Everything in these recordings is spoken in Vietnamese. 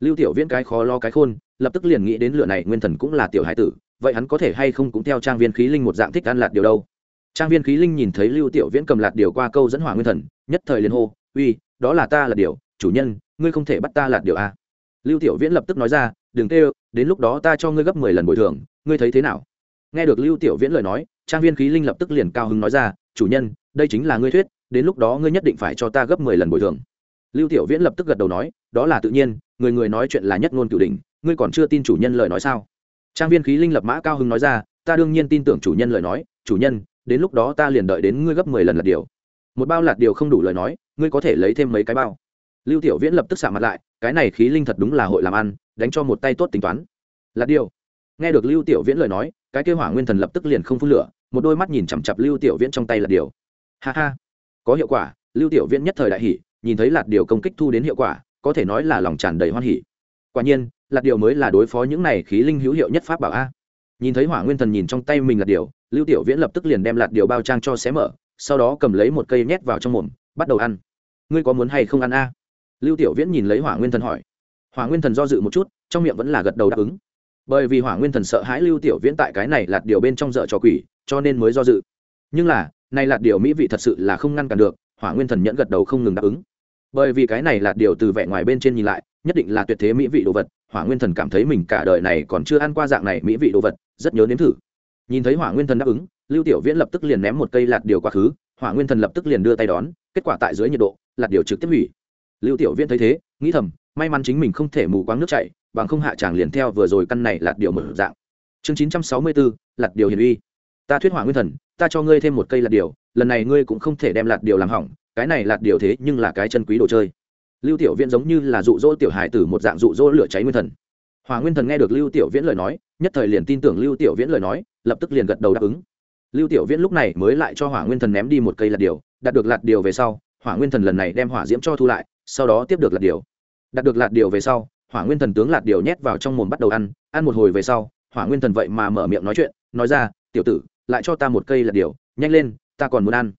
lưu tiểu viễn cái khó lo cái khôn, lập tức liền nghĩ đến lựa này nguyên thần cũng là tiểu hải tử, vậy hắn có thể hay không cũng theo trang viên khí linh một dạng thích ăn lạt điều đâu? Trang viên khí linh nhìn thấy lưu tiểu viễn cầm lạt điều qua câu dẫn hỏa nguyên thần, nhất thời liền hô, uy, đó là ta là điều, chủ nhân, ngươi không thể bắt ta lạt điều a à? lưu tiểu viễn lập tức nói ra, đừng tê đến lúc đó ta cho ngươi gấp mười lần bồi thường, ngươi thấy thế nào? Nghe được lưu tiểu viễn lời nói, trang viên khí linh lập tức liền cao hứng nói ra, chủ nhân, đây chính là ngươi thuyết, đến lúc đó ngươi nhất định phải cho ta gấp mười lần bồi thường lưu tiểu viễn lập tức gật đầu nói, đó là tự nhiên, người người nói chuyện là nhất ngôn cửu đình ngươi còn chưa tin chủ nhân lời nói sao? Trang viên khí linh lập mã cao hưng nói ra, ta đương nhiên tin tưởng chủ nhân lời nói, chủ nhân, đến lúc đó ta liền đợi đến ngươi gấp mười lần lạt điều. Một bao lạt điều không đủ lời nói, ngươi có thể lấy thêm mấy cái bao. Lưu tiểu viễn lập tức xả mặt lại, cái này khí linh thật đúng là hội làm ăn, đánh cho một tay tốt tính toán. Lạt điều. Nghe được lưu tiểu viễn lời nói, cái kêu hỏa nguyên thần lập tức liền không phun lửa, một đôi mắt nhìn chằm chặp lưu tiểu viễn trong tay lạt điều. Ha ha. Có hiệu quả, lưu tiểu viễn nhất thời đại hỉ nhìn thấy lạt điều công kích thu đến hiệu quả, có thể nói là lòng tràn đầy hoan hỉ. quả nhiên, lạt điều mới là đối phó những này khí linh hữu hiệu nhất pháp bảo a. Nhìn thấy hỏa nguyên thần nhìn trong tay mình lạt điều, lưu tiểu viễn lập tức liền đem lạt điều bao trang cho xé mở, sau đó cầm lấy một cây nhét vào trong mồm, bắt đầu ăn. Ngươi có muốn hay không ăn a? Lưu tiểu viễn nhìn lấy hỏa nguyên thần hỏi. Hỏa nguyên thần do dự một chút, trong miệng vẫn là gật đầu đáp ứng. Bởi vì hỏa nguyên thần sợ hãi lưu tiểu viễn tại cái này lạt điều bên trong dợ trò quỷ, cho nên mới do dự. Nhưng là nay lạt điều mỹ vị thật sự là không ngăn cản được, hỏa nguyên thần nhẫn gật đầu không ngừng đáp ứng bởi vì cái này là điều từ vẻ ngoài bên trên nhìn lại, nhất định là tuyệt thế mỹ vị đồ vật, hỏa nguyên thần cảm thấy mình cả đời này còn chưa ăn qua dạng này mỹ vị đồ vật, rất nhớ nếm thử. Nhìn thấy hỏa nguyên thần đáp ứng, lưu tiểu viễn lập tức liền ném một cây lạt điều quá khứ, hỏa nguyên thần lập tức liền đưa tay đón, kết quả tại dưới nhiệt độ, lạt điều trực tiếp hủy. Lưu tiểu viễn thấy thế, nghĩ thầm, may mắn chính mình không thể mù quáng nước chảy, bằng không hạ tràng liền theo vừa rồi căn này lạt điều mở dạng. Chương chín trăm sáu mươi bốn lạt điều hiền uy. Ta thuyết hỏa nguyên thần, ta cho ngươi thêm một cây lạt điều, lần này ngươi cũng không thể đem lạt điều làm hỏng cái này lạt điều thế nhưng là cái chân quý đồ chơi. Lưu tiểu viễn giống như là dụ dỗ tiểu hải tử một dạng dụ dỗ lửa cháy nguyên thần. Hòa nguyên thần nghe được lưu tiểu viễn lời nói, nhất thời liền tin tưởng lưu tiểu viễn lời nói, lập tức liền gật đầu đáp ứng. Lưu tiểu viễn lúc này mới lại cho hỏa nguyên thần ném đi một cây lạt điều, đạt được lạt điều về sau, hỏa nguyên thần lần này đem hỏa diễm cho thu lại, sau đó tiếp được lạt điều. Đạt được lạt điều về sau, hỏa nguyên thần tướng lạt điều nhét vào trong mồm bắt đầu ăn ăn một hồi về sau, hỏa nguyên thần vậy mà mở miệng nói chuyện, nói ra, tiểu tử, lại cho ta một cây lạt điều, nhanh lên, ta còn muốn ăn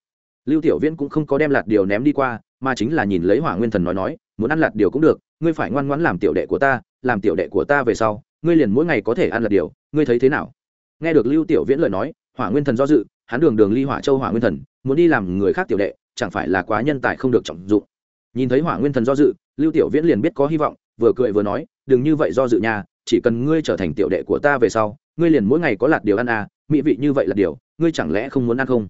lưu tiểu viễn cũng không có đem lạt điều ném đi qua, mà chính là nhìn lấy hỏa nguyên thần nói nói, muốn ăn lạt điều cũng được, ngươi phải ngoan ngoãn làm tiểu đệ của ta, làm tiểu đệ của ta về sau, ngươi liền mỗi ngày có thể ăn lạt điều, ngươi thấy thế nào? Nghe được lưu tiểu viễn lời nói, hỏa nguyên thần do dự, hắn đường đường ly hỏa châu hỏa nguyên thần, muốn đi làm người khác tiểu đệ, chẳng phải là quá nhân tài không được trọng dụng. Nhìn thấy hỏa nguyên thần do dự, lưu tiểu viễn liền biết có hy vọng, vừa cười vừa nói, đừng như vậy do dự nhà chỉ cần ngươi trở thành tiểu đệ của ta về sau, ngươi liền mỗi ngày có lạt điều ăn à mỹ vị như vậy là điều, ngươi chẳng lẽ không muốn ăn không?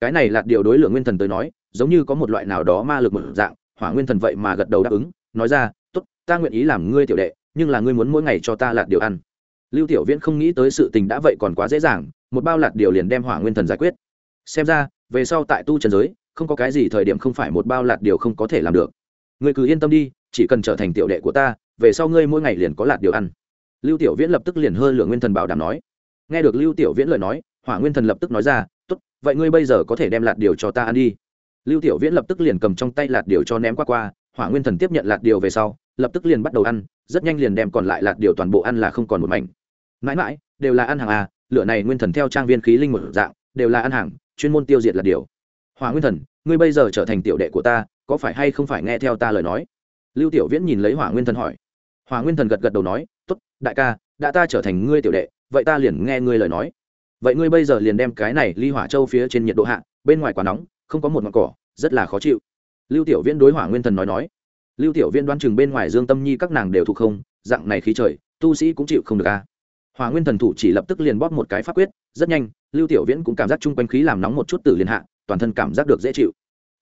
Cái này là điều đối lượng nguyên thần tới nói, giống như có một loại nào đó ma lực một dạng, hỏa nguyên thần vậy mà gật đầu đáp ứng, nói ra, tốt, ta nguyện ý làm ngươi tiểu đệ, nhưng là ngươi muốn mỗi ngày cho ta lạt điều ăn. Lưu tiểu viễn không nghĩ tới sự tình đã vậy còn quá dễ dàng, một bao lạt điều liền đem hỏa nguyên thần giải quyết. Xem ra, về sau tại tu trần giới, không có cái gì thời điểm không phải một bao lạt điều không có thể làm được. Ngươi cứ yên tâm đi, chỉ cần trở thành tiểu đệ của ta, về sau ngươi mỗi ngày liền có lạt điều ăn. Lưu tiểu viễn lập tức liền hơi lượng nguyên thần bảo đảm nói. Nghe được lưu tiểu viễn lời nói, hỏa nguyên thần lập tức nói ra vậy ngươi bây giờ có thể đem lạt điều cho ta ăn đi. Lưu tiểu viễn lập tức liền cầm trong tay lạt điều cho ném qua qua, hỏa nguyên thần tiếp nhận lạt điều về sau, lập tức liền bắt đầu ăn, rất nhanh liền đem còn lại lạt điều toàn bộ ăn là không còn một mảnh. Mãi mãi, đều là ăn hàng à lửa này nguyên thần theo trang viên khí linh một dạng, đều là ăn hàng, chuyên môn tiêu diệt lạt điều. Hỏa nguyên thần, ngươi bây giờ trở thành tiểu đệ của ta, có phải hay không phải nghe theo ta lời nói? Lưu tiểu viễn nhìn lấy hỏa nguyên thần hỏi. Hỏa nguyên thần gật gật đầu nói, tốt, đại ca, đã ta trở thành ngươi tiểu đệ, vậy ta liền nghe ngươi lời nói vậy ngươi bây giờ liền đem cái này ly hỏa châu phía trên nhiệt độ hạ, bên ngoài quá nóng, không có một ngọn cỏ, rất là khó chịu. Lưu tiểu viễn đối hỏa nguyên thần nói nói. Lưu tiểu viễn đoán chừng bên ngoài dương tâm nhi các nàng đều thuộc không, dạng này khí trời, tu sĩ cũng chịu không được a. À. hỏa nguyên thần thủ chỉ lập tức liền bóp một cái pháp quyết, rất nhanh, lưu tiểu viễn cũng cảm giác chung quanh khí làm nóng một chút từ liền hạ, toàn thân cảm giác được dễ chịu.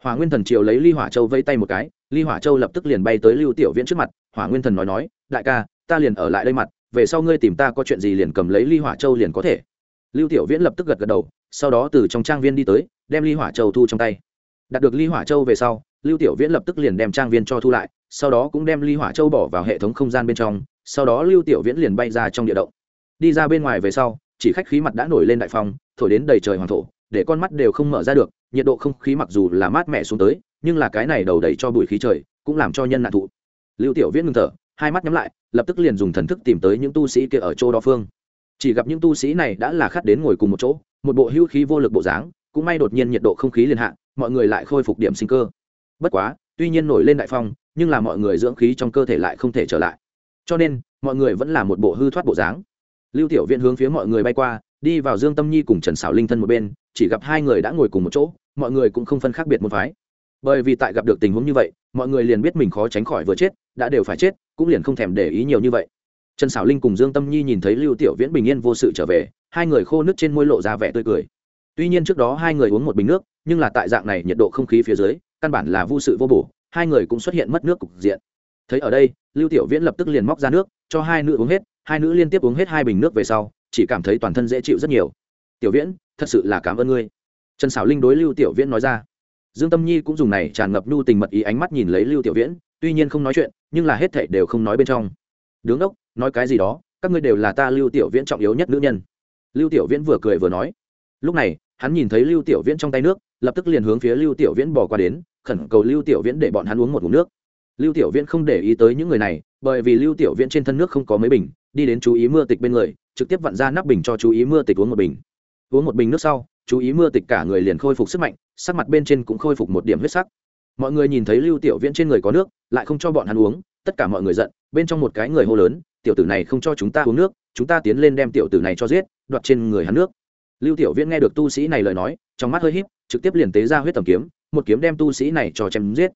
Hỏa nguyên thần chiều lấy ly hỏa châu vẫy tay một cái, ly hỏa châu lập tức liền bay tới lưu tiểu viễn trước mặt. Hỏa nguyên thần nói nói, đại ca, ta liền ở lại đây mặt, về sau ngươi tìm ta có chuyện gì liền cầm lấy ly hỏa châu liền có thể lưu tiểu viễn lập tức gật gật đầu, sau đó từ trong trang viên đi tới, đem ly hỏa châu thu trong tay. Đạt được ly hỏa châu về sau, lưu tiểu viễn lập tức liền đem trang viên cho thu lại, sau đó cũng đem ly hỏa châu bỏ vào hệ thống không gian bên trong, sau đó lưu tiểu viễn liền bay ra trong địa động. Đi ra bên ngoài về sau, chỉ khách khí mặt đã nổi lên đại phong, thổi đến đầy trời hoàng thổ, để con mắt đều không mở ra được, nhiệt độ không khí mặc dù là mát mẻ xuống tới, nhưng là cái này đầu đầy cho bụi khí trời, cũng làm cho nhân nạn thụ. Lưu tiểu viễn ngừng thở, hai mắt nhắm lại, lập tức liền dùng thần thức tìm tới những tu sĩ kia ở chỗ đó phương chỉ gặp những tu sĩ này đã là khát đến ngồi cùng một chỗ, một bộ hữu khí vô lực bộ dáng, cũng may đột nhiên nhiệt độ không khí liên hạ, mọi người lại khôi phục điểm sinh cơ. Bất quá, tuy nhiên nổi lên đại phong, nhưng là mọi người dưỡng khí trong cơ thể lại không thể trở lại. Cho nên, mọi người vẫn là một bộ hư thoát bộ dáng. Lưu tiểu viện hướng phía mọi người bay qua, đi vào dương tâm nhi cùng trần xảo linh thân một bên, chỉ gặp hai người đã ngồi cùng một chỗ, mọi người cũng không phân khác biệt một phái. Bởi vì tại gặp được tình huống như vậy, mọi người liền biết mình khó tránh khỏi vừa chết, đã đều phải chết, cũng liền không thèm để ý nhiều như vậy trần xảo linh cùng dương tâm nhi nhìn thấy lưu tiểu viễn bình yên vô sự trở về, hai người khô nước trên môi lộ ra vẻ tươi cười. Tuy nhiên trước đó hai người uống một bình nước, nhưng là tại dạng này nhiệt độ không khí phía dưới, căn bản là vô sự vô bổ, hai người cũng xuất hiện mất nước cục diện. Thấy ở đây, lưu tiểu viễn lập tức liền móc ra nước, cho hai nữ uống hết, hai nữ liên tiếp uống hết hai bình nước về sau, chỉ cảm thấy toàn thân dễ chịu rất nhiều. Tiểu viễn, thật sự là cảm ơn ngươi. Trần xảo linh đối lưu tiểu viễn nói ra. Dương tâm nhi cũng dùng này tràn ngập nhu tình mật ý ánh mắt nhìn lấy lưu tiểu viễn, tuy nhiên không nói chuyện, nhưng là hết thảy đều không nói bên trong. Đứng ốc nói cái gì đó, các ngươi đều là ta lưu tiểu viễn trọng yếu nhất nữ nhân. Lưu tiểu viễn vừa cười vừa nói. Lúc này, hắn nhìn thấy lưu tiểu viễn trong tay nước, lập tức liền hướng phía lưu tiểu viễn bỏ qua đến, khẩn cầu lưu tiểu viễn để bọn hắn uống một ngụm nước. Lưu tiểu viễn không để ý tới những người này, bởi vì lưu tiểu viễn trên thân nước không có mấy bình, đi đến chú ý mưa tịch bên người, trực tiếp vặn ra nắp bình cho chú ý mưa tịch uống một bình. Uống một bình nước sau, chú ý mưa tịch cả người liền khôi phục sức mạnh, sắc mặt bên trên cũng khôi phục một điểm huyết sắc. Mọi người nhìn thấy lưu tiểu viễn trên người có nước, lại không cho bọn hắn uống, tất cả mọi người giận, bên trong một cái người hô lớn tiểu tử này không cho chúng ta uống nước, chúng ta tiến lên đem tiểu tử này cho giết, đoạt trên người hắn nước. Lưu tiểu viễn nghe được tu sĩ này lời nói, trong mắt hơi híp, trực tiếp liền tế ra huyết tầm kiếm, một kiếm đem tu sĩ này cho chém giết.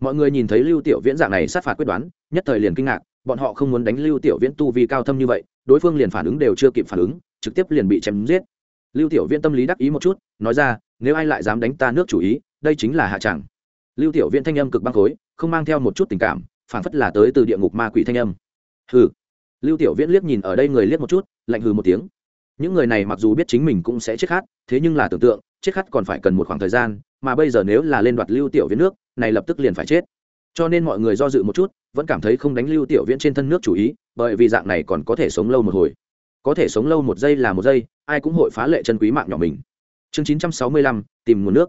Mọi người nhìn thấy lưu tiểu viễn dạng này sát phạt quyết đoán, nhất thời liền kinh ngạc, bọn họ không muốn đánh lưu tiểu viễn tu vì cao thâm như vậy, đối phương liền phản ứng đều chưa kịp phản ứng, trực tiếp liền bị chém giết. Lưu tiểu viễn tâm lý đắc ý một chút, nói ra, nếu ai lại dám đánh ta nước chủ ý, đây chính là hạ tràng lưu tiểu viễn thanh âm cực băng khối, không mang theo một chút tình cảm, phản phất là tới từ địa ngục ma quỷ thanh âm. Hừ lưu tiểu viễn liếc nhìn ở đây người liếc một chút, lạnh hừ một tiếng. Những người này mặc dù biết chính mình cũng sẽ chết khát, thế nhưng là tưởng tượng, chết khát còn phải cần một khoảng thời gian, mà bây giờ nếu là lên đoạt lưu tiểu viễn nước, này lập tức liền phải chết. Cho nên mọi người do dự một chút, vẫn cảm thấy không đánh lưu tiểu viễn trên thân nước chủ ý, bởi vì dạng này còn có thể sống lâu một hồi. Có thể sống lâu một giây là một giây, ai cũng hội phá lệ chân quý mạng nhỏ mình. Chương chín trăm sáu mươi lăm, tìm nguồn nước.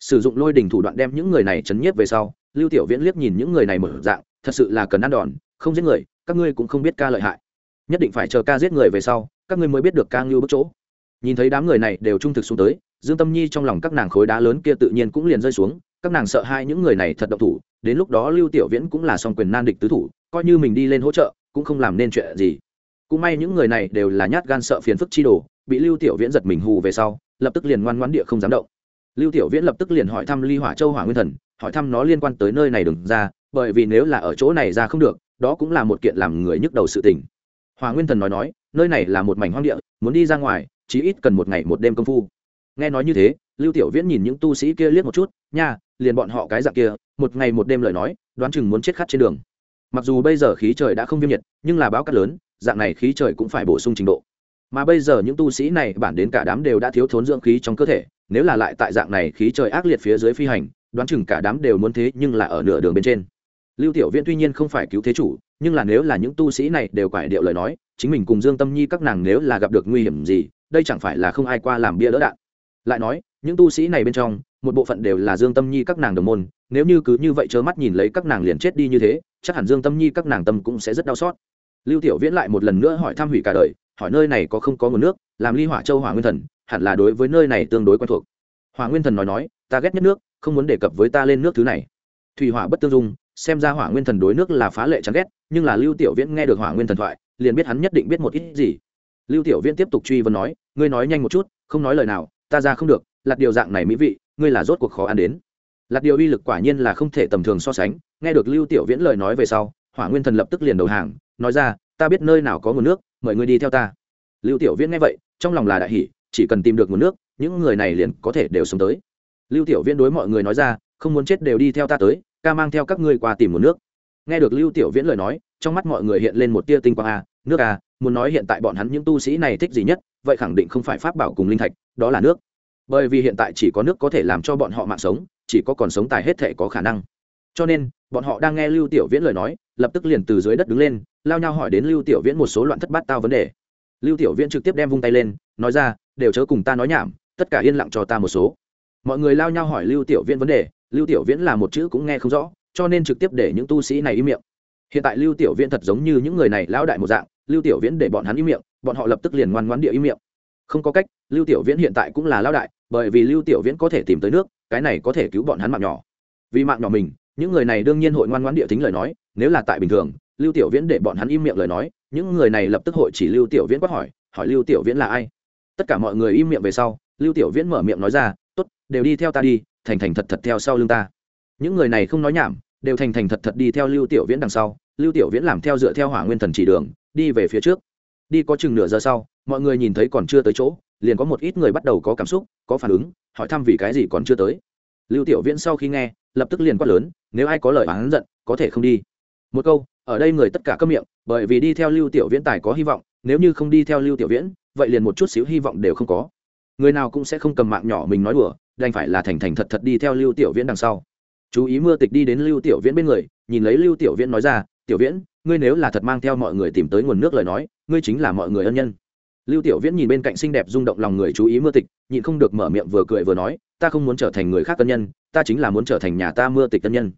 Sử dụng lôi đình thủ đoạn đem những người này chấn nhiếp về sau, lưu tiểu viễn liếc nhìn những người này mở dạng thật sự là cần ăn đòn, không giết người, các ngươi cũng không biết ca lợi hại. Nhất định phải chờ ca giết người về sau, các ngươi mới biết được ca ngưu bức chỗ. Nhìn thấy đám người này đều trung thực xuống tới, dương tâm nhi trong lòng các nàng khối đá lớn kia tự nhiên cũng liền rơi xuống, các nàng sợ hai những người này thật độc thủ, đến lúc đó lưu tiểu viễn cũng là song quyền nan địch tứ thủ, coi như mình đi lên hỗ trợ, cũng không làm nên chuyện gì. Cũng may những người này đều là nhát gan sợ phiền phức chi đồ, bị lưu tiểu viễn giật mình hù về sau, lập tức liền ngoan ngoãn địa không dám động. Lưu tiểu viễn lập tức liền hỏi thăm ly hỏa châu hỏa nguyên thần, hỏi thăm nó liên quan tới nơi này đừng ra bởi vì nếu là ở chỗ này ra không được, đó cũng là một kiện làm người nhức đầu sự tình. Hòa nguyên thần nói nói, nơi này là một mảnh hoang địa, muốn đi ra ngoài chỉ ít cần một ngày một đêm công phu. Nghe nói như thế, lưu tiểu viễn nhìn những tu sĩ kia liếc một chút, nha, liền bọn họ cái dạng kia, một ngày một đêm lời nói, đoán chừng muốn chết khát trên đường. Mặc dù bây giờ khí trời đã không viêm nhiệt, nhưng là báo cát lớn, dạng này khí trời cũng phải bổ sung trình độ. Mà bây giờ những tu sĩ này, bản đến cả đám đều đã thiếu thốn dưỡng khí trong cơ thể, nếu là lại tại dạng này khí trời ác liệt phía dưới phi hành, đoán chừng cả đám đều muốn thế nhưng là ở nửa đường bên trên lưu tiểu viễn tuy nhiên không phải cứu thế chủ, nhưng là nếu là những tu sĩ này đều quải điệu lời nói, chính mình cùng dương tâm nhi các nàng nếu là gặp được nguy hiểm gì, đây chẳng phải là không ai qua làm bia đỡ đạn. Lại nói, những tu sĩ này bên trong, một bộ phận đều là dương tâm nhi các nàng đồng môn, nếu như cứ như vậy trơ mắt nhìn lấy các nàng liền chết đi như thế, chắc hẳn dương tâm nhi các nàng tâm cũng sẽ rất đau xót. Lưu tiểu viễn lại một lần nữa hỏi thăm hủy cả đời, hỏi nơi này có không có nguồn nước, làm ly hỏa châu hỏa nguyên thần, hẳn là đối với nơi này tương đối quen thuộc. Hỏa nguyên thần nói nói, ta ghét nhất nước, không muốn đề cập với ta lên nước thứ này. Thủy hỏa bất tương dung xem ra hỏa nguyên thần đối nước là phá lệ chán ghét, nhưng là lưu tiểu viễn nghe được hỏa nguyên thần thoại, liền biết hắn nhất định biết một ít gì. Lưu tiểu viễn tiếp tục truy vấn nói, ngươi nói nhanh một chút, không nói lời nào, ta ra không được, lạt điều dạng này mỹ vị, ngươi là rốt cuộc khó ăn đến. Lạt điều uy lực quả nhiên là không thể tầm thường so sánh, nghe được lưu tiểu viễn lời nói về sau, hỏa nguyên thần lập tức liền đầu hàng, nói ra, ta biết nơi nào có nguồn nước, mời ngươi đi theo ta. Lưu tiểu viễn nghe vậy, trong lòng là đại hỷ chỉ cần tìm được nguồn nước, những người này liền có thể đều sống tới. Lưu tiểu viễn đối mọi người nói ra, không muốn chết đều đi theo ta tới ca mang theo các ngươi qua tìm nguồn nước. Nghe được lưu tiểu viễn lời nói, trong mắt mọi người hiện lên một tia tinh quang. A nước a muốn nói hiện tại bọn hắn những tu sĩ này thích gì nhất, vậy khẳng định không phải pháp bảo cùng linh thạch, đó là nước. Bởi vì hiện tại chỉ có nước có thể làm cho bọn họ mạng sống, chỉ có còn sống tài hết thể có khả năng. Cho nên, bọn họ đang nghe lưu tiểu viễn lời nói, lập tức liền từ dưới đất đứng lên, lao nhau hỏi đến lưu tiểu viễn một số loạn thất bát tao vấn đề. Lưu tiểu viễn trực tiếp đem vung tay lên, nói ra, đều chớ cùng ta nói nhảm, tất cả yên lặng cho ta một số. Mọi người lao nhau hỏi lưu tiểu viễn vấn đề lưu tiểu viễn là một chữ cũng nghe không rõ, cho nên trực tiếp để những tu sĩ này im miệng. Hiện tại lưu tiểu viễn thật giống như những người này lão đại một dạng, lưu tiểu viễn để bọn hắn im miệng, bọn họ lập tức liền ngoan ngoãn địa im miệng. Không có cách, lưu tiểu viễn hiện tại cũng là lão đại, bởi vì lưu tiểu viễn có thể tìm tới nước, cái này có thể cứu bọn hắn mạng nhỏ. Vì mạng nhỏ mình, những người này đương nhiên hội ngoan ngoãn địa tính lời nói, nếu là tại bình thường, lưu tiểu viễn để bọn hắn im miệng lời nói, những người này lập tức hội chỉ lưu tiểu viễn quát hỏi hỏi lưu tiểu viễn là ai? Tất cả mọi người im miệng về sau, lưu tiểu viễn mở miệng nói ra t ố t đều đi theo ta đi thành thành thật thật theo sau lưng ta. Những người này không nói nhảm, đều thành thành thật thật đi theo lưu tiểu viễn đằng sau. Lưu tiểu viễn làm theo dựa theo hỏa nguyên thần chỉ đường, đi về phía trước. Đi có chừng nửa giờ sau, mọi người nhìn thấy còn chưa tới chỗ, liền có một ít người bắt đầu có cảm xúc, có phản ứng, hỏi thăm vì cái gì còn chưa tới. Lưu tiểu viễn sau khi nghe, lập tức liền quát lớn, nếu ai có lời oán giận, có thể không đi. Một câu, ở đây người tất cả câm miệng, bởi vì đi theo lưu tiểu viễn tài có hy vọng, nếu như không đi theo lưu tiểu viễn, vậy liền một chút xíu hy vọng đều không có. Người nào cũng sẽ không cầm mạng nhỏ mình nói đùa đành phải là thành thành thật thật đi theo lưu tiểu viễn đằng sau. Chú ý mưa tịch đi đến lưu tiểu viễn bên người, nhìn lấy lưu tiểu viễn nói ra, tiểu viễn, ngươi nếu là thật mang theo mọi người tìm tới nguồn nước lời nói, ngươi chính là mọi người ân nhân. Lưu tiểu viễn nhìn bên cạnh xinh đẹp rung động lòng người chú ý mưa tịch, nhịn không được mở miệng vừa cười vừa nói, ta không muốn trở thành người khác ân nhân, ta chính là muốn trở thành nhà ta mưa tịch ân nhân.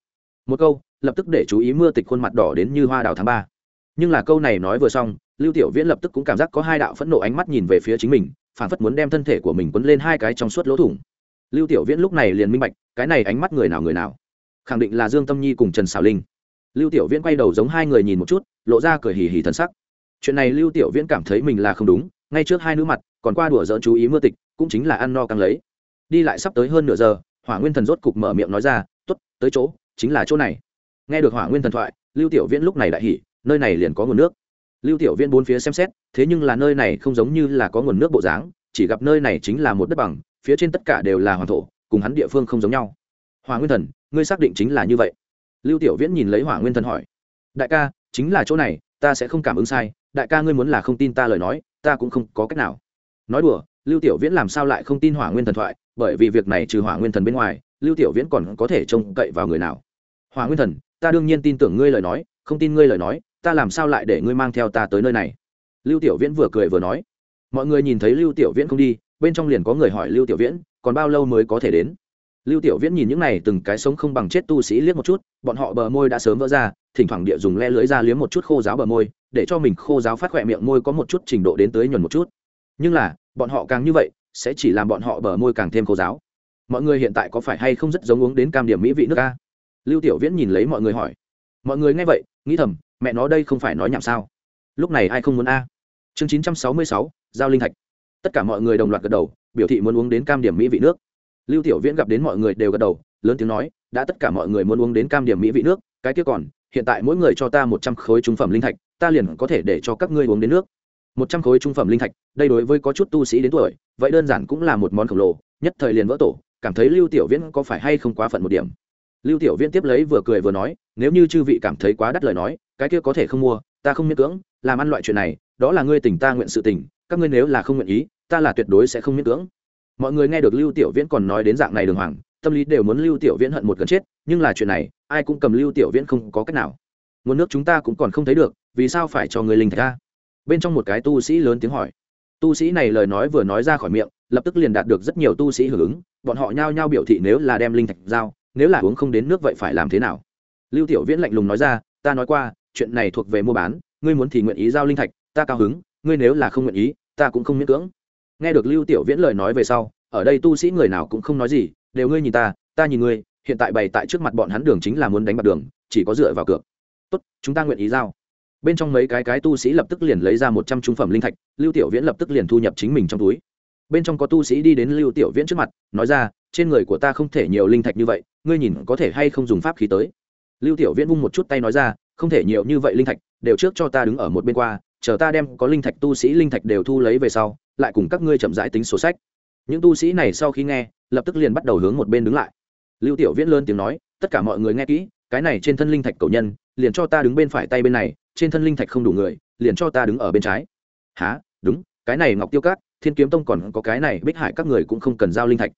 Một câu, lập tức để chú ý mưa tịch khuôn mặt đỏ đến như hoa đào tháng ba. Nhưng là câu này nói vừa xong, lưu tiểu viễn lập tức cũng cảm giác có hai đạo phẫn nộ ánh mắt nhìn về phía chính mình phản phất muốn đem thân thể của mình quấn lên hai cái trong suốt lỗ thủng lưu tiểu viễn lúc này liền minh bạch, cái này ánh mắt người nào người nào. Khẳng định là dương tâm nhi cùng trần xảo linh. Lưu tiểu viễn quay đầu giống hai người nhìn một chút, lộ ra cười hì hì thân sắc. Chuyện này lưu tiểu viễn cảm thấy mình là không đúng, ngay trước hai nữ mặt, còn qua đùa dỡn chú ý mưa tịch, cũng chính là ăn no căng lấy. Đi lại sắp tới hơn nửa giờ, hỏa nguyên thần rốt cục mở miệng nói ra t ố t tới chỗ, chính là chỗ này. Nghe được hỏa nguyên thần thoại, lưu tiểu viễn lúc này đại hỉ, nơi này liền có nguồn nước. Lưu tiểu viễn bốn phía xem xét, thế nhưng là nơi này không giống như là có nguồn nước bộ dáng chỉ gặp nơi này chính là một đất bằng, phía trên tất cả đều là hoàng thổ, cùng hắn địa phương không giống nhau. Hỏa nguyên thần, ngươi xác định chính là như vậy? Lưu tiểu viễn nhìn lấy hỏa nguyên thần hỏi. Đại ca, chính là chỗ này, ta sẽ không cảm ứng sai. Đại ca ngươi muốn là không tin ta lời nói, ta cũng không có cách nào. Nói đùa, lưu tiểu viễn làm sao lại không tin hỏa nguyên thần thoại? Bởi vì việc này trừ hỏa nguyên thần bên ngoài, lưu tiểu viễn còn có thể trông cậy vào người nào? Hỏa nguyên thần, ta đương nhiên tin tưởng ngươi lời nói, không tin ngươi lời nói, ta làm sao lại để ngươi mang theo ta tới nơi này? Lưu tiểu viễn vừa cười vừa nói mọi người nhìn thấy lưu tiểu viễn không đi, bên trong liền có người hỏi lưu tiểu viễn, còn bao lâu mới có thể đến? Lưu tiểu viễn nhìn những này từng cái sống không bằng chết tu sĩ liếc một chút, bọn họ bờ môi đã sớm vỡ ra, thỉnh thoảng địa dùng le lưới ra liếm một chút khô giáo bờ môi, để cho mình khô giáo phát khỏe miệng môi có một chút trình độ đến tới nhuần một chút. Nhưng là, bọn họ càng như vậy, sẽ chỉ làm bọn họ bờ môi càng thêm khô giáo. Mọi người hiện tại có phải hay không rất giống uống đến cam điểm mỹ vị nước ca lưu tiểu viễn nhìn lấy mọi người hỏi. Mọi người nghe vậy, nghĩ thầm, mẹ nó đây không phải nói nhảm sao? Lúc này ai không muốn a? Trương Chín trăm sáu mươi sáu giao linh thạch. Tất cả mọi người đồng loạt gật đầu, biểu thị muốn uống đến cam điểm mỹ vị nước. Lưu tiểu viễn gặp đến mọi người đều gật đầu, lớn tiếng nói, đã tất cả mọi người muốn uống đến cam điểm mỹ vị nước, cái kia còn, hiện tại mỗi người cho ta một trăm khối trung phẩm linh thạch, ta liền có thể để cho các ngươi uống đến nước. Một trăm khối trung phẩm linh thạch, đây đối với có chút tu sĩ đến tuổi, vậy đơn giản cũng là một món khổng lồ, nhất thời liền vỡ tổ, cảm thấy lưu tiểu viễn có phải hay không quá phận một điểm. Lưu tiểu viễn tiếp lấy vừa cười vừa nói, nếu như chư vị cảm thấy quá đắt lời nói, cái kia có thể không mua, ta không miễn cưỡng, làm ăn loại chuyện này, đó là ngươi tình ta nguyện sự tình các ngươi nếu là không nguyện ý, ta là tuyệt đối sẽ không miễn cưỡng. Mọi người nghe được lưu tiểu viễn còn nói đến dạng này đường hoàng, tâm lý đều muốn lưu tiểu viễn hận một gần chết, nhưng là chuyện này, ai cũng cầm lưu tiểu viễn không có cách nào. Nguồn nước chúng ta cũng còn không thấy được, vì sao phải cho người linh thạch ra? Bên trong một cái tu sĩ lớn tiếng hỏi. Tu sĩ này lời nói vừa nói ra khỏi miệng, lập tức liền đạt được rất nhiều tu sĩ hưởng ứng, bọn họ nhao nhao biểu thị nếu là đem linh thạch giao, nếu là uống không đến nước vậy phải làm thế nào? Lưu tiểu viễn lạnh lùng nói ra, ta nói qua, chuyện này thuộc về mua bán, ngươi muốn thì nguyện ý giao linh thạch, ta cao hứng ngươi nếu là không nguyện ý, ta cũng không miễn cưỡng. Nghe được lưu tiểu viễn lời nói về sau, ở đây tu sĩ người nào cũng không nói gì, đều ngươi nhìn ta ta nhìn ngươi, hiện tại bày tại trước mặt bọn hắn đường chính là muốn đánh bạc đường, chỉ có dựa vào cược. Tốt, chúng ta nguyện ý giao. Bên trong mấy cái cái tu sĩ lập tức liền lấy ra một trăm trung phẩm linh thạch, lưu tiểu viễn lập tức liền thu nhập chính mình trong túi. Bên trong có tu sĩ đi đến lưu tiểu viễn trước mặt, nói ra, trên người của ta không thể nhiều linh thạch như vậy, ngươi nhìn có thể hay không dùng pháp khí tới? Lưu tiểu viễn vung một chút tay nói ra, không thể nhiều như vậy linh thạch, đều trước cho ta đứng ở một bên qua chờ ta đem có linh thạch tu sĩ linh thạch đều thu lấy về sau, lại cùng các ngươi chậm rãi tính sổ sách. Những tu sĩ này sau khi nghe, lập tức liền bắt đầu hướng một bên đứng lại. Lưu tiểu viễn lớn tiếng nói, tất cả mọi người nghe kỹ, cái này trên thân linh thạch cầu nhân, liền cho ta đứng bên phải tay bên này, trên thân linh thạch không đủ người, liền cho ta đứng ở bên trái. Há đúng, cái này ngọc tiêu cát thiên kiếm tông còn có cái này bích hải các người cũng không cần giao linh thạch.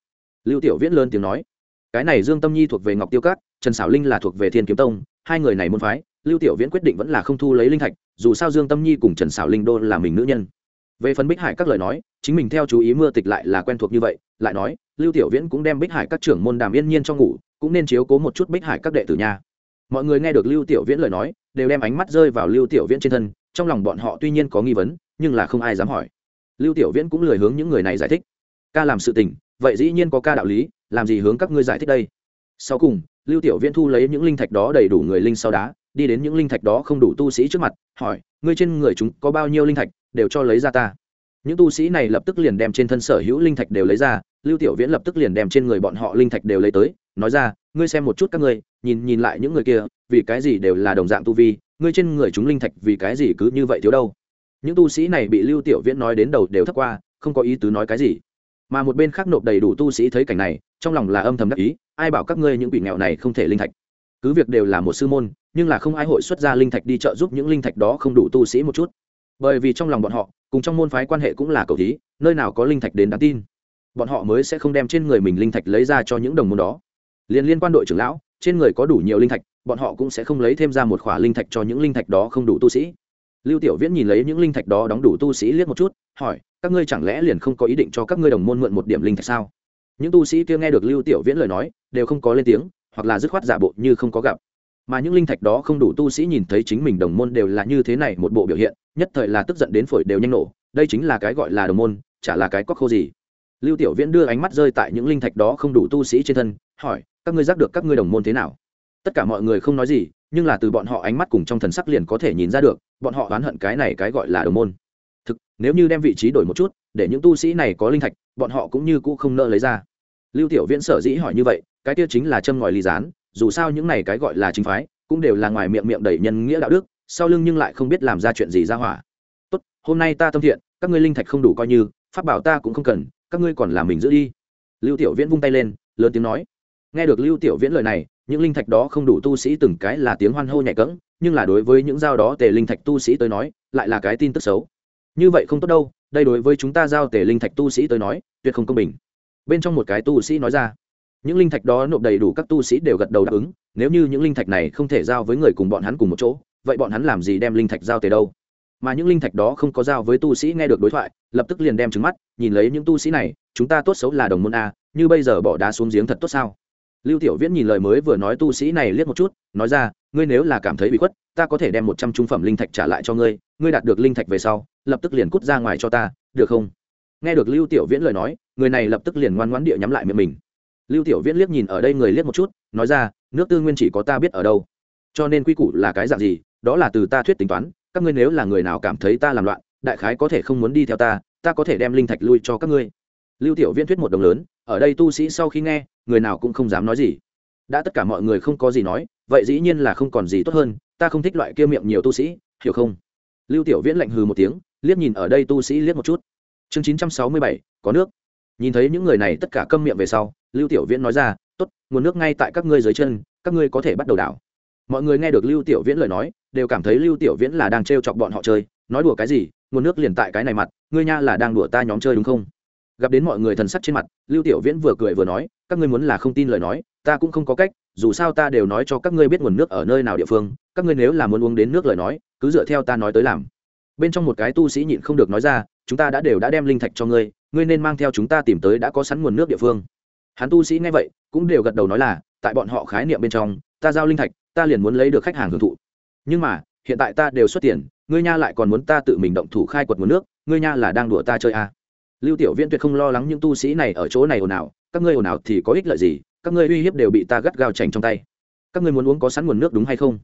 Lưu tiểu viễn lớn tiếng nói, cái này dương tâm nhi thuộc về ngọc tiêu cát trần xảo linh là thuộc về thiên kiếm tông, hai người này môn phái lưu tiểu viễn quyết định vẫn là không thu lấy linh thạch, dù sao dương tâm nhi cùng trần xảo linh đô là mình nữ nhân. Về phần bích hải các lời nói, chính mình theo chú ý mưa tịch lại là quen thuộc như vậy, lại nói, lưu tiểu viễn cũng đem bích hải các trưởng môn đàm yên nhiên cho ngủ, cũng nên chiếu cố một chút bích hải các đệ tử nha. Mọi người nghe được lưu tiểu viễn lời nói, đều đem ánh mắt rơi vào lưu tiểu viễn trên thân, trong lòng bọn họ tuy nhiên có nghi vấn, nhưng là không ai dám hỏi. Lưu tiểu viễn cũng lười hướng những người này giải thích. Ca làm sự tình, vậy dĩ nhiên có ca đạo lý, làm gì hướng các ngươi giải thích đây? Sau cùng, lưu tiểu viễn thu lấy những linh thạch đó đầy đủ người linh sau đá đi đến những linh thạch đó không đủ tu sĩ trước mặt, hỏi, ngươi trên người chúng có bao nhiêu linh thạch, đều cho lấy ra ta? Những tu sĩ này lập tức liền đem trên thân sở hữu linh thạch đều lấy ra, lưu tiểu viễn lập tức liền đem trên người bọn họ linh thạch đều lấy tới, nói ra, ngươi xem một chút các ngươi, nhìn nhìn lại những người kia, vì cái gì đều là đồng dạng tu vi, ngươi trên người chúng linh thạch vì cái gì cứ như vậy thiếu đâu? Những tu sĩ này bị lưu tiểu viễn nói đến đầu đều thất qua, không có ý tứ nói cái gì. Mà một bên khác nộp đầy đủ tu sĩ thấy cảnh này, trong lòng là âm thầm đắc ý, ai bảo các ngươi những quỷ nghèo này không thể linh thạch? Cứ việc đều là một sư môn, nhưng là không ai hội xuất ra linh thạch đi trợ giúp những linh thạch đó không đủ tu sĩ một chút. Bởi vì trong lòng bọn họ, cùng trong môn phái quan hệ cũng là cầu thí, nơi nào có linh thạch đến đáng tin. Bọn họ mới sẽ không đem trên người mình linh thạch lấy ra cho những đồng môn đó. Liên liên quan đội trưởng lão, trên người có đủ nhiều linh thạch, bọn họ cũng sẽ không lấy thêm ra một khỏa linh thạch cho những linh thạch đó không đủ tu sĩ. Lưu tiểu viễn nhìn lấy những linh thạch đó đóng đủ tu sĩ liếc một chút, hỏi, các ngươi chẳng lẽ liền không có ý định cho các ngươi đồng môn mượn một điểm linh thạch sao? Những tu sĩ kia nghe được lưu tiểu viễn lời nói, đều không có lên tiếng hoặc là dứt khoát giả bộ như không có gặp. Mà những linh thạch đó không đủ tu sĩ nhìn thấy chính mình đồng môn đều là như thế này một bộ biểu hiện, nhất thời là tức giận đến phổi đều nhanh nổ. Đây chính là cái gọi là đồng môn, chả là cái cóc khô gì. Lưu tiểu viễn đưa ánh mắt rơi tại những linh thạch đó không đủ tu sĩ trên thân, hỏi, các ngươi giác được các ngươi đồng môn thế nào? Tất cả mọi người không nói gì, nhưng là từ bọn họ ánh mắt cùng trong thần sắc liền có thể nhìn ra được, bọn họ oán hận cái này cái gọi là đồng môn. Thực, nếu như đem vị trí đổi một chút, để những tu sĩ này có linh thạch, bọn họ cũng như cũ không nợ lấy ra. Lưu tiểu viễn sở dĩ hỏi như vậy cái kia chính là châm ngòi ly gián, dù sao những này cái gọi là chính phái, cũng đều là ngoài miệng miệng đầy nhân nghĩa đạo đức, sau lưng nhưng lại không biết làm ra chuyện gì ra hỏa. Tốt, hôm nay ta tâm thiện, các ngươi linh thạch không đủ coi như, pháp bảo ta cũng không cần, các ngươi còn làm mình giữ đi. Lưu tiểu viễn vung tay lên, lớn tiếng nói. Nghe được lưu tiểu viễn lời này, những linh thạch đó không đủ tu sĩ từng cái là tiếng hoan hô nhạy cẫng, nhưng là đối với những giao đó tề linh thạch tu sĩ tới nói, lại là cái tin tức xấu. Như vậy không tốt đâu, đây đối với chúng ta giao tề linh thạch tu sĩ tới nói, tuyệt không công bình. Bên trong một cái tu sĩ nói ra những linh thạch đó nộp đầy đủ các tu sĩ đều gật đầu đáp ứng, nếu như những linh thạch này không thể giao với người cùng bọn hắn cùng một chỗ, vậy bọn hắn làm gì đem linh thạch giao tới đâu? Mà những linh thạch đó không có giao với tu sĩ nghe được đối thoại, lập tức liền đem trứng mắt, nhìn lấy những tu sĩ này, chúng ta tốt xấu là đồng môn a, như bây giờ bỏ đá xuống giếng thật tốt sao? Lưu tiểu viễn nhìn lời mới vừa nói tu sĩ này liếc một chút, nói ra, ngươi nếu là cảm thấy bị khuất, ta có thể đem một trăm trung phẩm linh thạch trả lại cho ngươi ngươi đạt được linh thạch về sau, lập tức liền cút ra ngoài cho ta, được không? Nghe được lưu tiểu viễn lời nói, người này lập tức liền ngoan ngoãn địa nhắm lại miệng mình lưu tiểu viễn liếc nhìn ở đây người liếc một chút, nói ra, nước tư nguyên chỉ có ta biết ở đâu. Cho nên quy củ là cái dạng gì, đó là từ ta thuyết tính toán, các ngươi nếu là người nào cảm thấy ta làm loạn, đại khái có thể không muốn đi theo ta ta có thể đem linh thạch lui cho các ngươi. Lưu tiểu viễn thuyết một đồng lớn, ở đây tu sĩ sau khi nghe, người nào cũng không dám nói gì. Đã tất cả mọi người không có gì nói, vậy dĩ nhiên là không còn gì tốt hơn, ta không thích loại kia miệng nhiều tu sĩ, hiểu không? Lưu tiểu viễn lạnh hừ một tiếng, liếc nhìn ở đây tu sĩ liếc một chút. Chương chín trăm sáu mươi bảy, có nước. Nhìn thấy những người này tất cả câm miệng về sau lưu tiểu viễn nói ra, tốt, nguồn nước ngay tại các ngươi dưới chân, các ngươi có thể bắt đầu đảo. Mọi người nghe được lưu tiểu viễn lời nói, đều cảm thấy lưu tiểu viễn là đang trêu chọc bọn họ chơi. Nói đùa cái gì, nguồn nước liền tại cái này mặt, ngươi nha là đang đùa ta nhóm chơi đúng không? Gặp đến mọi người thần sắc trên mặt, lưu tiểu viễn vừa cười vừa nói, các ngươi muốn là không tin lời nói, ta cũng không có cách, dù sao ta đều nói cho các ngươi biết nguồn nước ở nơi nào địa phương, các ngươi nếu là muốn uống đến nước lời nói, cứ dựa theo ta nói tới làm. Bên trong một cái tu sĩ nhịn không được nói ra, chúng ta đã đều đã đem linh thạch cho ngươi ngươi nên mang theo chúng ta tìm tới đã có sẵn nguồn nước địa phương hắn tu sĩ nghe vậy, cũng đều gật đầu nói là, tại bọn họ khái niệm bên trong, ta giao linh thạch, ta liền muốn lấy được khách hàng hưởng thụ. Nhưng mà, hiện tại ta đều xuất tiền, ngươi nha lại còn muốn ta tự mình động thủ khai quật nguồn nước, ngươi nha là đang đùa ta chơi à. lưu tiểu viễn tuyệt không lo lắng những tu sĩ này ở chỗ này ồn ào, các ngươi ồn ào thì có ích lợi gì, các ngươi uy hiếp đều bị ta gắt gao chành trong tay. Các ngươi muốn uống có sẵn nguồn nước đúng hay không?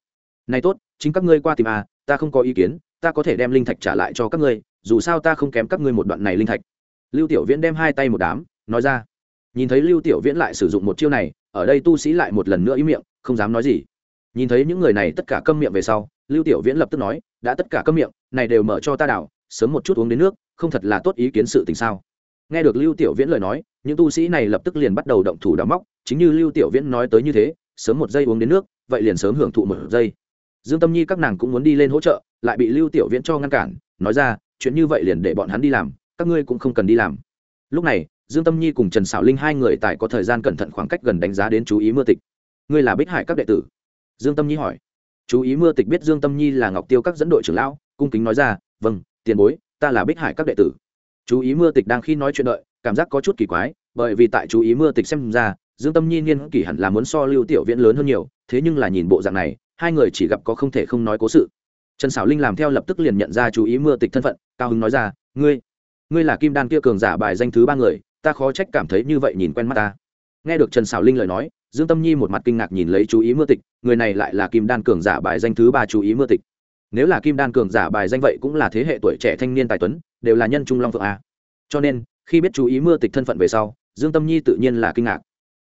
Này tốt, chính các ngươi qua tìm à ta không có ý kiến, ta có thể đem linh thạch trả lại cho các ngươi, dù sao ta không kém các ngươi một đoạn này linh thạch. Lưu tiểu viễn đem hai tay một đám, nói ra nhìn thấy lưu tiểu viễn lại sử dụng một chiêu này, ở đây tu sĩ lại một lần nữa ý miệng, không dám nói gì. Nhìn thấy những người này tất cả câm miệng về sau, lưu tiểu viễn lập tức nói, đã tất cả câm miệng, này đều mở cho ta đảo, sớm một chút uống đến nước, không thật là tốt ý kiến sự tình sao? Nghe được lưu tiểu viễn lời nói, những tu sĩ này lập tức liền bắt đầu động thủ đào móc, chính như lưu tiểu viễn nói tới như thế, sớm một giây uống đến nước, vậy liền sớm hưởng thụ một giây. Dương tâm nhi các nàng cũng muốn đi lên hỗ trợ, lại bị lưu tiểu viễn cho ngăn cản, nói ra, chuyện như vậy liền để bọn hắn đi làm, các ngươi cũng không cần đi làm. Lúc này dương tâm nhi cùng trần xảo linh hai người tại có thời gian cẩn thận khoảng cách gần đánh giá đến chú ý mưa tịch. Ngươi là bích hải các đệ tử? Dương tâm nhi hỏi. Chú ý mưa tịch biết dương tâm nhi là ngọc tiêu các dẫn đội trưởng lão, cung kính nói ra vâng tiền bối, ta là bích hải các đệ tử. Chú ý mưa tịch đang khi nói chuyện đợi, cảm giác có chút kỳ quái, bởi vì tại chú ý mưa tịch xem ra, dương tâm nhi niên kỷ hẳn là muốn so lưu tiểu viễn lớn hơn nhiều, thế nhưng là nhìn bộ dạng này, hai người chỉ gặp có không thể không nói cố sự. Trần xảo linh làm theo lập tức liền nhận ra chú ý mưa tịch thân phận, cao hứng nói ra, ngươi ngươi là kim đan kia cường giả bài danh thứ ba người ta khó trách cảm thấy như vậy nhìn quen mắt ta. Nghe được trần xảo linh lời nói, dương tâm nhi một mặt kinh ngạc nhìn lấy chú ý mưa tịch, người này lại là kim đan cường giả bài danh thứ ba chú ý mưa tịch. Nếu là kim đan cường giả bài danh vậy cũng là thế hệ tuổi trẻ thanh niên tài tuấn, đều là nhân trung long phượng a. Cho nên, khi biết chú ý mưa tịch thân phận về sau, dương tâm nhi tự nhiên là kinh ngạc.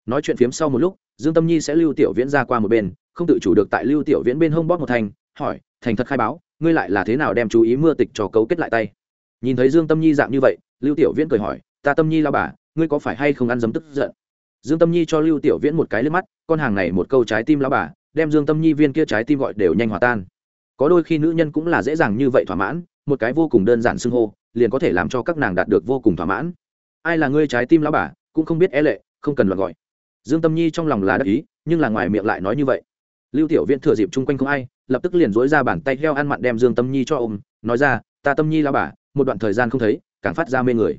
Nói chuyện phiếm sau một lúc, dương tâm nhi sẽ lưu tiểu viễn ra qua một bên, không tự chủ được tại lưu tiểu viễn bên hông bóp một thành hỏi, thành thật khai báo, ngươi lại là thế nào đem chú ý mưa tịch cho cấu kết lại tay? Nhìn thấy dương tâm nhi dạng như vậy, lưu tiểu viễn cười hỏi ta tâm nhi lao bà, ngươi có phải hay không ăn dấm tức giận? Dương tâm nhi cho lưu tiểu viễn một cái lên mắt, con hàng này một câu trái tim lao bà, đem dương tâm nhi viên kia trái tim gọi đều nhanh hòa tan. Có đôi khi nữ nhân cũng là dễ dàng như vậy thỏa mãn, một cái vô cùng đơn giản xưng hô, liền có thể làm cho các nàng đạt được vô cùng thỏa mãn. Ai là ngươi trái tim lao bà, cũng không biết e lệ, không cần loạt gọi. Dương tâm nhi trong lòng là đắc ý, nhưng là ngoài miệng lại nói như vậy. Lưu tiểu viễn thừa dịp chung quanh không ai, lập tức liền dối ra bàn tay heo ăn mặn đem dương tâm nhi cho ôm, nói ra, ta tâm nhi lao bà, một đoạn thời gian không thấy, càng phát ra mê người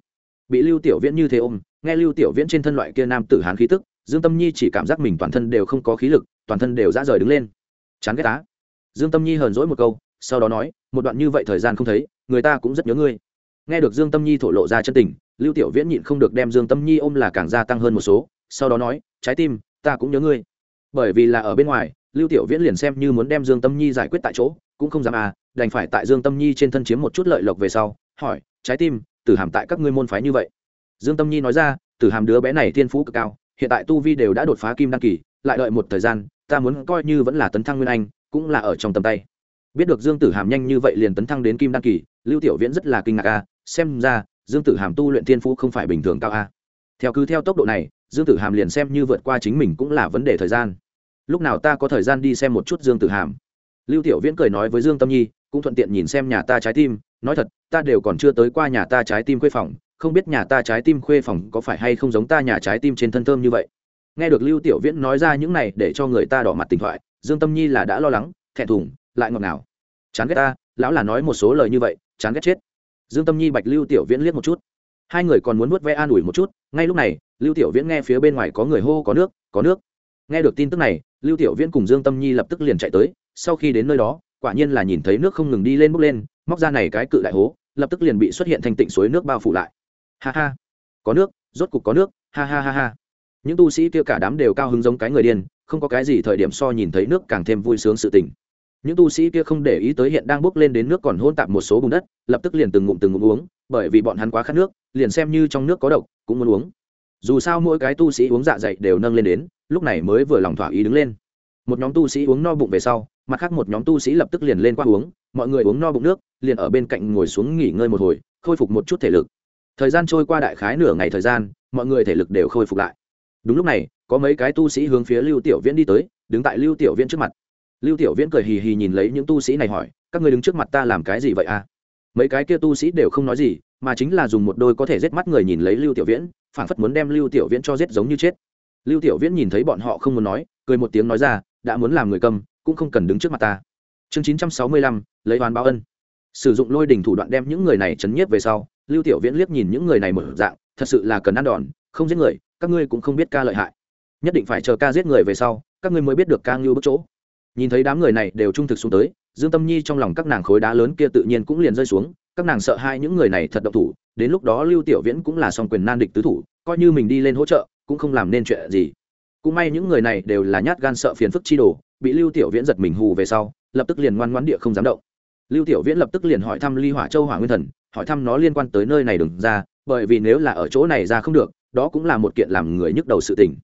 bị lưu tiểu viễn như thế ôm, nghe lưu tiểu viễn trên thân loại kia nam tử hán khí tức, dương tâm nhi chỉ cảm giác mình toàn thân đều không có khí lực, toàn thân đều dã rời đứng lên. Chán ghét á. Dương tâm nhi hờn dỗi một câu, sau đó nói, một đoạn như vậy thời gian không thấy, người ta cũng rất nhớ ngươi. Nghe được dương tâm nhi thổ lộ ra chân tình, lưu tiểu viễn nhịn không được đem dương tâm nhi ôm là càng gia tăng hơn một số, sau đó nói, trái tim, ta cũng nhớ ngươi. Bởi vì là ở bên ngoài, lưu tiểu viễn liền xem như muốn đem dương tâm nhi giải quyết tại chỗ, cũng không dám à đành phải tại dương tâm nhi trên thân chiếm một chút lợi lộc về sau, hỏi, trái tim tử hàm tại các ngươi môn phái như vậy. Dương tâm nhi nói ra tử hàm đứa bé này thiên phú cực cao hiện tại tu vi đều đã đột phá kim đăng kỳ lại đợi một thời gian ta muốn coi như vẫn là tấn thăng nguyên anh cũng là ở trong tầm tay. Biết được dương tử hàm nhanh như vậy liền tấn thăng đến kim đăng kỳ lưu tiểu viễn rất là kinh ngạc a à, xem ra dương tử hàm tu luyện thiên phú không phải bình thường cao a. À. theo cứ theo tốc độ này dương tử hàm liền xem như vượt qua chính mình cũng là vấn đề thời gian. Lúc nào ta có thời gian đi xem một chút dương tử hàm? Lưu tiểu viễn cười nói với dương tâm nhi, cũng thuận tiện nhìn xem nhà ta trái tim, nói thật, ta đều còn chưa tới qua nhà ta trái tim khuê phòng, không biết nhà ta trái tim khuê phòng có phải hay không giống ta nhà trái tim trên thân thơm như vậy. Nghe được lưu tiểu viễn nói ra những này để cho người ta đỏ mặt tình thoại, dương tâm nhi là đã lo lắng, thẹn thùng, lại ngọt ngào. Chán ghét ta, lão là nói một số lời như vậy, chán ghét chết. Dương tâm nhi bạch lưu tiểu viễn liếc một chút. Hai người còn muốn nuốt ve an ủi một chút, ngay lúc này, lưu tiểu viễn nghe phía bên ngoài có người hô có nước có nước. Nghe được tin tức này, lưu tiểu viễn cùng dương tâm nhi lập tức liền chạy tới sau khi đến nơi đó, quả nhiên là nhìn thấy nước không ngừng đi lên bốc lên, móc ra này cái cự đại hố, lập tức liền bị xuất hiện thành tịnh suối nước bao phủ lại. Ha ha. Có nước, rốt cục có nước, ha ha ha ha. Những tu sĩ kia cả đám đều cao hứng giống cái người điên, không có cái gì thời điểm so nhìn thấy nước càng thêm vui sướng sự tình. Những tu sĩ kia không để ý tới hiện đang bốc lên đến nước còn hôn tạp một số bùn đất, lập tức liền từng ngụm từng ngụm uống, bởi vì bọn hắn quá khát nước, liền xem như trong nước có độc, cũng muốn uống. Dù sao mỗi cái tu sĩ uống dạ dày đều nâng lên đến, lúc này mới vừa lòng thỏa ý đứng lên. Một nhóm tu sĩ uống no bụng về sau mặt khác một nhóm tu sĩ lập tức liền lên qua uống, mọi người uống no bụng nước, liền ở bên cạnh ngồi xuống nghỉ ngơi một hồi, khôi phục một chút thể lực. Thời gian trôi qua đại khái nửa ngày thời gian, mọi người thể lực đều khôi phục lại. Đúng lúc này, có mấy cái tu sĩ hướng phía lưu tiểu viễn đi tới, đứng tại lưu tiểu viễn trước mặt. Lưu tiểu viễn cười hì hì nhìn lấy những tu sĩ này hỏi, các người đứng trước mặt ta làm cái gì vậy à? Mấy cái kia tu sĩ đều không nói gì, mà chính là dùng một đôi có thể giết mắt người nhìn lấy lưu tiểu viễn phản phất muốn đem lưu tiểu viễn cho giết giống như chết. Lưu tiểu viễn nhìn thấy bọn họ không muốn nói, cười một tiếng nói ra, đã muốn làm người cầm cũng không cần đứng trước mặt ta. Chương chín trăm sáu mươi lăm, lấy oán báo ân. Sử dụng lôi đình thủ đoạn đem những người này chấn nhiếp về sau, lưu tiểu viễn liếc nhìn những người này mở dạng, thật sự là cần ăn đòn, không giết người, các ngươi cũng không biết ca lợi hại. Nhất định phải chờ ca giết người về sau, các ngươi mới biết được ca ngưu bức chỗ. Nhìn thấy đám người này đều trung thực xuống tới, dương tâm nhi trong lòng các nàng khối đá lớn kia tự nhiên cũng liền rơi xuống, các nàng sợ hai những người này thật độc thủ, đến lúc đó lưu tiểu viễn cũng là song quyền nan địch tứ thủ, coi như mình đi lên hỗ trợ, cũng không làm nên chuyện gì cũng may những người này đều là nhát gan sợ phiền phức chi đồ, bị lưu tiểu viễn giật mình hù về sau, lập tức liền ngoan ngoãn địa không dám động. Lưu tiểu viễn lập tức liền hỏi thăm ly hỏa châu hỏa nguyên thần, hỏi thăm nó liên quan tới nơi này đừng ra, bởi vì nếu là ở chỗ này ra không được, đó cũng là một kiện làm người nhức đầu sự tình.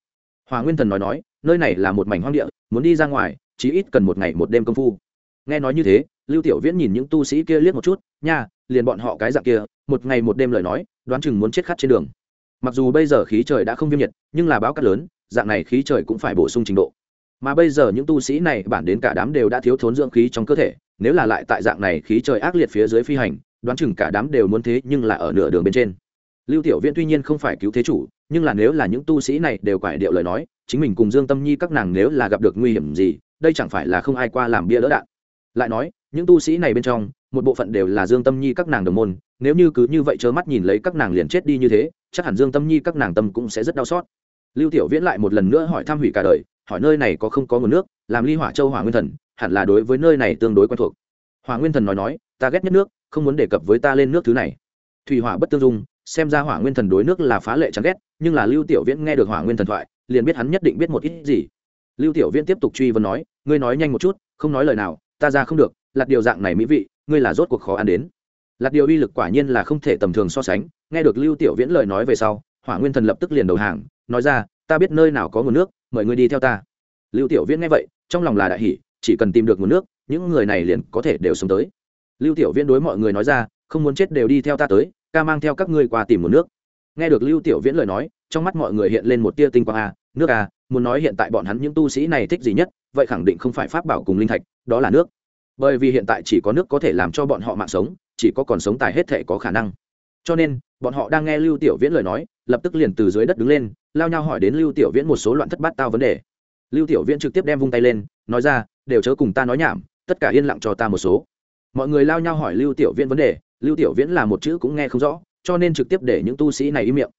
Hỏa nguyên thần nói nói, nơi này là một mảnh hoang địa, muốn đi ra ngoài chí ít cần một ngày một đêm công phu. Nghe nói như thế, lưu tiểu viễn nhìn những tu sĩ kia liếc một chút, nha, liền bọn họ cái dạng kia, một ngày một đêm lời nói, đoán chừng muốn chết khát trên đường. Mặc dù bây giờ khí trời đã không viêm nhiệt, nhưng là báo cát lớn dạng này khí trời cũng phải bổ sung trình độ. Mà bây giờ những tu sĩ này bản đến cả đám đều đã thiếu thốn dưỡng khí trong cơ thể, nếu là lại tại dạng này khí trời ác liệt phía dưới phi hành, đoán chừng cả đám đều muốn thế nhưng là ở nửa đường bên trên. Lưu tiểu viễn tuy nhiên không phải cứu thế chủ, nhưng là nếu là những tu sĩ này đều quải điệu lời nói, chính mình cùng dương tâm nhi các nàng nếu là gặp được nguy hiểm gì, đây chẳng phải là không ai qua làm bia đỡ đạn. Lại nói, những tu sĩ này bên trong, một bộ phận đều là dương tâm nhi các nàng đồng môn, nếu như cứ như vậy trơ mắt nhìn lấy các nàng liền chết đi như thế, chắc hẳn dương tâm nhi các nàng tâm cũng sẽ rất đau xót lưu tiểu viễn lại một lần nữa hỏi thăm hủy cả đời, hỏi nơi này có không có nguồn nước, làm ly hỏa châu hỏa nguyên thần, hẳn là đối với nơi này tương đối quen thuộc. Hỏa nguyên thần nói nói, ta ghét nhất nước, không muốn đề cập với ta lên nước thứ này. Thủy hỏa bất tương dung, xem ra hỏa nguyên thần đối nước là phá lệ chán ghét, nhưng là lưu tiểu viễn nghe được hỏa nguyên thần thoại, liền biết hắn nhất định biết một ít gì. Lưu tiểu viễn tiếp tục truy vấn nói, ngươi nói nhanh một chút, không nói lời nào, ta ra không được, lạt điều dạng này mỹ vị, ngươi là rốt cuộc khó ăn đến. Lạt điều uy lực quả nhiên là không thể tầm thường so sánh, nghe được lưu tiểu viễn lời nói về sau, hỏa nguyên thần lập tức liền đầu hàng nói ra, ta biết nơi nào có nguồn nước, mời ngươi đi theo ta. Lưu tiểu viễn nghe vậy, trong lòng là đại hỷ chỉ cần tìm được nguồn nước, những người này liền có thể đều sống tới. Lưu tiểu viễn đối mọi người nói ra, không muốn chết đều đi theo ta tới, ca mang theo các ngươi qua tìm nguồn nước. Nghe được lưu tiểu viễn lời nói, trong mắt mọi người hiện lên một tia tinh quang a nước a muốn nói hiện tại bọn hắn những tu sĩ này thích gì nhất, vậy khẳng định không phải pháp bảo cùng linh thạch, đó là nước. Bởi vì hiện tại chỉ có nước có thể làm cho bọn họ mạng sống, chỉ có còn sống tài hết thể có khả năng cho nên, bọn họ đang nghe lưu tiểu viễn lời nói, lập tức liền từ dưới đất đứng lên, lao nhau hỏi đến lưu tiểu viễn một số loạn thất bát tao vấn đề. Lưu tiểu viễn trực tiếp đem vung tay lên, nói ra, đều chớ cùng ta nói nhảm, tất cả yên lặng cho ta một số. Mọi người lao nhau hỏi lưu tiểu viễn vấn đề, lưu tiểu viễn là một chữ cũng nghe không rõ, cho nên trực tiếp để những tu sĩ này im miệng.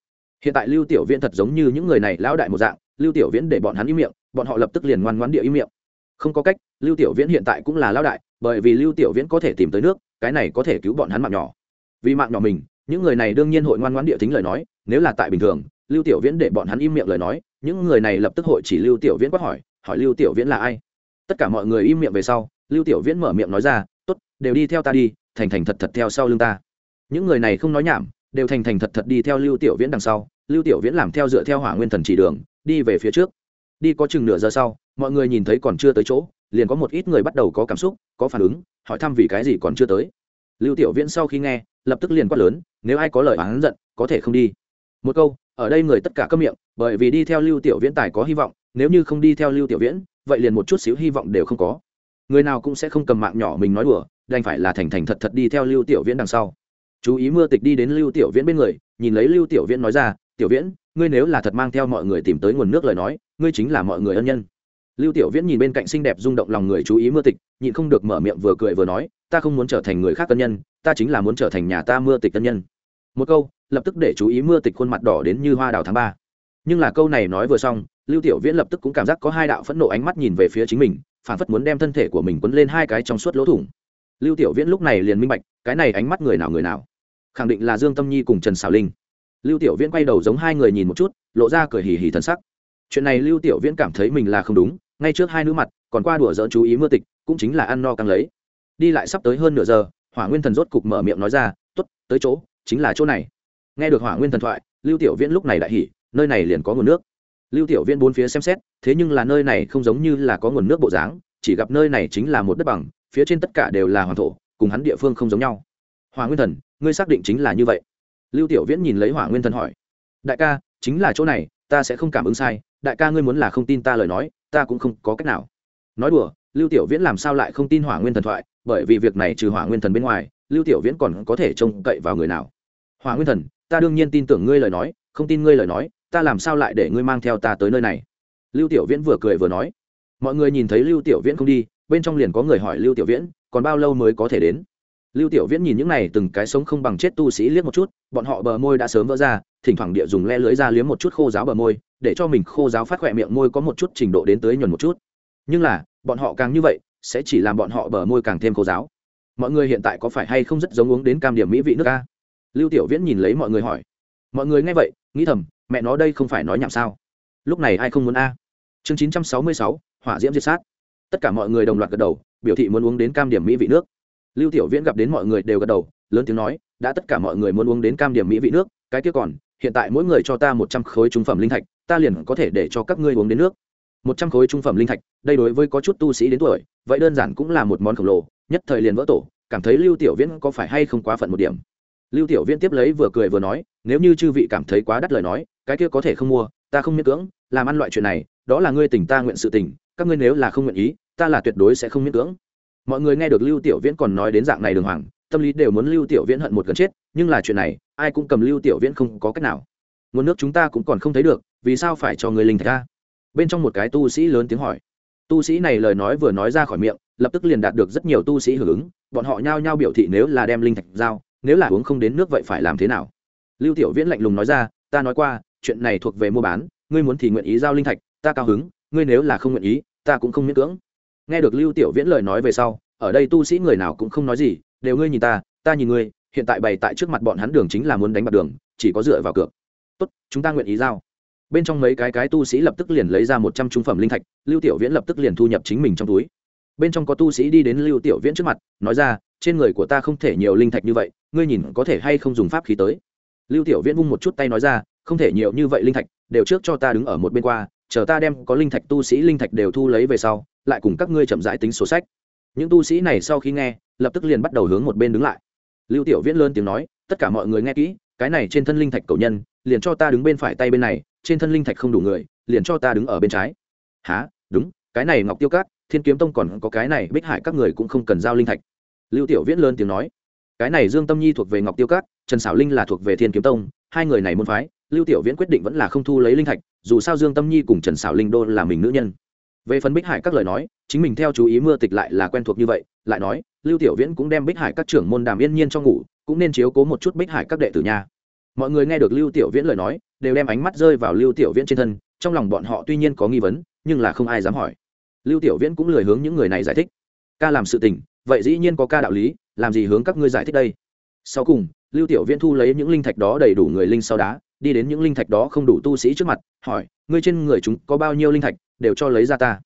Hiện tại lưu tiểu viễn thật giống như những người này lão đại một dạng, lưu tiểu viễn để bọn hắn im miệng, bọn họ lập tức liền ngoan ngoãn địa im miệng. Không có cách, lưu tiểu viễn hiện tại cũng là lão đại, bởi vì lưu tiểu viễn có thể tìm tới nước, cái này có thể cứu bọn hắn mạng nhỏ. Vì mạng nhỏ mình những người này đương nhiên hội ngoan ngoãn địa tính lời nói, nếu là tại bình thường, lưu tiểu viễn để bọn hắn im miệng lời nói, những người này lập tức hội chỉ lưu tiểu viễn quát hỏi hỏi lưu tiểu viễn là ai? Tất cả mọi người im miệng về sau, lưu tiểu viễn mở miệng nói ra, tốt, đều đi theo ta đi, thành thành thật thật theo sau lưng ta. Những người này không nói nhảm, đều thành thành thật thật đi theo lưu tiểu viễn đằng sau, lưu tiểu viễn làm theo dựa theo hỏa nguyên thần chỉ đường, đi về phía trước. Đi có chừng nửa giờ sau, mọi người nhìn thấy còn chưa tới chỗ, liền có một ít người bắt đầu có cảm xúc, có phản ứng, hỏi thăm vì cái gì còn chưa tới. Lưu tiểu viễn sau khi nghe, lập tức liền quát lớn nếu ai có lời oán giận, có thể không đi. Một câu, ở đây người tất cả câm miệng, bởi vì đi theo lưu tiểu viễn tài có hy vọng, nếu như không đi theo lưu tiểu viễn, vậy liền một chút xíu hy vọng đều không có. Người nào cũng sẽ không cầm mạng nhỏ mình nói đùa, đành phải là thành thành thật thật đi theo lưu tiểu viễn đằng sau. Chú ý mưa tịch đi đến lưu tiểu viễn bên người, nhìn lấy lưu tiểu viễn nói ra, tiểu viễn, ngươi nếu là thật mang theo mọi người tìm tới nguồn nước lời nói, ngươi chính là mọi người ân nhân. Lưu tiểu viễn nhìn bên cạnh xinh đẹp rung động lòng người chú ý mưa tịch, nhịn không được mở miệng vừa cười vừa nói, ta không muốn trở thành người khác ân nhân ta chính là muốn trở thành nhà ta mưa tịch tân nhân. Một câu, lập tức để chú ý mưa tịch khuôn mặt đỏ đến như hoa đào tháng ba. Nhưng là câu này nói vừa xong, lưu tiểu viễn lập tức cũng cảm giác có hai đạo phẫn nộ ánh mắt nhìn về phía chính mình, phản phất muốn đem thân thể của mình quấn lên hai cái trong suốt lỗ thủng. Lưu tiểu viễn lúc này liền minh bạch, cái này ánh mắt người nào người nào? Khẳng định là dương tâm nhi cùng trần xảo linh. Lưu tiểu viễn quay đầu giống hai người nhìn một chút, lộ ra cười hì hì thần sắc. Chuyện này lưu tiểu viễn cảm thấy mình là không đúng, ngay trước hai nữ mặt, còn qua đùa dỡn chú ý mưa tịch, cũng chính là ăn no căng lấy. Đi lại sắp tới hơn nửa giờ hỏa nguyên thần rốt cục mở miệng nói ra t ố t tới chỗ, chính là chỗ này. Nghe được hỏa nguyên thần thoại, lưu tiểu viễn lúc này đại hỉ, nơi này liền có nguồn nước. Lưu tiểu viễn bốn phía xem xét, thế nhưng là nơi này không giống như là có nguồn nước bộ dáng, chỉ gặp nơi này chính là một đất bằng, phía trên tất cả đều là hoàng thổ, cùng hắn địa phương không giống nhau. Hỏa nguyên thần, ngươi xác định chính là như vậy? Lưu tiểu viễn nhìn lấy hỏa nguyên thần hỏi. Đại ca, chính là chỗ này, ta sẽ không cảm ứng sai, đại ca ngươi muốn là không tin ta lời nói, ta cũng không có cách nào. Nói đùa, lưu tiểu viễn làm sao lại không tin hỏa nguyên thần thoại bởi vì việc này trừ hỏa nguyên thần bên ngoài, lưu tiểu viễn còn có thể trông cậy vào người nào? Hỏa nguyên thần, ta đương nhiên tin tưởng ngươi lời nói, không tin ngươi lời nói, ta làm sao lại để ngươi mang theo ta tới nơi này? Lưu tiểu viễn vừa cười vừa nói. Mọi người nhìn thấy lưu tiểu viễn không đi, bên trong liền có người hỏi lưu tiểu viễn, còn bao lâu mới có thể đến? Lưu tiểu viễn nhìn những này từng cái sống không bằng chết tu sĩ liếc một chút, bọn họ bờ môi đã sớm vỡ ra, thỉnh thoảng địa dùng le lưới ra liếm một chút khô giáo bờ môi, để cho mình khô giáo phát khỏe miệng môi có một chút trình độ đến tới nhuần một chút. Nhưng là, bọn họ càng như vậy sẽ chỉ làm bọn họ bờ môi càng thêm khô giáo. Mọi người hiện tại có phải hay không rất giống uống đến cam điểm mỹ vị nước ca lưu tiểu viễn nhìn lấy mọi người hỏi. Mọi người nghe vậy, nghĩ thầm, mẹ nó đây không phải nói nhảm sao? Lúc này ai không muốn a? Chương chín trăm sáu mươi sáu, hỏa diễm diệt sát. Tất cả mọi người đồng loạt gật đầu, biểu thị muốn uống đến cam điểm mỹ vị nước. Lưu tiểu viễn gặp đến mọi người đều gật đầu, lớn tiếng nói, đã tất cả mọi người muốn uống đến cam điểm mỹ vị nước, cái kia còn, hiện tại mỗi người cho ta một trăm khối trung phẩm linh thạch, ta liền có thể để cho các ngươi uống đến nước một trăm khối trung phẩm linh thạch, đây đối với có chút tu sĩ đến tuổi, vậy đơn giản cũng là một món khổng lồ, nhất thời liền vỡ tổ, cảm thấy lưu tiểu viễn có phải hay không quá phận một điểm. Lưu tiểu viễn tiếp lấy vừa cười vừa nói, nếu như chư vị cảm thấy quá đắt lời nói, cái kia có thể không mua, ta không miễn cưỡng, làm ăn loại chuyện này, đó là ngươi tình ta nguyện sự tình, các ngươi nếu là không nguyện ý, ta là tuyệt đối sẽ không miễn cưỡng. Mọi người nghe được lưu tiểu viễn còn nói đến dạng này đường hoàng, tâm lý đều muốn lưu tiểu viễn hận một gần chết, nhưng là chuyện này, ai cũng cầm lưu tiểu viễn không có cách nào. Nguồn nước chúng ta cũng còn không thấy được, vì sao phải cho người linh thạch ta bên trong một cái tu sĩ lớn tiếng hỏi. Tu sĩ này lời nói vừa nói ra khỏi miệng, lập tức liền đạt được rất nhiều tu sĩ hưởng ứng, bọn họ nhao nhao biểu thị nếu là đem linh thạch giao, nếu là uống không đến nước vậy phải làm thế nào? Lưu tiểu viễn lạnh lùng nói ra, ta nói qua, chuyện này thuộc về mua bán, ngươi muốn thì nguyện ý giao linh thạch, ta cao hứng, ngươi nếu là không nguyện ý, ta cũng không miễn cưỡng. Nghe được lưu tiểu viễn lời nói về sau, ở đây tu sĩ người nào cũng không nói gì, đều ngươi nhìn ta ta nhìn ngươi, hiện tại bày tại trước mặt bọn hắn đường chính là muốn đánh bạc đường, chỉ có dựa vào cược. Tốt, chúng ta nguyện ý giao bên trong mấy cái cái tu sĩ lập tức liền lấy ra một trăm trung phẩm linh thạch, lưu tiểu viễn lập tức liền thu nhập chính mình trong túi. Bên trong có tu sĩ đi đến lưu tiểu viễn trước mặt, nói ra, trên người của ta không thể nhiều linh thạch như vậy, ngươi nhìn có thể hay không dùng pháp khí tới? Lưu tiểu viễn vung một chút tay nói ra, không thể nhiều như vậy linh thạch, đều trước cho ta đứng ở một bên qua, chờ ta đem có linh thạch tu sĩ linh thạch đều thu lấy về sau, lại cùng các ngươi chậm rãi tính sổ sách. Những tu sĩ này sau khi nghe, lập tức liền bắt đầu hướng một bên đứng lại. Lưu tiểu viễn lớn tiếng nói, tất cả mọi người nghe kỹ, cái này trên thân linh thạch cầu nhân liền cho ta đứng bên phải tay bên này, trên thân linh thạch không đủ người, liền cho ta đứng ở bên trái. Há đúng, cái này ngọc tiêu cát thiên kiếm tông còn có cái này bích hải các người cũng không cần giao linh thạch. Lưu tiểu viễn lớn tiếng nói. Cái này dương tâm nhi thuộc về ngọc tiêu cát trần xảo linh là thuộc về thiên kiếm tông, hai người này muốn phái, lưu tiểu viễn quyết định vẫn là không thu lấy linh thạch, dù sao dương tâm nhi cùng trần xảo linh đô là mình nữ nhân. Về phần bích hải các lời nói, chính mình theo chú ý mưa tịch lại là quen thuộc như vậy, lại nói, lưu tiểu viễn cũng đem bích hải các trưởng môn đàm yên nhiên cho ngủ, cũng nên chiếu cố một chút bích hải các đệ tử nhà mọi người nghe được lưu tiểu viễn lời nói, đều đem ánh mắt rơi vào lưu tiểu viễn trên thân, trong lòng bọn họ tuy nhiên có nghi vấn, nhưng là không ai dám hỏi. Lưu tiểu viễn cũng lười hướng những người này giải thích. Ca làm sự tình, vậy dĩ nhiên có ca đạo lý, làm gì hướng các ngươi giải thích đây? Sau cùng, lưu tiểu viễn thu lấy những linh thạch đó đầy đủ người linh sau đá, đi đến những linh thạch đó không đủ tu sĩ trước mặt, hỏi, ngươi trên người chúng có bao nhiêu linh thạch, đều cho lấy ra ta?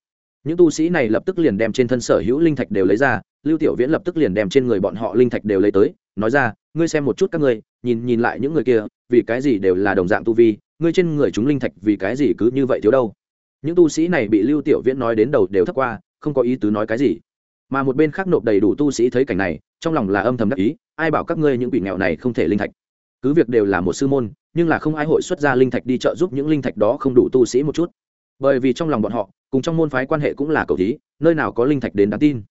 Những tu sĩ này lập tức liền đem trên thân sở hữu linh thạch đều lấy ra lưu tiểu viễn lập tức liền đem trên người bọn họ linh thạch đều lấy tới, nói ra, ngươi xem một chút các ngươi, nhìn nhìn lại những người kia, vì cái gì đều là đồng dạng tu vi, ngươi trên người chúng linh thạch vì cái gì cứ như vậy thiếu đâu? Những tu sĩ này bị lưu tiểu viễn nói đến đầu đều thấp qua, không có ý tứ nói cái gì. Mà một bên khác nộp đầy đủ tu sĩ thấy cảnh này, trong lòng là âm thầm đắc ý, ai bảo các ngươi những quỷ nghèo này không thể linh thạch? Cứ việc đều là một sư môn, nhưng là không ai hội xuất ra linh thạch đi trợ giúp những linh thạch đó không đủ tu sĩ một chút. Bởi vì trong lòng bọn họ, cùng trong môn phái quan hệ cũng là cầu thí, nơi nào có linh thạch đến đáng tin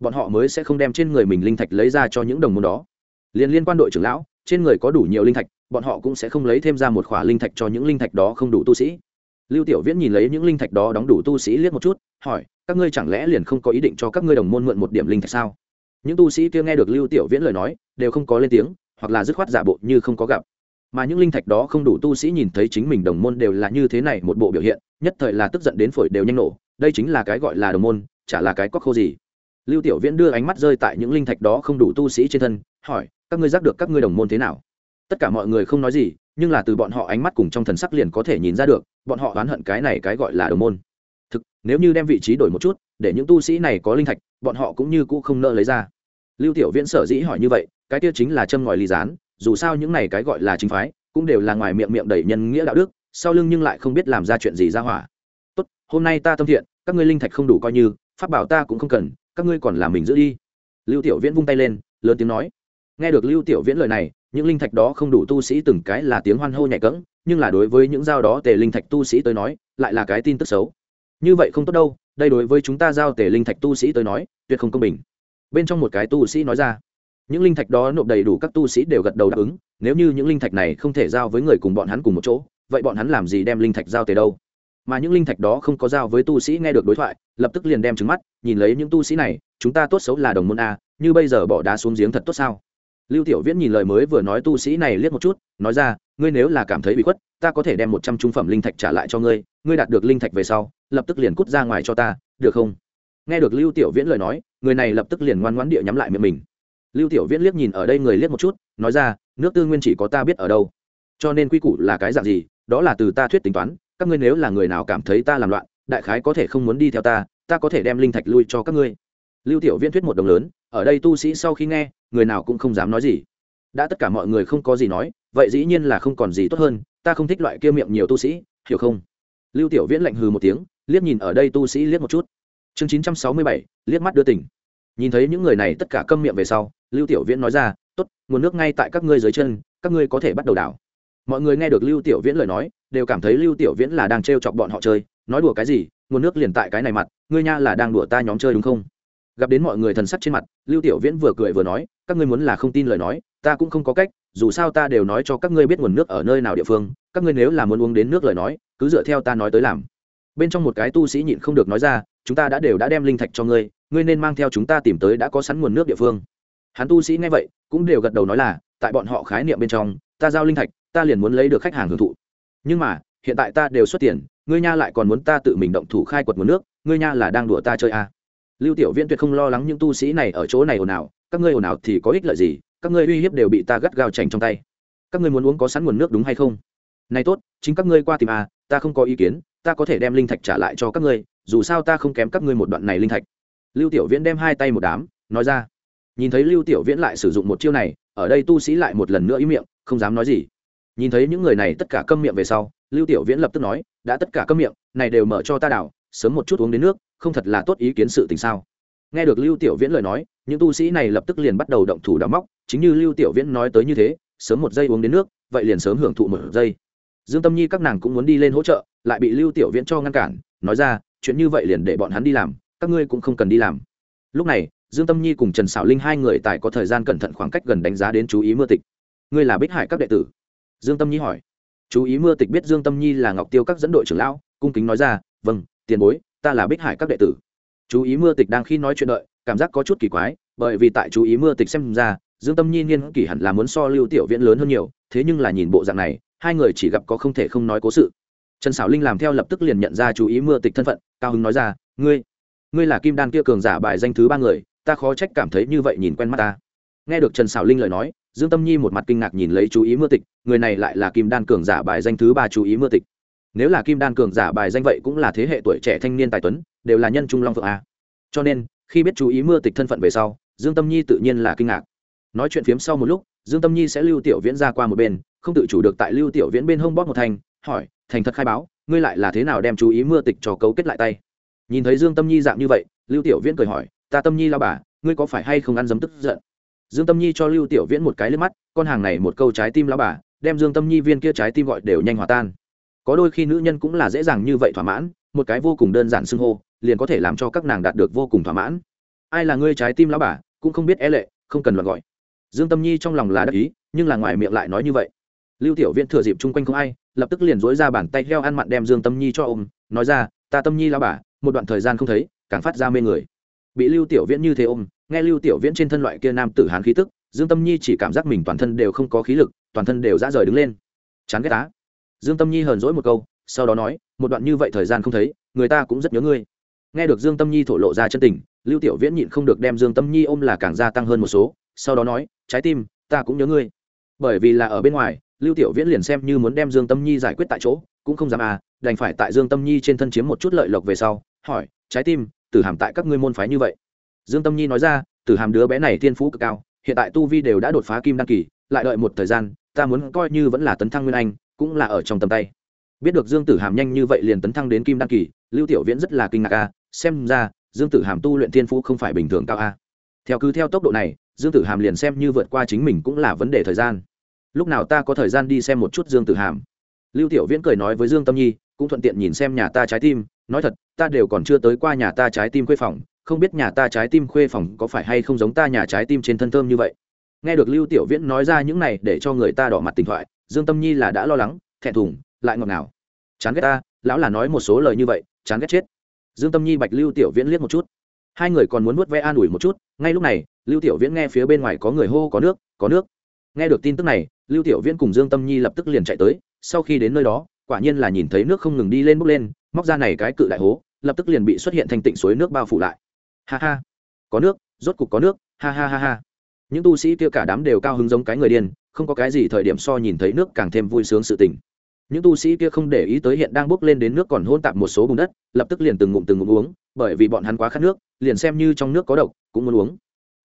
bọn họ mới sẽ không đem trên người mình linh thạch lấy ra cho những đồng môn đó. Liên liên quan đội trưởng lão, trên người có đủ nhiều linh thạch, bọn họ cũng sẽ không lấy thêm ra một khỏa linh thạch cho những linh thạch đó không đủ tu sĩ. Lưu tiểu viễn nhìn lấy những linh thạch đó đóng đủ tu sĩ liếc một chút, hỏi, các ngươi chẳng lẽ liền không có ý định cho các ngươi đồng môn mượn một điểm linh thạch sao? Những tu sĩ kia nghe được lưu tiểu viễn lời nói, đều không có lên tiếng, hoặc là dứt khoát giả bộ như không có gặp. Mà những linh thạch đó không đủ tu sĩ nhìn thấy chính mình đồng môn đều là như thế này một bộ biểu hiện, nhất thời là tức giận đến phổi đều nhanh nổ, đây chính là cái gọi là đồng môn, chả là cái cóc khô gì lưu tiểu viễn đưa ánh mắt rơi tại những linh thạch đó không đủ tu sĩ trên thân, hỏi, các ngươi giác được các ngươi đồng môn thế nào? Tất cả mọi người không nói gì, nhưng là từ bọn họ ánh mắt cùng trong thần sắc liền có thể nhìn ra được, bọn họ oán hận cái này cái gọi là đồng môn. Thực, nếu như đem vị trí đổi một chút, để những tu sĩ này có linh thạch, bọn họ cũng như cũ không nợ lấy ra. Lưu tiểu viễn sở dĩ hỏi như vậy, cái kia chính là châm ngòi ly gián, dù sao những này cái gọi là chính phái, cũng đều là ngoài miệng miệng đầy nhân nghĩa đạo đức, sau lưng nhưng lại không biết làm ra chuyện gì ra hỏa. Tốt, hôm nay ta tâm thiện, các ngươi linh thạch không đủ coi như, pháp bảo ta cũng không cần các ngươi còn làm mình giữ đi. Lưu tiểu viễn vung tay lên, lớn tiếng nói. Nghe được lưu tiểu viễn lời này, những linh thạch đó không đủ tu sĩ từng cái là tiếng hoan hô nhẹ cẫng, nhưng là đối với những giao đó tề linh thạch tu sĩ tới nói, lại là cái tin tức xấu. Như vậy không tốt đâu, đây đối với chúng ta giao tề linh thạch tu sĩ tới nói, tuyệt không công bình. Bên trong một cái tu sĩ nói ra, những linh thạch đó nộp đầy đủ các tu sĩ đều gật đầu đáp ứng, nếu như những linh thạch này không thể giao với người cùng bọn hắn cùng một chỗ, vậy bọn hắn làm gì đem linh thạch giao tề đâu? Mà những linh thạch đó không có giao với tu sĩ nghe được đối thoại, lập tức liền đem trứng mắt, nhìn lấy những tu sĩ này, chúng ta tốt xấu là đồng môn a, như bây giờ bỏ đá xuống giếng thật tốt sao? Lưu tiểu viễn nhìn lời mới vừa nói tu sĩ này liếc một chút, nói ra, ngươi nếu là cảm thấy bị khuất, ta có thể đem một trăm trung phẩm linh thạch trả lại cho ngươi ngươi đạt được linh thạch về sau, lập tức liền cút ra ngoài cho ta, được không? Nghe được lưu tiểu viễn lời nói, người này lập tức liền ngoan ngoãn địa nhắm lại miệng mình. Lưu tiểu viễn liếc nhìn ở đây người liếc một chút, nói ra, nước tư nguyên chỉ có ta biết ở đâu. Cho nên quy củ là cái dạng gì, đó là từ ta thuyết tính toán các ngươi nếu là người nào cảm thấy ta làm loạn, đại khái có thể không muốn đi theo ta ta có thể đem linh thạch lui cho các ngươi. Lưu tiểu viễn thuyết một đồng lớn, ở đây tu sĩ sau khi nghe, người nào cũng không dám nói gì. Đã tất cả mọi người không có gì nói, vậy dĩ nhiên là không còn gì tốt hơn, ta không thích loại kia miệng nhiều tu sĩ, hiểu không? Lưu tiểu viễn lạnh hừ một tiếng, liếc nhìn ở đây tu sĩ liếc một chút. Chương chín trăm sáu mươi bảy, liếc mắt đưa tỉnh nhìn thấy những người này tất cả câm miệng về sau, lưu tiểu viễn nói ra, tốt, nguồn nước ngay tại các ngươi dưới chân, các ngươi có thể bắt đầu đảo mọi người nghe được lưu tiểu viễn lời nói, đều cảm thấy lưu tiểu viễn là đang trêu chọc bọn họ chơi. Nói đùa cái gì, nguồn nước liền tại cái này mặt, ngươi nha là đang đùa ta nhóm chơi đúng không? Gặp đến mọi người thần sắc trên mặt, lưu tiểu viễn vừa cười vừa nói, các ngươi muốn là không tin lời nói, ta cũng không có cách, dù sao ta đều nói cho các ngươi biết nguồn nước ở nơi nào địa phương, các ngươi nếu là muốn uống đến nước lời nói, cứ dựa theo ta nói tới làm. Bên trong một cái tu sĩ nhịn không được nói ra, chúng ta đã đều đã đem linh thạch cho ngươi ngươi nên mang theo chúng ta tìm tới đã có sẵn nguồn nước địa phương. Hắn tu sĩ nghe vậy, cũng đều gật đầu nói là, tại bọn họ khái niệm bên trong, ta giao linh thạch ta liền muốn lấy được khách hàng hưởng thụ. Nhưng mà, hiện tại ta đều xuất tiền, ngươi nha lại còn muốn ta tự mình động thủ khai quật nguồn nước, ngươi nha là đang đùa ta chơi à. lưu tiểu viễn tuyệt không lo lắng những tu sĩ này ở chỗ này ồn ào, các ngươi ồn ào thì có ích lợi gì, các ngươi uy hiếp đều bị ta gắt gao chành trong tay. Các ngươi muốn uống có sẵn nguồn nước đúng hay không? Này tốt, chính các ngươi qua tìm à ta không có ý kiến, ta có thể đem linh thạch trả lại cho các ngươi, dù sao ta không kém các ngươi một đoạn này linh thạch. Lưu tiểu viễn đem hai tay một đám, nói ra. Nhìn thấy lưu tiểu viễn lại sử dụng một chiêu này, ở đây tu sĩ lại một lần nữa ý miệng, không dám nói gì nhìn thấy những người này tất cả câm miệng về sau, lưu tiểu viễn lập tức nói, đã tất cả câm miệng, này đều mở cho ta đảo, sớm một chút uống đến nước, không thật là tốt ý kiến sự tình sao? Nghe được lưu tiểu viễn lời nói, những tu sĩ này lập tức liền bắt đầu động thủ đào móc, chính như lưu tiểu viễn nói tới như thế, sớm một giây uống đến nước, vậy liền sớm hưởng thụ một giây. Dương tâm nhi các nàng cũng muốn đi lên hỗ trợ, lại bị lưu tiểu viễn cho ngăn cản, nói ra, chuyện như vậy liền để bọn hắn đi làm, các ngươi cũng không cần đi làm. Lúc này, dương tâm nhi cùng trần xảo linh hai người tại có thời gian cẩn thận khoảng cách gần đánh giá đến chú ý mưa tịch. Ngươi là bích hải các đệ tử dương tâm nhi hỏi. Chú ý mưa tịch biết dương tâm nhi là ngọc tiêu các dẫn đội trưởng lão, cung kính nói ra vâng tiền bối, ta là bích hải các đệ tử. Chú ý mưa tịch đang khi nói chuyện đợi, cảm giác có chút kỳ quái, bởi vì tại chú ý mưa tịch xem ra, dương tâm nhi niên kỷ hẳn là muốn so lưu tiểu viễn lớn hơn nhiều, thế nhưng là nhìn bộ dạng này, hai người chỉ gặp có không thể không nói cố sự. Trần xảo linh làm theo lập tức liền nhận ra chú ý mưa tịch thân phận, cao hứng nói ra, ngươi ngươi là kim đan kia cường giả bài danh thứ ba người, ta khó trách cảm thấy như vậy nhìn quen mắt ta. Nghe được trần xảo linh lời nói dương tâm nhi một mặt kinh ngạc nhìn lấy chú ý mưa tịch, người này lại là kim đan cường giả bài danh thứ ba chú ý mưa tịch. Nếu là kim đan cường giả bài danh vậy cũng là thế hệ tuổi trẻ thanh niên tài tuấn, đều là nhân trung long phượng a. Cho nên, khi biết chú ý mưa tịch thân phận về sau, dương tâm nhi tự nhiên là kinh ngạc. Nói chuyện phiếm sau một lúc, dương tâm nhi sẽ lưu tiểu viễn ra qua một bên, không tự chủ được tại lưu tiểu viễn bên hông bóp một thành hỏi, thành thật khai báo, ngươi lại là thế nào đem chú ý mưa tịch cho cấu kết lại tay? Nhìn thấy dương tâm nhi dạng như vậy, lưu tiểu viễn cười hỏi, ta tâm nhi lao bà, ngươi có phải hay không ăn dấm tức giận? Dương tâm nhi cho lưu tiểu viễn một cái lên mắt, con hàng này một câu trái tim lá bà, đem dương tâm nhi viên kia trái tim gọi đều nhanh hòa tan. Có đôi khi nữ nhân cũng là dễ dàng như vậy thỏa mãn, một cái vô cùng đơn giản xưng hô, liền có thể làm cho các nàng đạt được vô cùng thỏa mãn. Ai là ngươi trái tim lão bà, cũng không biết e lệ, không cần loạt gọi. Dương tâm nhi trong lòng là đắc ý, nhưng là ngoài miệng lại nói như vậy. Lưu tiểu viễn thừa dịp chung quanh không ai, lập tức liền dối ra bàn tay heo ăn mặn đem dương tâm nhi cho ôm, nói ra, ta tâm nhi lão bà, một đoạn thời gian không thấy, càng phát ra mê người. Bị lưu tiểu viễn như thế ôm nghe lưu tiểu viễn trên thân loại kia nam tử hán khí tức, dương tâm nhi chỉ cảm giác mình toàn thân đều không có khí lực, toàn thân đều dã rời đứng lên. Chán ghét á. Dương tâm nhi hờn dỗi một câu, sau đó nói, một đoạn như vậy thời gian không thấy, người ta cũng rất nhớ ngươi. Nghe được dương tâm nhi thổ lộ ra chân tình, lưu tiểu viễn nhịn không được đem dương tâm nhi ôm là càng gia tăng hơn một số, sau đó nói, trái tim, ta cũng nhớ ngươi. Bởi vì là ở bên ngoài, lưu tiểu viễn liền xem như muốn đem dương tâm nhi giải quyết tại chỗ, cũng không dám à đành phải tại dương tâm nhi trên thân chiếm một chút lợi lộc về sau, hỏi, trái tim tử hàm tại các ngươi môn phái như vậy? Dương tâm nhi nói ra, tử hàm đứa bé này thiên phú cực cao, hiện tại tu vi đều đã đột phá kim đăng kỳ, lại đợi một thời gian, ta muốn coi như vẫn là tấn thăng nguyên anh, cũng là ở trong tầm tay. Biết được dương tử hàm nhanh như vậy liền tấn thăng đến kim đăng kỳ, lưu tiểu viễn rất là kinh ngạc a, xem ra, dương tử hàm tu luyện thiên phú không phải bình thường cao a. Theo cứ theo tốc độ này, dương tử hàm liền xem như vượt qua chính mình cũng là vấn đề thời gian. Lúc nào ta có thời gian đi xem một chút dương tử hàm? Lưu tiểu viễn cười nói với dương tâm nhi, cũng thuận tiện nhìn xem nhà ta trái tim, nói thật, ta đều còn chưa tới qua nhà ta trái tim quê phòng không biết nhà ta trái tim khuê phòng có phải hay không giống ta nhà trái tim trên thân thơm như vậy. Nghe được lưu tiểu viễn nói ra những này để cho người ta đỏ mặt tình thoại, dương tâm nhi là đã lo lắng, thẹn thùng, lại ngọt ngào. Chán ghét ta, lão là nói một số lời như vậy, chán ghét chết. Dương tâm nhi bạch lưu tiểu viễn liếc một chút. Hai người còn muốn nuốt ve an ủi một chút, ngay lúc này, lưu tiểu viễn nghe phía bên ngoài có người hô có nước có nước. Nghe được tin tức này, lưu tiểu viễn cùng dương tâm nhi lập tức liền chạy tới, sau khi đến nơi đó, quả nhiên là nhìn thấy nước không ngừng đi lên bốc lên, móc ra này cái cự đại hố, lập tức liền bị xuất hiện thành tịnh suối nước bao phủ lại ha ha, có nước, rốt cục có nước, ha ha ha ha. Những tu sĩ kia cả đám đều cao hứng giống cái người điên, không có cái gì thời điểm so nhìn thấy nước càng thêm vui sướng sự tình. Những tu sĩ kia không để ý tới hiện đang bước lên đến nước còn hôn tạp một số bùn đất, lập tức liền từng ngụm từng ngụm uống, bởi vì bọn hắn quá khát nước, liền xem như trong nước có độc, cũng muốn uống.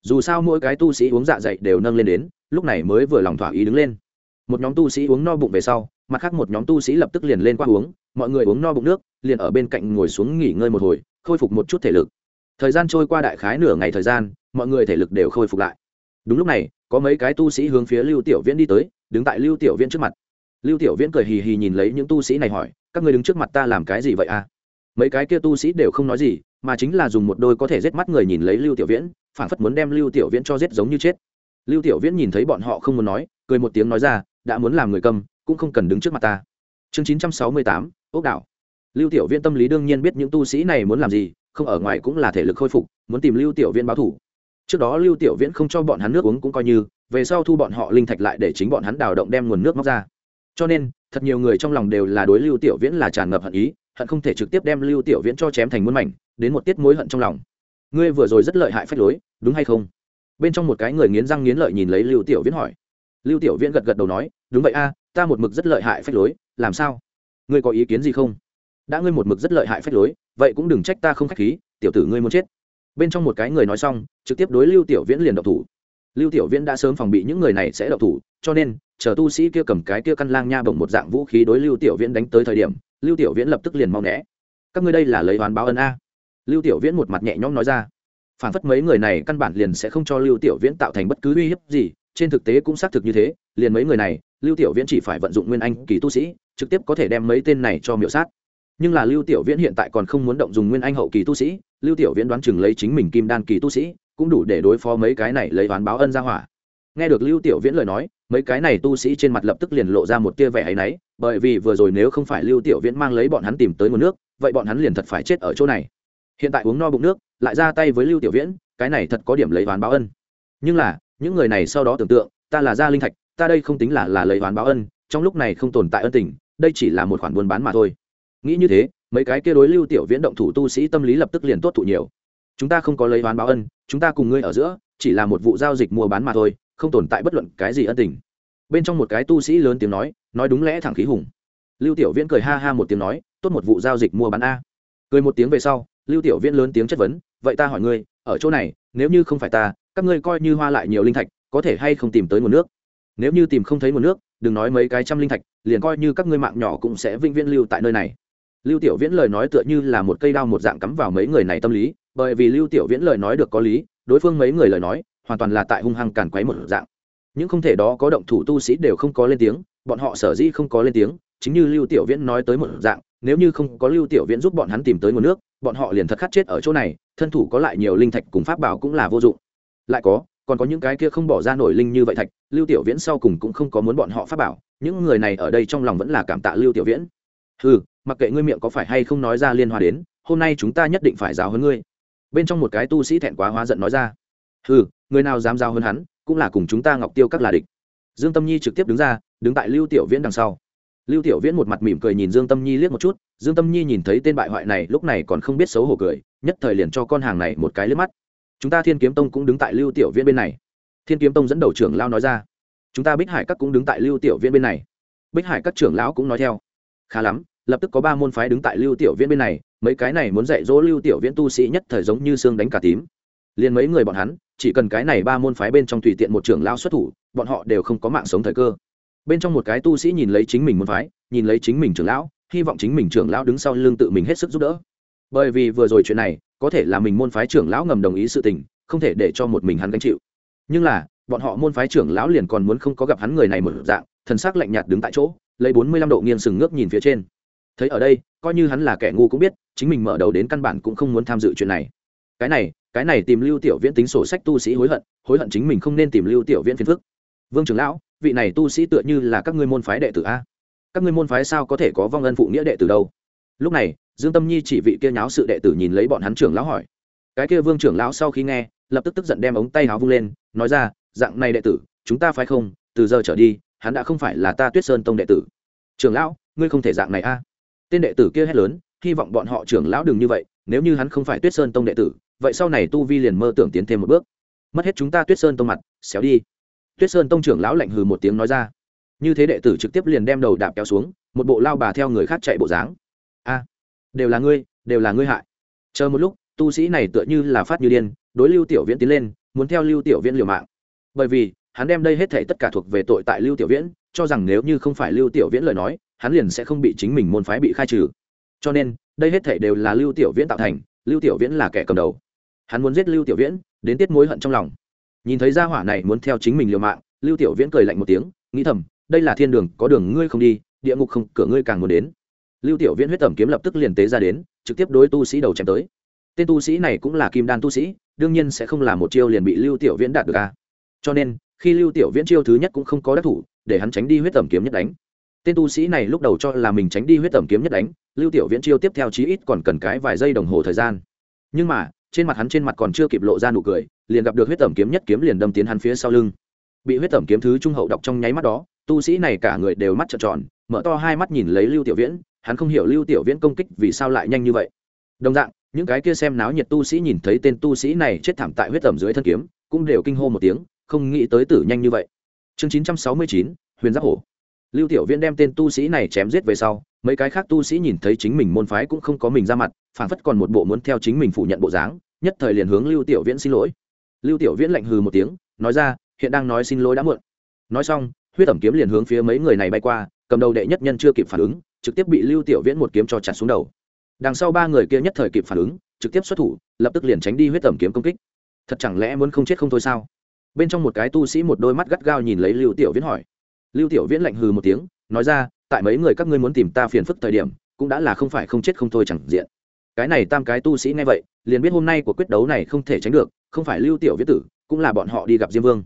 Dù sao mỗi cái tu sĩ uống dạ dày đều nâng lên đến, lúc này mới vừa lòng thỏa ý đứng lên. Một nhóm tu sĩ uống no bụng về sau, mặt khác một nhóm tu sĩ lập tức liền lên qua uống, mọi người uống no bụng nước, liền ở bên cạnh ngồi xuống nghỉ ngơi một hồi, khôi phục một chút thể lực thời gian trôi qua đại khái nửa ngày thời gian, mọi người thể lực đều khôi phục lại. Đúng lúc này, có mấy cái tu sĩ hướng phía lưu tiểu viễn đi tới, đứng tại lưu tiểu viễn trước mặt. Lưu tiểu viễn cười hì hì nhìn lấy những tu sĩ này hỏi, các người đứng trước mặt ta làm cái gì vậy à? Mấy cái kia tu sĩ đều không nói gì, mà chính là dùng một đôi có thể giết mắt người nhìn lấy lưu tiểu viễn phản phất muốn đem lưu tiểu viễn cho giết giống như chết. Lưu tiểu viễn nhìn thấy bọn họ không muốn nói, cười một tiếng nói ra, đã muốn làm người câm, cũng không cần đứng trước mặt ta. Chương chín trăm sáu mươi tám, ốc đảo. Lưu tiểu viễn tâm lý đương nhiên biết những tu sĩ này muốn làm gì không ở ngoài cũng là thể lực khôi phục, muốn tìm lưu tiểu viễn báo thủ. Trước đó lưu tiểu viễn không cho bọn hắn nước uống cũng coi như, về sau thu bọn họ linh thạch lại để chính bọn hắn đào động đem nguồn nước móc ra. Cho nên, thật nhiều người trong lòng đều là đối lưu tiểu viễn là tràn ngập hận ý, hận không thể trực tiếp đem lưu tiểu viễn cho chém thành muôn mảnh, đến một tiết mối hận trong lòng. Ngươi vừa rồi rất lợi hại phách lối, đúng hay không? Bên trong một cái người nghiến răng nghiến lợi nhìn lấy lưu tiểu viễn hỏi. Lưu tiểu viễn gật gật đầu nói, đúng vậy a, ta một mực rất lợi hại phách lối, làm sao? Ngươi có ý kiến gì không? Đã ngươi một mực rất lợi hại phách lối, vậy cũng đừng trách ta không k h á c h khí, tiểu tử ngươi muốn chết. Bên trong một cái người nói xong, trực tiếp đối lưu tiểu viễn liền độc thủ. Lưu tiểu viễn đã sớm phòng bị những người này sẽ độc thủ, cho nên, chờ tu sĩ kia cầm cái kia căn lang nha bổng một dạng vũ khí đối lưu tiểu viễn đánh tới thời điểm, lưu tiểu viễn lập tức liền mau né. Các ngươi đây là lấy oán báo ân a. Lưu tiểu viễn một mặt nhẹ nhõm nói ra. Phản phất mấy người này căn bản liền sẽ không cho lưu tiểu viễn tạo thành bất cứ uy hiếp gì, trên thực tế cũng xác thực như thế, liền mấy người này, lưu tiểu viễn chỉ phải vận dụng nguyên anh kỳ tu sĩ, trực tiếp có thể đem mấy tên này cho miểu sát nhưng là lưu tiểu viễn hiện tại còn không muốn động dùng nguyên anh hậu kỳ tu sĩ, lưu tiểu viễn đoán chừng lấy chính mình kim đan kỳ tu sĩ, cũng đủ để đối phó mấy cái này lấy oán báo ân ra hỏa. Nghe được lưu tiểu viễn lời nói, mấy cái này tu sĩ trên mặt lập tức liền lộ ra một tia vẻ hay náy, bởi vì vừa rồi nếu không phải lưu tiểu viễn mang lấy bọn hắn tìm tới nguồn nước, vậy bọn hắn liền thật phải chết ở chỗ này. Hiện tại uống no bụng nước, lại ra tay với lưu tiểu viễn, cái này thật có điểm lấy oán báo ân. Nhưng là, những người này sau đó tưởng tượng, ta là gia linh thạch, ta đây không tính là là lấy oán báo ân, trong lúc này không tồn tại ân tình, đây chỉ là một khoản buôn bán mà thôi nghĩ như thế, mấy cái kia đối lưu tiểu viễn động thủ tu sĩ tâm lý lập tức liền tốt thụ nhiều. Chúng ta không có lấy oán báo ân, chúng ta cùng ngươi ở giữa, chỉ là một vụ giao dịch mua bán mà thôi, không tồn tại bất luận cái gì ân tình. Bên trong một cái tu sĩ lớn tiếng nói nói đúng lẽ thẳng khí hùng. Lưu tiểu viễn cười ha ha một tiếng nói, tốt một vụ giao dịch mua bán a. Cười một tiếng về sau, lưu tiểu viễn lớn tiếng chất vấn, vậy ta hỏi ngươi, ở chỗ này, nếu như không phải ta, các ngươi coi như hoa lại nhiều linh thạch, có thể hay không tìm tới nguồn nước? Nếu như tìm không thấy nguồn nước, đừng nói mấy cái trăm linh thạch, liền coi như các ngươi mạng nhỏ cũng sẽ vĩnh viễn lưu tại nơi này lưu tiểu viễn lời nói tựa như là một cây đao một dạng cắm vào mấy người này tâm lý, bởi vì lưu tiểu viễn lời nói được có lý, đối phương mấy người lời nói, hoàn toàn là tại hung hăng càn quấy một dạng. Những không thể đó có động thủ tu sĩ đều không có lên tiếng, bọn họ sở dĩ không có lên tiếng, chính như lưu tiểu viễn nói tới một dạng, nếu như không có lưu tiểu viễn giúp bọn hắn tìm tới nguồn nước, bọn họ liền thật khát chết ở chỗ này, thân thủ có lại nhiều linh thạch cùng pháp bảo cũng là vô dụng. Lại có, còn có những cái kia không bỏ ra nổi linh như vậy thạch, lưu tiểu viễn sau cùng cũng không có muốn bọn họ pháp bảo, những người này ở đây trong lòng vẫn là cảm tạ lưu tiểu viễn. Ừ mặc kệ ngươi miệng có phải hay không nói ra liên hoa đến, hôm nay chúng ta nhất định phải giáo hơn ngươi. Bên trong một cái tu sĩ thẹn quá hóa giận nói ra. Ừ người nào dám giao hơn hắn, cũng là cùng chúng ta ngọc tiêu các là địch. Dương tâm nhi trực tiếp đứng ra, đứng tại lưu tiểu viễn đằng sau. Lưu tiểu viễn một mặt mỉm cười nhìn dương tâm nhi liếc một chút, dương tâm nhi nhìn thấy tên bại hoại này, lúc này còn không biết xấu hổ cười, nhất thời liền cho con hàng này một cái liếc mắt. Chúng ta thiên kiếm tông cũng đứng tại lưu tiểu viễn bên này. Thiên kiếm tông dẫn đầu trưởng lao nói ra. Chúng ta bích hải các cũng đứng tại lưu tiểu viễn bên này. Bích hải các trưởng lão cũng nói theo. Khá lắm lập tức có ba môn phái đứng tại lưu tiểu viễn bên này, mấy cái này muốn dạy dỗ lưu tiểu viễn tu sĩ nhất thời giống như xương đánh cả tím. Liền mấy người bọn hắn, chỉ cần cái này ba môn phái bên trong tùy tiện một trưởng lao xuất thủ, bọn họ đều không có mạng sống thời cơ. Bên trong một cái tu sĩ nhìn lấy chính mình môn phái, nhìn lấy chính mình trưởng lão, hy vọng chính mình trưởng lão đứng sau lưng tự mình hết sức giúp đỡ. Bởi vì vừa rồi chuyện này, có thể là mình môn phái trưởng lão ngầm đồng ý sự tình, không thể để cho một mình hắn gánh chịu. Nhưng là, bọn họ môn phái trưởng lão liền còn muốn không có gặp hắn người này một dạng, thần sắc lạnh nhạt đứng tại chỗ, lấy bốn mươi lăm độ nghiêng sừng ngước nhìn phía trên thấy ở đây, coi như hắn là kẻ ngu cũng biết, chính mình mở đầu đến căn bản cũng không muốn tham dự chuyện này. Cái này cái này tìm lưu tiểu viễn tính sổ sách tu sĩ hối hận hối hận chính mình không nên tìm lưu tiểu viễn phiền phức. Vương trưởng lão, vị này tu sĩ tựa như là các ngươi môn phái đệ tử a. Các ngươi môn phái sao có thể có vong ân phụ nghĩa đệ tử đâu? Lúc này, dương tâm nhi chỉ vị kia nháo sự đệ tử nhìn lấy bọn hắn trưởng lão hỏi. Cái kia vương trưởng lão sau khi nghe, lập tức tức giận đem ống tay áo vung lên, nói ra, dạng này đệ tử, chúng ta phải không? Từ giờ trở đi, hắn đã không phải là ta tuyết sơn tông đệ tử. Trưởng lão, ngươi không thể dạng này a tên đệ tử kia hét lớn, hy vọng bọn họ trưởng lão đừng như vậy, nếu như hắn không phải tuyết sơn tông đệ tử, vậy sau này tu vi liền mơ tưởng tiến thêm một bước. Mất hết chúng ta tuyết sơn tông mặt, xéo đi. Tuyết sơn tông trưởng lão lạnh hừ một tiếng nói ra. Như thế đệ tử trực tiếp liền đem đầu đạp kéo xuống, một bộ lao bà theo người khác chạy bộ dáng. A, đều là ngươi, đều là ngươi hại. Chờ một lúc, tu sĩ này tựa như là phát như điên, đối lưu tiểu viễn tiến lên, muốn theo lưu tiểu viễn liều mạng. Bởi vì, hắn đem đây hết thể tất cả thuộc về tội tại lưu tiểu viễn, cho rằng nếu như không phải lưu tiểu viễn lời nói hắn liền sẽ không bị chính mình môn phái bị khai trừ. Cho nên, đây hết thể đều là lưu tiểu viễn tạo thành, lưu tiểu viễn là kẻ cầm đầu. Hắn muốn giết lưu tiểu viễn, đến tiết mối hận trong lòng. Nhìn thấy gia hỏa này muốn theo chính mình liều mạng, lưu tiểu viễn cười lạnh một tiếng, nghĩ thầm, đây là thiên đường, có đường ngươi không đi, địa ngục không, cửa ngươi càng muốn đến. Lưu tiểu viễn huyết tẩm kiếm lập tức liền tế ra đến, trực tiếp đối tu sĩ đầu chém tới. Tên tu sĩ này cũng là kim đan tu sĩ, đương nhiên sẽ không là một chiêu liền bị lưu tiểu viễn đạt được a cho nên, khi lưu tiểu viễn chiêu thứ nhất cũng không có đắc thủ, để hắn tránh đi huyết tẩm kiếm nhất đánh tên tu sĩ này lúc đầu cho là mình tránh đi huyết tẩm kiếm nhất đánh, lưu tiểu viễn chiêu tiếp theo chí ít còn cần cái vài giây đồng hồ thời gian. Nhưng mà, trên mặt hắn trên mặt còn chưa kịp lộ ra nụ cười, liền gặp được huyết tẩm kiếm nhất kiếm liền đâm tiến hắn phía sau lưng. Bị huyết tẩm kiếm thứ trung hậu đọc trong nháy mắt đó, tu sĩ này cả người đều mắt trợn tròn, mở to hai mắt nhìn lấy lưu tiểu viễn, hắn không hiểu lưu tiểu viễn công kích vì sao lại nhanh như vậy. Đồng dạng, những cái kia xem náo nhiệt tu sĩ nhìn thấy tên tu sĩ này chết thảm tại huyết tẩm dưới thân kiếm, cũng đều kinh hô một tiếng, không nghĩ tới tử nhanh như vậy. Chương chín trăm sáu mươi chín, huyền giáp hổ lưu tiểu viễn đem tên tu sĩ này chém giết về sau, mấy cái khác tu sĩ nhìn thấy chính mình môn phái cũng không có mình ra mặt, phản phất còn một bộ muốn theo chính mình phủ nhận bộ dáng, nhất thời liền hướng lưu tiểu viễn xin lỗi. Lưu tiểu viễn lạnh hừ một tiếng, nói ra, hiện đang nói xin lỗi đã muộn. Nói xong, huyết ẩm kiếm liền hướng phía mấy người này bay qua, cầm đầu đệ nhất nhân chưa kịp phản ứng, trực tiếp bị lưu tiểu viễn một kiếm cho chặt xuống đầu. Đằng sau ba người kia nhất thời kịp phản ứng, trực tiếp xuất thủ, lập tức liền tránh đi huyết ẩm kiếm công kích. Thật chẳng lẽ muốn không chết không thôi sao? Bên trong một cái tu sĩ một đôi mắt gắt gao nhìn lấy lưu tiểu viễn hỏi lưu tiểu viễn lạnh hừ một tiếng, nói ra, tại mấy người các ngươi muốn tìm ta phiền phức thời điểm, cũng đã là không phải không chết không thôi chẳng diện. Cái này tam cái tu sĩ nghe vậy, liền biết hôm nay của quyết đấu này không thể tránh được, không phải lưu tiểu viễn tử, cũng là bọn họ đi gặp diêm vương.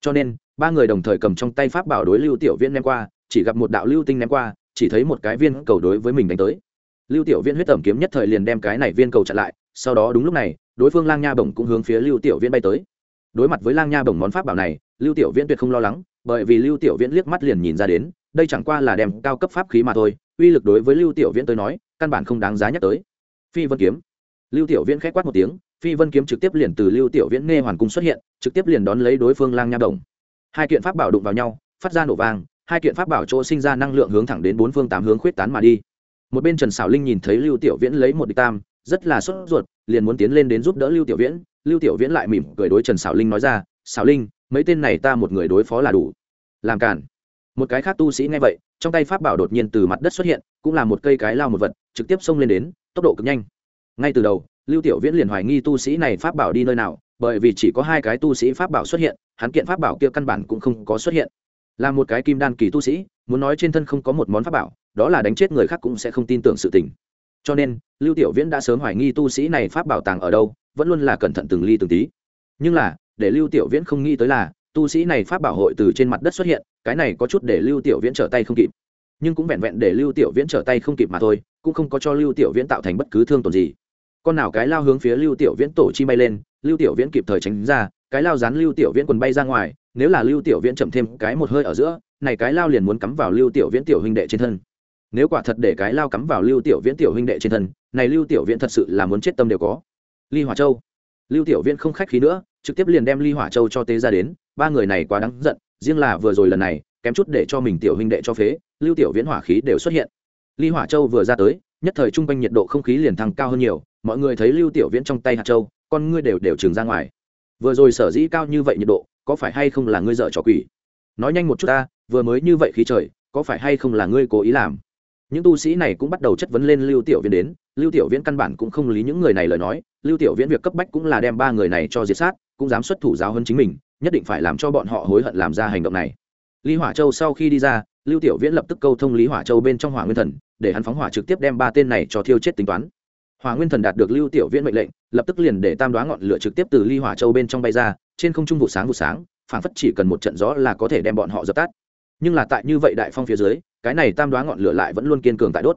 Cho nên, ba người đồng thời cầm trong tay pháp bảo đối lưu tiểu viễn ném qua, chỉ gặp một đạo lưu tinh ném qua, chỉ thấy một cái viên cầu đối với mình đánh tới. Lưu tiểu viễn huyết tẩm kiếm nhất thời liền đem cái này viên cầu chặn lại, sau đó đúng lúc này, đối phương lang nha bổng cũng hướng phía lưu tiểu viễn bay tới. Đối mặt với lang nha bổng món pháp bảo này, lưu tiểu viễn tuyệt không lo lắng bởi vì lưu tiểu viễn liếc mắt liền nhìn ra đến đây chẳng qua là đem cao cấp pháp khí mà thôi uy lực đối với lưu tiểu viễn tới nói căn bản không đáng giá nhắc tới. Phi vân kiếm. Lưu tiểu viễn khét quát một tiếng phi vân kiếm trực tiếp liền từ lưu tiểu viễn nghe hoàn cung xuất hiện trực tiếp liền đón lấy đối phương lang nha đồng. Hai kiện pháp bảo đụng vào nhau phát ra nổ vàng, hai kiện pháp bảo chỗ sinh ra năng lượng hướng thẳng đến bốn phương tám hướng khuyết tán mà đi. Một bên trần xảo linh nhìn thấy lưu tiểu viễn lấy một địch tam rất là sốt ruột liền muốn tiến lên đến giúp đỡ lưu tiểu viễn. Lưu tiểu viễn lại mỉm cười đối trần xảo linh nói ra xảo linh mấy tên này ta một người đối phó là đủ làm cản một cái khác tu sĩ nghe vậy, trong tay pháp bảo đột nhiên từ mặt đất xuất hiện, cũng là một cây cái lao một vật, trực tiếp xông lên đến, tốc độ cực nhanh. Ngay từ đầu, lưu tiểu viễn liền hoài nghi tu sĩ này pháp bảo đi nơi nào, bởi vì chỉ có hai cái tu sĩ pháp bảo xuất hiện, hắn kiện pháp bảo kia căn bản cũng không có xuất hiện. Là một cái kim đan kỳ tu sĩ, muốn nói trên thân không có một món pháp bảo, đó là đánh chết người khác cũng sẽ không tin tưởng sự tình. Cho nên, lưu tiểu viễn đã sớm hoài nghi tu sĩ này pháp bảo tàng ở đâu, vẫn luôn là cẩn thận từng ly từng tí. Nhưng là, để lưu tiểu viễn không nghĩ tới là tu sĩ này pháp bảo hội từ trên mặt đất xuất hiện cái này có chút để lưu tiểu viễn trở tay không kịp nhưng cũng vẹn vẹn để lưu tiểu viễn trở tay không kịp mà thôi cũng không có cho lưu tiểu viễn tạo thành bất cứ thương tổn gì con nào cái lao hướng phía lưu tiểu viễn tổ chi bay lên lưu tiểu viễn kịp thời tránh ra cái lao dán lưu tiểu viễn quần bay ra ngoài nếu là lưu tiểu viễn chậm thêm cái một hơi ở giữa này cái lao liền muốn cắm vào lưu tiểu viễn tiểu huynh đệ trên thân nếu quả thật để cái lao cắm vào lưu tiểu viễn tiểu huynh đệ trên thân này lưu tiểu viễn thật sự là muốn chết tâm đều có ly hòa châu lưu tiểu viễn không khách khí nữa, trực tiếp liền đem ly hỏa châu cho tế ra đến, ba người này quá đáng giận, riêng là vừa rồi lần này, kém chút để cho mình tiểu huynh đệ cho phế, lưu tiểu viễn hỏa khí đều xuất hiện. Ly hỏa châu vừa ra tới, nhất thời trung quanh nhiệt độ không khí liền thăng cao hơn nhiều, mọi người thấy lưu tiểu viễn trong tay hạt châu, con ngươi đều đều trừng ra ngoài. Vừa rồi sở dĩ cao như vậy nhiệt độ, có phải hay không là ngươi dợ trò quỷ? Nói nhanh một chút ta, vừa mới như vậy khí trời, có phải hay không là ngươi cố ý làm? Những tu sĩ này cũng bắt đầu chất vấn lên lưu tiểu viễn đến. Lưu tiểu viễn căn bản cũng không lý những người này lời nói. Lưu tiểu viễn việc cấp bách cũng là đem ba người này cho diệt sát, cũng dám xuất thủ giáo hơn chính mình, nhất định phải làm cho bọn họ hối hận làm ra hành động này. Lý hỏa châu sau khi đi ra, lưu tiểu viễn lập tức câu thông lý hỏa châu bên trong hỏa nguyên thần, để hắn phóng hỏa trực tiếp đem ba tên này cho thiêu chết tính toán. Hỏa nguyên thần đạt được lưu tiểu viễn mệnh lệnh, lập tức liền để tam đoá ngọn lửa trực tiếp từ ly hỏa châu bên trong bay ra, trên không trung vụ sáng vụ sáng phản phất chỉ cần một trận gió là có thể đem bọn họ dập tắt. Nhưng là tại như vậy đại phong phía dưới cái này tam đoá ngọn lửa lại vẫn luôn kiên cường tại đốt.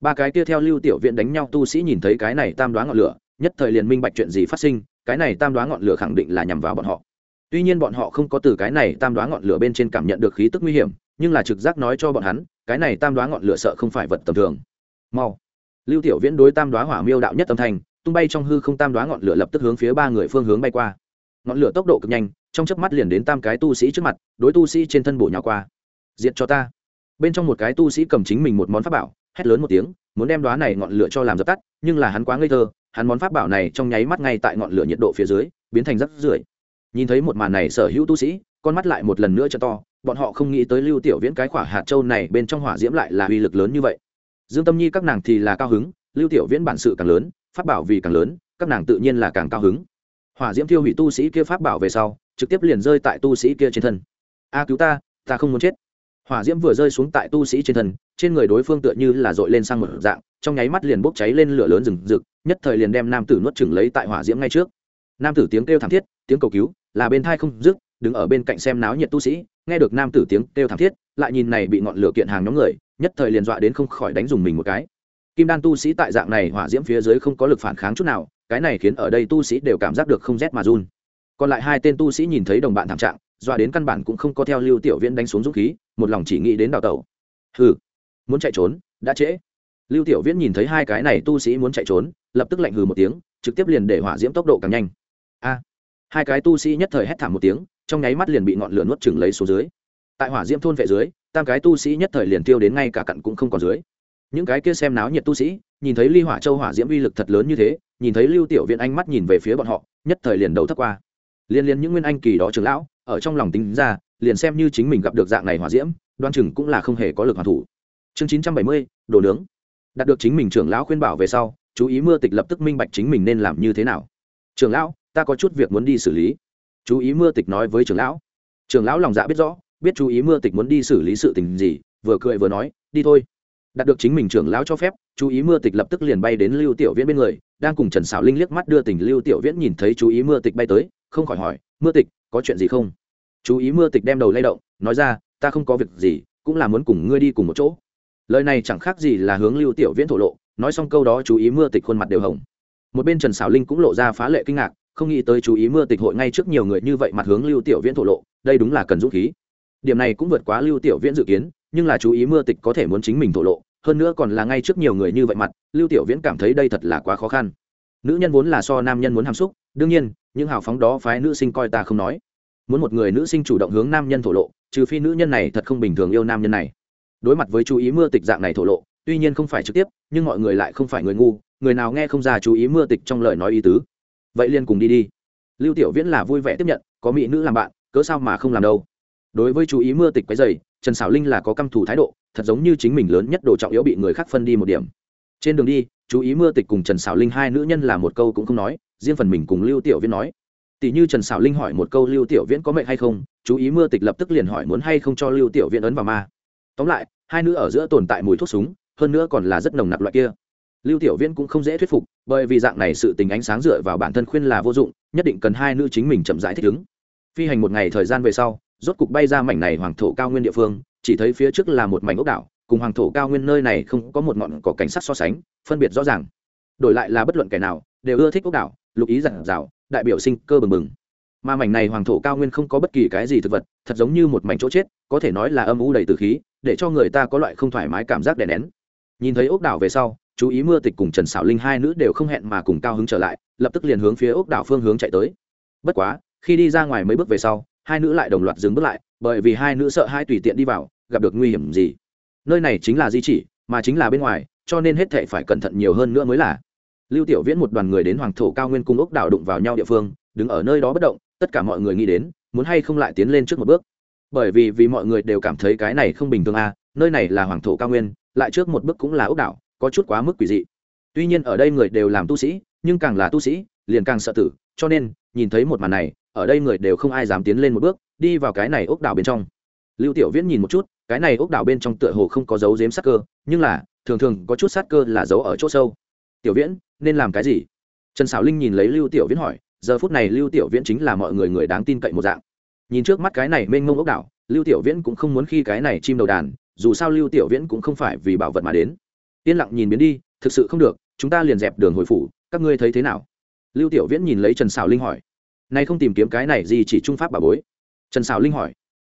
Ba cái kia theo lưu tiểu viện đánh nhau tu sĩ nhìn thấy cái này tam đoá ngọn lửa, nhất thời liền minh bạch chuyện gì phát sinh, cái này tam đoá ngọn lửa khẳng định là nhằm vào bọn họ. Tuy nhiên bọn họ không có từ cái này tam đoá ngọn lửa bên trên cảm nhận được khí tức nguy hiểm, nhưng là trực giác nói cho bọn hắn, cái này tam đoá ngọn lửa sợ không phải vật tầm thường. Mau. Lưu tiểu viễn đối tam đoá hỏa miêu đạo nhất âm thanh, tung bay trong hư không tam đoá ngọn lửa lập tức hướng phía ba người phương hướng bay qua. Ngọn lửa tốc độ cực nhanh, trong chớp mắt liền đến tam cái tu sĩ trước mặt, đối tu sĩ trên thân bổ nhào qua. Diệt cho ta bên trong một cái tu sĩ cầm chính mình một món pháp bảo, hét lớn một tiếng, muốn đem đoá này ngọn lửa cho làm dập tắt, nhưng là hắn quá ngây thơ, hắn món pháp bảo này trong nháy mắt ngay tại ngọn lửa nhiệt độ phía dưới, biến thành rắc rưởi. Nhìn thấy một màn này sở hữu tu sĩ, con mắt lại một lần nữa cho to, bọn họ không nghĩ tới lưu tiểu viễn cái khỏa hạt châu này bên trong hỏa diễm lại là uy lực lớn như vậy. Dương tâm nhi các nàng thì là cao hứng, lưu tiểu viễn bản sự càng lớn, pháp bảo vì càng lớn, các nàng tự nhiên là càng cao hứng. Hỏa diễm thiêu hủy tu sĩ kia pháp bảo về sau, trực tiếp liền rơi tại tu sĩ kia trên thân. A cứu ta ta không muốn chết hỏa diễm vừa rơi xuống tại tu sĩ trên thân, trên người đối phương tựa như là dội lên sang một dạng, trong nháy mắt liền bốc cháy lên lửa lớn rừng rực, nhất thời liền đem nam tử nuốt chừng lấy tại hỏa diễm ngay trước. Nam tử tiếng kêu thảm thiết, tiếng cầu cứu, là bên thai không dứt, đứng ở bên cạnh xem náo nhiệt tu sĩ, nghe được nam tử tiếng kêu thảm thiết, lại nhìn này bị ngọn lửa kiện hàng nhóm người, nhất thời liền dọa đến không khỏi đánh dùng mình một cái. Kim đan tu sĩ tại dạng này hỏa diễm phía dưới không có lực phản kháng chút nào, cái này khiến ở đây tu sĩ đều cảm giác được không rét mà run. Còn lại hai tên tu sĩ nhìn thấy đồng bạn thảm trạng, dọa đến căn bản cũng không có theo lưu tiểu viễn đánh xuống dũng khí một lòng chỉ nghĩ đến đào tẩu. Hừ, muốn chạy trốn, đã trễ. Lưu tiểu viễn nhìn thấy hai cái này tu sĩ muốn chạy trốn, lập tức lạnh hừ một tiếng, trực tiếp liền để hỏa diễm tốc độ càng nhanh. A, hai cái tu sĩ nhất thời hét thảm một tiếng, trong nháy mắt liền bị ngọn lửa nuốt chừng lấy xuống dưới. Tại hỏa diễm thôn vệ dưới, tam cái tu sĩ nhất thời liền tiêu đến ngay cả cặn cũng không còn dưới. Những cái kia xem náo nhiệt tu sĩ, nhìn thấy ly hỏa châu hỏa diễm uy lực thật lớn như thế, nhìn thấy lưu tiểu viễn ánh mắt nhìn về phía bọn họ, nhất thời liền đầu thất qua. Liên liên những nguyên anh kỳ đó trưởng lão, ở trong lòng tính ra liền xem như chính mình gặp được dạng này hỏa diễm đoan chừng cũng là không hề có lực hoàn thủ. Chương chín trăm bảy mươi, đồ nướng. Đạt được chính mình trưởng lão khuyên bảo về sau, chú ý mưa tịch lập tức minh bạch chính mình nên làm như thế nào. Trưởng lão, ta có chút việc muốn đi xử lý. Chú ý mưa tịch nói với trưởng lão. Trưởng lão lòng dạ biết rõ, biết chú ý mưa tịch muốn đi xử lý sự tình gì, vừa cười vừa nói, đi thôi. Đạt được chính mình trưởng lão cho phép, chú ý mưa tịch lập tức liền bay đến lưu tiểu viễn bên người, đang cùng trần xảo linh liếc mắt đưa tình lưu tiểu viễn nhìn thấy chú ý mưa tịch bay tới, không khỏi hỏi, mưa tịch, có chuyện gì không? Chú ý mưa tịch đem đầu lay động, nói ra, ta không có việc gì, cũng là muốn cùng ngươi đi cùng một chỗ. Lời này chẳng khác gì là hướng lưu tiểu viễn thổ lộ, nói xong câu đó chú ý mưa tịch khuôn mặt đều hồng. Một bên trần xảo linh cũng lộ ra phá lệ kinh ngạc, không nghĩ tới chú ý mưa tịch hội ngay trước nhiều người như vậy mặt hướng lưu tiểu viễn thổ lộ, đây đúng là cần dũng khí. Điểm này cũng vượt quá lưu tiểu viễn dự kiến, nhưng là chú ý mưa tịch có thể muốn chính mình thổ lộ, hơn nữa còn là ngay trước nhiều người như vậy mặt, lưu tiểu viễn cảm thấy đây thật là quá khó khăn. Nữ nhân vốn là so nam nhân muốn hàm xúc, đương nhiên, những hào phóng đó phái nữ sinh coi ta không nói muốn một người nữ sinh chủ động hướng nam nhân thổ lộ, trừ phi nữ nhân này thật không bình thường yêu nam nhân này. Đối mặt với chú ý mưa tịch dạng này thổ lộ, tuy nhiên không phải trực tiếp, nhưng mọi người lại không phải người ngu, người nào nghe không ra chú ý mưa tịch trong lời nói ý tứ. Vậy liền cùng đi đi. Lưu tiểu viễn là vui vẻ tiếp nhận, có mỹ nữ làm bạn, cớ sao mà không làm đâu. Đối với chú ý mưa tịch cái dày trần xảo linh là có căm thù thái độ, thật giống như chính mình lớn nhất đồ trọng yếu bị người khác phân đi một điểm. Trên đường đi, chú ý mưa tịch cùng trần xảo linh hai nữ nhân là một câu cũng không nói, riêng phần mình cùng lưu tiểu viễn nói tỷ như trần xảo linh hỏi một câu lưu tiểu viễn có mệnh hay không, chú ý mưa tịch lập tức liền hỏi muốn hay không cho lưu tiểu viễn ấn vào ma. Tóm lại, hai nữ ở giữa tồn tại mùi thuốc súng, hơn nữa còn là rất nồng nặc loại kia. Lưu tiểu viễn cũng không dễ thuyết phục, bởi vì dạng này sự tình ánh sáng dựa vào bản thân khuyên là vô dụng, nhất định cần hai nữ chính mình chậm rãi thích ứng. Phi hành một ngày thời gian về sau, rốt cục bay ra mảnh này hoàng thổ cao nguyên địa phương, chỉ thấy phía trước là một mảnh ốc đảo, cùng hoàng thổ cao nguyên nơi này không có một ngọn cỏ cảnh sát so sánh, phân biệt rõ ràng. Đổi lại là bất luận kẻ nào, đều ưa thích ốc đảo, lục ý giản dào đại biểu sinh cơ bừng bừng. Mà mảnh này hoàng thổ cao nguyên không có bất kỳ cái gì thực vật, thật giống như một mảnh chỗ chết, có thể nói là âm u đầy từ khí, để cho người ta có loại không thoải mái cảm giác đè nén. Nhìn thấy ốc đảo về sau, chú ý mưa tịch cùng trần xảo linh hai nữ đều không hẹn mà cùng cao hứng trở lại, lập tức liền hướng phía ốc đảo phương hướng chạy tới. Bất quá, khi đi ra ngoài mấy bước về sau, hai nữ lại đồng loạt dừng bước lại, bởi vì hai nữ sợ hai tùy tiện đi vào, gặp được nguy hiểm gì. Nơi này chính là di chỉ, mà chính là bên ngoài, cho nên hết thệ phải cẩn thận nhiều hơn nữa mới là lưu tiểu viễn một đoàn người đến hoàng thổ cao nguyên cung ốc đảo đụng vào nhau địa phương, đứng ở nơi đó bất động, tất cả mọi người nghĩ đến, muốn hay không lại tiến lên trước một bước. Bởi vì vì mọi người đều cảm thấy cái này không bình thường à nơi này là hoàng thổ cao nguyên, lại trước một bước cũng là ốc đảo, có chút quá mức quỷ dị. Tuy nhiên ở đây người đều làm tu sĩ, nhưng càng là tu sĩ, liền càng sợ tử, cho nên, nhìn thấy một màn này, ở đây người đều không ai dám tiến lên một bước, đi vào cái này ốc đảo bên trong. Lưu tiểu viễn nhìn một chút, cái này ốc đảo bên trong tựa hồ không có dấu dếm sát cơ, nhưng là, thường thường có chút sát cơ là dấu ở chỗ sâu. Tiểu viễn nên làm cái gì? Trần xảo linh nhìn lấy lưu tiểu viễn hỏi, giờ phút này lưu tiểu viễn chính là mọi người người đáng tin cậy một dạng. Nhìn trước mắt cái này mênh mông ốc đảo, lưu tiểu viễn cũng không muốn khi cái này chim đầu đàn, dù sao lưu tiểu viễn cũng không phải vì bảo vật mà đến. Yên lặng nhìn biến đi, thực sự không được, chúng ta liền dẹp đường hồi phủ, các ngươi thấy thế nào? Lưu tiểu viễn nhìn lấy trần xảo linh hỏi, nay không tìm kiếm cái này gì chỉ trung pháp bảo bối? Trần xảo linh hỏi,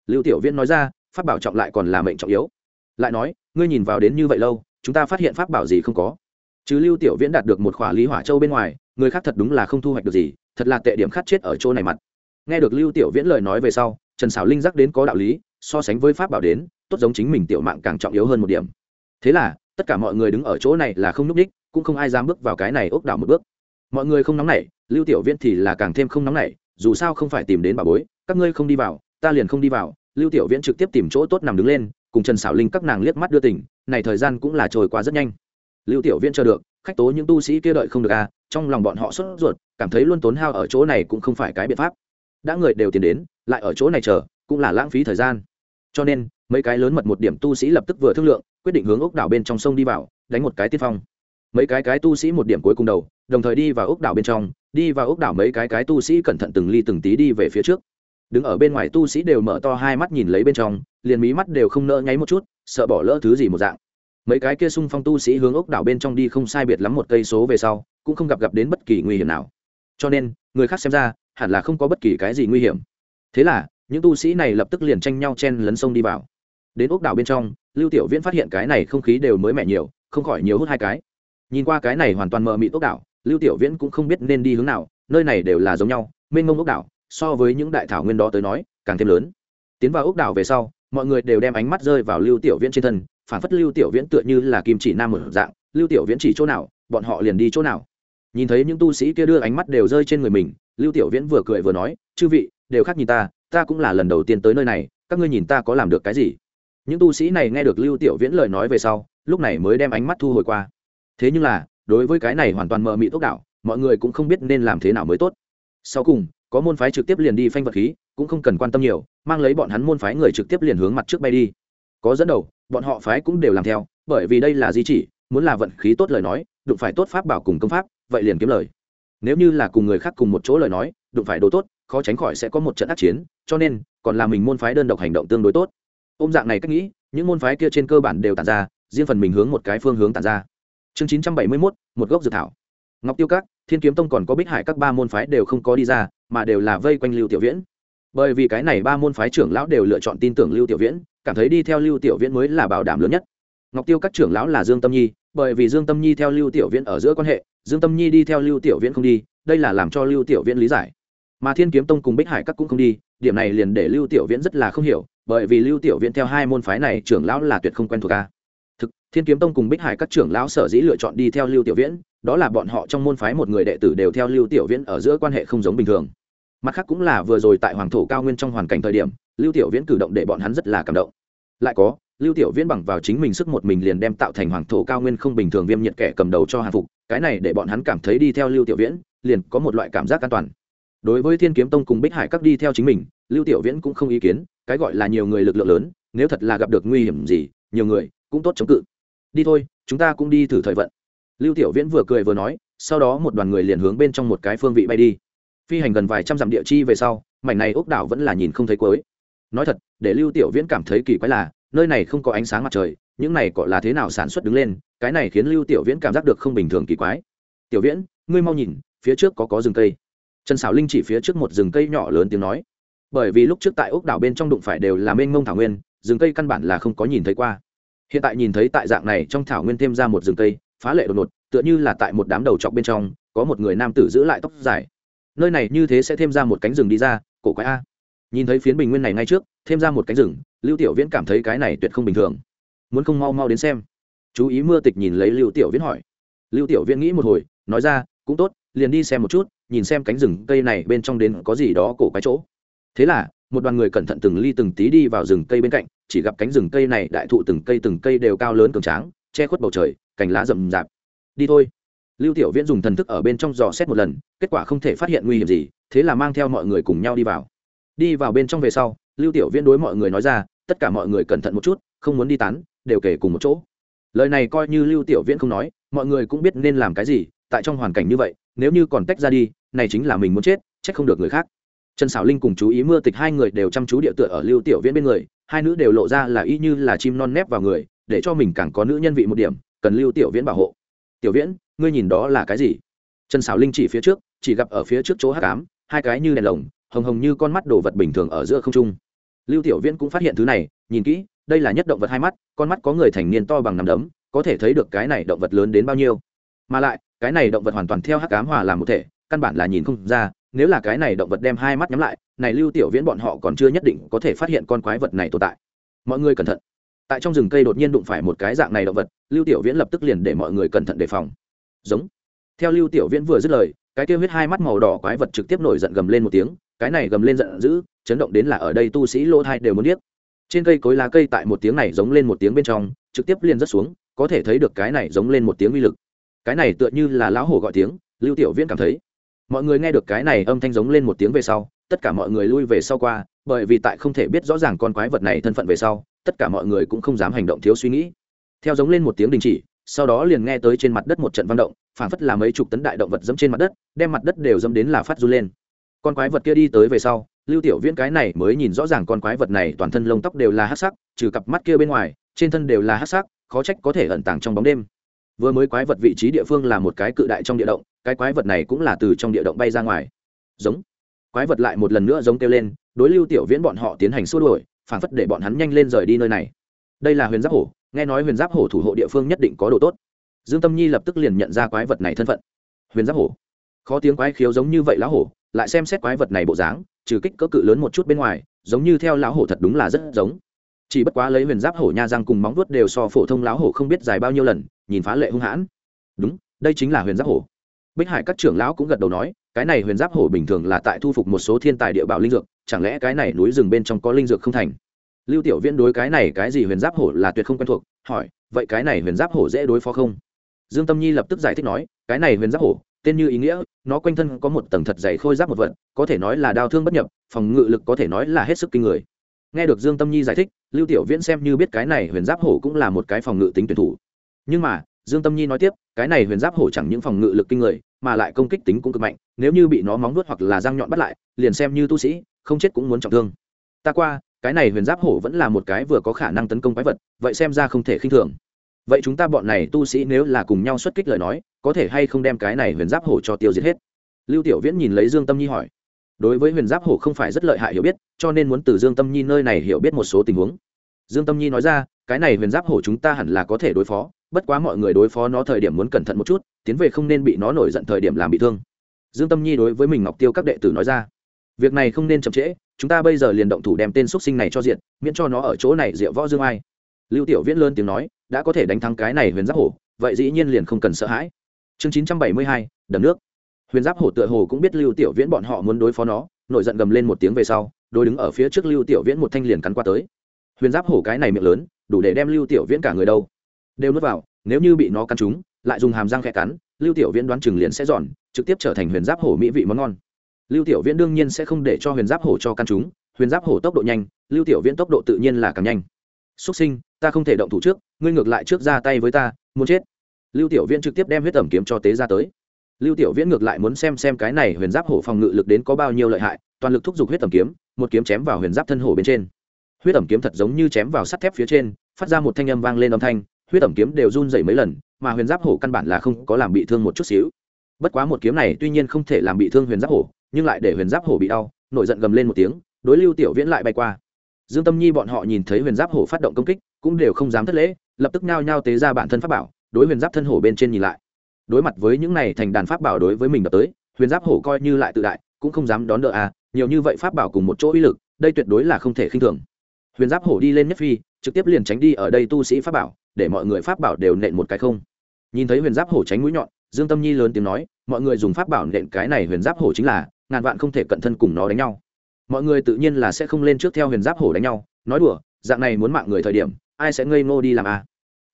lưu tiểu viễn nói ra, pháp bảo trọng lại còn là mệnh trọng yếu. Lại nói, ngươi nhìn vào đến như vậy lâu, chúng ta phát hiện pháp bảo gì không có? Chứ lưu tiểu viễn đạt được một khỏa lý hỏa châu bên ngoài, người khác thật đúng là không thu hoạch được gì, thật là tệ điểm khát chết ở chỗ này mặt. Nghe được lưu tiểu viễn lời nói về sau, trần xảo linh giác đến có đạo lý, so sánh với pháp bảo đến, tốt giống chính mình tiểu mạng càng trọng yếu hơn một điểm. Thế là, tất cả mọi người đứng ở chỗ này là không núp đích, cũng không ai dám bước vào cái này ốc đảo một bước. Mọi người không nóng nảy, lưu tiểu viễn thì là càng thêm không nóng nảy, dù sao không phải tìm đến bà bối, các ngươi không đi vào, ta liền không đi vào. Lưu tiểu viễn trực tiếp tìm chỗ tốt nằm đứng lên, cùng trần xảo linh các nàng liếc mắt đưa tỉnh này thời gian cũng là trôi qua rất nhanh lưu tiểu viễn chờ được, khách tố những tu sĩ kia đợi không được à trong lòng bọn họ sốt ruột, cảm thấy luôn tốn hao ở chỗ này cũng không phải cái biện pháp. Đã người đều tiến đến, lại ở chỗ này chờ, cũng là lãng phí thời gian. Cho nên, mấy cái lớn mật một điểm tu sĩ lập tức vừa thương lượng, quyết định hướng ốc đảo bên trong sông đi vào, đánh một cái tiên phong. Mấy cái cái tu sĩ một điểm cuối cùng đầu, đồng thời đi vào ốc đảo bên trong, đi vào ốc đảo mấy cái cái tu sĩ cẩn thận từng ly từng tí đi về phía trước. Đứng ở bên ngoài tu sĩ đều mở to hai mắt nhìn lấy bên trong, liền mí mắt đều không nỡ nháy một chút, sợ bỏ lỡ thứ gì một dạng mấy cái kia sung phong tu sĩ hướng ốc đảo bên trong đi không sai biệt lắm một cây số về sau, cũng không gặp gặp đến bất kỳ nguy hiểm nào. Cho nên, người khác xem ra, hẳn là không có bất kỳ cái gì nguy hiểm. Thế là, những tu sĩ này lập tức liền tranh nhau chen lấn sông đi vào. Đến ốc đảo bên trong, lưu tiểu viễn phát hiện cái này không khí đều mới mẻ nhiều, không khỏi nhiều hút hai cái. Nhìn qua cái này hoàn toàn mờ mịt ốc đảo, lưu tiểu viễn cũng không biết nên đi hướng nào, nơi này đều là giống nhau, mênh mông ốc đảo, so với những đại thảo nguyên đó tới nói, càng thêm lớn. Tiến vào ốc đảo về sau, mọi người đều đem ánh mắt rơi vào lưu tiểu viễn trên thân phản phất lưu tiểu viễn tựa như là kim chỉ nam một dạng, lưu tiểu viễn chỉ chỗ nào, bọn họ liền đi chỗ nào. Nhìn thấy những tu sĩ kia đưa ánh mắt đều rơi trên người mình, lưu tiểu viễn vừa cười vừa nói, chư vị, đều khác nhìn ta ta cũng là lần đầu tiên tới nơi này, các ngươi nhìn ta có làm được cái gì? Những tu sĩ này nghe được lưu tiểu viễn lời nói về sau, lúc này mới đem ánh mắt thu hồi qua. Thế nhưng là, đối với cái này hoàn toàn mờ mị tốc đạo mọi người cũng không biết nên làm thế nào mới tốt. Sau cùng, có môn phái trực tiếp liền đi phanh vật khí, cũng không cần quan tâm nhiều, mang lấy bọn hắn môn phái người trực tiếp liền hướng mặt trước bay đi có dẫn đầu, bọn họ phái cũng đều làm theo, bởi vì đây là di chỉ, muốn là vận khí tốt lời nói, đụng phải tốt pháp bảo cùng công pháp, vậy liền kiếm lời. Nếu như là cùng người khác cùng một chỗ lời nói, đụng phải đồ tốt, khó tránh khỏi sẽ có một trận ác chiến, cho nên, còn là mình môn phái đơn độc hành động tương đối tốt. Ôm dạng này cách nghĩ, những môn phái kia trên cơ bản đều tàn ra, riêng phần mình hướng một cái phương hướng tàn ra. Chương chín trăm bảy mươi mốt, một gốc dự thảo. Ngọc tiêu các, thiên kiếm tông còn có bích hải các ba môn phái đều không có đi ra, mà đều là vây quanh lưu tiểu viễn. Bởi vì cái này ba môn phái trưởng lão đều lựa chọn tin tưởng lưu tiểu viễn cảm thấy đi theo lưu tiểu viễn mới là bảo đảm lớn nhất. Ngọc tiêu các trưởng lão là dương tâm nhi, bởi vì dương tâm nhi theo lưu tiểu viễn ở giữa quan hệ, dương tâm nhi đi theo lưu tiểu viễn không đi, đây là làm cho lưu tiểu viễn lý giải. Mà thiên kiếm tông cùng bích hải các cũng không đi, điểm này liền để lưu tiểu viễn rất là không hiểu, bởi vì lưu tiểu viễn theo hai môn phái này trưởng lão là tuyệt không quen thuộc ca thực, thiên kiếm tông cùng bích hải các trưởng lão sở dĩ lựa chọn đi theo lưu tiểu viễn, đó là bọn họ trong môn phái một người đệ tử đều theo lưu tiểu viễn ở giữa quan hệ không giống bình thường. Mặt khác cũng là vừa rồi tại hoàng thổ cao nguyên trong hoàn cảnh thời điểm lưu tiểu viễn cử động để bọn hắn rất là cảm động. Lại có, lưu tiểu viễn bằng vào chính mình sức một mình liền đem tạo thành hoàng thổ cao nguyên không bình thường viêm nhiệt kẻ cầm đầu cho hàng phục, cái này để bọn hắn cảm thấy đi theo lưu tiểu viễn, liền có một loại cảm giác an toàn. Đối với thiên kiếm tông cùng bích hải các đi theo chính mình, lưu tiểu viễn cũng không ý kiến, cái gọi là nhiều người lực lượng lớn, nếu thật là gặp được nguy hiểm gì, nhiều người cũng tốt chống cự. Đi thôi, chúng ta cũng đi thử thời vận. Lưu tiểu viễn vừa cười vừa nói, sau đó một đoàn người liền hướng bên trong một cái phương vị bay đi. Phi hành gần vài trăm dặm địa chi về sau, mảnh này ốc đảo vẫn là nhìn không thấy cuối nói thật, để lưu tiểu viễn cảm thấy kỳ quái là, nơi này không có ánh sáng mặt trời, những này gọi là thế nào sản xuất đứng lên, cái này khiến lưu tiểu viễn cảm giác được không bình thường kỳ quái. Tiểu viễn, ngươi mau nhìn, phía trước có có rừng cây. Trần xảo linh chỉ phía trước một rừng cây nhỏ lớn tiếng nói. Bởi vì lúc trước tại ốc đảo bên trong đụng phải đều là mênh mông thảo nguyên, rừng cây căn bản là không có nhìn thấy qua. Hiện tại nhìn thấy tại dạng này trong thảo nguyên thêm ra một rừng cây, phá lệ đột ngột, tựa như là tại một đám đầu trọc bên trong, có một người nam tử giữ lại tóc dài. Nơi này như thế sẽ thêm ra một cánh rừng đi ra, cổ quái a nhìn thấy phiến bình nguyên này ngay trước, thêm ra một cánh rừng, lưu tiểu viễn cảm thấy cái này tuyệt không bình thường. Muốn không mau mau đến xem. Chú ý mưa tịch nhìn lấy lưu tiểu viễn hỏi. Lưu tiểu viễn nghĩ một hồi, nói ra, cũng tốt, liền đi xem một chút, nhìn xem cánh rừng cây này bên trong đến có gì đó cổ cái chỗ. Thế là, một đoàn người cẩn thận từng ly từng tí đi vào rừng cây bên cạnh, chỉ gặp cánh rừng cây này đại thụ từng cây từng cây đều cao lớn cường tráng, che khuất bầu trời, cành lá rậm rạp. Đi thôi. Lưu tiểu viễn dùng thần thức ở bên trong dò xét một lần, kết quả không thể phát hiện nguy hiểm gì, thế là mang theo mọi người cùng nhau đi vào đi vào bên trong về sau, lưu tiểu viễn đối mọi người nói ra, tất cả mọi người cẩn thận một chút, không muốn đi tán, đều kể cùng một chỗ. Lời này coi như lưu tiểu viễn không nói, mọi người cũng biết nên làm cái gì, tại trong hoàn cảnh như vậy, nếu như còn tách ra đi, này chính là mình muốn chết trách không được người khác. Trần xảo linh cùng chú ý mưa tịch hai người đều chăm chú địa tựa ở lưu tiểu viễn bên người, hai nữ đều lộ ra là y như là chim non nép vào người, để cho mình càng có nữ nhân vị một điểm, cần lưu tiểu viễn bảo hộ. Tiểu viễn, ngươi nhìn đó là cái gì? Trần xảo linh chỉ phía trước, chỉ gặp ở phía trước chỗ hắc ám, hai cái như đèn lồng hồng hồng như con mắt đồ vật bình thường ở giữa không trung. Lưu tiểu viễn cũng phát hiện thứ này, nhìn kỹ, đây là nhất động vật hai mắt, con mắt có người thành niên to bằng nằm đấm, có thể thấy được cái này động vật lớn đến bao nhiêu. Mà lại, cái này động vật hoàn toàn theo hắc ám hòa làm một thể, căn bản là nhìn không ra, nếu là cái này động vật đem hai mắt nhắm lại, này lưu tiểu viễn bọn họ còn chưa nhất định có thể phát hiện con quái vật này tồn tại. Mọi người cẩn thận. Tại trong rừng cây đột nhiên đụng phải một cái dạng này động vật, lưu tiểu viễn lập tức liền để mọi người cẩn thận đề phòng. Giống. Theo lưu tiểu viễn vừa dứt lời, cái kia huyết hai mắt màu đỏ quái vật trực tiếp nổi giận gầm lên một tiếng cái này gầm lên giận dữ, chấn động đến là ở đây tu sĩ lỗ thai đều muốn biết trên cây cối lá cây tại một tiếng này giống lên một tiếng bên trong, trực tiếp liền rất xuống, có thể thấy được cái này giống lên một tiếng uy lực. Cái này tựa như là lão hổ gọi tiếng, lưu tiểu viễn cảm thấy. Mọi người nghe được cái này âm thanh giống lên một tiếng về sau, tất cả mọi người lui về sau qua, bởi vì tại không thể biết rõ ràng con quái vật này thân phận về sau, tất cả mọi người cũng không dám hành động thiếu suy nghĩ. Theo giống lên một tiếng đình chỉ, sau đó liền nghe tới trên mặt đất một trận văn động, phảng phất là mấy chục tấn đại động vật dẫm trên mặt đất, đem mặt đất đều dẫm đến là phát run lên con quái vật kia đi tới về sau, lưu tiểu viễn cái này mới nhìn rõ ràng con quái vật này toàn thân lông tóc đều là hát sắc, trừ cặp mắt kia bên ngoài, trên thân đều là hát sắc, khó trách có thể ẩn tàng trong bóng đêm. Vừa mới quái vật vị trí địa phương là một cái cự đại trong địa động, cái quái vật này cũng là từ trong địa động bay ra ngoài. Giống. Quái vật lại một lần nữa giống kêu lên, đối lưu tiểu viễn bọn họ tiến hành xua đuổi, phản phất để bọn hắn nhanh lên rời đi nơi này. Đây là huyền giáp hổ, nghe nói huyền giáp hổ thủ hộ địa phương nhất định có độ tốt. Dương tâm nhi lập tức liền nhận ra quái vật này thân phận. Huyền giáp hổ. Khó tiếng quái khiếu giống như vậy lá hổ lại xem xét quái vật này bộ dáng, trừ kích cỡ cự lớn một chút bên ngoài, giống như theo lão hổ thật đúng là rất giống. Chỉ bất quá lấy huyền giáp hổ nha răng cùng móng vuốt đều so phổ thông lão hổ không biết dài bao nhiêu lần, nhìn phá lệ hung hãn. Đúng, đây chính là huyền giáp hổ. Bích hải các trưởng lão cũng gật đầu nói, cái này huyền giáp hổ bình thường là tại thu phục một số thiên tài địa bảo linh dược, chẳng lẽ cái này núi rừng bên trong có linh dược không thành? Lưu tiểu viễn đối cái này cái gì huyền giáp hổ là tuyệt không quen thuộc, hỏi, vậy cái này huyền giáp hổ dễ đối phó không? Dương tâm nhi lập tức giải thích nói, cái này huyền giáp hổ tên như ý nghĩa, nó quanh thân có một tầng thật dày khôi giáp một vật, có thể nói là đau thương bất nhập, phòng ngự lực có thể nói là hết sức kinh người. Nghe được dương tâm nhi giải thích, lưu tiểu viễn xem như biết cái này huyền giáp hổ cũng là một cái phòng ngự tính tuyển thủ. Nhưng mà, dương tâm nhi nói tiếp, cái này huyền giáp hổ chẳng những phòng ngự lực kinh người, mà lại công kích tính cũng cực mạnh, nếu như bị nó móng vuốt hoặc là răng nhọn bắt lại, liền xem như tu sĩ, không chết cũng muốn trọng thương. Ta qua, cái này huyền giáp hổ vẫn là một cái vừa có khả năng tấn công quái vật, vậy xem ra không thể khinh thường vậy chúng ta bọn này tu sĩ nếu là cùng nhau xuất kích lời nói, có thể hay không đem cái này huyền giáp hổ cho tiêu diệt hết? Lưu tiểu viễn nhìn lấy dương tâm nhi hỏi. Đối với huyền giáp hổ không phải rất lợi hại hiểu biết, cho nên muốn từ dương tâm nhi nơi này hiểu biết một số tình huống. Dương tâm nhi nói ra, cái này huyền giáp hổ chúng ta hẳn là có thể đối phó, bất quá mọi người đối phó nó thời điểm muốn cẩn thận một chút, tiến về không nên bị nó nổi giận thời điểm làm bị thương. Dương tâm nhi đối với mình ngọc tiêu các đệ tử nói ra, việc này không nên chậm trễ, chúng ta bây giờ liền động thủ đem tên x sinh này cho diện, miễn cho nó ở chỗ này diệu võ dương ai lưu tiểu viễn lớn tiếng nói, đã có thể đánh thắng cái này huyền giáp hổ, vậy dĩ nhiên liền không cần sợ hãi. Chương chín trăm bảy mươi hai, đầm nước. Huyền giáp hổ tựa hồ cũng biết lưu tiểu viễn bọn họ muốn đối phó nó, nổi giận gầm lên một tiếng về sau đôi đứng ở phía trước lưu tiểu viễn một thanh liền cắn qua tới. Huyền giáp hổ cái này miệng lớn, đủ để đem lưu tiểu viễn cả người đâu. Đều nuốt vào, nếu như bị nó cắn trúng lại dùng hàm răng khẽ cắn, lưu tiểu viễn đoán chừng liền sẽ giòn, trực tiếp trở thành huyền giáp hổ mỹ vị món ngon. Lưu tiểu viễn đương nhiên sẽ không để cho huyền giáp hổ cho căn chúng, huyền giáp hổ tốc độ nhanh, lưu tiểu viễn tốc độ tự nhiên là càng nhanh. Xuất sinh ta không thể động thủ trước, ngươi ngược lại trước ra tay với ta, muốn chết. Lưu tiểu viễn trực tiếp đem huyết tẩm kiếm cho tế ra tới. Lưu tiểu viễn ngược lại muốn xem xem cái này huyền giáp hổ phòng ngự lực đến có bao nhiêu lợi hại, toàn lực thúc giục huyết tẩm kiếm, một kiếm chém vào huyền giáp thân hổ bên trên. Huyết tẩm kiếm thật giống như chém vào sắt thép phía trên, phát ra một thanh âm vang lên âm thanh, huyết tẩm kiếm đều run dày mấy lần, mà huyền giáp hổ căn bản là không có làm bị thương một chút xíu. Bất quá một kiếm này tuy nhiên không thể làm bị thương huyền giáp hổ, nhưng lại để huyền giáp hổ bị đau, nổi giận gầm lên một tiếng, đối lưu tiểu viễn lại bay qua dương tâm nhi bọn họ nhìn thấy huyền giáp hổ phát động công kích, cũng đều không dám thất lễ, lập tức nhao nhao tế ra bản thân pháp bảo, đối huyền giáp thân hổ bên trên nhìn lại. Đối mặt với những này thành đàn pháp bảo đối với mình đập tới, huyền giáp hổ coi như lại tự đại, cũng không dám đón đỡ à nhiều như vậy pháp bảo cùng một chỗ uy lực, đây tuyệt đối là không thể khinh thường. Huyền giáp hổ đi lên nhất phi, trực tiếp liền tránh đi ở đây tu sĩ pháp bảo, để mọi người pháp bảo đều nện một cái không. Nhìn thấy huyền giáp hổ tránh mũi nhọn, dương tâm nhi lớn tiếng nói, mọi người dùng pháp bảo nện cái này huyền giáp hổ chính là, ngàn vạn không thể cận thân cùng nó đánh nhau mọi người tự nhiên là sẽ không lên trước theo huyền giáp hổ đánh nhau, nói đùa, dạng này muốn mạng người thời điểm, ai sẽ ngây ngô đi làm a? À?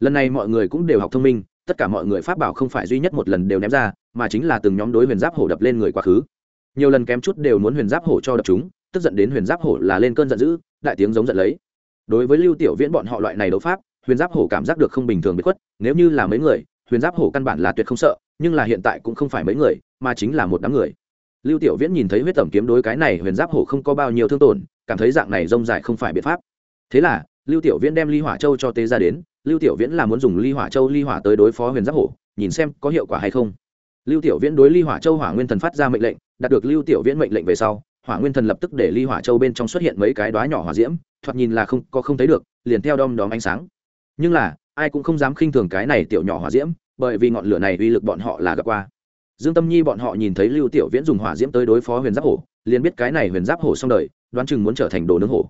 lần này mọi người cũng đều học thông minh, tất cả mọi người pháp bảo không phải duy nhất một lần đều ném ra, mà chính là từng nhóm đối huyền giáp hổ đập lên người quá khứ. Nhiều lần kém chút đều muốn huyền giáp hổ cho đập chúng, tức giận đến huyền giáp hổ là lên cơn giận dữ, đại tiếng giống giận lấy. Đối với lưu tiểu viễn bọn họ loại này đấu pháp, huyền giáp hổ cảm giác được không bình thường bị khuất, nếu như là mấy người, huyền giáp hổ căn bản là tuyệt không sợ, nhưng là hiện tại cũng không phải mấy người, mà chính là một đám người lưu tiểu viễn nhìn thấy huyết tẩm kiếm đối cái này huyền giáp hổ không có bao nhiêu thương tổn, cảm thấy dạng này rông dài không phải biện pháp. Thế là, lưu tiểu viễn đem ly hỏa châu cho tế ra đến, lưu tiểu viễn là muốn dùng ly hỏa châu ly hỏa tới đối phó huyền giáp hổ, nhìn xem có hiệu quả hay không. Lưu tiểu viễn đối ly hỏa châu hỏa nguyên thần phát ra mệnh lệnh, đạt được lưu tiểu viễn mệnh lệnh về sau, hỏa nguyên thần lập tức để ly hỏa châu bên trong xuất hiện mấy cái đóa nhỏ hỏa diễm, thoạt nhìn là không, có không thấy được, liền theo đom đóm ánh sáng. Nhưng là, ai cũng không dám khinh thường cái này tiểu nhỏ hỏa diễm, bởi vì ngọn lửa này uy lực bọn họ là gặp qua dương tâm nhi bọn họ nhìn thấy lưu tiểu viễn dùng hỏa diễm tới đối phó huyền giáp hổ, liền biết cái này huyền giáp hổ xong đời, đoán chừng muốn trở thành đồ nướng hổ.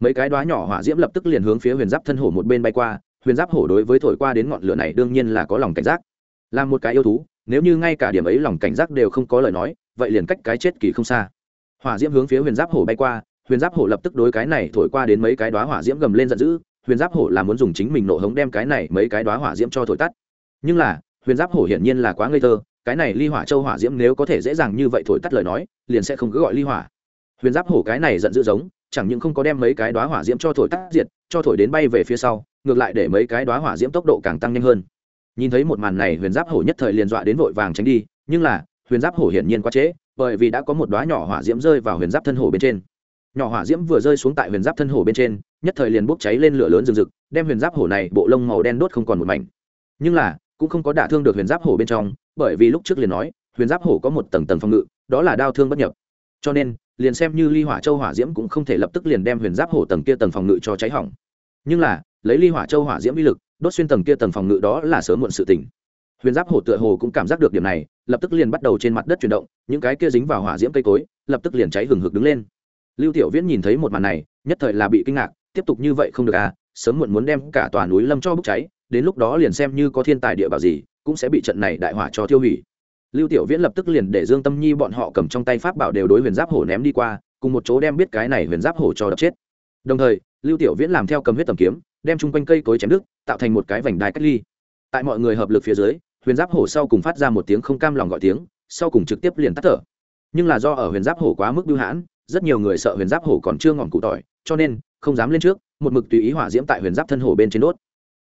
Mấy cái đoá nhỏ hỏa diễm lập tức liền hướng phía huyền giáp thân hổ một bên bay qua, huyền giáp hổ đối với thổi qua đến ngọn lửa này đương nhiên là có lòng cảnh giác. Là một cái yêu thú, nếu như ngay cả điểm ấy lòng cảnh giác đều không có lời nói, vậy liền cách cái chết kỳ không xa. Hỏa diễm hướng phía huyền giáp hổ bay qua, huyền giáp hổ lập tức đối cái này thổi qua đến mấy cái đoá hỏa diễm gầm lên giận dữ, huyền giáp hổ là muốn dùng chính mình nổ hống đem cái này mấy cái đoá hỏa diễm cho thổi tắt. Nhưng là, huyền giáp hổ hiển nhiên là quá ngây thơ cái này ly hỏa châu hỏa diễm nếu có thể dễ dàng như vậy thổi tắt lời nói, liền sẽ không cứ gọi ly hỏa. Huyền giáp hổ cái này giận dữ giống, chẳng những không có đem mấy cái đoá hỏa diễm cho thổi tắt diệt, cho thổi đến bay về phía sau, ngược lại để mấy cái đoá hỏa diễm tốc độ càng tăng nhanh hơn. Nhìn thấy một màn này, huyền giáp hổ nhất thời liền dọa đến vội vàng tránh đi, nhưng là, huyền giáp hổ hiển nhiên quá trễ, bởi vì đã có một đoá nhỏ hỏa diễm rơi vào huyền giáp thân hổ bên trên. Nhỏ hỏa diễm vừa rơi xuống tại huyền giáp thân hổ bên trên, nhất thời liền bốc cháy lên lửa lớn rừng rực, đem huyền giáp hổ này bộ lông màu đen đốt không còn một mảnh. Nhưng là, cũng không có đả thương được huyền giáp hổ bên trong bởi vì lúc trước liền nói, huyền giáp hổ có một tầng tầng phòng ngự, đó là đau thương bất nhập. Cho nên, liền xem như ly hỏa châu hỏa diễm cũng không thể lập tức liền đem huyền giáp hổ tầng kia tầng phòng ngự cho cháy hỏng. Nhưng là, lấy ly hỏa châu hỏa diễm uy lực, đốt xuyên tầng kia tầng phòng ngự đó là sớm muộn sự tỉnh huyền giáp hổ tựa hồ cũng cảm giác được điểm này, lập tức liền bắt đầu trên mặt đất chuyển động, những cái kia dính vào hỏa diễm cây cối, lập tức liền cháy hừng hực đứng lên. Lưu tiểu viễn nhìn thấy một màn này, nhất thời là bị kinh ngạc, tiếp tục như vậy không được à sớm muộn muốn đem cả tòa núi lâm cho bốc cháy đến lúc đó liền xem như có thiên tài địa bảo gì, cũng sẽ bị trận này đại hỏa cho tiêu hủy. Lưu tiểu viễn lập tức liền để dương tâm nhi bọn họ cầm trong tay pháp bảo đều đối huyền giáp hổ ném đi qua, cùng một chỗ đem biết cái này huyền giáp hổ cho đập chết. Đồng thời, lưu tiểu viễn làm theo cầm huyết tầm kiếm, đem chung quanh cây cối chém đứt, tạo thành một cái vành đai cách ly. Tại mọi người hợp lực phía dưới, huyền giáp hổ sau cùng phát ra một tiếng không cam lòng gọi tiếng, sau cùng trực tiếp liền tắt thở. Nhưng là do ở huyền giáp hổ quá mức bưu hãn, rất nhiều người sợ huyền giáp hổ còn chưa ngọn cụ tỏi, cho nên không dám lên trước, một mực tùy ý hỏa diễm tại huyền giáp thân hổ bên trên đốt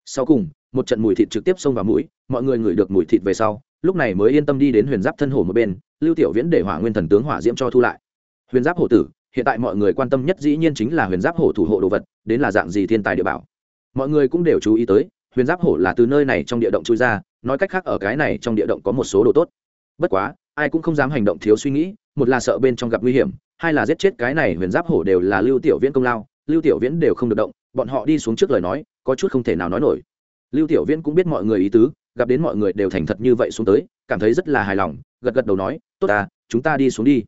sau cùng, một trận mùi thịt trực tiếp xông vào mũi, mọi người ngửi được mùi thịt về sau, lúc này mới yên tâm đi đến huyền giáp thân hổ một bên, lưu tiểu viễn để hỏa nguyên thần tướng hỏa diễm cho thu lại. Huyền giáp hổ tử, hiện tại mọi người quan tâm nhất dĩ nhiên chính là huyền giáp hổ thủ hộ đồ vật, đến là dạng gì thiên tài địa bảo. Mọi người cũng đều chú ý tới, huyền giáp hổ là từ nơi này trong địa động chui ra, nói cách khác ở cái này trong địa động có một số đồ tốt. Bất quá, ai cũng không dám hành động thiếu suy nghĩ, một là sợ bên trong gặp nguy hiểm, hai là giết chết cái này huyền giáp hổ đều là lưu tiểu viễn công lao, lưu tiểu viễn đều không được động, bọn họ đi xuống trước lời nói có chút không thể nào nói nổi. Lưu tiểu viễn cũng biết mọi người ý tứ gặp đến mọi người đều thành thật như vậy xuống tới cảm thấy rất là hài lòng gật gật đầu nói tốt à, chúng ta đi xuống đi.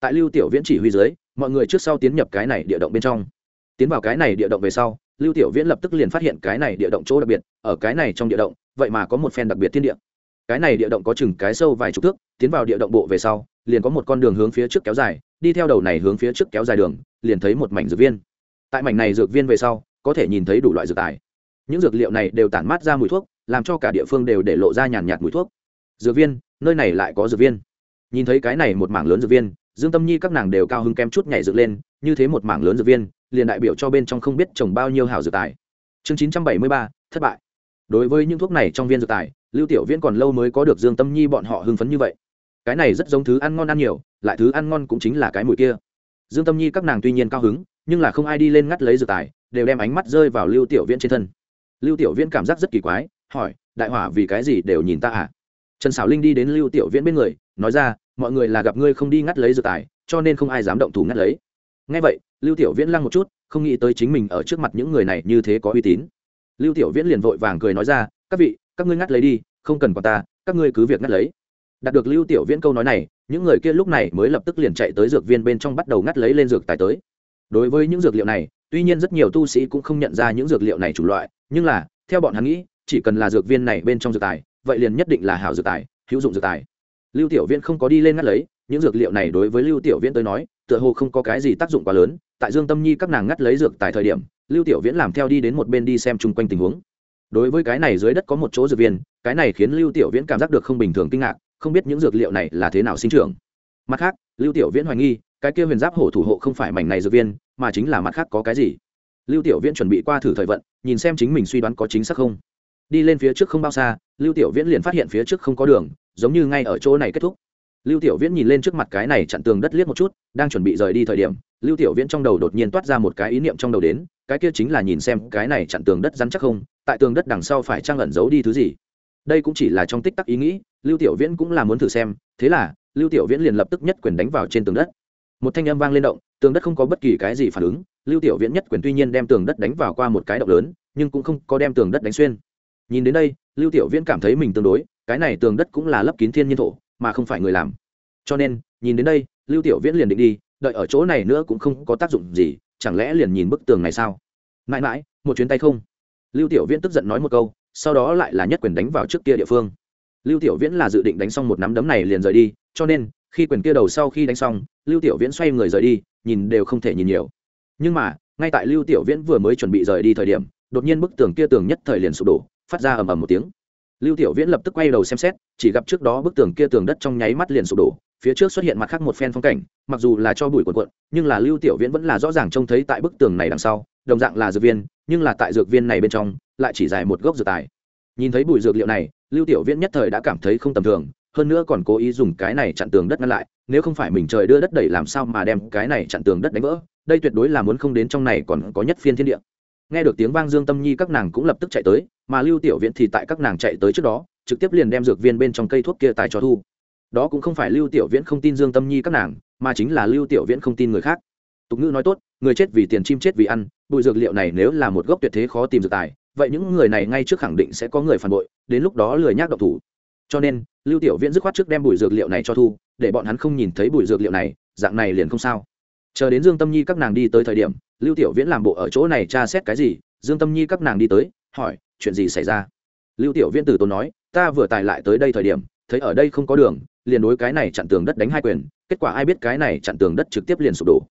Tại lưu tiểu viễn chỉ huy dưới mọi người trước sau tiến nhập cái này địa động bên trong. Tiến vào cái này địa động về sau lưu tiểu viễn lập tức liền phát hiện cái này địa động chỗ đặc biệt ở cái này trong địa động vậy mà có một phen đặc biệt thiên địa. Cái này địa động có chừng cái sâu vài chục thước tiến vào địa động bộ về sau liền có một con đường hướng phía trước kéo dài đi theo đầu này hướng phía trước kéo dài đường liền thấy một mảnh dược viên. Tại mảnh này dược viên về sau có thể nhìn thấy đủ loại dược tài. Những dược liệu này đều tản mát ra mùi thuốc, làm cho cả địa phương đều để lộ ra nhàn nhạt mùi thuốc. Dược viên, nơi này lại có dược viên. Nhìn thấy cái này một mảng lớn dược viên, dương tâm nhi các nàng đều cao hứng kém chút nhảy dựng lên, như thế một mảng lớn dược viên, liền đại biểu cho bên trong không biết trồng bao nhiêu hảo dược tài. Chương chín trăm bảy mươi ba, thất bại. Đối với những thuốc này trong viên dược tài, lưu tiểu viễn còn lâu mới có được dương tâm nhi bọn họ hưng phấn như vậy. Cái này rất giống thứ ăn ngon ăn nhiều, lại thứ ăn ngon cũng chính là cái mùi kia. Dương tâm nhi các nàng tuy nhiên cao hứng nhưng là không ai đi lên ngắt lấy dược tài, đều đem ánh mắt rơi vào lưu tiểu viễn trên thân. Lưu tiểu viễn cảm giác rất kỳ quái, hỏi, đại hỏa vì cái gì đều nhìn ta à? Trần xảo linh đi đến lưu tiểu viễn bên người, nói ra, mọi người là gặp ngươi không đi ngắt lấy dược tài, cho nên không ai dám động thủ ngắt lấy. Ngay vậy, lưu tiểu viễn lăng một chút, không nghĩ tới chính mình ở trước mặt những người này như thế có uy tín. Lưu tiểu viễn liền vội vàng cười nói ra, các vị, các ngươi ngắt lấy đi, không cần còn ta, các ngươi cứ việc ngắt lấy. Đạt được lưu tiểu viễn câu nói này, những người kia lúc này mới lập tức liền chạy tới dược viên bên trong bắt đầu ngắt lấy lên dược tài tới đối với những dược liệu này, tuy nhiên rất nhiều tu sĩ cũng không nhận ra những dược liệu này chủ loại, nhưng là, theo bọn hắn nghĩ, chỉ cần là dược viên này bên trong dược tài, vậy liền nhất định là hảo dược tài, hữu dụng dược tài. Lưu tiểu viễn không có đi lên ngắt lấy, những dược liệu này đối với lưu tiểu viễn tới nói, tựa hồ không có cái gì tác dụng quá lớn, tại dương tâm nhi các nàng ngắt lấy dược tài thời điểm, lưu tiểu viễn làm theo đi đến một bên đi xem chung quanh tình huống. Đối với cái này dưới đất có một chỗ dược viên, cái này khiến lưu tiểu viễn cảm giác được không bình thường kinh ngạc, không biết những dược liệu này là thế nào sinh trưởng. Mặt khác, lưu tiểu viễn hoài nghi cái kia huyền giáp hổ thủ hộ không phải mảnh này dược viên, mà chính là mặt khác có cái gì? Lưu tiểu viễn chuẩn bị qua thử thời vận, nhìn xem chính mình suy đoán có chính xác không. Đi lên phía trước không bao xa, lưu tiểu viễn liền phát hiện phía trước không có đường, giống như ngay ở chỗ này kết thúc. Lưu tiểu viễn nhìn lên trước mặt cái này chặn tường đất liếc một chút, đang chuẩn bị rời đi thời điểm, lưu tiểu viễn trong đầu đột nhiên toát ra một cái ý niệm trong đầu đến, cái kia chính là nhìn xem cái này chặn tường đất rắn chắc không, tại tường đất đằng sau phải trang ẩn giấu đi thứ gì. Đây cũng chỉ là trong tích tắc ý nghĩ, lưu tiểu viễn cũng là muốn thử xem, thế là, lưu tiểu viễn liền lập tức nhất quyền đánh vào trên tường đất một thanh âm vang lên động, tường đất không có bất kỳ cái gì phản ứng, lưu tiểu viễn nhất quyền tuy nhiên đem tường đất đánh vào qua một cái động lớn, nhưng cũng không có đem tường đất đánh xuyên. Nhìn đến đây, lưu tiểu viễn cảm thấy mình tương đối, cái này tường đất cũng là lấp kín thiên nhiên thổ, mà không phải người làm. Cho nên, nhìn đến đây, lưu tiểu viễn liền định đi, đợi ở chỗ này nữa cũng không có tác dụng gì, chẳng lẽ liền nhìn bức tường này sao? Mãi mãi, một chuyến tay không. Lưu tiểu viễn tức giận nói một câu, sau đó lại là nhất quyền đánh vào trước kia địa phương. Lưu tiểu viễn là dự định đánh xong một nắm đấm này liền rời đi, cho nên khi quyền kia đầu sau khi đánh xong, lưu tiểu viễn xoay người rời đi, nhìn đều không thể nhìn nhiều. Nhưng mà, ngay tại lưu tiểu viễn vừa mới chuẩn bị rời đi thời điểm, đột nhiên bức tường kia tường nhất thời liền sụp đổ, phát ra ầm ầm một tiếng. Lưu tiểu viễn lập tức quay đầu xem xét, chỉ gặp trước đó bức tường kia tường đất trong nháy mắt liền sụp đổ, phía trước xuất hiện mặt khác một phen phong cảnh, mặc dù là cho bụi quần quận nhưng là lưu tiểu viễn vẫn là rõ ràng trông thấy tại bức tường này đằng sau, đồng dạng là dược viên, nhưng là tại dược viên này bên trong, lại chỉ dài một gốc dược tài. Nhìn thấy bụi dược liệu này, lưu tiểu viễn nhất thời đã cảm thấy không tầm thường hơn nữa còn cố ý dùng cái này chặn tường đất ngăn lại, nếu không phải mình trời đưa đất đẩy làm sao mà đem cái này chặn tường đất đánh vỡ, đây tuyệt đối là muốn không đến trong này còn có nhất phiên thiên địa. Nghe được tiếng vang dương tâm nhi các nàng cũng lập tức chạy tới, mà lưu tiểu viễn thì tại các nàng chạy tới trước đó, trực tiếp liền đem dược viên bên trong cây thuốc kia tài cho thu. Đó cũng không phải lưu tiểu viễn không tin dương tâm nhi các nàng, mà chính là lưu tiểu viễn không tin người khác. Tục ngữ nói tốt, người chết vì tiền chim chết vì ăn, bụi dược liệu này nếu là một gốc tuyệt thế khó tìm dược tài, vậy những người này ngay trước khẳng định sẽ có người phản bội, đến lúc đó lười nhác độc thủ cho nên, lưu tiểu viễn dứt khoát trước đem bụi dược liệu này cho thu, để bọn hắn không nhìn thấy bụi dược liệu này, dạng này liền không sao. Chờ đến dương tâm nhi các nàng đi tới thời điểm, lưu tiểu viễn làm bộ ở chỗ này tra xét cái gì, dương tâm nhi các nàng đi tới, hỏi, chuyện gì xảy ra? Lưu tiểu viễn từ tốn nói, ta vừa tài lại tới đây thời điểm, thấy ở đây không có đường, liền đối cái này chặn tường đất đánh hai quyền, kết quả ai biết cái này chặn tường đất trực tiếp liền sụp đổ.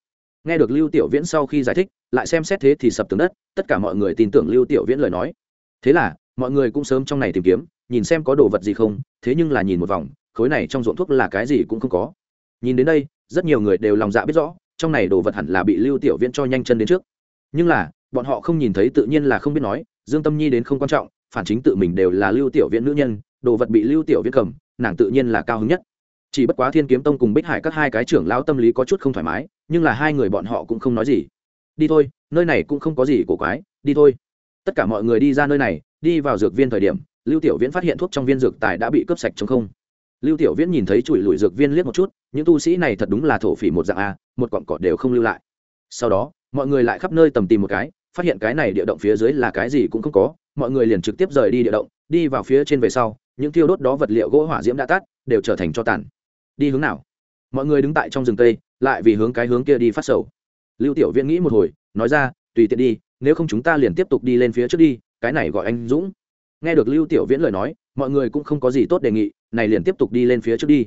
Nghe được lưu tiểu viễn sau khi giải thích, lại xem xét thế thì sập tường đất, tất cả mọi người tin tưởng lưu tiểu viễn lời nói. Thế là, mọi người cũng sớm trong này tìm kiếm nhìn xem có đồ vật gì không, thế nhưng là nhìn một vòng, khối này trong ruộng thuốc là cái gì cũng không có. Nhìn đến đây, rất nhiều người đều lòng dạ biết rõ, trong này đồ vật hẳn là bị lưu tiểu viễn cho nhanh chân đến trước. Nhưng là, bọn họ không nhìn thấy tự nhiên là không biết nói, dương tâm nhi đến không quan trọng, phản chính tự mình đều là lưu tiểu viễn nữ nhân, đồ vật bị lưu tiểu viễn cầm, nàng tự nhiên là cao hứng nhất. Chỉ bất quá thiên kiếm tông cùng bích hải các hai cái trưởng lão tâm lý có chút không thoải mái, nhưng là hai người bọn họ cũng không nói gì. Đi thôi, nơi này cũng không có gì cổ quái, đi thôi. Tất cả mọi người đi ra nơi này, đi vào dược viên thời điểm lưu tiểu viễn phát hiện thuốc trong viên dược tài đã bị cướp sạch chống không. Lưu tiểu viễn nhìn thấy chùi lùi dược viên liếc một chút, những tu sĩ này thật đúng là thổ phỉ một dạng a, một cọng cỏ đều không lưu lại. Sau đó, mọi người lại khắp nơi tầm tìm một cái, phát hiện cái này địa động phía dưới là cái gì cũng không có, mọi người liền trực tiếp rời đi địa động, đi vào phía trên về sau, những thiêu đốt đó vật liệu gỗ hỏa diễm đã tắt, đều trở thành cho tàn. Đi hướng nào? Mọi người đứng tại trong rừng cây, lại vì hướng cái hướng kia đi phát sầu. Lưu tiểu viễn nghĩ một hồi, nói ra, tùy tiện đi, nếu không chúng ta liền tiếp tục đi lên phía trước đi, cái này gọi anh dũng nghe được lưu tiểu viễn lời nói, mọi người cũng không có gì tốt đề nghị, này liền tiếp tục đi lên phía trước đi.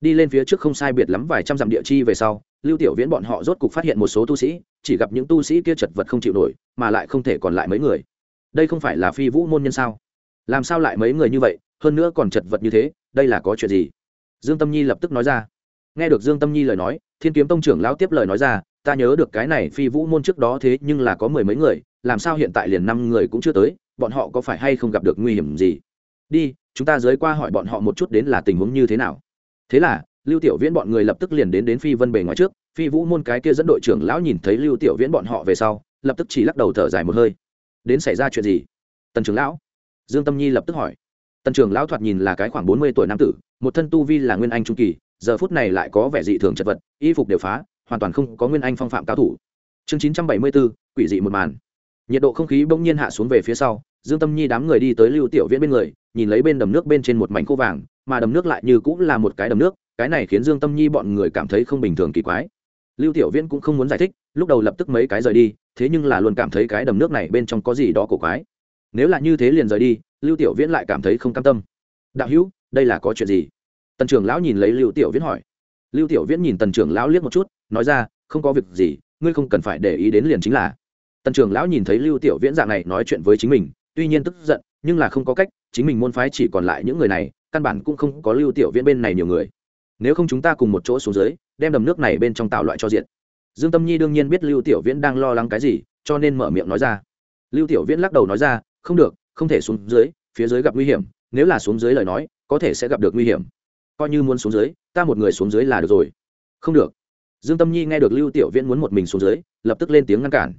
Đi lên phía trước không sai biệt lắm vài trăm dặm địa chi về sau, lưu tiểu viễn bọn họ rốt cục phát hiện một số tu sĩ, chỉ gặp những tu sĩ kia chật vật không chịu nổi, mà lại không thể còn lại mấy người. Đây không phải là phi vũ môn nhân sao? Làm sao lại mấy người như vậy, hơn nữa còn chật vật như thế, đây là có chuyện gì? Dương tâm nhi lập tức nói ra. Nghe được dương tâm nhi lời nói, thiên kiếm tông trưởng lão tiếp lời nói ra, ta nhớ được cái này phi vũ môn trước đó thế nhưng là có mười mấy người, làm sao hiện tại liền năm người cũng chưa tới bọn họ có phải hay không gặp được nguy hiểm gì? Đi, chúng ta giới qua hỏi bọn họ một chút đến là tình huống như thế nào. Thế là, lưu tiểu viễn bọn người lập tức liền đến đến phi vân bề ngoài trước. Phi vũ môn cái kia dẫn đội trưởng lão nhìn thấy lưu tiểu viễn bọn họ về sau, lập tức chỉ lắc đầu thở dài một hơi. Đến xảy ra chuyện gì? Tần trưởng lão. Dương tâm nhi lập tức hỏi. Tần trưởng lão thoạt nhìn là cái khoảng bốn mươi tuổi nam tử, một thân tu vi là nguyên anh trung kỳ, giờ phút này lại có vẻ dị thường chật vật, y phục đều phá, hoàn toàn không có nguyên anh phong phạm cao thủ. Chương chín trăm bảy mươi bốn quỷ dị một màn nhiệt độ không khí bỗng nhiên hạ xuống về phía sau, dương tâm nhi đám người đi tới lưu tiểu viễn bên người, nhìn lấy bên đầm nước bên trên một mảnh khô vàng, mà đầm nước lại như cũng là một cái đầm nước, cái này khiến dương tâm nhi bọn người cảm thấy không bình thường kỳ quái. Lưu tiểu viễn cũng không muốn giải thích, lúc đầu lập tức mấy cái rời đi, thế nhưng là luôn cảm thấy cái đầm nước này bên trong có gì đó cổ quái. Nếu là như thế liền rời đi, lưu tiểu viễn lại cảm thấy không cam tâm. Đạo hữu, đây là có chuyện gì? Tần trưởng lão nhìn lấy lưu tiểu viễn hỏi. Lưu tiểu viễn nhìn tần trưởng lão liếc một chút, nói ra, không có việc gì, ngươi không cần phải để ý đến liền chính là tần trưởng lão nhìn thấy lưu tiểu viễn dạng này nói chuyện với chính mình, tuy nhiên tức giận, nhưng là không có cách, chính mình môn phái chỉ còn lại những người này, căn bản cũng không có lưu tiểu viễn bên này nhiều người. Nếu không chúng ta cùng một chỗ xuống dưới, đem đầm nước này bên trong tạo loại cho diện. Dương tâm nhi đương nhiên biết lưu tiểu viễn đang lo lắng cái gì, cho nên mở miệng nói ra. Lưu tiểu viễn lắc đầu nói ra, không được, không thể xuống dưới, phía dưới gặp nguy hiểm, nếu là xuống dưới lời nói, có thể sẽ gặp được nguy hiểm. Coi như muốn xuống dưới, ta một người xuống dưới là được rồi. Không được. Dương tâm nhi nghe được lưu tiểu viễn muốn một mình xuống dưới, lập tức lên tiếng ngăn cản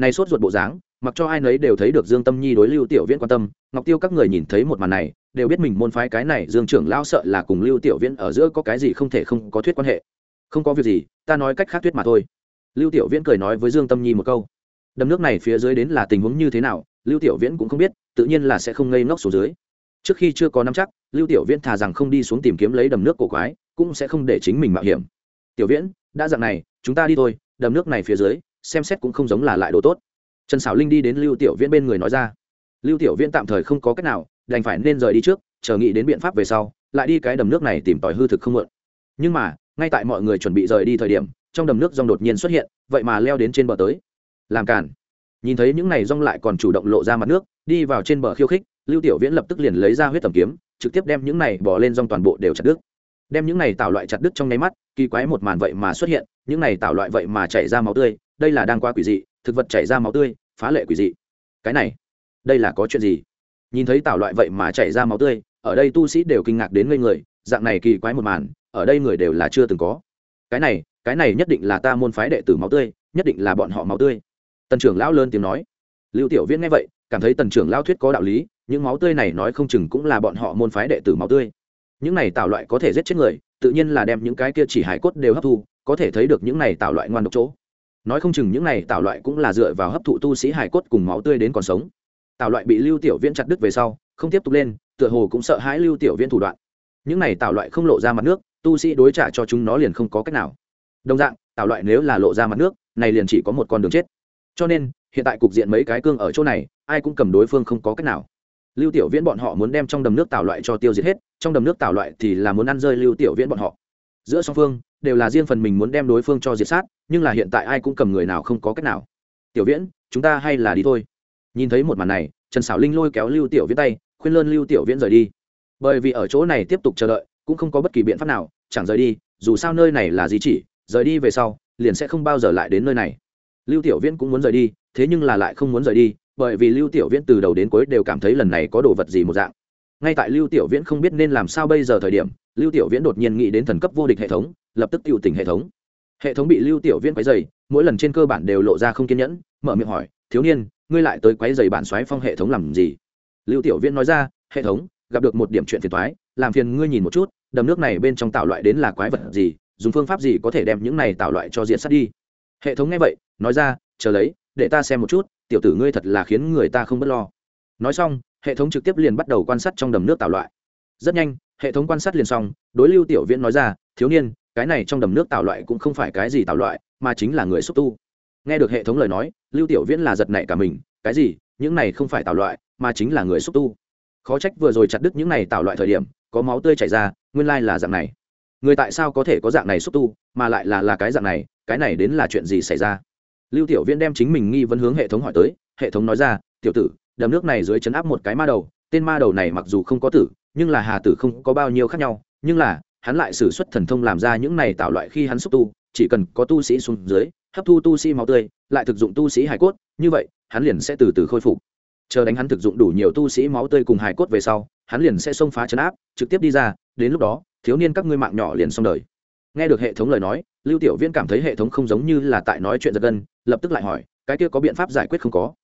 này sốt ruột bộ dáng, mặc cho ai nấy đều thấy được dương tâm nhi đối lưu tiểu viễn quan tâm. Ngọc tiêu các người nhìn thấy một màn này, đều biết mình môn phái cái này dương trưởng lao sợ là cùng lưu tiểu viễn ở giữa có cái gì không thể không có thuyết quan hệ. Không có việc gì, ta nói cách khác thuyết mà thôi. Lưu tiểu viễn cười nói với dương tâm nhi một câu. Đầm nước này phía dưới đến là tình huống như thế nào, lưu tiểu viễn cũng không biết, tự nhiên là sẽ không ngây ngốc xuống dưới. Trước khi chưa có nắm chắc, lưu tiểu viễn thà rằng không đi xuống tìm kiếm lấy đầm nước cổ quái, cũng sẽ không để chính mình mạo hiểm. Tiểu viễn, đã dạng này, chúng ta đi thôi, đầm nước này phía dưới xem xét cũng không giống là lại đồ tốt. Trần xảo linh đi đến lưu tiểu viễn bên người nói ra. Lưu tiểu viễn tạm thời không có cách nào, đành phải nên rời đi trước, chờ nghĩ đến biện pháp về sau, lại đi cái đầm nước này tìm tòi hư thực không mượn. Nhưng mà, ngay tại mọi người chuẩn bị rời đi thời điểm, trong đầm nước rong đột nhiên xuất hiện, vậy mà leo đến trên bờ tới. Làm cản. Nhìn thấy những này rong lại còn chủ động lộ ra mặt nước, đi vào trên bờ khiêu khích, lưu tiểu viễn lập tức liền lấy ra huyết tầm kiếm, trực tiếp đem những này bỏ lên rong toàn bộ đều chặt đứt đem những này tạo loại chặt đứt trong nháy mắt, kỳ quái một màn vậy mà xuất hiện, những này tạo loại vậy mà chảy ra máu tươi, đây là đang qua quỷ dị, thực vật chảy ra máu tươi, phá lệ quỷ dị. Cái này, đây là có chuyện gì? Nhìn thấy tạo loại vậy mà chảy ra máu tươi, ở đây tu sĩ đều kinh ngạc đến ngây người, dạng này kỳ quái một màn, ở đây người đều là chưa từng có. Cái này cái này nhất định là ta môn phái đệ tử máu tươi, nhất định là bọn họ máu tươi. Tần trưởng lão lớn tiếng nói. Lưu tiểu viễn nghe vậy, cảm thấy tần trưởng lão thuyết có đạo lý, những máu tươi này nói không chừng cũng là bọn họ môn phái đệ tử máu tươi những này tạo loại có thể giết chết người, tự nhiên là đem những cái kia chỉ hải cốt đều hấp thu, có thể thấy được những này tạo loại ngoan độc chỗ. Nói không chừng những này tạo loại cũng là dựa vào hấp thụ tu sĩ hải cốt cùng máu tươi đến còn sống. Tạo loại bị lưu tiểu viễn chặt đứt về sau, không tiếp tục lên, tựa hồ cũng sợ hãi lưu tiểu viễn thủ đoạn. Những này tạo loại không lộ ra mặt nước, tu sĩ đối trả cho chúng nó liền không có cách nào. Đồng dạng tạo loại nếu là lộ ra mặt nước, này liền chỉ có một con đường chết. Cho nên, hiện tại cục diện mấy cái cương ở chỗ này, ai cũng cầm đối phương không có cách nào lưu tiểu viễn bọn họ muốn đem trong đầm nước tạo loại cho tiêu diệt hết, trong đầm nước tạo loại thì là muốn ăn rơi lưu tiểu viễn bọn họ. Giữa song phương, đều là riêng phần mình muốn đem đối phương cho diệt sát, nhưng là hiện tại ai cũng cầm người nào không có cách nào. Tiểu viễn, chúng ta hay là đi thôi. Nhìn thấy một màn này, trần xảo linh lôi kéo lưu tiểu viễn tay, khuyên lơn lưu tiểu viễn rời đi. Bởi vì ở chỗ này tiếp tục chờ đợi, cũng không có bất kỳ biện pháp nào, chẳng rời đi, dù sao nơi này là gì chỉ, rời đi về sau, liền sẽ không bao giờ lại đến nơi này. Lưu tiểu viễn cũng muốn rời đi, thế nhưng là lại không muốn rời đi bởi vì lưu tiểu viễn từ đầu đến cuối đều cảm thấy lần này có đồ vật gì một dạng. Ngay tại lưu tiểu viễn không biết nên làm sao bây giờ thời điểm, lưu tiểu viễn đột nhiên nghĩ đến thần cấp vô địch hệ thống, lập tức tiêu tỉnh hệ thống. Hệ thống bị lưu tiểu viễn quấy dày mỗi lần trên cơ bản đều lộ ra không kiên nhẫn, mở miệng hỏi, thiếu niên, ngươi lại tới quấy dày bản xoáy phong hệ thống làm gì? Lưu tiểu viễn nói ra, hệ thống, gặp được một điểm chuyện phiền toái, làm phiền ngươi nhìn một chút, đầm nước này bên trong tạo loại đến là quái vật gì, dùng phương pháp gì có thể đem những này tạo loại cho diện sát đi? Hệ thống nghe vậy, nói ra, chờ lấy, để ta xem một chút tiểu tử ngươi thật là khiến người ta không b ấ t lo. Nói xong, hệ thống trực tiếp liền bắt đầu quan sát trong đầm nước tạo loại. Rất nhanh, hệ thống quan sát liền xong, đối lưu tiểu viễn nói ra, thiếu niên, cái này trong đầm nước tạo loại cũng không phải cái gì tạo loại, mà chính là người xúc tu. Nghe được hệ thống lời nói, lưu tiểu viễn là giật nảy cả mình, cái gì? Những này không phải tạo loại, mà chính là người xúc tu. Khó trách vừa rồi chặt đứt những này tạo loại thời điểm, có máu tươi chảy ra, nguyên lai là dạng này. Người tại sao có thể có dạng này xúc tu, mà lại là là cái dạng này? Cái này đến là chuyện gì xảy ra? Lưu tiểu viễn đem chính mình nghi vấn hướng hệ thống hỏi tới, hệ thống nói ra, tiểu tử, đầm nước này dưới chấn áp một cái ma đầu, tên ma đầu này mặc dù không có tử, nhưng là hà tử không có bao nhiêu khác nhau, nhưng là, hắn lại sử xuất thần thông làm ra những này tạo loại khi hắn xúc tu, chỉ cần có tu sĩ xuống dưới, hấp thu tu sĩ máu tươi, lại thực dụng tu sĩ hải cốt, như vậy, hắn liền sẽ từ từ khôi phục. Chờ đánh hắn thực dụng đủ nhiều tu sĩ máu tươi cùng hải cốt về sau, hắn liền sẽ xông phá chấn áp, trực tiếp đi ra, đến lúc đó, thiếu niên các ngươi mạng nhỏ liền xong đời. Nghe được hệ thống lời nói lưu tiểu viễn cảm thấy hệ thống không giống như là tại nói chuyện giật gân, lập tức lại hỏi, cái kia có biện pháp giải quyết không có?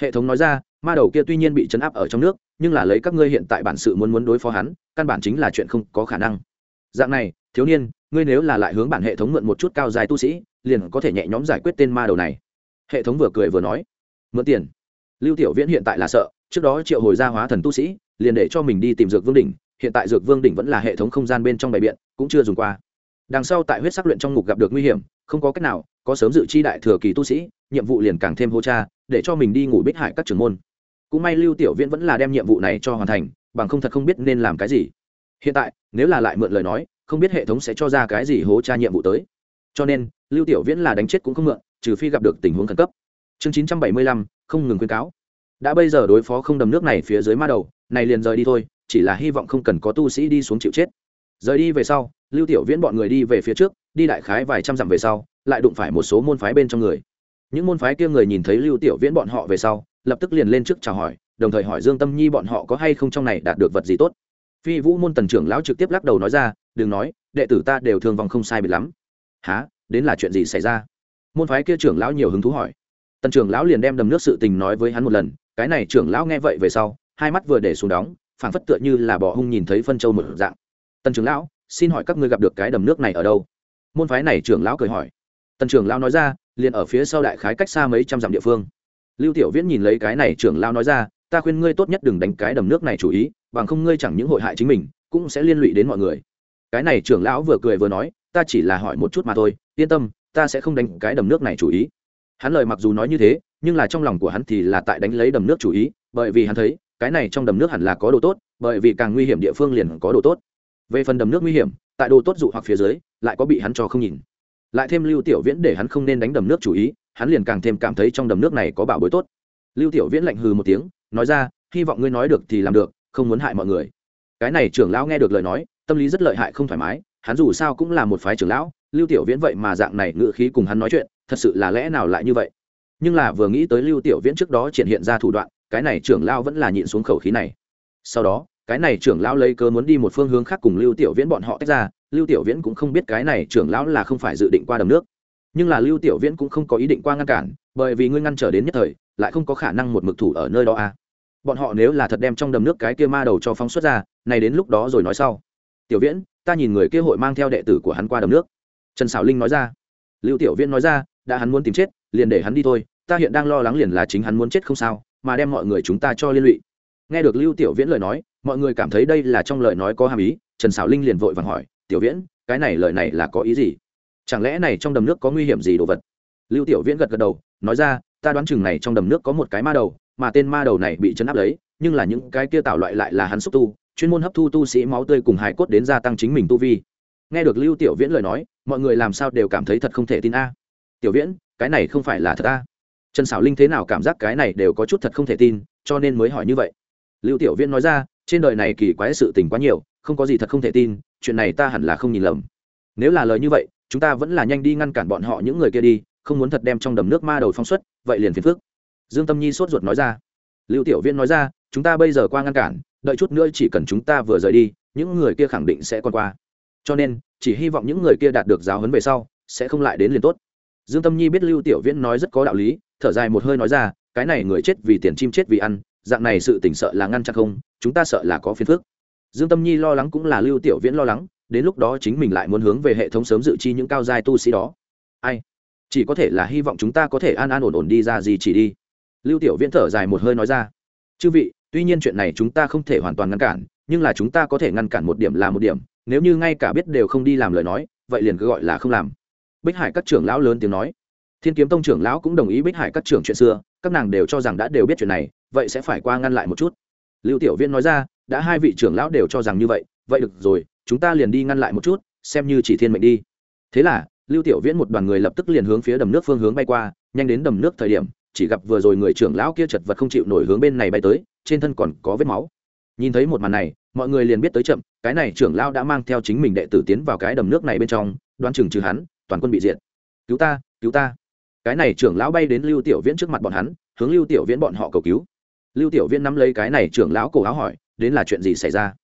Hệ thống nói ra, ma đầu kia tuy nhiên bị chấn áp ở trong nước, nhưng là lấy các ngươi hiện tại bản sự muốn muốn đối phó hắn, căn bản chính là chuyện không có khả năng. Dạng này, thiếu niên, ngươi nếu là lại hướng bản hệ thống mượn một chút cao dài tu sĩ, liền có thể nhẹ nhõm giải quyết tên ma đầu này. Hệ thống vừa cười vừa nói, mượn tiền. Lưu tiểu viễn hiện tại là sợ, trước đó triệu hồi gia hóa thần tu sĩ, liền để cho mình đi tìm dược vương đỉnh, hiện tại dược vương đỉnh vẫn là hệ thống không gian bên trong bài biện, cũng chưa dùng qua đằng sau tại huyết sắc luyện trong ngục gặp được nguy hiểm, không có cách nào, có sớm dự chi đại thừa kỳ tu sĩ, nhiệm vụ liền càng thêm hô cha, để cho mình đi ngủ bích hải các trưởng môn. Cũng may lưu tiểu viễn vẫn là đem nhiệm vụ này cho hoàn thành, bằng không thật không biết nên làm cái gì. Hiện tại, nếu là lại mượn lời nói, không biết hệ thống sẽ cho ra cái gì hố tra nhiệm vụ tới. Cho nên, lưu tiểu viễn là đánh chết cũng không mượn, trừ phi gặp được tình huống khẩn cấp. Chương chín trăm bảy mươi lăm, không ngừng khuyên cáo. Đã bây giờ đối phó không đầm nước này phía dưới ma đầu, này liền rời đi thôi, chỉ là hy vọng không cần có tu sĩ đi xuống chịu chết. Rời đi về sau lưu tiểu viễn bọn người đi về phía trước, đi đại khái vài trăm dặm về sau, lại đụng phải một số môn phái bên trong người. Những môn phái kia người nhìn thấy lưu tiểu viễn bọn họ về sau, lập tức liền lên trước chào hỏi, đồng thời hỏi dương tâm nhi bọn họ có hay không trong này đạt được vật gì tốt. Phi vũ môn tần trưởng lão trực tiếp lắc đầu nói ra, đừng nói, đệ tử ta đều thương vong không sai biệt lắm. Há đến là chuyện gì xảy ra? Môn phái kia trưởng lão nhiều hứng thú hỏi. Tần trưởng lão liền đem đầm nước sự tình nói với hắn một lần, cái này trưởng lão nghe vậy về sau, hai mắt vừa để xuống đóng, phảng phất tựa như là bò hung nhìn thấy phân châu một dạng. Tần trưởng lão xin hỏi các ngươi gặp được cái đầm nước này ở đâu? Môn phái này trưởng lão cười hỏi. Tần trưởng lão nói ra, liền ở phía sau đại khái cách xa mấy trăm dặm địa phương. Lưu tiểu viễn nhìn lấy cái này trưởng lão nói ra, ta khuyên ngươi tốt nhất đừng đánh cái đầm nước này chủ ý, bằng không ngươi chẳng những hội hại chính mình, cũng sẽ liên lụy đến mọi người. Cái này trưởng lão vừa cười vừa nói, ta chỉ là hỏi một chút mà thôi, yên tâm, ta sẽ không đánh cái đầm nước này chủ ý. Hắn lời mặc dù nói như thế, nhưng là trong lòng của hắn thì là tại đánh lấy đầm nước chủ ý, bởi vì hắn thấy, cái này trong đầm nước hẳn là có đồ tốt, bởi vì càng nguy hiểm địa phương liền có đồ tốt về phần đầm nước nguy hiểm, tại đồ tốt dụ hoặc phía dưới, lại có bị hắn cho không nhìn. Lại thêm lưu tiểu viễn để hắn không nên đánh đầm nước chủ ý, hắn liền càng thêm cảm thấy trong đầm nước này có bảo bối tốt. Lưu tiểu viễn lạnh hừ một tiếng, nói ra, hy vọng ngươi nói được thì làm được, không muốn hại mọi người. Cái này trưởng lão nghe được lời nói, tâm lý rất lợi hại không thoải mái, hắn dù sao cũng là một phái trưởng lão, lưu tiểu viễn vậy mà dạng này ngự khí cùng hắn nói chuyện, thật sự là lẽ nào lại như vậy? Nhưng là vừa nghĩ tới lưu tiểu viễn trước đó triển hiện ra thủ đoạn, cái này trưởng lão vẫn là nhịn xuống khẩu khí này. Sau đó cái này trưởng lão lấy cớ muốn đi một phương hướng khác cùng lưu tiểu viễn bọn họ tách ra, lưu tiểu viễn cũng không biết cái này trưởng lão là không phải dự định qua đầm nước. Nhưng là lưu tiểu viễn cũng không có ý định qua ngăn cản, bởi vì ngươi ngăn trở đến nhất thời, lại không có khả năng một mực thủ ở nơi đó à. Bọn họ nếu là thật đem trong đầm nước cái kia ma đầu cho phóng xuất ra, này đến lúc đó rồi nói sau. Tiểu viễn, ta nhìn người kia hội mang theo đệ tử của hắn qua đầm nước. Trần xảo linh nói ra. Lưu tiểu viễn nói ra, đã hắn muốn tìm chết, liền để hắn đi thôi, ta hiện đang lo lắng liền là chính hắn muốn chết không sao, mà đem mọi người chúng ta cho liên lụy. Nghe được lưu tiểu viễn lời nói mọi người cảm thấy đây là trong lời nói có hàm ý, trần xảo linh liền vội vàng hỏi, tiểu viễn, cái này lời này là có ý gì? Chẳng lẽ này trong đầm nước có nguy hiểm gì đồ vật? Lưu tiểu viễn gật gật đầu, nói ra, ta đoán chừng này trong đầm nước có một cái ma đầu, mà tên ma đầu này bị chấn áp lấy, nhưng là những cái kia tạo loại lại là hắn xúc tu, chuyên môn hấp thu tu sĩ máu tươi cùng hài cốt đến gia tăng chính mình tu vi. Nghe được lưu tiểu viễn lời nói, mọi người làm sao đều cảm thấy thật không thể tin a. Tiểu viễn, cái này không phải là thật a. Trần xảo linh thế nào cảm giác cái này đều có chút thật không thể tin, cho nên mới hỏi như vậy. Lưu tiểu viễn nói ra trên đời này kỳ quái sự tình quá nhiều, không có gì thật không thể tin, chuyện này ta hẳn là không nhìn lầm. Nếu là lời như vậy, chúng ta vẫn là nhanh đi ngăn cản bọn họ những người kia đi, không muốn thật đem trong đầm nước ma đầu phong xuất, vậy liền phiền phước dương tâm nhi sốt ruột nói ra. Lưu tiểu Viên nói ra, chúng ta bây giờ qua ngăn cản, đợi chút nữa chỉ cần chúng ta vừa rời đi, những người kia khẳng định sẽ còn qua. Cho nên, chỉ hy vọng những người kia đạt được giáo huấn về sau, sẽ không lại đến liền tốt. Dương tâm nhi biết lưu tiểu viễn nói rất có đạo lý, thở dài một hơi nói ra, cái này người chết vì tiền chim chết vì ăn dạng này sự tỉnh sợ là ngăn chặn không, chúng ta sợ là có phiền phức. Dương tâm nhi lo lắng cũng là lưu tiểu viễn lo lắng, đến lúc đó chính mình lại muốn hướng về hệ thống sớm dự chi những cao giai tu sĩ đó. Ai? Chỉ có thể là hy vọng chúng ta có thể an an ổn ổn đi ra gì chỉ đi. Lưu tiểu viễn thở dài một hơi nói ra. Chư vị, tuy nhiên chuyện này chúng ta không thể hoàn toàn ngăn cản, nhưng là chúng ta có thể ngăn cản một điểm là một điểm, nếu như ngay cả biết đều không đi làm lời nói, vậy liền cứ gọi là không làm. Bích hải các trưởng lão lớn tiếng nói. Thiên kiếm tông trưởng lão cũng đồng ý bích hải các trưởng chuyện xưa, các nàng đều cho rằng đã đều biết chuyện này vậy sẽ phải qua ngăn lại một chút. Lưu tiểu viên nói ra, đã hai vị trưởng lão đều cho rằng như vậy vậy được rồi, chúng ta liền đi ngăn lại một chút, xem như chỉ thiên mệnh đi. Thế là, lưu tiểu viễn một đoàn người lập tức liền hướng phía đầm nước phương hướng bay qua, nhanh đến đầm nước thời điểm, chỉ gặp vừa rồi người trưởng lão kia chật vật không chịu nổi hướng bên này bay tới, trên thân còn có vết máu. Nhìn thấy một màn này, mọi người liền biết tới chậm, cái này trưởng lão đã mang theo chính mình đệ tử tiến vào cái đầm nước này bên trong, đoán chừng trừ hắn, toàn quân bị diệt. Cứu ta cứu ta. Cái này trưởng lão bay đến lưu tiểu viễn trước mặt bọn hắn, hướng lưu tiểu viễn bọn họ cầu cứu lưu tiểu viễn nắm lấy cái này trưởng lão cổ áo hỏi, đến là chuyện gì xảy ra?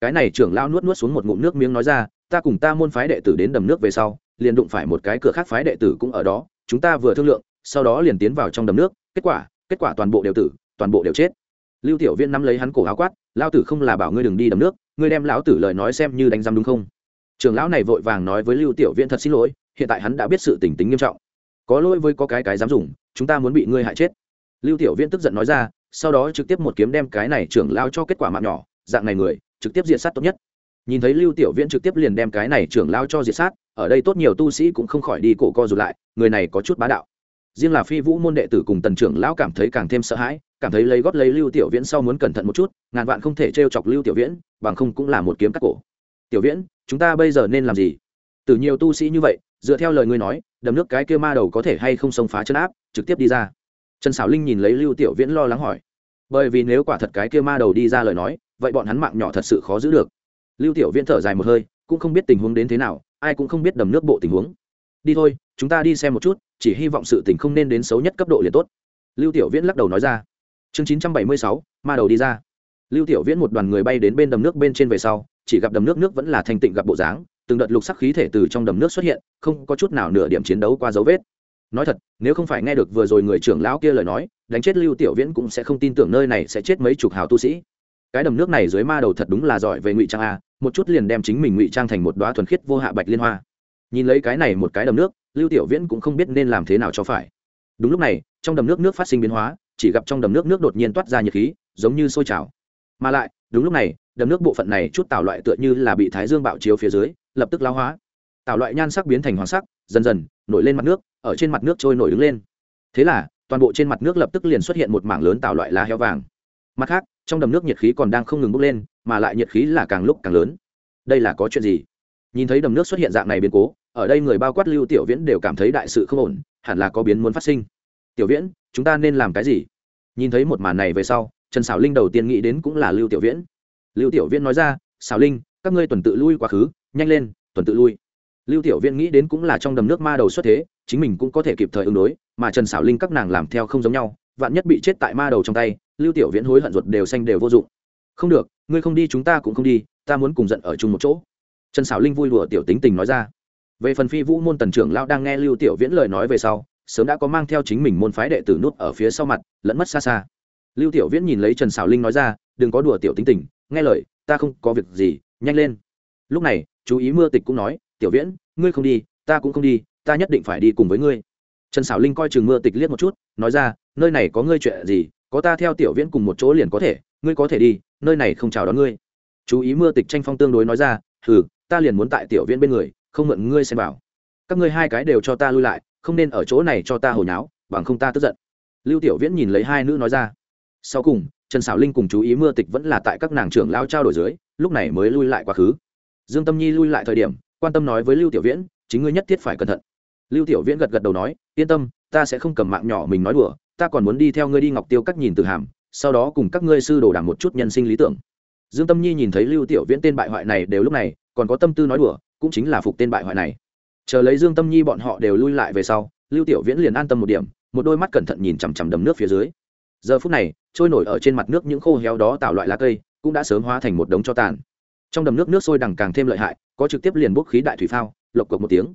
Cái này trưởng lão nuốt nuốt xuống một ngụm nước miếng nói ra, ta cùng ta môn phái đệ tử đến đầm nước về sau, liền đụng phải một cái cửa khác phái đệ tử cũng ở đó, chúng ta vừa thương lượng, sau đó liền tiến vào trong đầm nước, kết quả kết quả toàn bộ đều tử, toàn bộ đều chết. Lưu tiểu viễn nắm lấy hắn cổ áo quát, lão tử không là bảo ngươi đừng đi đầm nước, ngươi đem lão tử lời nói xem như đánh giam đúng không? Trưởng lão này vội vàng nói với lưu tiểu viễn thật xin lỗi, hiện tại hắn đã biết sự tình tính nghiêm trọng. Có lỗi với có cái cái dám dùng, chúng ta muốn bị ngươi hại chết. Lưu tiểu viễn tức giận nói ra sau đó trực tiếp một kiếm đem cái này trưởng lao cho kết quả mạng nhỏ, dạng này người, trực tiếp diệt sát tốt nhất. Nhìn thấy lưu tiểu viễn trực tiếp liền đem cái này trưởng lao cho diệt sát, ở đây tốt nhiều tu sĩ cũng không khỏi đi cổ co rụt lại, người này có chút bá đạo. Riêng là phi vũ môn đệ tử cùng tần trưởng lão cảm thấy càng thêm sợ hãi, cảm thấy lấy gót lấy lưu tiểu viễn sau muốn cẩn thận một chút, ngàn vạn không thể t chọc lưu tiểu viễn, bằng không cũng là một kiếm cắt cổ. Tiểu viễn, chúng ta bây giờ nên làm gì? Từ nhiều tu sĩ như vậy, dựa theo lời ngươi nói, đầm nước cái kia ma đầu có thể hay không xông phá chân áp, trực tiếp đi ra trần xảo linh nhìn lấy lưu tiểu viễn lo lắng hỏi. Bởi vì nếu quả thật cái kia ma đầu đi ra lời nói, vậy bọn hắn mạng nhỏ thật sự khó giữ được. Lưu tiểu viễn thở dài một hơi, cũng không biết tình huống đến thế nào, ai cũng không biết đầm nước bộ tình huống. Đi thôi, chúng ta đi xem một chút, chỉ hy vọng sự tình không nên đến xấu nhất cấp độ liền tốt. Lưu tiểu viễn lắc đầu nói ra. Chương chín trăm bảy mươi sáu, ma đầu đi ra. Lưu tiểu viễn một đoàn người bay đến bên đầm nước bên trên về sau, chỉ gặp đầm nước nước vẫn là thanh tịnh gặp bộ dáng, từng đợt lục sắc khí thể từ trong đầm nước xuất hiện, không có chút nào nửa điểm chiến đấu qua dấu vết nói thật, nếu không phải nghe được vừa rồi người trưởng lão kia lời nói, đánh chết lưu tiểu viễn cũng sẽ không tin tưởng nơi này sẽ chết mấy chục hào tu sĩ. Cái đầm nước này dưới ma đầu thật đúng là giỏi về ngụy trang a, một chút liền đem chính mình ngụy trang thành một đoá thuần khiết vô hạ bạch liên hoa. Nhìn lấy cái này một cái đầm nước, lưu tiểu viễn cũng không biết nên làm thế nào cho phải. Đúng lúc này, trong đầm nước nước phát sinh biến hóa, chỉ gặp trong đầm nước nước đột nhiên toát ra nhiệt khí, giống như sôi trào. Mà lại, đúng lúc này, đầm nước bộ phận này chút tạo loại tựa như là bị thái dương bạo chiếu phía dưới, lập tức lao hóa tạo loại nhan sắc biến thành hoàng sắc, dần dần nổi lên mặt nước, ở trên mặt nước trôi nổi đứng lên. Thế là, toàn bộ trên mặt nước lập tức liền xuất hiện một mảng lớn tạo loại lá heo vàng. Mặt khác, trong đầm nước nhiệt khí còn đang không ngừng bốc lên, mà lại nhiệt khí là càng lúc càng lớn. Đây là có chuyện gì? Nhìn thấy đầm nước xuất hiện dạng này biến cố, ở đây người bao quát lưu tiểu viễn đều cảm thấy đại sự không ổn, hẳn là có biến muốn phát sinh. Tiểu viễn, chúng ta nên làm cái gì? Nhìn thấy một màn này về sau, trần xảo linh đầu tiên nghĩ đến cũng là lưu tiểu viễn. Lưu tiểu viễn nói ra xảo linh, các ngươi tuần tự lui quá khứ, nhanh lên, tuần tự lui lưu tiểu viễn nghĩ đến cũng là trong đầm nước ma đầu xuất thế, chính mình cũng có thể kịp thời ứng đối, mà trần xảo linh các nàng làm theo không giống nhau, vạn nhất bị chết tại ma đầu trong tay, lưu tiểu viễn hối hận ruột đều xanh đều vô dụng. Không được, ngươi không đi chúng ta cũng không đi, ta muốn cùng giận ở chung một chỗ. Trần xảo linh vui lùa tiểu tính tình nói ra. Về phần phi vũ môn tần trưởng lão đang nghe lưu tiểu viễn lời nói về sau, sớm đã có mang theo chính mình môn phái đệ tử nút ở phía sau mặt, lẫn mất xa xa. Lưu tiểu viễn nhìn lấy trần xảo linh nói ra, đừng có đùa tiểu tính tình, nghe lời, ta không có việc gì, nhanh lên. Lúc này, chú ý mưa tịch cũng nói tiểu viễn, ngươi không đi, ta cũng không đi, ta nhất định phải đi cùng với ngươi. Trần xảo linh coi chừng mưa tịch liếc một chút, nói ra, nơi này có ngươi chuyện gì, có ta theo tiểu viễn cùng một chỗ liền có thể, ngươi có thể đi, nơi này không chào đón ngươi. Chú ý mưa tịch tranh phong tương đối nói ra, hừ, ta liền muốn tại tiểu viễn bên người, không mượn ngươi xem bảo. Các ngươi hai cái đều cho ta lui lại, không nên ở chỗ này cho ta hồi nháo, bằng không ta tức giận. Lưu tiểu viễn nhìn lấy hai nữ nói ra. Sau cùng, trần xảo linh cùng chú ý mưa tịch vẫn là tại các nàng trưởng lao trao đổi dưới, lúc này mới lui lại quá khứ. Dương tâm nhi lui lại thời điểm quan tâm nói với lưu tiểu viễn, chính ngươi nhất thiết phải cẩn thận. Lưu tiểu viễn gật gật đầu nói, yên tâm, ta sẽ không cầm mạng nhỏ mình nói đùa, ta còn muốn đi theo ngươi đi ngọc tiêu các nhìn từ hàm, sau đó cùng các ngươi sư đồ đàm một chút nhân sinh lý tưởng. Dương tâm nhi nhìn thấy lưu tiểu viễn tên bại hoại này đều lúc này, còn có tâm tư nói đùa, cũng chính là phục tên bại hoại này. Chờ lấy dương tâm nhi bọn họ đều lui lại về sau, lưu tiểu viễn liền an tâm một điểm, một đôi mắt cẩn thận nhìn chằm chằm đầm nước phía dưới. Giờ phút này, trôi nổi ở trên mặt nước những khô héo đó tạo loại lá cây, cũng đã sớm hóa thành một đống cho tàn. Trong đầm nước nước sôi đằng càng thêm lợi hại có trực tiếp liền bốc khí đại thủy phao, lộc cộc một tiếng.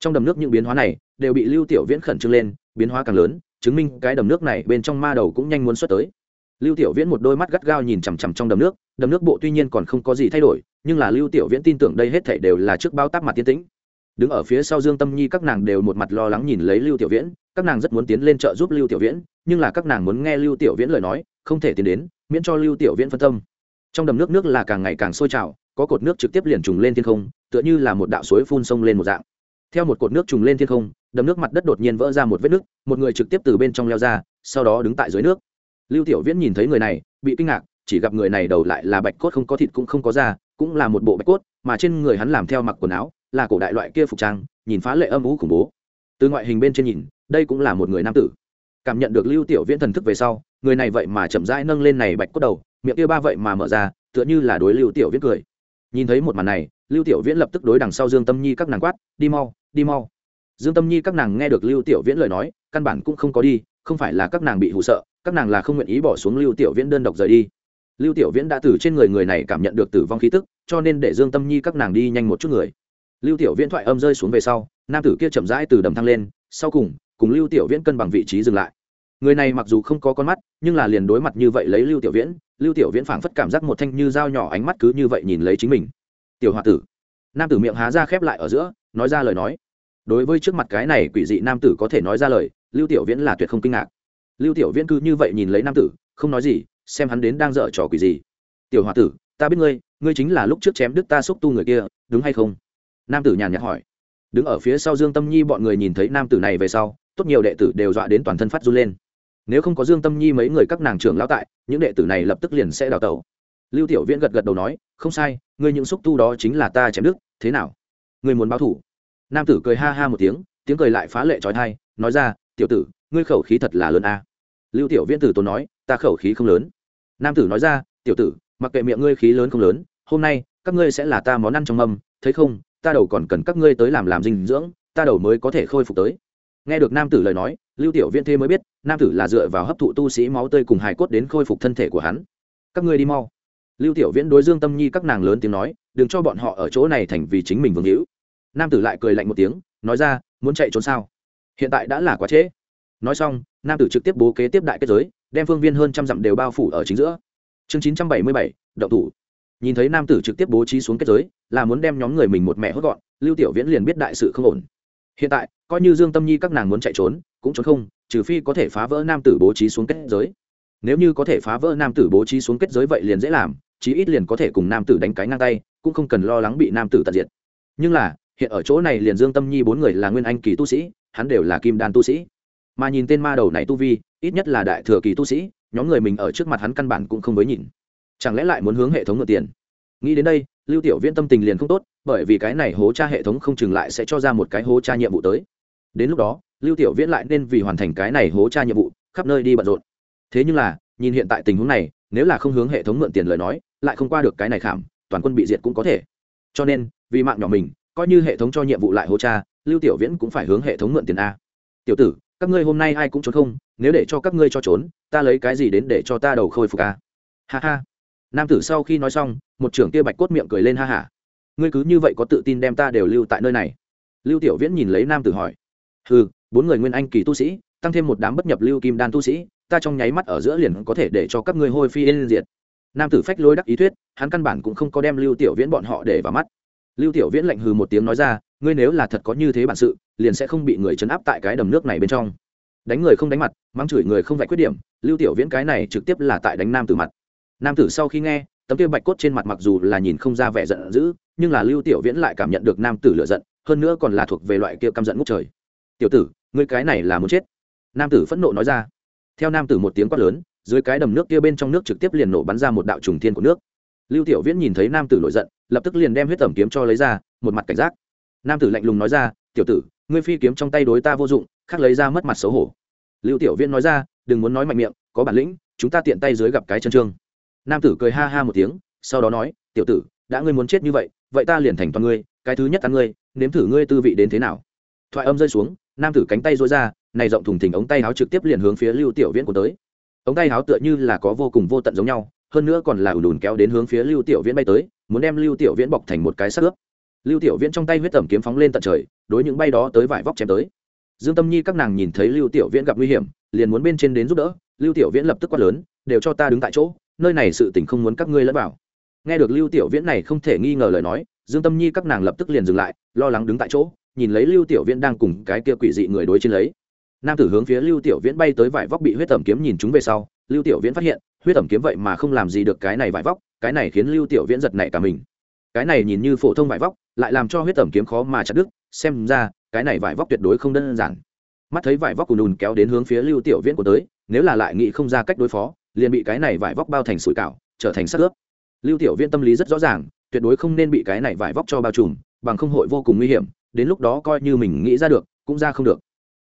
Trong đầm nước những biến hóa này đều bị lưu tiểu viễn khẩn trương lên, biến hóa càng lớn, chứng minh cái đầm nước này bên trong ma đầu cũng nhanh muốn xuất tới. Lưu tiểu viễn một đôi mắt gắt gao nhìn chằm chằm trong đầm nước đầm nước bộ tuy nhiên còn không có gì thay đổi, nhưng là lưu tiểu viễn tin tưởng đây hết thảy đều là trước bao tác mặt tiến tĩnh. Đứng ở phía sau dương tâm nhi các nàng đều một mặt lo lắng nhìn lấy lưu tiểu viễn, các nàng rất muốn tiến lên trợ giúp lưu tiểu viễn, nhưng là các nàng muốn nghe lưu tiểu viễn lời nói, không thể tiến đến, miễn cho lưu tiểu viễn phân tâm. Trong đầm nước nước là càng ngày càng sôi trào có cột nước trực tiếp liền trùng lên thiên không, tựa như là một đạo suối phun sông lên một dạng. Theo một cột nước trùng lên thiên không, đầm nước mặt đất đột nhiên vỡ ra một vết nước, một người trực tiếp từ bên trong leo ra, sau đó đứng tại dưới nước. Lưu tiểu viễn nhìn thấy người này, bị kinh ngạc, chỉ gặp người này đầu lại là bạch cốt không có thịt cũng không có da, cũng là một bộ bạch cốt, mà trên người hắn làm theo mặc quần áo, là cổ đại loại kia phục trang, nhìn phá lệ âm ú khủng bố. Từ ngoại hình bên trên nhìn, đây cũng là một người nam tử. Cảm nhận được lưu tiểu viễn thần thức về sau, người này vậy mà chậm rãi nâng lên này bạch cốt đầu, miệng kia ba vậy mà mở ra, tựa như là đối lưu tiểu viễn cười nhìn thấy một màn này, lưu tiểu viễn lập tức đối đằng sau dương tâm nhi các nàng quát, đi mau đi mau. Dương tâm nhi các nàng nghe được lưu tiểu viễn lời nói, căn bản cũng không có đi, không phải là các nàng bị hụ sợ, các nàng là không nguyện ý bỏ xuống lưu tiểu viễn đơn độc rời đi. Lưu tiểu viễn đã từ trên người người này cảm nhận được tử vong khí tức, cho nên để dương tâm nhi các nàng đi nhanh một chút người. Lưu tiểu viễn thoại âm rơi xuống về sau, nam tử kia chậm rãi từ đầm thăng lên, sau cùng cùng lưu tiểu viễn cân bằng vị trí dừng lại người này mặc dù không có con mắt, nhưng là liền đối mặt như vậy lấy lưu tiểu viễn, lưu tiểu viễn phảng phất cảm giác một thanh như dao nhỏ ánh mắt cứ như vậy nhìn lấy chính mình. Tiểu h tử. Nam tử miệng há ra khép lại ở giữa, nói ra lời nói. Đối với trước mặt cái này quỷ dị nam tử có thể nói ra lời, lưu tiểu viễn là tuyệt không kinh ngạc. Lưu tiểu viễn cứ như vậy nhìn lấy nam tử, không nói gì, xem hắn đến đang dở trò quỷ gì. Tiểu h tử, ta biết ngươi ngươi chính là lúc trước chém đức ta xúc tu người kia, đúng hay không? Nam tử nhàn nhạt hỏi. Đứng ở phía sau dương tâm nhi bọn người nhìn thấy nam tử này về sau, tốt nhiều đệ tử đều dọa đến toàn thân phát run lên nếu không có dương tâm nhi mấy người các nàng trưởng lão tại, những đệ tử này lập tức liền sẽ đào tẩu. Lưu tiểu viễn gật gật đầu nói, không sai, ngươi những xúc tu đó chính là ta chém đức thế nào? Ngươi muốn báo thủ? Nam tử cười ha ha một tiếng tiếng cười lại phá lệ trói thai, nói ra, tiểu tử, ngươi khẩu khí thật là lớn a. Lưu tiểu viễn tử tốn nói, ta khẩu khí không lớn. Nam tử nói ra, tiểu tử, mặc kệ miệng ngươi khí lớn không lớn, hôm nay, các ngươi sẽ là ta món ăn trong mâm, thấy không? Ta đầu còn cần các ngươi tới làm làm dinh dưỡng, ta đầu mới có thể khôi phục tới nghe được nam tử lời nói, lưu tiểu viễn thế mới biết, nam tử là dựa vào hấp thụ tu sĩ máu tươi cùng hài cốt đến khôi phục thân thể của hắn. Các ngươi đi mau. Lưu tiểu viễn đối dương tâm nhi các nàng lớn tiếng nói, đừng cho bọn họ ở chỗ này thành vì chính mình vương hữu. Nam tử lại cười lạnh một tiếng, nói ra, muốn chạy trốn sao? Hiện tại đã là quá trễ. Nói xong, nam tử trực tiếp bố kế tiếp đại kết giới, đem phương viên hơn trăm dặm đều bao phủ ở chính giữa. Chương chín trăm bảy mươi bảy, động thủ. Nhìn thấy nam tử trực tiếp bố trí xuống kết giới, là muốn đem nhóm người mình một mẹ hốt gọn, lưu tiểu viễn liền biết đại sự không ổn hiện tại, coi như dương tâm nhi các nàng muốn chạy trốn, cũng trốn không, trừ phi có thể phá vỡ nam tử bố trí xuống kết giới. Nếu như có thể phá vỡ nam tử bố trí xuống kết giới vậy liền dễ làm, chí ít liền có thể cùng nam tử đánh cái ngang tay, cũng không cần lo lắng bị nam tử tận diệt. Nhưng là, hiện ở chỗ này liền dương tâm nhi bốn người là nguyên anh kỳ tu sĩ, hắn đều là kim đan tu sĩ. Mà nhìn tên ma đầu này tu vi, ít nhất là đại thừa kỳ tu sĩ, nhóm người mình ở trước mặt hắn căn bản cũng không mới nhìn. Chẳng lẽ lại muốn hướng hệ thống ngược tiền? Nghĩ đến đây, lưu tiểu viễn tâm tình liền không tốt bởi vì cái này hố tra hệ thống không chừng lại sẽ cho ra một cái hố tra nhiệm vụ tới. Đến lúc đó, lưu tiểu viễn lại nên vì hoàn thành cái này hố tra nhiệm vụ, khắp nơi đi bận rộn. Thế nhưng là, nhìn hiện tại tình huống này, nếu là không hướng hệ thống mượn tiền lời nói, lại không qua được cái này khảm, toàn quân bị diệt cũng có thể. Cho nên, vì mạng nhỏ mình, coi như hệ thống cho nhiệm vụ lại hố tra lưu tiểu viễn cũng phải hướng hệ thống mượn tiền a. Tiểu tử, các ngươi hôm nay ai cũng trốn không? Nếu để cho các ngươi cho trốn, ta lấy cái gì đến để cho ta đầu khôi phục a? Ha ha. Nam tử sau khi nói xong, một trưởng kia bạch cốt miệng cười lên ha hả ngươi cứ như vậy có tự tin đem ta đều lưu tại nơi này. Lưu tiểu viễn nhìn lấy nam tử hỏi. Ừ bốn người nguyên anh kỳ tu sĩ, tăng thêm một đám bất nhập lưu kim đan tu sĩ, ta trong nháy mắt ở giữa liền có thể để cho các ngươi hôi phi yên diệt. Nam tử phách lôi đắc ý thuyết, hắn căn bản cũng không có đem lưu tiểu viễn bọn họ để vào mắt. Lưu tiểu viễn lạnh hừ một tiếng nói ra, ngươi nếu là thật có như thế bản sự, liền sẽ không bị người chấn áp tại cái đầm nước này bên trong. Đánh người không đánh mặt, mắng chửi người không vạch khuyết điểm, lưu tiểu viễn cái này trực tiếp là tại đánh nam tử mặt. Nam tử sau khi nghe tấm kia bạch cốt trên mặt mặc dù là nhìn không ra vẻ giận dữ, nhưng là lưu tiểu viễn lại cảm nhận được nam tử lựa giận, hơn nữa còn là thuộc về loại kia căm giận ngút trời. Tiểu tử, ngươi cái này là muốn chết. Nam tử phẫn nộ nói ra. Theo nam tử một tiếng quát lớn, dưới cái đầm nước kia bên trong nước trực tiếp liền nổ bắn ra một đạo trùng thiên của nước. Lưu tiểu viễn nhìn thấy nam tử nổi giận, lập tức liền đem huyết tẩm kiếm cho lấy ra, một mặt cảnh giác. Nam tử lạnh lùng nói ra, tiểu tử, ngươi phi kiếm trong tay đối ta vô dụng, khác lấy ra mất mặt xấu hổ. Lưu tiểu viễn nói ra, đừng muốn nói mạnh miệng, có bản lĩnh, chúng ta tiện tay dưới gặp cái chân trương nam tử cười ha ha một tiếng, sau đó nói, tiểu tử, đã ngươi muốn chết như vậy vậy ta liền thành toàn ngươi, cái thứ nhất ăn ngươi, nếm thử ngươi tư vị đến thế nào. Thoại âm rơi xuống, nam tử cánh tay dối ra, này rộng thùng thình ống tay áo trực tiếp liền hướng phía lưu tiểu viễn của tới. Ống tay áo tựa như là có vô cùng vô tận giống nhau, hơn nữa còn là ủn ùn kéo đến hướng phía lưu tiểu viễn bay tới, muốn đem lưu tiểu viễn bọc thành một cái xác ướp. Lưu tiểu viễn trong tay huyết tẩm kiếm phóng lên tận trời, đối những bay đó tới vải vóc chém tới. Dương tâm nhi các nàng nhìn thấy lưu tiểu viễn gặp nguy hiểm, liền muốn bên trên đến giúp đỡ, lưu tiểu viễn lập tức quát lớn, đều cho ta đứng tại chỗ nơi này sự tình không muốn các ngươi lẫn vào. Nghe được lưu tiểu viễn này không thể nghi ngờ lời nói, dương tâm nhi các nàng lập tức liền dừng lại, lo lắng đứng tại chỗ, nhìn lấy lưu tiểu viễn đang cùng cái kia quỷ dị người đối chiến lấy. Nam tử hướng phía lưu tiểu viễn bay tới vải vóc bị huyết tẩm kiếm nhìn chúng về sau, lưu tiểu viễn phát hiện, huyết tẩm kiếm vậy mà không làm gì được cái này vải vóc, cái này khiến lưu tiểu viễn giật nảy cả mình. Cái này nhìn như phổ thông vải vóc, lại làm cho huyết tẩm kiếm khó mà chặt đứt, xem ra, cái này vải vóc tuyệt đối không đơn giản. Mắt thấy vải vóc cùn ùn kéo đến hướng phía lưu tiểu viễn của tới, nếu là lại nghĩ không ra cách đối phó liền bị cái này vải vóc bao thành sủi cảo, trở thành sắt ướp lưu tiểu viễn tâm lý rất rõ ràng, tuyệt đối không nên bị cái này vải vóc cho bao trùm, bằng không hội vô cùng nguy hiểm, đến lúc đó coi như mình nghĩ ra được, cũng ra không được.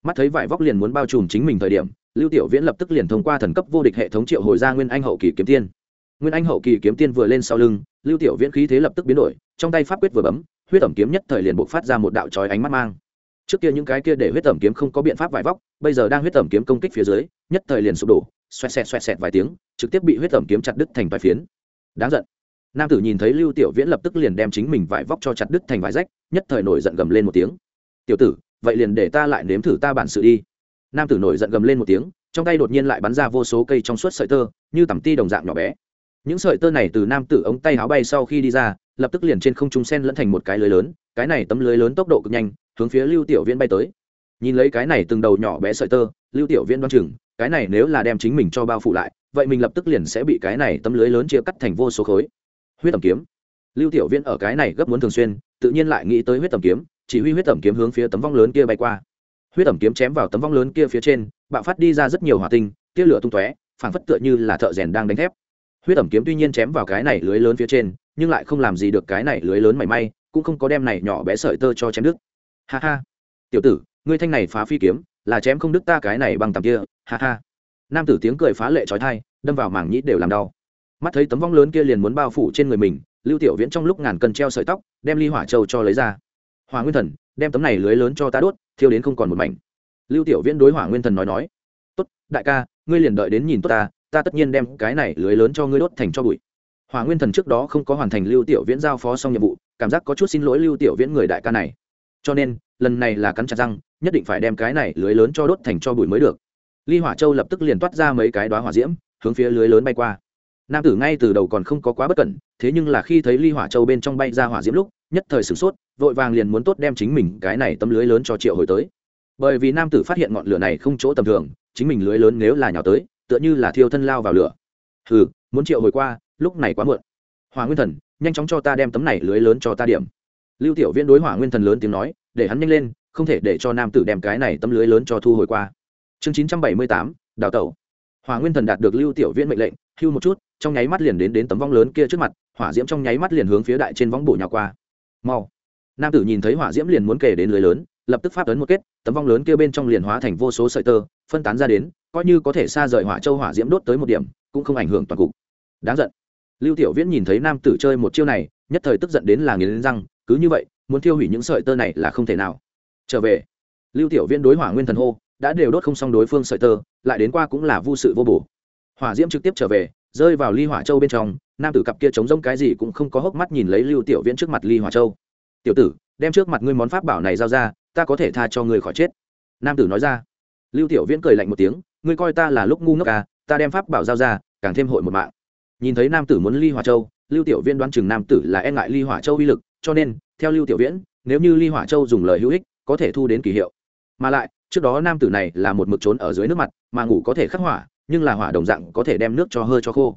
Mắt thấy vải vóc liền muốn bao trùm chính mình thời điểm, lưu tiểu viễn lập tức liền thông qua thần cấp vô địch hệ thống triệu hồi ra nguyên anh hậu kỳ kiếm tiên. Nguyên anh hậu kỳ kiếm tiên vừa lên sau lưng, lưu tiểu viễn khí thế lập tức biến đổi, trong tay pháp quyết vừa bấm, huyết ẩm kiếm nhất thời liền buộc phát ra một đạo trói ánh mắt mang. Trước kia những cái kia để huyết ẩm kiếm không có biện pháp vải vóc, bây giờ đang huyết ẩm kiếm công kích phía dưới nhất thời liền sụp đổ, xoẹt xẹt xoẹt xẹt vài tiếng, trực tiếp bị huyết tẩm kiếm chặt đứt thành vài phiến. Đáng giận. Nam tử nhìn thấy lưu tiểu viễn lập tức liền đem chính mình vải vóc cho chặt đứt thành vải rách, nhất thời nổi giận gầm lên một tiếng. Tiểu tử, vậy liền để ta lại nếm thử ta bản sự đi. Nam tử nổi giận gầm lên một tiếng, trong tay đột nhiên lại bắn ra vô số cây trong suốt sợi tơ, như tầm ti đồng dạng nhỏ bé. Những sợi tơ này từ nam tử ống tay áo bay sau khi đi ra, lập tức liền trên không trung sen lẫn thành một cái lưới lớn, cái này tấm lưới lớn tốc độ cực nhanh, hướng phía lưu tiểu viễn bay tới. Nhìn lấy cái này từng đầu nhỏ bé sợi tơ, lưu tiểu viễn đoan chừng cái này nếu là đem chính mình cho bao phủ lại, vậy mình lập tức liền sẽ bị cái này tấm lưới lớn chia cắt thành vô số khối. Huyết tầm kiếm. Lưu tiểu viễn ở cái này gấp muốn thường xuyên, tự nhiên lại nghĩ tới huyết tầm kiếm, chỉ huy huyết tầm kiếm hướng phía tấm vong lớn kia bay qua. Huyết tầm kiếm chém vào tấm vong lớn kia phía trên, bạo phát đi ra rất nhiều hỏa tinh, tia lửa tung tóe, phảng phất tựa như là thợ rèn đang đánh thép. Huyết tầm kiếm tuy nhiên chém vào cái này lưới lớn phía trên, nhưng lại không làm gì được cái này lưới lớn mảy may, cũng không có đem này nhỏ bé sợi tơ cho chém đứt. Ha ha. Tiểu tử, ngươi thanh này phá phi kiếm, là chém không đứt ta cái này bằng tầm kia ha ha. Nam tử tiếng cười phá lệ trói thai, đâm vào mảng nhĩ đều làm đau. Mắt thấy tấm vong lớn kia liền muốn bao phủ trên người mình, lưu tiểu viễn trong lúc ngàn cân treo sợi tóc, đem ly hỏa châu cho lấy ra. Hòa nguyên thần, đem tấm này lưới lớn cho ta đốt, thiêu đến không còn một mảnh. Lưu tiểu viễn đối hỏa nguyên thần nói nói, tốt, đại ca, ngươi liền đợi đến nhìn tốt ta ta tất nhiên đem cái này lưới lớn cho ngươi đốt thành cho bụi. Hỏa nguyên thần trước đó không có hoàn thành lưu tiểu viễn giao phó xong nhiệm vụ, cảm giác có chút xin lỗi lưu tiểu viễn người đại ca này. Cho nên, lần này là cắn chặt răng, nhất định phải đem cái này lưới lớn cho đốt thành cho bụi mới được ly hỏa châu lập tức liền toát ra mấy cái đoá hỏa diễm, hướng phía lưới lớn bay qua. Nam tử ngay từ đầu còn không có quá bất cẩn, thế nhưng là khi thấy ly hỏa châu bên trong bay ra hỏa diễm lúc, nhất thời sửng sốt, vội vàng liền muốn tốt đem chính mình cái này tấm lưới lớn cho triệu hồi tới. Bởi vì nam tử phát hiện ngọn lửa này không chỗ tầm thường, chính mình lưới lớn nếu là nhào tới, tựa như là thiêu thân lao vào lửa. Hừ, muốn triệu hồi qua, lúc này quá muộn. Hỏa nguyên thần, nhanh chóng cho ta đem tấm này lưới lớn cho ta điểm. Lưu tiểu viễn đối hỏa nguyên thần lớn tiếng nói, để hắn nhanh lên, không thể để cho nam tử đem cái này tấm lưới lớn cho thu hồi qua chương chín trăm bảy mươi tám, đào tẩu. Hỏa nguyên thần đạt được lưu tiểu viễn mệnh lệnh, hưu một chút, trong nháy mắt liền đến đến tấm vong lớn kia trước mặt, hỏa diễm trong nháy mắt liền hướng phía đại trên vong bổ nhào qua. Mau. Nam tử nhìn thấy hỏa diễm liền muốn kể đến lưới lớn, lập tức phát ấn một kết, tấm vong lớn kia bên trong liền hóa thành vô số sợi tơ, phân tán ra đến, coi như có thể xa rời hỏa châu hỏa diễm đốt tới một điểm, cũng không ảnh hưởng toàn cục. Đáng giận. Lưu tiểu viễn nhìn thấy nam tử chơi một chiêu này, nhất thời tức giận đến là nghiến răng, cứ như vậy, muốn tiêu hủy những sợi tơ này là không thể nào. Trở về. Lưu tiểu viễn đối hỏa nguyên thần hô đã đều đốt không xong đối phương sợi tơ, lại đến qua cũng là vô sự vô bổ. Hỏa diễm trực tiếp trở về, rơi vào ly hỏa châu bên trong, nam tử cặp kia chống rông cái gì cũng không có hốc mắt nhìn lấy lưu tiểu viễn trước mặt ly hỏa châu. Tiểu tử, đem trước mặt ngươi món pháp bảo này giao ra, ta có thể tha cho ngươi khỏi chết. Nam tử nói ra. Lưu tiểu viễn cười lạnh một tiếng, ngươi coi ta là lúc ngu ngốc à ta đem pháp bảo giao ra, càng thêm hội một mạng. Nhìn thấy nam tử muốn ly hỏa châu, lưu tiểu viễn đoán chừng nam tử là e ngại ly hỏa châu uy lực, cho nên, theo lưu tiểu viễn, nếu như ly hỏa châu dùng lời hữu ích, có thể thu đến kỳ hiệu. Mà lại trước đó nam tử này là một mực trốn ở dưới nước mặt, mà ngủ có thể khắc hỏa nhưng là hỏa đồng dạng có thể đem nước cho hơi cho khô.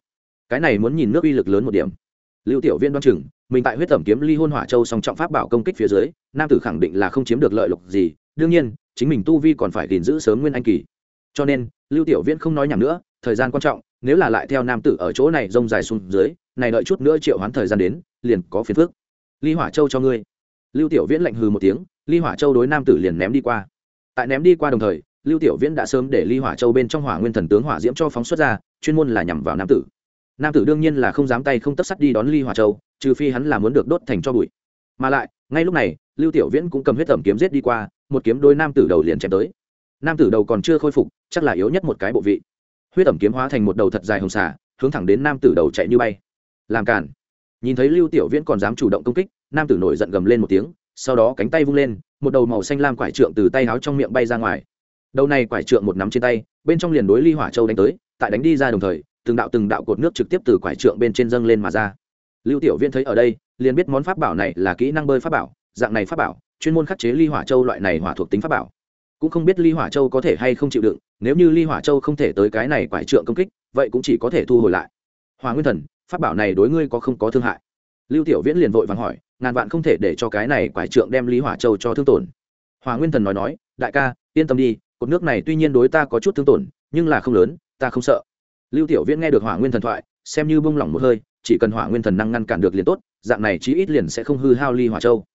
Cái này muốn nhìn nước uy lực lớn một điểm. Lưu tiểu viên đoan chừng, mình tại huyết tẩm kiếm ly hôn hỏa châu song trọng pháp bảo công kích phía dưới, nam tử khẳng định là không chiếm được lợi lộc gì, đương nhiên, chính mình tu vi còn phải gìn giữ sớm nguyên anh kỳ. Cho nên, lưu tiểu viễn không nói nhảm nữa, thời gian quan trọng, nếu là lại theo nam tử ở chỗ này rông dài xuống dưới, này đợi chút nữa triệu hoán thời gian đến, liền có phiền phức. Ly hỏa châu cho ngươi. Lưu tiểu viễn lạnh hừ một tiếng, ly hỏa châu đối nam tử liền ném đi qua tại ném đi qua đồng thời, lưu tiểu viễn đã sớm để ly hỏa châu bên trong hỏa nguyên thần tướng hỏa diễm cho phóng xuất ra, chuyên môn là nhằm vào nam tử. Nam tử đương nhiên là không dám tay không tất sắt đi đón ly hỏa châu, trừ phi hắn là muốn được đốt thành cho bụi. Mà lại, ngay lúc này, lưu tiểu viễn cũng cầm huyết tẩm kiếm giết đi qua, một kiếm đôi nam tử đầu liền chém tới. Nam tử đầu còn chưa khôi phục, chắc là yếu nhất một cái bộ vị. Huyết tẩm kiếm hóa thành một đầu thật dài hồng xà, hướng thẳng đến nam tử đầu chạy như bay. Làm cản. Nhìn thấy lưu tiểu viễn còn dám chủ động công kích, nam tử nổi giận gầm lên một tiếng, sau đó cánh tay vung lên một đầu màu xanh lam quải trượng từ tay áo trong miệng bay ra ngoài. Đầu này quải trượng một nắm trên tay, bên trong liền đối ly hỏa châu đánh tới, tại đánh đi ra đồng thời, từng đạo từng đạo cột nước trực tiếp từ quải trượng bên trên dâng lên mà ra. Lưu tiểu viễn thấy ở đây, liền biết món pháp bảo này là kỹ năng bơi pháp bảo, dạng này pháp bảo, chuyên môn khắc chế ly hỏa châu loại này hỏa thuộc tính pháp bảo. Cũng không biết ly hỏa châu có thể hay không chịu đựng, nếu như ly hỏa châu không thể tới cái này quải trượng công kích, vậy cũng chỉ có thể thu hồi lại. Hòa nguyên thần, pháp bảo này đối ngươi có không có thương hại? Lưu tiểu viễn liền vội vàng hỏi, ngàn vạn không thể để cho cái này quải trượng đem lý hỏa châu cho thương tổn. Hòa nguyên thần nói nói, đại ca, yên tâm đi, cột nước này tuy nhiên đối ta có chút thương tổn, nhưng là không lớn, ta không sợ. Lưu tiểu viễn nghe được hỏa nguyên thần thoại, xem như bông lỏng một hơi, chỉ cần hỏa nguyên thần năng ngăn cản được liền tốt, dạng này chí ít liền sẽ không hư hao ly hỏa châu.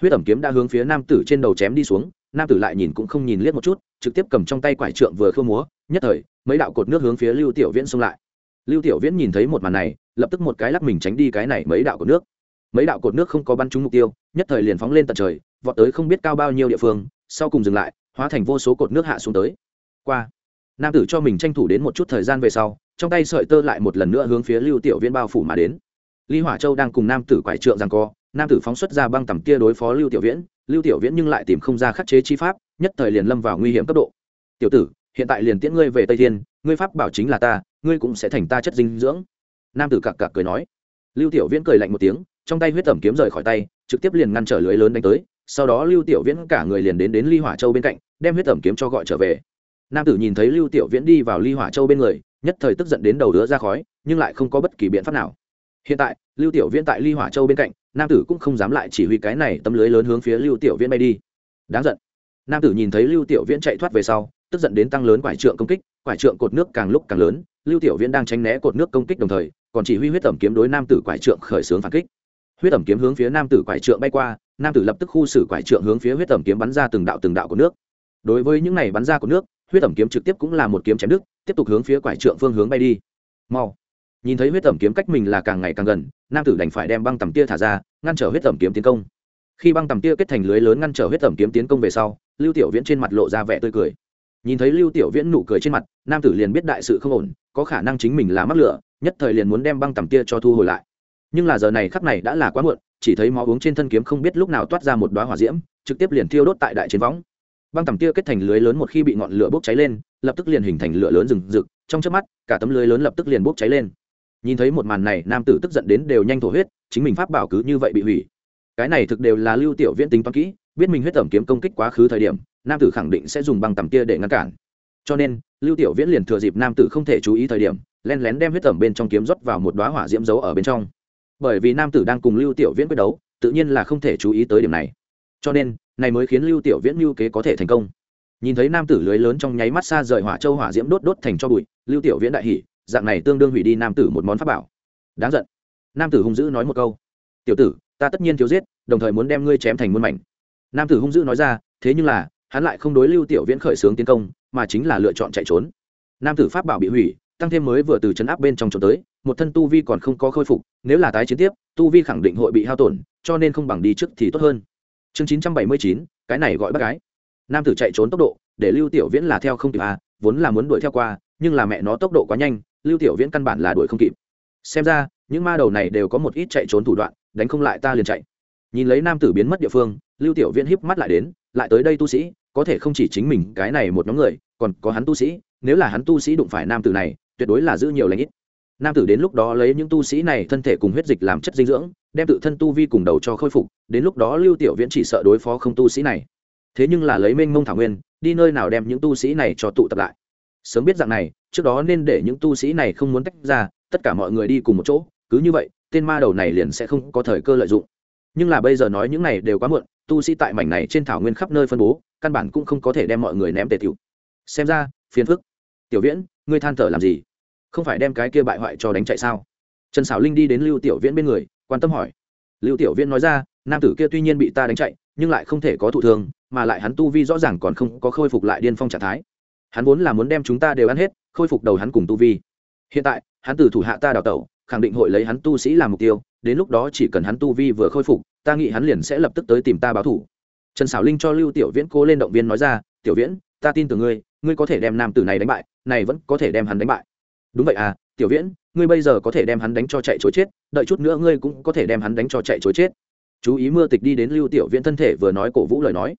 Huyết ẩm kiếm đã hướng phía nam tử trên đầu chém đi xuống, nam tử lại nhìn cũng không nhìn liếc một chút, trực tiếp cầm trong tay quải trượng vừa khơ múa, nhất thời, mấy đạo cột nước hướng phía lưu tiểu viễn xông lại. Lưu tiểu viễn nhìn thấy một màn này lập tức một cái lắc mình tránh đi cái này mấy đạo cột nước. Mấy đạo cột nước không có bắn trúng mục tiêu, nhất thời liền phóng lên tận trời, vọt tới không biết cao bao nhiêu địa phương, sau cùng dừng lại, hóa thành vô số cột nước hạ xuống tới. Qua, nam tử cho mình tranh thủ đến một chút thời gian về sau, trong tay sợi tơ lại một lần nữa hướng phía lưu tiểu viễn bao phủ mà đến. Ly hỏa châu đang cùng nam tử quải trượng rằng co, nam tử phóng xuất ra băng tầm kia đối phó lưu tiểu viễn, lưu tiểu viễn nhưng lại tìm không ra khắc chế chi pháp, nhất thời liền lâm vào nguy hiểm cấp độ. Tiểu tử, hiện tại liền tiễn ngươi về tây thiên, ngươi pháp bảo chính là ta, ngươi cũng sẽ thành ta chất dinh dưỡng nam tử cặc cặc cười nói. Lưu tiểu viễn cười lạnh một tiếng, trong tay huyết tẩm kiếm rời khỏi tay, trực tiếp liền ngăn trở lưới lớn đánh tới, sau đó lưu tiểu viễn cả người liền đến đến ly hỏa châu bên cạnh, đem huyết tẩm kiếm cho gọi trở về. Nam tử nhìn thấy lưu tiểu viễn đi vào ly hỏa châu bên người, nhất thời tức giận đến đầu đứa ra khói, nhưng lại không có bất kỳ biện pháp nào. Hiện tại, lưu tiểu viễn tại ly hỏa châu bên cạnh, nam tử cũng không dám lại chỉ huy cái này tấm lưới lớn hướng phía lưu tiểu viễn bay đi. Đáng giận. Nam tử nhìn thấy lưu tiểu viễn chạy thoát về sau tức giận đến tăng lớn quải trượng công kích, quải trượng cột nước càng lúc càng lớn, lưu tiểu viễn đang tránh né cột nước công kích đồng thời, còn chỉ huy huyết tẩm kiếm đối nam tử quải trượng khởi xướng phản kích. Huyết tẩm kiếm hướng phía nam tử quải trượng bay qua, nam tử lập tức khu xử quải trượng hướng phía huyết tẩm kiếm bắn ra từng đạo từng đạo của nước. Đối với những này bắn ra của nước, huyết tẩm kiếm trực tiếp cũng là một kiếm chém đứt, tiếp tục hướng phía quải trượng phương hướng bay đi. Mau. Nhìn thấy huyết tẩm kiếm cách mình là càng ngày càng gần, nam tử đành phải đem băng tầm tia thả ra, ngăn trở huyết tẩm kiếm tiến công. Khi băng tầm tia kết thành lưới lớn ngăn trở huyết tẩm kiếm tiến công về sau, lưu tiểu viễn trên mặt lộ ra vẻ tươi cười nhìn thấy lưu tiểu viễn nụ cười trên mặt, nam tử liền biết đại sự không ổn, có khả năng chính mình là mắc lửa, nhất thời liền muốn đem băng tầm tia cho thu hồi lại. Nhưng là giờ này khắc này đã là quá muộn, chỉ thấy máu uống trên thân kiếm không biết lúc nào toát ra một đoá hỏa diễm, trực tiếp liền thiêu đốt tại đại chiến võng. Băng tầm tia kết thành lưới lớn một khi bị ngọn lửa bốc cháy lên, lập tức liền hình thành lửa lớn rừng rực, trong chớp mắt, cả tấm lưới lớn lập tức liền bốc cháy lên. Nhìn thấy một màn này, nam tử tức giận đến đều nhanh thổ huyết, chính mình pháp bảo cứ như vậy bị hủy. Cái này thực đều là lưu tiểu viễn tính toán kỹ, biết mình huyết tẩm kiếm công kích quá khứ thời điểm nam tử khẳng định sẽ dùng băng tầm kia để ngăn cản. Cho nên, lưu tiểu viễn liền thừa dịp nam tử không thể chú ý thời điểm len lén đem huyết tẩm bên trong kiếm rót vào một đoá hỏa diễm dấu ở bên trong. Bởi vì nam tử đang cùng lưu tiểu viễn quyết đấu, tự nhiên là không thể chú ý tới điểm này. Cho nên, này mới khiến lưu tiểu viễn lưu kế có thể thành công. Nhìn thấy nam tử lưới lớn trong nháy mắt xa rời hỏa châu hỏa diễm đốt đốt thành cho bụi, lưu tiểu viễn đại hỉ, dạng này tương đương hủy đi nam tử một món pháp bảo. Đáng giận. Nam tử hung dữ nói một câu. Tiểu tử, ta tất nhiên thiếu giết, đồng thời muốn đem ngươi chém thành muôn mảnh. Nam tử hung dữ nói ra, thế nhưng là hắn lại không đối lưu tiểu viễn khởi xướng tiến công, mà chính là lựa chọn chạy trốn. Nam tử pháp bảo bị hủy, tăng thêm mới vừa từ chấn áp bên trong trốn tới, một thân tu vi còn không có khôi phục, nếu là tái chiến tiếp, tu vi khẳng định hội bị hao tổn, cho nên không bằng đi trước thì tốt hơn. Chương chín trăm bảy mươi chín, cái này gọi bác gái. Nam tử chạy trốn tốc độ, để lưu tiểu viễn là theo không kịp à vốn là muốn đuổi theo qua, nhưng là mẹ nó tốc độ quá nhanh, lưu tiểu viễn căn bản là đuổi không kịp. Xem ra, những ma đầu này đều có một ít chạy trốn thủ đoạn, đánh không lại ta liền chạy. Nhìn lấy nam tử biến mất địa phương, lưu tiểu viễn híp mắt lại đến lại tới đây tu sĩ, có thể không chỉ chính mình, cái này một nhóm người, còn có hắn tu sĩ, nếu là hắn tu sĩ đụng phải nam tử này, tuyệt đối là giữ nhiều lãnh ít. Nam tử đến lúc đó lấy những tu sĩ này thân thể cùng huyết dịch làm chất dinh dưỡng, đem tự thân tu vi cùng đầu cho khôi phục, đến lúc đó lưu tiểu viễn chỉ sợ đối phó không tu sĩ này. Thế nhưng là lấy mênh mông thảo nguyên, đi nơi nào đem những tu sĩ này cho tụ tập lại? Sớm biết rằng này, trước đó nên để những tu sĩ này không muốn tách ra, tất cả mọi người đi cùng một chỗ, cứ như vậy, tên ma đầu này liền sẽ không có thời cơ lợi dụng. Nhưng là bây giờ nói những này đều quá muộn tu sĩ tại mảnh này trên thảo nguyên khắp nơi phân bố, căn bản cũng không có thể đem mọi người ném tề tiểu. Xem ra, phiền phức. Tiểu viễn, ngươi than thở làm gì? Không phải đem cái kia bại hoại cho đánh chạy sao? Trần xảo linh đi đến lưu tiểu viễn bên người, quan tâm hỏi. Lưu tiểu viễn nói ra, nam tử kia tuy nhiên bị ta đánh chạy, nhưng lại không thể có thụ thương, mà lại hắn tu vi rõ ràng còn không có khôi phục lại điên phong trạng thái. Hắn vốn là muốn đem chúng ta đều ăn hết, khôi phục đầu hắn cùng tu vi. Hiện tại, hắn từ thủ hạ ta đào tẩu, khẳng định hội lấy hắn tu sĩ làm mục tiêu, đến lúc đó chỉ cần hắn tu vi vừa khôi phục ta nghĩ hắn liền sẽ lập tức tới tìm ta báo thủ. Trần xảo linh cho lưu tiểu viễn cố lên động viên nói ra, tiểu viễn, ta tin tưởng ngươi ngươi có thể đem nam tử này đánh bại, này vẫn có thể đem hắn đánh bại. Đúng vậy à tiểu viễn, ngươi bây giờ có thể đem hắn đánh cho chạy chối chết, đợi chút nữa ngươi cũng có thể đem hắn đánh cho chạy chối chết. Chú ý mưa tịch đi đến lưu tiểu viễn thân thể vừa nói cổ vũ lời nói.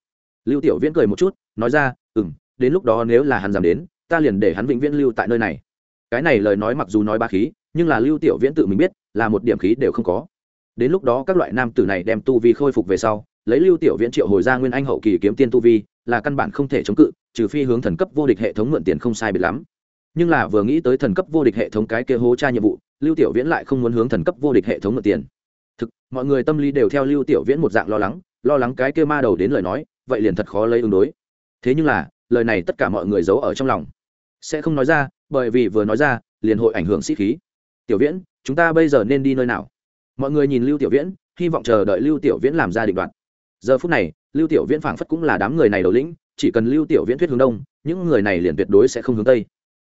Lưu tiểu viễn cười một chút, nói ra ừ m đến lúc đó nếu là hắn dám đến, ta liền để hắn vĩnh viễn lưu tại nơi này. Cái này lời nói mặc dù nói ba khí, nhưng là lưu tiểu viễn tự mình biết, là một điểm khí đều không có đến lúc đó các loại nam tử này đem tu vi khôi phục về sau, lấy lưu tiểu viễn triệu hồi ra nguyên anh hậu kỳ kiếm tiên tu vi, là căn bản không thể chống cự, trừ phi hướng thần cấp vô địch hệ thống mượn tiền không sai biệt lắm. Nhưng là vừa nghĩ tới thần cấp vô địch hệ thống cái kia hố tra nhiệm vụ, lưu tiểu viễn lại không muốn hướng thần cấp vô địch hệ thống mượn tiền. Thực, mọi người tâm lý đều theo lưu tiểu viễn một dạng lo lắng lo lắng cái kia ma đầu đến lời nói, vậy liền thật khó lấy ứng đối. Thế nhưng là, lời này tất cả mọi người giấu ở trong lòng. Sẽ không nói ra, bởi vì vừa nói ra, liền hội ảnh hưởng sĩ khí. Tiểu viễn, chúng ta bây giờ nên đi nơi nào? Mọi người nhìn lưu tiểu viễn, hy vọng chờ đợi lưu tiểu viễn làm ra định đoạt. Giờ phút này, lưu tiểu viễn phảng phất cũng là đám người này đầu lĩnh, chỉ cần lưu tiểu viễn thuyết hướng đông, những người này liền tuyệt đối sẽ không hướng tây.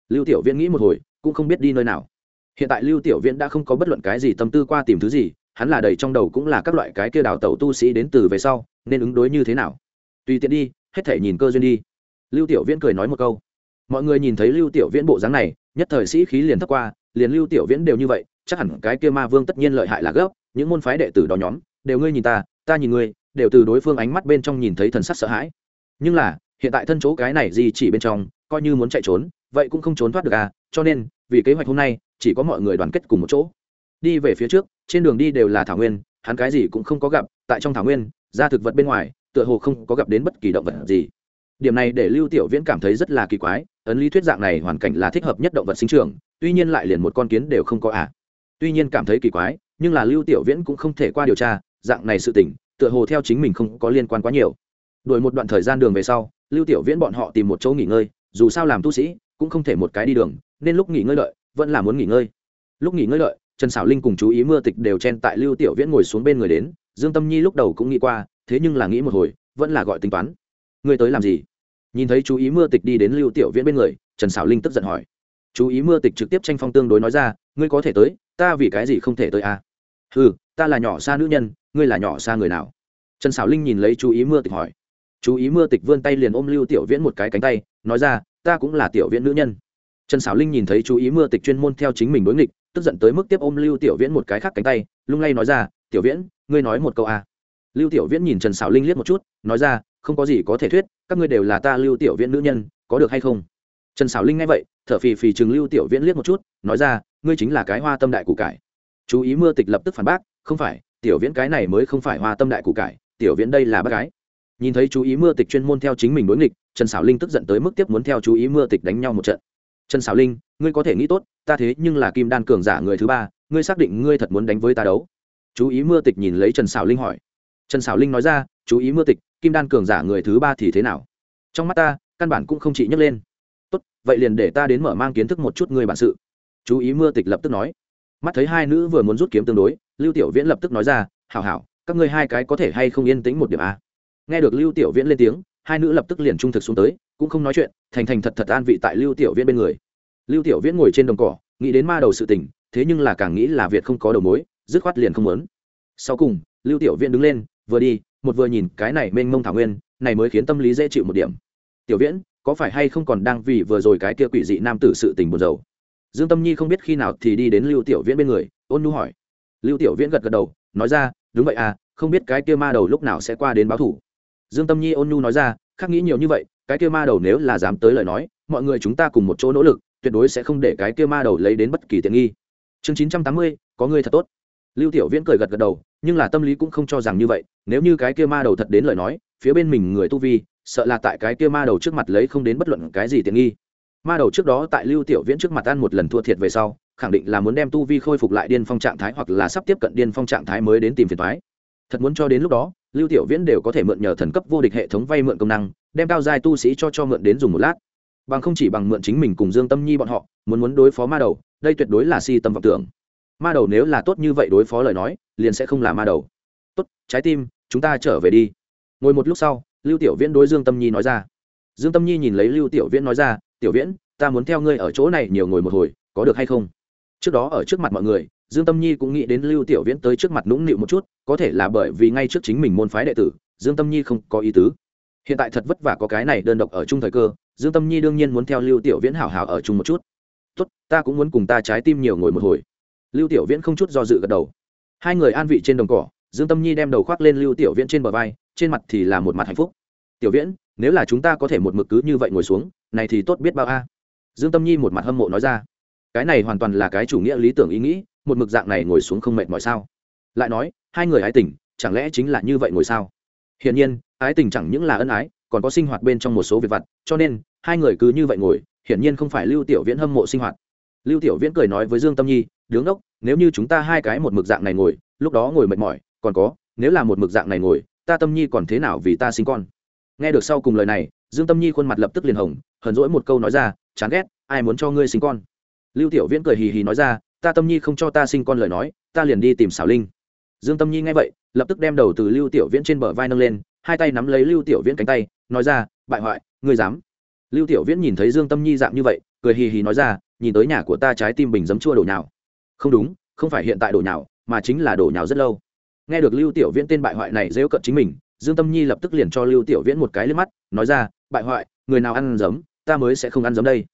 Lưu tiểu viễn nghĩ một hồi, cũng không biết đi nơi nào. Hiện tại lưu tiểu viễn đã không có bất luận cái gì tâm tư qua tìm thứ gì, hắn là đầy trong đầu cũng là các loại cái kia đào tẩu tu sĩ đến từ về sau, nên ứng đối như thế nào? Tùy tiện đi, hết thể nhìn cơ duyên đi. Lưu tiểu viễn cười nói một câu. Mọi người nhìn thấy lưu tiểu viễn bộ dáng này, nhất thời sĩ khí liền thấp qua, liền lưu tiểu viễn đều như vậy chắc hẳn cái kia ma vương tất nhiên lợi hại là gấp, những môn phái đệ tử đó nhóm, đều ngươi nhìn ta ta nhìn ngươi, đều từ đối phương ánh mắt bên trong nhìn thấy thần sắc sợ hãi. Nhưng là, hiện tại thân chỗ cái này gì chỉ bên trong, coi như muốn chạy trốn, vậy cũng không trốn thoát được à cho nên, vì kế hoạch hôm nay, chỉ có mọi người đoàn kết cùng một chỗ. Đi về phía trước, trên đường đi đều là thảo nguyên, hắn cái gì cũng không có gặp, tại trong thảo nguyên, ra thực vật bên ngoài, tựa hồ không có gặp đến bất kỳ động vật gì. Điểm này để lưu tiểu viễn cảm thấy rất là kỳ quái, ấn lý thuyết dạng này hoàn cảnh là thích hợp nhất động vật sinh trưởng, tuy nhiên lại liền một con kiến đều không có à tuy nhiên cảm thấy kỳ quái, nhưng là lưu tiểu viễn cũng không thể qua điều tra, dạng này sự tỉnh tựa hồ theo chính mình không có liên quan quá nhiều. Đổi một đoạn thời gian đường về sau, lưu tiểu viễn bọn họ tìm một chỗ nghỉ ngơi, dù sao làm tu sĩ, cũng không thể một cái đi đường, nên lúc nghỉ ngơi lợi vẫn là muốn nghỉ ngơi. Lúc nghỉ ngơi lợi trần xảo linh cùng chú ý mưa tịch đều chen tại lưu tiểu viễn ngồi xuống bên người đến, dương tâm nhi lúc đầu cũng nghĩ qua, thế nhưng là nghĩ một hồi, vẫn là gọi tính toán. Ngươi tới làm gì? Nhìn thấy chú ý mưa tịch đi đến lưu tiểu viễn bên người, trần xảo linh tức giận hỏi. Chú ý mưa tịch trực tiếp tranh phong tương đối nói ra, ngươi có thể tới ta vì cái gì không thể tới à? ừ ta là nhỏ xa nữ nhân, ngươi là nhỏ xa người nào trần xảo linh nhìn lấy chú ý mưa tịch hỏi chú ý mưa tịch vươn tay liền ôm lưu tiểu viễn một cái cánh tay, nói ra, ta cũng là tiểu viễn nữ nhân trần xảo linh nhìn thấy chú ý mưa tịch chuyên môn theo chính mình đối nghịch, tức giận tới mức tiếp ôm lưu tiểu viễn một cái khác cánh tay, lung lay nói ra, tiểu viễn, ngươi nói một câu a à. lưu tiểu viễn nhìn trần xảo linh liếc một chút, nói ra, không có gì có thể thuyết, các ngươi đều là ta lưu tiểu viễn nữ nhân, có được hay không trần xảo linh nghe vậy, thở phì phì chừng lưu tiểu viễn liếc một chút, nói ra, ngươi chính là cái hoa tâm đại củ cải. Chú ý mưa tịch lập tức phản bác, không phải, tiểu viễn cái này mới không phải hoa tâm đại củ cải, tiểu viễn đây là bác gái. Nhìn thấy chú ý mưa tịch chuyên môn theo chính mình đối nghịch, trần xảo linh tức giận tới mức tiếp muốn theo chú ý mưa tịch đánh nhau một trận. Trần xảo linh, ngươi có thể nghĩ tốt, ta thế nhưng là kim đan cường giả người thứ ba, ngươi xác định ngươi thật muốn đánh với ta đấu? Chú ý mưa tịch nhìn lấy trần xảo linh hỏi. Trần xảo linh nói ra, chú ý mưa tịch, kim đan cường giả người thứ ba thì thế nào? Trong mắt ta, căn bản cũng không chỉ nhấc lên vậy liền để ta đến mở mang kiến thức một chút người bản sự. Chú ý mưa tịch lập tức nói. Mắt thấy hai nữ vừa muốn rút kiếm tương đối, lưu tiểu viễn lập tức nói ra, hảo hảo, các ngươi hai cái có thể hay không yên tĩnh một điểm a nghe được lưu tiểu viễn lên tiếng, hai nữ lập tức liền trung thực xuống tới, cũng không nói chuyện, thành thành thật thật an vị tại lưu tiểu viễn bên người. Lưu tiểu viễn ngồi trên đồng cỏ, nghĩ đến ma đầu sự tình, thế nhưng là càng nghĩ là việt không có đầu mối, dứt khoát liền không muốn. Sau cùng, lưu tiểu viễn đứng lên, vừa đi, một vừa nhìn cái này mênh mông thảo nguyên, này mới khiến tâm lý dễ chịu một điểm. Tiểu viễn có phải hay không còn đang vì vừa rồi cái kia quỷ dị nam tử sự tình buồn rầu? Dương tâm nhi không biết khi nào thì đi đến lưu tiểu viễn bên người, ôn nu hỏi. Lưu tiểu viễn gật gật đầu, nói ra, đúng vậy à không biết cái kia ma đầu lúc nào sẽ qua đến báo thủ. Dương tâm nhi ôn nu nói ra khác nghĩ nhiều như vậy, cái kia ma đầu nếu là dám tới lời nói, mọi người chúng ta cùng một chỗ nỗ lực, tuyệt đối sẽ không để cái kia ma đầu lấy đến bất kỳ tiện nghi. Chương chín trăm tám mươi, có người thật tốt. Lưu tiểu viễn cười gật gật đầu, nhưng là tâm lý cũng không cho rằng như vậy, nếu như cái kia ma đầu thật đến lời nói, phía bên mình người tu vi sợ là tại cái kia ma đầu trước mặt lấy không đến bất luận cái gì tiện nghi. Ma đầu trước đó tại lưu tiểu viễn trước mặt ăn một lần thua thiệt về sau, khẳng định là muốn đem tu vi khôi phục lại điên phong trạng thái hoặc là sắp tiếp cận điên phong trạng thái mới đến tìm phiền thoái thật muốn cho đến lúc đó, lưu tiểu viễn đều có thể mượn nhờ thần cấp vô địch hệ thống vay mượn công năng, đem cao giai tu sĩ cho cho mượn đến dùng một lát. Bằng không chỉ bằng mượn chính mình cùng dương tâm nhi bọn họ, muốn muốn đối phó ma đầu, đây tuyệt đối là si tâm vọng tưởng. Ma đầu nếu là tốt như vậy đối phó lời nói, liền sẽ không là ma đầu. Tốt, trái tim, chúng ta trở về đi. Ngồi một lúc sau lưu tiểu viễn đối dương tâm nhi nói ra. Dương tâm nhi nhìn lấy lưu tiểu viễn nói ra, tiểu viễn, ta muốn theo ngươi ở chỗ này nhiều ngồi một hồi, có được hay không? Trước đó ở trước mặt mọi người, dương tâm nhi cũng nghĩ đến lưu tiểu viễn tới trước mặt nũng nịu một chút, có thể là bởi vì ngay trước chính mình môn phái đệ tử, dương tâm nhi không có ý tứ. Hiện tại thật vất vả có cái này đơn độc ở chung thời cơ, dương tâm nhi đương nhiên muốn theo lưu tiểu viễn hảo hảo ở chung một chút. Tốt, ta cũng muốn cùng ta trái tim nhiều ngồi một hồi. Lưu tiểu viễn không chút do dự gật đầu. Hai người an vị trên đồng cỏ, dương tâm nhi đem đầu khoác lên lưu tiểu viễn trên bờ vai trên mặt thì là một mặt hạnh phúc. Tiểu viễn, nếu là chúng ta có thể một mực cứ như vậy ngồi xuống, này thì tốt biết bao a. Dương tâm nhi một mặt hâm mộ nói ra. Cái này hoàn toàn là cái chủ nghĩa lý tưởng ý nghĩ, một mực dạng này ngồi xuống không mệt mỏi sao? Lại nói, hai người ái tình, chẳng lẽ chính là như vậy ngồi sao? Hiển nhiên, ái tình chẳng những là ân ái, còn có sinh hoạt bên trong một số việc vặt, cho nên, hai người cứ như vậy ngồi, hiển nhiên không phải lưu tiểu viễn hâm mộ sinh hoạt. Lưu tiểu viễn cười nói với dương tâm nhi, đứng đốc, nếu như chúng ta hai cái một mực dạng này ngồi, lúc đó ngồi mệt mỏi, còn có, nếu là một mực dạng này ngồi ta tâm nhi còn thế nào vì ta sinh con? Nghe được sau cùng lời này, dương tâm nhi khuôn mặt lập tức liền hồng, hờn dỗi một câu nói ra, chán ghét, ai muốn cho ngươi sinh con? Lưu tiểu viễn cười hì hì nói ra, ta tâm nhi không cho ta sinh con lời nói, ta liền đi tìm xảo linh. Dương tâm nhi nghe vậy, lập tức đem đầu từ lưu tiểu viễn trên bờ vai nâng lên, hai tay nắm lấy lưu tiểu viễn cánh tay, nói ra, bại hoại, ngươi dám? Lưu tiểu viễn nhìn thấy dương tâm nhi dạng như vậy, cười hì hì nói ra, nhìn tới nhà của ta trái tim bình giấm chua đổ nhào. Không đúng, không phải hiện tại đổ nhào, mà chính là đổ nhào rất lâu nghe được lưu tiểu viễn tên bại hoại này dễ cận chính mình, dương tâm nhi lập tức liền cho lưu tiểu viễn một cái lên mắt, nói ra, bại hoại, người nào ăn giấm, ta mới sẽ không ăn giấm đây.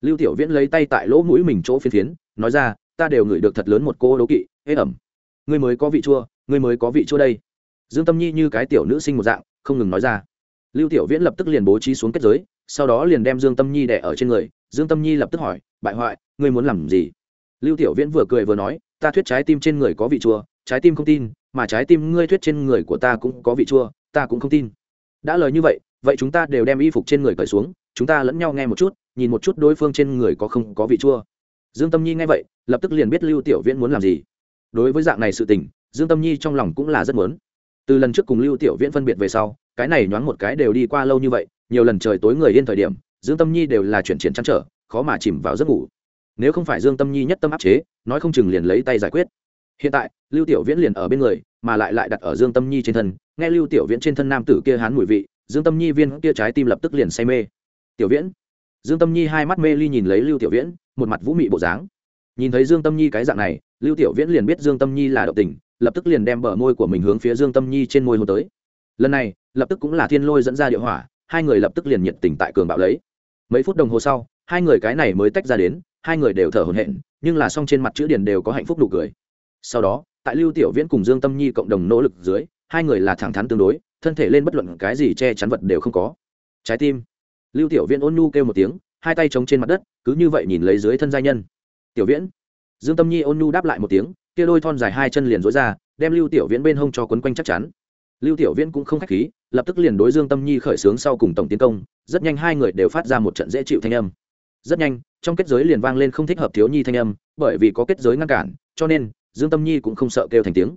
Lưu tiểu viễn lấy tay tại lỗ mũi mình chỗ phiến phiến, nói ra, ta đều ngửi được thật lớn một cô đố kỵ ế ẩm. Ngươi mới có vị chua, ngươi mới có vị chua đây. Dương tâm nhi như cái tiểu nữ sinh một dạng, không ngừng nói ra. Lưu tiểu viễn lập tức liền bố trí xuống kết giới, sau đó liền đem dương tâm nhi đẻ ở trên người. Dương tâm nhi lập tức hỏi, bại hoại, ngươi muốn làm gì? Lưu tiểu viễn vừa cười vừa nói, ta thuyết trái tim trên người có vị chua, trái tim không tin mà trái tim ngươi thuyết trên người của ta cũng có vị chua, ta cũng không tin. Đã lời như vậy vậy chúng ta đều đem y phục trên người cởi xuống, chúng ta lẫn nhau nghe một chút, nhìn một chút đối phương trên người có không có vị chua. Dương tâm nhi nghe vậy, lập tức liền biết lưu tiểu viễn muốn làm gì. Đối với dạng này sự tình, dương tâm nhi trong lòng cũng là rất muốn. Từ lần trước cùng lưu tiểu viễn phân biệt về sau, cái này nhoáng một cái đều đi qua lâu như vậy, nhiều lần trời tối người yên thời điểm, dương tâm nhi đều là chuyển triển chăn trở, khó mà chìm vào giấc ngủ. Nếu không phải dương tâm nhi nhất tâm áp chế, nói không chừng liền lấy tay giải quyết. Hiện tại, lưu tiểu viễn liền ở bên người mà lại lại đặt ở dương tâm nhi trên thân, nghe lưu tiểu viễn trên thân nam tử kia hán mùi vị, dương tâm nhi viên kia trái tim lập tức liền say mê. Tiểu viễn? Dương tâm nhi hai mắt mê ly nhìn lấy lưu tiểu viễn, một mặt vũ mị bộ dáng. Nhìn thấy dương tâm nhi cái dạng này, lưu tiểu viễn liền biết dương tâm nhi là động tình, lập tức liền đem bờ môi của mình hướng phía dương tâm nhi trên môi hôn tới. Lần này, lập tức cũng là thiên lôi dẫn ra địa hỏa, hai người lập tức liền nhiệt tình tại cường bạo lấy. Mấy phút đồng hồ sau, hai người cái này mới tách ra đến, hai người đều thở hổn hển, nhưng là song trên mặt chữ điền đều có hạnh phúc đủ cười sau đó, tại lưu tiểu viễn cùng dương tâm nhi cộng đồng nỗ lực dưới, hai người là thẳng thắn tương đối, thân thể lên bất luận cái gì che chắn vật đều không có. Trái tim. Lưu tiểu viễn ôn nhu kêu một tiếng, hai tay chống trên mặt đất, cứ như vậy nhìn lấy dưới thân giai nhân. Tiểu viễn. Dương tâm nhi ôn nhu đáp lại một tiếng, kia đôi thon dài hai chân liền dối ra, đem lưu tiểu viễn bên hông cho quấn quanh chắc chắn. Lưu tiểu viễn cũng không khách khí, lập tức liền đối dương tâm nhi khởi xướng sau cùng tổng tiến công, rất nhanh hai người đều phát ra một trận dễ chịu thanh âm. Rất nhanh, trong kết giới liền vang lên không thích hợp thiếu nhi thanh âm, bởi vì có kết giới ngăn cản, cho nên dương tâm nhi cũng không sợ kêu thành tiếng.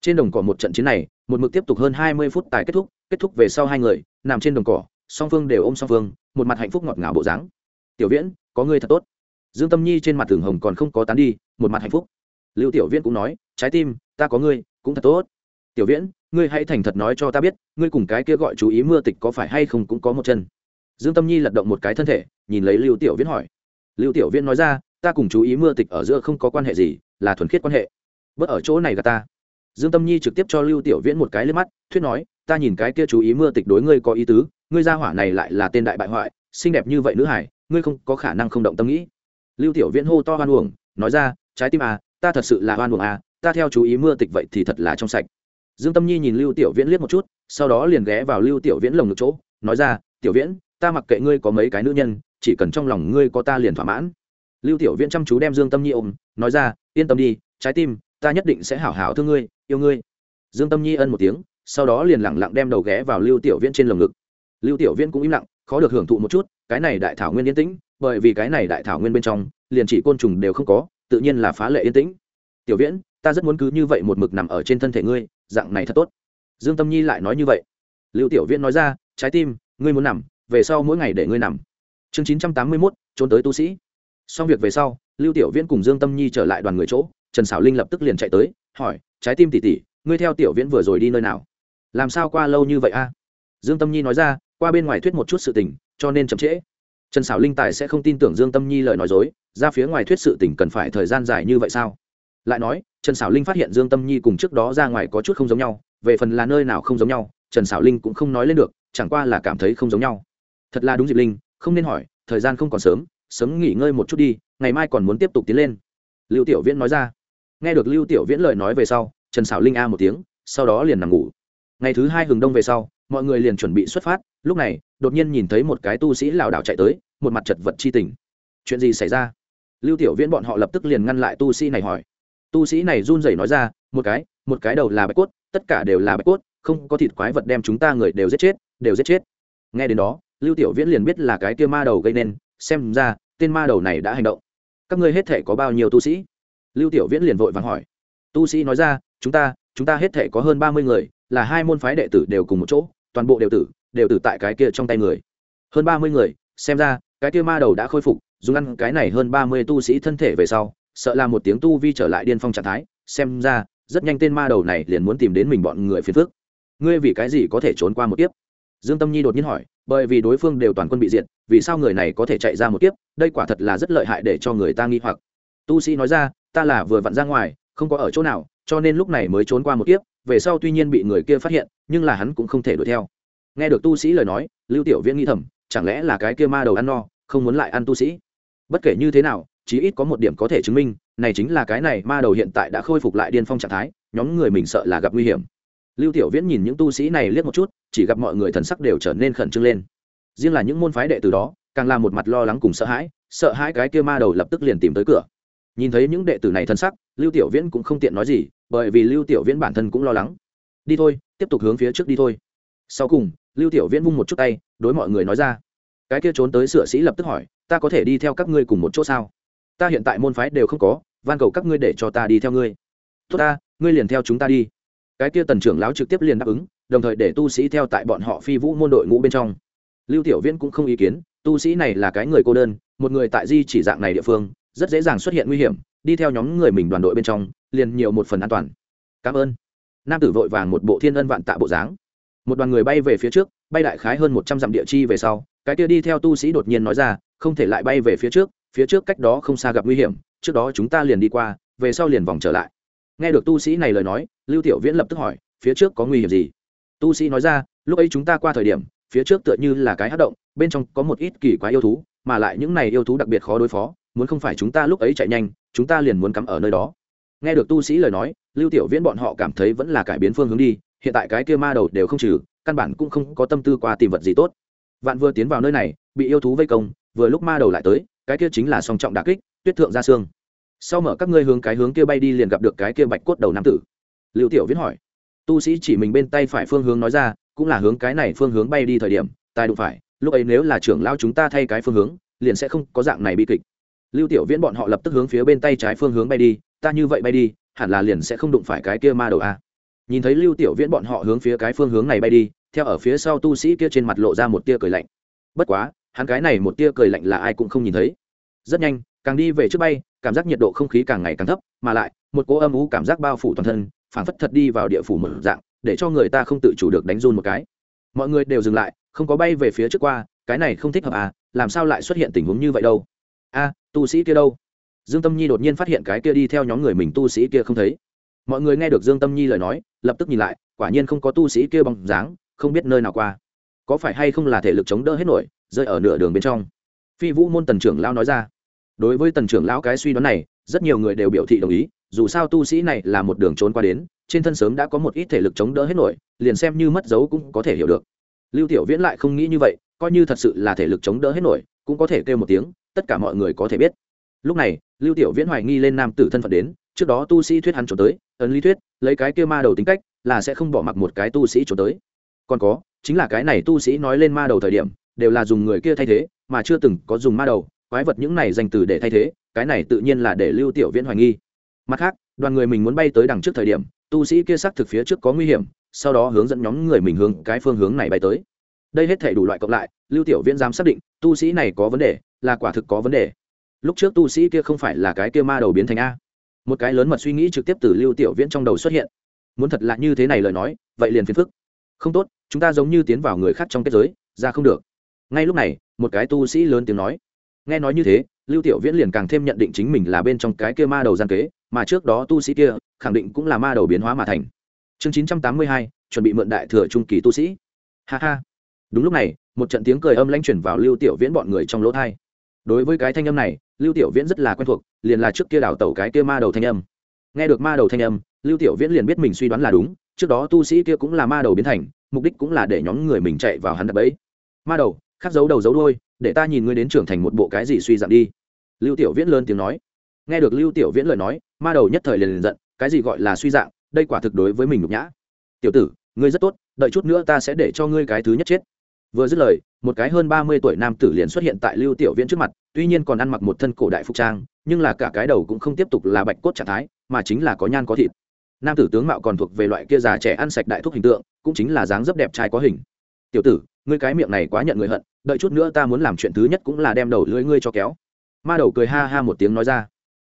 Trên đồng cỏ một trận chiến này, một mực tiếp tục hơn hai mươi phút tài kết thúc kết thúc về sau hai người, nằm trên đồng cỏ, song phương đều ôm song phương, một mặt hạnh phúc ngọt ngào bộ dáng. Tiểu viễn, có người thật tốt. Dương tâm nhi trên mặt tường hồng còn không có tán đi, một mặt hạnh phúc. Lưu tiểu viễn cũng nói, trái tim, ta có ngươi, cũng thật tốt. Tiểu viễn, ngươi hãy thành thật nói cho ta biết, ngươi cùng cái kia gọi chú ý mưa tịch có phải hay không cũng có một chân. Dương tâm nhi lật động một cái thân thể, nhìn lấy lưu tiểu viễn hỏi. Lưu tiểu viễn nói ra, ta cùng chú ý mưa tịch ở giữa không có quan hệ gì, là thuần khiết quan hệ bớt ở chỗ này gà ta. Dương tâm nhi trực tiếp cho lưu tiểu viễn một cái lên mắt, thuyết nói, ta nhìn cái kia chú ý mưa tịch đối ngươi có ý tứ, ngươi ra hỏa này lại là tên đại bại hoại, xinh đẹp như vậy nữ hải, ngươi không có khả năng không động tâm nghĩ. Lưu tiểu viễn hô to hoan uổng, nói ra, trái tim à ta thật sự là hoan uổng à ta theo chú ý mưa tịch vậy thì thật là trong sạch. Dương tâm nhi nhìn lưu tiểu viễn liếc một chút, sau đó liền ghé vào lưu tiểu viễn lồng ngực chỗ, nói ra, tiểu viễn, ta mặc kệ ngươi có mấy cái nữ nhân, chỉ cần trong lòng ngươi có ta liền thỏa mãn. Lưu tiểu viễn chăm chú đem dương tâm nhi ôm, nói ra, yên tâm đi, trái tim ta nhất định sẽ hảo hảo thương ngươi, yêu ngươi. Dương tâm nhi ân một tiếng, sau đó liền lẳng lặng đem đầu ghé vào lưu tiểu viễn trên lồng ngực. Lưu tiểu viễn cũng im lặng, khó được hưởng thụ một chút, cái này đại thảo nguyên yên tĩnh, bởi vì cái này đại thảo nguyên bên trong, liền chỉ côn trùng đều không có, tự nhiên là phá lệ yên tĩnh. Tiểu viễn, ta rất muốn cứ như vậy một mực nằm ở trên thân thể ngươi, dạng này thật tốt. Dương tâm nhi lại nói như vậy. Lưu tiểu viễn nói ra, trái tim, ngươi muốn nằm, về sau mỗi ngày để ngươi nằm. Chương chín trăm tám mươi mốt, trốn tới tu sĩ. Xong việc về sau, lưu tiểu viễn cùng dương tâm nhi trở lại đoàn người chỗ trần xảo linh lập tức liền chạy tới, hỏi, trái tim tỉ tỉ ngươi theo tiểu viễn vừa rồi đi nơi nào? Làm sao qua lâu như vậy a? Dương tâm nhi nói ra, qua bên ngoài thuyết một chút sự tình, cho nên chậm trễ. Trần xảo linh tài sẽ không tin tưởng dương tâm nhi lời nói dối, ra phía ngoài thuyết sự tình cần phải thời gian dài như vậy sao? Lại nói, trần xảo linh phát hiện dương tâm nhi cùng trước đó ra ngoài có chút không giống nhau, về phần là nơi nào không giống nhau, trần xảo linh cũng không nói lên được, chẳng qua là cảm thấy không giống nhau. Thật là đúng dịp linh, không nên hỏi, thời gian không còn sớm sớm nghỉ ngơi một chút đi, ngày mai còn muốn tiếp tục tiến lên. Lưu tiểu viễn nói ra nghe được lưu tiểu viễn lời nói về sau, trần xảo linh a một tiếng, sau đó liền nằm ngủ. Ngày thứ hai hừng đông về sau, mọi người liền chuẩn bị xuất phát, lúc này, đột nhiên nhìn thấy một cái tu sĩ lảo đảo chạy tới, một mặt chật vật chi tình. Chuyện gì xảy ra? Lưu tiểu viễn bọn họ lập tức liền ngăn lại tu sĩ này hỏi. Tu sĩ này run rẩy nói ra, một cái một cái đầu là bạch cốt, tất cả đều là bạch cốt, không có thịt quái vật đem chúng ta người đều giết chết, đều giết chết. Nghe đến đó, lưu tiểu viễn liền biết là cái kia ma đầu gây nên, xem ra, tên ma đầu này đã hành động. Các ngươi hết thể có bao nhiêu tu sĩ? Lưu tiểu viễn liền vội vàng hỏi. Tu sĩ nói ra, chúng ta chúng ta hết thể có hơn ba mươi người, là hai môn phái đệ tử đều cùng một chỗ, toàn bộ đều tử đều tử tại cái kia trong tay người. Hơn ba mươi người, xem ra, cái kia ma đầu đã khôi phục, dùng ăn cái này hơn ba mươi tu sĩ thân thể về sau, sợ là một tiếng tu vi trở lại điên phong trạng thái, xem ra, rất nhanh tên ma đầu này liền muốn tìm đến mình bọn người phiền phức. Ngươi vì cái gì có thể trốn qua một kiếp? Dương tâm nhi đột nhiên hỏi, bởi vì đối phương đều toàn quân bị diệt, vì sao người này có thể chạy ra một kiếp? Đây quả thật là rất lợi hại để cho người ta nghi hoặc. Tu sĩ nói ra ta là vừa vặn ra ngoài, không có ở chỗ nào, cho nên lúc này mới trốn qua một kiếp, về sau tuy nhiên bị người kia phát hiện, nhưng là hắn cũng không thể đuổi theo. Nghe được tu sĩ lời nói, lưu tiểu viễn nghĩ thầm, chẳng lẽ là cái kia ma đầu ăn no, không muốn lại ăn tu sĩ? Bất kể như thế nào, chí ít có một điểm có thể chứng minh, này chính là cái này ma đầu hiện tại đã khôi phục lại điên phong trạng thái, nhóm người mình sợ là gặp nguy hiểm. Lưu tiểu viễn nhìn những tu sĩ này liếc một chút, chỉ gặp mọi người thần sắc đều trở nên khẩn trương lên. Riêng là những môn phái đệ từ đó, càng là một mặt lo lắng cùng sợ hãi sợ hãi cái kia ma đầu lập tức liền tìm tới cửa nhìn thấy những đệ tử này thân sắc, lưu tiểu viễn cũng không tiện nói gì, bởi vì lưu tiểu viễn bản thân cũng lo lắng. Đi thôi, tiếp tục hướng phía trước đi thôi. Sau cùng, lưu tiểu viễn vung một chút tay, đối mọi người nói ra. Cái kia trốn tới sửa sĩ lập tức hỏi, ta có thể đi theo các ngươi cùng một chỗ sao? Ta hiện tại môn phái đều không có, van cầu các ngươi để cho ta đi theo ngươi. Tốt ta, ngươi liền theo chúng ta đi. Cái kia tần trưởng lão trực tiếp liền đáp ứng, đồng thời để tu sĩ theo tại bọn họ phi vũ môn đội ngũ bên trong. Lưu tiểu viễn cũng không ý kiến, tu sĩ này là cái người cô đơn, một người tại di chỉ dạng này địa phương rất dễ dàng xuất hiện nguy hiểm, đi theo nhóm người mình đoàn đội bên trong, liền nhiều một phần an toàn. Cảm ơn. Nam tử vội vàng một bộ thiên ân vạn tạ bộ dáng. Một đoàn người bay về phía trước, bay đại khái hơn một trăm dặm địa chi về sau, cái kia đi theo tu sĩ đột nhiên nói ra, không thể lại bay về phía trước phía trước cách đó không xa gặp nguy hiểm, trước đó chúng ta liền đi qua, về sau liền vòng trở lại. Nghe được tu sĩ này lời nói, lưu tiểu viễn lập tức hỏi, phía trước có nguy hiểm gì? Tu sĩ nói ra, lúc ấy chúng ta qua thời điểm, phía trước tựa như là cái hát động, bên trong có một ít kỳ quái yêu thú, mà lại những này yêu thú đặc biệt khó đối phó muốn không phải chúng ta lúc ấy chạy nhanh, chúng ta liền muốn cắm ở nơi đó. Nghe được tu sĩ lời nói, lưu tiểu viễn bọn họ cảm thấy vẫn là cải biến phương hướng đi, hiện tại cái kia ma đầu đều không trừ, căn bản cũng không có tâm tư qua tìm vật gì tốt. Vạn vừa tiến vào nơi này, bị yêu thú vây công, vừa lúc ma đầu lại tới, cái kia chính là song trọng đà kích, tuyết thượng ra xương. Sau mở các ngươi hướng cái hướng kia bay đi liền gặp được cái kia bạch cốt đầu nam tử. Lưu tiểu viễn hỏi. Tu sĩ chỉ mình bên tay phải phương hướng nói ra, cũng là hướng cái này phương hướng bay đi thời điểm, tài đụng phải, lúc ấy nếu là trưởng lao chúng ta thay cái phương hướng, liền sẽ không có dạng này bi kịch lưu tiểu viễn bọn họ lập tức hướng phía bên tay trái phương hướng bay đi, ta như vậy bay đi, hẳn là liền sẽ không đụng phải cái kia ma đầu a. Nhìn thấy lưu tiểu viễn bọn họ hướng phía cái phương hướng này bay đi, theo ở phía sau tu sĩ kia trên mặt lộ ra một tia cười lạnh. Bất quá, hắn cái này một tia cười lạnh là ai cũng không nhìn thấy. Rất nhanh, càng đi về trước bay, cảm giác nhiệt độ không khí càng ngày càng thấp, mà lại, một cỗ âm u cảm giác bao phủ toàn thân, phảng phất thật đi vào địa phủ mở dạng, để cho người ta không tự chủ được đánh run một cái. Mọi người đều dừng lại, không có bay về phía trước qua, cái này không thích hợp à làm sao lại xuất hiện tình huống như vậy đâu? A tu sĩ kia đâu? Dương tâm nhi đột nhiên phát hiện cái kia đi theo nhóm người mình tu sĩ kia không thấy. Mọi người nghe được dương tâm nhi lời nói, lập tức nhìn lại, quả nhiên không có tu sĩ kia bóng dáng, không biết nơi nào qua. Có phải hay không là thể lực chống đỡ hết nổi, rơi ở nửa đường bên trong? Phi vũ môn tần trưởng lao nói ra. Đối với tần trưởng lão cái suy đoán này, rất nhiều người đều biểu thị đồng ý, dù sao tu sĩ này là một đường trốn qua đến, trên thân sớm đã có một ít thể lực chống đỡ hết nổi, liền xem như mất dấu cũng có thể hiểu được. Lưu tiểu viễn lại không nghĩ như vậy, coi như thật sự là thể lực chống đỡ hết nổi, cũng có thể kêu một tiếng tất cả mọi người có thể biết. Lúc này, lưu tiểu viễn hoài nghi lên nam tử thân phận đến, trước đó tu sĩ thuyết hắn trốn tới, ấn lý thuyết, lấy cái kia ma đầu tính cách, là sẽ không bỏ mặc một cái tu sĩ trốn tới. Còn có, chính là cái này tu sĩ nói lên ma đầu thời điểm, đều là dùng người kia thay thế, mà chưa từng có dùng ma đầu, quái vật những này dành từ để thay thế, cái này tự nhiên là để lưu tiểu viễn hoài nghi. Mặt khác, đoàn người mình muốn bay tới đằng trước thời điểm, tu sĩ kia xác thực phía trước có nguy hiểm, sau đó hướng dẫn nhóm người mình hướng cái phương hướng này bay tới. Đây hết thể đủ loại cộng lại, lưu tiểu viễn dám xác định, tu sĩ này có vấn đề là quả thực có vấn đề. Lúc trước tu sĩ kia không phải là cái kia ma đầu biến thành a. Một cái lớn mật suy nghĩ trực tiếp từ lưu tiểu viễn trong đầu xuất hiện. Muốn thật là như thế này lời nói, vậy liền phiền phức. Không tốt, chúng ta giống như tiến vào người khác trong kết giới, ra không được. Ngay lúc này, một cái tu sĩ lớn tiếng nói. Nghe nói như thế, lưu tiểu viễn liền càng thêm nhận định chính mình là bên trong cái kia ma đầu gian kế, mà trước đó tu sĩ kia, khẳng định cũng là ma đầu biến hóa mà thành. Chương chín trăm tám mươi hai, chuẩn bị mượn đại thừa trung kỳ tu sĩ. Ha ha. Đúng lúc này, một trận tiếng cười âm lãnh chuyển vào lưu tiểu viễn bọn người trong lỗ thai đối với cái thanh âm này, lưu tiểu viễn rất là quen thuộc, liền là trước kia đảo tẩu cái kia ma đầu thanh âm. Nghe được ma đầu thanh âm, lưu tiểu viễn liền biết mình suy đoán là đúng, trước đó tu sĩ kia cũng là ma đầu biến thành, mục đích cũng là để nhóm người mình chạy vào hắn đập ấy ma đầu, khắc dấu đầu dấu đôi để ta nhìn ngươi đến trưởng thành một bộ cái gì suy dạng đi. Lưu tiểu viễn lớn tiếng nói. Nghe được lưu tiểu viễn lời nói, ma đầu nhất thời liền liền giận, cái gì gọi là suy dạng, đây quả thực đối với mình nhục nhã. Tiểu tử, ngươi rất tốt, đợi chút nữa ta sẽ để cho ngươi cái thứ nhất chết vừa dứt lời, một cái hơn ba mươi tuổi nam tử liền xuất hiện tại lưu tiểu viễn trước mặt, tuy nhiên còn ăn mặc một thân cổ đại phục trang, nhưng là cả cái đầu cũng không tiếp tục là bạch cốt trạng thái, mà chính là có nhan có thịt. Nam tử tướng mạo còn thuộc về loại kia già trẻ ăn sạch đại thuốc hình tượng, cũng chính là dáng dấp đẹp trai có hình. Tiểu tử, ngươi cái miệng này quá nhận người hận, đợi chút nữa ta muốn làm chuyện thứ nhất cũng là đem đầu lưỡi ngươi cho kéo. Ma đầu cười ha ha một tiếng nói ra.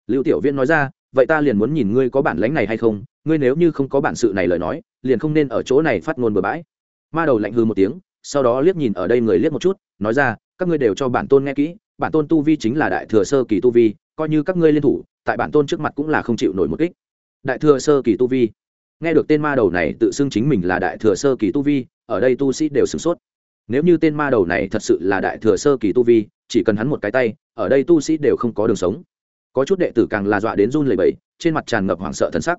Lưu tiểu viên nói ra, vậy ta liền muốn nhìn ngươi có bản lánh này hay không, ngươi nếu như không có bản sự này lời nói, liền không nên ở chỗ này phát ngôn bừa bãi. Ma đầu lạnh hư một tiếng sau đó liếc nhìn ở đây người liếc một chút, nói ra, các ngươi đều cho bản tôn nghe kỹ, bản tôn tu vi chính là đại thừa sơ kỳ tu vi, coi như các ngươi liên thủ, tại bản tôn trước mặt cũng là không chịu nổi một kích. Đại thừa sơ kỳ tu vi. Nghe được tên ma đầu này tự xưng chính mình là đại thừa sơ kỳ tu vi, ở đây tu sĩ đều sửng sốt. Nếu như tên ma đầu này thật sự là đại thừa sơ kỳ tu vi, chỉ cần hắn một cái tay, ở đây tu sĩ đều không có đường sống. Có chút đệ tử càng là dọa đến run lẩy bẩy, trên mặt tràn ngập hoảng sợ thần sắc.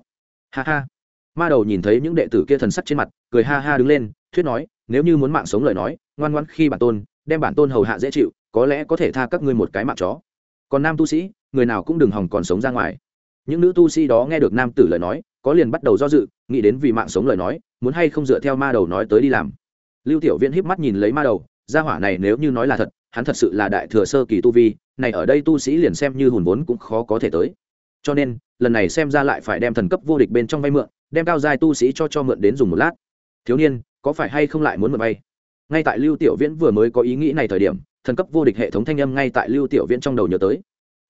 Ha ha. Ma đầu nhìn thấy những đệ tử kia thần sắc trên mặt, cười ha ha đứng lên, thuyết nói nếu như muốn mạng sống lời nói, ngoan ngoan khi bản tôn, đem bản tôn hầu hạ dễ chịu, có lẽ có thể tha các ngươi một cái mạng chó. Còn nam tu sĩ, người nào cũng đừng hòng còn sống ra ngoài. Những nữ tu sĩ đó nghe được nam tử lời nói, có liền bắt đầu do dự, nghĩ đến vì mạng sống lời nói, muốn hay không dựa theo ma đầu nói tới đi làm. Lưu tiểu viễn híp mắt nhìn lấy ma đầu, gia hỏa này nếu như nói là thật, hắn thật sự là đại thừa sơ kỳ tu vi, này ở đây tu sĩ liền xem như hùn vốn cũng khó có thể tới. Cho nên, lần này xem ra lại phải đem thần cấp vô địch bên trong vay mượn, đem cao giai tu sĩ cho cho mượn đến dùng một lát. Thiếu niên có phải hay không lại muốn mượn vay ngay tại lưu tiểu viễn vừa mới có ý nghĩ này thời điểm thần cấp vô địch hệ thống thanh âm ngay tại lưu tiểu viễn trong đầu nhớ tới.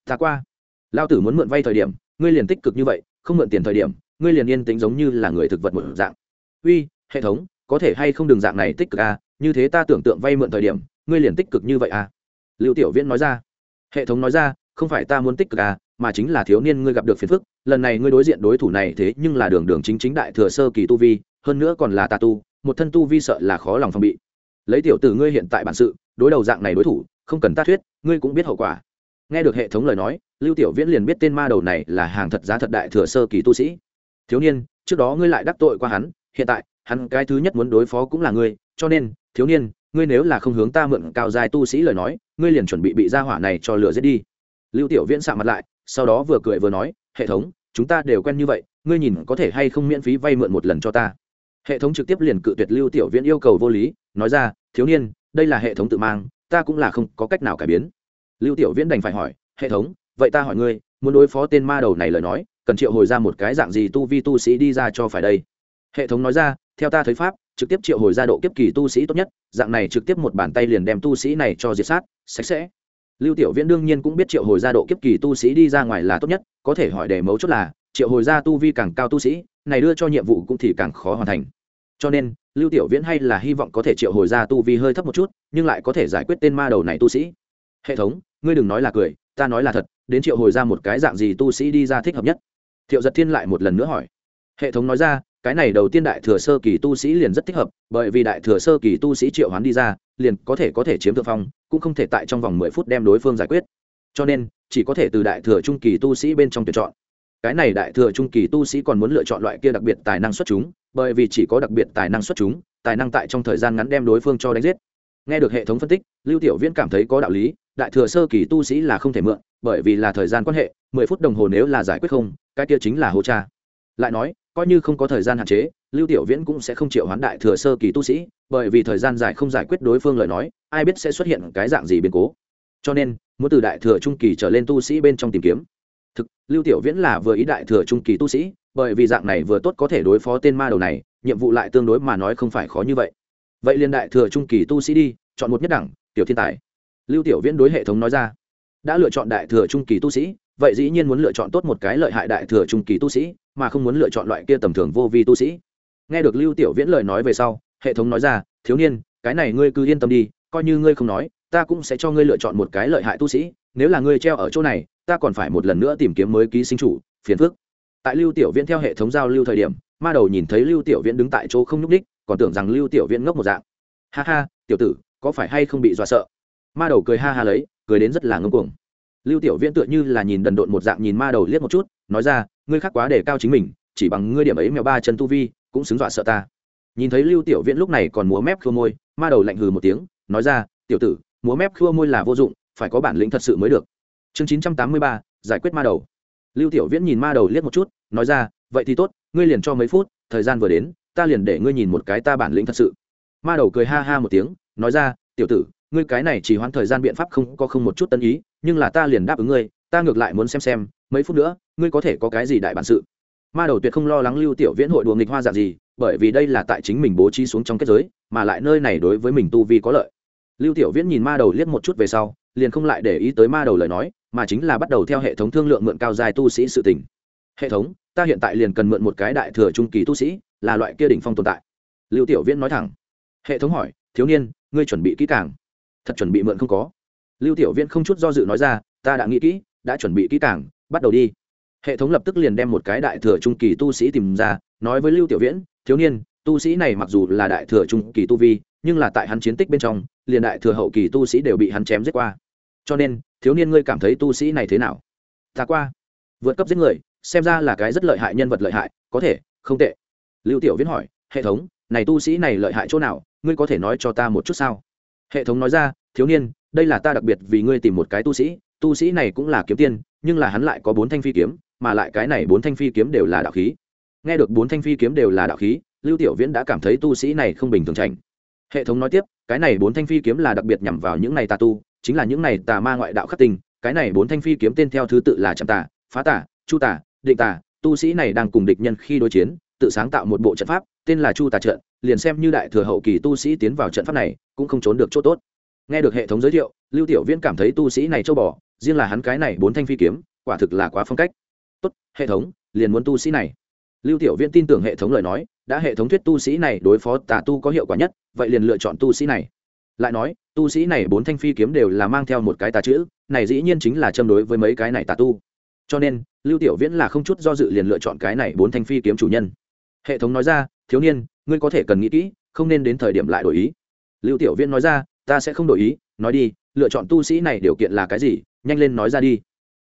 Ta qua. Lao tử muốn mượn vay thời điểm ngươi liền tích cực như vậy không mượn tiền thời điểm ngươi liền yên tĩnh giống như là người thực vật một dạng. Uy hệ thống có thể hay không đường dạng này tích cực à, như thế ta tưởng tượng vay mượn thời điểm ngươi liền tích cực như vậy à? Lưu tiểu viễn nói ra. Hệ thống nói ra không phải ta muốn tích cực à mà chính là thiếu niên ngươi gặp được phiền phức lần này ngươi đối diện đối thủ này thế nhưng là đường đường chính chính đại thừa sơ kỳ tu vi hơn nữa còn là tà tu một thân tu vi sợ là khó lòng phòng bị. Lấy tiểu tử ngươi hiện tại bản sự, đối đầu dạng này đối thủ, không cần ta thuyết, ngươi cũng biết hậu quả. Nghe được hệ thống lời nói, lưu tiểu viễn liền biết tên ma đầu này là hàng thật giá thật đại thừa sơ kỳ tu sĩ. Thiếu niên, trước đó ngươi lại đắc tội qua hắn, hiện tại, hắn cái thứ nhất muốn đối phó cũng là ngươi, cho nên, thiếu niên, ngươi nếu là không hướng ta mượn cao dài tu sĩ lời nói, ngươi liền chuẩn bị bị gia hỏa này cho lừa giết đi. Lưu tiểu viễn sạ mặt lại, sau đó vừa cười vừa nói, hệ thống, chúng ta đều quen như vậy, ngươi nhìn có thể hay không miễn phí vay mượn một lần cho ta? Hệ thống trực tiếp liền cự tuyệt lưu tiểu viễn yêu cầu vô lý, nói ra, thiếu niên, đây là hệ thống tự mang, ta cũng là không có cách nào cải biến. Lưu tiểu viễn đành phải hỏi, hệ thống, vậy ta hỏi ngươi, muốn đối phó tên ma đầu này lời nói, cần triệu hồi ra một cái dạng gì tu vi tu sĩ đi ra cho phải đây? Hệ thống nói ra, theo ta thấy pháp, trực tiếp triệu hồi ra độ kiếp kỳ tu sĩ tốt nhất, dạng này trực tiếp một bàn tay liền đem tu sĩ này cho diệt sát, sạch sẽ. Lưu tiểu viễn đương nhiên cũng biết triệu hồi ra độ kiếp kỳ tu sĩ đi ra ngoài là tốt nhất, có thể hỏi đề mấu chốt là, triệu hồi ra tu vi càng cao tu sĩ này đưa cho nhiệm vụ cũng thì càng khó hoàn thành. Cho nên, lưu tiểu viễn hay là hy vọng có thể triệu hồi ra tu vi hơi thấp một chút, nhưng lại có thể giải quyết tên ma đầu này tu sĩ. Hệ thống, ngươi đừng nói là cười, ta nói là thật, đến triệu hồi ra một cái dạng gì tu sĩ đi ra thích hợp nhất. Thiệu giật thiên lại một lần nữa hỏi. Hệ thống nói ra, cái này đầu tiên đại thừa sơ kỳ tu sĩ liền rất thích hợp, bởi vì đại thừa sơ kỳ tu sĩ triệu hoán đi ra, liền có thể có thể chiếm thượng phong, cũng không thể tại trong vòng mười phút đem đối phương giải quyết. Cho nên, chỉ có thể từ đại thừa trung kỳ tu sĩ bên trong tuyển chọn cái này đại thừa trung kỳ tu sĩ còn muốn lựa chọn loại kia đặc biệt tài năng xuất chúng, bởi vì chỉ có đặc biệt tài năng xuất chúng, tài năng tại trong thời gian ngắn đem đối phương cho đánh giết. Nghe được hệ thống phân tích, lưu tiểu viễn cảm thấy có đạo lý, đại thừa sơ kỳ tu sĩ là không thể mượn, bởi vì là thời gian quan hệ, mười phút đồng hồ nếu là giải quyết không, cái kia chính là hô cha. Lại nói, coi như không có thời gian hạn chế, lưu tiểu viễn cũng sẽ không chịu hoán đại thừa sơ kỳ tu sĩ, bởi vì thời gian dài không giải quyết đối phương lời nói, ai biết sẽ xuất hiện cái dạng gì biến cố. Cho nên, muốn từ đại thừa trung kỳ trở lên tu sĩ bên trong tìm kiếm thực, lưu tiểu viễn là vừa ý đại thừa trung kỳ tu sĩ, bởi vì dạng này vừa tốt có thể đối phó tên ma đầu này, nhiệm vụ lại tương đối mà nói không phải khó như vậy. Vậy liên đại thừa trung kỳ tu sĩ đi, chọn một nhất đẳng, tiểu thiên tài. Lưu tiểu viễn đối hệ thống nói ra. Đã lựa chọn đại thừa trung kỳ tu sĩ, vậy dĩ nhiên muốn lựa chọn tốt một cái lợi hại đại thừa trung kỳ tu sĩ, mà không muốn lựa chọn loại kia tầm thường vô vi tu sĩ. Nghe được lưu tiểu viễn lời nói về sau, hệ thống nói ra, thiếu niên, cái này ngươi cứ yên tâm đi, coi như ngươi không nói, ta cũng sẽ cho ngươi lựa chọn một cái lợi hại tu sĩ, nếu là ngươi treo ở chỗ này ta còn phải một lần nữa tìm kiếm mới ký sinh chủ, phiền phức. Tại lưu tiểu viễn theo hệ thống giao lưu thời điểm, ma đầu nhìn thấy lưu tiểu viễn đứng tại chỗ không nhúc đích còn tưởng rằng lưu tiểu viễn ngốc một dạng. Ha ha, tiểu tử, có phải hay không bị dọa sợ? Ma đầu cười ha ha lấy, cười đến rất là ngông cuồng. Lưu tiểu viễn tựa như là nhìn đần độn một dạng nhìn ma đầu liếc một chút, nói ra, ngươi khác quá để cao chính mình, chỉ bằng ngươi điểm ấy mèo ba chân tu vi, cũng xứng dọa sợ ta. Nhìn thấy lưu tiểu viễn lúc này còn múa mép khua môi, ma đầu lạnh hừ một tiếng, nói ra, tiểu tử, múa mép khua môi là vô dụng, phải có bản lĩnh thật sự mới được chương chín trăm tám mươi ba, giải quyết ma đầu. Lưu tiểu viễn nhìn ma đầu liếc một chút, nói ra, vậy thì tốt, ngươi liền cho mấy phút, thời gian vừa đến, ta liền để ngươi nhìn một cái ta bản lĩnh thật sự. Ma đầu cười ha ha một tiếng, nói ra, tiểu tử, ngươi cái này chỉ hoãn thời gian biện pháp không có không một chút tân ý, nhưng là ta liền đáp ứng ngươi, ta ngược lại muốn xem xem, mấy phút nữa, ngươi có thể có cái gì đại bản sự. Ma đầu tuyệt không lo lắng lưu tiểu viễn hội đùa nghịch hoa dạng gì, bởi vì đây là tại chính mình bố trí xuống trong kết giới, mà lại nơi này đối với mình tu vi có lợi. Lưu tiểu viễn nhìn ma đầu liếc một chút về sau, liền không lại để ý tới ma đầu lời nói mà chính là bắt đầu theo hệ thống thương lượng mượn cao dài tu sĩ sự tình. Hệ thống, ta hiện tại liền cần mượn một cái đại thừa trung kỳ tu sĩ, là loại kia đỉnh phong tồn tại. Lưu tiểu viễn nói thẳng. Hệ thống hỏi, thiếu niên, ngươi chuẩn bị kỹ càng? Thật chuẩn bị mượn không có. Lưu tiểu viễn không chút do dự nói ra, ta đã nghĩ kỹ, đã chuẩn bị kỹ càng, bắt đầu đi. Hệ thống lập tức liền đem một cái đại thừa trung kỳ tu sĩ tìm ra, nói với lưu tiểu viễn, thiếu niên, tu sĩ này mặc dù là đại thừa trung kỳ tu vi, nhưng là tại hắn chiến tích bên trong, liền đại thừa hậu kỳ tu sĩ đều bị hắn chém giết qua. Cho nên thiếu niên ngươi cảm thấy tu sĩ này thế nào? Ta qua. Vượt cấp giết người, xem ra là cái rất lợi hại nhân vật lợi hại, có thể, không tệ. Lưu tiểu viễn hỏi, hệ thống, này tu sĩ này lợi hại chỗ nào? Ngươi có thể nói cho ta một chút sao? Hệ thống nói ra, thiếu niên, đây là ta đặc biệt vì ngươi tìm một cái tu sĩ tu sĩ này cũng là kiếm tiên, nhưng là hắn lại có bốn thanh phi kiếm, mà lại cái này bốn thanh phi kiếm đều là đạo khí. Nghe được bốn thanh phi kiếm đều là đạo khí, lưu tiểu viễn đã cảm thấy tu sĩ này không bình thường trành hệ thống nói tiếp, cái này bốn thanh phi kiếm là đặc biệt nhằm vào những này tà tu chính là những này tà ma ngoại đạo khắc tình cái này bốn thanh phi kiếm tên theo thứ tự là chạm tà, phá tà, chu tà, định tà, tu sĩ này đang cùng địch nhân khi đối chiến, tự sáng tạo một bộ trận pháp, tên là chu tà trận, liền xem như đại thừa hậu kỳ tu sĩ tiến vào trận pháp này, cũng không trốn được chỗ tốt. Nghe được hệ thống giới thiệu, lưu tiểu viễn cảm thấy tu sĩ này châu bò, riêng là hắn cái này bốn thanh phi kiếm, quả thực là quá phong cách. Tốt, hệ thống, liền muốn tu sĩ này. Lưu tiểu viễn tin tưởng hệ thống lời nói, đã hệ thống thuyết tu sĩ này đối phó tà tu có hiệu quả nhất, vậy liền lựa chọn tu sĩ này lại nói, tu sĩ này bốn thanh phi kiếm đều là mang theo một cái tà chữ, này dĩ nhiên chính là châm đối với mấy cái này tà tu. Cho nên, lưu tiểu viễn là không chút do dự liền lựa chọn cái này bốn thanh phi kiếm chủ nhân. Hệ thống nói ra, thiếu niên, ngươi có thể cần nghĩ kỹ, không nên đến thời điểm lại đổi ý. Lưu tiểu viễn nói ra, ta sẽ không đổi ý, nói đi, lựa chọn tu sĩ này điều kiện là cái gì, nhanh lên nói ra đi.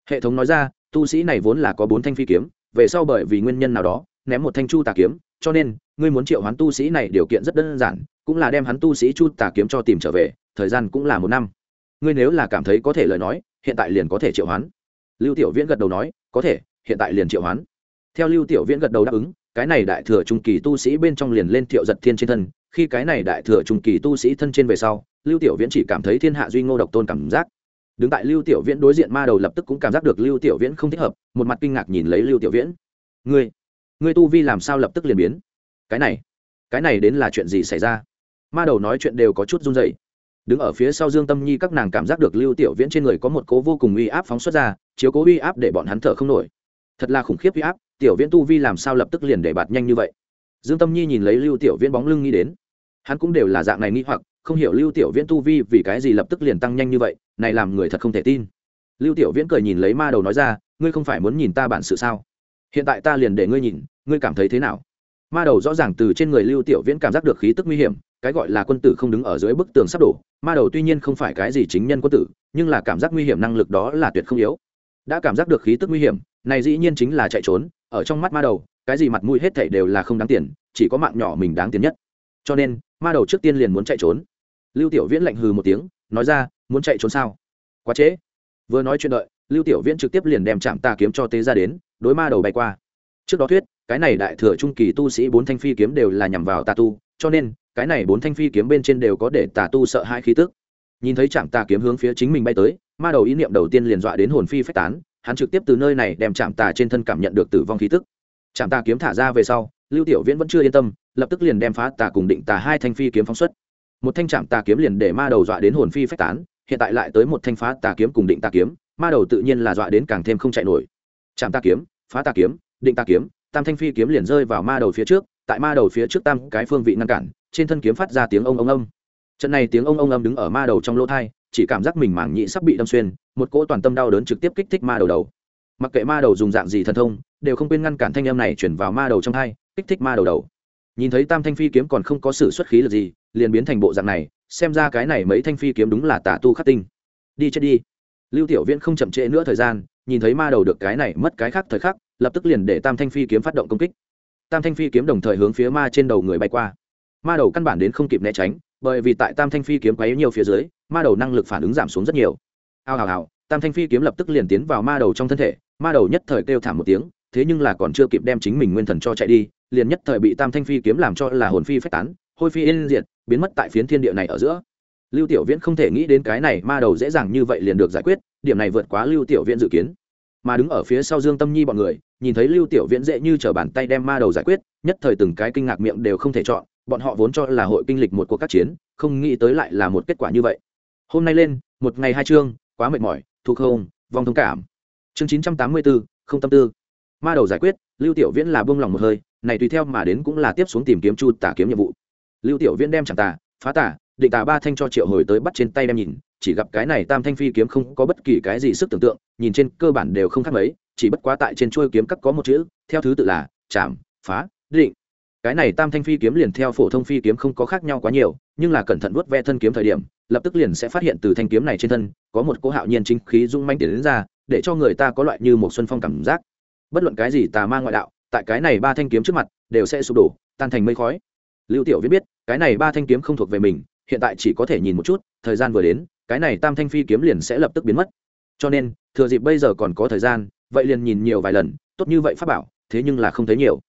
Hệ thống nói ra, tu sĩ này vốn là có bốn thanh phi kiếm, về sau bởi vì nguyên nhân nào đó, ném một thanh chu tà kiếm, cho nên ngươi muốn triệu hoán tu sĩ này điều kiện rất đơn giản, cũng là đem hắn tu sĩ chu tà kiếm cho tìm trở về, thời gian cũng là một năm. Ngươi nếu là cảm thấy có thể lời nói, hiện tại liền có thể triệu hoán. Lưu tiểu viễn gật đầu nói, có thể, hiện tại liền triệu hoán. Theo lưu tiểu viễn gật đầu đáp ứng, cái này đại thừa trung kỳ tu sĩ bên trong liền lên thiệu giật thiên trên thân, khi cái này đại thừa trung kỳ tu sĩ thân trên về sau, lưu tiểu viễn chỉ cảm thấy thiên hạ duy ngô độc tôn cảm giác. Đứng tại lưu tiểu viễn đối diện ma đầu lập tức cũng cảm giác được lưu tiểu viễn không thích hợp, một mặt kinh ngạc nhìn lấy lưu tiểu viễn. Ngươi ngươi tu vi làm sao lập tức liền biến? Cái này cái này đến là chuyện gì xảy ra? Ma đầu nói chuyện đều có chút run rẩy. Đứng ở phía sau dương tâm nhi, các nàng cảm giác được lưu tiểu viễn trên người có một cố vô cùng uy áp phóng xuất ra, chiếu cố uy áp để bọn hắn thở không nổi. Thật là khủng khiếp uy áp, tiểu viễn tu vi làm sao lập tức liền để bạt nhanh như vậy? Dương tâm nhi nhìn lấy lưu tiểu viễn bóng lưng nghĩ đến. Hắn cũng đều là dạng này nghĩ hoặc, không hiểu lưu tiểu viễn tu vi vì cái gì lập tức liền tăng nhanh như vậy, này làm người thật không thể tin. Lưu tiểu viễn cười nhìn lấy ma đầu nói ra, ngươi không phải muốn nhìn ta bản sự sao? Hiện tại ta liền để ngươi nhìn, ngươi cảm thấy thế nào? Ma đầu rõ ràng từ trên người lưu tiểu viễn cảm giác được khí tức nguy hiểm, cái gọi là quân tử không đứng ở dưới bức tường sắp đổ. Ma đầu tuy nhiên không phải cái gì chính nhân quân tử, nhưng là cảm giác nguy hiểm năng lực đó là tuyệt không yếu. Đã cảm giác được khí tức nguy hiểm, này dĩ nhiên chính là chạy trốn, ở trong mắt ma đầu, cái gì mặt mũi hết thảy đều là không đáng tiền, chỉ có mạng nhỏ mình đáng tiền nhất. Cho nên, ma đầu trước tiên liền muốn chạy trốn. Lưu tiểu viễn lạnh hừ một tiếng, nói ra, muốn chạy trốn sao? Quá trễ. Vừa nói chuyện đợi, lưu tiểu viễn trực tiếp liền đem chạm tà kiếm cho tế ra đến, đối ma đầu bay qua. Trước đó thuyết cái này đại thừa trung kỳ tu sĩ bốn thanh phi kiếm đều là nhằm vào tà tu, cho nên, cái này bốn thanh phi kiếm bên trên đều có để tà tu sợ hai khí tức. Nhìn thấy chạm tà kiếm hướng phía chính mình bay tới, ma đầu ý niệm đầu tiên liền dọa đến hồn phi phách tán, hắn trực tiếp từ nơi này đem chạm tà trên thân cảm nhận được tử vong khí tức. Chạm tà kiếm thả ra về sau, lưu tiểu viễn vẫn chưa yên tâm, lập tức liền đem phá tà cùng định tà hai thanh phi kiếm phóng xuất. Một thanh trạm tà kiếm liền để ma đầu dọa đến hồn phi phách tán, hiện tại lại tới một thanh phá tà kiếm cùng định tà kiếm, ma đầu tự nhiên là dọa đến càng thêm không chạy nổi. Trạm tà kiếm, phá tà kiếm, định tà kiếm tam thanh phi kiếm liền rơi vào ma đầu phía trước, tại ma đầu phía trước tam cái phương vị ngăn cản, trên thân kiếm phát ra tiếng ông ông ông trận này tiếng ông ông âm đứng ở ma đầu trong lỗ thai, chỉ cảm giác mình mảng nhị sắp bị đâm xuyên, một cỗ toàn tâm đau đớn trực tiếp kích thích ma đầu đầu. Mặc kệ ma đầu dùng dạng gì thần thông, đều không quên ngăn cản thanh âm này chuyển vào ma đầu trong thai, kích thích ma đầu đầu. Nhìn thấy tam thanh phi kiếm còn không có sự xuất khí là gì, liền biến thành bộ dạng này, xem ra cái này mấy thanh phi kiếm đúng là tà tu khắc tinh. Đi chết đi. Lưu tiểu viễn không chậm trễ nữa thời gian, nhìn thấy ma đầu được cái này mất cái khác thời khắc lập tức liền để tam thanh phi kiếm phát động công kích tam thanh phi kiếm đồng thời hướng phía ma trên đầu người bay qua ma đầu căn bản đến không kịp né tránh bởi vì tại tam thanh phi kiếm quấy nhiều phía dưới ma đầu năng lực phản ứng giảm xuống rất nhiều ao hào hào tam thanh phi kiếm lập tức liền tiến vào ma đầu trong thân thể ma đầu nhất thời kêu thảm một tiếng thế nhưng là còn chưa kịp đem chính mình nguyên thần cho chạy đi liền nhất thời bị tam thanh phi kiếm làm cho là hồn phi phách tán hôi phi yên diệt biến mất tại phiến thiên địa này ở giữa lưu tiểu viễn không thể nghĩ đến cái này ma đầu dễ dàng như vậy liền được giải quyết điểm này vượt quá lưu tiểu viễn dự kiến mà đứng ở phía sau dương tâm nhi bọn người, nhìn thấy lưu tiểu viễn dễ như t r ở bàn tay đem ma đầu giải quyết, nhất thời từng cái kinh ngạc miệng đều không thể chọn, bọn họ vốn cho là hội kinh lịch một cuộc các chiến, không nghĩ tới lại là một kết quả như vậy. Hôm nay lên, một ngày hai chương, quá mệt mỏi thuộc không, vong thông cảm. Chương chín trăm tám mươi bốn không tâm tư. Ma đầu giải quyết, lưu tiểu viễn là buông lòng một hơi, này tùy theo mà đến cũng là tiếp xuống tìm kiếm chu tả kiếm nhiệm vụ. Lưu tiểu viễn đem chẳng tà, phá tả định tà ba thanh cho triệu hồi tới bắt trên tay đem nhìn chỉ gặp cái này tam thanh phi kiếm không có bất kỳ cái gì sức tưởng tượng, nhìn trên cơ bản đều không khác mấy, chỉ bất quá tại trên chuôi kiếm cắt có một chữ, theo thứ tự là chạm, phá, định. Cái này tam thanh phi kiếm liền theo phổ thông phi kiếm không có khác nhau quá nhiều, nhưng là cẩn thận vuốt ve thân kiếm thời điểm, lập tức liền sẽ phát hiện từ thanh kiếm này trên thân, có một cỗ hạo nhiên chính khí dung manh tiến đến ra, để cho người ta có loại như một xuân phong cảm giác. Bất luận cái gì tà ma ngoại đạo, tại cái này ba thanh kiếm trước mặt, đều sẽ sụp đổ, tan thành mây khói. Lưu tiểu viết biết, cái này ba thanh kiếm không thuộc về mình, hiện tại chỉ có thể nhìn một chút, thời gian vừa đến cái này tam thanh phi kiếm liền sẽ lập tức biến mất. Cho nên, thừa dịp bây giờ còn có thời gian, vậy liền nhìn nhiều vài lần, tốt như vậy pháp bảo, thế nhưng là không thấy nhiều.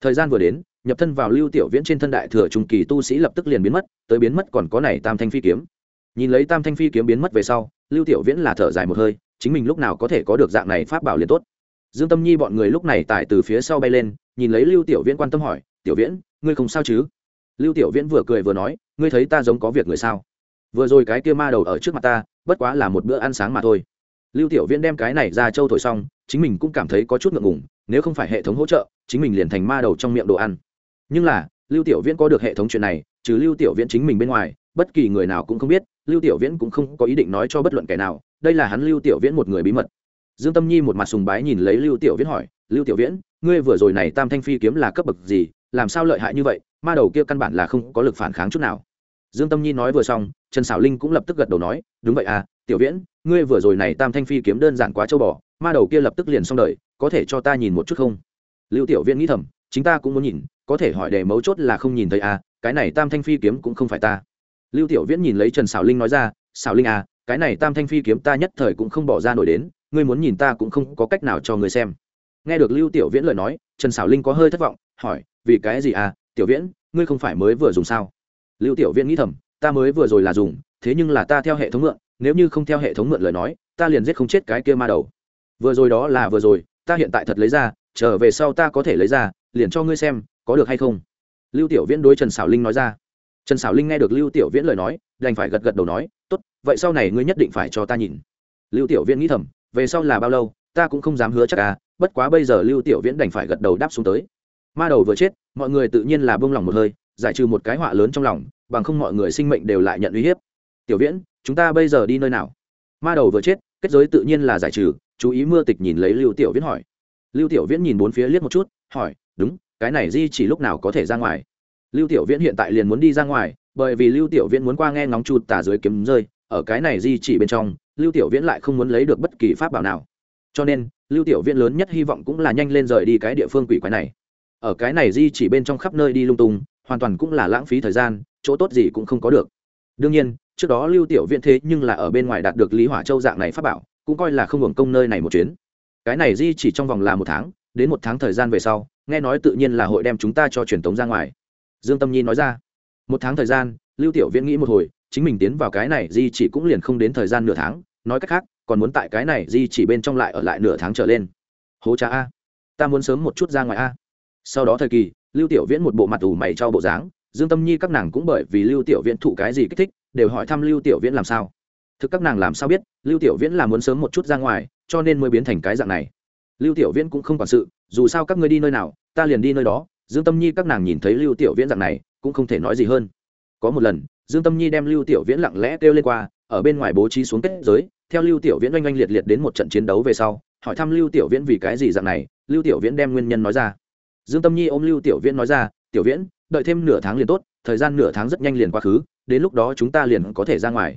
Thời gian vừa đến, nhập thân vào lưu tiểu viễn trên thân đại thừa trung kỳ tu sĩ lập tức liền biến mất, tới biến mất còn có này tam thanh phi kiếm. Nhìn lấy tam thanh phi kiếm biến mất về sau, lưu tiểu viễn là thở dài một hơi, chính mình lúc nào có thể có được dạng này pháp bảo liền tốt. Dương tâm nhi bọn người lúc này tại từ phía sau bay lên, nhìn lấy lưu tiểu viễn quan tâm hỏi, tiểu viễn, ngươi không sao chứ? Lưu tiểu viễn vừa cười vừa nói, ngươi thấy ta giống có việc người sao? Vừa rồi cái kia ma đầu ở trước mặt ta, bất quá là một bữa ăn sáng mà thôi. Lưu tiểu viễn đem cái này ra châu thổi xong, chính mình cũng cảm thấy có chút ngượng ngùng, nếu không phải hệ thống hỗ trợ, chính mình liền thành ma đầu trong miệng đồ ăn. Nhưng là, lưu tiểu viễn có được hệ thống chuyện này, trừ lưu tiểu viễn chính mình bên ngoài, bất kỳ người nào cũng không biết, lưu tiểu viễn cũng không có ý định nói cho bất luận kẻ nào, đây là hắn lưu tiểu viễn một người bí mật. Dương tâm nhi một mặt sùng bái nhìn lấy lưu tiểu viễn hỏi, lưu tiểu viễn, ngươi vừa rồi này tam thanh phi kiếm là cấp bậc gì, làm sao lợi hại như vậy? Ma đầu kia căn bản là không có lực phản kháng chút nào dương tâm nhi nói vừa xong, trần xảo linh cũng lập tức gật đầu nói, đúng vậy à tiểu viễn, ngươi vừa rồi này tam thanh phi kiếm đơn giản quá châu bò, ma đầu kia lập tức liền xong đời, có thể cho ta nhìn một chút không? Lưu tiểu viễn nghĩ thầm, chính ta cũng muốn nhìn, có thể hỏi đề mấu chốt là không nhìn thấy à cái này tam thanh phi kiếm cũng không phải ta. Lưu tiểu viễn nhìn lấy trần xảo linh nói ra xảo linh à cái này tam thanh phi kiếm ta nhất thời cũng không bỏ ra nổi đến, ngươi muốn nhìn ta cũng không có cách nào cho ngươi xem. Nghe được lưu tiểu viễn lời nói, trần xảo linh có hơi thất vọng, hỏi, vì cái gì à tiểu viễn, ngươi không phải mới vừa dùng sao? Lưu tiểu viễn nghĩ thầm, ta mới vừa rồi là dùng, thế nhưng là ta theo hệ thống mượn, nếu như không theo hệ thống mượn lời nói, ta liền giết không chết cái kia ma đầu. Vừa rồi đó là vừa rồi, ta hiện tại thật lấy ra, trở về sau ta có thể lấy ra, liền cho ngươi xem, có được hay không? Lưu tiểu viễn đối trần xảo linh nói ra. Trần xảo linh nghe được lưu tiểu viễn lời nói, đành phải gật gật đầu nói, tốt, vậy sau này ngươi nhất định phải cho ta nhìn. Lưu tiểu viễn nghĩ thầm, về sau là bao lâu, ta cũng không dám hứa chắc à bất quá bây giờ lưu tiểu viễn đành phải gật đầu đáp xuống tới. Ma đầu vừa chết, mọi người tự nhiên là bông lòng một hơi giải trừ một cái họa lớn trong lòng, bằng không mọi người sinh mệnh đều lại nhận uy hiếp. Tiểu viễn, chúng ta bây giờ đi nơi nào? Ma đầu vừa chết, kết giới tự nhiên là giải trừ, chú ý mưa tịch nhìn lấy lưu tiểu viễn hỏi. Lưu tiểu viễn nhìn bốn phía liếc một chút, hỏi, đúng, cái này di chỉ lúc nào có thể ra ngoài? Lưu tiểu viễn hiện tại liền muốn đi ra ngoài, bởi vì lưu tiểu viễn muốn qua nghe ngóng chu tả dưới kiếm rơi, ở cái này di chỉ bên trong, lưu tiểu viễn lại không muốn lấy được bất kỳ pháp bảo nào. Cho nên, lưu tiểu viễn lớn nhất hy vọng cũng là nhanh lên rời đi cái địa phương quỷ quái này. Ở cái này di chỉ bên trong khắp nơi đi lung tung hoàn toàn cũng là lãng phí thời gian, chỗ tốt gì cũng không có được. Đương nhiên, trước đó lưu tiểu viễn thế nhưng là ở bên ngoài đạt được lý hỏa châu dạng này pháp bảo, cũng coi là không hưởng công nơi này một chuyến. Cái này di chỉ trong vòng là một tháng, đến một tháng thời gian về sau, nghe nói tự nhiên là hội đem chúng ta cho truyền tống ra ngoài. Dương tâm nhi nói ra. Một tháng thời gian, lưu tiểu viễn nghĩ một hồi, chính mình tiến vào cái này di chỉ cũng liền không đến thời gian nửa tháng, nói cách khác, còn muốn tại cái này di chỉ bên trong lại ở lại nửa tháng trở lên. Hố cha a, ta muốn sớm một chút ra ngoài a. Sau đó thời kỳ lưu tiểu viễn một bộ mặt ủ mày cho bộ dáng dương tâm nhi các nàng cũng bởi vì lưu tiểu viễn thụ cái gì kích thích đều hỏi thăm lưu tiểu viễn làm sao thực các nàng làm sao biết lưu tiểu viễn là muốn sớm một chút ra ngoài cho nên mới biến thành cái dạng này lưu tiểu viễn cũng không quản sự dù sao các ngươi đi nơi nào ta liền đi nơi đó dương tâm nhi các nàng nhìn thấy lưu tiểu viễn dạng này cũng không thể nói gì hơn có một lần dương tâm nhi đem lưu tiểu viễn lặng lẽ kêu lên qua ở bên ngoài bố trí xuống kết giới theo lưu tiểu viễn oanh oanh liệt liệt đến một trận chiến đấu về sau hỏi thăm lưu tiểu viễn vì cái gì dạng này lưu tiểu viễn đem nguyên nhân nói ra dương tâm nhi ôm lưu tiểu viễn nói ra, tiểu viễn, đợi thêm nửa tháng liền tốt, thời gian nửa tháng rất nhanh liền quá khứ, đến lúc đó chúng ta liền có thể ra ngoài.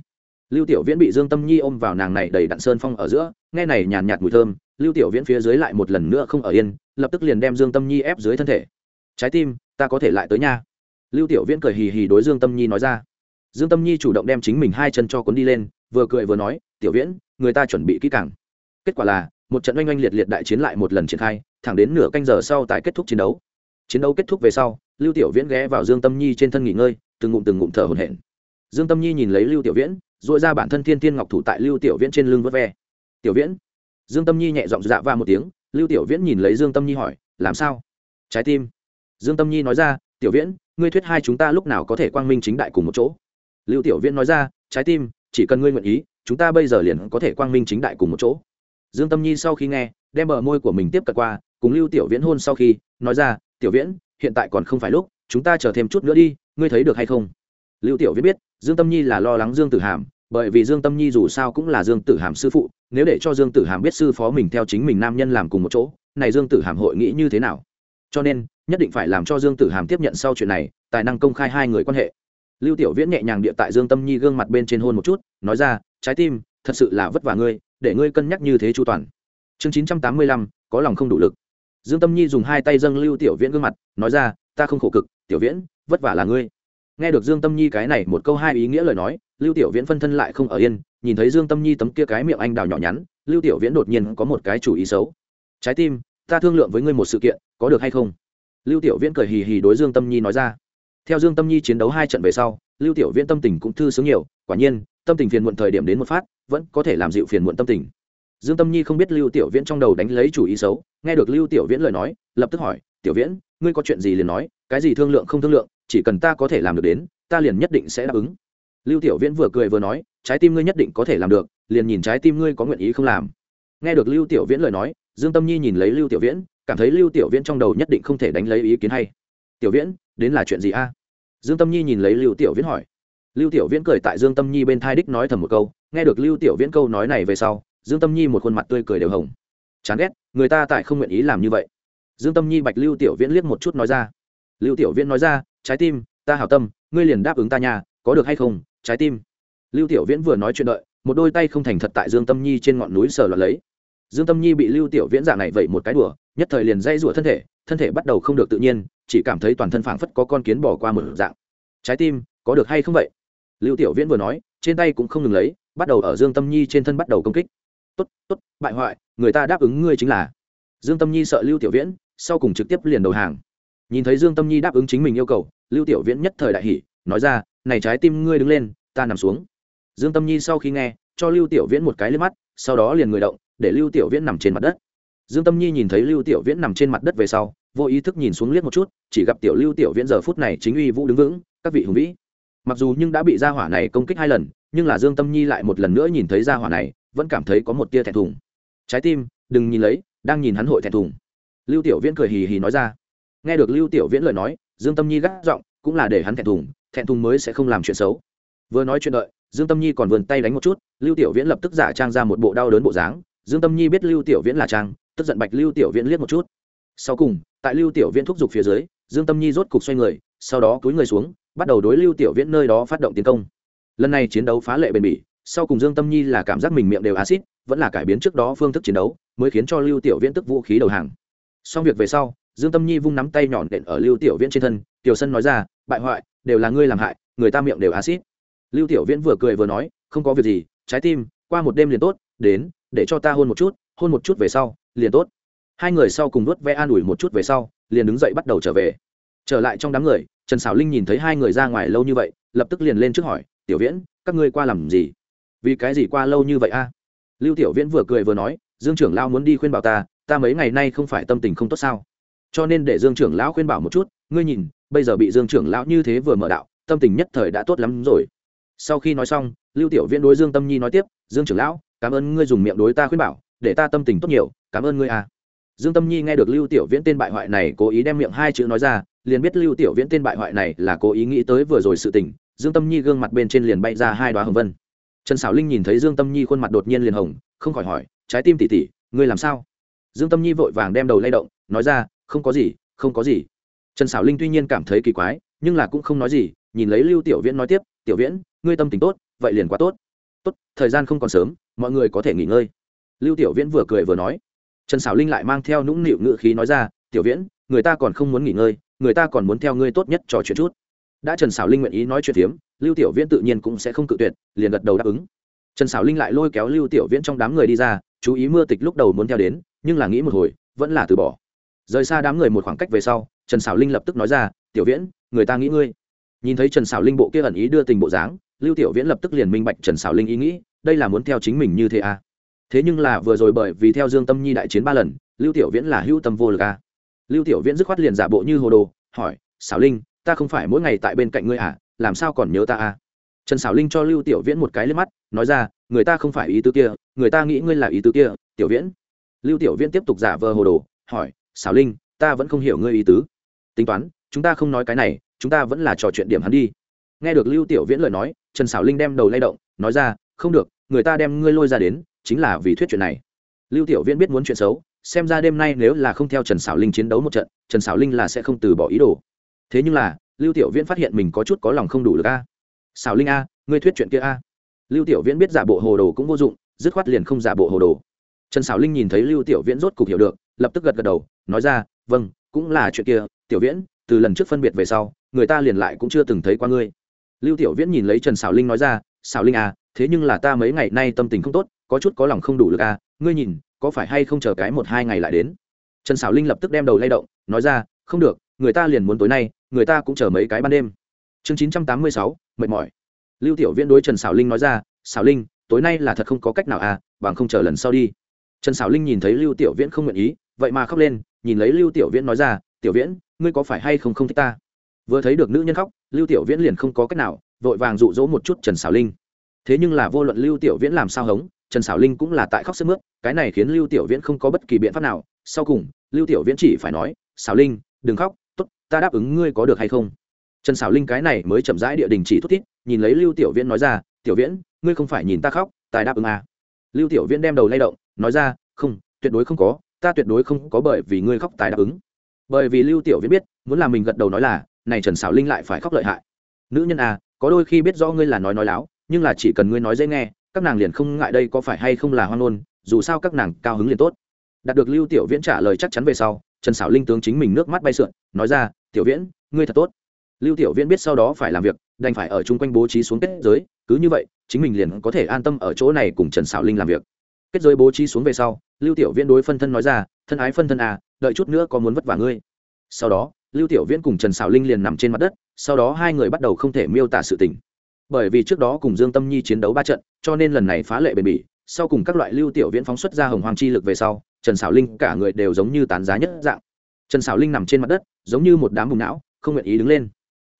Lưu tiểu viễn bị dương tâm nhi ôm vào nàng này đầy đặn sơn phong ở giữa, nghe này nhàn nhạt mùi thơm, lưu tiểu viễn phía dưới lại một lần nữa không ở yên, lập tức liền đem dương tâm nhi ép dưới thân thể. Trái tim, ta có thể lại tới nha. Lưu tiểu viễn cười hì hì đối dương tâm nhi nói ra. Dương tâm nhi chủ động đem chính mình hai chân cho cuốn đi lên, vừa cười vừa nói, tiểu viễn, người ta chuẩn bị kỹ càng. Kết quả là một trận oanh oanh liệt liệt đại chiến lại một lần triển khai, thẳng đến nửa canh giờ sau tại kết thúc chiến đấu. Chiến đấu kết thúc về sau, lưu tiểu viễn ghé vào dương tâm nhi trên thân nghỉ ngơi, từng ngụm từng ngụm thở hổn hển. Dương tâm nhi nhìn lấy lưu tiểu viễn dội ra bản thân thiên thiên ngọc thủ tại lưu tiểu viễn trên lưng vớt ve. Tiểu viễn. Dương tâm nhi nhẹ giọng dạ va một tiếng, lưu tiểu viễn nhìn lấy dương tâm nhi hỏi, làm sao? Trái tim. Dương tâm nhi nói ra, tiểu viễn, ngươi thuyết hai chúng ta lúc nào có thể quang minh chính đại cùng một chỗ? Lưu tiểu viễn nói ra, trái tim, chỉ cần ngươi nguyện ý, chúng ta bây giờ liền có thể quang minh chính đại cùng một chỗ dương tâm nhi sau khi nghe, đem bờ môi của mình tiếp cận qua, cùng lưu tiểu viễn hôn sau khi, nói ra, tiểu viễn, hiện tại còn không phải lúc, chúng ta chờ thêm chút nữa đi, ngươi thấy được hay không? Lưu tiểu viễn biết, dương tâm nhi là lo lắng dương tử hàm, bởi vì dương tâm nhi dù sao cũng là dương tử hàm sư phụ, nếu để cho dương tử hàm biết sư phó mình theo chính mình nam nhân làm cùng một chỗ, này dương tử hàm hội nghĩ như thế nào? Cho nên, nhất định phải làm cho dương tử hàm tiếp nhận sau chuyện này, tài năng công khai hai người quan hệ. Lưu tiểu viễn nhẹ nhàng địa tại dương tâm nhi gương mặt bên trên hôn một chút, nói ra, trái tim, thật sự là vất vả ngươi để ngươi cân nhắc như thế chu toàn. Chương chín trăm tám mươi lăm, có lòng không đủ lực. Dương tâm nhi dùng hai tay dâng lưu tiểu viễn gương mặt, nói ra, ta không khổ cực, tiểu viễn, vất vả là ngươi. Nghe được dương tâm nhi cái này một câu hai ý nghĩa lời nói, lưu tiểu viễn phân thân lại không ở yên, nhìn thấy dương tâm nhi tấm kia cái miệng anh đào nhỏ nhắn, lưu tiểu viễn đột nhiên có một cái chủ ý xấu. Trái tim, ta thương lượng với ngươi một sự kiện, có được hay không? Lưu tiểu viễn cười hì hì đối dương tâm nhi nói ra. Theo dương tâm nhi chiến đấu hai trận về sau, lưu tiểu viễn tâm tình cũng thư sướng nhiều, quả nhiên, tâm tình phiền muộn thời điểm đến một phát vẫn có thể làm dịu phiền muộn tâm tình. Dương tâm nhi không biết lưu tiểu viễn trong đầu đánh lấy chủ ý xấu, nghe được lưu tiểu viễn lời nói, lập tức hỏi, tiểu viễn, ngươi có chuyện gì liền nói, cái gì thương lượng không thương lượng, chỉ cần ta có thể làm được đến, ta liền nhất định sẽ đáp ứng. Lưu tiểu viễn vừa cười vừa nói, trái tim ngươi nhất định có thể làm được, liền nhìn trái tim ngươi có nguyện ý không làm. Nghe được lưu tiểu viễn lời nói, dương tâm nhi nhìn lấy lưu tiểu viễn, cảm thấy lưu tiểu viễn trong đầu nhất định không thể đánh lấy ý kiến hay. Tiểu viễn, đến là chuyện gì a? Dương tâm nhi nhìn lấy lưu tiểu viễn hỏi. Lưu tiểu viễn cười tại dương tâm nhi bên thai đích nói thầm một câu nghe được lưu tiểu viễn câu nói này về sau, dương tâm nhi một khuôn mặt tươi cười đều hồng. Chán ghét, người ta tại không nguyện ý làm như vậy. Dương tâm nhi bạch lưu tiểu viễn liếc một chút nói ra. Lưu tiểu viễn nói ra, trái tim, ta hảo tâm, ngươi liền đáp ứng ta nhà có được hay không, trái tim? Lưu tiểu viễn vừa nói chuyện đợi, một đôi tay không thành thật tại dương tâm nhi trên ngọn núi sờ loạt lấy. Dương tâm nhi bị lưu tiểu viễn dạng này vậy một cái đùa, nhất thời liền dây rủa thân thể thân thể bắt đầu không được tự nhiên, chỉ cảm thấy toàn thân phảng phất có con kiến bỏ qua một dạng. Trái tim, có được hay không vậy? Lưu tiểu viễn vừa nói, trên tay cũng không ngừng lấy bắt đầu ở dương tâm nhi trên thân bắt đầu công kích. Tốt tốt, bại hoại, người ta đáp ứng ngươi chính là. Dương tâm nhi sợ lưu tiểu viễn, sau cùng trực tiếp liền đầu hàng. Nhìn thấy dương tâm nhi đáp ứng chính mình yêu cầu, lưu tiểu viễn nhất thời đại hỷ nói ra, này trái tim ngươi đứng lên, ta nằm xuống. Dương tâm nhi sau khi nghe, cho lưu tiểu viễn một cái lên mắt, sau đó liền người động, để lưu tiểu viễn nằm trên mặt đất. Dương tâm nhi nhìn thấy lưu tiểu viễn nằm trên mặt đất về sau, vô ý thức nhìn xuống liếc một chút, chỉ gặp tiểu lưu tiểu viễn giờ phút này chính uy vũ đứng vững, các vị hùng vĩ mặc dù nhưng đã bị gia hỏa này công kích hai lần, nhưng là dương tâm nhi lại một lần nữa nhìn thấy gia hỏa này, vẫn cảm thấy có một tia thẹn thùng. Trái tim, đừng nhìn lấy, đang nhìn hắn hội thẹn thùng. Lưu tiểu viễn cười hì hì nói ra. Nghe được lưu tiểu viễn lời nói, dương tâm nhi gắt giọng, cũng là để hắn thẹn thùng thẹn thùng mới sẽ không làm chuyện xấu. Vừa nói chuyện đợi, dương tâm nhi còn vườn tay đánh một chút, lưu tiểu viễn lập tức giả trang ra một bộ đau đớn bộ dáng. Dương tâm nhi biết lưu tiểu viễn là trang, tức giận bạch lưu tiểu viễn liếc một chút. Sau cùng, tại lưu tiểu viễn thúc giục phía dưới, dương tâm nhi rốt cục xoay người, sau đó cúi người xuống bắt đầu đối lưu tiểu viễn nơi đó phát động tiến công. Lần này chiến đấu phá lệ bền bỉ, sau cùng dương tâm nhi là cảm giác mình miệng đều acid vẫn là cải biến trước đó phương thức chiến đấu, mới khiến cho lưu tiểu viễn tức vũ khí đầu hàng. Xong việc về sau, dương tâm nhi vung nắm tay nhọn đện ở lưu tiểu viễn trên thân, tiểu sân nói ra, bại hoại, đều là ngươi làm hại, người ta miệng đều acid lưu tiểu viễn vừa cười vừa nói, không có việc gì, trái tim, qua một đêm liền tốt, đến, để cho ta hôn một chút, hôn một chút về sau, liền tốt. Hai người sau cùng nuốt ve an ủi một chút về sau, liền đứng dậy bắt đầu trở về. Trở lại trong đám người trần xảo linh nhìn thấy hai người ra ngoài lâu như vậy, lập tức liền lên trước hỏi, tiểu viễn, các ngươi qua làm gì? Vì cái gì qua lâu như vậy a? Lưu tiểu viễn vừa cười vừa nói, dương trưởng lao muốn đi khuyên bảo ta ta mấy ngày nay không phải tâm tình không tốt sao? Cho nên để dương trưởng lão khuyên bảo một chút, ngươi nhìn, bây giờ bị dương trưởng lão như thế vừa mở đạo, tâm tình nhất thời đã tốt lắm rồi. Sau khi nói xong, lưu tiểu viễn đối dương tâm nhi nói tiếp, dương trưởng lão, cảm ơn ngươi dùng miệng đối ta khuyên bảo, để ta tâm tình tốt nhiều, cảm ơn ngươi à dương tâm nhi nghe được lưu tiểu viễn tên bại hoại này cố ý đem miệng hai chữ nói ra liền biết lưu tiểu viễn tên bại hoại này là cố ý nghĩ tới vừa rồi sự tình, dương tâm nhi gương mặt bên trên liền bay ra hai đoá hồng vân. Trần Sảo linh nhìn thấy dương tâm nhi khuôn mặt đột nhiên liền hồng, không khỏi hỏi, trái tim tỉ tỉ ngươi làm sao? Dương tâm nhi vội vàng đem đầu lay động, nói ra, không có gì, không có gì. Trần Sảo linh tuy nhiên cảm thấy kỳ quái, nhưng là cũng không nói gì, nhìn lấy lưu tiểu viễn nói tiếp, tiểu viễn, ngươi tâm tình tốt, vậy liền quá tốt. Tốt, thời gian không còn sớm, mọi người có thể nghỉ ngơi. Lưu tiểu viễn vừa cười vừa nói. Trần Sảo linh lại mang theo nũng nịu ngự khí nói ra, tiểu viễn người ta còn không muốn nghỉ ngơi, người ta còn muốn theo ngươi tốt nhất trò chuyện chút. Đã trần Sảo linh nguyện ý nói chuyện phiếm, lưu tiểu viễn tự nhiên cũng sẽ không cự tuyệt, liền gật đầu đáp ứng. Trần Sảo linh lại lôi kéo lưu tiểu viễn trong đám người đi ra, chú ý mưa tịch lúc đầu muốn theo đến, nhưng là nghĩ một hồi, vẫn là từ bỏ. Rời xa đám người một khoảng cách về sau, trần Sảo linh lập tức nói ra, tiểu viễn, người ta nghĩ ngươi. Nhìn thấy trần Sảo linh bộ kia ẩn ý đưa tình bộ dáng, lưu tiểu viễn lập tức liền minh bạch trần Sảo linh ý nghĩ, đây là muốn theo chính mình như thế à? Thế nhưng là vừa rồi bởi vì theo dương tâm nhi đại chiến ba lần, lưu tiểu viễn là hữu tâm vô lực à? Lưu tiểu viễn dứt khoát liền giả bộ như hồ đồ, hỏi Sảo linh, ta không phải mỗi ngày tại bên cạnh ngươi à làm sao còn nhớ ta à? Trần Sảo linh cho lưu tiểu viễn một cái lên mắt, nói ra, người ta không phải ý tứ kia, người ta nghĩ ngươi là ý tứ kia, tiểu viễn. Lưu tiểu viễn tiếp tục giả vờ hồ đồ, hỏi Sảo linh, ta vẫn không hiểu ngươi ý tứ. Tính toán, chúng ta không nói cái này, chúng ta vẫn là trò chuyện điểm hắn đi. Nghe được lưu tiểu viễn lời nói, trần Sảo linh đem đầu lay động, nói ra, không được, người ta đem ngươi lôi ra đến, chính là vì thuyết chuyện này. Lưu tiểu viễn biết muốn chuyện xấu xem ra đêm nay nếu là không theo trần Sảo linh chiến đấu một trận, trần Sảo linh là sẽ không từ bỏ ý đồ. Thế nhưng là, lưu tiểu viễn phát hiện mình có chút có lòng không đủ được a. Sảo linh a, ngươi thuyết chuyện kia a. Lưu tiểu viễn biết giả bộ hồ đồ cũng vô dụng, dứt khoát liền không giả bộ hồ đồ. Trần Sảo linh nhìn thấy lưu tiểu viễn rốt cục hiểu được, lập tức gật gật đầu, nói ra vâng cũng là chuyện kia, tiểu viễn, từ lần trước phân biệt về sau, người ta liền lại cũng chưa từng thấy qua ngươi. Lưu tiểu viễn nhìn lấy trần Sảo linh nói ra, Sảo linh à thế nhưng là ta mấy ngày nay tâm tình không tốt, có chút có lòng không đủ lực à ngươi nhìn có phải hay không chờ cái một hai ngày lại đến? Trần Sảo linh lập tức đem đầu lay động, nói ra, không được, người ta liền muốn tối nay, người ta cũng chờ mấy cái ban đêm. Chương chín trăm tám mươi sáu, mệt mỏi. Lưu tiểu viễn đối trần Sảo linh nói ra, Sảo linh, tối nay là thật không có cách nào à bằng không chờ lần sau đi. Trần Sảo linh nhìn thấy lưu tiểu viễn không nguyện ý, vậy mà khóc lên, nhìn lấy lưu tiểu viễn nói ra, tiểu viễn, ngươi có phải hay không không thích ta? Vừa thấy được nữ nhân khóc, lưu tiểu viễn liền không có cách nào, vội vàng dụ dỗ một chút trần Sảo linh. Thế nhưng là vô luận lưu tiểu viễn làm sao hống trần Sảo linh cũng là tại khóc sức mướt, cái này khiến lưu tiểu viễn không có bất kỳ biện pháp nào. Sau cùng, lưu tiểu viễn chỉ phải nói, Sảo linh, đừng khóc, tốt, ta đáp ứng ngươi có được hay không? Trần Sảo linh cái này mới chậm rãi địa đình chỉ thút thít, nhìn lấy lưu tiểu viễn nói ra, tiểu viễn, ngươi không phải nhìn ta khóc tài đáp ứng à. lưu tiểu viễn đem đầu lay động, nói ra, không, tuyệt đối không có, ta tuyệt đối không có bởi vì ngươi khóc tài đáp ứng. Bởi vì lưu tiểu viễn biết, muốn làm mình gật đầu nói là, này trần Sảo linh lại phải khóc lợi hại. Nữ nhân à có đôi khi biết rõ ngươi là nói nói láo, nhưng là chỉ cần ngươi nói dễ nghe các nàng liền không ngại đây có phải hay không là hoan ôn dù sao các nàng cao hứng liền tốt. Đạt được lưu tiểu viễn trả lời chắc chắn về sau, trần xảo linh tướng chính mình nước mắt bay sượn, nói ra, tiểu viễn, ngươi thật tốt. Lưu tiểu viễn biết sau đó phải làm việc, đành phải ở chung quanh bố trí xuống kết giới, cứ như vậy, chính mình liền có thể an tâm ở chỗ này cùng trần xảo linh làm việc. Kết giới bố trí xuống về sau, lưu tiểu viễn đối phân thân nói ra, thân ái phân thân à đợi chút nữa có muốn vất vả ngươi. Sau đó, lưu tiểu viễn cùng trần xảo linh liền nằm trên mặt đất, sau đó hai người bắt đầu không thể miêu tả sự tình bởi vì trước đó cùng dương tâm nhi chiến đấu ba trận, cho nên lần này phá lệ bền bỉ, sau cùng các loại lưu tiểu viễn phóng xuất ra hồng hoàng chi lực về sau, trần Sảo linh cả người đều giống như tán giá nhất dạng. Trần Sảo linh nằm trên mặt đất, giống như một đám bùng não, không nguyện ý đứng lên.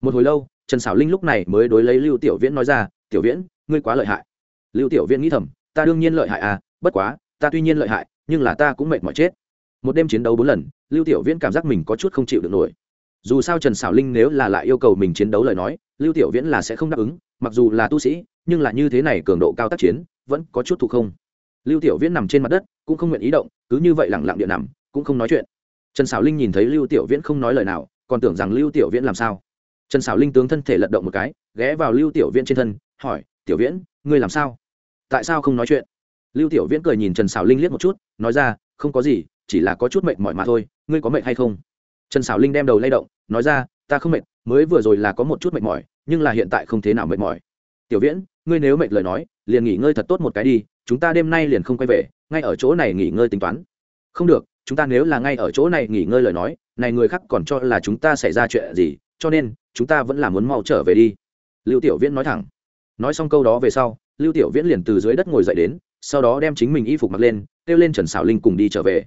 Một hồi lâu, trần Sảo linh lúc này mới đối lấy lưu tiểu viễn nói ra, tiểu viễn, ngươi quá lợi hại. Lưu tiểu viễn nghĩ thầm, ta đương nhiên lợi hại à bất quá, ta tuy nhiên lợi hại, nhưng là ta cũng mệt mỏi chết. Một đêm chiến đấu bốn lần, lưu tiểu viễn cảm giác mình có chút không chịu được nổi. Dù sao trần Sảo linh nếu là lại yêu cầu mình chiến đấu lời nói, lưu tiểu viễn là sẽ không đáp ứng mặc dù là tu sĩ, nhưng là như thế này cường độ cao tác chiến, vẫn có chút thụ không. Lưu tiểu viễn nằm trên mặt đất, cũng không nguyện ý động, cứ như vậy lẳng lặng điện nằm, cũng không nói chuyện. Trần Sảo linh nhìn thấy lưu tiểu viễn không nói lời nào, còn tưởng rằng lưu tiểu viễn làm sao. Trần Sảo linh tướng thân thể lật động một cái, ghé vào lưu tiểu viễn trên thân, hỏi, tiểu viễn, ngươi làm sao? Tại sao không nói chuyện? Lưu tiểu viễn cười nhìn trần Sảo linh liếc một chút, nói ra, không có gì, chỉ là có chút mệt mỏi mà thôi, ngươi có mệt hay không? Trần Sảo linh đem đầu lay động, nói ra, ta không mệt, mới vừa rồi là có một chút mệt mỏi nhưng là hiện tại không thế nào mệt mỏi. Tiểu viễn, ngươi nếu mệt lời nói, liền nghỉ ngơi thật tốt một cái đi, chúng ta đêm nay liền không quay về, ngay ở chỗ này nghỉ ngơi tính toán. Không được, chúng ta nếu là ngay ở chỗ này nghỉ ngơi lời nói, này người khác còn cho là chúng ta xảy ra chuyện gì, cho nên, chúng ta vẫn là muốn mau trở về đi. Lưu tiểu viễn nói thẳng. Nói xong câu đó về sau, lưu tiểu viễn liền từ dưới đất ngồi dậy đến, sau đó đem chính mình y phục mặc lên, kêu lên trần xảo linh cùng đi trở về.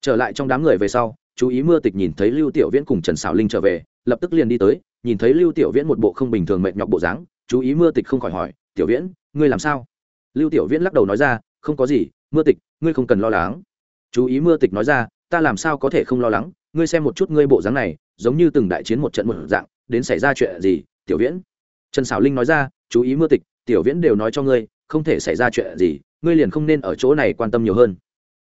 Trở lại trong đám người về sau, chú ý mưa tịch nhìn thấy lưu tiểu viễn cùng trần xảo linh trở về, lập tức liền đi tới nhìn thấy lưu tiểu viễn một bộ không bình thường mệt nhọc bộ dáng, chú ý mưa tịch không khỏi hỏi, tiểu viễn, ngươi làm sao? Lưu tiểu viễn lắc đầu nói ra, không có gì, mưa tịch, ngươi không cần lo lắng. Chú ý mưa tịch nói ra, ta làm sao có thể không lo lắng? Ngươi xem một chút ngươi bộ dáng này, giống như từng đại chiến một trận một dạng, đến xảy ra chuyện gì, tiểu viễn? Trần xảo linh nói ra, chú ý mưa tịch, tiểu viễn đều nói cho ngươi, không thể xảy ra chuyện gì, ngươi liền không nên ở chỗ này quan tâm nhiều hơn.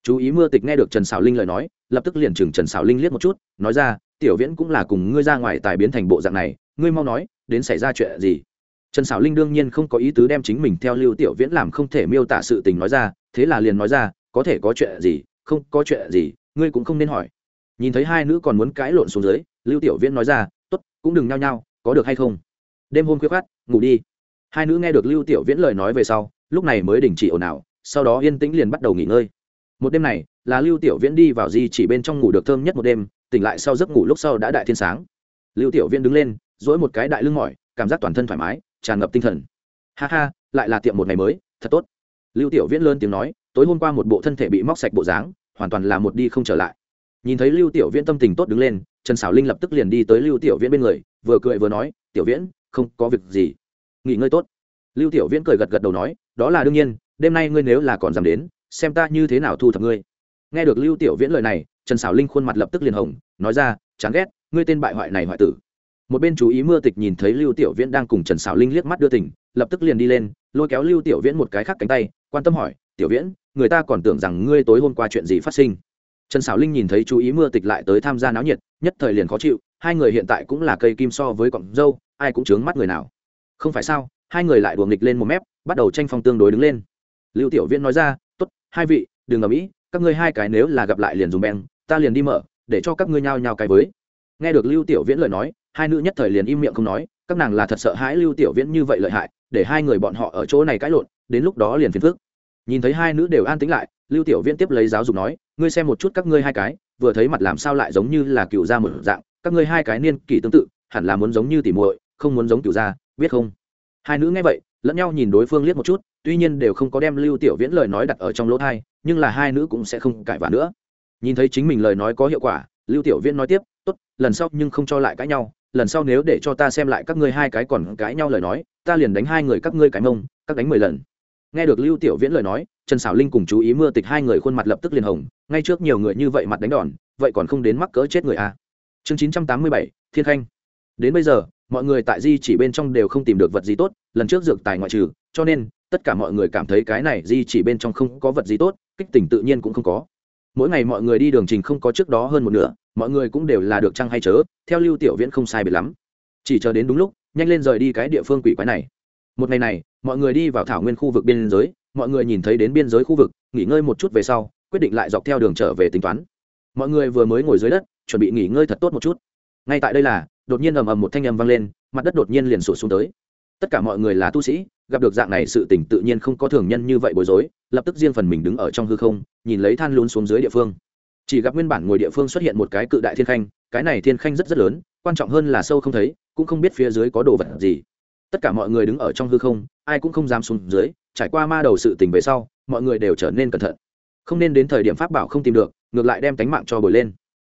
Chú ý mưa tịch nghe được trần xảo linh lời nói, lập tức liền chừng trần xảo linh liếc một chút, nói ra tiểu viễn cũng là cùng ngươi ra ngoài tài biến thành bộ dạng này, ngươi mau nói, đến xảy ra chuyện gì? Trần xảo linh đương nhiên không có ý tứ đem chính mình theo lưu tiểu viễn làm không thể miêu tả sự tình nói ra, thế là liền nói ra, có thể có chuyện gì, không có chuyện gì, ngươi cũng không nên hỏi. Nhìn thấy hai nữ còn muốn cãi lộn xuống dưới, lưu tiểu viễn nói ra t ố t cũng đừng nhao nhao, có được hay không? Đêm hôm khuya khát ngủ đi. Hai nữ nghe được lưu tiểu viễn lời nói về sau, lúc này mới đình chỉ ồn ào, sau đó yên tĩnh liền bắt đầu nghỉ ngơi. Một đêm này, là lưu tiểu viễn đi vào di chỉ bên trong ngủ được thơm nhất một đêm tỉnh lại sau giấc ngủ lúc sau đã đại thiên sáng. Lưu tiểu viễn đứng lên dỗi một cái đại lưng mỏi, cảm giác toàn thân thoải mái, tràn ngập tinh thần. Ha ha, lại là tiệm một ngày mới, thật tốt. Lưu tiểu viễn lớn tiếng nói, tối hôm qua một bộ thân thể bị móc sạch bộ dáng, hoàn toàn là một đi không trở lại. Nhìn thấy lưu tiểu viễn tâm tình tốt đứng lên, trần xảo linh lập tức liền đi tới lưu tiểu viễn bên người, vừa cười vừa nói, tiểu viễn, không có việc gì. Nghỉ ngơi tốt. Lưu tiểu viễn cười gật gật đầu nói, đó là đương nhiên, đêm nay ngươi nếu là còn dám đến, xem ta như thế nào thu thập ngươi. Nghe được lưu tiểu viễn lời này trần xảo linh khuôn mặt lập tức liền hồng, nói ra, chán ghét, ngươi tên bại hoại này hoại tử. Một bên chú ý mưa tịch nhìn thấy lưu tiểu viễn đang cùng trần xảo linh liếc mắt đưa tỉnh lập tức liền đi lên, lôi kéo lưu tiểu viễn một cái khác cánh tay, quan tâm hỏi, tiểu viễn, người ta còn tưởng rằng ngươi tối hôm qua chuyện gì phát sinh? Trần xảo linh nhìn thấy chú ý mưa tịch lại tới tham gia náo nhiệt, nhất thời liền khó chịu, hai người hiện tại cũng là cây kim so với cọng dâu, ai cũng chướng mắt người nào. Không phải sao, hai người lại đùa nghịch lên một mép, bắt đầu tranh phong tương đối đứng lên. Lưu tiểu viễn nói ra, tốt, hai vị, đừng ở mỹ các ngươi hai cái nếu là gặp lại liền dùng beng ta liền đi mở, để cho các ngươi nhao nhao cái với. Nghe được lưu tiểu viễn lời nói, hai nữ nhất thời liền im miệng không nói, các nàng là thật sợ hãi lưu tiểu viễn như vậy lợi hại, để hai người bọn họ ở chỗ này cãi lộn, đến lúc đó liền phiền phức. Nhìn thấy hai nữ đều an tĩnh lại, lưu tiểu viễn tiếp lấy giáo dục nói, ngươi xem một chút các ngươi hai cái, vừa thấy mặt làm sao lại giống như là cựu gia một dạng, các ngươi hai cái niên kỷ tương tự, hẳn là muốn giống như tỉ muội, không muốn giống cựu gia, biết không? Hai nữ nghe vậy, lẫn nhau nhìn đối phương liếc một chút, tuy nhiên đều không có đem lưu tiểu viễn lời nói đặt ở trong lỗ thai nhưng là hai nữ cũng sẽ không cãi vã nữa nhìn thấy chính mình lời nói có hiệu quả, lưu tiểu viễn nói tiếp, tốt, lần sau nhưng không cho lại cãi nhau, lần sau nếu để cho ta xem lại các ngươi hai cái còn cãi nhau lời nói, ta liền đánh hai người các ngươi cái mông, các đánh mười lần. Nghe được lưu tiểu viễn lời nói, trần xảo linh cùng chú ý mưa tịch hai người khuôn mặt lập tức liền hồng, ngay trước nhiều người như vậy mặt đánh đòn, vậy còn không đến mắc cỡ chết người à. chương chín trăm tám mươi bảy, thiên khanh. Đến bây giờ, mọi người tại di chỉ bên trong đều không tìm được vật gì tốt, lần trước dược tài ngoại trừ, cho nên, tất cả mọi người cảm thấy cái này di chỉ bên trong không có vật gì tốt, kích tỉnh tự nhiên cũng không có mỗi ngày mọi người đi đường trình không có trước đó hơn một nửa, mọi người cũng đều là được trăng hay chớ, theo lưu tiểu viễn không sai biệt lắm. Chỉ chờ đến đúng lúc, nhanh lên rời đi cái địa phương quỷ quái này. Một ngày này, mọi người đi vào thảo nguyên khu vực biên giới, mọi người nhìn thấy đến biên giới khu vực, nghỉ ngơi một chút về sau, quyết định lại dọc theo đường trở về tính toán. Mọi người vừa mới ngồi dưới đất, chuẩn bị nghỉ ngơi thật tốt một chút. Ngay tại đây là, đột nhiên ầm ầm một thanh âm vang lên, mặt đất đột nhiên liền sụt xuống tới. Tất cả mọi người là tu sĩ gặp được dạng này sự tình tự nhiên không có thường nhân như vậy bối rối, lập tức riêng phần mình đứng ở trong hư không, nhìn lấy than luôn xuống dưới địa phương. Chỉ gặp nguyên bản ngồi địa phương xuất hiện một cái cự đại thiên khanh, cái này thiên khanh rất rất lớn, quan trọng hơn là sâu không thấy, cũng không biết phía dưới có đồ vật gì. Tất cả mọi người đứng ở trong hư không, ai cũng không dám xuống dưới, trải qua ma đầu sự tình về sau, mọi người đều trở nên cẩn thận. Không nên đến thời điểm pháp bảo không tìm được, ngược lại đem tánh mạng cho bồi lên.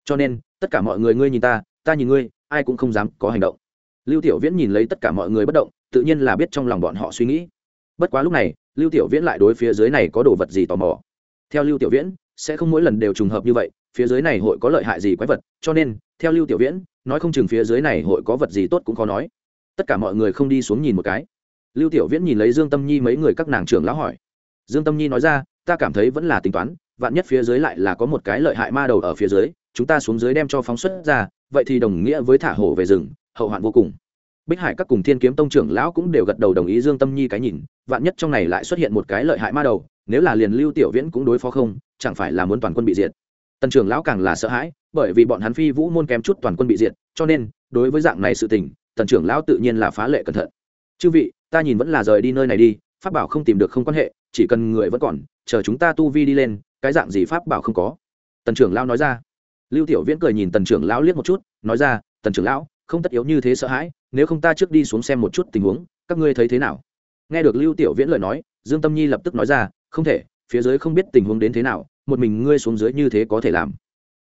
Cho nên, tất cả mọi người ngươi nhìn ta ta nhìn ngươi, ai cũng không dám có hành động. Lưu tiểu viễn nhìn lấy tất cả mọi người bất động tự nhiên là biết trong lòng bọn họ suy nghĩ. Bất quá lúc này, lưu tiểu viễn lại đối phía dưới này có đồ vật gì tò mò. Theo lưu tiểu viễn, sẽ không mỗi lần đều trùng hợp như vậy, phía dưới này hội có lợi hại gì quái vật, cho nên, theo lưu tiểu viễn, nói không chừng phía dưới này hội có vật gì tốt cũng khó nói. Tất cả mọi người không đi xuống nhìn một cái. Lưu tiểu viễn nhìn lấy dương tâm nhi mấy người các nàng trưởng lão hỏi. Dương tâm nhi nói ra, ta cảm thấy vẫn là tính toán, vạn nhất phía dưới lại là có một cái lợi hại ma đầu ở phía dưới, chúng ta xuống dưới đem cho phóng xuất ra, vậy thì đồng nghĩa với thả hổ về rừng, hậu hoạn vô cùng bích hải các cùng thiên kiếm tông trưởng lão cũng đều gật đầu đồng ý dương tâm nhi cái nhìn, vạn nhất trong này lại xuất hiện một cái lợi hại ma đầu, nếu là liền lưu tiểu viễn cũng đối phó không, chẳng phải là muốn toàn quân bị diệt. Tần trưởng lão càng là sợ hãi, bởi vì bọn hắn phi vũ môn kém chút toàn quân bị diệt, cho nên, đối với dạng này sự tình, tần trưởng lão tự nhiên là phá lệ cẩn thận. Chư vị, ta nhìn vẫn là rời đi nơi này đi, pháp bảo không tìm được không quan hệ, chỉ cần người vẫn còn, chờ chúng ta tu vi đi lên, cái dạng gì pháp bảo không có? Tần trưởng lão nói ra. Lưu tiểu viễn cười nhìn tần trưởng lão liếc một chút, nói ra, tần trưởng lão không tất yếu như thế sợ hãi, nếu không ta trước đi xuống xem một chút tình huống, các ngươi thấy thế nào? Nghe được lưu tiểu viễn lời nói, dương tâm nhi lập tức nói ra, không thể, phía dưới không biết tình huống đến thế nào, một mình ngươi xuống dưới như thế có thể làm.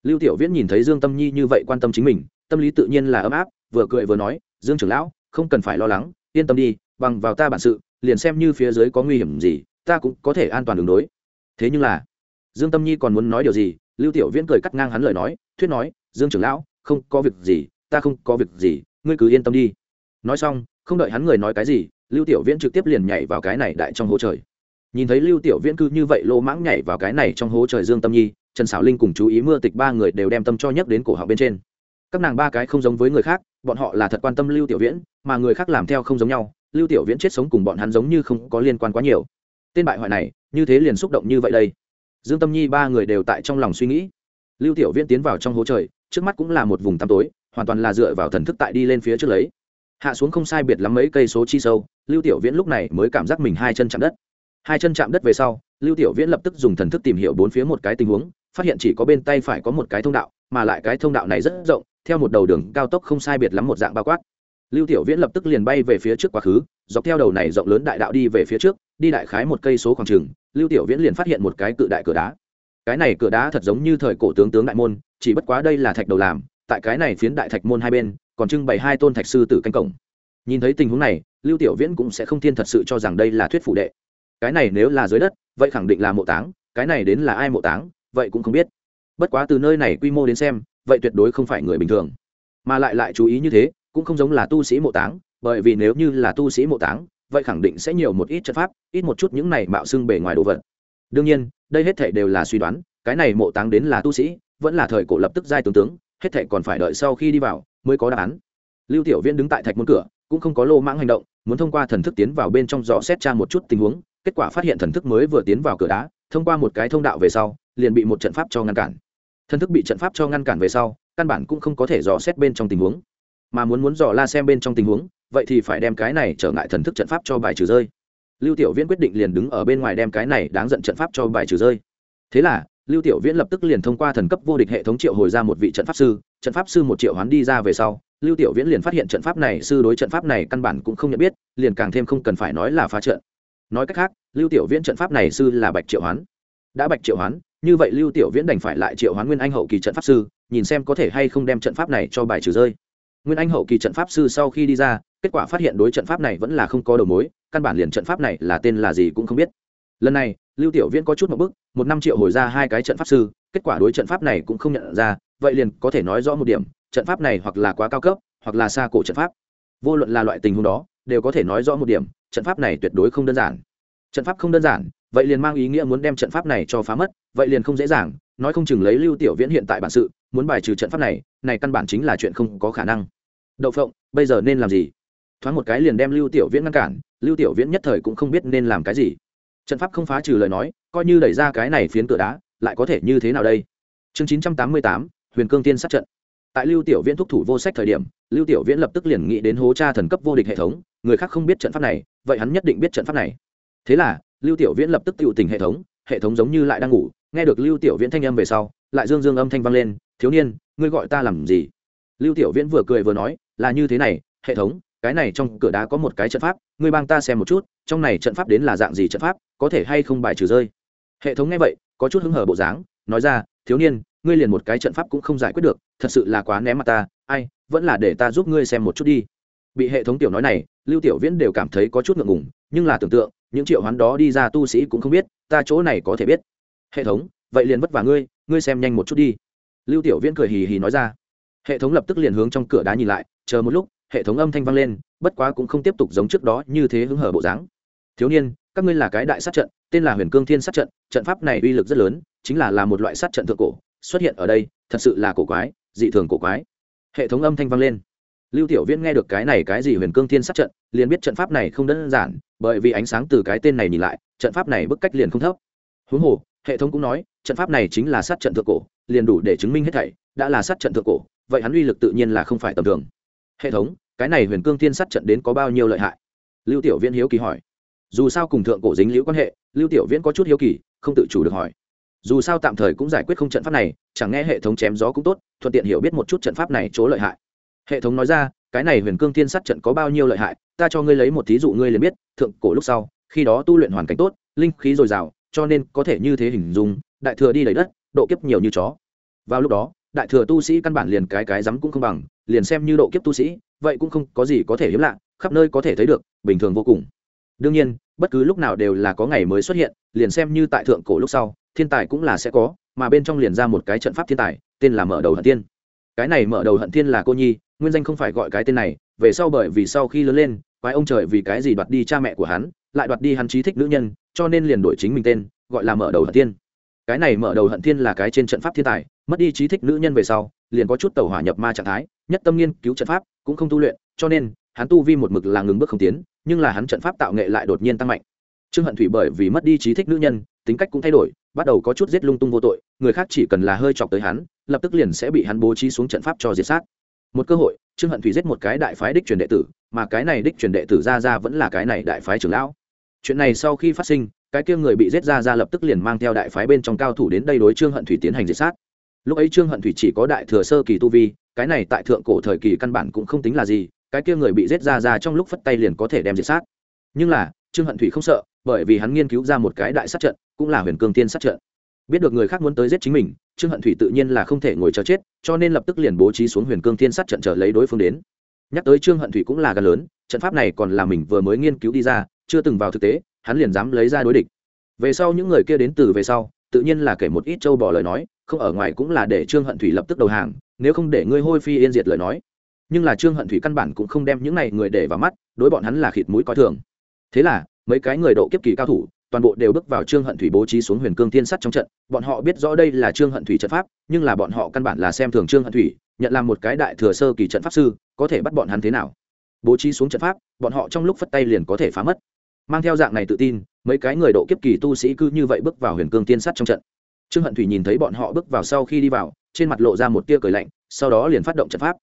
Lưu tiểu viễn nhìn thấy dương tâm nhi như vậy quan tâm chính mình, tâm lý tự nhiên là ấm áp, vừa cười vừa nói, dương trưởng lão, không cần phải lo lắng, yên tâm đi, bằng vào ta bản sự, liền xem như phía dưới có nguy hiểm gì, ta cũng có thể an toàn đường đối. Thế nhưng là, dương tâm nhi còn muốn nói điều gì? Lưu tiểu viễn cười cắt ngang hắn lời nói, thuyết nói, dương trưởng lão, không có việc gì ta không có việc gì, ngươi cứ yên tâm đi. Nói xong, không đợi hắn người nói cái gì, lưu tiểu viễn trực tiếp liền nhảy vào cái này đại trong hố trời. Nhìn thấy lưu tiểu viễn cứ như vậy lô mãng nhảy vào cái này trong hố trời dương tâm nhi, trần xảo linh cùng chú ý mưa tịch ba người đều đem tâm cho nhấc đến cổ họng bên trên. Các nàng ba cái không giống với người khác, bọn họ là thật quan tâm lưu tiểu viễn, mà người khác làm theo không giống nhau, lưu tiểu viễn chết sống cùng bọn hắn giống như không có liên quan quá nhiều. Tên bại hoại này, như thế liền xúc động như vậy đây. Dương tâm nhi ba người đều tại trong lòng suy nghĩ. Lưu tiểu viễn tiến vào trong hố trời, trước mắt cũng là một vùng tăm tối hoàn toàn là dựa vào thần thức tại đi lên phía trước lấy. Hạ xuống không sai biệt lắm mấy cây số chi sâu, lưu tiểu viễn lúc này mới cảm giác mình hai chân chạm đất. Hai chân chạm đất về sau, lưu tiểu viễn lập tức dùng thần thức tìm hiểu bốn phía một cái tình huống, phát hiện chỉ có bên tay phải có một cái thông đạo, mà lại cái thông đạo này rất rộng, theo một đầu đường cao tốc không sai biệt lắm một dạng bao quát. Lưu tiểu viễn lập tức liền bay về phía trước quá khứ, dọc theo đầu này rộng lớn đại đạo đi về phía trước, đi đại khái một cây số khoảng trường lưu tiểu viễn liền phát hiện một cái cự đại cửa đá. Cái này cửa đá thật giống như thời cổ tướng tướng đại môn, chỉ bất quá đây là thạch đầu làm tại cái này phiến đại thạch môn hai bên, còn trưng bày hai tôn thạch sư tử canh cổng. Nhìn thấy tình huống này, lưu tiểu viễn cũng sẽ không thiên thật sự cho rằng đây là thuyết phủ đệ. Cái này nếu là dưới đất, vậy khẳng định là mộ táng, cái này đến là ai mộ táng, vậy cũng không biết. Bất quá từ nơi này quy mô đến xem, vậy tuyệt đối không phải người bình thường. Mà lại lại chú ý như thế, cũng không giống là tu sĩ mộ táng, bởi vì nếu như là tu sĩ mộ táng, vậy khẳng định sẽ nhiều một ít chất pháp, ít một chút những này mạo xưng bề ngoài đồ vật. Đương nhiên, đây hết thể đều là suy đoán, cái này mộ táng đến là tu sĩ, vẫn là thời cổ lập tức giai tướng tướng hết thể còn phải đợi sau khi đi vào mới có đáp án. Lưu tiểu viên đứng tại thạch môn cửa, cũng không có lô mãng hành động, muốn thông qua thần thức tiến vào bên trong dò xét tra một chút tình huống, kết quả phát hiện thần thức mới vừa tiến vào cửa đá, thông qua một cái thông đạo về sau, liền bị một trận pháp cho ngăn cản. Thần thức bị trận pháp cho ngăn cản về sau, căn bản cũng không có thể dò xét bên trong tình huống. Mà muốn muốn dò la xem bên trong tình huống, vậy thì phải đem cái này trở ngại thần thức trận pháp cho bài trừ rơi. Lưu tiểu viễn quyết định liền đứng ở bên ngoài đem cái này đáng giận trận pháp cho bài trừ rơi. Thế là lưu tiểu viễn lập tức liền thông qua thần cấp vô địch hệ thống triệu hồi ra một vị trận pháp sư trận pháp sư một triệu hoán đi ra về sau lưu tiểu viễn liền phát hiện trận pháp này sư đối trận pháp này căn bản cũng không nhận biết liền càng thêm không cần phải nói là phá trận nói cách khác lưu tiểu viễn trận pháp này sư là bạch triệu hoán đã bạch triệu hoán như vậy lưu tiểu viễn đành phải lại triệu hoán nguyên anh hậu kỳ trận pháp sư nhìn xem có thể hay không đem trận pháp này cho bài trừ rơi nguyên anh hậu kỳ trận pháp sư sau khi đi ra kết quả phát hiện đối trận pháp này vẫn là không có đầu mối căn bản liền trận pháp này là tên là gì cũng không biết lần này lưu tiểu viễn có chút một bức, một năm triệu hồi ra hai cái trận pháp sư, kết quả đối trận pháp này cũng không nhận ra, vậy liền có thể nói rõ một điểm, trận pháp này hoặc là quá cao cấp, hoặc là xa cổ trận pháp. Vô luận là loại tình huống đó, đều có thể nói rõ một điểm, trận pháp này tuyệt đối không đơn giản. Trận pháp không đơn giản, vậy liền mang ý nghĩa muốn đem trận pháp này cho phá mất, vậy liền không dễ dàng, nói không chừng lấy lưu tiểu viễn hiện tại bản sự, muốn bài trừ trận pháp này này căn bản chính là chuyện không có khả năng. Đậu phộng, bây giờ nên làm gì? Thoáng một cái liền đem lưu tiểu viễn ngăn cản, lưu tiểu viễn nhất thời cũng không biết nên làm cái gì trận pháp không phá trừ lời nói, coi như đẩy ra cái này phiến cửa đá, lại có thể như thế nào đây? Chương chín trăm tám mươi tám, huyền cương tiên sát trận. Tại lưu tiểu viễn thúc thủ vô sách thời điểm, lưu tiểu viễn lập tức liền nghĩ đến hố Cha thần cấp vô địch hệ thống, người khác không biết trận pháp này, vậy hắn nhất định biết trận pháp này. Thế là, lưu tiểu viễn lập tức tự tình hệ thống hệ thống giống như lại đang ngủ, nghe được lưu tiểu viễn thanh âm về sau, lại dương dương âm thanh vang lên, thiếu niên, ngươi gọi ta làm gì? Lưu tiểu viễn vừa cười vừa nói, là như thế này, hệ thống cái này trong cửa đá có một cái trận pháp, ngươi bang ta xem một chút, trong này trận pháp đến là dạng gì trận pháp, có thể hay không bài trừ rơi? Hệ thống nghe vậy, có chút hứng hở bộ dáng, nói ra, thiếu niên, ngươi liền một cái trận pháp cũng không giải quyết được, thật sự là quá ném mặt ta, ai, vẫn là để ta giúp ngươi xem một chút đi. Bị hệ thống tiểu nói này, lưu tiểu viễn đều cảm thấy có chút ngượng ngùng, nhưng là tưởng tượng, những triệu hoán đó đi ra tu sĩ cũng không biết, ta chỗ này có thể biết. Hệ thống, vậy liền vất vả ngươi ngươi xem nhanh một chút đi. Lưu tiểu viễn cười hì hì nói ra. Hệ thống lập tức liền hướng trong cửa đá nhìn lại, chờ một lúc hệ thống âm thanh vang lên, bất quá cũng không tiếp tục giống trước đó như thế hứng hở bộ dáng. Thiếu niên, các ngươi là cái đại sát trận, tên là huyền cương thiên sát trận trận pháp này uy lực rất lớn, chính là là một loại sát trận thượng cổ, xuất hiện ở đây, thật sự là cổ quái, dị thường cổ quái. Hệ thống âm thanh vang lên. Lưu tiểu viễn nghe được cái này cái gì huyền cương thiên sát trận, liền biết trận pháp này không đơn giản, bởi vì ánh sáng từ cái tên này nhìn lại, trận pháp này bức cách liền không thấp. Huống hồ, hệ thống cũng nói, trận pháp này chính là sát trận thượng cổ, liền đủ để chứng minh hết thảy, đã là sát trận thượng cổ, vậy hắn uy lực tự nhiên là không phải tầm thường. Hệ thống cái này huyền cương thiên sát trận đến có bao nhiêu lợi hại? Lưu tiểu viễn hiếu kỳ hỏi. Dù sao cùng thượng cổ dính liễu quan hệ, lưu tiểu viễn có chút hiếu kỳ, không tự chủ được hỏi. Dù sao tạm thời cũng giải quyết không trận pháp này, chẳng nghe hệ thống chém gió cũng tốt, thuận tiện hiểu biết một chút trận pháp này chỗ lợi hại. Hệ thống nói ra, cái này huyền cương thiên sát trận có bao nhiêu lợi hại, ta cho ngươi lấy một thí dụ ngươi liền biết, thượng cổ lúc sau, khi đó tu luyện hoàn cảnh tốt, linh khí dồi dào, cho nên có thể như thế hình dung, đại thừa đi lấy đất, độ kiếp nhiều như chó. Vào lúc đó, đại thừa tu sĩ căn bản liền cái cái rắm cũng không bằng, liền xem như độ kiếp tu sĩ vậy cũng không có gì có thể hiếm lạ, khắp nơi có thể thấy được, bình thường vô cùng. Đương nhiên, bất cứ lúc nào đều là có ngày mới xuất hiện, liền xem như tại thượng cổ lúc sau, thiên tài cũng là sẽ có, mà bên trong liền ra một cái trận pháp thiên tài, tên là mở đầu hận thiên. Cái này mở đầu hận thiên là cô nhi, nguyên danh không phải gọi cái tên này, về sau bởi vì sau khi lớn lên, quái ông trời vì cái gì đoạt đi cha mẹ của hắn, lại đoạt đi hắn trí thích nữ nhân, cho nên liền đổi chính mình tên, gọi là mở đầu hận thiên. Cái này mở đầu hận thiên là cái trên trận pháp thiên tài, mất đi trí thích nữ nhân về sau, liền có chút tàu hỏa nhập ma trạng thái, nhất tâm nghiên cứu trận pháp cũng không tu luyện, cho nên, hắn tu vi một mực là ngừng bước không tiến, nhưng là hắn trận pháp tạo nghệ lại đột nhiên tăng mạnh. Trương hận thủy bởi vì mất đi trí thích nữ nhân, tính cách cũng thay đổi, bắt đầu có chút giết lung tung vô tội, người khác chỉ cần là hơi chọc tới hắn, lập tức liền sẽ bị hắn bố trí xuống trận pháp cho diệt sát. Một cơ hội, trương hận thủy giết một cái đại phái đích truyền đệ tử, mà cái này đích truyền đệ tử ra ra vẫn là cái này đại phái trưởng lão. Chuyện này sau khi phát sinh, cái kia người bị giết ra ra lập tức liền mang theo đại phái bên trong cao thủ đến đây đối trương hận thủy tiến hành diệt sát. Lúc ấy trương hận thủy chỉ có đại thừa sơ kỳ tu vi cái này tại thượng cổ thời kỳ căn bản cũng không tính là gì, cái kia người bị giết ra ra trong lúc phất tay liền có thể đem diệt sát. Nhưng là, trương hận thủy không sợ, bởi vì hắn nghiên cứu ra một cái đại sát trận, cũng là huyền cương tiên sát trận. Biết được người khác muốn tới giết chính mình, trương hận thủy tự nhiên là không thể ngồi chờ chết, cho nên lập tức liền bố trí xuống huyền cương tiên sát trận chờ lấy đối phương đến. Nhắc tới trương hận thủy cũng là gần lớn, trận pháp này còn là mình vừa mới nghiên cứu đi ra, chưa từng vào thực tế, hắn liền dám lấy ra đối địch. Về sau những người kia đến từ về sau, tự nhiên là kể một ít châu bỏ lời nói không ở ngoài cũng là để trương hận thủy lập tức đầu hàng, nếu không để ngươi hôi phi yên diệt lời nói. Nhưng là trương hận thủy căn bản cũng không đem những này người để vào mắt, đối bọn hắn là khịt mũi coi thường. Thế là, mấy cái người độ kiếp kỳ cao thủ, toàn bộ đều bước vào trương hận thủy bố trí xuống huyền cương thiên sắt trong trận. Bọn họ biết rõ đây là trương hận thủy trận pháp, nhưng là bọn họ căn bản là xem thường trương hận thủy, nhận làm một cái đại thừa sơ kỳ trận pháp sư, có thể bắt bọn hắn thế nào? Bố trí xuống trận pháp, bọn họ trong lúc phất tay liền có thể phá mất. Mang theo dạng này tự tin, mấy cái người độ kiếp kỳ tu sĩ cứ như vậy bước vào huyền cương tiên sắt trong trận trương hận thủy nhìn thấy bọn họ bước vào sau khi đi vào, trên mặt lộ ra một tia cười lạnh, sau đó liền phát động trận pháp.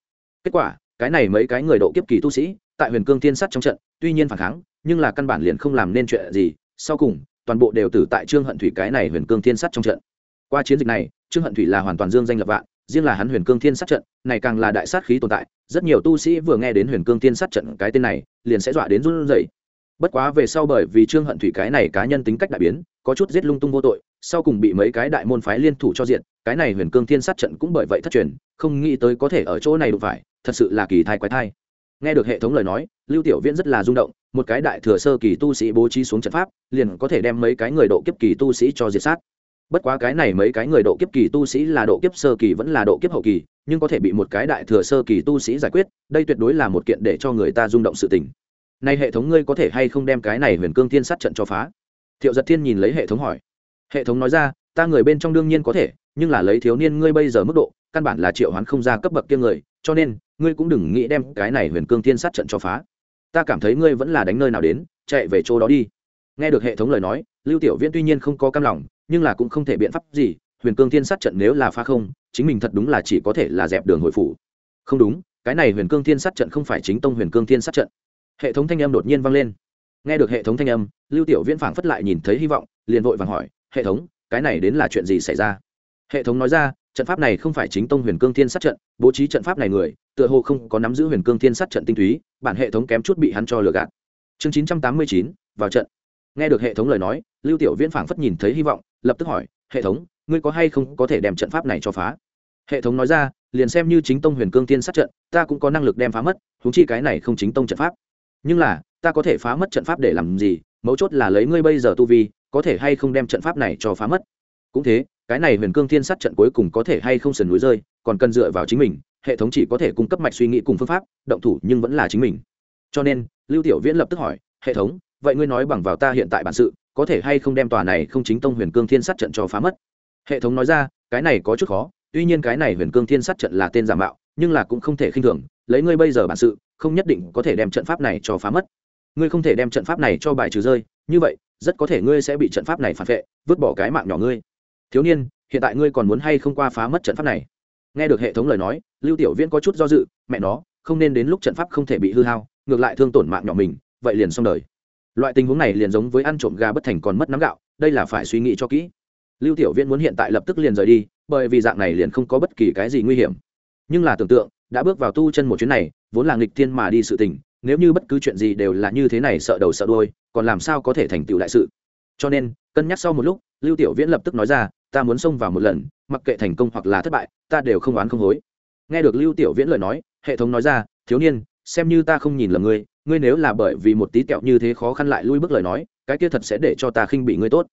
Kết quả, cái này mấy cái người độ kiếp kỳ tu sĩ, tại huyền cương Thiên sắt trong trận, tuy nhiên phản kháng, nhưng là căn bản liền không làm nên chuyện gì. Sau cùng, toàn bộ đều tử tại trương hận thủy cái này huyền cương thiên sắt trong trận. Qua chiến dịch này, trương hận thủy là hoàn toàn dương danh lập vạn, riêng là hắn huyền cương thiên sát trận, này càng là đại sát khí tồn tại, rất nhiều tu sĩ vừa nghe đến huyền cương thiên sát trận cái tên này, liền sẽ dọa đến run rẩy. Bất quá về sau bởi vì trương hận thủy cái này cá nhân tính cách đại biến có chút giết lung tung vô tội, sau cùng bị mấy cái đại môn phái liên thủ cho diện cái này huyền cương thiên sát trận cũng bởi vậy thất truyền, không nghĩ tới có thể ở chỗ này đụng phải, thật sự là kỳ thai quái thai. Nghe được hệ thống lời nói, lưu tiểu viễn rất là rung động, một cái đại thừa sơ kỳ tu sĩ bố trí xuống trận pháp, liền có thể đem mấy cái người độ kiếp kỳ tu sĩ cho diệt sát. Bất quá cái này mấy cái người độ kiếp kỳ tu sĩ là độ kiếp sơ kỳ vẫn là độ kiếp hậu kỳ, nhưng có thể bị một cái đại thừa sơ kỳ tu sĩ giải quyết, đây tuyệt đối là một kiện để cho người ta rung động sự tình. Nay hệ thống ngươi có thể hay không đem cái này huyền cương thiên sát trận cho phá? Thiệu giật thiên nhìn lấy hệ thống hỏi. Hệ thống nói ra, ta người bên trong đương nhiên có thể, nhưng là lấy thiếu niên ngươi bây giờ mức độ, căn bản là triệu hoán không ra cấp bậc kia người, cho nên, ngươi cũng đừng nghĩ đem cái này huyền cương thiên sát trận cho phá. Ta cảm thấy ngươi vẫn là đánh nơi nào đến, chạy về chỗ đó đi. Nghe được hệ thống lời nói, lưu tiểu viễn tuy nhiên không có cam lòng, nhưng là cũng không thể biện pháp gì, huyền cương thiên sát trận nếu là phá không, chính mình thật đúng là chỉ có thể là dẹp đường hồi phủ. Không đúng, cái này huyền cương thiên sát trận không phải chính tông huyền cương thiên sát trận. Hệ thống thanh âm đột nhiên vang lên nghe được hệ thống thanh âm, lưu tiểu viễn phảng phất lại nhìn thấy hy vọng, liền vội vàng hỏi, hệ thống, cái này đến là chuyện gì xảy ra? Hệ thống nói ra, trận pháp này không phải chính tông huyền cương thiên sát trận, bố trí trận pháp này người, tựa hồ không có nắm giữ huyền cương thiên sát trận tinh túy, bản hệ thống kém chút bị hắn cho lừa gạt. Chương chín trăm tám mươi chín, vào trận. Nghe được hệ thống lời nói, lưu tiểu viễn phảng phất nhìn thấy hy vọng, lập tức hỏi, hệ thống, ngươi có hay không có thể đem trận pháp này cho phá? Hệ thống nói ra, liền xem như chính tông huyền cương thiên sát trận, ta cũng có năng lực đem phá mất húng chi cái này không chính tông trận pháp nhưng là, ta có thể phá mất trận pháp để làm gì? Mấu chốt là lấy ngươi bây giờ tu vi, có thể hay không đem trận pháp này cho phá mất? Cũng thế, cái này huyền cương thiên sát trận cuối cùng có thể hay không sườn núi rơi, còn cần dựa vào chính mình, hệ thống chỉ có thể cung cấp mạch suy nghĩ cùng phương pháp, động thủ nhưng vẫn là chính mình. Cho nên, lưu tiểu viễn lập tức hỏi, hệ thống, vậy ngươi nói bằng vào ta hiện tại bản sự, có thể hay không đem tòa này không chính tông huyền cương thiên sát trận cho phá mất? Hệ thống nói ra, cái này có chút khó, tuy nhiên cái này huyền cương thiên sát trận là tên giả mạo nhưng là cũng không thể khinh thường, lấy ngươi bây giờ bản sự, không nhất định có thể đem trận pháp này cho phá mất. Ngươi không thể đem trận pháp này cho bài trừ rơi, như vậy, rất có thể ngươi sẽ bị trận pháp này phản vệ, vứt bỏ cái mạng nhỏ ngươi. Thiếu niên, hiện tại ngươi còn muốn hay không qua phá mất trận pháp này? Nghe được hệ thống lời nói, lưu tiểu viễn có chút do dự, mẹ nó, không nên đến lúc trận pháp không thể bị hư hao, ngược lại thương tổn mạng nhỏ mình, vậy liền xong đời. Loại tình huống này liền giống với ăn trộm gà bất thành còn mất nắm gạo, đây là phải suy nghĩ cho kỹ. Lưu tiểu viễn muốn hiện tại lập tức liền rời đi, bởi vì dạng này liền không có bất kỳ cái gì nguy hiểm nhưng là tưởng tượng đã bước vào tu chân một chuyến này vốn là nghịch thiên mà đi sự tình nếu như bất cứ chuyện gì đều là như thế này sợ đầu sợ đuôi, còn làm sao có thể thành tựu đại sự? Cho nên cân nhắc sau một lúc lưu tiểu viễn lập tức nói ra ta muốn xông vào một lần mặc kệ thành công hoặc là thất bại ta đều không oán không hối. Nghe được lưu tiểu viễn lời nói hệ thống nói ra thiếu niên xem như ta không nhìn lầm ngươi ngươi nếu là bởi vì một tí kẹo như thế khó khăn lại lui bước lời nói cái kia thật sẽ để cho ta khinh bị ngươi tốt.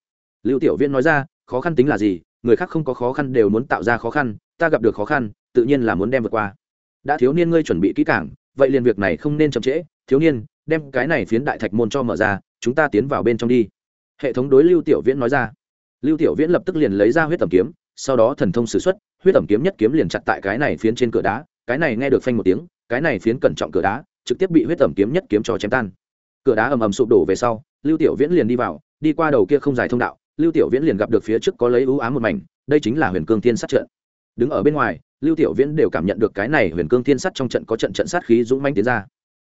Lưu tiểu viễn nói ra khó khăn tính là gì? Người khác không có khó khăn đều muốn tạo ra khó khăn ta gặp được khó khăn tự nhiên là muốn đem vượt qua. Đã thiếu niên ngươi chuẩn bị kỹ cảng vậy liền việc này không nên chậm trễ. Thiếu niên, đem cái này phiến đại thạch môn cho mở ra, chúng ta tiến vào bên trong đi. Hệ thống đối lưu tiểu viễn nói ra. Lưu tiểu viễn lập tức liền lấy ra huyết tẩm kiếm, sau đó thần thông s ử x u ấ t huyết tẩm kiếm nhất kiếm liền chặt tại cái này phiến trên cửa đá, cái này nghe được phanh một tiếng, cái này phiến cẩn trọng cửa đá, trực tiếp bị huyết tẩm kiếm nhất kiếm cho chém tan. Cửa đá ầm ầm sụp đổ về sau, lưu tiểu viễn liền đi vào, đi qua đầu kia không dài thông đạo, lưu tiểu viễn liền gặp được phía trước có lấy ưu ám một mảnh, đây chính là huyền cương thiên sát trận đứng ở bên ngoài, lưu tiểu viễn đều cảm nhận được cái này huyền cương thiên Sắt trong trận có trận trận sát khí dũng manh tiến ra.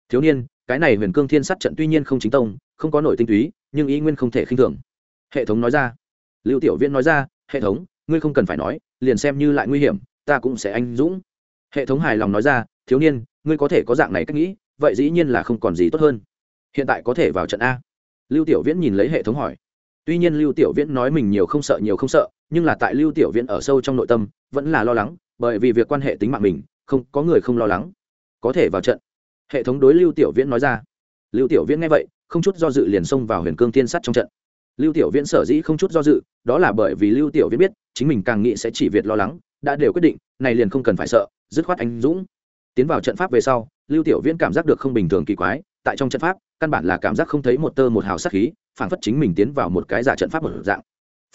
Thiếu niên, cái này huyền cương thiên Sắt trận tuy nhiên không chính tông, không có nổi tinh túy, nhưng ý nguyên không thể khinh thường. Hệ thống nói ra. Lưu tiểu viễn nói ra, hệ thống, ngươi không cần phải nói, liền xem như lại nguy hiểm, ta cũng sẽ anh dũng. Hệ thống hài lòng nói ra, thiếu niên, ngươi có thể có dạng này cách nghĩ, vậy dĩ nhiên là không còn gì tốt hơn. Hiện tại có thể vào trận a. Lưu tiểu viễn nhìn lấy hệ thống hỏi. Tuy nhiên lưu tiểu viễn nói mình nhiều không sợ, nhiều không sợ nhưng là tại lưu tiểu viễn ở sâu trong nội tâm, vẫn là lo lắng, bởi vì việc quan hệ tính mạng mình, không, có người không lo lắng. Có thể vào trận. Hệ thống đối lưu tiểu viễn nói ra. Lưu tiểu viễn nghe vậy, không chút do dự liền xông vào huyền cương thiên sắt trong trận. Lưu tiểu viễn sở dĩ không chút do dự, đó là bởi vì lưu tiểu viễn biết, chính mình càng nghĩ sẽ chỉ việt lo lắng, đã đều quyết định, này liền không cần phải sợ, dứt khoát anh dũng. Tiến vào trận pháp về sau, lưu tiểu viễn cảm giác được không bình thường kỳ quái, tại trong trận pháp, căn bản là cảm giác không thấy một tơ một hào sắc khí phản phất chính mình tiến vào một cái giả trận pháp một dạng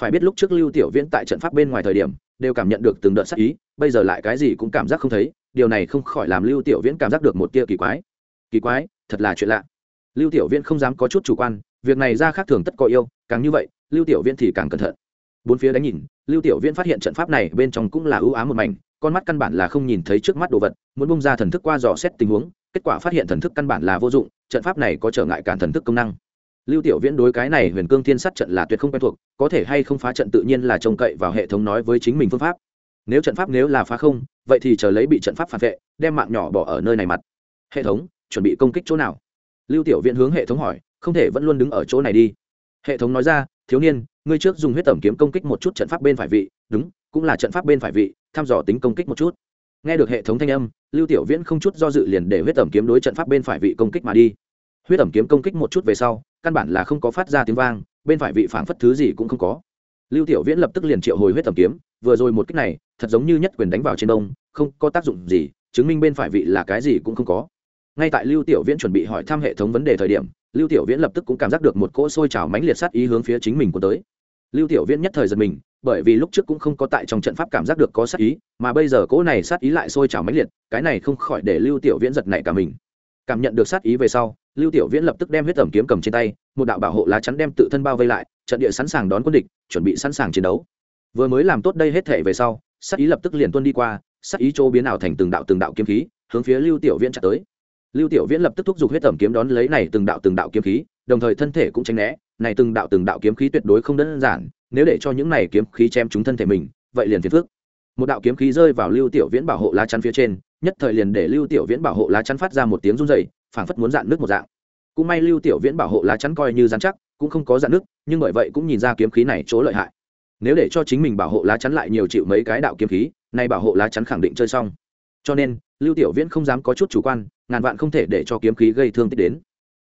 phải biết lúc trước lưu tiểu viễn tại trận pháp bên ngoài thời điểm, đều cảm nhận được từng đợt sắc ý, bây giờ lại cái gì cũng cảm giác không thấy, điều này không khỏi làm lưu tiểu viễn cảm giác được một tia kỳ quái. Kỳ quái, thật là chuyện lạ. Lưu tiểu viễn không dám có chút chủ quan, việc này ra khác thường tất có yêu, càng như vậy, lưu tiểu viễn thì càng cẩn thận. Bốn phía đánh nhìn, lưu tiểu viễn phát hiện trận pháp này bên trong cũng là ưu ám một mảnh, con mắt căn bản là không nhìn thấy trước mắt đồ vật, muốn bung ra thần thức qua dò xét tình huống, kết quả phát hiện thần thức căn bản là vô dụng, trận pháp này có trở ngại cản thần thức công năng lưu tiểu viễn đối cái này huyền cương thiên sát trận là tuyệt không quen thuộc, có thể hay không phá trận tự nhiên là trông cậy vào hệ thống nói với chính mình phương pháp. Nếu trận pháp nếu là phá không, vậy thì chờ lấy bị trận pháp phản vệ, đem mạng nhỏ bỏ ở nơi này mặt. Hệ thống, chuẩn bị công kích chỗ nào? Lưu tiểu viễn hướng hệ thống hỏi, không thể vẫn luôn đứng ở chỗ này đi. Hệ thống nói ra, thiếu niên, ngươi trước dùng huyết tẩm kiếm công kích một chút trận pháp bên phải vị, đúng, cũng là trận pháp bên phải vị, thăm dò tính công kích một chút. Nghe được hệ thống thanh âm, lưu tiểu viễn không chút do dự liền để huyết tẩm kiếm đối trận pháp bên phải vị công kích mà đi. Huyết tẩm kiếm công kích một chút về sau căn bản là không có phát ra tiếng vang, bên phải vị phảng phất thứ gì cũng không có. Lưu tiểu viễn lập tức liền triệu hồi huyết tầm kiếm, vừa rồi một kích này, thật giống như nhất quyền đánh vào trên đông, không có tác dụng gì, chứng minh bên phải vị là cái gì cũng không có. Ngay tại lưu tiểu viễn chuẩn bị hỏi thăm hệ thống vấn đề thời điểm, lưu tiểu viễn lập tức cũng cảm giác được một cỗ sôi trào mãnh liệt sát ý hướng phía chính mình của tới. Lưu tiểu viễn nhất thời giật mình, bởi vì lúc trước cũng không có tại trong trận pháp cảm giác được có sát ý, mà bây giờ cỗ này sát ý lại sôi trào mãnh liệt, cái này không khỏi để lưu tiểu viễn giật nảy cả mình cảm nhận được sát ý về sau, lưu tiểu viễn lập tức đem huyết tẩm kiếm cầm trên tay, một đạo bảo hộ lá chắn đem tự thân bao vây lại, trận địa sẵn sàng đón quân địch, chuẩn bị sẵn sàng chiến đấu. Vừa mới làm tốt đây hết thể về sau, sát ý lập tức liền tuân đi qua, sát ý chỗ biến ảo thành từng đạo từng đạo kiếm khí, hướng phía lưu tiểu viễn chặt tới. Lưu tiểu viễn lập tức thúc giục huyết tẩm kiếm đón lấy này từng đạo từng đạo kiếm khí, đồng thời thân thể cũng tránh né, này từng đạo từng đạo kiếm khí tuyệt đối không đơn giản, nếu để cho những này kiếm khí chém trúng thân thể mình, vậy liền phiền phước một đạo kiếm khí rơi vào lưu tiểu viễn bảo hộ lá chắn phía trên nhất thời liền để lưu tiểu viễn bảo hộ lá chắn phát ra một tiếng run dày phảng phất muốn dạn nước một dạng. Cũng may lưu tiểu viễn bảo hộ lá chắn coi như dán chắc, cũng không có dạn nước, nhưng bởi vậy cũng nhìn ra kiếm khí này chỗ lợi hại. Nếu để cho chính mình bảo hộ lá chắn lại nhiều chịu mấy cái đạo kiếm khí, nay bảo hộ lá chắn khẳng định chơi xong. Cho nên, lưu tiểu viễn không dám có chút chủ quan, ngàn vạn không thể để cho kiếm khí gây thương tích đến.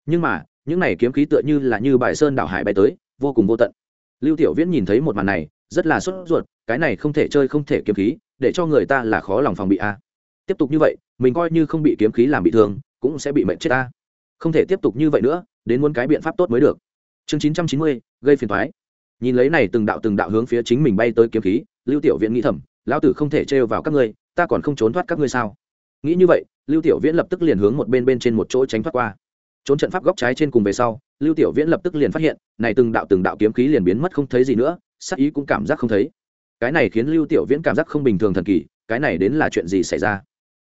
Nhưng mà, những này kiếm khí tựa như là như bài sơn đảo hải bay tới, vô cùng vô tận. Lưu tiểu viễn nhìn thấy một màn này, rất là sốt ruột, cái này không thể chơi không thể kiếm khí, để cho người ta là khó lòng phòng bị a tiếp tục như vậy, mình coi như không bị kiếm khí làm bị thương, cũng sẽ bị mệnh chết ta. Không thể tiếp tục như vậy nữa, đến muốn cái biện pháp tốt mới được. Chương chín trăm chín mươi, gây phiền thoái nhìn lấy này từng đạo từng đạo hướng phía chính mình bay tới kiếm khí, lưu tiểu viễn nghĩ thầm, lão tử không thể trêu vào các ngươi, ta còn không trốn thoát các ngươi sao? Nghĩ như vậy, lưu tiểu viễn lập tức liền hướng một bên bên trên một chỗ tránh thoát qua. Trốn trận pháp góc trái trên cùng về sau, lưu tiểu viễn lập tức liền phát hiện, này từng đạo từng đạo kiếm khí liền biến mất không thấy gì nữa, sắc ý cũng cảm giác không thấy. Cái này khiến lưu tiểu viễn cảm giác không bình thường thần kỳ, cái này đến là chuyện gì xảy ra?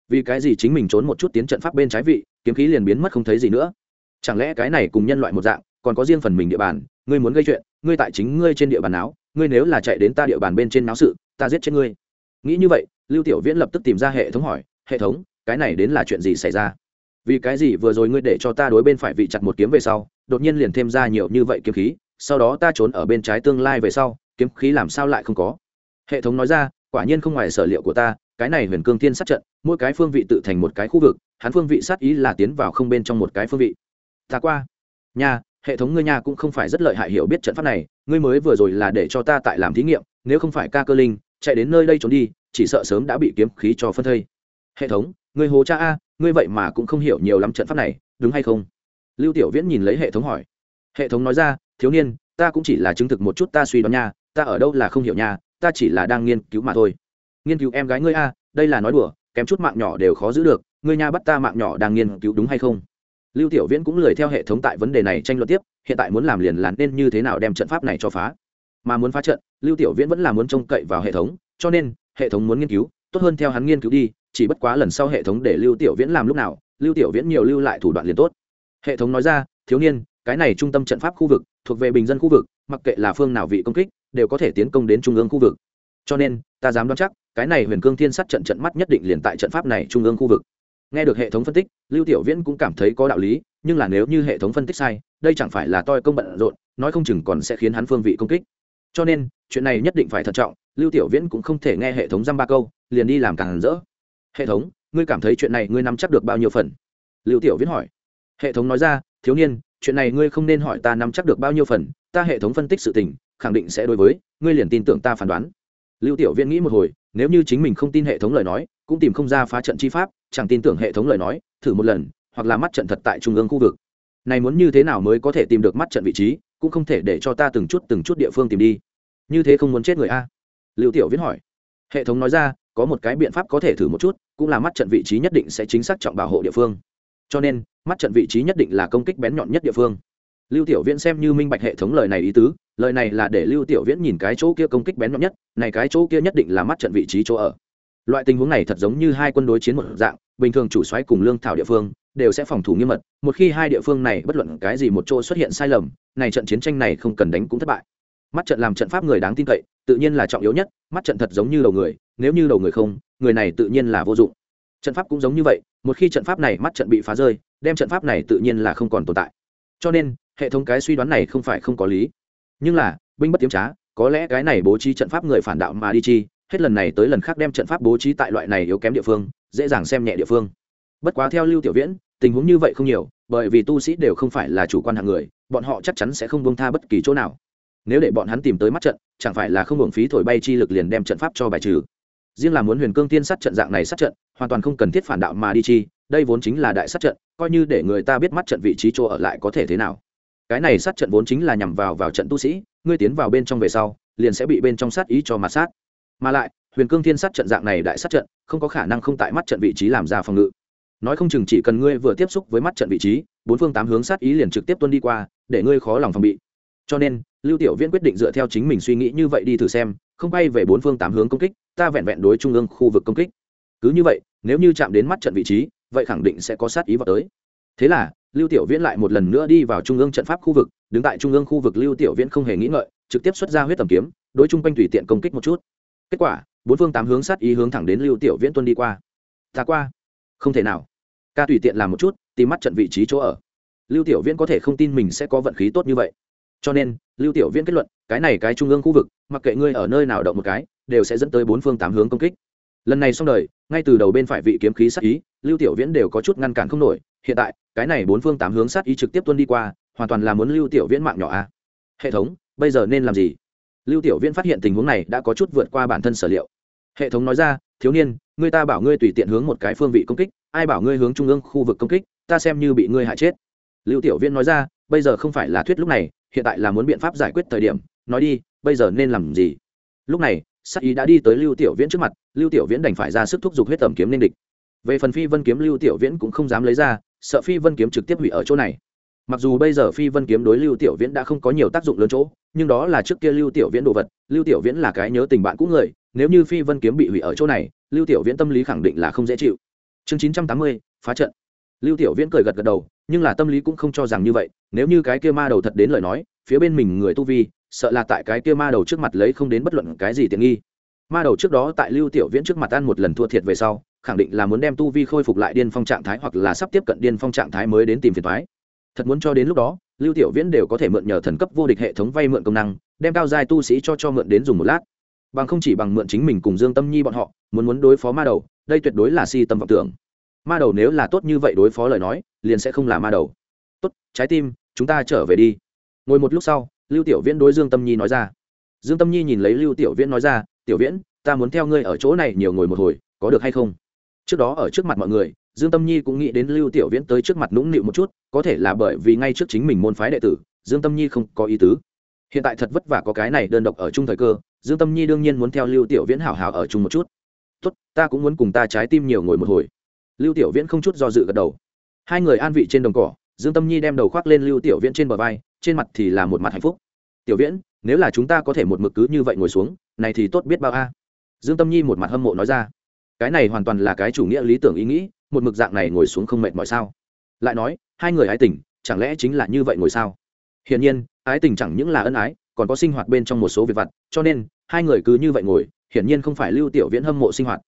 Vì cái gì chính mình trốn một chút tiến trận pháp bên trái vị, kiếm khí liền biến mất không thấy gì nữa. Chẳng lẽ cái này cùng nhân loại một dạng, còn có riêng phần mình địa bàn, ngươi muốn gây chuyện, ngươi tại chính ngươi trên địa bàn áo ngươi nếu là chạy đến ta địa bàn bên trên náo sự, ta giết chết ngươi. Nghĩ như vậy, lưu tiểu viễn lập tức tìm ra hệ thống hỏi, hệ thống, cái này đến là chuyện gì xảy ra? Vì cái gì vừa rồi ngươi để cho ta đối bên phải vị chặt một kiếm về sau, đột nhiên liền thêm ra nhiều như vậy kiếm khí, sau đó ta trốn ở bên trái tương lai về sau, kiếm khí làm sao lại không có? Hệ thống nói ra, quả nhiên không ngoài sở liệu của ta cái này huyền cương thiên sát trận mỗi cái phương vị tự thành một cái khu vực hắn phương vị sát ý là tiến vào không bên trong một cái phương vị. Ta qua. Nhà, hệ thống ngươi nhà cũng không phải rất lợi hại hiểu biết trận pháp này ngươi mới vừa rồi là để cho ta tại làm thí nghiệm nếu không phải ca cơ linh chạy đến nơi đây trốn đi chỉ sợ sớm đã bị kiếm khí cho phân thây. Hệ thống ngươi hồ cha a ngươi vậy mà cũng không hiểu nhiều lắm trận pháp này đúng hay không? Lưu tiểu viễn nhìn lấy hệ thống hỏi. Hệ thống nói ra thiếu niên ta cũng chỉ là chứng thực một chút ta suy đoán nha ta ở đâu là không hiểu nha ta chỉ là đang nghiên cứu mà thôi nghiên cứu em gái ngươi a, đây là nói đùa, kém chút mạng nhỏ đều khó giữ được, ngươi nha bắt ta mạng nhỏ đang nghiên cứu đúng hay không? Lưu tiểu viễn cũng lười theo hệ thống tại vấn đề này tranh luận tiếp, hiện tại muốn làm liền là nên như thế nào đem trận pháp này cho phá. Mà muốn phá trận, lưu tiểu viễn vẫn là muốn trông cậy vào hệ thống, cho nên, hệ thống muốn nghiên cứu, tốt hơn theo hắn nghiên cứu đi, chỉ bất quá lần sau hệ thống để lưu tiểu viễn làm lúc nào, lưu tiểu viễn nhiều lưu lại thủ đoạn liền tốt. Hệ thống nói ra, thiếu niên, cái này trung tâm trận pháp khu vực, thuộc về bình dân khu vực, mặc kệ là phương nào vị công kích, đều có thể tiến công đến trung ương khu vực cho nên, ta dám đoán chắc, cái này huyền cương thiên sát trận trận mắt nhất định liền tại trận pháp này trung ương khu vực. Nghe được hệ thống phân tích, lưu tiểu viễn cũng cảm thấy có đạo lý, nhưng là nếu như hệ thống phân tích sai, đây chẳng phải là toi công bận rộn, nói không chừng còn sẽ khiến hắn phương vị công kích. Cho nên, chuyện này nhất định phải thận trọng, lưu tiểu viễn cũng không thể nghe hệ thống dăm ba câu, liền đi làm càng rỡ. Hệ thống, ngươi cảm thấy chuyện này ngươi nắm chắc được bao nhiêu phần? Lưu tiểu viễn hỏi. Hệ thống nói ra, thiếu niên, chuyện này ngươi không nên hỏi ta nắm chắc được bao nhiêu phần, ta hệ thống phân tích sự tình, khẳng định sẽ đối với, ngươi liền tin tưởng ta phán đoán lưu tiểu viễn nghĩ một hồi, nếu như chính mình không tin hệ thống lời nói, cũng tìm không ra phá trận chi pháp, chẳng tin tưởng hệ thống lời nói, thử một lần, hoặc là mắt trận thật tại trung ương khu vực. Này muốn như thế nào mới có thể tìm được mắt trận vị trí, cũng không thể để cho ta từng chút từng chút địa phương tìm đi. Như thế không muốn chết người a? Lưu tiểu viễn hỏi. Hệ thống nói ra, có một cái biện pháp có thể thử một chút, cũng là mắt trận vị trí nhất định sẽ chính xác trọng bảo hộ địa phương. Cho nên, mắt trận vị trí nhất định là công kích bén nhọn nhất địa phương. Lưu tiểu viễn xem như minh bạch hệ thống lời này ý tứ lời này là để lưu tiểu viễn nhìn cái chỗ kia công kích bén nhọn nhất, này cái chỗ kia nhất định là mắt trận vị trí chỗ ở. Loại tình huống này thật giống như hai quân đối chiến một dạng, bình thường chủ xoáy cùng lương thảo địa phương đều sẽ phòng thủ nghiêm mật, một khi hai địa phương này bất luận cái gì một chỗ xuất hiện sai lầm, này trận chiến tranh này không cần đánh cũng thất bại. Mắt trận làm trận pháp người đáng tin cậy, tự nhiên là trọng yếu nhất, mắt trận thật giống như đầu người, nếu như đầu người không, người này tự nhiên là vô dụng. Trận pháp cũng giống như vậy, một khi trận pháp này mắt trận bị phá rơi, đem trận pháp này tự nhiên là không còn tồn tại. Cho nên, hệ thống cái suy đoán này không phải không có lý nhưng là, binh bất tiếm trá, có lẽ cái này bố trí trận pháp người phản đạo mà đi chi, hết lần này tới lần khác đem trận pháp bố trí tại loại này yếu kém địa phương, dễ dàng xem nhẹ địa phương. Bất quá theo lưu tiểu viễn, tình huống như vậy không nhiều, bởi vì tu sĩ đều không phải là chủ quan hạng người, bọn họ chắc chắn sẽ không buông tha bất kỳ chỗ nào. Nếu để bọn hắn tìm tới mắt trận, chẳng phải là không hưởng phí thổi bay chi lực liền đem trận pháp cho bài trừ. Riêng là muốn huyền cương tiên sát trận dạng này sát trận, hoàn toàn không cần thiết phản đạo mà đi chi, đây vốn chính là đại sát trận, coi như để người ta biết mắt trận vị trí chỗ ở lại có thể thế nào cái này sát trận vốn chính là nhằm vào vào trận tu sĩ, ngươi tiến vào bên trong về sau, liền sẽ bị bên trong sát ý cho mặt sát. Mà lại, huyền cương thiên sát trận dạng này đại sát trận, không có khả năng không tại mắt trận vị trí làm ra phòng ngự. Nói không chừng chỉ cần ngươi vừa tiếp xúc với mắt trận vị trí, bốn phương tám hướng sát ý liền trực tiếp tuân đi qua, để ngươi khó lòng phòng bị. Cho nên, lưu tiểu viễn quyết định dựa theo chính mình suy nghĩ như vậy đi thử xem, không bay về bốn phương tám hướng công kích, ta vẹn vẹn đối trung ương khu vực công kích. Cứ như vậy, nếu như chạm đến mắt trận vị trí, vậy khẳng định sẽ có sát ý vào tới thế là, lưu tiểu viễn lại một lần nữa đi vào trung ương trận pháp khu vực, đứng tại trung ương khu vực lưu tiểu viễn không hề nghĩ ngợi, trực tiếp xuất ra huyết tầm kiếm, đối chung quanh tùy tiện công kích một chút. Kết quả, bốn phương tám hướng sát ý hướng thẳng đến lưu tiểu viễn tuân đi qua. Ta qua. Không thể nào. Ca tùy tiện làm một chút tìm mắt trận vị trí chỗ ở. Lưu tiểu viễn có thể không tin mình sẽ có vận khí tốt như vậy. Cho nên, lưu tiểu viễn kết luận, cái này cái trung ương khu vực, mặc kệ ngươi ở nơi nào động một cái, đều sẽ dẫn tới bốn phương tám hướng công kích lần này xong đời, ngay từ đầu bên phải vị kiếm khí sát ý, lưu tiểu viễn đều có chút ngăn cản không nổi. Hiện tại, cái này bốn phương tám hướng sát ý trực tiếp tuân đi qua, hoàn toàn là muốn lưu tiểu viễn mạng nhỏ a. Hệ thống, bây giờ nên làm gì? Lưu tiểu viễn phát hiện tình huống này đã có chút vượt qua bản thân sở liệu. Hệ thống nói ra, thiếu niên ngươi ta bảo ngươi tùy tiện hướng một cái phương vị công kích, ai bảo ngươi hướng trung ương khu vực công kích, ta xem như bị ngươi hại chết. Lưu tiểu viễn nói ra, bây giờ không phải là thuyết lúc này, hiện tại là muốn biện pháp giải quyết thời điểm. Nói đi, bây giờ nên làm gì? Lúc này sắc ý đã đi tới lưu tiểu viễn trước mặt, lưu tiểu viễn đành phải ra sức thúc giục huyết tầm kiếm nên địch. Về phần phi vân kiếm, lưu tiểu viễn cũng không dám lấy ra, sợ phi vân kiếm trực tiếp hủy ở chỗ này. Mặc dù bây giờ phi vân kiếm đối lưu tiểu viễn đã không có nhiều tác dụng lớn chỗ, nhưng đó là trước kia lưu tiểu viễn đồ vật, lưu tiểu viễn là cái nhớ tình bạn cũ người, nếu như phi vân kiếm bị hủy ở chỗ này, lưu tiểu viễn tâm lý khẳng định là không dễ chịu. Chương chín trăm tám mươi, phá trận. Lưu tiểu viễn cười gật gật đầu, nhưng là tâm lý cũng không cho rằng như vậy, nếu như cái kia ma đầu thật đến lời nói, phía bên mình người tu vi sợ là tại cái kia ma đầu trước mặt lấy không đến bất luận cái gì tiện nghi. Ma đầu trước đó tại lưu tiểu viễn trước mặt ăn một lần thua thiệt về sau, khẳng định là muốn đem tu vi khôi phục lại điên phong trạng thái hoặc là sắp tiếp cận điên phong trạng thái mới đến tìm phiền thoái thật muốn cho đến lúc đó, lưu tiểu viễn đều có thể mượn nhờ thần cấp vô địch hệ thống vay mượn công năng, đem cao giai tu sĩ cho cho mượn đến dùng một lát. Bằng không chỉ bằng mượn chính mình cùng dương tâm nhi bọn họ, muốn muốn đối phó ma đầu, đây tuyệt đối là si tâm vọng tưởng. Ma đầu nếu là tốt như vậy đối phó lời nói, liền sẽ không là ma đầu. Tốt, trái tim, chúng ta trở về đi. Ngồi một lúc sau lưu tiểu viễn đối dương tâm nhi nói ra. Dương tâm nhi nhìn lấy lưu tiểu viễn nói ra, tiểu viễn, ta muốn theo ngươi ở chỗ này nhiều ngồi một hồi, có được hay không? Trước đó ở trước mặt mọi người, dương tâm nhi cũng nghĩ đến lưu tiểu viễn tới trước mặt nũng nịu một chút, có thể là bởi vì ngay trước chính mình môn phái đệ tử, dương tâm nhi không có ý tứ. Hiện tại thật vất vả có cái này đơn độc ở chung thời cơ, dương tâm nhi đương nhiên muốn theo lưu tiểu viễn hảo hảo ở chung một chút. Tốt, ta cũng muốn cùng ta trái tim nhiều ngồi một hồi. Lưu tiểu viễn không chút do dự gật đầu. Hai người an vị trên đồng cỏ, dương tâm nhi đem đầu khoác lên lưu tiểu viễn trên bờ vai trên mặt thì là một mặt hạnh phúc. Tiểu viễn, nếu là chúng ta có thể một mực cứ như vậy ngồi xuống, này thì tốt biết bao a. Dương tâm nhi một mặt hâm mộ nói ra. Cái này hoàn toàn là cái chủ nghĩa lý tưởng ý nghĩ, một mực dạng này ngồi xuống không mệt mỏi sao? Lại nói, hai người ái tình, chẳng lẽ chính là như vậy ngồi sao? Hiển nhiên, ái tình chẳng những là ân ái, còn có sinh hoạt bên trong một số việc vặt, cho nên, hai người cứ như vậy ngồi, hiển nhiên không phải lưu tiểu viễn hâm mộ sinh hoạt.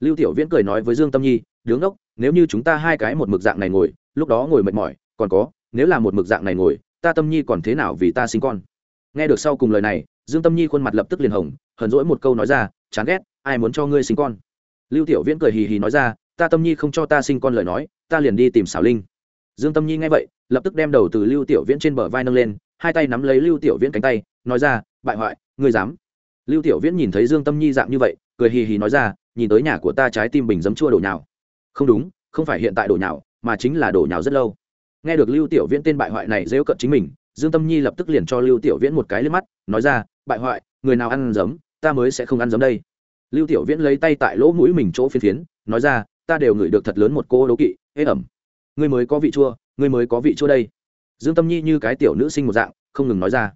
Lưu tiểu viễn cười nói với dương tâm nhi, đứng đốc, nếu như chúng ta hai cái một mực dạng này ngồi, lúc đó ngồi mệt mỏi, còn có, nếu là một mực dạng này ngồi ta tâm nhi còn thế nào vì ta sinh con? Nghe được sau cùng lời này, dương tâm nhi khuôn mặt lập tức liền hồng, hờn dỗi một câu nói ra, chán ghét, ai muốn cho ngươi sinh con? Lưu tiểu viễn cười hì hì nói ra, ta tâm nhi không cho ta sinh con lời nói, ta liền đi tìm xảo linh. Dương tâm nhi nghe vậy, lập tức đem đầu từ lưu tiểu viễn trên bờ vai nâng lên, hai tay nắm lấy lưu tiểu viễn cánh tay, nói ra, bại hoại, ngươi dám? Lưu tiểu viễn nhìn thấy dương tâm nhi dạng như vậy, cười hì hì nói ra, nhìn tới nhà của ta trái tim bình dấm chua đổ nhào. Không đúng, không phải hiện tại đổ nhào, mà chính là đổ nhào rất lâu nghe được lưu tiểu viễn tên bại hoại này dễu cận chính mình, dương tâm nhi lập tức liền cho lưu tiểu viễn một cái lên mắt, nói ra, bại hoại, người nào ăn giấm, ta mới sẽ không ăn giấm đây. Lưu tiểu viễn lấy tay tại lỗ mũi mình chỗ phiến phiến, nói ra, ta đều ngửi được thật lớn một cô đố kỵ ế ẩm. Người mới có vị chua người mới có vị chua đây. Dương tâm nhi như cái tiểu nữ sinh một dạng, không ngừng nói ra.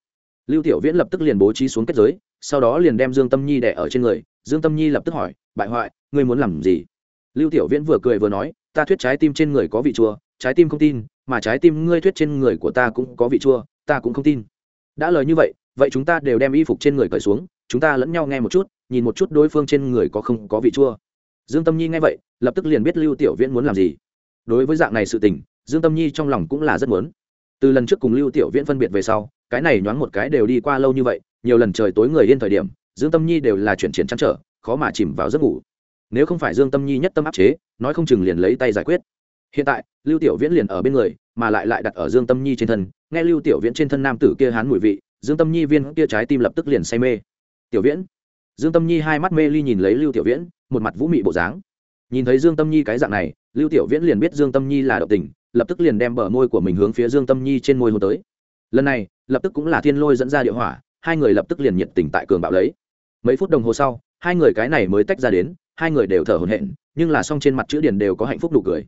Lưu tiểu viễn lập tức liền bố trí xuống kết giới, sau đó liền đem dương tâm nhi đẻ ở trên người. Dương tâm nhi lập tức hỏi, bại hoại, ngươi muốn làm gì? Lưu tiểu viễn vừa cười vừa nói, ta thuyết trái tim trên người có vị chua trái tim không tin, mà trái tim ngươi thuyết trên người của ta cũng có vị chua, ta cũng không tin. Đã lời như vậy vậy chúng ta đều đem y phục trên người cởi xuống, chúng ta lẫn nhau nghe một chút, nhìn một chút đối phương trên người có không có vị chua. Dương tâm nhi nghe vậy, lập tức liền biết lưu tiểu viễn muốn làm gì. Đối với dạng này sự tình, dương tâm nhi trong lòng cũng là rất muốn. Từ lần trước cùng lưu tiểu viễn phân biệt về sau, cái này nhoáng một cái đều đi qua lâu như vậy, nhiều lần trời tối người yên thời điểm, dương tâm nhi đều là chuyển chiến chăn trở, khó mà chìm vào giấc ngủ. Nếu không phải dương tâm nhi nhất tâm áp chế, nói không chừng liền lấy tay giải quyết hiện tại, lưu tiểu viễn liền ở bên người, mà lại lại đặt ở dương tâm nhi trên thân. Nghe lưu tiểu viễn trên thân nam tử kia hán mùi vị, dương tâm nhi viên kia trái tim lập tức liền say mê. Tiểu viễn. Dương tâm nhi hai mắt mê ly nhìn lấy lưu tiểu viễn, một mặt vũ mị bộ dáng. Nhìn thấy dương tâm nhi cái dạng này, lưu tiểu viễn liền biết dương tâm nhi là động tình, lập tức liền đem bờ môi của mình hướng phía dương tâm nhi trên môi hôn tới. Lần này, lập tức cũng là thiên lôi dẫn ra địa hỏa, hai người lập tức liền nhiệt tình tại cường bạo lấy. Mấy phút đồng hồ sau, hai người cái này mới tách ra đến, hai người đều thở hổn hển, nhưng là song trên mặt chữ điển đều có hạnh phúc nụ cười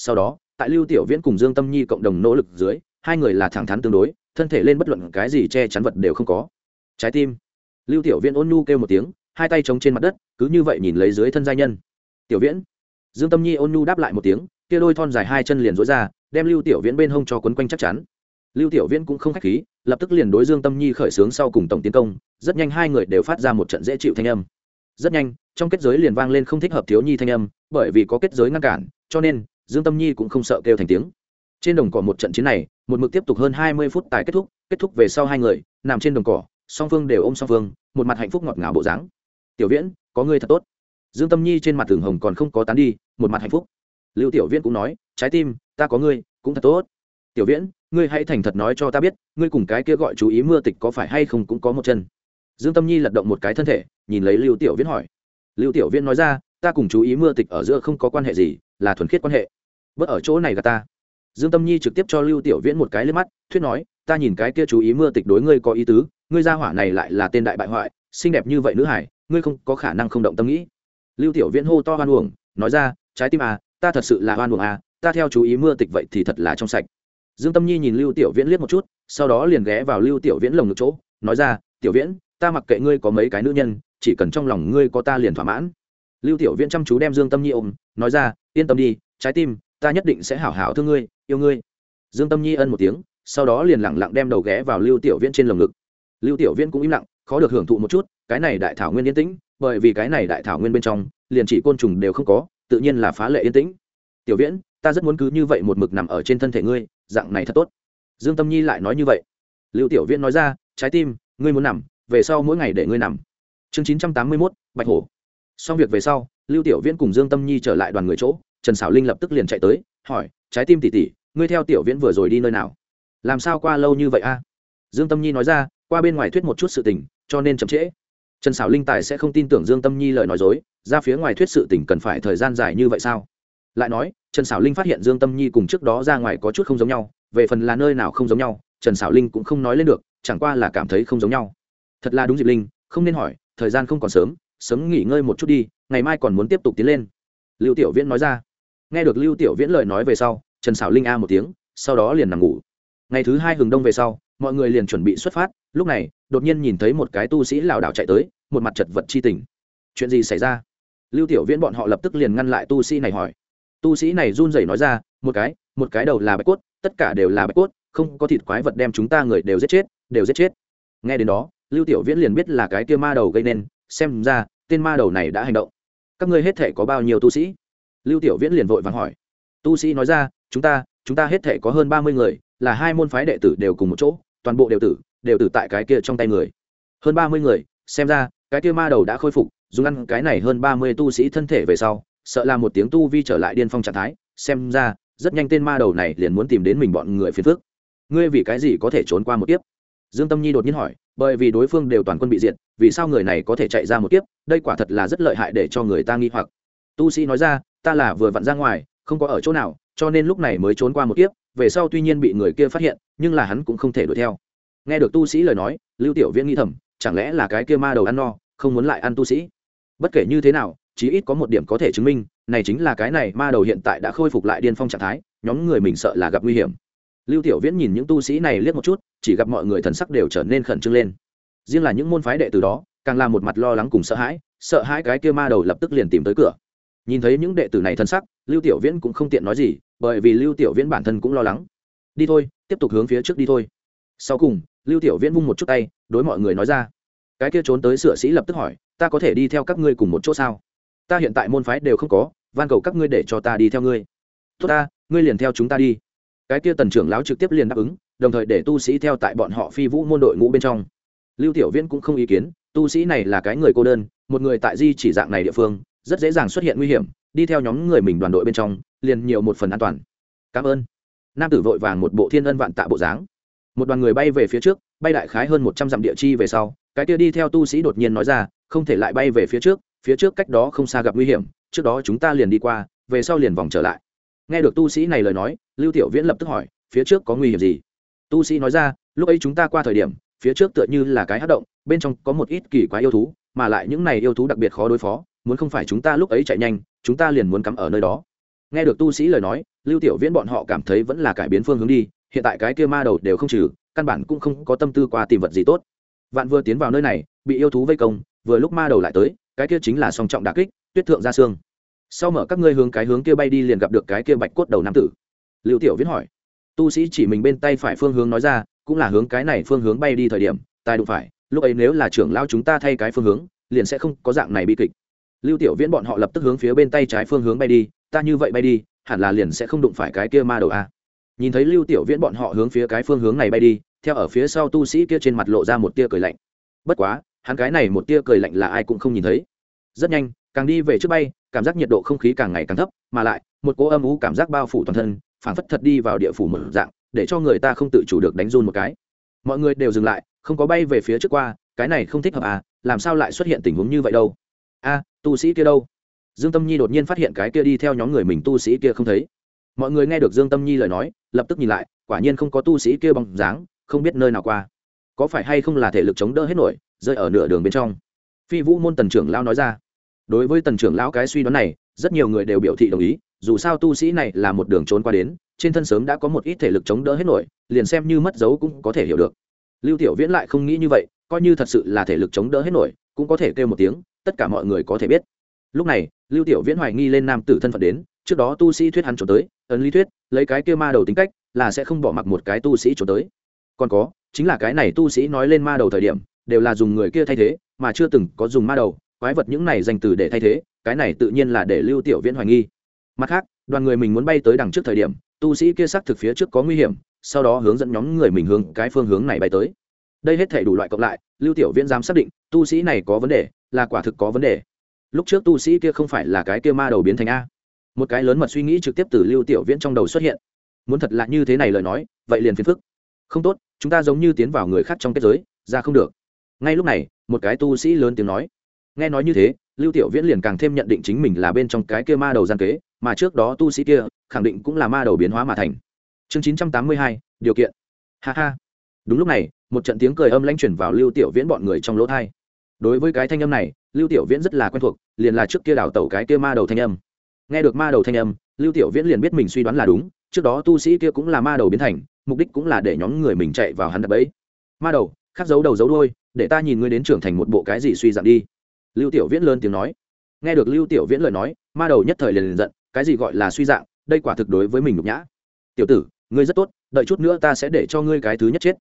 sau đó, tại lưu tiểu viễn cùng dương tâm nhi cộng đồng nỗ lực dưới, hai người là thẳng thắn tương đối, thân thể lên bất luận cái gì che chắn vật đều không có. Trái tim. Lưu tiểu viễn ôn nhu kêu một tiếng, hai tay chống trên mặt đất, cứ như vậy nhìn lấy dưới thân giai nhân. Tiểu viễn. Dương tâm nhi ôn nhu đáp lại một tiếng, kia đôi thon dài hai chân liền dối ra, đem lưu tiểu viễn bên hông cho quấn quanh chắc chắn. Lưu tiểu viễn cũng không khách khí, lập tức liền đối dương tâm nhi khởi xướng sau cùng tổng tiến công, rất nhanh hai người đều phát ra một trận dễ chịu thanh âm. Rất nhanh, trong kết giới liền vang lên không thích hợp thiếu nhi thanh âm, bởi vì có kết giới ngăn cản, cho nên dương tâm nhi cũng không sợ kêu thành tiếng. Trên đồng cỏ một trận chiến này, một mực tiếp tục hơn hai mươi phút tại kết thúc kết thúc về sau hai người, nằm trên đồng cỏ, song phương đều ôm song phương, một mặt hạnh phúc ngọt ngào bộ dáng. Tiểu viễn, có ngươi thật tốt. Dương tâm nhi trên mặt thường hồng còn không có tán đi, một mặt hạnh phúc. Lưu tiểu viễn cũng nói, trái tim, ta có ngươi, cũng thật tốt. Tiểu viễn, ngươi hãy thành thật nói cho ta biết, ngươi cùng cái kia gọi chú ý mưa tịch có phải hay không cũng có một chân. Dương tâm nhi lật động một cái thân thể, nhìn lấy lưu tiểu viễn hỏi. Lưu tiểu viễn nói ra, ta cùng chú ý mưa tịch ở giữa không có quan hệ gì, là thuần khiết quan hệ bớt ở chỗ này gà ta. Dương tâm nhi trực tiếp cho lưu tiểu viễn một cái lên mắt, thuyết nói, ta nhìn cái kia chú ý mưa tịch đối ngươi có ý tứ, ngươi gia hỏa này lại là tên đại bại hoại, xinh đẹp như vậy nữ hải, ngươi không có khả năng không động tâm nghĩ. Lưu tiểu viễn hô to hoan uổng, nói ra, trái tim à ta thật sự là hoan uổng à ta theo chú ý mưa tịch vậy thì thật là trong sạch. Dương tâm nhi nhìn lưu tiểu viễn liếc một chút, sau đó liền ghé vào lưu tiểu viễn lồng ngực chỗ, nói ra, tiểu viễn, ta mặc kệ ngươi có mấy cái nữ nhân, chỉ cần trong lòng ngươi có ta liền thỏa mãn. Lưu tiểu viễn chăm chú đem dương tâm nhi ôm, nói ra, yên tâm đi, trái tim ta nhất định sẽ hảo hảo thương ngươi, yêu ngươi. Dương tâm nhi ân một tiếng, sau đó liền lẳng lặng đem đầu ghé vào lưu tiểu viễn trên lồng ngực. Lưu tiểu viễn cũng im lặng, khó được hưởng thụ một chút, cái này đại thảo nguyên yên tĩnh, bởi vì cái này đại thảo nguyên bên trong, liền chỉ côn trùng đều không có, tự nhiên là phá lệ yên tĩnh. Tiểu viễn, ta rất muốn cứ như vậy một mực nằm ở trên thân thể ngươi, dạng này thật tốt. Dương tâm nhi lại nói như vậy. Lưu tiểu viễn nói ra, trái tim, ngươi muốn nằm, về sau mỗi ngày để ngươi nằm. Chương chín trăm tám mươi mốt, bạch hổ. Xong việc về sau, lưu tiểu viễn cùng dương tâm nhi trở lại đoàn người chỗ trần xảo linh lập tức liền chạy tới, hỏi, trái tim tỉ tỉ ngươi theo tiểu viễn vừa rồi đi nơi nào? Làm sao qua lâu như vậy a? Dương tâm nhi nói ra, qua bên ngoài thuyết một chút sự tình, cho nên chậm trễ. Trần xảo linh tài sẽ không tin tưởng dương tâm nhi lời nói dối, ra phía ngoài thuyết sự tình cần phải thời gian dài như vậy sao? Lại nói, trần xảo linh phát hiện dương tâm nhi cùng trước đó ra ngoài có chút không giống nhau, về phần là nơi nào không giống nhau, trần xảo linh cũng không nói lên được, chẳng qua là cảm thấy không giống nhau. Thật là đúng dịp linh, không nên hỏi, thời gian không còn sớm sớm nghỉ ngơi một chút đi, ngày mai còn muốn tiếp tục tiến lên. Lưu tiểu viễn nói ra nghe được lưu tiểu viễn lời nói về sau, trần xảo linh a một tiếng, sau đó liền nằm ngủ. Ngày thứ hai hừng đông về sau, mọi người liền chuẩn bị xuất phát, lúc này, đột nhiên nhìn thấy một cái tu sĩ lảo đảo chạy tới, một mặt chật vật chi tình. Chuyện gì xảy ra? Lưu tiểu viễn bọn họ lập tức liền ngăn lại tu sĩ này hỏi. Tu sĩ này run rẩy nói ra, một cái một cái đầu là bạch cốt, tất cả đều là bạch cốt, không có thịt quái vật đem chúng ta người đều giết chết, đều giết chết. Nghe đến đó, lưu tiểu viễn liền biết là cái kia ma đầu gây nên, xem ra, tên ma đầu này đã hành động. Các ngươi hết thể có bao nhiêu tu sĩ? Lưu tiểu viễn liền vội vàng hỏi. Tu sĩ nói ra, chúng ta chúng ta hết thể có hơn ba mươi người, là hai môn phái đệ tử đều cùng một chỗ, toàn bộ đều tử đều tử tại cái kia trong tay người. Hơn ba mươi người? Xem ra, cái kia ma đầu đã khôi phục, dùng ăn cái này hơn ba mươi tu sĩ thân thể về sau, sợ là một tiếng tu vi trở lại điên phong trạng thái, xem ra, rất nhanh tên ma đầu này liền muốn tìm đến mình bọn người phiền phước ngươi vì cái gì có thể trốn qua một kiếp? Dương tâm nhi đột nhiên hỏi, bởi vì đối phương đều toàn quân bị diệt, vì sao người này có thể chạy ra một kiếp? Đây quả thật là rất lợi hại để cho người ta nghi hoặc. Tu sĩ nói ra ta là vừa vặn ra ngoài, không có ở chỗ nào, cho nên lúc này mới trốn qua một kiếp, về sau tuy nhiên bị người kia phát hiện, nhưng là hắn cũng không thể đuổi theo. Nghe được tu sĩ lời nói, lưu tiểu viễn nghĩ thầm, chẳng lẽ là cái kia ma đầu ăn no, không muốn lại ăn tu sĩ? Bất kể như thế nào, chí ít có một điểm có thể chứng minh, này chính là cái này ma đầu hiện tại đã khôi phục lại điên phong trạng thái, nhóm người mình sợ là gặp nguy hiểm. Lưu tiểu viễn nhìn những tu sĩ này liếc một chút, chỉ gặp mọi người thần sắc đều trở nên khẩn trương lên. Riêng là những môn phái đệ từ đó, càng là một mặt lo lắng cùng sợ hãi sợ hãi cái kia ma đầu lập tức liền tìm tới cửa nhìn thấy những đệ tử này thân sắc, lưu tiểu viễn cũng không tiện nói gì, bởi vì lưu tiểu viễn bản thân cũng lo lắng. Đi thôi, tiếp tục hướng phía trước đi thôi. Sau cùng, lưu tiểu viễn vung một chút tay, đối mọi người nói ra. Cái kia trốn tới sửa sĩ lập tức hỏi, ta có thể đi theo các ngươi cùng một chỗ sao? Ta hiện tại môn phái đều không có, van cầu các ngươi để cho ta đi theo ngươi. Tốt ta, ngươi liền theo chúng ta đi. Cái kia tần trưởng lão trực tiếp liền đáp ứng, đồng thời để tu sĩ theo tại bọn họ phi vũ môn đội ngũ bên trong. Lưu tiểu viễn cũng không ý kiến, tu sĩ này là cái người cô đơn, một người tại di chỉ dạng này địa phương rất dễ dàng xuất hiện nguy hiểm, đi theo nhóm người mình đoàn đội bên trong, liền nhiều một phần an toàn. Cảm ơn. Nam tử vội vàng một bộ thiên ân vạn tạ bộ dáng. Một đoàn người bay về phía trước, bay đại khái hơn một trăm dặm địa chi về sau, cái kia đi theo tu sĩ đột nhiên nói ra, không thể lại bay về phía trước phía trước cách đó không xa gặp nguy hiểm, trước đó chúng ta liền đi qua, về sau liền vòng trở lại. Nghe được tu sĩ này lời nói, lưu tiểu viễn lập tức hỏi, phía trước có nguy hiểm gì? Tu sĩ nói ra, lúc ấy chúng ta qua thời điểm, phía trước tựa như là cái hát động, bên trong có một ít kỳ quái yêu thú, mà lại những này yêu thú đặc biệt khó đối phó muốn không phải chúng ta lúc ấy chạy nhanh, chúng ta liền muốn cắm ở nơi đó. Nghe được tu sĩ lời nói, lưu tiểu viễn bọn họ cảm thấy vẫn là cải biến phương hướng đi, hiện tại cái kia ma đầu đều không trừ, căn bản cũng không có tâm tư qua tìm vật gì tốt. Vạn vừa tiến vào nơi này, bị yêu thú vây công, vừa lúc ma đầu lại tới, cái kia chính là song trọng đà kích, tuyết thượng ra xương sau mở các ngươi hướng cái hướng kia bay đi liền gặp được cái kia bạch cốt đầu nam tử. Lưu tiểu viễn hỏi. Tu sĩ chỉ mình bên tay phải phương hướng nói ra, cũng là hướng cái này phương hướng bay đi thời điểm, tài đụng phải, lúc ấy nếu là trưởng lao chúng ta thay cái phương hướng, liền sẽ không có dạng này bi kịch lưu tiểu viễn bọn họ lập tức hướng phía bên tay trái phương hướng bay đi, ta như vậy bay đi, hẳn là liền sẽ không đụng phải cái kia ma đầu a. Nhìn thấy lưu tiểu viễn bọn họ hướng phía cái phương hướng này bay đi, theo ở phía sau tu sĩ kia trên mặt lộ ra một tia cười lạnh. Bất quá, hắn cái này một tia cười lạnh là ai cũng không nhìn thấy. Rất nhanh, càng đi về trước bay, cảm giác nhiệt độ không khí càng ngày càng thấp, mà lại, một cỗ âm ú cảm giác bao phủ toàn thân, phảng phất thật đi vào địa phủ một dạng, để cho người ta không tự chủ được đánh run một cái. Mọi người đều dừng lại, không có bay về phía trước qua, cái này không thích hợp à làm sao lại xuất hiện tình huống như vậy đâu? A tu sĩ kia đâu? Dương tâm nhi đột nhiên phát hiện cái kia đi theo nhóm người mình tu sĩ kia không thấy. Mọi người nghe được dương tâm nhi lời nói, lập tức nhìn lại, quả nhiên không có tu sĩ kia bóng dáng, không biết nơi nào qua. Có phải hay không là thể lực chống đỡ hết nổi, rơi ở nửa đường bên trong? Phi vũ môn tần trưởng lão nói ra. Đối với tần trưởng lão cái suy đoán này, rất nhiều người đều biểu thị đồng ý, dù sao tu sĩ này là một đường trốn qua đến, trên thân sớm đã có một ít thể lực chống đỡ hết nổi, liền xem như mất dấu cũng có thể hiểu được. Lưu tiểu viễn lại không nghĩ như vậy, coi như thật sự là thể lực chống đỡ hết nổi cũng có thể kêu một tiếng, tất cả mọi người có thể biết. Lúc này, lưu tiểu viễn hoài nghi lên nam tử thân phận đến, trước đó tu sĩ thuyết hắn trốn tới, ấn lý thuyết, lấy cái kia ma đầu tính cách, là sẽ không bỏ mặc một cái tu sĩ trốn tới. Còn có, chính là cái này tu sĩ nói lên ma đầu thời điểm, đều là dùng người kia thay thế, mà chưa từng có dùng ma đầu, quái vật những này dành từ để thay thế, cái này tự nhiên là để lưu tiểu viễn hoài nghi. Mặt khác, đoàn người mình muốn bay tới đằng trước thời điểm, tu sĩ kia xác thực phía trước có nguy hiểm, sau đó hướng dẫn nhóm người mình hướng cái phương hướng này bay tới đây hết thể đủ loại cộng lại, lưu tiểu viễn dám xác định, tu sĩ này có vấn đề, là quả thực có vấn đề. Lúc trước tu sĩ kia không phải là cái kia ma đầu biến thành a. Một cái lớn mật suy nghĩ trực tiếp từ lưu tiểu viễn trong đầu xuất hiện. Muốn thật là như thế này lời nói, vậy liền phiền phức. Không tốt, chúng ta giống như tiến vào người khác trong kết giới, ra không được. Ngay lúc này, một cái tu sĩ lớn tiếng nói. Nghe nói như thế, lưu tiểu viễn liền càng thêm nhận định chính mình là bên trong cái kia ma đầu gian kế, mà trước đó tu sĩ kia, khẳng định cũng là ma đầu biến hóa mà thành. Chương chín trăm tám mươi hai, điều kiện. Ha ha. Đúng lúc này một trận tiếng cười âm lãnh chuyển vào lưu tiểu viễn bọn người trong lỗ thai đối với cái thanh âm này, lưu tiểu viễn rất là quen thuộc, liền là trước kia đảo tẩu cái kia ma đầu thanh âm. Nghe được ma đầu thanh âm, lưu tiểu viễn liền biết mình suy đoán là đúng, trước đó tu sĩ kia cũng là ma đầu biến thành, mục đích cũng là để nhóm người mình chạy vào hắn đập ấy ma đầu, khắc dấu đầu dấu đôi để ta nhìn ngươi đến trưởng thành một bộ cái gì suy giảm đi. Lưu tiểu viễn lớn tiếng nói. Nghe được lưu tiểu viễn lời nói, ma đầu nhất thời liền liền giận, cái gì gọi là suy dạng, đây quả thực đối với mình nhục nhã. Tiểu tử, ngươi rất tốt, đợi chút nữa ta sẽ để cho ngươi cái thứ nhất chết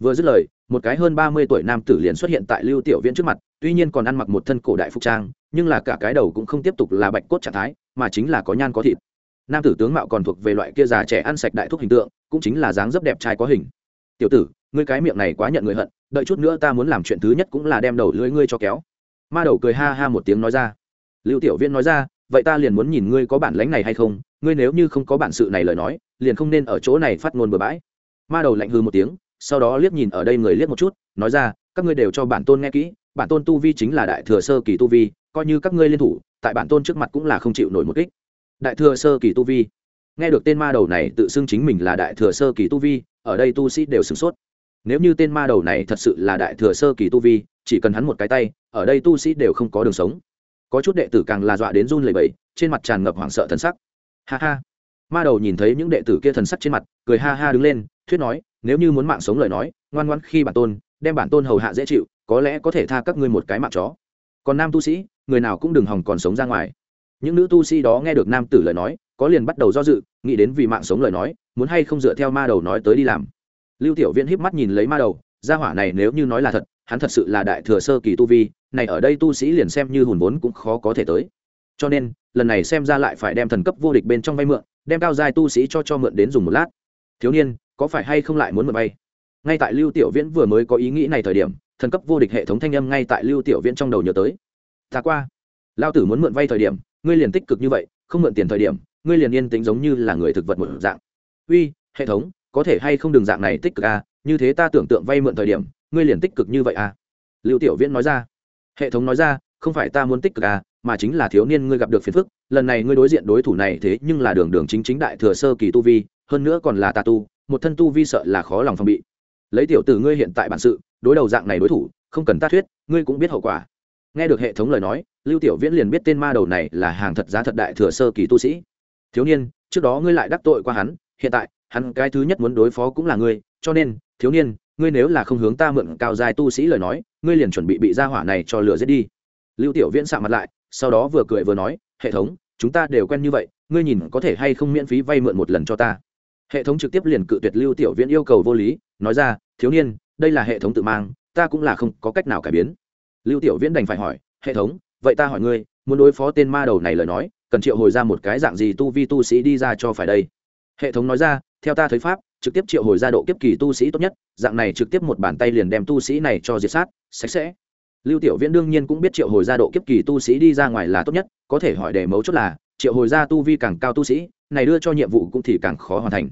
vừa dứt lời, một cái hơn ba mươi tuổi nam tử liền xuất hiện tại lưu tiểu viễn trước mặt, tuy nhiên còn ăn mặc một thân cổ đại phục trang, nhưng là cả cái đầu cũng không tiếp tục là bạch cốt trạng thái, mà chính là có nhan có thịt. Nam tử tướng mạo còn thuộc về loại kia già trẻ ăn sạch đại thuốc hình tượng, cũng chính là dáng dấp đẹp trai có hình. Tiểu tử, ngươi cái miệng này quá nhận người hận, đợi chút nữa ta muốn làm chuyện thứ nhất cũng là đem đầu lưỡi ngươi cho kéo. Ma đầu cười ha ha một tiếng nói ra. Lưu tiểu viễn nói ra, vậy ta liền muốn nhìn ngươi có bản lánh này hay không, ngươi nếu như không có bản sự này lời nói, liền không nên ở chỗ này phát ngôn bừa bãi. Ma đầu lạnh hư một tiếng sau đó liếc nhìn ở đây người liếc một chút, nói ra, các ngươi đều cho bản tôn nghe kỹ, bản tôn tu vi chính là đại thừa sơ kỳ tu vi, coi như các ngươi liên thủ, tại bản tôn trước mặt cũng là không chịu nổi một kích. Đại thừa sơ kỳ tu vi. Nghe được tên ma đầu này tự xưng chính mình là đại thừa sơ kỳ tu vi, ở đây tu sĩ đều sửng sốt. Nếu như tên ma đầu này thật sự là đại thừa sơ kỳ tu vi, chỉ cần hắn một cái tay, ở đây tu sĩ đều không có đường sống. Có chút đệ tử càng là dọa đến run lẩy bẩy, trên mặt tràn ngập hoảng sợ thần sắc. Ha ha. Ma đầu nhìn thấy những đệ tử kia thần sắc trên mặt, cười ha ha đứng lên, thuyết nói nếu như muốn mạng sống lời nói, ngoan ngoãn khi bản tôn, đem bản tôn hầu hạ dễ chịu, có lẽ có thể tha các ngươi một cái mạng chó. Còn nam tu sĩ, người nào cũng đừng hòng còn sống ra ngoài. Những nữ tu sĩ đó nghe được nam tử lời nói, có liền bắt đầu do dự, nghĩ đến vì mạng sống lời nói, muốn hay không dựa theo ma đầu nói tới đi làm. Lưu tiểu viễn híp mắt nhìn lấy ma đầu, gia hỏa này nếu như nói là thật, hắn thật sự là đại thừa sơ kỳ tu vi, này ở đây tu sĩ liền xem như hùn vốn cũng khó có thể tới. Cho nên, lần này xem ra lại phải đem thần cấp vô địch bên trong vay mượn, đem cao giai tu sĩ cho cho mượn đến dùng một lát. Thiếu niên có phải hay không lại muốn mượn vay ngay tại lưu tiểu viễn vừa mới có ý nghĩ này thời điểm thần cấp vô địch hệ thống thanh âm ngay tại lưu tiểu viễn trong đầu nhớ tới. Ta qua. Lao tử muốn mượn vay thời điểm ngươi liền tích cực như vậy không mượn tiền thời điểm ngươi liền yên tĩnh giống như là người thực vật một dạng. Uy hệ thống có thể hay không đường dạng này tích cực à, như thế ta tưởng tượng vay mượn thời điểm ngươi liền tích cực như vậy à? Lưu tiểu viễn nói ra. Hệ thống nói ra không phải ta muốn tích cực à mà chính là thiếu niên ngươi gặp được phiền phức lần này ngươi đối diện đối thủ này thế nhưng là đường đường chính chính đại thừa sơ kỳ tu vi hơn nữa còn là tà tu một thân tu vi sợ là khó lòng phòng bị. Lấy tiểu tử ngươi hiện tại bản sự, đối đầu dạng này đối thủ, không cần ta thuyết, ngươi cũng biết hậu quả. Nghe được hệ thống lời nói, lưu tiểu viễn liền biết tên ma đầu này là hàng thật giá thật đại thừa sơ kỳ tu sĩ. Thiếu niên, trước đó ngươi lại đắc tội qua hắn, hiện tại, hắn cái thứ nhất muốn đối phó cũng là ngươi, cho nên, thiếu niên, ngươi nếu là không hướng ta mượn cao dài tu sĩ lời nói, ngươi liền chuẩn bị bị gia hỏa này cho lừa giết đi. Lưu tiểu viễn sạ mặt lại, sau đó vừa cười vừa nói, hệ thống, chúng ta đều quen như vậy, ngươi nhìn có thể hay không miễn phí vay mượn một lần cho ta? Hệ thống trực tiếp liền cự tuyệt lưu tiểu viễn yêu cầu vô lý, nói ra, thiếu niên, đây là hệ thống tự mang, ta cũng là không có cách nào cải biến. Lưu tiểu viễn đành phải hỏi, hệ thống, vậy ta hỏi ngươi, muốn đối phó tên ma đầu này lời nói, cần triệu hồi ra một cái dạng gì tu vi tu sĩ đi ra cho phải đây? Hệ thống nói ra, theo ta thấy pháp, trực tiếp triệu hồi ra độ kiếp kỳ tu sĩ tốt nhất, dạng này trực tiếp một bàn tay liền đem tu sĩ này cho diệt sát, sạch sẽ. Lưu tiểu viễn đương nhiên cũng biết triệu hồi ra độ kiếp kỳ tu sĩ đi ra ngoài là tốt nhất, có thể hỏi để mấu chốt là, triệu hồi ra tu vi càng cao tu sĩ này đưa cho nhiệm vụ cũng thì càng khó hoàn thành.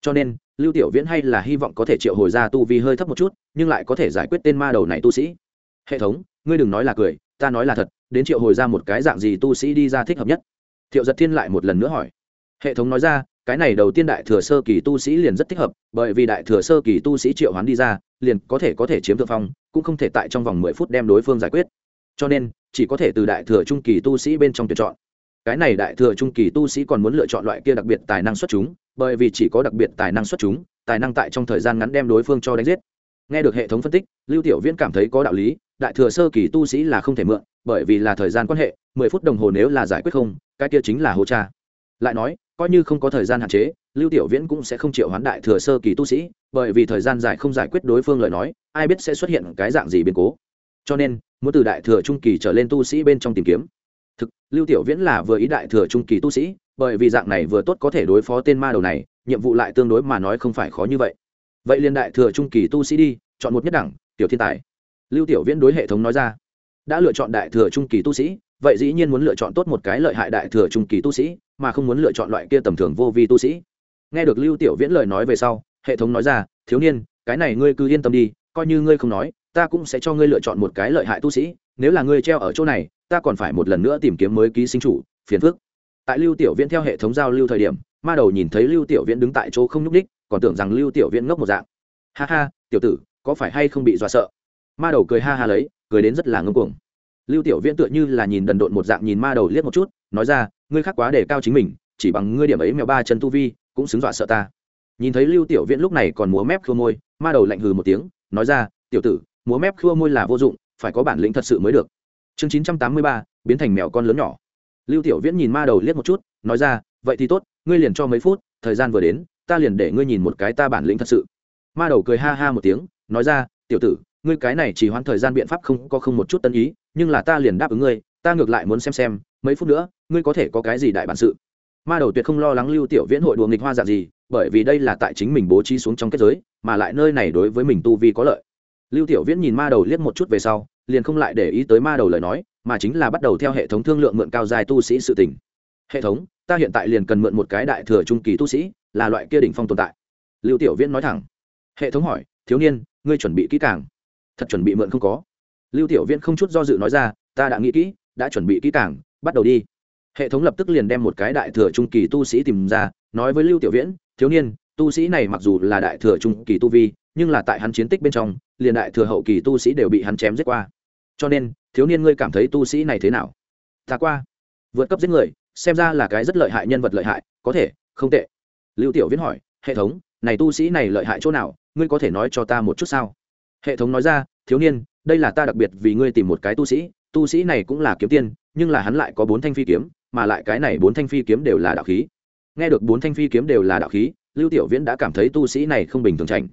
Cho nên, lưu tiểu viễn hay là hy vọng có thể triệu hồi ra tu vi hơi thấp một chút, nhưng lại có thể giải quyết tên ma đầu này tu sĩ. Hệ thống, ngươi đừng nói là cười, ta nói là thật, đến triệu hồi ra một cái dạng gì tu sĩ đi ra thích hợp nhất? Thiệu giật thiên lại một lần nữa hỏi. Hệ thống nói ra, cái này đầu tiên đại thừa sơ kỳ tu sĩ liền rất thích hợp, bởi vì đại thừa sơ kỳ tu sĩ triệu hoán đi ra, liền có thể có thể chiếm thượng phong, cũng không thể tại trong vòng mười phút đem đối phương giải quyết. Cho nên, chỉ có thể từ đại thừa trung kỳ tu sĩ bên trong tuyển chọn cái này đại thừa trung kỳ tu sĩ còn muốn lựa chọn loại kia đặc biệt tài năng xuất chúng, bởi vì chỉ có đặc biệt tài năng xuất chúng, tài năng tại trong thời gian ngắn đem đối phương cho đánh giết. Nghe được hệ thống phân tích, lưu tiểu viễn cảm thấy có đạo lý, đại thừa sơ kỳ tu sĩ là không thể mượn, bởi vì là thời gian quan hệ, mười phút đồng hồ nếu là giải quyết không, cái kia chính là hô cha. Lại nói, coi như không có thời gian hạn chế, lưu tiểu viễn cũng sẽ không chịu hoán đại thừa sơ kỳ tu sĩ, bởi vì thời gian dài không giải quyết đối phương lời nói, ai biết sẽ xuất hiện cái dạng gì biến cố. Cho nên, muốn từ đại thừa trung kỳ trở lên tu sĩ bên trong tìm kiếm thực, lưu tiểu viễn là vừa ý đại thừa trung kỳ tu sĩ, bởi vì dạng này vừa tốt có thể đối phó tên ma đầu này, nhiệm vụ lại tương đối mà nói không phải khó như vậy. Vậy liên đại thừa trung kỳ tu sĩ đi, chọn một nhất đẳng, tiểu thiên tài. Lưu tiểu viễn đối hệ thống nói ra. Đã lựa chọn đại thừa trung kỳ tu sĩ, vậy dĩ nhiên muốn lựa chọn tốt một cái lợi hại đại thừa trung kỳ tu sĩ, mà không muốn lựa chọn loại kia tầm thường vô vi tu sĩ. Nghe được lưu tiểu viễn lời nói về sau, hệ thống nói ra, thiếu niên, cái này ngươi cứ yên tâm đi, coi như ngươi không nói, ta cũng sẽ cho ngươi lựa chọn một cái lợi hại tu sĩ, nếu là ngươi treo ở chỗ này ta còn phải một lần nữa tìm kiếm mới ký sinh chủ, phiền phức. Tại lưu tiểu viễn theo hệ thống giao lưu thời điểm, ma đầu nhìn thấy lưu tiểu viễn đứng tại chỗ không nhúc ních còn tưởng rằng lưu tiểu viễn ngốc một dạng. Ha ha, tiểu tử, có phải hay không bị dọa sợ? Ma đầu cười ha ha lấy, cười đến rất là ngưng cuồng. Lưu tiểu viễn tựa như là nhìn đần độn một dạng nhìn ma đầu liếc một chút, nói ra, ngươi khác quá để cao chính mình, chỉ bằng ngươi điểm ấy mèo ba chân tu vi, cũng xứng dọa sợ ta. Nhìn thấy lưu tiểu viễn lúc này còn múa mép khua môi, ma đầu lạnh hừ một tiếng, nói ra, tiểu tử, múa mép khua môi là vô dụng, phải có bản lĩnh thật sự mới được chương chín trăm tám mươi ba, biến thành mèo con lớn nhỏ. Lưu tiểu viễn nhìn ma đầu liếc một chút, nói ra, vậy thì tốt, ngươi liền cho mấy phút, thời gian vừa đến, ta liền để ngươi nhìn một cái ta bản lĩnh thật sự. Ma đầu cười ha ha một tiếng, nói ra, tiểu tử, ngươi cái này chỉ hoãn thời gian biện pháp không có không một chút tân ý, nhưng là ta liền đáp ứng ngươi, ta ngược lại muốn xem xem, mấy phút nữa, ngươi có thể có cái gì đại bản sự. Ma đầu tuyệt không lo lắng lưu tiểu viễn hội đùa nghịch hoa dạng gì, bởi vì đây là tại chính mình bố trí xuống trong kết giới, mà lại nơi này đối với mình tu vi có lợi. Lưu tiểu viễn nhìn ma đầu liếc một chút về sau liền không lại để ý tới ma đầu lời nói, mà chính là bắt đầu theo hệ thống thương lượng mượn cao dài tu sĩ sự tình. Hệ thống, ta hiện tại liền cần mượn một cái đại thừa trung kỳ tu sĩ, là loại kia đỉnh phong tồn tại. Lưu tiểu viễn nói thẳng. Hệ thống hỏi, thiếu niên, ngươi chuẩn bị kỹ càng? Thật chuẩn bị mượn không có. Lưu tiểu viễn không chút do dự nói ra, ta đã nghĩ kỹ, đã chuẩn bị kỹ càng, bắt đầu đi. Hệ thống lập tức liền đem một cái đại thừa trung kỳ tu sĩ tìm ra, nói với lưu tiểu viễn, thiếu niên, tu sĩ này mặc dù là đại thừa trung kỳ tu vi, nhưng là tại hắn chiến tích bên trong, liền đại thừa hậu kỳ tu sĩ đều bị hắn chém giết qua cho nên, thiếu niên ngươi cảm thấy tu sĩ này thế nào? Ta qua. Vượt cấp giết người, xem ra là cái rất lợi hại nhân vật lợi hại, có thể, không tệ. Lưu tiểu viễn hỏi, hệ thống, này tu sĩ này lợi hại chỗ nào? Ngươi có thể nói cho ta một chút sao? Hệ thống nói ra, thiếu niên, đây là ta đặc biệt vì ngươi tìm một cái tu sĩ. Tu sĩ này cũng là kiếm tiên, nhưng là hắn lại có bốn thanh phi kiếm, mà lại cái này bốn thanh phi kiếm đều là đạo khí. Nghe được bốn thanh phi kiếm đều là đạo khí, lưu tiểu viễn đã cảm thấy tu sĩ này không bình thường trành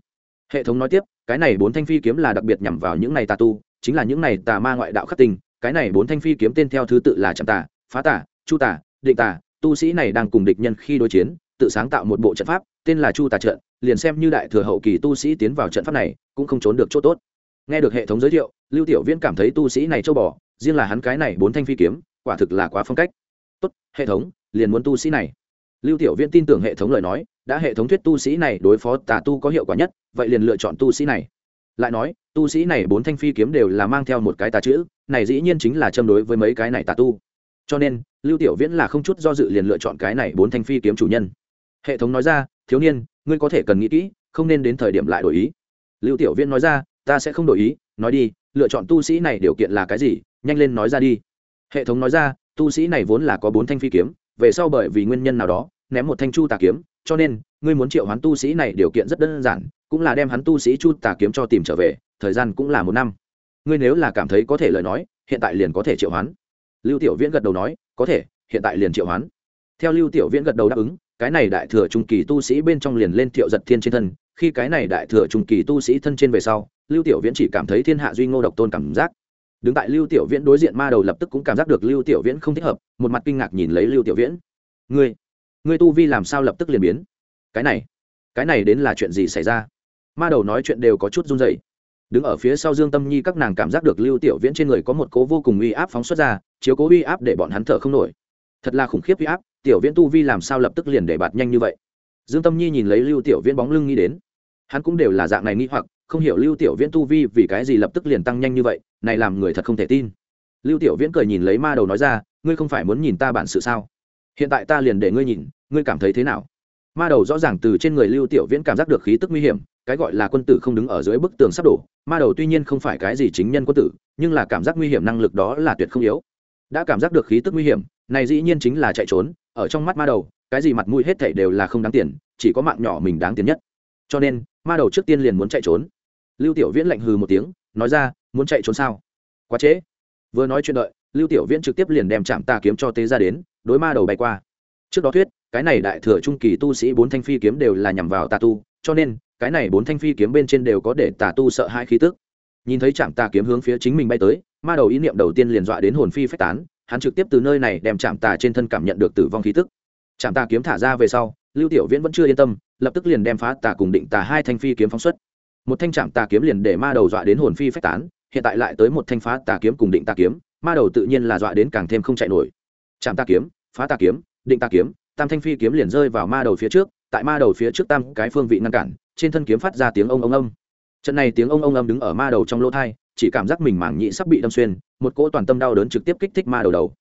hệ thống nói tiếp, cái này bốn thanh phi kiếm là đặc biệt nhằm vào những này tà tu chính là những này tà ma ngoại đạo khắc tình cái này bốn thanh phi kiếm tên theo thứ tự là chạm tà, phá tà, chu tà, định tà, tu sĩ này đang cùng địch nhân khi đối chiến, tự sáng tạo một bộ trận pháp, tên là chu tà trận, liền xem như đại thừa hậu kỳ tu sĩ tiến vào trận pháp này, cũng không trốn được chỗ tốt. Nghe được hệ thống giới thiệu, lưu tiểu viễn cảm thấy tu sĩ này châu bỏ riêng là hắn cái này bốn thanh phi kiếm, quả thực là quá phong cách. Tốt, hệ thống, liền muốn tu sĩ này. Lưu tiểu viễn tin tưởng hệ thống lời nói, đã hệ thống thuyết tu sĩ này đối phó tà tu có hiệu quả nhất, vậy liền lựa chọn tu sĩ này lại nói, tu sĩ này bốn thanh phi kiếm đều là mang theo một cái tà chữ, này dĩ nhiên chính là châm đối với mấy cái này tà tu. Cho nên, lưu tiểu viễn là không chút do dự liền lựa chọn cái này bốn thanh phi kiếm chủ nhân. Hệ thống nói ra, thiếu niên, ngươi có thể cần nghĩ kỹ, không nên đến thời điểm lại đổi ý. Lưu tiểu viễn nói ra, ta sẽ không đổi ý, nói đi, lựa chọn tu sĩ này điều kiện là cái gì, nhanh lên nói ra đi. Hệ thống nói ra, tu sĩ này vốn là có bốn thanh phi kiếm, về sau bởi vì nguyên nhân nào đó, ném một thanh chu tà kiếm cho nên, ngươi muốn triệu hoán tu sĩ này điều kiện rất đơn giản, cũng là đem hắn tu sĩ chu tà kiếm cho tìm trở về, thời gian cũng là một năm. Ngươi nếu là cảm thấy có thể lời nói, hiện tại liền có thể triệu hoán. Lưu tiểu viễn gật đầu nói, có thể, hiện tại liền triệu hoán. Theo lưu tiểu viễn gật đầu đáp ứng, cái này đại thừa trung kỳ tu sĩ bên trong liền lên thiệu giật thiên trên thân, khi cái này đại thừa trung kỳ tu sĩ thân trên về sau, lưu tiểu viễn chỉ cảm thấy thiên hạ duy ngô độc tôn cảm giác. Đứng tại lưu tiểu viễn đối diện ma đầu lập tức cũng cảm giác được lưu tiểu viễn không thích hợp, một mặt kinh ngạc nhìn lấy lưu tiểu viễn. Ngươi ngươi tu vi làm sao lập tức liền biến? Cái này cái này đến là chuyện gì xảy ra? Ma đầu nói chuyện đều có chút run rẩy. Đứng ở phía sau dương tâm nhi, các nàng cảm giác được lưu tiểu viễn trên người có một cố vô cùng uy áp phóng xuất ra, chiếu cố uy áp để bọn hắn thở không nổi. Thật là khủng khiếp uy áp, tiểu viễn tu vi làm sao lập tức liền để bạt nhanh như vậy? Dương tâm nhi nhìn lấy lưu tiểu viễn bóng lưng nghĩ đến. Hắn cũng đều là dạng này nghĩ hoặc, không hiểu lưu tiểu viễn tu vi vì cái gì lập tức liền tăng nhanh như vậy, này làm người thật không thể tin. Lưu tiểu viễn cười nhìn lấy ma đầu nói ra, ngươi không phải muốn nhìn ta bản sự sao? Hiện tại ta liền để ngươi nhìn, ngươi cảm thấy thế nào? Ma đầu rõ ràng từ trên người lưu tiểu viễn cảm giác được khí tức nguy hiểm, cái gọi là quân tử không đứng ở dưới bức tường sắp đổ. Ma đầu tuy nhiên không phải cái gì chính nhân quân tử, nhưng là cảm giác nguy hiểm năng lực đó là tuyệt không yếu. Đã cảm giác được khí tức nguy hiểm, này dĩ nhiên chính là chạy trốn, ở trong mắt ma đầu, cái gì mặt mũi hết thảy đều là không đáng tiền, chỉ có mạng nhỏ mình đáng tiền nhất. Cho nên, ma đầu trước tiên liền muốn chạy trốn. Lưu tiểu viễn lạnh hừ một tiếng, nói ra, muốn chạy trốn sao? Quá trễ. Vừa nói chuyện đợi, lưu tiểu viễn trực tiếp liền đem chạm tà kiếm cho tế ra đến đối ma đầu bay qua. Trước đó thuyết, cái này đại thừa trung kỳ tu sĩ bốn thanh phi kiếm đều là nhằm vào tà tu, cho nên, cái này bốn thanh phi kiếm bên trên đều có để tà tu sợ hai khí tức. Nhìn thấy chạm tà kiếm hướng phía chính mình bay tới, ma đầu ý niệm đầu tiên liền dọa đến hồn phi phách tán, hắn trực tiếp từ nơi này đem chạm tà trên thân cảm nhận được tử vong khí tức. Chạm tà kiếm thả ra về sau, lưu tiểu viễn vẫn chưa yên tâm, lập tức liền đem phá tà cùng định tà hai thanh phi kiếm phóng xuất. Một thanh chạm tà kiếm liền để ma đầu dọa đến hồn phi phách tán, hiện tại lại tới một thanh phá tà kiếm cùng định tà kiếm, ma đầu tự nhiên là dọa đến càng thêm không chạy nổi. Chạm tà kiếm phá tà kiếm định tà kiếm tam thanh phi kiếm liền rơi vào ma đầu phía trước tại ma đầu phía trước tam cái phương vị ngăn cản trên thân kiếm phát ra tiếng ông ông ông. Trận này tiếng ông ông âm đứng ở ma đầu trong lỗ thai chỉ cảm giác mình mảng nhị sắp bị đâm xuyên một cỗ toàn tâm đau đớn trực tiếp kích thích ma đầu đầu.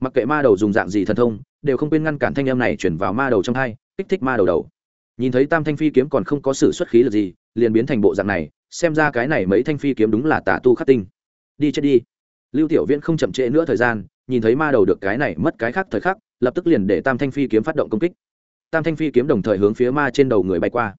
Mặc kệ ma đầu dùng dạng gì thần thông đều không quên ngăn cản thanh âm này chuyển vào ma đầu trong thai, kích thích ma đầu đầu. Nhìn thấy tam thanh phi kiếm còn không có sự xuất khí là gì liền biến thành bộ dạng này xem ra cái này mấy thanh phi kiếm đúng là tà tu khắc tinh. Đi chết đi. Lưu tiểu viễn không chậm trễ nữa thời gian nhìn thấy ma đầu được cái này mất cái khác thời khắc, lập tức liền để tam thanh phi kiếm phát động công kích. Tam thanh phi kiếm đồng thời hướng phía ma trên đầu người bay qua.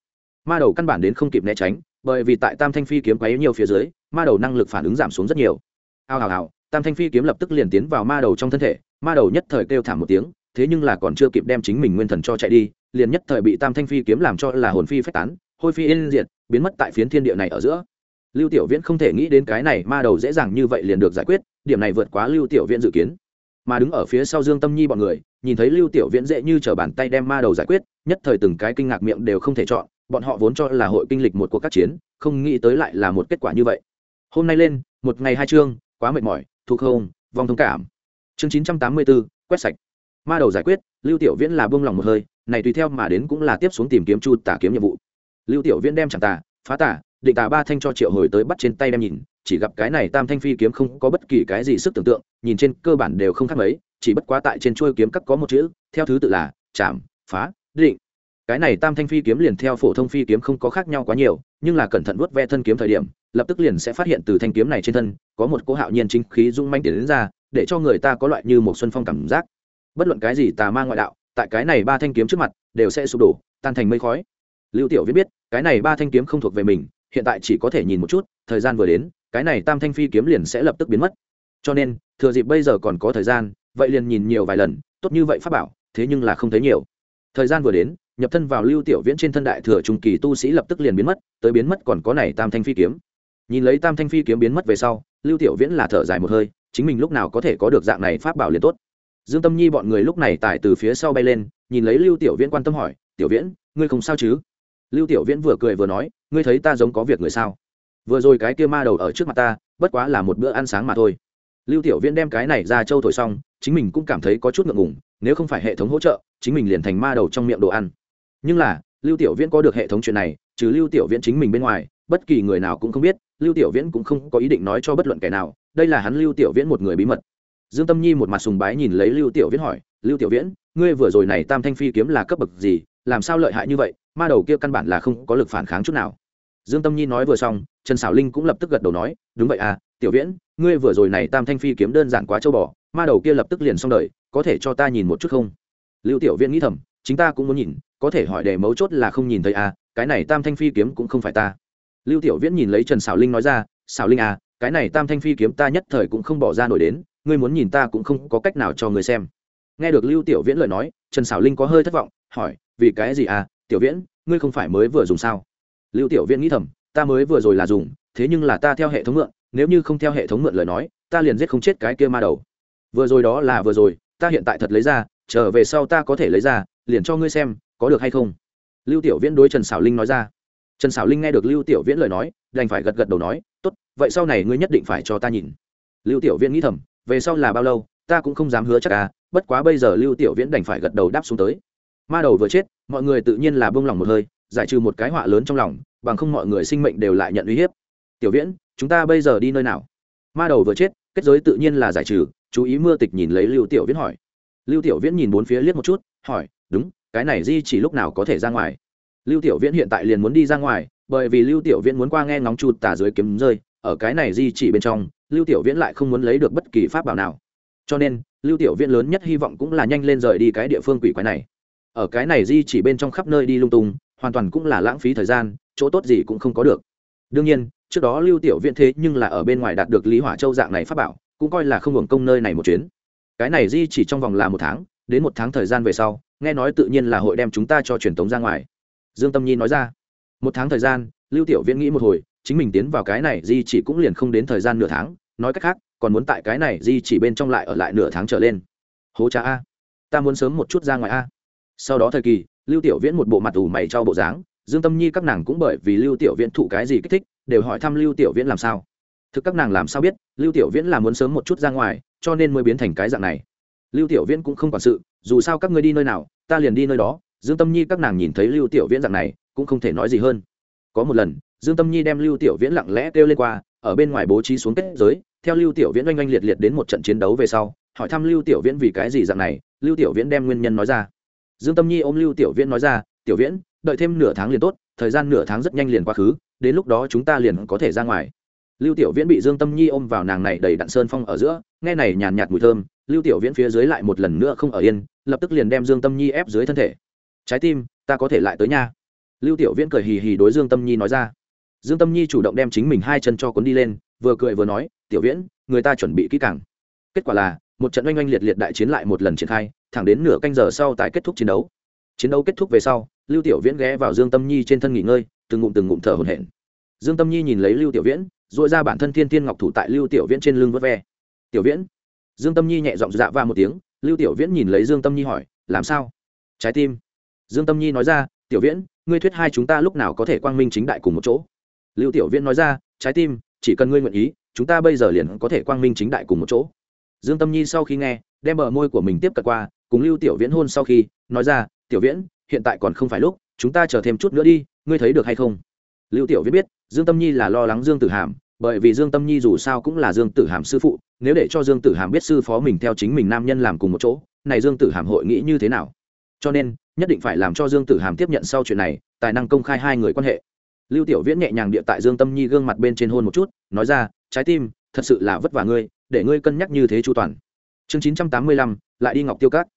Ma đầu căn bản đến không kịp né tránh, bởi vì tại tam thanh phi kiếm quấy nhiều phía dưới, ma đầu năng lực phản ứng giảm xuống rất nhiều. Ao hào hào, tam thanh phi kiếm lập tức liền tiến vào ma đầu trong thân thể, ma đầu nhất thời kêu thảm một tiếng, thế nhưng là còn chưa kịp đem chính mình nguyên thần cho chạy đi, liền nhất thời bị tam thanh phi kiếm làm cho là hồn phi phách tán, hôi phi yên diệt, biến mất tại phiến thiên địa này ở giữa lưu tiểu viễn không thể nghĩ đến cái này ma đầu dễ dàng như vậy liền được giải quyết, điểm này vượt quá lưu tiểu viễn dự kiến. Mà đứng ở phía sau dương tâm nhi bọn người, nhìn thấy lưu tiểu viễn dễ như t r ở bàn tay đem ma đầu giải quyết, nhất thời từng cái kinh ngạc miệng đều không thể chọn, bọn họ vốn cho là hội kinh lịch một cuộc các chiến, không nghĩ tới lại là một kết quả như vậy. Hôm nay lên, một ngày hai chương, quá mệt mỏi, thuộc không, vong thông cảm. Chương chín trăm tám mươi bốn quét sạch. Ma đầu giải quyết, lưu tiểu viễn là bông lòng một hơi, này tùy theo mà đến cũng là tiếp xuống tìm kiếm chu tả kiếm nhiệm vụ. Lưu tiểu viễn đem chẳng tà, phá tả định tả ba thanh cho triệu hồi tới bắt trên tay đem nhìn, chỉ gặp cái này tam thanh phi kiếm không có bất kỳ cái gì sức tưởng tượng, nhìn trên cơ bản đều không khác mấy, chỉ bất quá tại trên chuôi kiếm cắt có một chữ, theo thứ tự là chạm, phá, định. Cái này tam thanh phi kiếm liền theo phổ thông phi kiếm không có khác nhau quá nhiều, nhưng là cẩn thận vuốt ve thân kiếm thời điểm, lập tức liền sẽ phát hiện từ thanh kiếm này trên thân, có một cỗ hạo nhiên chính khí dung manh tiến đến ra, để cho người ta có loại như một xuân phong cảm giác. Bất luận cái gì tà ma ngoại đạo, tại cái này ba thanh kiếm trước mặt, đều sẽ sụp đổ, tan thành mây khói. Lưu tiểu viết biết, cái này ba thanh kiếm không thuộc về mình hiện tại chỉ có thể nhìn một chút, thời gian vừa đến, cái này tam thanh phi kiếm liền sẽ lập tức biến mất. Cho nên, thừa dịp bây giờ còn có thời gian, vậy liền nhìn nhiều vài lần, tốt như vậy pháp bảo, thế nhưng là không thấy nhiều. Thời gian vừa đến, nhập thân vào lưu tiểu viễn trên thân đại thừa trung kỳ tu sĩ lập tức liền biến mất, tới biến mất còn có này tam thanh phi kiếm. Nhìn lấy tam thanh phi kiếm biến mất về sau, lưu tiểu viễn là thở dài một hơi, chính mình lúc nào có thể có được dạng này pháp bảo liền tốt. Dương tâm nhi bọn người lúc này tải từ phía sau bay lên, nhìn lấy lưu tiểu viễn quan tâm hỏi, tiểu viễn, ngươi không sao chứ? Lưu tiểu viễn vừa cười vừa nói, ngươi thấy ta giống có việc người sao? Vừa rồi cái kia ma đầu ở trước mặt ta, bất quá là một bữa ăn sáng mà thôi. Lưu tiểu viễn đem cái này ra châu thổi xong, chính mình cũng cảm thấy có chút ngượng ngùng, nếu không phải hệ thống hỗ trợ, chính mình liền thành ma đầu trong miệng đồ ăn. Nhưng là, lưu tiểu viễn có được hệ thống chuyện này, trừ lưu tiểu viễn chính mình bên ngoài, bất kỳ người nào cũng không biết, lưu tiểu viễn cũng không có ý định nói cho bất luận kẻ nào, đây là hắn lưu tiểu viễn một người bí mật. Dương tâm nhi một mặt sùng bái nhìn lấy lưu tiểu viễn hỏi, lưu tiểu viễn, ngươi vừa rồi này tam thanh phi kiếm là cấp bậc gì làm sao lợi hại như vậy, ma đầu kia căn bản là không có lực phản kháng chút nào. Dương tâm nhi nói vừa xong, trần xảo linh cũng lập tức gật đầu nói, đúng vậy à tiểu viễn, ngươi vừa rồi này tam thanh phi kiếm đơn giản quá châu bò, ma đầu kia lập tức liền xong đời, có thể cho ta nhìn một chút không? Lưu tiểu viễn nghĩ thầm, chính ta cũng muốn nhìn, có thể hỏi đề mấu chốt là không nhìn thấy à cái này tam thanh phi kiếm cũng không phải ta. Lưu tiểu viễn nhìn lấy trần xảo linh nói ra xảo linh à cái này tam thanh phi kiếm ta nhất thời cũng không bỏ ra nổi đến, ngươi muốn nhìn ta cũng không có cách nào cho ngươi xem. Nghe được lưu tiểu viễn lời nói, trần xảo linh có hơi thất vọng, hỏi vì cái gì à tiểu viễn, ngươi không phải mới vừa dùng sao? Lưu tiểu viễn nghĩ thầm, ta mới vừa rồi là dùng, thế nhưng là ta theo hệ thống mượn, nếu như không theo hệ thống mượn lời nói, ta liền giết không chết cái kia ma đầu. Vừa rồi đó là vừa rồi, ta hiện tại thật lấy ra, trở về sau ta có thể lấy ra, liền cho ngươi xem, có được hay không? Lưu tiểu viễn đối trần xảo linh nói ra. Trần xảo linh nghe được lưu tiểu viễn lời nói, đành phải gật gật đầu nói, tốt, vậy sau này ngươi nhất định phải cho ta nhìn. Lưu tiểu viễn nghĩ thầm, về sau là bao lâu, ta cũng không dám hứa chắc à bất quá bây giờ lưu tiểu viễn đành phải gật đầu đáp xuống tới ma đầu vừa chết, mọi người tự nhiên là bông lòng một hơi, giải trừ một cái họa lớn trong lòng, bằng không mọi người sinh mệnh đều lại nhận uy hiếp. Tiểu viễn, chúng ta bây giờ đi nơi nào? Ma đầu vừa chết, kết giới tự nhiên là giải trừ, chú ý mưa tịch nhìn lấy lưu tiểu viễn hỏi. Lưu tiểu viễn nhìn bốn phía liếc một chút, hỏi, đúng, cái này di chỉ lúc nào có thể ra ngoài? Lưu tiểu viễn hiện tại liền muốn đi ra ngoài, bởi vì lưu tiểu viễn muốn qua nghe ngóng chụt tà dưới kiếm rơi, ở cái này di chỉ bên trong, lưu tiểu viễn lại không muốn lấy được bất kỳ pháp bảo nào. Cho nên, lưu tiểu viễn lớn nhất hy vọng cũng là nhanh lên rời đi cái địa phương quỷ quái này ở cái này di chỉ bên trong khắp nơi đi lung tung, hoàn toàn cũng là lãng phí thời gian, chỗ tốt gì cũng không có được. Đương nhiên, trước đó lưu tiểu viễn thế nhưng là ở bên ngoài đạt được lý hỏa châu dạng này pháp bảo, cũng coi là không hưởng công nơi này một chuyến. Cái này di chỉ trong vòng là một tháng, đến một tháng thời gian về sau, nghe nói tự nhiên là hội đem chúng ta cho truyền tống ra ngoài. Dương tâm nhi nói ra. Một tháng thời gian, lưu tiểu viễn nghĩ một hồi, chính mình tiến vào cái này di chỉ cũng liền không đến thời gian nửa tháng, nói cách khác, còn muốn tại cái này di chỉ bên trong lại ở lại nửa tháng trở lên. Hố cha a, ta muốn sớm một chút ra ngoài a sau đó thời kỳ lưu tiểu viễn một bộ mặt ủ mày cho bộ dáng dương tâm nhi các nàng cũng bởi vì lưu tiểu viễn thụ cái gì kích thích đều hỏi thăm lưu tiểu viễn làm sao thực các nàng làm sao biết lưu tiểu viễn là muốn sớm một chút ra ngoài cho nên mới biến thành cái dạng này lưu tiểu viễn cũng không quản sự dù sao các ngươi đi nơi nào ta liền đi nơi đó dương tâm nhi các nàng nhìn thấy lưu tiểu viễn dạng này cũng không thể nói gì hơn có một lần dương tâm nhi đem lưu tiểu viễn lặng lẽ kêu lên qua ở bên ngoài bố trí xuống kết giới theo lưu tiểu viễn oanh oanh liệt liệt đến một trận chiến đấu về sau hỏi thăm lưu tiểu viễn vì cái gì dạng này lưu tiểu viễn đem nguyên nhân nói ra dương tâm nhi ôm lưu tiểu viễn nói ra, tiểu viễn, đợi thêm nửa tháng liền tốt, thời gian nửa tháng rất nhanh liền quá khứ, đến lúc đó chúng ta liền có thể ra ngoài. Lưu tiểu viễn bị dương tâm nhi ôm vào nàng này đầy đặn sơn phong ở giữa, nghe này nhàn nhạt mùi thơm, lưu tiểu viễn phía dưới lại một lần nữa không ở yên, lập tức liền đem dương tâm nhi ép dưới thân thể. Trái tim, ta có thể lại tới nha. Lưu tiểu viễn cười hì hì đối dương tâm nhi nói ra. Dương tâm nhi chủ động đem chính mình hai chân cho cuốn đi lên, vừa cười vừa nói, tiểu viễn, người ta chuẩn bị kỹ càng. Kết quả là, một trận oanh oanh liệt liệt đại chiến lại một lần triển khai thẳng đến nửa canh giờ sau tại kết thúc chiến đấu. Chiến đấu kết thúc về sau, lưu tiểu viễn ghé vào dương tâm nhi trên thân nghỉ ngơi, từng ngụm từng ngụm thở hổn hển. Dương tâm nhi nhìn lấy lưu tiểu viễn dội ra bản thân thiên thiên ngọc thủ tại lưu tiểu viễn trên lưng vớt ve. Tiểu viễn. Dương tâm nhi nhẹ giọng dạ va một tiếng, lưu tiểu viễn nhìn lấy dương tâm nhi hỏi, làm sao? Trái tim. Dương tâm nhi nói ra, tiểu viễn, ngươi thuyết hai chúng ta lúc nào có thể quang minh chính đại cùng một chỗ? Lưu tiểu viễn nói ra, trái tim, chỉ cần ngươi nguyện ý, chúng ta bây giờ liền có thể quang minh chính đại cùng một chỗ. Dương tâm nhi sau khi nghe, đem bờ môi của mình tiếp cận qua cùng lưu tiểu viễn hôn sau khi, nói ra, tiểu viễn, hiện tại còn không phải lúc, chúng ta chờ thêm chút nữa đi, ngươi thấy được hay không? Lưu tiểu viễn biết, dương tâm nhi là lo lắng dương tử hàm, bởi vì dương tâm nhi dù sao cũng là dương tử hàm sư phụ, nếu để cho dương tử hàm biết sư phó mình theo chính mình nam nhân làm cùng một chỗ, này dương tử hàm hội nghĩ như thế nào? Cho nên, nhất định phải làm cho dương tử hàm tiếp nhận sau chuyện này, tài năng công khai hai người quan hệ. Lưu tiểu viễn nhẹ nhàng địa tại dương tâm nhi gương mặt bên trên hôn một chút, nói ra, trái tim, thật sự là vất vả ngươi, để ngươi cân nhắc như thế chu toàn. Chương chín trăm tám mươi lăm, lại đi ngọc tiêu cát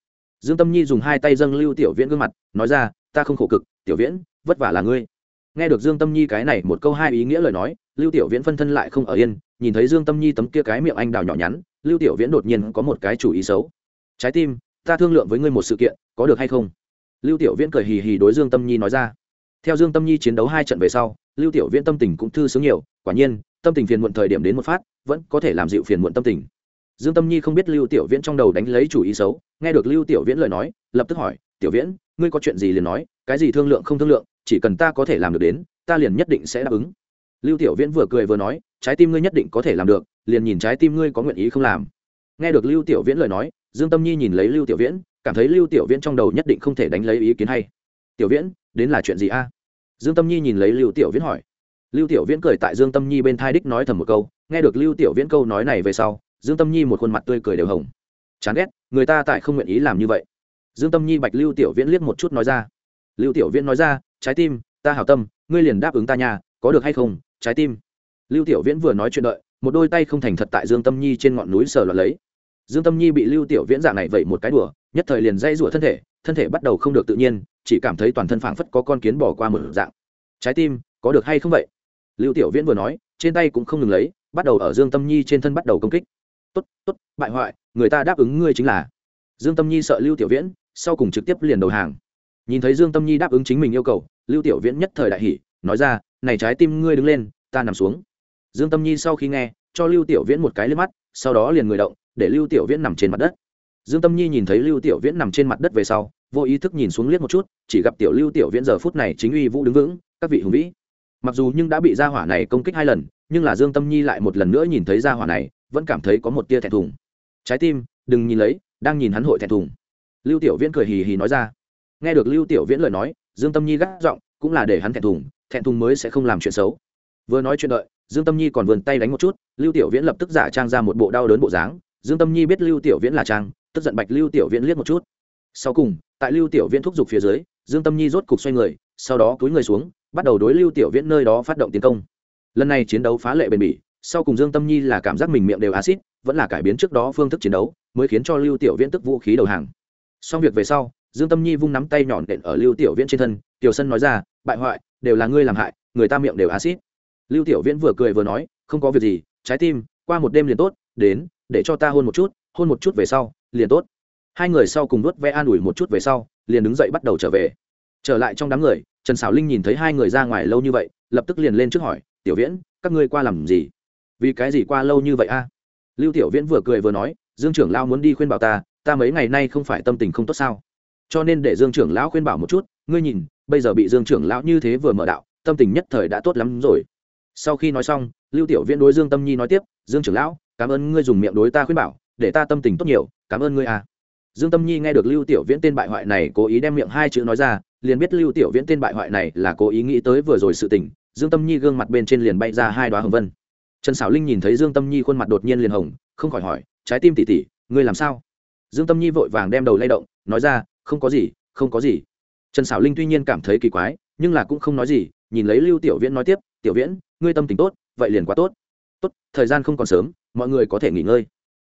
dương tâm nhi dùng hai tay dâng lưu tiểu viễn gương mặt, nói ra, ta không khổ cực, tiểu viễn, vất vả là ngươi. Nghe được dương tâm nhi cái này một câu hai ý nghĩa lời nói, lưu tiểu viễn phân thân lại không ở yên, nhìn thấy dương tâm nhi tấm kia cái miệng anh đào nhỏ nhắn, lưu tiểu viễn đột nhiên có một cái chủ ý xấu. Trái tim, ta thương lượng với ngươi một sự kiện, có được hay không? Lưu tiểu viễn cười hì hì đối dương tâm nhi nói ra. Theo dương tâm nhi chiến đấu hai trận về sau, lưu tiểu viễn tâm tình cũng thư sướng nhiều, quả nhiên, tâm tình phiền muộn thời điểm đến một phát, vẫn có thể làm dịu phiền muộn tâm tình dương tâm nhi không biết lưu tiểu viễn trong đầu đánh lấy chủ ý xấu, nghe được lưu tiểu viễn lời nói, lập tức hỏi, tiểu viễn, ngươi có chuyện gì liền nói, cái gì thương lượng không thương lượng, chỉ cần ta có thể làm được đến, ta liền nhất định sẽ đáp ứng. Lưu tiểu viễn vừa cười vừa nói, trái tim ngươi nhất định có thể làm được, liền nhìn trái tim ngươi có nguyện ý không làm. Nghe được lưu tiểu viễn lời nói, dương tâm nhi nhìn lấy lưu tiểu viễn, cảm thấy lưu tiểu viễn trong đầu nhất định không thể đánh lấy ý kiến hay. Tiểu viễn, đến là chuyện gì a? Dương tâm nhi nhìn lấy lưu tiểu viễn hỏi. Lưu tiểu viễn cười tại dương tâm nhi bên thai đích nói thầm một câu, nghe được lưu tiểu viễn câu nói này về sau dương tâm nhi một khuôn mặt tươi cười đều hồng. Chán ghét, người ta tại không nguyện ý làm như vậy. Dương tâm nhi bạch lưu tiểu viễn liếc một chút nói ra. Lưu tiểu viễn nói ra, trái tim, ta hảo tâm, ngươi liền đáp ứng ta nhà có được hay không, trái tim? Lưu tiểu viễn vừa nói chuyện đợi, một đôi tay không thành thật tại dương tâm nhi trên ngọn núi sờ loạn lấy. Dương tâm nhi bị lưu tiểu viễn dạng này vậy một cái đùa, nhất thời liền dây rủa thân thể thân thể bắt đầu không được tự nhiên, chỉ cảm thấy toàn thân phảng phất có con kiến bỏ qua một dạng. Trái tim, có được hay không vậy? Lưu tiểu viễn vừa nói, trên tay cũng không ngừng lấy, bắt đầu ở dương tâm nhi trên thân bắt đầu công kích tốt tốt, bại hoại, người ta đáp ứng ngươi chính là. Dương tâm nhi sợ lưu tiểu viễn, sau cùng trực tiếp liền đầu hàng. Nhìn thấy dương tâm nhi đáp ứng chính mình yêu cầu, lưu tiểu viễn nhất thời đại hỷ nói ra, này trái tim ngươi đứng lên, ta nằm xuống. Dương tâm nhi sau khi nghe, cho lưu tiểu viễn một cái lên mắt, sau đó liền người động, để lưu tiểu viễn nằm trên mặt đất. Dương tâm nhi nhìn thấy lưu tiểu viễn nằm trên mặt đất về sau, vô ý thức nhìn xuống liếc một chút, chỉ gặp tiểu lưu tiểu viễn giờ phút này chính uy vũ đứng vững, các vị hùng vĩ. Mặc dù nhưng đã bị gia hỏa này công kích hai lần, nhưng là dương tâm nhi lại một lần nữa nhìn thấy gia hỏa này vẫn cảm thấy có một tia thẹn thùng. Trái tim, đừng nhìn lấy, đang nhìn hắn hội thẹn thùng. Lưu tiểu viễn cười hì hì nói ra. Nghe được lưu tiểu viễn lời nói, dương tâm nhi gắt giọng, cũng là để hắn thẹn thùng thẹn thùng mới sẽ không làm chuyện xấu. Vừa nói chuyện đợi, dương tâm nhi còn vườn tay đánh một chút, lưu tiểu viễn lập tức giả trang ra một bộ đau đớn bộ dáng. Dương tâm nhi biết lưu tiểu viễn là trang, tức giận bạch lưu tiểu viễn liếc một chút. Sau cùng, tại lưu tiểu viễn thúc giục phía dưới, dương tâm nhi rốt cục xoay người, sau đó cúi người xuống, bắt đầu đối lưu tiểu viễn nơi đó phát động tiến công. Lần này chiến đấu phá lệ bền bỉ sau cùng dương tâm nhi là cảm giác mình miệng đều acid, vẫn là cải biến trước đó phương thức chiến đấu, mới khiến cho lưu tiểu viễn tức vũ khí đầu hàng. Xong việc về sau, dương tâm nhi vung nắm tay nhọn đện ở lưu tiểu viễn trên thân, tiểu sân nói ra, bại hoại, đều là ngươi làm hại, người ta miệng đều acid. Lưu tiểu viễn vừa cười vừa nói, không có việc gì, trái tim, qua một đêm liền tốt, đến, để cho ta hôn một chút, hôn một chút về sau, liền tốt. Hai người sau cùng đốt vẽ an ủi một chút về sau, liền đứng dậy bắt đầu trở về. Trở lại trong đám người, trần xảo linh nhìn thấy hai người ra ngoài lâu như vậy, lập tức liền lên trước hỏi, tiểu viễn, các ngươi qua làm gì? Vì cái gì qua lâu như vậy a? Lưu tiểu viễn vừa cười vừa nói, dương trưởng lao muốn đi khuyên bảo ta ta mấy ngày nay không phải tâm tình không tốt sao? Cho nên để dương trưởng lão khuyên bảo một chút, ngươi nhìn, bây giờ bị dương trưởng lão như thế vừa mở đạo, tâm tình nhất thời đã tốt lắm rồi. Sau khi nói xong, lưu tiểu viễn đối dương tâm nhi nói tiếp, dương trưởng lão, cảm ơn ngươi dùng miệng đối ta khuyên bảo, để ta tâm tình tốt nhiều, cảm ơn ngươi à dương tâm nhi nghe được lưu tiểu viễn tên bại hoại này cố ý đem miệng hai chữ nói ra, liền biết lưu tiểu viễn tên bại hoại này là cố ý nghĩ tới vừa rồi sự tình. Dương tâm nhi gương mặt bên trên liền bay ra hai đoá hồng vân trần Sảo linh nhìn thấy dương tâm nhi khuôn mặt đột nhiên liền hồng, không khỏi hỏi, trái tim tỉ tỉ ngươi làm sao? Dương tâm nhi vội vàng đem đầu lay động, nói ra, không có gì, không có gì. Trần Sảo linh tuy nhiên cảm thấy kỳ quái, nhưng là cũng không nói gì, nhìn lấy lưu tiểu viễn nói tiếp, tiểu viễn, ngươi tâm tình tốt, vậy liền quá tốt. Tốt, thời gian không còn sớm, mọi người có thể nghỉ ngơi.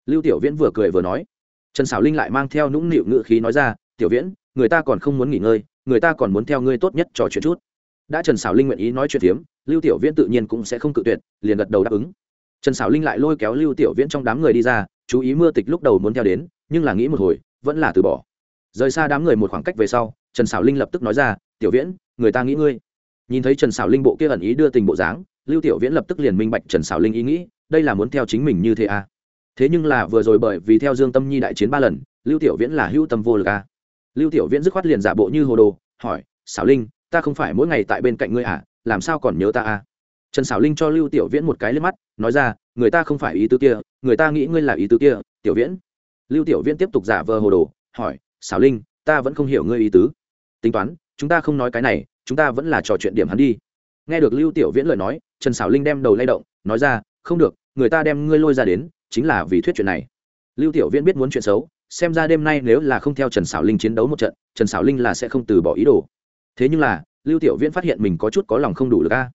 Lưu tiểu viễn vừa cười vừa nói. Trần Sảo linh lại mang theo nũng nịu ngự khí nói ra, tiểu viễn, người ta còn không muốn nghỉ ngơi, người ta còn muốn theo ngươi tốt nhất trò chuyện chút đã trần Sảo linh nguyện ý nói chuyện phiếm, lưu tiểu viễn tự nhiên cũng sẽ không cự tuyệt, liền gật đầu đáp ứng. Trần Sảo linh lại lôi kéo lưu tiểu viễn trong đám người đi ra, chú ý mưa tịch lúc đầu muốn theo đến, nhưng là nghĩ một hồi, vẫn là từ bỏ. Rời xa đám người một khoảng cách về sau, trần Sảo linh lập tức nói ra, tiểu viễn, người ta nghĩ ngươi. Nhìn thấy trần Sảo linh bộ kia ẩn ý đưa tình bộ dáng, lưu tiểu viễn lập tức liền minh bạch trần Sảo linh ý nghĩ, đây là muốn theo chính mình như thế à? Thế nhưng là vừa rồi bởi vì theo dương tâm nhi đại chiến ba lần, lưu tiểu viễn là hữu tâm vô lực à? Lưu tiểu viễn dứt khoát liền giả bộ như hồ đồ, hỏi, Sảo linh ta không phải mỗi ngày tại bên cạnh ngươi à làm sao còn nhớ ta à? Trần Sảo linh cho lưu tiểu viễn một cái lên mắt, nói ra, người ta không phải ý tứ kia, người ta nghĩ ngươi là ý tứ kia, tiểu viễn. Lưu tiểu viễn tiếp tục giả vờ hồ đồ, hỏi, Sảo linh, ta vẫn không hiểu ngươi ý tứ. Tính toán, chúng ta không nói cái này, chúng ta vẫn là trò chuyện điểm hắn đi. Nghe được lưu tiểu viễn lời nói, trần Sảo linh đem đầu lay động, nói ra, không được, người ta đem ngươi lôi ra đến, chính là vì thuyết chuyện này. Lưu tiểu viễn biết muốn chuyện xấu, xem ra đêm nay nếu là không theo trần Sảo linh chiến đấu một trận, trần Sảo linh là sẽ không từ bỏ ý đồ thế nhưng là, lưu tiểu viễn phát hiện mình có chút có lòng không đủ được a.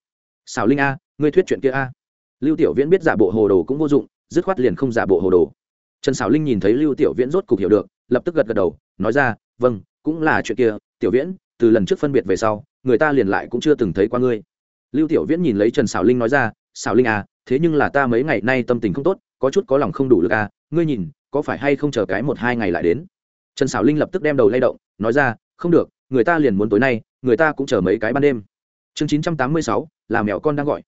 Sảo linh a, ngươi thuyết chuyện kia a. Lưu tiểu viễn biết giả bộ hồ đồ cũng vô dụng, dứt khoát liền không giả bộ hồ đồ. Trần Sảo linh nhìn thấy lưu tiểu viễn rốt cục hiểu được, lập tức gật gật đầu, nói ra vâng cũng là chuyện kia, tiểu viễn, từ lần trước phân biệt về sau, người ta liền lại cũng chưa từng thấy qua ngươi. Lưu tiểu viễn nhìn lấy trần Sảo linh nói ra Sảo linh à thế nhưng là ta mấy ngày nay tâm tình không tốt, có chút có lòng không đủ lực à ngươi nhìn, có phải hay không chờ cái một hai ngày lại đến? Trần Sảo linh lập tức đem đầu lay động, nói ra, không được, người ta liền muốn tối nay người ta cũng chờ mấy cái ban đêm. Chương chín trăm tám mươi sáu, là mèo con đang gọi.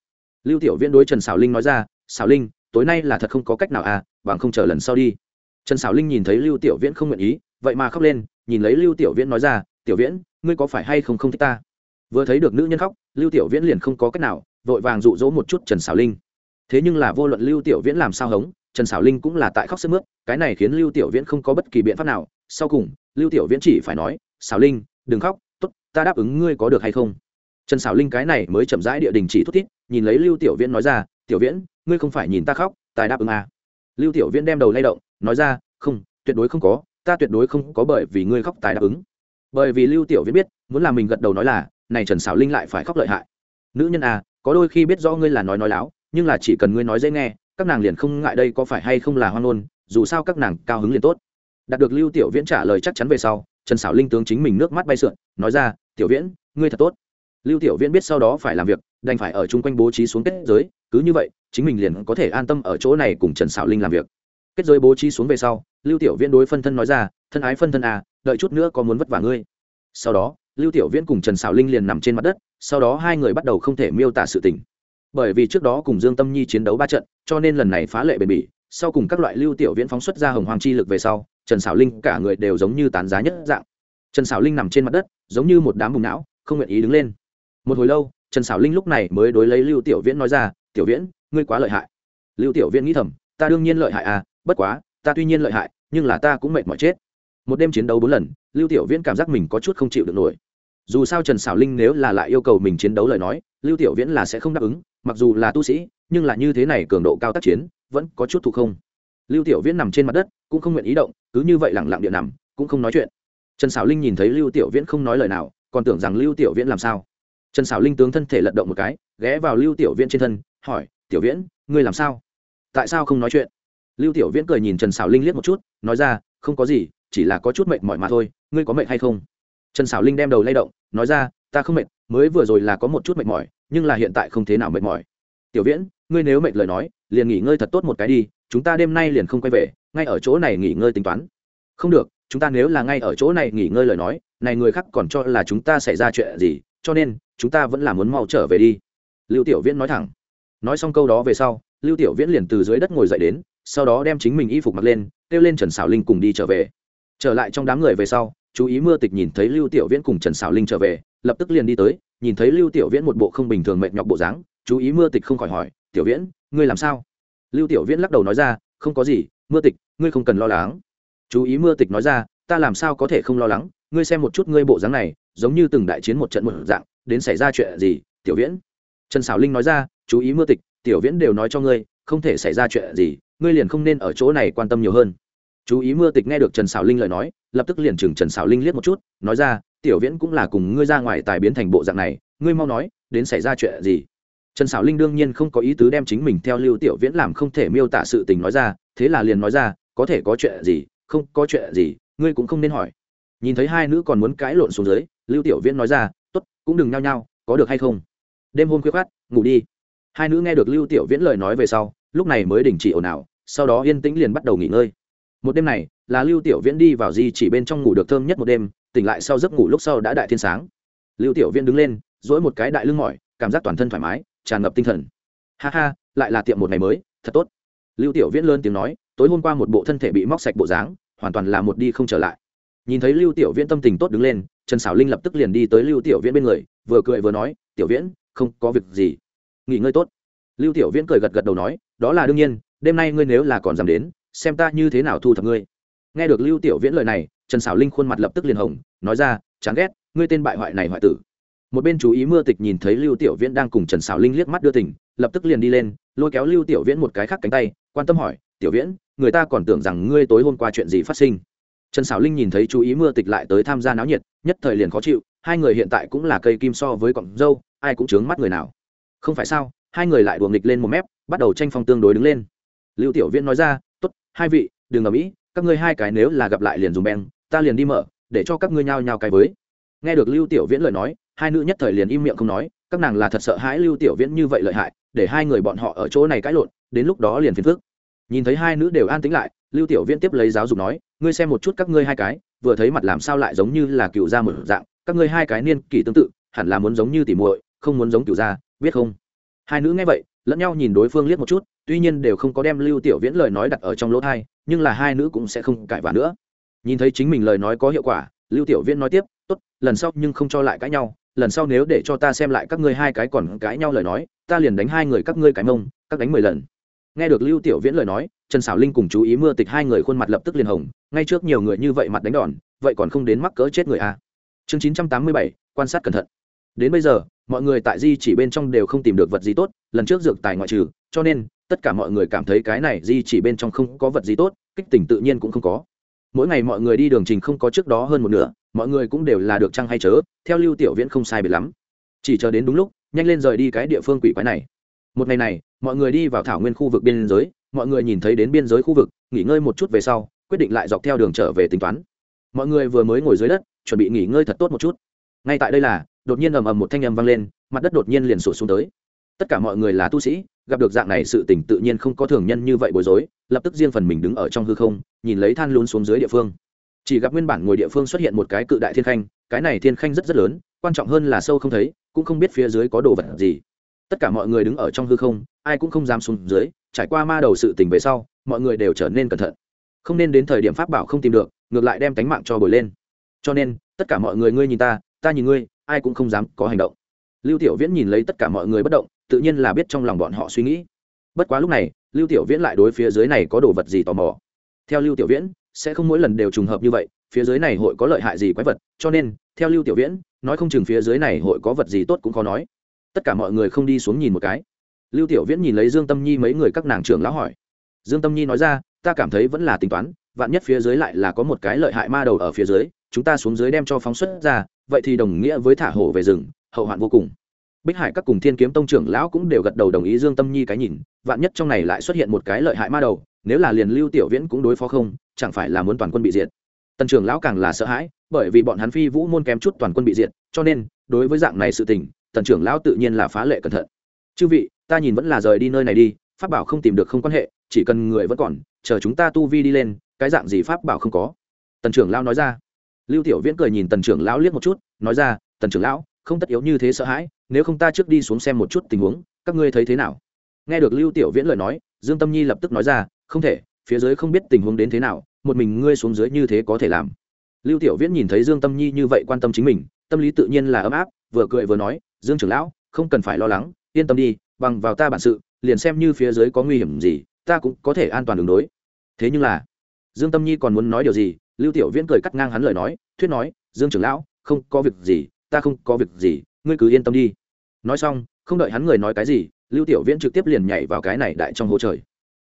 Lưu tiểu viễn đối trần Sảo linh nói ra, Sảo linh, tối nay là thật không có cách nào à bằng không chờ lần sau đi. Trần Sảo linh nhìn thấy lưu tiểu viễn không nguyện ý, vậy mà khóc lên, nhìn lấy lưu tiểu viễn nói ra, tiểu viễn, ngươi có phải hay không không thích ta? Vừa thấy được nữ nhân khóc, lưu tiểu viễn liền không có cách nào, vội vàng dụ dỗ một chút trần Sảo linh. Thế nhưng là vô luận lưu tiểu viễn làm sao hống, trần Sảo linh cũng là tại khóc sức mướt, cái này khiến lưu tiểu viễn không có bất kỳ biện pháp nào. Sau cùng, lưu tiểu viễn chỉ phải nói, Sảo linh, đừng khóc ta đáp ứng ngươi có được hay không? Trần Sảo linh cái này mới chậm rãi địa đình chỉ thút thít, nhìn lấy lưu tiểu viễn nói ra, tiểu viễn, ngươi không phải nhìn ta khóc tài đáp ứng à. lưu tiểu viễn đem đầu lay động, nói ra, không, tuyệt đối không có, ta tuyệt đối không có bởi vì ngươi khóc tài đáp ứng. Bởi vì lưu tiểu viễn biết, muốn làm mình gật đầu nói là, này trần Sảo linh lại phải khóc lợi hại. Nữ nhân à có đôi khi biết rõ ngươi là nói nói láo, nhưng là chỉ cần ngươi nói dễ nghe, các nàng liền không ngại đây có phải hay không là hoan ngôn dù sao các nàng cao hứng liền tốt. Đạt được lưu tiểu viễn trả lời chắc chắn về sau, trần Sảo linh tướng chính mình nước mắt bay sượn, nói ra tiểu viễn, ngươi thật tốt. Lưu tiểu viễn biết sau đó phải làm việc, đành phải ở chung quanh bố trí xuống kết giới, cứ như vậy, chính mình liền có thể an tâm ở chỗ này cùng trần Sảo linh làm việc. Kết giới bố trí xuống về sau, lưu tiểu viễn đối phân thân nói ra, thân ái phân thân à đợi chút nữa có muốn vất vả ngươi. Sau đó, lưu tiểu viễn cùng trần Sảo linh liền nằm trên mặt đất, sau đó hai người bắt đầu không thể miêu tả sự tình. Bởi vì trước đó cùng dương tâm nhi chiến đấu ba trận, cho nên lần này phá lệ bền bỉ, sau cùng các loại lưu tiểu viễn phóng xuất ra hồng hoàng chi lực về sau, trần Sảo linh cả người đều giống như tán giá nhất dạng. Trần Sảo linh nằm trên mặt đất giống như một đám bùng não, không nguyện ý đứng lên. Một hồi lâu, trần xảo linh lúc này mới đối lấy lưu tiểu viễn nói ra, tiểu viễn, ngươi quá lợi hại. Lưu tiểu viễn nghĩ thầm, ta đương nhiên lợi hại à bất quá, ta tuy nhiên lợi hại, nhưng là ta cũng mệt mỏi chết. Một đêm chiến đấu bốn lần, lưu tiểu viễn cảm giác mình có chút không chịu được nổi. Dù sao trần xảo linh nếu là lại yêu cầu mình chiến đấu lời nói, lưu tiểu viễn là sẽ không đáp ứng, mặc dù là tu sĩ, nhưng là như thế này cường độ cao tác chiến, vẫn có chút thụ không. Lưu tiểu viễn nằm trên mặt đất, cũng không nguyện ý động, cứ như vậy lẳng lặng địa nằm, cũng không nói chuyện trần Sảo linh nhìn thấy lưu tiểu viễn không nói lời nào, còn tưởng rằng lưu tiểu viễn làm sao. Trần Sảo linh tướng thân thể lật động một cái, ghé vào lưu tiểu viễn trên thân, hỏi, tiểu viễn, ngươi làm sao? Tại sao không nói chuyện? Lưu tiểu viễn cười nhìn trần Sảo linh liếc một chút, nói ra, không có gì, chỉ là có chút mệt mỏi mà thôi, ngươi có mệt hay không? Trần Sảo linh đem đầu lay động, nói ra, ta không mệt, mới vừa rồi là có một chút mệt mỏi, nhưng là hiện tại không thế nào mệt mỏi. Tiểu viễn, ngươi nếu mệt lời nói, liền nghỉ ngơi thật tốt một cái đi, chúng ta đêm nay liền không quay về, ngay ở chỗ này nghỉ ngơi tính toán. Không được chúng ta nếu là ngay ở chỗ này nghỉ ngơi lời nói, này người khác còn cho là chúng ta xảy ra chuyện gì, cho nên, chúng ta vẫn là muốn mau trở về đi. Lưu tiểu viễn nói thẳng. Nói xong câu đó về sau, lưu tiểu viễn liền từ dưới đất ngồi dậy đến, sau đó đem chính mình y phục mặc lên, kêu lên trần xảo linh cùng đi trở về. Trở lại trong đám người về sau, chú ý mưa tịch nhìn thấy lưu tiểu viễn cùng trần xảo linh trở về, lập tức liền đi tới, nhìn thấy lưu tiểu viễn một bộ không bình thường mệt nhọc bộ dáng, chú ý mưa tịch không khỏi hỏi, tiểu viễn, ngươi làm sao? Lưu tiểu viễn lắc đầu nói ra, không có gì, mưa tịch, ngươi không cần lo lắng chú ý mưa tịch nói ra, ta làm sao có thể không lo lắng? Ngươi xem một chút ngươi bộ dáng này, giống như từng đại chiến một trận một dạng, đến xảy ra chuyện gì, tiểu viễn? Trần xảo linh nói ra, chú ý mưa tịch, tiểu viễn đều nói cho ngươi, không thể xảy ra chuyện gì, ngươi liền không nên ở chỗ này quan tâm nhiều hơn. Chú ý mưa tịch nghe được trần xảo linh lời nói, lập tức liền chừng trần xảo linh liếc một chút, nói ra, tiểu viễn cũng là cùng ngươi ra ngoài tài biến thành bộ dạng này, ngươi mau nói, đến xảy ra chuyện gì? Trần xảo linh đương nhiên không có ý tứ đem chính mình theo lưu tiểu viễn làm không thể miêu tả sự tình nói ra, thế là liền nói ra, có thể có chuyện gì không có chuyện gì, ngươi cũng không nên hỏi. Nhìn thấy hai nữ còn muốn cãi lộn xuống dưới, lưu tiểu viễn nói ra t ố t cũng đừng nhao nhao, có được hay không? Đêm hôm khuya khát ngủ đi. Hai nữ nghe được lưu tiểu viễn lời nói về sau, lúc này mới đình chỉ ồn ào, sau đó yên tĩnh liền bắt đầu nghỉ ngơi. Một đêm này, là lưu tiểu viễn đi vào di chỉ bên trong ngủ được thơm nhất một đêm, tỉnh lại sau giấc ngủ lúc sau đã đại thiên sáng. Lưu tiểu viễn đứng lên dỗi một cái đại lưng mỏi, cảm giác toàn thân thoải mái, tràn ngập tinh thần. Ha ha, lại là tiệm một ngày mới, thật tốt. Lưu tiểu viễn lớn tiếng nói, tối hôm qua một bộ thân thể bị móc sạch bộ dáng hoàn toàn là một đi không trở lại. Nhìn thấy lưu tiểu viễn tâm tình tốt đứng lên, trần xảo linh lập tức liền đi tới lưu tiểu viễn bên người, vừa cười vừa nói, tiểu viễn, không có việc gì. Nghỉ ngơi tốt. Lưu tiểu viễn cười gật gật đầu nói, đó là đương nhiên, đêm nay ngươi nếu là còn dám đến, xem ta như thế nào thu thập ngươi. Nghe được lưu tiểu viễn lời này, trần xảo linh khuôn mặt lập tức liền hồng, nói ra, chán ghét, ngươi tên bại hoại này hoại tử. Một bên chú ý mưa tịch nhìn thấy lưu tiểu viễn đang cùng trần xảo linh liếc mắt đưa tỉnh lập tức liền đi lên, lôi kéo lưu tiểu viễn một cái khác cánh tay, quan tâm hỏi tiểu viễn, người ta còn tưởng rằng ngươi tối hôm qua chuyện gì phát sinh. Trần xảo linh nhìn thấy chú ý mưa tịch lại tới tham gia náo nhiệt, nhất thời liền khó chịu, hai người hiện tại cũng là cây kim so với cọng dâu, ai cũng chướng mắt người nào. Không phải sao, hai người lại đùa nghịch lên một mép, bắt đầu tranh phong tương đối đứng lên. Lưu tiểu viễn nói ra t ố t hai vị, đừng ở mỹ các ngươi hai cái nếu là gặp lại liền dùng beng, ta liền đi mở, để cho các ngươi nhao nhao cái với. Nghe được lưu tiểu viễn lời nói, hai nữ nhất thời liền im miệng không nói, các nàng là thật sợ hãi lưu tiểu viễn như vậy lợi hại, để hai người bọn họ ở chỗ này cãi lộn, đến lúc đó liền phiền phức nhìn thấy hai nữ đều an tĩnh lại, lưu tiểu viễn tiếp lấy giáo dục nói, ngươi xem một chút các ngươi hai cái, vừa thấy mặt làm sao lại giống như là cựu gia một dạng, các ngươi hai cái niên kỷ tương tự, hẳn là muốn giống như tỉ muội, không muốn giống cựu gia, biết không? Hai nữ nghe vậy, lẫn nhau nhìn đối phương liếc một chút, tuy nhiên đều không có đem lưu tiểu viễn lời nói đặt ở trong lỗ thai nhưng là hai nữ cũng sẽ không cãi vã nữa. Nhìn thấy chính mình lời nói có hiệu quả, lưu tiểu viễn nói tiếp, tốt, lần sau nhưng không cho lại cãi nhau, lần sau nếu để cho ta xem lại các ngươi hai cái còn cãi nhau lời nói, ta liền đánh hai người các ngươi cái mông, các đánh mười lần nghe được lưu tiểu viễn lời nói, trần xảo linh cùng chú ý mưa tịch hai người khuôn mặt lập tức liền hồng, ngay trước nhiều người như vậy mặt đánh đòn, vậy còn không đến mắc cỡ chết người à. chương chín trăm tám mươi bảy, quan sát cẩn thận. Đến bây giờ, mọi người tại di chỉ bên trong đều không tìm được vật gì tốt, lần trước dược tài ngoại trừ, cho nên, tất cả mọi người cảm thấy cái này di chỉ bên trong không có vật gì tốt, kích tỉnh tự nhiên cũng không có. Mỗi ngày mọi người đi đường trình không có trước đó hơn một nửa, mọi người cũng đều là được trăng hay chớ, theo lưu tiểu viễn không sai biệt lắm. Chỉ chờ đến đúng lúc, nhanh lên rời đi cái địa phương quỷ quái này một ngày này, mọi người đi vào thảo nguyên khu vực biên giới, mọi người nhìn thấy đến biên giới khu vực, nghỉ ngơi một chút về sau, quyết định lại dọc theo đường trở về tính toán. Mọi người vừa mới ngồi dưới đất, chuẩn bị nghỉ ngơi thật tốt một chút. Ngay tại đây là, đột nhiên ầm ầm một thanh âm vang lên, mặt đất đột nhiên liền sụt xuống tới. Tất cả mọi người là tu sĩ, gặp được dạng này sự tình tự nhiên không có thường nhân như vậy bối rối, lập tức riêng phần mình đứng ở trong hư không, nhìn lấy than luôn xuống dưới địa phương. Chỉ gặp nguyên bản ngồi địa phương xuất hiện một cái cự đại thiên khanh, cái này thiên khanh rất rất lớn, quan trọng hơn là sâu không thấy, cũng không biết phía dưới có đồ vật gì tất cả mọi người đứng ở trong hư không, ai cũng không dám xuống dưới, trải qua ma đầu sự tình về sau, mọi người đều trở nên cẩn thận. Không nên đến thời điểm pháp bảo không tìm được, ngược lại đem tánh mạng cho bồi lên. Cho nên, tất cả mọi người ngươi nhìn ta ta nhìn ngươi, ai cũng không dám có hành động. Lưu tiểu viễn nhìn lấy tất cả mọi người bất động, tự nhiên là biết trong lòng bọn họ suy nghĩ. Bất quá lúc này, lưu tiểu viễn lại đối phía dưới này có đồ vật gì tò mò. Theo lưu tiểu viễn, sẽ không mỗi lần đều trùng hợp như vậy, phía dưới này hội có lợi hại gì quái vật, cho nên, theo lưu tiểu viễn, nói không chừng phía dưới này hội có vật gì tốt cũng khó nói tất cả mọi người không đi xuống nhìn một cái. Lưu tiểu viễn nhìn lấy dương tâm nhi mấy người các nàng trưởng lão hỏi. Dương tâm nhi nói ra, ta cảm thấy vẫn là tính toán, vạn nhất phía dưới lại là có một cái lợi hại ma đầu ở phía dưới, chúng ta xuống dưới đem cho phóng xuất ra, vậy thì đồng nghĩa với thả hổ về rừng, hậu hoạn vô cùng. Bích hải các cùng thiên kiếm tông trưởng lão cũng đều gật đầu đồng ý dương tâm nhi cái nhìn, vạn nhất trong này lại xuất hiện một cái lợi hại ma đầu, nếu là liền lưu tiểu viễn cũng đối phó không, chẳng phải là muốn toàn quân bị diệt. Tần trưởng lão càng là sợ hãi, bởi vì bọn hắn phi vũ môn kém chút toàn quân bị diệt, cho nên, đối với dạng này sự tình tần trưởng lão tự nhiên là phá lệ cẩn thận. Chư vị, ta nhìn vẫn là rời đi nơi này đi, pháp bảo không tìm được không quan hệ, chỉ cần người vẫn còn, chờ chúng ta tu vi đi lên, cái dạng gì pháp bảo không có? Tần trưởng lão nói ra. Lưu tiểu viễn cười nhìn tần trưởng lão liếc một chút, nói ra, tần trưởng lão, không tất yếu như thế sợ hãi, nếu không ta trước đi xuống xem một chút tình huống, các ngươi thấy thế nào? Nghe được lưu tiểu viễn lời nói, dương tâm nhi lập tức nói ra, không thể, phía dưới không biết tình huống đến thế nào, một mình ngươi xuống dưới như thế có thể làm. Lưu tiểu viễn nhìn thấy dương tâm nhi như vậy quan tâm chính mình, tâm lý tự nhiên là ấm áp, vừa cười vừa nói dương trưởng lão, không cần phải lo lắng, yên tâm đi, bằng vào ta bản sự, liền xem như phía dưới có nguy hiểm gì, ta cũng có thể an toàn đường đối. Thế nhưng là, dương tâm nhi còn muốn nói điều gì? Lưu tiểu viễn cười cắt ngang hắn lời nói, thuyết nói, dương trưởng lão, không có việc gì, ta không có việc gì, ngươi cứ yên tâm đi. Nói xong, không đợi hắn người nói cái gì, lưu tiểu viễn trực tiếp liền nhảy vào cái này đại trong hố trời.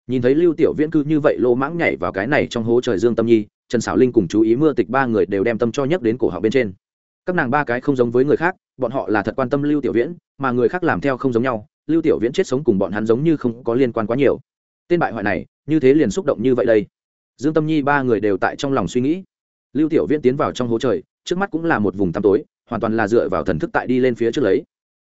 Nhìn thấy lưu tiểu viễn cứ như vậy lô mãng nhảy vào cái này trong hố trời dương tâm nhi, trần xảo linh cùng chú ý mưa tịch ba người đều đem tâm cho nhấc đến cổ họng bên trên. Các nàng ba cái không giống với người khác bọn họ là thật quan tâm lưu tiểu viễn, mà người khác làm theo không giống nhau, lưu tiểu viễn chết sống cùng bọn hắn giống như không có liên quan quá nhiều. Tên bại hoại này, như thế liền xúc động như vậy đây. Dương tâm nhi ba người đều tại trong lòng suy nghĩ. Lưu tiểu viễn tiến vào trong hố trời, trước mắt cũng là một vùng tăm tối, hoàn toàn là dựa vào thần thức tại đi lên phía trước lấy.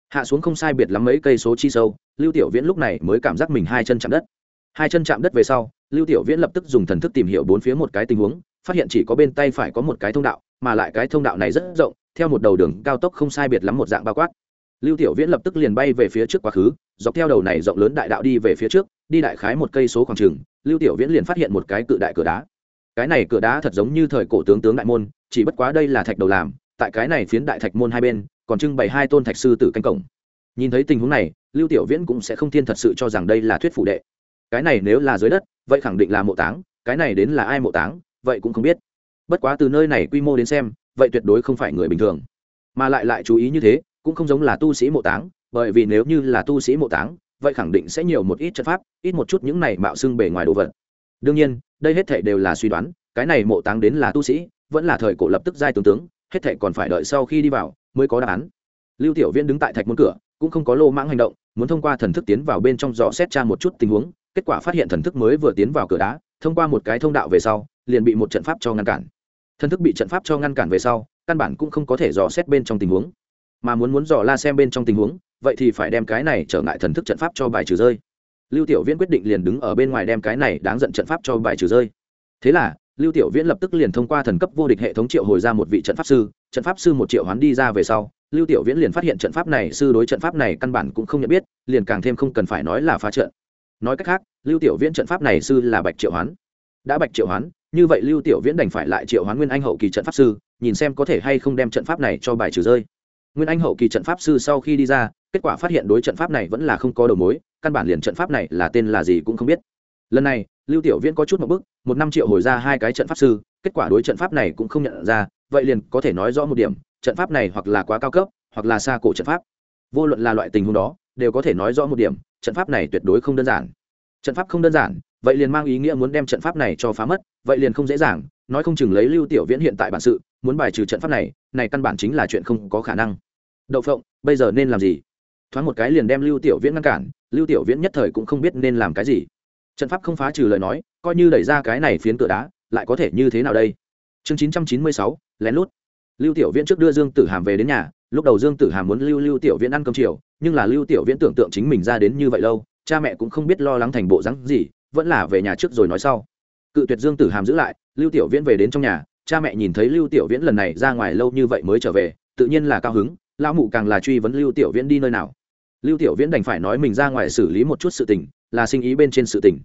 Hạ xuống không sai biệt lắm mấy cây số chi sâu, lưu tiểu viễn lúc này mới cảm giác mình hai chân chạm đất. Hai chân chạm đất về sau, lưu tiểu viễn lập tức dùng thần thức tìm hiểu bốn phía một cái tình huống, phát hiện chỉ có bên tay phải có một cái thông đạo, mà lại cái thông đạo này rất rộng theo một đầu đường cao tốc không sai biệt lắm một dạng bao quát. Lưu tiểu viễn lập tức liền bay về phía trước quá khứ, dọc theo đầu này rộng lớn đại đạo đi về phía trước, đi đại khái một cây số khoảng trường lưu tiểu viễn liền phát hiện một cái cự đại cửa đá. Cái này cửa đá thật giống như thời cổ tướng tướng đại môn, chỉ bất quá đây là thạch đầu làm, tại cái này phiến đại thạch môn hai bên, còn trưng bày hai tôn thạch sư tử canh cổng. Nhìn thấy tình huống này, lưu tiểu viễn cũng sẽ không thiên thật sự cho rằng đây là thuyết phủ đệ. Cái này nếu là dưới đất, vậy khẳng định là mộ táng, cái này đến là ai mộ táng, vậy cũng không biết. Bất quá từ nơi này quy mô đến xem vậy tuyệt đối không phải người bình thường. Mà lại lại chú ý như thế, cũng không giống là tu sĩ mộ táng, bởi vì nếu như là tu sĩ mộ táng, vậy khẳng định sẽ nhiều một ít chất pháp, ít một chút những này mạo xưng bề ngoài đồ vật. Đương nhiên, đây hết thể đều là suy đoán, cái này mộ táng đến là tu sĩ, vẫn là thời cổ lập tức giai tướng tướng, hết thể còn phải đợi sau khi đi vào mới có đáp án. Lưu tiểu viên đứng tại thạch môn cửa, cũng không có lô mãng hành động, muốn thông qua thần thức tiến vào bên trong dò xét tra một chút tình huống, kết quả phát hiện thần thức mới vừa tiến vào cửa đá, thông qua một cái thông đạo về sau, liền bị một trận pháp cho ngăn cản thần thức bị trận pháp cho ngăn cản về sau, căn bản cũng không có thể dò xét bên trong tình huống. Mà muốn muốn dò la xem bên trong tình huống, vậy thì phải đem cái này trở ngại thần thức trận pháp cho bài trừ rơi. Lưu tiểu viễn quyết định liền đứng ở bên ngoài đem cái này đáng giận trận pháp cho bài trừ rơi. Thế là, lưu tiểu viễn lập tức liền thông qua thần cấp vô địch hệ thống triệu hồi ra một vị trận pháp sư, trận pháp sư một triệu hoán đi ra về sau, lưu tiểu viễn liền phát hiện trận pháp này, sư đối trận pháp này căn bản cũng không nhận biết, liền càng thêm không cần phải nói là phá trận. Nói cách khác, lưu tiểu viễn trận pháp này sư là bạch triệu hoán. Đã bạch triệu hoán như vậy lưu tiểu viễn đành phải lại triệu hoán nguyên anh hậu kỳ trận pháp sư nhìn xem có thể hay không đem trận pháp này cho bài trừ rơi nguyên anh hậu kỳ trận pháp sư sau khi đi ra kết quả phát hiện đối trận pháp này vẫn là không có đầu mối căn bản liền trận pháp này là tên là gì cũng không biết lần này lưu tiểu viễn có chút một bức một năm triệu hồi ra hai cái trận pháp sư kết quả đối trận pháp này cũng không nhận ra vậy liền có thể nói rõ một điểm trận pháp này hoặc là quá cao cấp hoặc là xa cổ trận pháp vô luận là loại tình huống đó đều có thể nói rõ một điểm trận pháp này tuyệt đối không đơn giản trận pháp không đơn giản vậy liền mang ý nghĩa muốn đem trận pháp này cho phá mất vậy liền không dễ dàng, nói không chừng lấy lưu tiểu viễn hiện tại bản sự, muốn bài trừ trận pháp này này căn bản chính là chuyện không có khả năng. Đậu phộng, bây giờ nên làm gì? Thoáng một cái liền đem lưu tiểu viễn ngăn cản, lưu tiểu viễn nhất thời cũng không biết nên làm cái gì. Trận pháp không phá trừ lời nói, coi như đẩy ra cái này phiến cửa đá, lại có thể như thế nào đây? Chương chín trăm chín mươi sáu, lén lút. Lưu tiểu viễn trước đưa dương tử hàm về đến nhà, lúc đầu dương tử hàm muốn lưu lưu tiểu viễn ăn cơm chiều, nhưng là lưu tiểu viễn tưởng tượng chính mình ra đến như vậy lâu, cha mẹ cũng không biết lo lắng thành bộ rắn gì, vẫn là về nhà trước rồi nói sau cự tuyệt dương tử hàm giữ lại, lưu tiểu viễn về đến trong nhà, cha mẹ nhìn thấy lưu tiểu viễn lần này ra ngoài lâu như vậy mới trở về, tự nhiên là cao hứng, lão mụ càng là truy vấn lưu tiểu viễn đi nơi nào. Lưu tiểu viễn đành phải nói mình ra ngoài xử lý một chút sự tình, là sinh ý bên trên sự tình.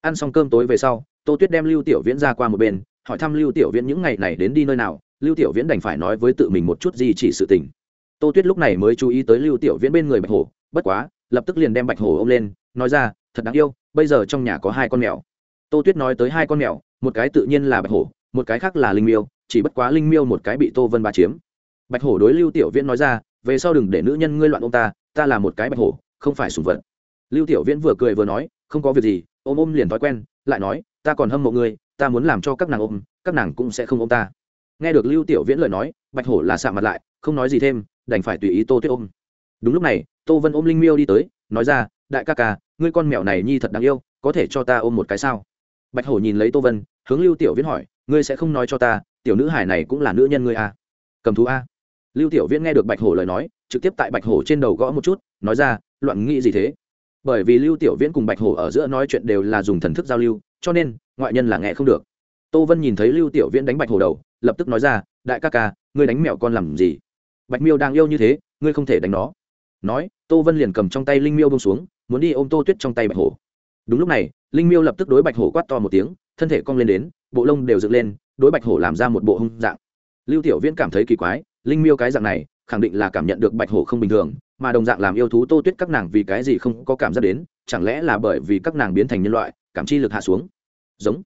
Ăn xong cơm tối về sau, tô tuyết đem lưu tiểu viễn ra qua một bên, hỏi thăm lưu tiểu viễn những ngày này đến đi nơi nào, lưu tiểu viễn đành phải nói với tự mình một chút gì chỉ sự tình. Tô tuyết lúc này mới chú ý tới lưu tiểu viễn bên người bạch hổ, bất quá, lập tức liền đem bạch hổ ôm lên, nói ra, thật đáng yêu, bây giờ trong nhà có hai con mèo tô tuyết nói tới hai con mèo, một cái tự nhiên là bạch hổ, một cái khác là linh miêu, chỉ bất quá linh miêu một cái bị tô vân ba chiếm. Bạch hổ đối lưu tiểu viễn nói ra, về sau đừng để nữ nhân ngươi loạn ông ta ta là một cái bạch hổ, không phải sùng vật. Lưu tiểu viễn vừa cười vừa nói, không có việc gì, ôm ôm liền thói quen, lại nói, ta còn hâm mộ ngươi, ta muốn làm cho các nàng ôm, các nàng cũng sẽ không ôm ta. Nghe được lưu tiểu viễn lời nói, bạch hổ là sạm mặt lại, không nói gì thêm, đành phải tùy ý tô tuyết ôm. Đúng lúc này, tô vân ôm linh miêu đi tới, nói ra, đại ca ca, ngươi con mèo này nhi thật đáng yêu, có thể cho ta ôm một cái sao? Bạch hổ nhìn lấy tô vân, hướng lưu tiểu viễn hỏi, ngươi sẽ không nói cho ta, tiểu nữ hải này cũng là nữ nhân ngươi à? cầm thú a. Lưu tiểu viễn nghe được bạch hổ lời nói, trực tiếp tại bạch hổ trên đầu gõ một chút, nói ra, loạn nghĩ gì thế? Bởi vì lưu tiểu viễn cùng bạch hổ ở giữa nói chuyện đều là dùng thần thức giao lưu, cho nên, ngoại nhân là nghe không được. Tô vân nhìn thấy lưu tiểu viễn đánh bạch hổ đầu, lập tức nói ra, đại ca ca, ngươi đánh mẹo con làm gì? Bạch miêu đang yêu như thế, ngươi không thể đánh nó. Nói, tô vân liền cầm trong tay linh miêu bông xuống, muốn đi ôm tô tuyết trong tay bạch hổ đúng lúc này, linh miêu lập tức đối bạch hổ quát to một tiếng, thân thể cong lên đến, bộ lông đều dựng lên, đối bạch hổ làm ra một bộ hung dạng. Lưu tiểu viễn cảm thấy kỳ quái, linh miêu cái dạng này, khẳng định là cảm nhận được bạch hổ không bình thường, mà đồng dạng làm yêu thú tô tuyết các nàng vì cái gì không có cảm giác đến, chẳng lẽ là bởi vì các nàng biến thành nhân loại, cảm chi lực hạ xuống. Giống.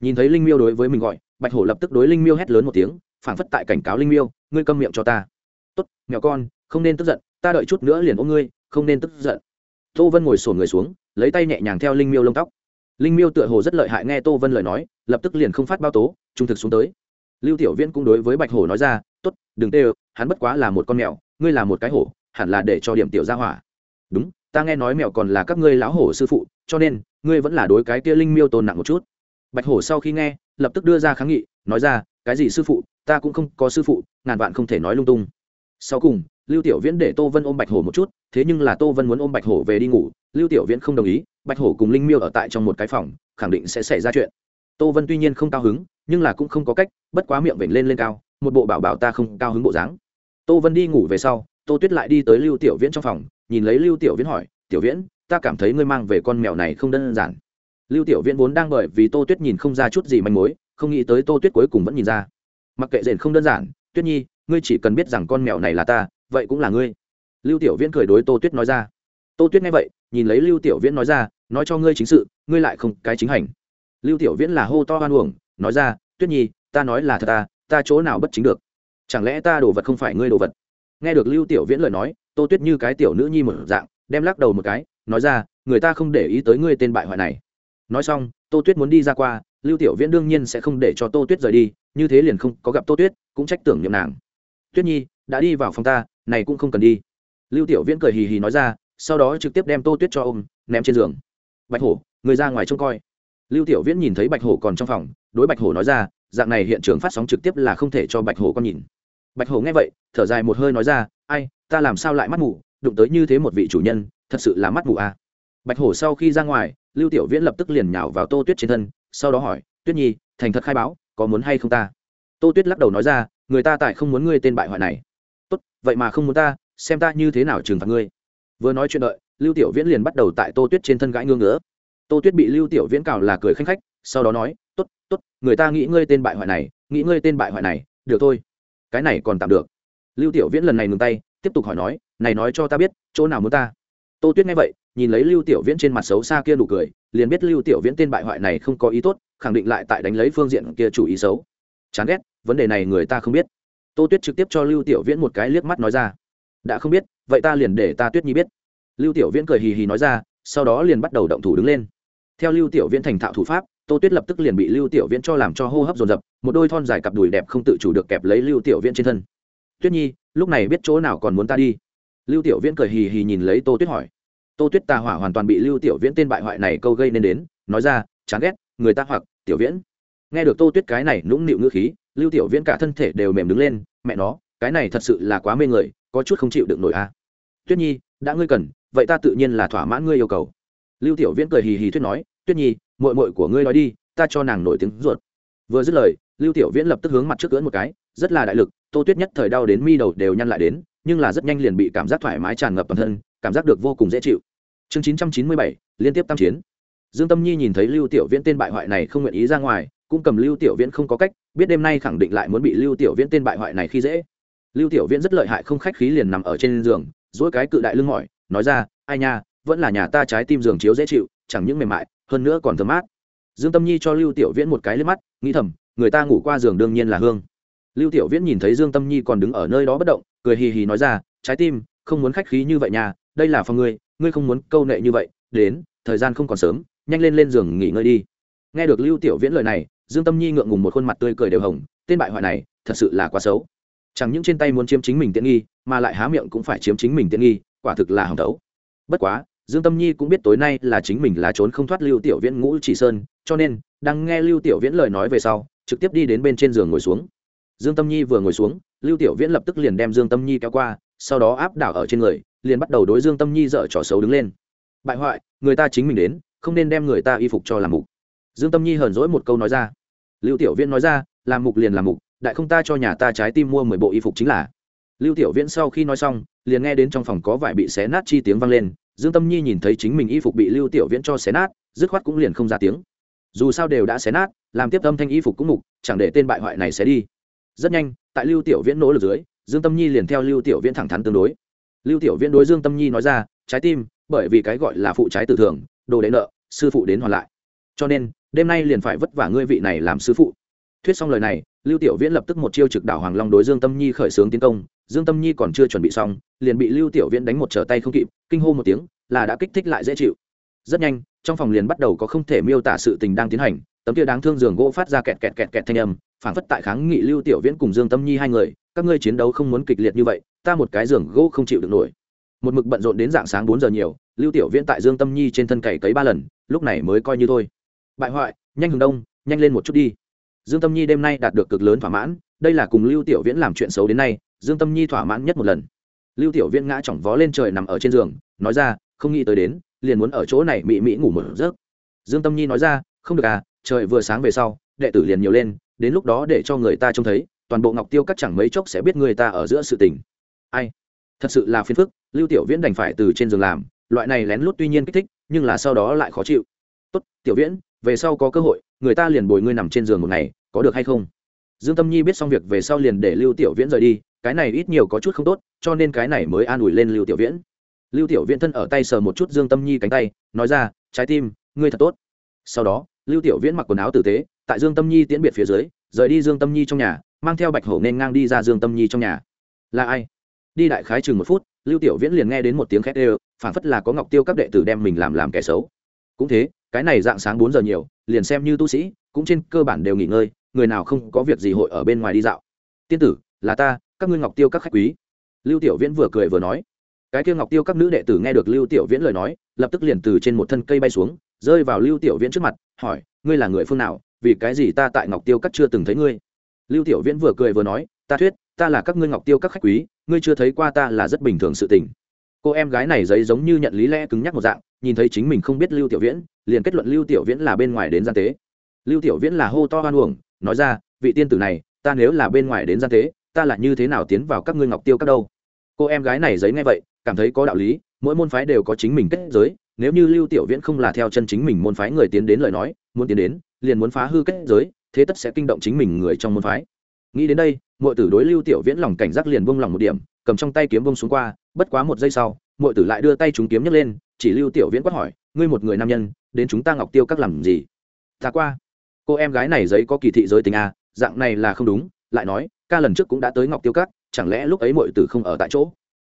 Nhìn thấy linh miêu đối với mình gọi, bạch hổ lập tức đối linh miêu hét lớn một tiếng, phảng phất tại cảnh cáo linh miêu, ngươi câm miệng cho ta. Tốt nhỏ con, không nên tức giận, ta đợi chút nữa liền ôm ngươi, không nên tức giận. Tô vân ngồi sổn người xuống lấy tay nhẹ nhàng theo linh miêu lông tóc. Linh miêu tựa hồ rất lợi hại nghe tô vân lời nói, lập tức liền không phát bao tố, trung thực xuống tới. Lưu tiểu viễn cũng đối với bạch hổ nói ra, tốt, đừng tê hắn bất quá là một con mèo, ngươi là một cái hổ, hẳn là để cho điểm tiểu ra hỏa. Đúng, ta nghe nói mèo còn là các ngươi lão hổ sư phụ, cho nên, ngươi vẫn là đối cái kia linh miêu tồn nặng một chút. Bạch hổ sau khi nghe, lập tức đưa ra kháng nghị, nói ra, cái gì sư phụ, ta cũng không có sư phụ, ngàn vạn không thể nói lung tung. Sau cùng, lưu tiểu viễn để tô vân ôm bạch hổ một chút, thế nhưng là tô vân muốn ôm bạch hổ về đi ngủ lưu tiểu viễn không đồng ý, bạch hổ cùng linh miêu ở tại trong một cái phòng, khẳng định sẽ xảy ra chuyện. Tô vân tuy nhiên không cao hứng, nhưng là cũng không có cách, bất quá miệng vểnh lên lên cao, một bộ bảo bảo ta không cao hứng bộ dáng. Tô vân đi ngủ về sau, tô tuyết lại đi tới lưu tiểu viễn trong phòng, nhìn lấy lưu tiểu viễn hỏi, tiểu viễn, ta cảm thấy ngươi mang về con mèo này không đơn giản. Lưu tiểu viễn vốn đang bởi vì tô tuyết nhìn không ra chút gì manh mối, không nghĩ tới tô tuyết cuối cùng vẫn nhìn ra. Mặc kệ rền không đơn giản, tuyết nhi, ngươi chỉ cần biết rằng con mèo này là ta, vậy cũng là ngươi. Lưu tiểu viễn cười đối tô tuyết nói ra. Tô tuyết nghe vậy nhìn lấy lưu tiểu viễn nói ra, nói cho ngươi chính sự, ngươi lại không cái chính hành. Lưu tiểu viễn là hô to hoan uổng, nói ra, tuyết nhi, ta nói là thật ta ta chỗ nào bất chính được? Chẳng lẽ ta đồ vật không phải ngươi đồ vật? Nghe được lưu tiểu viễn lời nói, tô tuyết như cái tiểu nữ nhi một dạng, đem lắc đầu một cái, nói ra, người ta không để ý tới ngươi tên bại hoại này. Nói xong, tô tuyết muốn đi ra qua, lưu tiểu viễn đương nhiên sẽ không để cho tô tuyết rời đi, như thế liền không có gặp tô tuyết, cũng trách tưởng nhậm nàng. Tuyết nhi, đã đi vào phòng ta, này cũng không cần đi. Lưu tiểu viễn cười hì hì nói ra sau đó trực tiếp đem tô tuyết cho ôm, ném trên giường. Bạch hổ, người ra ngoài trông coi. Lưu tiểu viễn nhìn thấy bạch hổ còn trong phòng, đối bạch hổ nói ra, dạng này hiện trường phát sóng trực tiếp là không thể cho bạch hổ con nhìn. Bạch hổ nghe vậy, thở dài một hơi nói ra, ai, ta làm sao lại mắt mù, đụng tới như thế một vị chủ nhân, thật sự là mắt mù à. bạch hổ sau khi ra ngoài, lưu tiểu viễn lập tức liền nhào vào tô tuyết trên thân, sau đó hỏi, tuyết nhi, thành thật khai báo, có muốn hay không ta? Tô tuyết lắc đầu nói ra, người ta tại không muốn ngươi tên bại hoại này. Tốt, vậy mà không muốn ta, xem ta như thế nào trừng phạt ngươi vừa nói chuyện đợi, lưu tiểu viễn liền bắt đầu tại tô tuyết trên thân gãi ngương ngứa. Tô tuyết bị lưu tiểu viễn cào là cười khanh khách, sau đó nói, tốt tốt, người ta nghĩ ngươi tên bại hoại này, nghĩ ngươi tên bại hoại này, được thôi, cái này còn tạm được. Lưu tiểu viễn lần này ngừng tay, tiếp tục hỏi nói, này nói cho ta biết, chỗ nào muốn ta? Tô tuyết nghe vậy, nhìn lấy lưu tiểu viễn trên mặt xấu xa kia nụ cười, liền biết lưu tiểu viễn tên bại hoại này không có ý tốt, khẳng định lại tại đánh lấy phương diện kia chủ ý xấu. Chán ghét, vấn đề này người ta không biết. Tô tuyết trực tiếp cho lưu tiểu viễn một cái liếc mắt nói ra, đã không biết vậy ta liền để ta tuyết nhi biết lưu tiểu viễn cười hì hì nói ra sau đó liền bắt đầu động thủ đứng lên theo lưu tiểu viễn thành thạo thủ pháp tô tuyết lập tức liền bị lưu tiểu viễn cho làm cho hô hấp dồn dập một đôi thon dài cặp đùi đẹp không tự chủ được kẹp lấy lưu tiểu viễn trên thân tuyết nhi lúc này biết chỗ nào còn muốn ta đi lưu tiểu viễn cười hì hì nhìn lấy tô tuyết hỏi tô tuyết tà hỏa hoàn toàn bị lưu tiểu viễn tên bại hoại này câu gây nên đến nói ra chán ghét người ta hoặc tiểu viễn nghe được tô tuyết cái này nũng nịu ngữ khí lưu tiểu viễn cả thân thể đều mềm đứng lên mẹ nó cái này thật sự là quá mê người có chút không chịu được nổi a à tuyết nhi, đã ngươi cần, vậy ta tự nhiên là thỏa mãn ngươi yêu cầu. Lưu tiểu viễn cười hì hì thuyết nói, tuyết nhi mội mội của ngươi nói đi, ta cho nàng nổi tiếng ruột. Vừa dứt lời, lưu tiểu viễn lập tức hướng mặt trước cưỡn một cái, rất là đại lực, tô tuyết nhất thời đau đến mi đầu đều nhăn lại đến, nhưng là rất nhanh liền bị cảm giác thoải mái tràn ngập toàn thân, cảm giác được vô cùng dễ chịu. Chương chín trăm chín mươi bảy, liên tiếp tam chiến. Dương tâm nhi nhìn thấy lưu tiểu viễn tên bại hoại này không nguyện ý ra ngoài, cũng cầm lưu tiểu viễn không có cách, biết đêm nay khẳng định lại muốn bị lưu tiểu viễn tên bại hoại này khi dễ. Lưu tiểu viễn rất lợi hại không khách khí liền nằm ở trên giường dỗi cái cự đại lưng mỏi, nói ra, ai nha, vẫn là nhà ta trái tim giường chiếu dễ chịu, chẳng những mềm mại, hơn nữa còn thơm mát. Dương tâm nhi cho lưu tiểu viễn một cái lên mắt, nghĩ thầm, người ta ngủ qua giường đương nhiên là hương. Lưu tiểu viễn nhìn thấy dương tâm nhi còn đứng ở nơi đó bất động, cười hì hì nói ra, trái tim, không muốn khách khí như vậy nhà đây là phòng ngươi ngươi không muốn câu nệ như vậy, đến, thời gian không còn sớm, nhanh lên lên giường nghỉ ngơi đi. Nghe được lưu tiểu viễn lời này, dương tâm nhi ngượng ngùng một khuôn mặt tươi cười đều hồng, tên bại hoại này, thật sự là quá xấu chẳng những trên tay muốn chiếm chính mình tiện nghi, mà lại há miệng cũng phải chiếm chính mình tiện nghi, quả thực là hỏng đấu. Bất quá, dương tâm nhi cũng biết tối nay là chính mình là trốn không thoát lưu tiểu viễn ngũ chỉ sơn, cho nên, đang nghe lưu tiểu viễn lời nói về sau, trực tiếp đi đến bên trên giường ngồi xuống. Dương tâm nhi vừa ngồi xuống, lưu tiểu viễn lập tức liền đem dương tâm nhi kéo qua, sau đó áp đảo ở trên người, liền bắt đầu đối dương tâm nhi dở trò xấu đứng lên. Bại hoại, người ta chính mình đến, không nên đem người ta y phục cho làm mục. Dương tâm nhi hờn dỗi một câu nói ra. Lưu tiểu viễn nói ra làm mục liền làm mục đại không ta cho nhà ta trái tim mua mười bộ y phục chính là. Lưu tiểu viễn sau khi nói xong, liền nghe đến trong phòng có vải bị xé nát chi tiếng vang lên, dương tâm nhi nhìn thấy chính mình y phục bị lưu tiểu viễn cho xé nát, dứt khoát cũng liền không ra tiếng. Dù sao đều đã xé nát, làm tiếp âm thanh y phục cũng mục, chẳng để tên bại hoại này xé đi. Rất nhanh, tại lưu tiểu viễn nỗ lực dưới, dương tâm nhi liền theo lưu tiểu viễn thẳng thắn tương đối. Lưu tiểu viễn đối dương tâm nhi nói ra, trái tim, bởi vì cái gọi là phụ trái tự thường, đồ đệ nợ, sư phụ đến hoàn lại. Cho nên, đêm nay liền phải vất vả ngươi vị này làm sư phụ. Thuyết xong lời này lưu tiểu viễn lập tức một chiêu trực đảo hoàng long đối dương tâm nhi khởi xướng tiến công, dương tâm nhi còn chưa chuẩn bị xong, liền bị lưu tiểu viễn đánh một trở tay không kịp, kinh hô một tiếng, là đã kích thích lại dễ chịu. Rất nhanh, trong phòng liền bắt đầu có không thể miêu tả sự tình đang tiến hành, tấm kia đáng thương giường gỗ phát ra kẹt kẹt kẹt kẹt thanh âm phản phất tại kháng nghị lưu tiểu viễn cùng dương tâm nhi hai người, các ngươi chiến đấu không muốn kịch liệt như vậy, ta một cái giường gỗ không chịu được nổi. Một mực bận rộn đến dạng sáng bốn giờ nhiều, lưu tiểu viễn tại dương tâm nhi trên thân cày cấy ba lần, lúc này mới coi như thôi. Bại hoại, nhanh hừng đông, nhanh lên một chút đi dương tâm nhi đêm nay đạt được cực lớn thỏa mãn, đây là cùng lưu tiểu viễn làm chuyện xấu đến nay, dương tâm nhi thỏa mãn nhất một lần. Lưu tiểu viễn ngã chỏng vó lên trời nằm ở trên giường, nói ra, không nghĩ tới đến, liền muốn ở chỗ này mị mỹ ngủ một giấc. Dương tâm nhi nói ra, không được à trời vừa sáng về sau, đệ tử liền nhiều lên, đến lúc đó để cho người ta trông thấy, toàn bộ ngọc tiêu cắt chẳng mấy chốc sẽ biết người ta ở giữa sự tình. Ai? Thật sự là phiền phức, lưu tiểu viễn đành phải từ trên giường làm, loại này lén lút tuy nhiên kích thích, nhưng là sau đó lại khó chịu. Tốt, tiểu viễn về sau có cơ hội, người ta liền bồi ngươi nằm trên giường một ngày, có được hay không? Dương tâm nhi biết xong việc về sau liền để lưu tiểu viễn rời đi, cái này ít nhiều có chút không tốt, cho nên cái này mới an ủi lên lưu tiểu viễn. Lưu tiểu viễn thân ở tay sờ một chút dương tâm nhi cánh tay, nói ra, trái tim, ngươi thật tốt. Sau đó, lưu tiểu viễn mặc quần áo tử tế, tại dương tâm nhi tiễn biệt phía dưới, rời đi dương tâm nhi trong nhà, mang theo bạch hổ nên ngang đi ra dương tâm nhi trong nhà. Là ai? Đi đại khái chừng một phút, lưu tiểu viễn liền nghe đến một tiếng khét ê phảng phất là có ngọc tiêu các đệ tử đem mình làm làm kẻ xấu cũng thế, cái này dạng sáng bốn giờ nhiều, liền xem như tu sĩ, cũng trên cơ bản đều nghỉ ngơi, người nào không có việc gì hội ở bên ngoài đi dạo. Tiên tử, là ta, các ngươi ngọc tiêu các khách quý. Lưu tiểu viễn vừa cười vừa nói. Cái kia ngọc tiêu các nữ đệ tử nghe được lưu tiểu viễn lời nói, lập tức liền từ trên một thân cây bay xuống, rơi vào lưu tiểu viễn trước mặt, hỏi, ngươi là người phương nào? Vì cái gì ta tại ngọc tiêu các chưa từng thấy ngươi? Lưu tiểu viễn vừa cười vừa nói, ta thuyết, ta là các ngươi ngọc tiêu các khách quý, ngươi chưa thấy qua ta là rất bình thường sự tình cô em gái này giấy giống như nhận lý lẽ cứng nhắc một dạng, nhìn thấy chính mình không biết lưu tiểu viễn, liền kết luận lưu tiểu viễn là bên ngoài đến gian tế. Lưu tiểu viễn là hô to hoan uổng, nói ra, vị tiên tử này, ta nếu là bên ngoài đến gian tế, ta là như thế nào tiến vào các ngươi ngọc tiêu các đâu? Cô em gái này giấy nghe vậy, cảm thấy có đạo lý, mỗi môn phái đều có chính mình kết giới, nếu như lưu tiểu viễn không là theo chân chính mình môn phái người tiến đến lời nói, muốn tiến đến, liền muốn phá hư kết giới, thế tất sẽ kinh động chính mình người trong môn phái nghĩ đến đây mọi tử đối lưu tiểu viễn lòng cảnh giác liền buông lòng một điểm, cầm trong tay kiếm bông xuống qua, bất quá một giây sau mọi tử lại đưa tay chúng kiếm nhấc lên, chỉ lưu tiểu viễn quát hỏi, ngươi một người nam nhân, đến chúng ta ngọc tiêu các làm gì? Ta qua. Cô em gái này giấy có kỳ thị giới tình à? dạng này là không đúng, lại nói, ca lần trước cũng đã tới ngọc tiêu các, chẳng lẽ lúc ấy mọi tử không ở tại chỗ?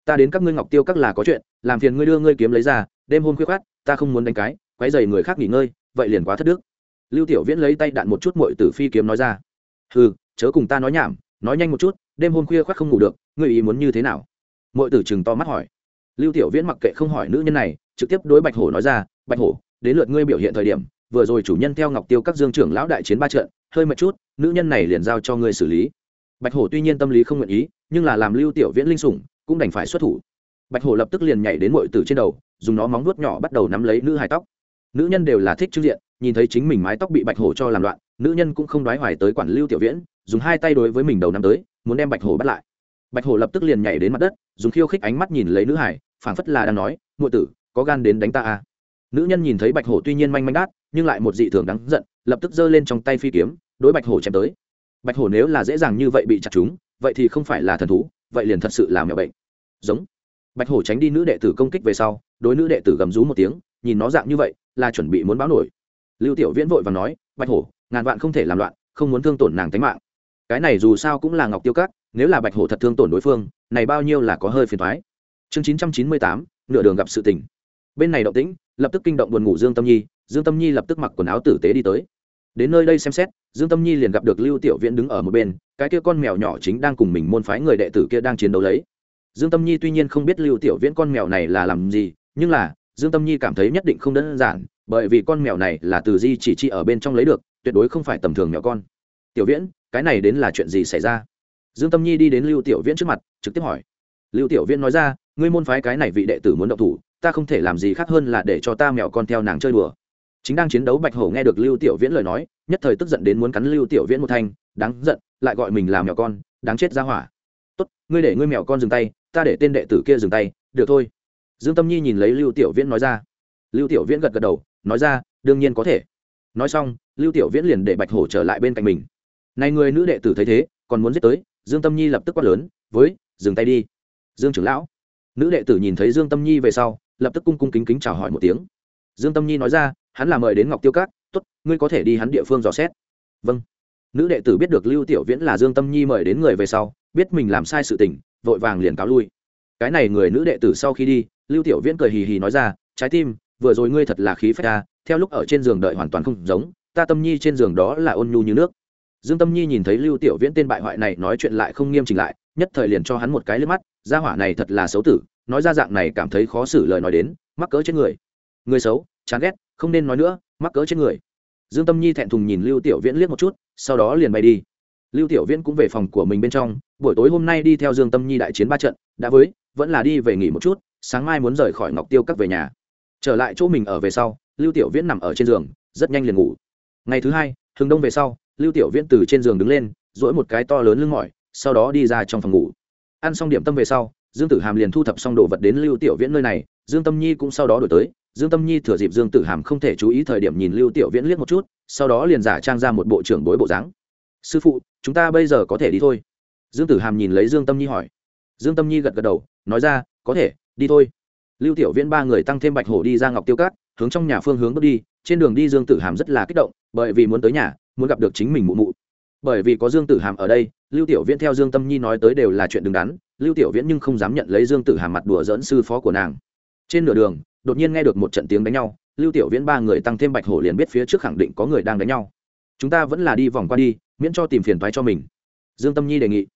Ta đến các ngươi ngọc tiêu các là có chuyện, làm phiền ngươi đưa ngươi kiếm lấy ra, đêm hôm khuya khát ta không muốn đánh cái, quấy dày người khác nghỉ ngơi, vậy liền quá thất đức. Lưu tiểu viễn lấy tay đạn một chút mọi tử phi kiếm nói ra. Ừ chớ cùng ta nói nhảm, nói nhanh một chút, đêm hôm khuya khoác không ngủ được, ngươi ý muốn như thế nào? Mọi tử chừng to mắt hỏi. Lưu tiểu viễn mặc kệ không hỏi nữ nhân này, trực tiếp đối bạch hổ nói ra, bạch hổ, đến lượt ngươi biểu hiện thời điểm, vừa rồi chủ nhân theo ngọc tiêu các dương trưởng lão đại chiến ba trận, hơi mệt chút, nữ nhân này liền giao cho ngươi xử lý. Bạch hổ tuy nhiên tâm lý không nguyện ý, nhưng là làm lưu tiểu viễn linh sủng, cũng đành phải xuất thủ. Bạch hổ lập tức liền nhảy đến mọi tử trên đầu, dùng nó móng vuốt nhỏ bắt đầu nắm lấy nữ hài tóc. Nữ nhân đều là thích trưng diện, nhìn thấy chính mình mái tóc bị bạch hổ cho làm loạn, nữ nhân cũng không đoái hoài tới quản lưu tiểu viễn dùng hai tay đối với mình đầu năm tới, muốn đem bạch hổ bắt lại. Bạch hổ lập tức liền nhảy đến mặt đất, dùng khiêu khích ánh mắt nhìn lấy nữ hải, phảng phất là đang nói ngụy tử, có gan đến đánh ta à. nữ nhân nhìn thấy bạch hổ tuy nhiên manh manh đát, nhưng lại một dị thường đáng giận, lập tức giơ lên trong tay phi kiếm, đối bạch hổ chém tới. Bạch hổ nếu là dễ dàng như vậy bị chặt chúng, vậy thì không phải là thần thú, vậy liền thật sự là mèo bệnh. Giống. Bạch hổ tránh đi nữ đệ tử công kích về sau, đối nữ đệ tử gầm rú một tiếng, nhìn nó dạng như vậy, là chuẩn bị muốn báo nổi. Lưu tiểu viễn vội và nói, bạch hổ, ngàn vạn không thể làm loạn, không muốn thương tổn nàng tính mạng cái này dù sao cũng là ngọc tiêu cát nếu là bạch hổ thật thương tổn đối phương, này bao nhiêu là có hơi phiền thoái chương chín trăm chín mươi tám, nửa đường gặp sự tình. Bên này động tĩnh, lập tức kinh động buồn ngủ dương tâm nhi, dương tâm nhi lập tức mặc quần áo tử tế đi tới. Đến nơi đây xem xét, dương tâm nhi liền gặp được lưu tiểu viễn đứng ở một bên, cái kia con mèo nhỏ chính đang cùng mình môn phái người đệ tử kia đang chiến đấu lấy. Dương tâm nhi tuy nhiên không biết lưu tiểu viễn con mèo này là làm gì, nhưng là, dương tâm nhi cảm thấy nhất định không đơn giản, bởi vì con mèo này là từ di chỉ chi ở bên trong lấy được, tuyệt đối không phải tầm thường mèo con. Tiểu viễn cái này đến là chuyện gì xảy ra? Dương tâm nhi đi đến lưu tiểu viễn trước mặt, trực tiếp hỏi. Lưu tiểu viễn nói ra, ngươi môn phái cái này vị đệ tử muốn động thủ, ta không thể làm gì khác hơn là để cho ta mèo con theo nàng chơi đùa. Chính đang chiến đấu bạch hổ nghe được lưu tiểu viễn lời nói, nhất thời tức giận đến muốn cắn lưu tiểu viễn một thanh, đáng giận, lại gọi mình là mèo con, đáng chết ra hỏa. Tốt, ngươi để ngươi mèo con dừng tay, ta để tên đệ tử kia dừng tay, được thôi. Dương tâm nhi nhìn lấy lưu tiểu viễn nói ra. Lưu tiểu viễn gật gật đầu, nói ra, đương nhiên có thể. Nói xong, lưu tiểu viễn liền để bạch hổ trở lại bên cạnh mình này người nữ đệ tử thấy thế, còn muốn giết tới, dương tâm nhi lập tức quát lớn, với, dừng tay đi. Dương trưởng lão. Nữ đệ tử nhìn thấy dương tâm nhi về sau, lập tức cung cung kính kính chào hỏi một tiếng. Dương tâm nhi nói ra, hắn là mời đến ngọc tiêu cát t ố t ngươi có thể đi hắn địa phương dò xét. Vâng. Nữ đệ tử biết được lưu tiểu viễn là dương tâm nhi mời đến người về sau, biết mình làm sai sự tình, vội vàng liền cáo lui. Cái này người nữ đệ tử sau khi đi, lưu tiểu viễn cười hì hì nói ra, trái tim, vừa rồi ngươi thật là khí phách ta theo lúc ở trên giường đợi hoàn toàn không giống, ta tâm nhi trên giường đó là ôn nhu như nước dương tâm nhi nhìn thấy lưu tiểu viễn tên bại hoại này nói chuyện lại không nghiêm chỉnh lại, nhất thời liền cho hắn một cái liếc mắt, gia hỏa này thật là xấu tử, nói ra dạng này cảm thấy khó xử lời nói đến, mắc cỡ trên người. Người xấu, chán ghét, không nên nói nữa, mắc cỡ trên người. Dương tâm nhi thẹn thùng nhìn lưu tiểu viễn liếc một chút, sau đó liền bay đi. Lưu tiểu viễn cũng về phòng của mình bên trong, buổi tối hôm nay đi theo dương tâm nhi đại chiến ba trận, đã với, vẫn là đi về nghỉ một chút, sáng mai muốn rời khỏi ngọc tiêu các về nhà. Trở lại chỗ mình ở về sau, lưu tiểu viễn nằm ở trên giường, rất nhanh liền ngủ. Ngày thứ hai thường đông về sau lưu tiểu viễn từ trên giường đứng lên dỗi một cái to lớn lưng mỏi, sau đó đi ra trong phòng ngủ. Ăn xong điểm tâm về sau, dương tử hàm liền thu thập xong đồ vật đến lưu tiểu viễn nơi này, dương tâm nhi cũng sau đó đổi tới. Dương tâm nhi thừa dịp dương tử hàm không thể chú ý thời điểm nhìn lưu tiểu viễn liếc một chút, sau đó liền giả trang ra một bộ trưởng bối bộ dáng. Sư phụ, chúng ta bây giờ có thể đi thôi. Dương tử hàm nhìn lấy dương tâm nhi hỏi. Dương tâm nhi gật gật đầu, nói ra, có thể, đi thôi. Lưu tiểu viễn ba người tăng thêm bạch hổ đi ra ngọc tiêu cát, hướng trong nhà phương hướng bước đi, trên đường đi dương tử hàm rất là kích động, bởi vì muốn tới nhà muốn gặp được chính mình mụ mụ. Bởi vì có dương tử hàm ở đây, lưu tiểu viễn theo dương tâm nhi nói tới đều là chuyện đứng đắn, lưu tiểu viễn nhưng không dám nhận lấy dương tử hàm mặt đùa dỡn sư phó của nàng. Trên nửa đường, đột nhiên nghe được một trận tiếng đánh nhau, lưu tiểu viễn ba người tăng thêm bạch hổ liền biết phía trước khẳng định có người đang đánh nhau. Chúng ta vẫn là đi vòng qua đi, miễn cho tìm phiền toái cho mình. Dương tâm nhi đề nghị.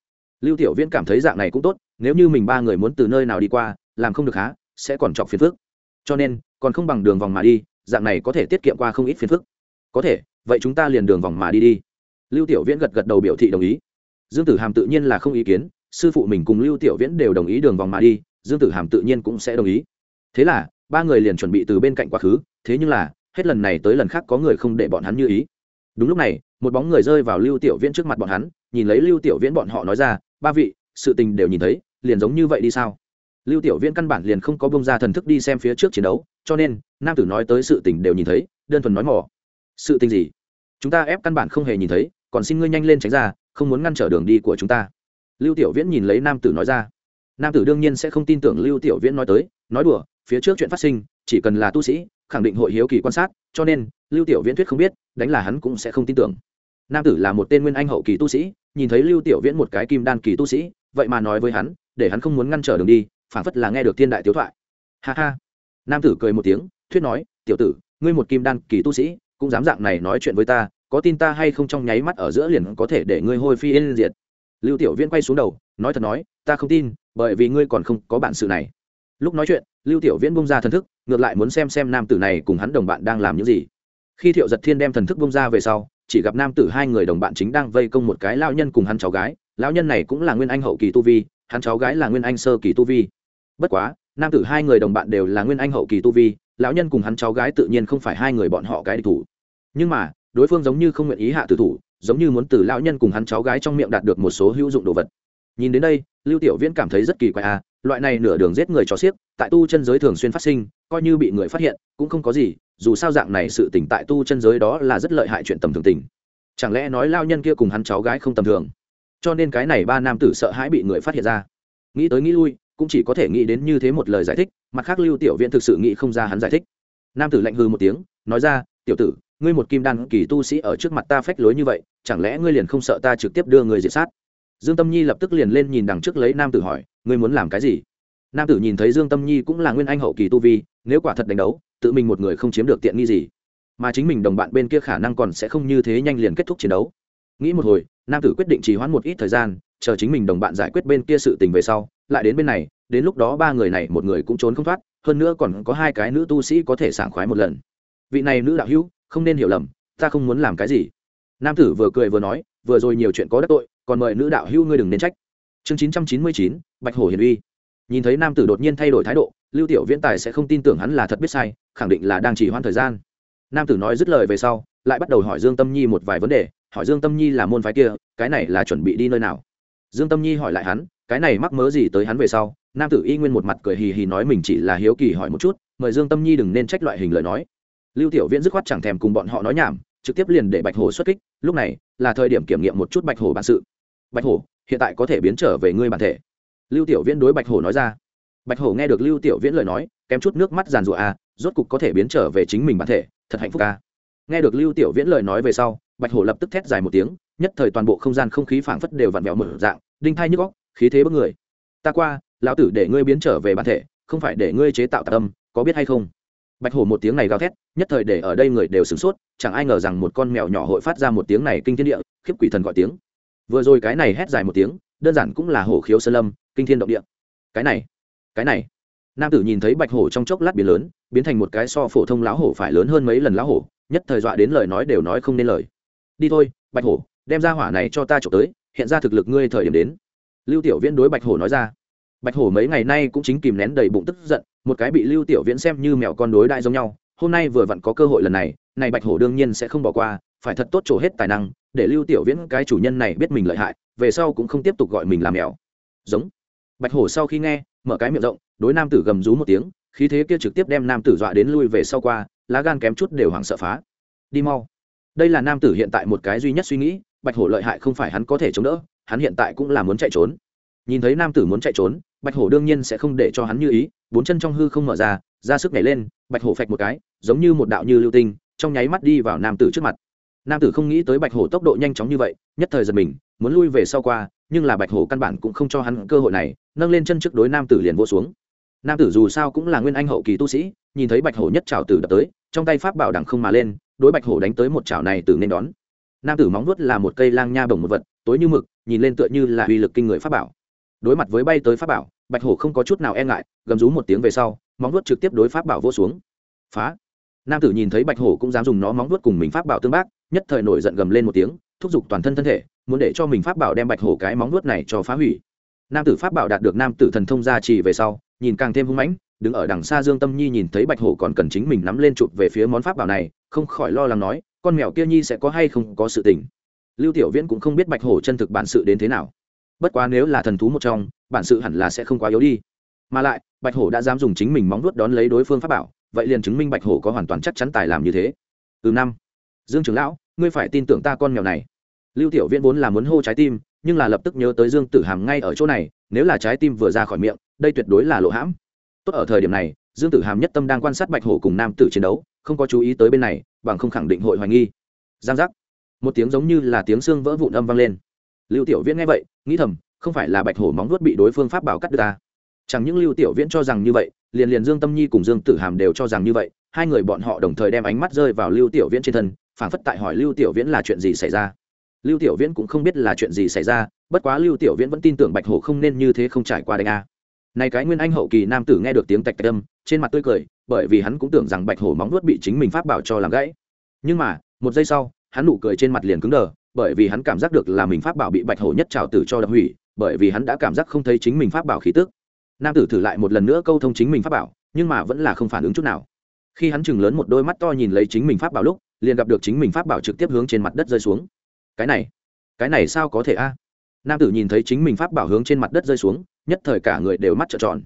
Lưu tiểu viễn cảm thấy dạng này cũng tốt, nếu như mình ba người muốn từ nơi nào đi qua, làm không được há, sẽ còn chọc phiền phức. Cho nên, còn không bằng đường vòng mà đi, dạng này có thể tiết kiệm qua không ít phiền phức. Có thể vậy chúng ta liền đường vòng mà đi đi. Lưu tiểu viễn gật gật đầu biểu thị đồng ý. Dương tử hàm tự nhiên là không ý kiến, sư phụ mình cùng lưu tiểu viễn đều đồng ý đường vòng mà đi, dương tử hàm tự nhiên cũng sẽ đồng ý. Thế là, ba người liền chuẩn bị từ bên cạnh quá khứ, thế nhưng là, hết lần này tới lần khác có người không để bọn hắn như ý. Đúng lúc này, một bóng người rơi vào lưu tiểu viễn trước mặt bọn hắn, nhìn lấy lưu tiểu viễn bọn họ nói ra, ba vị, sự tình đều nhìn thấy, liền giống như vậy đi sao? Lưu tiểu viễn căn bản liền không có bông ra thần thức đi xem phía trước chiến đấu, cho nên, nam tử nói tới sự tình đều nhìn thấy, đơn thuần nói mỏ sự tình gì? Chúng ta ép căn bản không hề nhìn thấy, còn xin ngươi nhanh lên tránh ra, không muốn ngăn trở đường đi của chúng ta. Lưu tiểu viễn nhìn lấy nam tử nói ra. Nam tử đương nhiên sẽ không tin tưởng lưu tiểu viễn nói tới, nói đùa, phía trước chuyện phát sinh, chỉ cần là tu sĩ, khẳng định hội hiếu kỳ quan sát, cho nên, lưu tiểu viễn thuyết không biết, đánh là hắn cũng sẽ không tin tưởng. Nam tử là một tên nguyên anh hậu kỳ tu sĩ, nhìn thấy lưu tiểu viễn một cái kim đan kỳ tu sĩ, vậy mà nói với hắn, để hắn không muốn ngăn trở đường đi, phảng phất là nghe được thiên đại tiếu thoại. Ha ha. Nam tử cười một tiếng, thuyết nói, tiểu tử, ngươi một kim đan kỳ tu sĩ cũng dám dạng này nói chuyện với ta, có tin ta hay không trong nháy mắt ở giữa liền có thể để ngươi hôi phi yên diệt. Lưu tiểu viễn quay xuống đầu, nói thật nói, ta không tin, bởi vì ngươi còn không có bản sự này. Lúc nói chuyện, lưu tiểu viễn bung ra thần thức, ngược lại muốn xem xem nam tử này cùng hắn đồng bạn đang làm những gì. Khi thiệu giật thiên đem thần thức bung ra về sau, chỉ gặp nam tử hai người đồng bạn chính đang vây công một cái lao nhân cùng hắn cháu gái. Lão nhân này cũng là nguyên anh hậu kỳ tu vi, hắn cháu gái là nguyên anh sơ kỳ tu vi. Bất quá, nam tử hai người đồng bạn đều là nguyên anh hậu kỳ tu vi lão nhân cùng hắn cháu gái tự nhiên không phải hai người bọn họ cái địch thủ. Nhưng mà, đối phương giống như không nguyện ý hạ tử thủ, giống như muốn từ lão nhân cùng hắn cháu gái trong miệng đạt được một số hữu dụng đồ vật. Nhìn đến đây, lưu tiểu viễn cảm thấy rất kỳ quái à loại này nửa đường giết người cho xiếc, tại tu chân giới thường xuyên phát sinh, coi như bị người phát hiện, cũng không có gì, dù sao dạng này sự tỉnh tại tu chân giới đó là rất lợi hại chuyện tầm thường tình. Chẳng lẽ nói lao nhân kia cùng hắn cháu gái không tầm thường? Cho nên cái này ba nam tử sợ hãi bị người phát hiện ra. Nghĩ tới nghĩ lui cũng chỉ có thể nghĩ đến như thế một lời giải thích, mặt khác lưu tiểu viễn thực sự nghĩ không ra hắn giải thích. Nam tử lạnh hư một tiếng, nói ra, tiểu tử, ngươi một kim đan kỳ tu sĩ ở trước mặt ta phách lối như vậy, chẳng lẽ ngươi liền không sợ ta trực tiếp đưa người diệt sát? Dương tâm nhi lập tức liền lên nhìn đằng trước lấy nam tử hỏi, ngươi muốn làm cái gì? Nam tử nhìn thấy dương tâm nhi cũng là nguyên anh hậu kỳ tu vi, nếu quả thật đánh đấu, tự mình một người không chiếm được tiện nghi gì. Mà chính mình đồng bạn bên kia khả năng còn sẽ không như thế nhanh liền kết thúc chiến đấu. Nghĩ một hồi, nam tử quyết định trì hoãn một ít thời gian, chờ chính mình đồng bạn giải quyết bên kia sự tình về sau lại đến bên này, đến lúc đó ba người này một người cũng trốn không thoát, hơn nữa còn có hai cái nữ tu sĩ có thể sảng khoái một lần. Vị này nữ đạo hữu, không nên hiểu lầm, ta không muốn làm cái gì. Nam tử vừa cười vừa nói, vừa rồi nhiều chuyện có đắc tội, còn mời nữ đạo hữu ngươi đừng nên trách. Chương chín trăm chín mươi chín, bạch hổ hiền uy. Nhìn thấy nam tử đột nhiên thay đổi thái độ, lưu tiểu viễn tài sẽ không tin tưởng hắn là thật biết sai, khẳng định là đang chỉ hoãn thời gian. Nam tử nói dứt lời về sau, lại bắt đầu hỏi dương tâm nhi một vài vấn đề, hỏi dương tâm nhi là môn phái kia, cái này là chuẩn bị đi nơi nào? Dương tâm nhi hỏi lại hắn cái này mắc mớ gì tới hắn về sau, nam tử y nguyên một mặt cười hì hì nói mình chỉ là hiếu kỳ hỏi một chút, mời dương tâm nhi đừng nên trách loại hình lời nói. Lưu tiểu viễn dứt khoát chẳng thèm cùng bọn họ nói nhảm, trực tiếp liền để bạch hồ xuất kích, lúc này là thời điểm kiểm nghiệm một chút bạch hồ bản sự. Bạch hổ, hiện tại có thể biến trở về ngươi bản thể. Lưu tiểu viễn đối bạch hổ nói ra. Bạch hổ nghe được lưu tiểu viễn lời nói, kém chút nước mắt giàn rụa a rốt cục có thể biến trở về chính mình bản thể, thật hạnh phúc a nghe được lưu tiểu viễn lời nói về sau, bạch hổ lập tức thét dài một tiếng, nhất thời toàn bộ không gian không khí phảng phất đều vặn vẹo mở dạng, đinh thai nhức góc khí thế bất người. Ta qua, lão tử để ngươi biến trở về bản thể, không phải để ngươi chế tạo tạc âm, có biết hay không? Bạch hổ một tiếng này gào thét, nhất thời để ở đây người đều sửng sốt, chẳng ai ngờ rằng một con mèo nhỏ hội phát ra một tiếng này kinh thiên địa, khiếp quỷ thần gọi tiếng. Vừa rồi cái này hét dài một tiếng, đơn giản cũng là hổ khiếu sơn lâm, kinh thiên động địa. Cái này cái này. Nam tử nhìn thấy bạch hổ trong chốc lát biến lớn, biến thành một cái so phổ thông lão hổ phải lớn hơn mấy lần lão hổ, nhất thời dọa đến lời nói đều nói không nên lời. Đi thôi, bạch hổ, đem ra hỏa này cho ta trộm tới, hiện ra thực lực ngươi thời điểm đến lưu tiểu viễn đối bạch hổ nói ra. Bạch hổ mấy ngày nay cũng chính kìm nén đầy bụng tức giận, một cái bị lưu tiểu viễn xem như mèo con đối đại giống nhau, hôm nay vừa vặn có cơ hội lần này này bạch hổ đương nhiên sẽ không bỏ qua, phải thật tốt trổ hết tài năng, để lưu tiểu viễn cái chủ nhân này biết mình lợi hại, về sau cũng không tiếp tục gọi mình là mèo giống. Bạch hổ sau khi nghe, mở cái miệng rộng, đối nam tử gầm rú một tiếng, khí thế kia trực tiếp đem nam tử dọa đến lui về sau qua, lá gan kém chút đều hoảng sợ phá. Đi mau. Đây là nam tử hiện tại một cái duy nhất suy nghĩ, bạch hổ lợi hại không phải hắn có thể chống đỡ hắn hiện tại cũng là muốn chạy trốn. Nhìn thấy nam tử muốn chạy trốn, bạch hổ đương nhiên sẽ không để cho hắn như ý, bốn chân trong hư không mở ra ra sức nhảy lên, bạch hổ phạch một cái, giống như một đạo như lưu tinh, trong nháy mắt đi vào nam tử trước mặt. Nam tử không nghĩ tới bạch hổ tốc độ nhanh chóng như vậy, nhất thời giật mình, muốn lui về sau qua, nhưng là bạch hổ căn bản cũng không cho hắn cơ hội này, nâng lên chân trước đối nam tử liền vô xuống. Nam tử dù sao cũng là nguyên anh hậu kỳ tu sĩ, nhìn thấy bạch hổ nhất trào tử đập tới, trong tay pháp bảo đằng không mà lên, đối bạch hổ đánh tới một chảo này tử nên đón. Nam tử móng vuốt là một cây lang nha bồng một vật, tối như mực nhìn lên tựa như là uy lực kinh người pháp bảo. Đối mặt với bay tới pháp bảo, bạch hổ không có chút nào e ngại, gầm rú một tiếng về sau, móng vuốt trực tiếp đối pháp bảo vô xuống. Phá! Nam tử nhìn thấy bạch hổ cũng dám dùng nó móng vuốt cùng mình pháp bảo tương bác, nhất thời nổi giận gầm lên một tiếng, thúc giục toàn thân thân thể, muốn để cho mình pháp bảo đem bạch hổ cái móng vuốt này cho phá hủy. Nam tử pháp bảo đạt được nam tử thần thông gia trì về sau, nhìn càng thêm hung mãnh, đứng ở đằng xa dương tâm nhi nhìn thấy bạch hổ còn cần chính mình nắm lên chụp về phía món pháp bảo này, không khỏi lo lắng nói, con mèo kia nhi sẽ có hay không có sự tình? Lưu tiểu viễn cũng không biết bạch hổ chân thực bản sự đến thế nào. Bất quá nếu là thần thú một trong, bản sự hẳn là sẽ không quá yếu đi. Mà lại, bạch hổ đã dám dùng chính mình móng vuốt đón lấy đối phương pháp bảo, vậy liền chứng minh bạch hổ có hoàn toàn chắc chắn tài làm như thế. Từ năm. Dương trưởng lão, ngươi phải tin tưởng ta con mèo này. Lưu tiểu viễn vốn là muốn hô trái tim, nhưng là lập tức nhớ tới dương tử hàm ngay ở chỗ này, nếu là trái tim vừa ra khỏi miệng, đây tuyệt đối là lộ hãm. Tốt ở thời điểm này, dương tử hàm nhất tâm đang quan sát bạch hổ cùng nam tử chiến đấu, không có chú ý tới bên này, bằng không khẳng định hội hoài nghi. Giang giác một tiếng giống như là tiếng xương vỡ vụn âm vang lên. Lưu tiểu viễn nghe vậy, nghĩ thầm, không phải là bạch hổ móng vuốt bị đối phương pháp bảo cắt được ta. Chẳng những lưu tiểu viễn cho rằng như vậy, liền liền dương tâm nhi cùng dương tử hàm đều cho rằng như vậy, hai người bọn họ đồng thời đem ánh mắt rơi vào lưu tiểu viễn trên thân phảng phất tại hỏi lưu tiểu viễn là chuyện gì xảy ra. Lưu tiểu viễn cũng không biết là chuyện gì xảy ra, bất quá lưu tiểu viễn vẫn tin tưởng bạch hổ không nên như thế không trải qua đánh a. Này cái nguyên anh hậu kỳ nam tử nghe được tiếng tạch tạch âm, trên mặt tươi cười, bởi vì hắn cũng tưởng rằng bạch hổ móng nuốt bị chính mình pháp bảo cho làm gãy. Nhưng mà, một giây sau hắn nụ cười trên mặt liền cứng đờ, bởi vì hắn cảm giác được là mình pháp bảo bị bạch hổ nhất trào tử cho đập hủy, bởi vì hắn đã cảm giác không thấy chính mình pháp bảo khí tức. Nam tử thử lại một lần nữa câu thông chính mình pháp bảo, nhưng mà vẫn là không phản ứng chút nào. Khi hắn chừng lớn một đôi mắt to nhìn lấy chính mình pháp bảo lúc, liền gặp được chính mình pháp bảo trực tiếp hướng trên mặt đất rơi xuống. Cái này cái này sao có thể a? Nam tử nhìn thấy chính mình pháp bảo hướng trên mặt đất rơi xuống, nhất thời cả người đều mắt trợn tròn.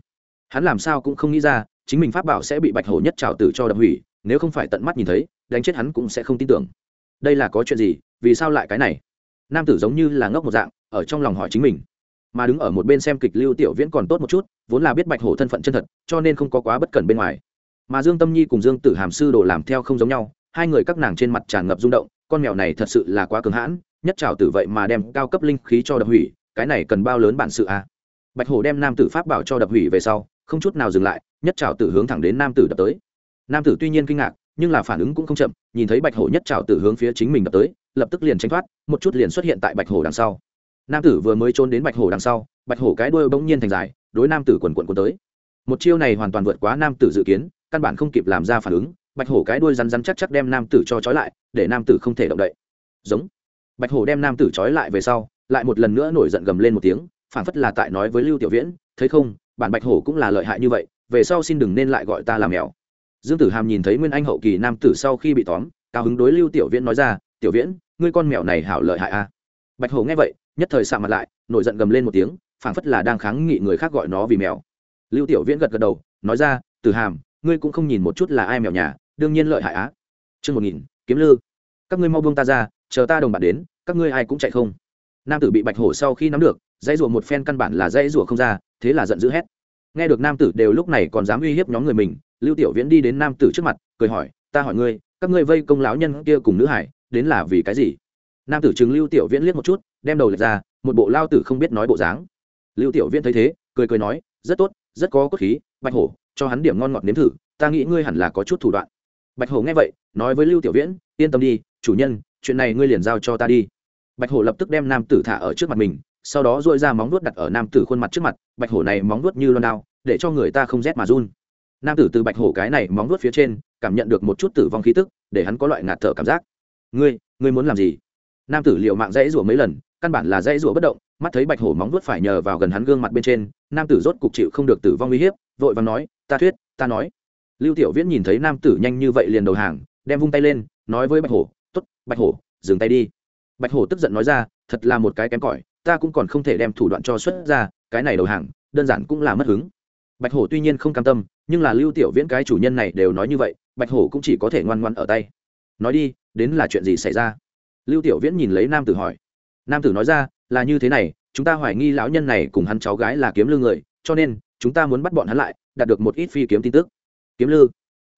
Hắn làm sao cũng không nghĩ ra, chính mình pháp bảo sẽ bị bạch hổ nhất trào tử cho đập hủy, nếu không phải tận mắt nhìn thấy, đánh chết hắn cũng sẽ không tin tưởng đây là có chuyện gì, vì sao lại cái này? Nam tử giống như là ngốc một dạng, ở trong lòng hỏi chính mình. Mà đứng ở một bên xem kịch lưu tiểu viễn còn tốt một chút, vốn là biết bạch hổ thân phận chân thật, cho nên không có quá bất cẩn bên ngoài. Mà dương tâm nhi cùng dương tử hàm sư đồ làm theo không giống nhau, hai người các nàng trên mặt tràn ngập rung động, con mèo này thật sự là quá cứng hãn, nhất trào tử vậy mà đem cao cấp linh khí cho đập hủy, cái này cần bao lớn bản sự à? Bạch hổ đem nam tử pháp bảo cho đập hủy về sau, không chút nào dừng lại, nhất trào tử hướng thẳng đến nam tử đập tới. Nam tử tuy nhiên kinh ngạc, nhưng là phản ứng cũng không chậm nhìn thấy bạch hổ nhất trào từ hướng phía chính mình đập tới, lập tức liền tránh thoát, một chút liền xuất hiện tại bạch hổ đằng sau. Nam tử vừa mới trốn đến bạch hổ đằng sau, bạch hổ cái đuôi bỗng nhiên thành dài, đối nam tử quần quần quần tới. Một chiêu này hoàn toàn vượt quá nam tử dự kiến, căn bản không kịp làm ra phản ứng, bạch hổ cái đuôi rắn rắn chắc chắc đem nam tử cho trói lại, để nam tử không thể động đậy. Giống. Bạch hổ đem nam tử trói lại về sau, lại một lần nữa nổi giận gầm lên một tiếng, phản phất là tại nói với lưu tiểu viễn, thấy không, bản bạch hổ cũng là lợi hại như vậy, về sau xin đừng nên lại gọi ta làm mèo dương tử hàm nhìn thấy nguyên anh hậu kỳ nam tử sau khi bị tóm, cao hứng đối lưu tiểu viễn nói ra, tiểu viễn, ngươi con mèo này hảo lợi hại a. Bạch hổ nghe vậy, nhất thời sạ mặt lại, nổi giận gầm lên một tiếng, phảng phất là đang kháng nghị người khác gọi nó vì mèo. Lưu tiểu viễn gật gật đầu, nói ra, tử hàm, ngươi cũng không nhìn một chút là ai mèo nhà, đương nhiên lợi hại á. Chương một nghìn, kiếm lư. Các ngươi mau buông ta ra, chờ ta đồng bạn đến, các ngươi ai cũng chạy không. Nam tử bị bạch hổ sau khi nắm được, dãy rủa một phen căn bản là dãy rủa không ra, thế là giận dữ hét. Nghe được nam tử đều lúc này còn dám uy hiếp nhóm người mình lưu tiểu viễn đi đến nam tử trước mặt, cười hỏi, ta hỏi ngươi, các ngươi vây công lão nhân kia cùng nữ hải, đến là vì cái gì? Nam tử chứng lưu tiểu viễn liếc một chút, đem đầu lệch ra, một bộ lao tử không biết nói bộ dáng. Lưu tiểu viễn thấy thế, cười cười nói, rất tốt, rất có cốt khí, bạch hổ, cho hắn điểm ngon ngọt nếm thử, ta nghĩ ngươi hẳn là có chút thủ đoạn. Bạch hổ nghe vậy, nói với lưu tiểu viễn, yên tâm đi, chủ nhân, chuyện này ngươi liền giao cho ta đi. Bạch hổ lập tức đem nam tử thả ở trước mặt mình, sau đó dội ra móng vuốt đặt ở nam tử khuôn mặt trước mặt, bạch hổ này móng vuốt như loan đao, để cho người ta không rét mà run nam tử từ bạch hổ cái này móng vuốt phía trên, cảm nhận được một chút tử vong khí tức, để hắn có loại ngạt thở cảm giác. Ngươi ngươi muốn làm gì? Nam tử liệu mạng dãy rủa mấy lần, căn bản là dãy rủa bất động, mắt thấy bạch hổ móng vuốt phải nhờ vào gần hắn gương mặt bên trên, nam tử rốt cục chịu không được tử vong uy hiếp, vội vàng nói, ta thuyết, ta nói. Lưu tiểu viễn nhìn thấy nam tử nhanh như vậy liền đầu hàng, đem vung tay lên, nói với bạch hổ t ố t bạch hổ, dừng tay đi. Bạch hổ tức giận nói ra, thật là một cái kém cỏi, ta cũng còn không thể đem thủ đoạn cho xuất ra, cái này đầu hàng, đơn giản cũng là mất hứng bạch hổ tuy nhiên không cam tâm, nhưng là lưu tiểu viễn cái chủ nhân này đều nói như vậy, bạch hổ cũng chỉ có thể ngoan ngoan ở tay. Nói đi, đến là chuyện gì xảy ra? Lưu tiểu viễn nhìn lấy nam tử hỏi. Nam tử nói ra, là như thế này, chúng ta hoài nghi lão nhân này cùng hắn cháu gái là kiếm lư người, cho nên, chúng ta muốn bắt bọn hắn lại, đạt được một ít phi kiếm tin tức. Kiếm lư?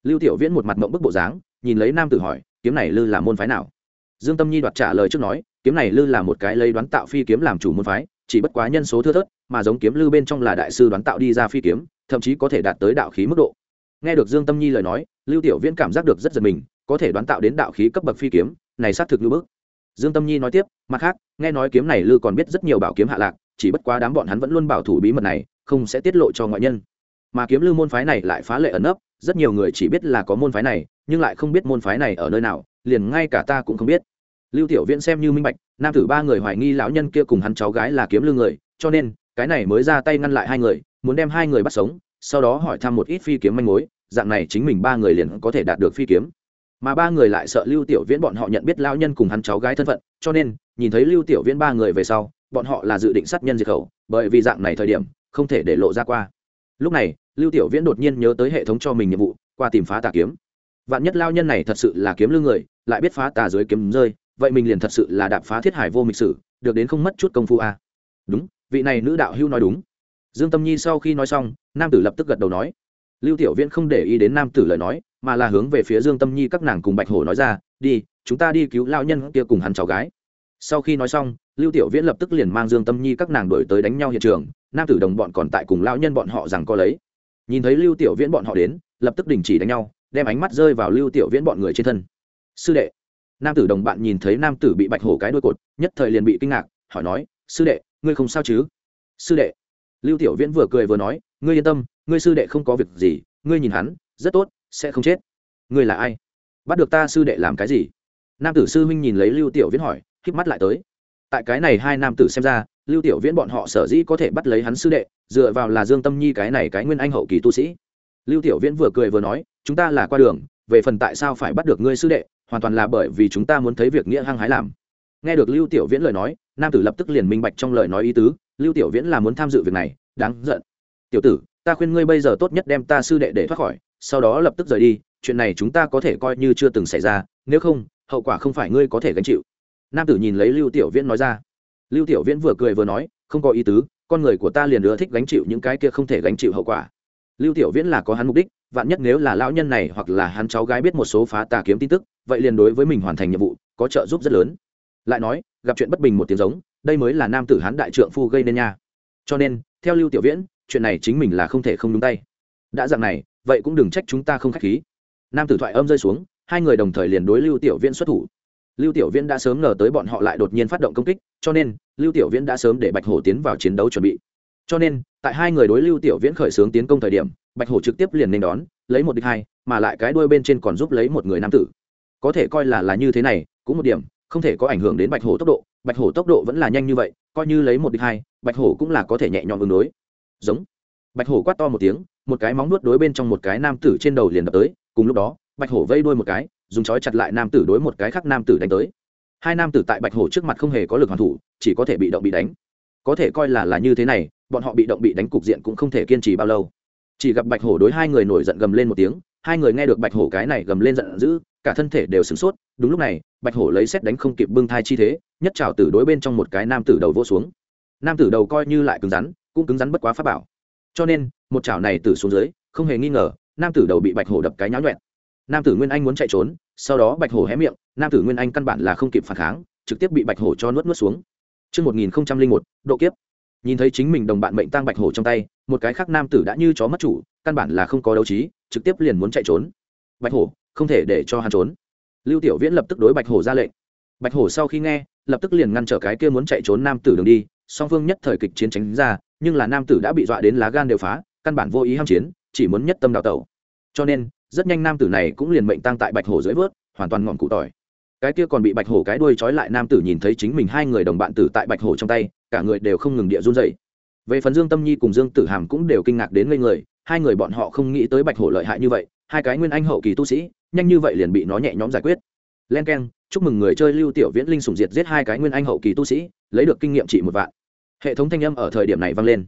Lưu tiểu viễn một mặt mộng bức bộ dáng, nhìn lấy nam tử hỏi, kiếm này lư là môn phái nào? Dương tâm nhi đoạt trả lời trước nói, kiếm này lư là một cái lấy đoán tạo phi kiếm làm chủ môn phái, chỉ bất quá nhân số thưa thớt, mà giống kiếm lư bên trong là đại sư đoán tạo đi ra phi kiếm thậm chí có thể đạt tới đạo khí mức độ. Nghe được dương tâm nhi lời nói, lưu tiểu viễn cảm giác được rất giật mình, có thể đoán tạo đến đạo khí cấp bậc phi kiếm, này xác thực lưu bước dương tâm nhi nói tiếp, mặt khác, nghe nói kiếm này lư còn biết rất nhiều bảo kiếm hạ lạc, chỉ bất quá đám bọn hắn vẫn luôn bảo thủ bí mật này, không sẽ tiết lộ cho ngoại nhân. Mà kiếm lư môn phái này lại phá lệ ẩn nấp, rất nhiều người chỉ biết là có môn phái này, nhưng lại không biết môn phái này ở nơi nào, liền ngay cả ta cũng không biết. Lưu tiểu viễn xem như minh bạch, nam tử ba người hoài nghi lão nhân kia cùng hắn cháu gái là kiếm lư người, cho nên cái này mới ra tay ngăn lại hai người, muốn đem hai người bắt sống, sau đó hỏi thăm một ít phi kiếm manh mối, dạng này chính mình ba người liền có thể đạt được phi kiếm. Mà ba người lại sợ lưu tiểu viễn bọn họ nhận biết lão nhân cùng hắn cháu gái thân phận, cho nên, nhìn thấy lưu tiểu viễn ba người về sau, bọn họ là dự định sát nhân diệt khẩu, bởi vì dạng này thời điểm, không thể để lộ ra qua. Lúc này, lưu tiểu viễn đột nhiên nhớ tới hệ thống cho mình nhiệm vụ, qua tìm phá tà kiếm. Vạn nhất lao nhân này thật sự là kiếm lương người, lại biết phá tà dưới kiếm rơi, vậy mình liền thật sự là đạp phá thiết hải vô mịch sử, được đến không mất chút công phu a. À. đúng vị này nữ đạo hưu nói đúng. Dương tâm nhi sau khi nói xong, nam tử lập tức gật đầu nói. Lưu tiểu viễn không để ý đến nam tử lời nói, mà là hướng về phía dương tâm nhi các nàng cùng bạch hổ nói ra, đi, chúng ta đi cứu lao nhân kia cùng hắn cháu gái. Sau khi nói xong, lưu tiểu viễn lập tức liền mang dương tâm nhi các nàng đổi tới đánh nhau hiện trường, nam tử đồng bọn còn tại cùng lao nhân bọn họ rằng có lấy. Nhìn thấy lưu tiểu viễn bọn họ đến, lập tức đình chỉ đánh nhau, đem ánh mắt rơi vào lưu tiểu viễn bọn người trên thân. Sư đệ. Nam tử đồng bạn nhìn thấy nam tử bị bạch hổ cái đuôi cột, nhất thời liền bị kinh ngạc, hỏi nói, sư đệ ngươi không sao chứ? Sư đệ. Lưu tiểu viễn vừa cười vừa nói, ngươi yên tâm, ngươi sư đệ không có việc gì, ngươi nhìn hắn, rất tốt, sẽ không chết. Ngươi là ai? Bắt được ta sư đệ làm cái gì? Nam tử sư huynh nhìn lấy lưu tiểu viễn hỏi k mắt lại tới. Tại cái này hai nam tử xem ra, lưu tiểu viễn bọn họ sở dĩ có thể bắt lấy hắn sư đệ, dựa vào là dương tâm nhi cái này cái nguyên anh hậu kỳ tu sĩ. Lưu tiểu viễn vừa cười vừa nói, chúng ta là qua đường, về phần tại sao phải bắt được ngươi sư đệ, hoàn toàn là bởi vì chúng ta muốn thấy việc nghĩa hăng hái làm nghe được lưu tiểu viễn lời nói, nam tử lập tức liền minh bạch trong lời nói ý tứ, lưu tiểu viễn là muốn tham dự việc này, đáng giận. Tiểu tử, ta khuyên ngươi bây giờ tốt nhất đem ta sư đệ để thoát khỏi, sau đó lập tức rời đi, chuyện này chúng ta có thể coi như chưa từng xảy ra, nếu không, hậu quả không phải ngươi có thể gánh chịu. Nam tử nhìn lấy lưu tiểu viễn nói ra. Lưu tiểu viễn vừa cười vừa nói, không có ý tứ, con người của ta liền ưa thích gánh chịu những cái kia không thể gánh chịu hậu quả. Lưu tiểu viễn là có hắn mục đích, vạn nhất nếu là lão nhân này hoặc là hắn cháu gái biết một số phá tà kiếm tin tức, vậy liền đối với mình hoàn thành nhiệm vụ, có trợ giúp rất lớn lại nói, gặp chuyện bất bình một tiếng giống, đây mới là nam tử hán đại trượng phu gây nên nha. Cho nên, theo lưu tiểu viễn, chuyện này chính mình là không thể không đúng tay. Đã dạng này, vậy cũng đừng trách chúng ta không khách khí. Nam tử thoại âm rơi xuống, hai người đồng thời liền đối lưu tiểu viễn xuất thủ. Lưu tiểu viễn đã sớm ngờ tới bọn họ lại đột nhiên phát động công kích, cho nên, lưu tiểu viễn đã sớm để bạch hổ tiến vào chiến đấu chuẩn bị. Cho nên, tại hai người đối lưu tiểu viễn khởi xướng tiến công thời điểm, bạch hổ trực tiếp liền nên đón, lấy một địch hai, mà lại cái đuôi bên trên còn giúp lấy một người nam tử. Có thể coi là là như thế này, cũng một điểm không thể có ảnh hưởng đến bạch hổ tốc độ, bạch hổ tốc độ vẫn là nhanh như vậy, coi như lấy một địch hai, bạch hổ cũng là có thể nhẹ nhõm ứng đối. Giống. Bạch hổ quát to một tiếng, một cái móng nuốt đối bên trong một cái nam tử trên đầu liền đập tới, cùng lúc đó, bạch hổ vây đuôi một cái, dùng chói chặt lại nam tử đối một cái khác nam tử đánh tới. Hai nam tử tại bạch hổ trước mặt không hề có lực hoàn thủ, chỉ có thể bị động bị đánh. Có thể coi là là như thế này, bọn họ bị động bị đánh cục diện cũng không thể kiên trì bao lâu. Chỉ gặp bạch hổ đối hai người nổi giận gầm lên một tiếng, hai người nghe được bạch hổ cái này gầm lên giận dữ cả thân thể đều sửng sốt đúng lúc này bạch hổ lấy xét đánh không kịp bưng thai chi thế nhất trào tử đối bên trong một cái nam tử đầu vỗ xuống nam tử đầu coi như lại cứng rắn cũng cứng rắn bất quá pháp bảo cho nên một chảo này tử xuống dưới không hề nghi ngờ nam tử đầu bị bạch hổ đập cái nháo nhuẹn nam tử nguyên anh muốn chạy trốn sau đó bạch hổ hé miệng nam tử nguyên anh căn bản là không kịp phản kháng trực tiếp bị bạch hổ cho nuốt nuốt xuống Trước 1001, độ kiếp. Nhìn thấy chính mình đồng bạn mệnh tang bạch hổ trong tay, một cái khác nam tử đã như chó mất chủ, căn bản là không có đấu trí, trực tiếp liền muốn chạy trốn. Bạch hổ, không thể để cho hắn trốn. Lưu Tiểu Viễn lập tức đối bạch hổ ra lệnh. Bạch hổ sau khi nghe, lập tức liền ngăn trở cái kia muốn chạy trốn nam tử đường đi, song phương nhất thời kịch chiến tránh ra, nhưng là nam tử đã bị dọa đến lá gan đều phá, căn bản vô ý ham chiến, chỉ muốn nhất tâm đào tẩu. Cho nên, rất nhanh nam tử này cũng liền mệnh tang tại bạch hổ dưới vớt, hoàn toàn ngọn cụ tỏi cái kia còn bị bạch hổ cái đuôi trói lại nam tử nhìn thấy chính mình hai người đồng bạn tử tại bạch hổ trong tay cả người đều không ngừng địa run dậy về phần dương tâm nhi cùng dương tử hàm cũng đều kinh ngạc đến ngây người hai người bọn họ không nghĩ tới bạch hổ lợi hại như vậy hai cái nguyên anh hậu kỳ tu sĩ nhanh như vậy liền bị nó nhẹ nhõm giải quyết. Len k e n chúc mừng người chơi lưu tiểu viễn linh sùng diệt giết hai cái nguyên anh hậu kỳ tu sĩ, lấy được kinh nghiệm trị một vạn. Hệ thống thanh âm ở thời điểm này vang lên.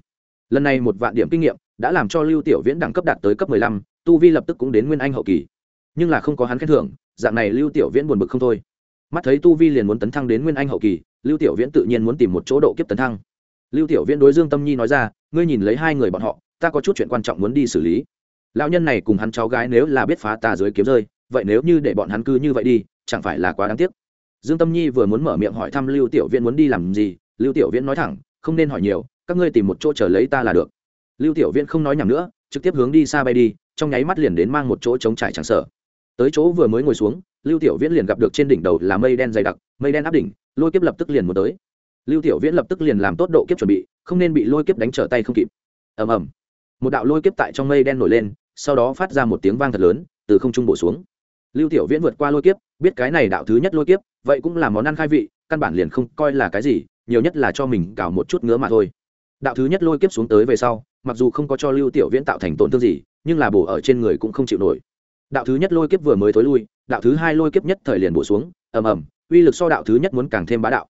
Lần này một vạn điểm kinh nghiệm đã làm cho lưu tiểu viễn đẳng cấp đạt tới cấp mười lăm, tu vi lập tức cũng đến nguyên anh hậu kỳ. Nhưng là không có hắn khen thưởng, dạng này lưu tiểu viễn buồn bực không thôi. Mắt thấy tu vi liền muốn tấn thăng đến nguyên anh hậu kỳ, lưu tiểu viễn tự nhiên muốn tìm một chỗ độ kiếp tấn thăng. Lưu tiểu viễn đối dương tâm nhi nói ra, ngươi nhìn lấy hai người bọn họ, ta có chút chuyện quan trọng muốn đi xử lý. Lão nhân này cùng hắn cháu gái nếu là biết phá tà dưới kiếm rơi vậy nếu như để bọn hắn cư như vậy đi, chẳng phải là quá đáng tiếc? Dương tâm nhi vừa muốn mở miệng hỏi thăm lưu tiểu viễn muốn đi làm gì, lưu tiểu viễn nói thẳng, không nên hỏi nhiều, các ngươi tìm một chỗ chờ lấy ta là được. Lưu tiểu viễn không nói nhầm nữa, trực tiếp hướng đi xa bay đi, trong nháy mắt liền đến mang một chỗ trống trải chẳng sở tới chỗ vừa mới ngồi xuống, lưu tiểu viễn liền gặp được trên đỉnh đầu là mây đen dày đặc, mây đen áp đỉnh, lôi kiếp lập tức liền muốn tới. Lưu tiểu viễn lập tức liền làm tốt độ kiếp chuẩn bị, không nên bị lôi kiếp đánh trở tay không kịp. Ầm ầm. Một đạo lôi kiếp tại trong mây đen nổi lên, sau đó phát ra một tiếng vang thật lớn, từ không trung bổ xuống lưu tiểu viễn vượt qua lôi kiếp, biết cái này đạo thứ nhất lôi kiếp, vậy cũng là món ăn khai vị, căn bản liền không coi là cái gì, nhiều nhất là cho mình cào một chút ngứa mà thôi. Đạo thứ nhất lôi kiếp xuống tới về sau, mặc dù không có cho lưu tiểu viễn tạo thành tổn thương gì, nhưng là bổ ở trên người cũng không chịu nổi. Đạo thứ nhất lôi kiếp vừa mới tối lui, đạo thứ hai lôi kiếp nhất thời liền bổ xuống, ầm ầm, uy lực so đạo thứ nhất muốn càng thêm bá đạo.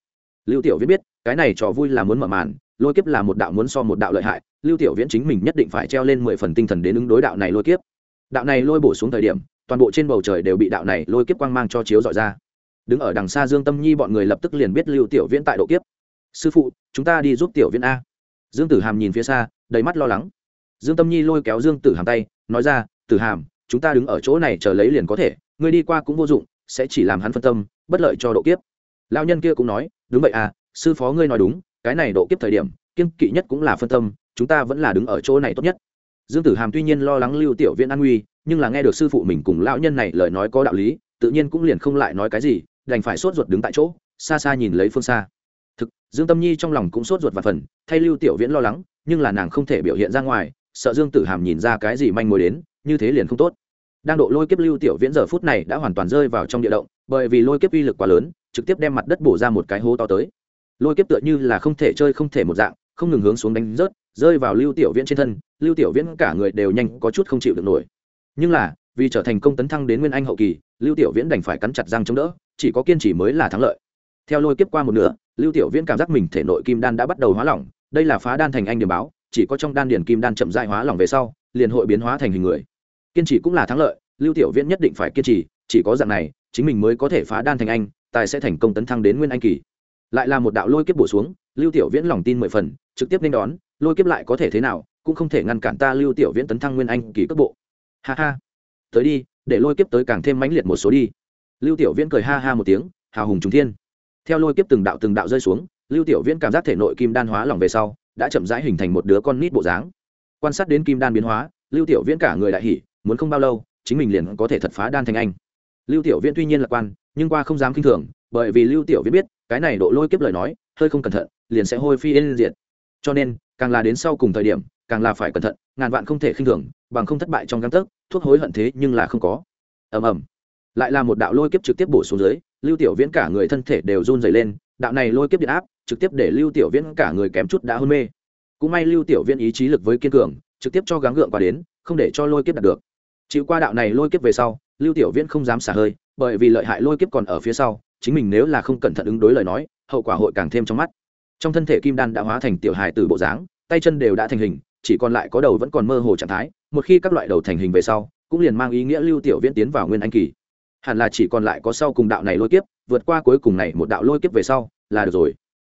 Lưu tiểu viễn biết, cái này trò vui là muốn mở màn, lôi kiếp là một đạo muốn so một đạo lợi hại, lưu tiểu viễn chính mình nhất định phải treo lên mười phần tinh thần đến ứng đối đạo này lôi kiếp. Đạo này lôi bổ xuống thời điểm toàn bộ trên bầu trời đều bị đạo này lôi kiếp quang mang cho chiếu dọi ra. Đứng ở đằng xa dương tâm nhi bọn người lập tức liền biết lưu tiểu viễn tại độ kiếp. Sư phụ, chúng ta đi giúp tiểu viễn a. Dương tử hàm nhìn phía xa, đầy mắt lo lắng. Dương tâm nhi lôi kéo dương tử hàm tay, nói ra, tử hàm, chúng ta đứng ở chỗ này chờ lấy liền có thể người đi qua cũng vô dụng, sẽ chỉ làm hắn phân tâm, bất lợi cho độ kiếp. Lao nhân kia cũng nói, đúng vậy à sư phó ngươi nói đúng, cái này độ kiếp thời điểm kiên kỵ nhất cũng là phân tâm, chúng ta vẫn là đứng ở chỗ này tốt nhất dương tử hàm tuy nhiên lo lắng lưu tiểu viễn an nguy, nhưng là nghe được sư phụ mình cùng lão nhân này lời nói có đạo lý, tự nhiên cũng liền không lại nói cái gì, đành phải sốt ruột đứng tại chỗ, xa xa nhìn lấy phương xa. Thực, dương tâm nhi trong lòng cũng sốt ruột và phần, thay lưu tiểu viễn lo lắng, nhưng là nàng không thể biểu hiện ra ngoài, sợ dương tử hàm nhìn ra cái gì manh mối đến, như thế liền không tốt. Đang độ lôi kiếp lưu tiểu viễn giờ phút này đã hoàn toàn rơi vào trong địa động, bởi vì lôi kiếp uy lực quá lớn, trực tiếp đem mặt đất bổ ra một cái hố to tới. Lôi kiếp tựa như là không thể chơi không thể một dạng, không ngừng hướng xuống đánh rớt rơi vào lưu tiểu viễn trên thân, lưu tiểu viễn cả người đều nhanh có chút không chịu được nổi. Nhưng là, vì trở thành công tấn thăng đến nguyên anh hậu kỳ, lưu tiểu viễn đành phải cắn chặt răng chống đỡ, chỉ có kiên trì mới là thắng lợi. Theo lôi kiếp qua một nửa, lưu tiểu viễn cảm giác mình thể nội kim đan đã bắt đầu hóa lỏng, đây là phá đan thành anh điểm báo, chỉ có trong đan điển kim đan chậm dại hóa lỏng về sau, liền hội biến hóa thành hình người. Kiên trì cũng là thắng lợi, lưu tiểu viễn nhất định phải kiên trì, chỉ có dạng này, chính mình mới có thể phá đan thành anh, tài sẽ thành công tấn thăng đến nguyên anh kỳ. Lại là một đạo lôi kiếp bổ xuống, lưu tiểu viễn lòng tin mười phần, trực tiếp nên đón lôi kiếp lại có thể thế nào, cũng không thể ngăn cản ta lưu tiểu viễn tấn thăng nguyên anh kỳ cấp bộ. Ha ha. Tới đi, để lôi kiếp tới càng thêm mãnh liệt một số đi. Lưu tiểu viễn cười ha ha một tiếng, hào hùng trùng thiên. Theo lôi kiếp từng đạo từng đạo rơi xuống, lưu tiểu viễn cảm giác thể nội kim đan hóa lỏng về sau, đã chậm rãi hình thành một đứa con nít bộ dáng. Quan sát đến kim đan biến hóa, lưu tiểu viễn cả người đại hỉ, muốn không bao lâu, chính mình liền có thể thật phá đan thành anh. Lưu tiểu viễn tuy nhiên lạc quan, nhưng qua không dám kinh thường, bởi vì lưu tiểu viễn biết, cái này độ lôi kiếp lời nói, hơi không cẩn thận, liền sẽ hôi phi lên diện cho nên càng là đến sau cùng thời điểm, càng là phải cẩn thận, ngàn vạn không thể khinh thường, bằng không thất bại trong găng tấc, thuốc hối hận thế nhưng là không có. Ầm ầm. Lại là một đạo lôi kiếp trực tiếp bổ xuống dưới, lưu tiểu viễn cả người thân thể đều run dày lên, đạo này lôi kiếp điện áp, trực tiếp để lưu tiểu viễn cả người kém chút đã hôn mê. Cũng may lưu tiểu viễn ý chí lực với kiên cường, trực tiếp cho gắng gượng qua đến, không để cho lôi kiếp đạt được. Chịu qua đạo này lôi kiếp về sau, lưu tiểu viễn không dám xả hơi, bởi vì lợi hại lôi kiếp còn ở phía sau, chính mình nếu là không cẩn thận ứng đối lời nói, hậu quả hội càng thêm trong mắt trong thân thể kim đan đã hóa thành tiểu hài từ bộ dáng, tay chân đều đã thành hình, chỉ còn lại có đầu vẫn còn mơ hồ trạng thái, một khi các loại đầu thành hình về sau, cũng liền mang ý nghĩa lưu tiểu viễn tiến vào nguyên anh kỳ. Hẳn là chỉ còn lại có sau cùng đạo này lôi kiếp, vượt qua cuối cùng này một đạo lôi kiếp về sau, là được rồi.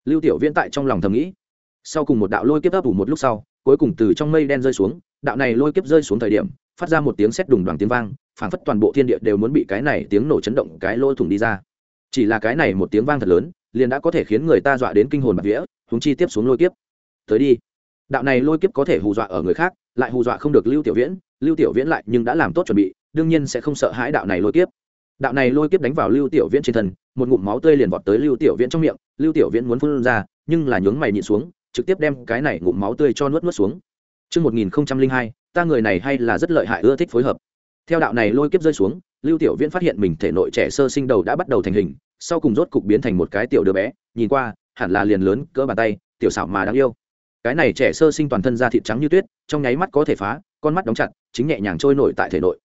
Lưu tiểu viễn tại trong lòng thầm nghĩ. Sau cùng một đạo lôi kiếp ấp ủ một lúc sau, cuối cùng từ trong mây đen rơi xuống, đạo này lôi kiếp rơi xuống thời điểm, phát ra một tiếng sét đùng đoàn tiếng vang, phảng phất toàn bộ thiên địa đều muốn bị cái này tiếng nổ chấn động, cái lôi thủng đi ra. Chỉ là cái này một tiếng vang thật lớn liền đã có thể khiến người ta dọa đến kinh hồn bạt vía húng chi tiếp xuống lôi kiếp. Tới đi. Đạo này lôi kiếp có thể hù dọa ở người khác lại hù dọa không được lưu tiểu viễn lưu tiểu viễn lại nhưng đã làm tốt chuẩn bị đương nhiên sẽ không sợ hãi đạo này lôi kiếp. Đạo này lôi kiếp đánh vào lưu tiểu viễn trên thân một ngụm máu tươi liền vọt tới lưu tiểu viễn trong miệng lưu tiểu viễn muốn phun ra nhưng là nhướng mày nhịn xuống trực tiếp đem cái này ngụm máu tươi cho nuốt nuốt xuống. Trước 1002, ta người này hay là rất lợi hại ưa thích phối hợp. Theo đạo này lôi kiếp rơi xuống, Lưu Tiểu Viễn phát hiện mình thể nội trẻ sơ sinh đầu đã bắt đầu thành hình, sau cùng rốt cục biến thành một cái tiểu đứa bé, nhìn qua, hẳn là liền lớn cỡ bàn tay, tiểu xảo mà đáng yêu. Cái này trẻ sơ sinh toàn thân da thịt trắng như tuyết, trong nháy mắt có thể phá, con mắt đóng chặt, chính nhẹ nhàng trôi nổi tại thể nội.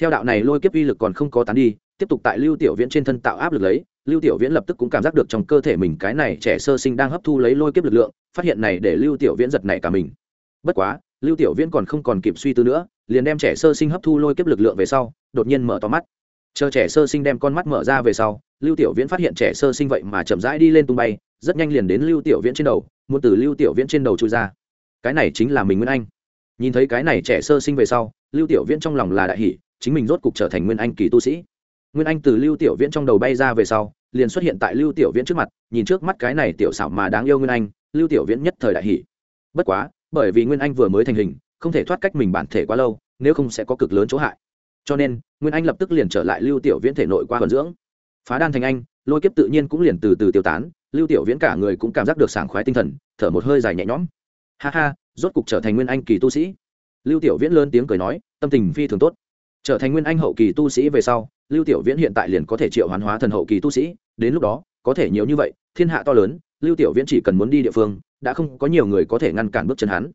Theo đạo này lôi kiếp uy lực còn không có tán đi, tiếp tục tại Lưu Tiểu Viễn trên thân tạo áp lực lấy, Lưu Tiểu Viễn lập tức cũng cảm giác được trong cơ thể mình cái này trẻ sơ sinh đang hấp thu lấy lôi kiếp lực lượng, phát hiện này để Lưu Tiểu Viễn giật nảy cả mình. Bất quá, lưu tiểu viễn còn không còn kịp suy tư nữa liền đem trẻ sơ sinh hấp thu lôi kiếp lực lượng về sau đột nhiên mở to mắt chờ trẻ sơ sinh đem con mắt mở ra về sau lưu tiểu viễn phát hiện trẻ sơ sinh vậy mà chậm rãi đi lên tung bay, rất nhanh liền đến lưu tiểu viễn trên đầu, muốn từ lưu tiểu viễn trên đầu trôi ra. Cái này chính là mình nguyên anh. Nhìn thấy cái này trẻ sơ sinh về sau, lưu tiểu viễn trong lòng là đại hỷ chính mình rốt cục trở thành nguyên anh kỳ tu sĩ. Nguyên anh từ lưu tiểu viễn trong đầu bay ra về sau, liền xuất hiện tại lưu tiểu viễn trước mặt, nhìn trước mắt cái này tiểu xảo mà đáng yêu nguyên anh, lưu tiểu viễn nhất thời đại hỷ bất quá, bởi vì nguyên anh vừa mới thành hình, không thể thoát cách mình bản thể quá lâu, nếu không sẽ có cực lớn chỗ hại. Cho nên, nguyên anh lập tức liền trở lại lưu tiểu viễn thể nội qua vận dưỡng phá đan thành anh, lôi kiếp tự nhiên cũng liền từ từ tiêu tán, lưu tiểu viễn cả người cũng cảm giác được sảng khoái tinh thần, thở một hơi dài nhẹ nhõm. Ha ha, rốt cục trở thành nguyên anh kỳ tu sĩ. Lưu tiểu viễn lớn tiếng cười nói, tâm tình phi thường tốt. Trở thành nguyên anh hậu kỳ tu sĩ về sau, lưu tiểu viễn hiện tại liền có thể triệu hoán hóa thần hậu kỳ tu sĩ, đến lúc đó, có thể nhiều như vậy, thiên hạ to lớn, lưu tiểu viễn chỉ cần muốn đi địa phương, đã không có nhiều người có thể ngăn cản bước chân hắn.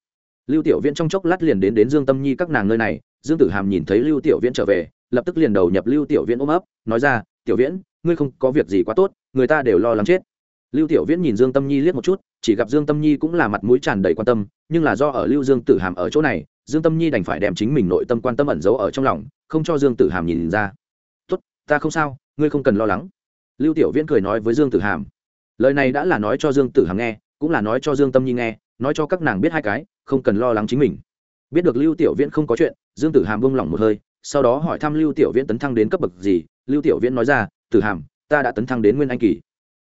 Lưu tiểu viễn trong chốc lát liền đến đến dương tâm nhi các nàng nơi này, dương tử hàm nhìn thấy lưu tiểu viễn trở về, lập tức liền đầu nhập lưu tiểu viễn ôm ấp, nói ra tiểu viễn, ngươi không có việc gì quá tốt, người ta đều lo lắng chết. Lưu tiểu viễn nhìn dương tâm nhi liếc một chút, chỉ gặp dương tâm nhi cũng là mặt mũi tràn đầy quan tâm, nhưng là do ở lưu dương tử hàm ở chỗ này, dương tâm nhi đành phải đem chính mình nội tâm quan tâm ẩn giấu ở trong lòng, không cho dương tử hàm nhìn ra. Tốt, ta không sao, ngươi không cần lo lắng. Lưu tiểu viễn cười nói với dương tử hàm. Lời này đã là nói cho dương tử hàm nghe, cũng là nói cho dương tâm nhi nghe, nói cho các nàng biết hai cái, không cần lo lắng chính mình. Biết được lưu tiểu viễn không có chuyện, dương tử hàm bông lỏng một hơi sau đó hỏi thăm lưu tiểu viễn tấn thăng đến cấp bậc gì. Lưu tiểu viễn nói ra, tử hàm, ta đã tấn thăng đến nguyên anh kỳ.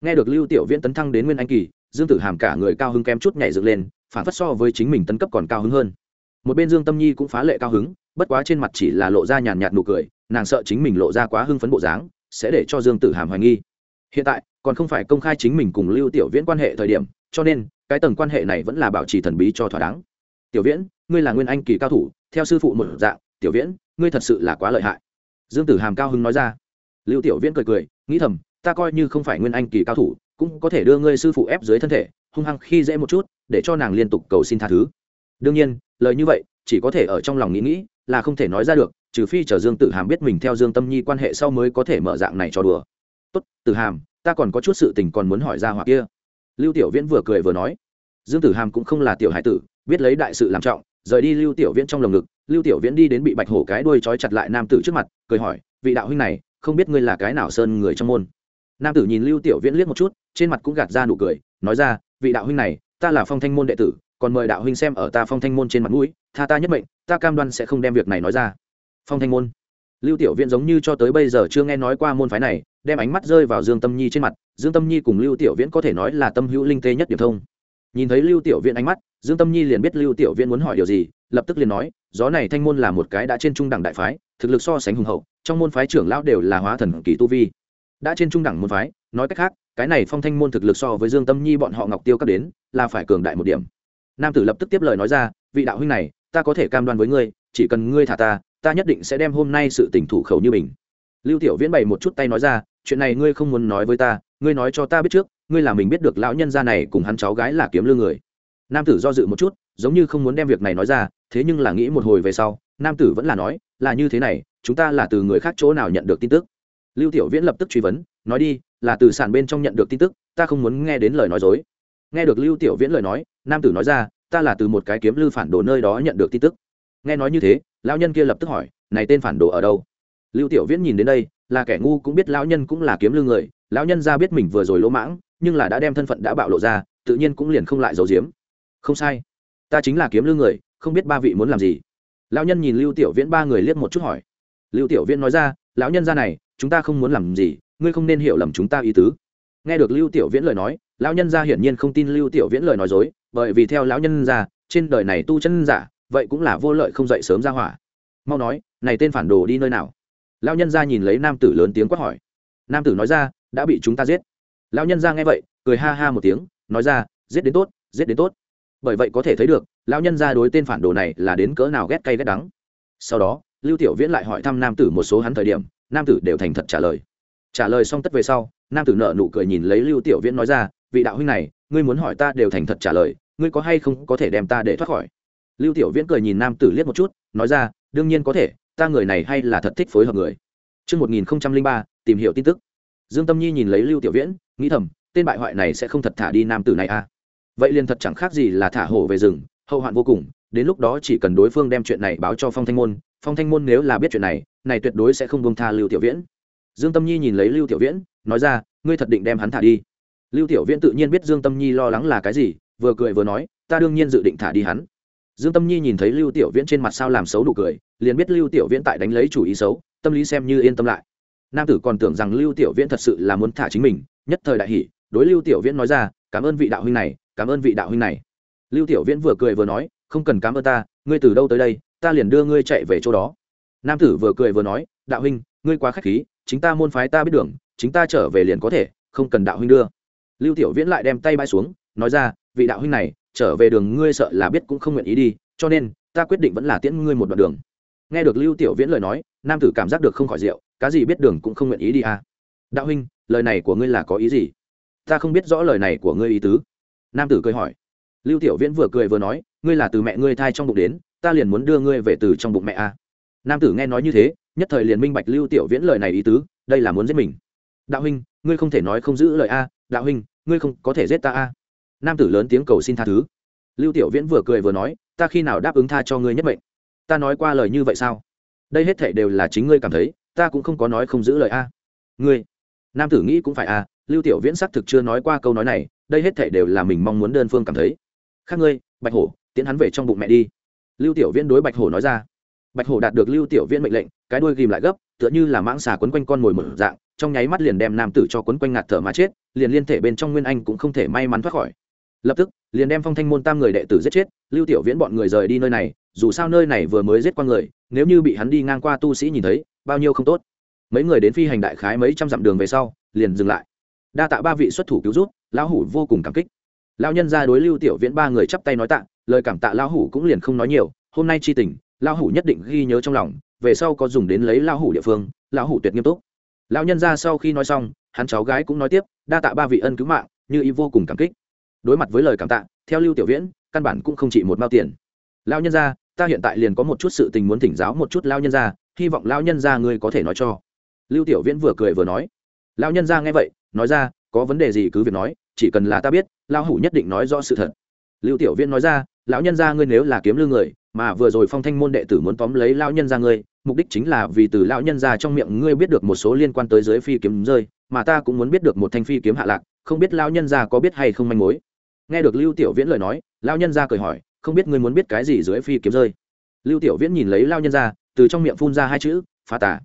Nghe được lưu tiểu viễn tấn thăng đến nguyên anh kỳ, dương tử hàm cả người cao hứng kém chút nhảy dựng lên, phản phất so với chính mình tấn cấp còn cao hứng hơn. Một bên dương tâm nhi cũng phá lệ cao hứng, bất quá trên mặt chỉ là lộ ra nhàn nhạt nụ cười, nàng sợ chính mình lộ ra quá hưng phấn bộ dáng, sẽ để cho dương tử hàm hoài nghi. Hiện tại, còn không phải công khai chính mình cùng lưu tiểu viễn quan hệ thời điểm, cho nên, cái tầng quan hệ này vẫn là bảo trì thần bí cho thỏa đáng. Tiểu viễn, ngươi là nguyên anh kỳ cao thủ, theo sư phụ một dạng, tiểu viễn ngươi thật sự là quá lợi hại. Dương tử hàm cao hứng nói ra. Lưu tiểu viễn cười cười, nghĩ thầm, ta coi như không phải nguyên anh kỳ cao thủ, cũng có thể đưa ngươi sư phụ ép dưới thân thể, hung hăng khi dễ một chút, để cho nàng liên tục cầu xin tha thứ. Đương nhiên, lời như vậy, chỉ có thể ở trong lòng nghĩ nghĩ, là không thể nói ra được, trừ phi chờ dương tử hàm biết mình theo dương tâm nhi quan hệ sau mới có thể mở dạng này cho đùa. Tốt, tử hàm, ta còn có chút sự tình còn muốn hỏi ra hoặc kia. Lưu tiểu viễn vừa cười vừa nói. Dương tử hàm cũng không là tiểu hải tử, biết lấy đại sự làm trọng rời đi lưu tiểu viễn trong lồng ngực, lưu tiểu viễn đi đến bị bạch hổ cái đuôi trói chặt lại nam tử trước mặt, cười hỏi, vị đạo huynh này, không biết ngươi là cái nào sơn người trong môn? Nam tử nhìn lưu tiểu viễn liếc một chút, trên mặt cũng gạt ra nụ cười, nói ra, vị đạo huynh này, ta là phong thanh môn đệ tử, còn mời đạo huynh xem ở ta phong thanh môn trên mặt mũi, tha ta nhất mệnh, ta cam đoan sẽ không đem việc này nói ra. Phong thanh môn. Lưu tiểu viễn giống như cho tới bây giờ chưa nghe nói qua môn phái này, đem ánh mắt rơi vào dương tâm nhi trên mặt, dương tâm nhi cùng lưu tiểu viễn có thể nói là tâm hữu linh tê nhất điểm thông nhìn thấy lưu tiểu viễn ánh mắt, dương tâm nhi liền biết lưu tiểu viễn muốn hỏi điều gì, lập tức liền nói, gió này thanh môn là một cái đã trên trung đẳng đại phái, thực lực so sánh hùng hậu, trong môn phái trưởng lão đều là hóa thần kỳ tu vi. Đã trên trung đẳng môn phái, nói cách khác, cái này phong thanh môn thực lực so với dương tâm nhi bọn họ ngọc tiêu cấp đến, là phải cường đại một điểm. Nam tử lập tức tiếp lời nói ra, vị đạo huynh này, ta có thể cam đoan với ngươi, chỉ cần ngươi thả ta ta nhất định sẽ đem hôm nay sự tỉnh thủ khẩu như mình. Lưu tiểu viễn bày một chút tay nói ra, chuyện này ngươi không muốn nói với ta, ngươi nói cho ta biết trước ngươi là mình biết được lão nhân gia này cùng hắn cháu gái là kiếm lương người. Nam tử do dự một chút, giống như không muốn đem việc này nói ra, thế nhưng là nghĩ một hồi về sau, nam tử vẫn là nói, là như thế này, chúng ta là từ người khác chỗ nào nhận được tin tức? Lưu tiểu viễn lập tức truy vấn, nói đi, là từ sản bên trong nhận được tin tức, ta không muốn nghe đến lời nói dối. Nghe được lưu tiểu viễn lời nói, nam tử nói ra, ta là từ một cái kiếm lư phản đồ nơi đó nhận được tin tức. Nghe nói như thế, lão nhân kia lập tức hỏi, này tên phản đồ ở đâu? Lưu tiểu viễn nhìn đến đây, là kẻ ngu cũng biết lão nhân cũng là kiếm lương người, lão nhân ra biết mình vừa rồi lỗ mãng nhưng là đã đem thân phận đã bạo lộ ra, tự nhiên cũng liền không lại giấu giếm. Không sai. Ta chính là kiếm lương người, không biết ba vị muốn làm gì. Lão nhân nhìn lưu tiểu viễn ba người liếc một chút hỏi. Lưu tiểu viễn nói ra, lão nhân ra này, chúng ta không muốn làm gì, ngươi không nên hiểu lầm chúng ta ý tứ. Nghe được lưu tiểu viễn lời nói, lão nhân gia hiển nhiên không tin lưu tiểu viễn lời nói dối, bởi vì theo lão nhân gia, trên đời này tu chân giả, vậy cũng là vô lợi không dậy sớm ra hỏa. Mau nói, này tên phản đồ đi nơi nào? Lão nhân gia nhìn lấy nam tử lớn tiếng quát hỏi. Nam tử nói ra, đã bị chúng ta giết lão nhân gia nghe vậy cười ha ha một tiếng nói ra giết đến tốt giết đến tốt. Bởi vậy có thể thấy được lão nhân gia đối tên phản đồ này là đến cỡ nào ghét cay ghét đắng. Sau đó lưu tiểu viễn lại hỏi thăm nam tử một số hắn thời điểm nam tử đều thành thật trả lời. Trả lời xong tất về sau nam tử nợ nụ cười nhìn lấy lưu tiểu viễn nói ra vị đạo huynh này ngươi muốn hỏi ta đều thành thật trả lời ngươi có hay không có thể đem ta để thoát khỏi? Lưu tiểu viễn cười nhìn nam tử liếc một chút nói ra đương nhiên có thể ta người này hay là thật thích phối hợp người. Trước 1003, tìm hiểu tin tức. Dương Tâm Nhi nhìn lấy Lưu Tiểu Viễn, nghĩ thầm, tên bại hoại này sẽ không thật thả đi nam tử này à? Vậy liền thật chẳng khác gì là thả hổ về rừng, hậu hoạn vô cùng, đến lúc đó chỉ cần đối phương đem chuyện này báo cho Phong Thanh Môn, Phong Thanh Môn nếu là biết chuyện này, này tuyệt đối sẽ không buông tha Lưu Tiểu Viễn. Dương Tâm Nhi nhìn lấy Lưu Tiểu Viễn, nói ra, ngươi thật định đem hắn thả đi? Lưu Tiểu Viễn tự nhiên biết Dương Tâm Nhi lo lắng là cái gì, vừa cười vừa nói, ta đương nhiên dự định thả đi hắn. Dương Tâm Nhi nhìn thấy Lưu Tiểu Viễn trên mặt sao làm xấu đủ cười, liền biết Lưu Tiểu Viễn tại đánh lấy chủ ý xấu, tâm lý xem như yên tâm lại. Nam tử còn tưởng rằng Lưu Tiểu Viễn thật sự là muốn thả chính mình, nhất thời đại hỉ, đối Lưu Tiểu Viễn nói ra, cảm ơn vị đạo huynh này, cảm ơn vị đạo huynh này. Lưu Tiểu Viễn vừa cười vừa nói, không cần cảm ơn ta, ngươi từ đâu tới đây, ta liền đưa ngươi chạy về chỗ đó. Nam tử vừa cười vừa nói, đạo huynh, ngươi quá khách khí, chính ta môn phái ta biết đường, chính ta trở về liền có thể, không cần đạo huynh đưa. Lưu Tiểu Viễn lại đem tay bay xuống, nói ra, vị đạo huynh này, trở về đường ngươi sợ là biết cũng không nguyện ý đi cho nên ta quyết định vẫn là tiễn ngươi một đoạn đường nghe được lưu tiểu viễn lời nói, nam tử cảm giác được không khỏi rượu cá gì biết đường cũng không nguyện ý đi à. Đạo huynh, lời này của ngươi là có ý gì? Ta không biết rõ lời này của ngươi ý tứ. Nam tử cười hỏi. Lưu tiểu viễn vừa cười vừa nói, ngươi là từ mẹ ngươi thai trong bụng đến, ta liền muốn đưa ngươi về từ trong bụng mẹ a à. nam tử nghe nói như thế, nhất thời liền minh bạch lưu tiểu viễn lời này ý tứ, đây là muốn giết mình. Đạo huynh, ngươi không thể nói không giữ lời a đạo huynh, ngươi không có thể giết ta a nam tử lớn tiếng cầu xin tha thứ. Lưu tiểu viễn vừa cười vừa nói, ta khi nào đáp ứng tha cho ngươi nhất mệnh? Ta nói qua lời như vậy sao? Đây hết thể đều là chính ngươi cảm thấy, ta cũng không có nói không giữ lời a. Ngươi, nam tử nghĩ cũng phải a, lưu tiểu viễn xác thực chưa nói qua câu nói này, đây hết thể đều là mình mong muốn đơn phương cảm thấy. Khác ngươi, bạch hổ tiến hắn về trong bụng mẹ đi. Lưu tiểu viễn đối bạch hổ nói ra. Bạch hổ đạt được lưu tiểu viễn mệnh lệnh, cái đuôi ghìm lại gấp, tựa như là mãng xà quấn quanh con mồi mở dạng, trong nháy mắt liền đem nam tử cho quấn quanh ngạt thở mà chết, liền liên thể bên trong nguyên anh cũng không thể may mắn thoát khỏi. Lập tức, liền đem phong thanh môn tam người đệ tử giết chết, lưu tiểu viễn bọn người rời đi nơi này dù sao nơi này vừa mới giết qua người, nếu như bị hắn đi ngang qua tu sĩ nhìn thấy, bao nhiêu không tốt. Mấy người đến phi hành đại khái mấy trăm dặm đường về sau, liền dừng lại. Đa tạ ba vị xuất thủ cứu rút lão hủ vô cùng cảm kích. Lão nhân ra đối lưu tiểu viễn ba người chắp tay nói tạ, lời cảm tạ lão hủ cũng liền không nói nhiều, hôm nay chi tình, lão hủ nhất định ghi nhớ trong lòng, về sau có dùng đến lấy lão hủ địa phương, lão hủ tuyệt nghiêm túc. Lão nhân ra sau khi nói xong, hắn cháu gái cũng nói tiếp, đa tạ ba vị ân cứu mạng, như ý vô cùng cảm kích. Đối mặt với lời cảm tạ, theo lưu tiểu viễn, căn bản cũng không chỉ một mao tiền. Lão nhân gia ta hiện tại liền có một chút sự tình muốn thỉnh giáo một chút lao nhân gia, hy vọng lao nhân gia ngươi có thể nói cho. Lưu tiểu viễn vừa cười vừa nói. Lao nhân gia nghe vậy, nói ra, có vấn đề gì cứ việc nói, chỉ cần là ta biết lao hủ nhất định nói rõ sự thật. Lưu tiểu viễn nói ra, lão nhân gia ngươi nếu là kiếm lương người, mà vừa rồi phong thanh môn đệ tử muốn tóm lấy lao nhân gia ngươi, mục đích chính là vì từ lão nhân gia trong miệng ngươi biết được một số liên quan tới giới phi kiếm rơi, mà ta cũng muốn biết được một thanh phi kiếm hạ lạc, không biết lão nhân gia có biết hay không manh mối. Nghe được lưu tiểu viễn lời nói lao nhân ra cười hỏi không biết ngươi muốn biết cái gì dưới phi kiếm rơi. Lưu tiểu viễn nhìn lấy lao nhân ra, từ trong miệng phun ra hai chữ, phá tả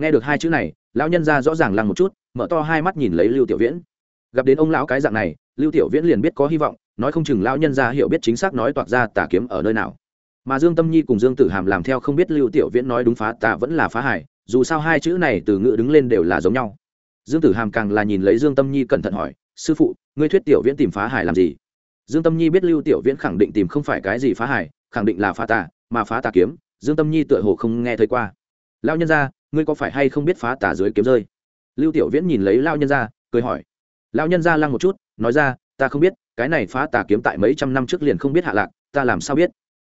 nghe được hai chữ này, lao nhân ra rõ ràng lăng một chút, mở to hai mắt nhìn lấy lưu tiểu viễn. Gặp đến ông lão cái dạng này, lưu tiểu viễn liền biết có hy vọng, nói không chừng lao nhân ra hiểu biết chính xác nói toạc ra tà kiếm ở nơi nào. Mà dương tâm nhi cùng dương tử hàm làm theo không biết lưu tiểu viễn nói đúng phá tà vẫn là phá hải dù sao hai chữ này từ ngữ đứng lên đều là giống nhau. Dương tử hàm càng là nhìn lấy dương tâm nhi cẩn thận hỏi, sư phụ, ngươi thuyết tiểu viễn tìm phá hải làm gì? Dương tâm nhi biết lưu tiểu viễn khẳng định tìm không phải cái gì phá hải khẳng định là phá tà, mà phá tà kiếm, dương tâm nhi tựa hồ không nghe thấy qua. Lao nhân ra ngươi có phải hay không biết phá tà dưới kiếm rơi? Lưu tiểu viễn nhìn lấy lao nhân ra cười hỏi. Lao nhân ra lăng một chút, nói ra, ta không biết, cái này phá tà kiếm tại mấy trăm năm trước liền không biết hạ lạc, ta làm sao biết?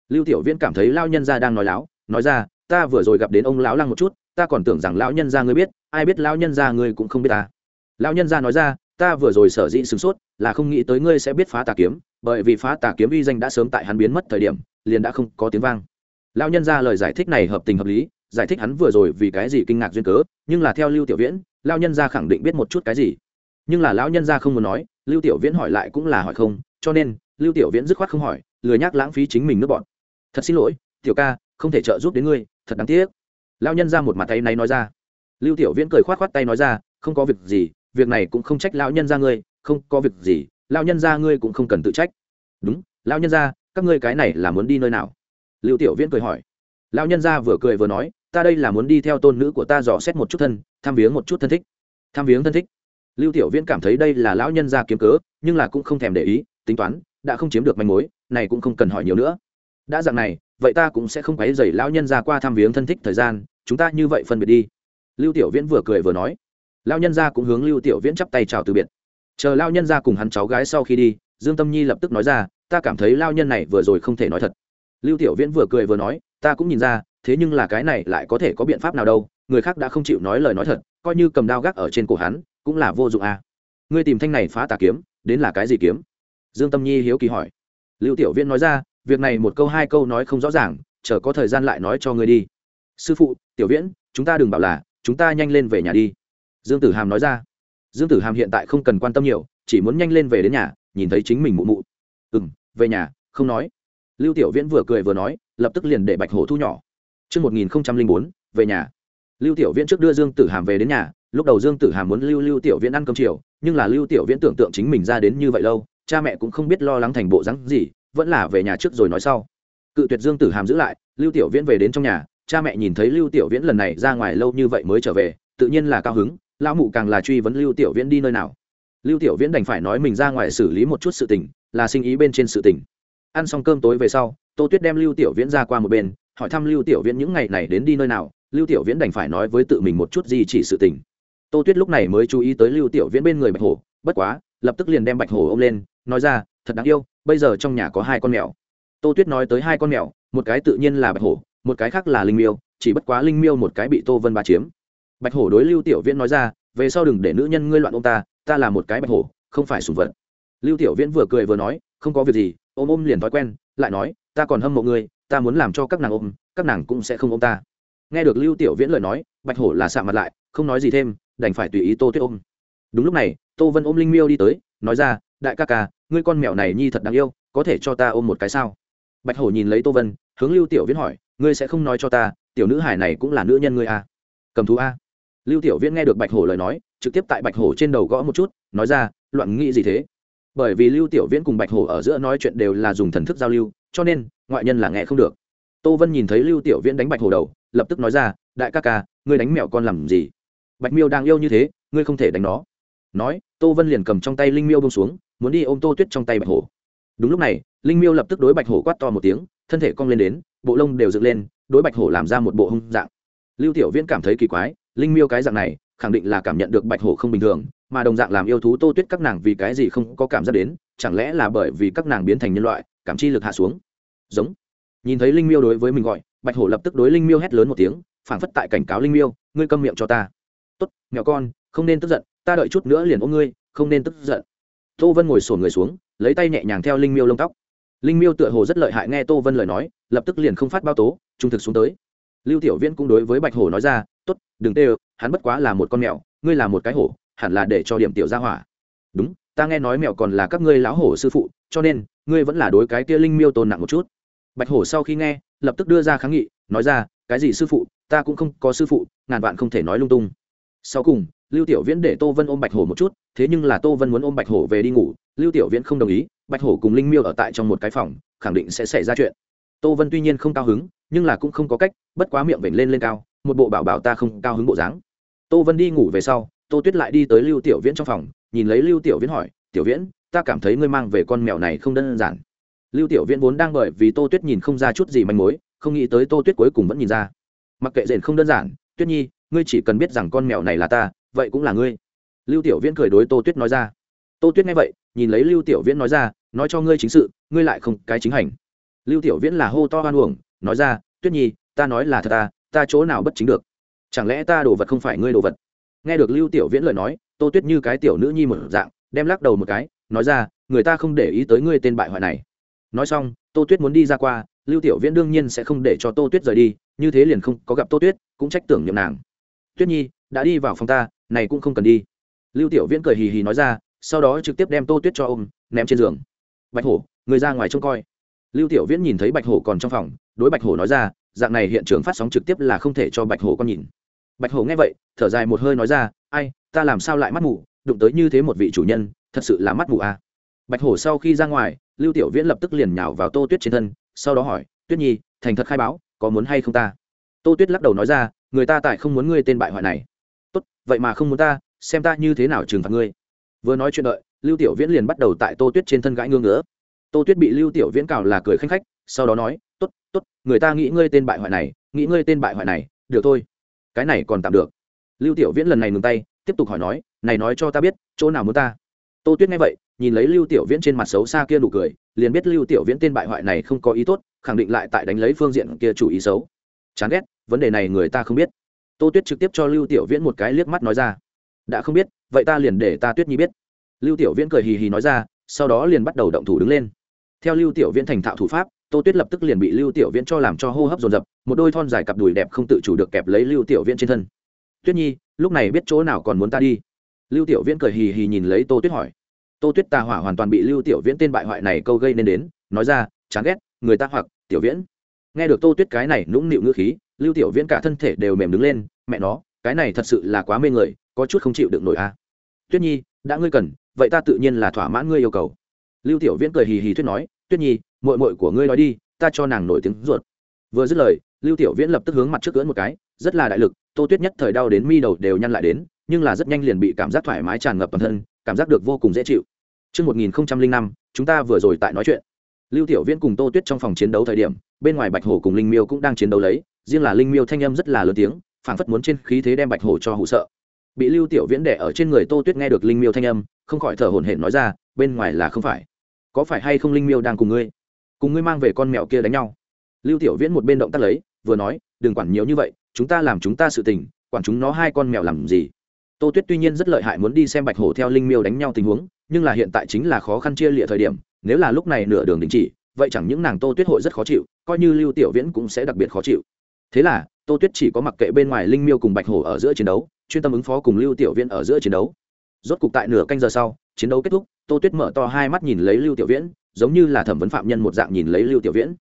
Lưu tiểu viễn cảm thấy lao nhân ra đang nói láo, nói ra, ta vừa rồi gặp đến ông lão lăng một chút, ta còn tưởng rằng lão nhân ra ngươi biết, ai biết lão nhân ra ngươi cũng không biết ta. Lão nhân ra nói ra ta vừa rồi sở dĩ sửng sốt là không nghĩ tới ngươi sẽ biết phá tà kiếm, bởi vì phá tà kiếm uy danh đã sớm tại hắn biến mất thời điểm, liền đã không có tiếng vang. Lão nhân ra lời giải thích này hợp tình hợp lý, giải thích hắn vừa rồi vì cái gì kinh ngạc duyên cớ, nhưng là theo lưu tiểu viễn lao nhân gia khẳng định biết một chút cái gì. Nhưng là lão nhân gia không muốn nói, lưu tiểu viễn hỏi lại cũng là hỏi không, cho nên, lưu tiểu viễn dứt khoát không hỏi, lười nhắc lãng phí chính mình nước bọn. Thật xin lỗi, tiểu ca, không thể trợ giúp đến ngươi, thật đáng tiếc. Lão nhân ra một mặt tay này nói ra. Lưu tiểu viễn cười khoát khoát tay nói ra, không có việc gì việc này cũng không trách lão nhân ra ngươi, không có việc gì, lão nhân ra ngươi cũng không cần tự trách. Đúng, lão nhân ra các ngươi cái này là muốn đi nơi nào? Lưu tiểu viễn cười hỏi. Lão nhân ra vừa cười vừa nói, ta đây là muốn đi theo tôn nữ của ta dò xét một chút thân, tham viếng một chút thân thích. Tham viếng thân thích. Lưu tiểu viễn cảm thấy đây là lão nhân ra kiếm cớ, nhưng là cũng không thèm để ý, tính toán, đã không chiếm được manh mối, này cũng không cần hỏi nhiều nữa. Đã dạng này, vậy ta cũng sẽ không quấy dày lão nhân ra qua thăm viếng thân thích thời gian, chúng ta như vậy phân biệt đi. Lưu tiểu viễn vừa cười vừa nói lão nhân ra cũng hướng lưu tiểu viễn chắp tay chào từ biệt. Chờ lão nhân ra cùng hắn cháu gái sau khi đi, dương tâm nhi lập tức nói ra, ta cảm thấy lao nhân này vừa rồi không thể nói thật. Lưu tiểu viễn vừa cười vừa nói, ta cũng nhìn ra, thế nhưng là cái này lại có thể có biện pháp nào đâu, người khác đã không chịu nói lời nói thật, coi như cầm đao gác ở trên cổ hắn, cũng là vô dụng à. ngươi tìm thanh này phá tà kiếm, đến là cái gì kiếm? Dương tâm nhi hiếu kỳ hỏi. Lưu tiểu viễn nói ra, việc này một câu hai câu nói không rõ ràng, chờ có thời gian lại nói cho ngươi đi. Sư phụ, tiểu viễn, chúng ta đừng bảo là, chúng ta nhanh lên về nhà đi dương tử hàm nói ra. Dương tử hàm hiện tại không cần quan tâm nhiều chỉ muốn nhanh lên về đến nhà nhìn thấy chính mình mụ mụ. Ừ m về nhà không nói. Lưu tiểu viễn vừa cười vừa nói lập tức liền để bạch hổ thu nhỏ. Trước 1004, về nhà. Lưu Tiểu Viễn trước đưa Dương Tử Hàm về đến nhà, lúc đầu Dương Tử Hàm muốn lưu Lưu Tiểu Viễn ăn cơm chiều, nhưng là Lưu Tiểu Viễn tưởng tượng chính mình ra đến như vậy lâu, cha mẹ cũng không biết lo lắng thành bộ dáng gì, vẫn là về nhà trước rồi nói sau. Cự tuyệt dương tử hàm giữ lại lưu tiểu viễn về đến trong nhà cha mẹ nhìn thấy lưu tiểu viễn lần này ra ngoài lâu như vậy mới trở về tự nhiên là cao hứng lão mụ càng là truy vấn lưu tiểu viễn đi nơi nào? Lưu tiểu viễn đành phải nói mình ra ngoài xử lý một chút sự tình, là sinh ý bên trên sự tình. Ăn xong cơm tối về sau, tô tuyết đem lưu tiểu viễn ra qua một bên, hỏi thăm lưu tiểu viễn những ngày này đến đi nơi nào, lưu tiểu viễn đành phải nói với tự mình một chút gì chỉ sự tình. Tô tuyết lúc này mới chú ý tới lưu tiểu viễn bên người bạch hổ, bất quá, lập tức liền đem bạch hổ ôm lên, nói ra, thật đáng yêu, bây giờ trong nhà có hai con mèo. Tô tuyết nói tới hai con mèo, một cái tự nhiên là bạch hổ, một cái khác là linh miêu, chỉ bất quá linh miêu một cái bị tô vân ba chiếm bạch hổ đối lưu tiểu viễn nói ra, về sau đừng để nữ nhân ngươi loạn ông ta ta là một cái bạch hổ, không phải sùng vật. Lưu tiểu viễn vừa cười vừa nói, không có việc gì, ôm ôm liền thói quen, lại nói, ta còn hâm mộ ngươi, ta muốn làm cho các nàng ôm, các nàng cũng sẽ không ôm ta. Nghe được lưu tiểu viễn lời nói, bạch hổ là sạ mặt lại, không nói gì thêm, đành phải tùy ý tô tuyết ôm. Đúng lúc này, tô vân ôm linh miêu đi tới, nói ra, đại ca ca, ngươi con mèo này nhi thật đáng yêu, có thể cho ta ôm một cái sao? Bạch hổ nhìn lấy tô vân, hướng lưu tiểu viễn hỏi, ngươi sẽ không nói cho ta, tiểu nữ hải này cũng là nữ nhân ngươi à? cầm thú a lưu tiểu viễn nghe được bạch hổ lời nói, trực tiếp tại bạch hổ trên đầu gõ một chút, nói ra, loạn nghĩ gì thế? Bởi vì lưu tiểu viễn cùng bạch hổ ở giữa nói chuyện đều là dùng thần thức giao lưu, cho nên, ngoại nhân là nghe không được. Tô vân nhìn thấy lưu tiểu viễn đánh bạch hổ đầu, lập tức nói ra, đại ca ca, ngươi đánh mẹo con làm gì? Bạch miêu đang yêu như thế, ngươi không thể đánh nó. Nói, tô vân liền cầm trong tay linh miêu bông xuống, muốn đi ôm tô tuyết trong tay bạch hổ. Đúng lúc này, linh miêu lập tức đối bạch hổ quát to một tiếng, thân thể cong lên đến, bộ lông đều dựng lên, đối bạch hổ làm ra một bộ hung dạng. Lưu tiểu viễn cảm thấy kỳ quái linh miêu cái dạng này, khẳng định là cảm nhận được bạch hổ không bình thường, mà đồng dạng làm yêu thú tô tuyết các nàng vì cái gì không có cảm giác đến, chẳng lẽ là bởi vì các nàng biến thành nhân loại, cảm chi lực hạ xuống. Giống. Nhìn thấy linh miêu đối với mình gọi, bạch hổ lập tức đối linh miêu hét lớn một tiếng, phảng phất tại cảnh cáo linh miêu, ngươi câm miệng cho ta. Tốt nhỏ con, không nên tức giận, ta đợi chút nữa liền ôm ngươi, không nên tức giận. Tô vân ngồi sổn người xuống, lấy tay nhẹ nhàng theo linh miêu lông tóc. Linh miêu tựa hồ rất lợi hại nghe tô vân lời nói, lập tức liền không phát bao tố, trung thực xuống tới lưu tiểu viễn cũng đối với bạch hổ nói ra t ố t đừng tê ơ, hắn bất quá là một con mèo, ngươi là một cái hổ, hẳn là để cho điểm tiểu ra hỏa. Đúng, ta nghe nói mèo còn là các ngươi lão hổ sư phụ, cho nên, ngươi vẫn là đối cái kia linh miêu tôn nặng một chút. Bạch hổ sau khi nghe, lập tức đưa ra kháng nghị, nói ra, cái gì sư phụ, ta cũng không có sư phụ, ngàn vạn không thể nói lung tung. Sau cùng, lưu tiểu viễn để tô vân ôm bạch hổ một chút, thế nhưng là tô vân muốn ôm bạch hổ về đi ngủ, lưu tiểu viễn không đồng ý, bạch hổ cùng linh miêu ở tại trong một cái phòng, khẳng định sẽ xảy ra chuyện. Tô vân tuy nhiên không cao hứng nhưng là cũng không có cách, bất quá miệng vểnh lên lên cao, một bộ bảo bảo ta không cao hứng bộ dáng. Tô vân đi ngủ về sau, tô tuyết lại đi tới lưu tiểu viễn trong phòng, nhìn lấy lưu tiểu viễn hỏi, tiểu viễn, ta cảm thấy ngươi mang về con mèo này không đơn giản. Lưu tiểu viễn vốn đang bởi vì tô tuyết nhìn không ra chút gì manh mối, không nghĩ tới tô tuyết cuối cùng vẫn nhìn ra. Mặc kệ rền không đơn giản, tuyết nhi, ngươi chỉ cần biết rằng con mèo này là ta, vậy cũng là ngươi. Lưu tiểu viễn cười đối tô tuyết nói ra. Tô tuyết nghe vậy, nhìn lấy lưu tiểu viễn nói ra, nói cho ngươi chính sự, ngươi lại không cái chính hành. Lưu tiểu viễn là hô to hoan uổng nói ra, tuyết nhi, ta nói là thật ta ta chỗ nào bất chính được? Chẳng lẽ ta đồ vật không phải ngươi đồ vật? Nghe được lưu tiểu viễn lời nói, tô tuyết như cái tiểu nữ nhi một dạng, đem lắc đầu một cái, nói ra, người ta không để ý tới ngươi tên bại hoại này. Nói xong, tô tuyết muốn đi ra qua, lưu tiểu viễn đương nhiên sẽ không để cho tô tuyết rời đi, như thế liền không có gặp tô tuyết, cũng trách tưởng nhầm nàng. Tuyết nhi, đã đi vào phòng ta, này cũng không cần đi. Lưu tiểu viễn cười hì hì nói ra, sau đó trực tiếp đem tô tuyết cho ôm, ném trên giường. Bạch hổ, người ra ngoài trông coi. Lưu tiểu viễn nhìn thấy bạch hổ còn trong phòng đối bạch hổ nói ra, dạng này hiện trường phát sóng trực tiếp là không thể cho bạch hổ con nhìn. Bạch hổ nghe vậy, thở dài một hơi nói ra, ai, ta làm sao lại mắt mù, đụng tới như thế một vị chủ nhân, thật sự là mắt mù à. bạch hổ sau khi ra ngoài, lưu tiểu viễn lập tức liền nhào vào tô tuyết trên thân, sau đó hỏi, tuyết nhi, thành thật khai báo, có muốn hay không ta? Tô tuyết lắc đầu nói ra, người ta tại không muốn ngươi tên bại hoại này. Tốt, vậy mà không muốn ta, xem ta như thế nào trừng phạt ngươi. Vừa nói chuyện đợi, lưu tiểu viễn liền bắt đầu tại tô tuyết trên thân gãi ngưỡng ngứa. Tô tuyết bị lưu tiểu viễn cào là cười khanh khách, sau đó nói t ố t t ố t người ta nghĩ ngươi tên bại hoại này, nghĩ ngươi tên bại hoại này, được thôi, cái này còn tạm được. Lưu tiểu viễn lần này ngừng tay, tiếp tục hỏi nói, này nói cho ta biết, chỗ nào muốn ta? Tô tuyết nghe vậy, nhìn lấy lưu tiểu viễn trên mặt xấu xa kia nụ cười, liền biết lưu tiểu viễn tên bại hoại này không có ý tốt, khẳng định lại tại đánh lấy phương diện kia chủ ý xấu. Chán ghét, vấn đề này người ta không biết. Tô tuyết trực tiếp cho lưu tiểu viễn một cái liếc mắt nói ra. Đã không biết, vậy ta liền để ta tuyết nhi biết. Lưu tiểu viễn cười hì hì nói ra, sau đó liền bắt đầu động thủ đứng lên. Theo lưu tiểu viễn thành thạo thủ pháp tô tuyết lập tức liền bị lưu tiểu viễn cho làm cho hô hấp dồn dập, một đôi thon dài cặp đùi đẹp không tự chủ được kẹp lấy lưu tiểu viễn trên thân. Tuyết nhi, lúc này biết chỗ nào còn muốn ta đi? Lưu tiểu viễn cười hì hì nhìn lấy tô tuyết hỏi. Tô tuyết tà hỏa hoàn toàn bị lưu tiểu viễn tên bại hoại này câu gây nên đến, nói ra, chán ghét, người ta hoặc, tiểu viễn. Nghe được tô tuyết cái này nũng nịu ngữ khí, lưu tiểu viễn cả thân thể đều mềm đứng lên, mẹ nó, cái này thật sự là quá mê người, có chút không chịu được nổi a. À. tuyết nhi, đã ngươi cần, vậy ta tự nhiên là thỏa mãn ngươi yêu cầu. Lưu tiểu viễn cười hì hì thuyết nói, tuyết nhi mội mội của ngươi nói đi ta cho nàng nổi tiếng ruột vừa dứt lời lưu tiểu viễn lập tức hướng mặt trước cưỡn một cái rất là đại lực tô tuyết nhất thời đau đến mi đầu đều nhăn lại đến nhưng là rất nhanh liền bị cảm giác thoải mái tràn ngập toàn thân cảm giác được vô cùng dễ chịu Trước 1005, chúng ta vừa rồi tại nói chuyện. Lưu Tiểu Viễn cùng Tô Tuyết trong phòng chiến đấu thời điểm, bên ngoài Bạch Hổ cùng Linh Miêu cũng đang chiến đấu lấy, riêng là Linh Miêu thanh âm rất là lớn tiếng, phảng phất muốn trên khí thế đem Bạch Hổ cho hù sợ. Bị Lưu Tiểu Viễn đè ở trên người Tô Tuyết nghe được Linh Miêu thanh âm, không khỏi thở hổn hển nói ra, bên ngoài là không phải. Có phải hay không Linh Miêu đang cùng ngươi? Cùng ngươi mang về con mèo kia đánh nhau. Lưu Tiểu Viễn một bên động tác lấy, vừa nói, đừng quản nhiều như vậy, chúng ta làm chúng ta sự tình, quản chúng nó hai con mèo làm gì? tô tuyết tuy nhiên rất lợi hại muốn đi xem bạch hổ theo linh miêu đánh nhau tình huống nhưng là hiện tại chính là khó khăn chia lịa thời điểm nếu là lúc này nửa đường đình chỉ vậy chẳng những nàng tô tuyết hội rất khó chịu coi như lưu tiểu viễn cũng sẽ đặc biệt khó chịu thế là tô tuyết chỉ có mặc kệ bên ngoài linh miêu cùng bạch hổ ở giữa chiến đấu chuyên tâm ứng phó cùng lưu tiểu viễn ở giữa chiến đấu rốt cục tại nửa canh giờ sau chiến đấu kết thúc tô tuyết mở to hai mắt nhìn lấy lưu tiểu viễn giống như là thẩm vấn phạm nhân một dạng nhìn lấy lưu tiểu viễn.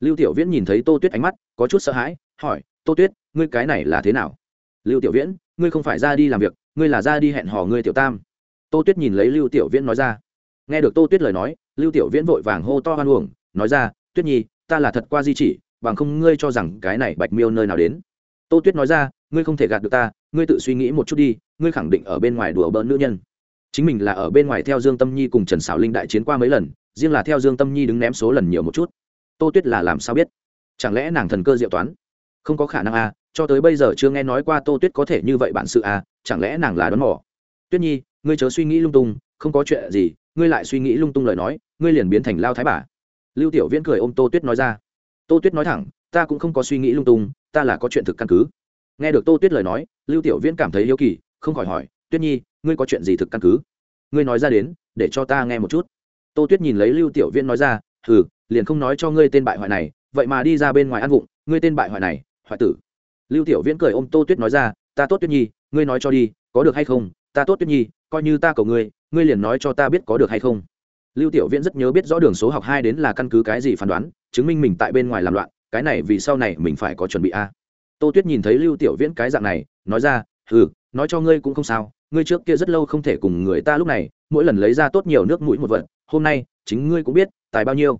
Lưu tiểu viễn nhìn thấy tô tuyết ánh mắt, có chút sợ hãi, hỏi, tô tuyết, ngươi cái này là thế nào? Lưu tiểu viễn, ngươi không phải ra đi làm việc, ngươi là ra đi hẹn hò ngươi tiểu tam. Tô tuyết nhìn lấy lưu tiểu viễn nói ra. Nghe được tô tuyết lời nói, lưu tiểu viễn vội vàng hô to hoan uổng, nói ra, tuyết nhi, ta là thật qua di chỉ, bằng không ngươi cho rằng cái này bạch miêu nơi nào đến. Tô tuyết nói ra, ngươi không thể gạt được ta, ngươi tự suy nghĩ một chút đi, ngươi khẳng định ở bên ngoài đùa bỡn nữ nhân. Chính mình là ở bên ngoài theo dương tâm nhi cùng trần xảo linh đại chiến qua mấy lần riêng là theo dương tâm nhi đứng ném số lần nhiều một chút. Tô tuyết là làm sao biết? Chẳng lẽ nàng thần cơ diệu toán? Không có khả năng à cho tới bây giờ chưa nghe nói qua tô tuyết có thể như vậy bản sự à chẳng lẽ nàng là đón mỏ tuyết nhi, ngươi chớ suy nghĩ lung tung, không có chuyện gì, ngươi lại suy nghĩ lung tung lời nói, ngươi liền biến thành lao thái bà. Lưu tiểu viễn cười ôm tô tuyết nói ra. Tô tuyết nói thẳng, ta cũng không có suy nghĩ lung tung, ta là có chuyện thực căn cứ. Nghe được tô tuyết lời nói, lưu tiểu viễn cảm thấy yêu kỳ, không khỏi hỏi, tuyết nhi, ngươi có chuyện gì thực căn cứ? Ngươi nói ra đến, để cho ta nghe một chút tô tuyết nhìn lấy lưu tiểu viễn nói ra, hừ, liền không nói cho ngươi tên bại hoại này, vậy mà đi ra bên ngoài ăn vụng, ngươi tên bại hoại này, hoại tử. Lưu tiểu viễn cười ôm tô tuyết nói ra, ta tốt tuyết nhi, ngươi nói cho đi, có được hay không? Ta tốt tuyết nhi, coi như ta cầu ngươi ngươi liền nói cho ta biết có được hay không. Lưu tiểu viễn rất nhớ biết rõ đường số học hai đến là căn cứ cái gì phán đoán, chứng minh mình tại bên ngoài làm loạn, cái này vì sau này mình phải có chuẩn bị a. Tô tuyết nhìn thấy lưu tiểu viễn cái dạng này, nói ra ừ nói cho ngươi cũng không sao, ngươi trước kia rất lâu không thể cùng người ta lúc này, mỗi lần lấy ra tốt nhiều nước mũi một vật hôm nay, chính ngươi cũng biết, tài bao nhiêu.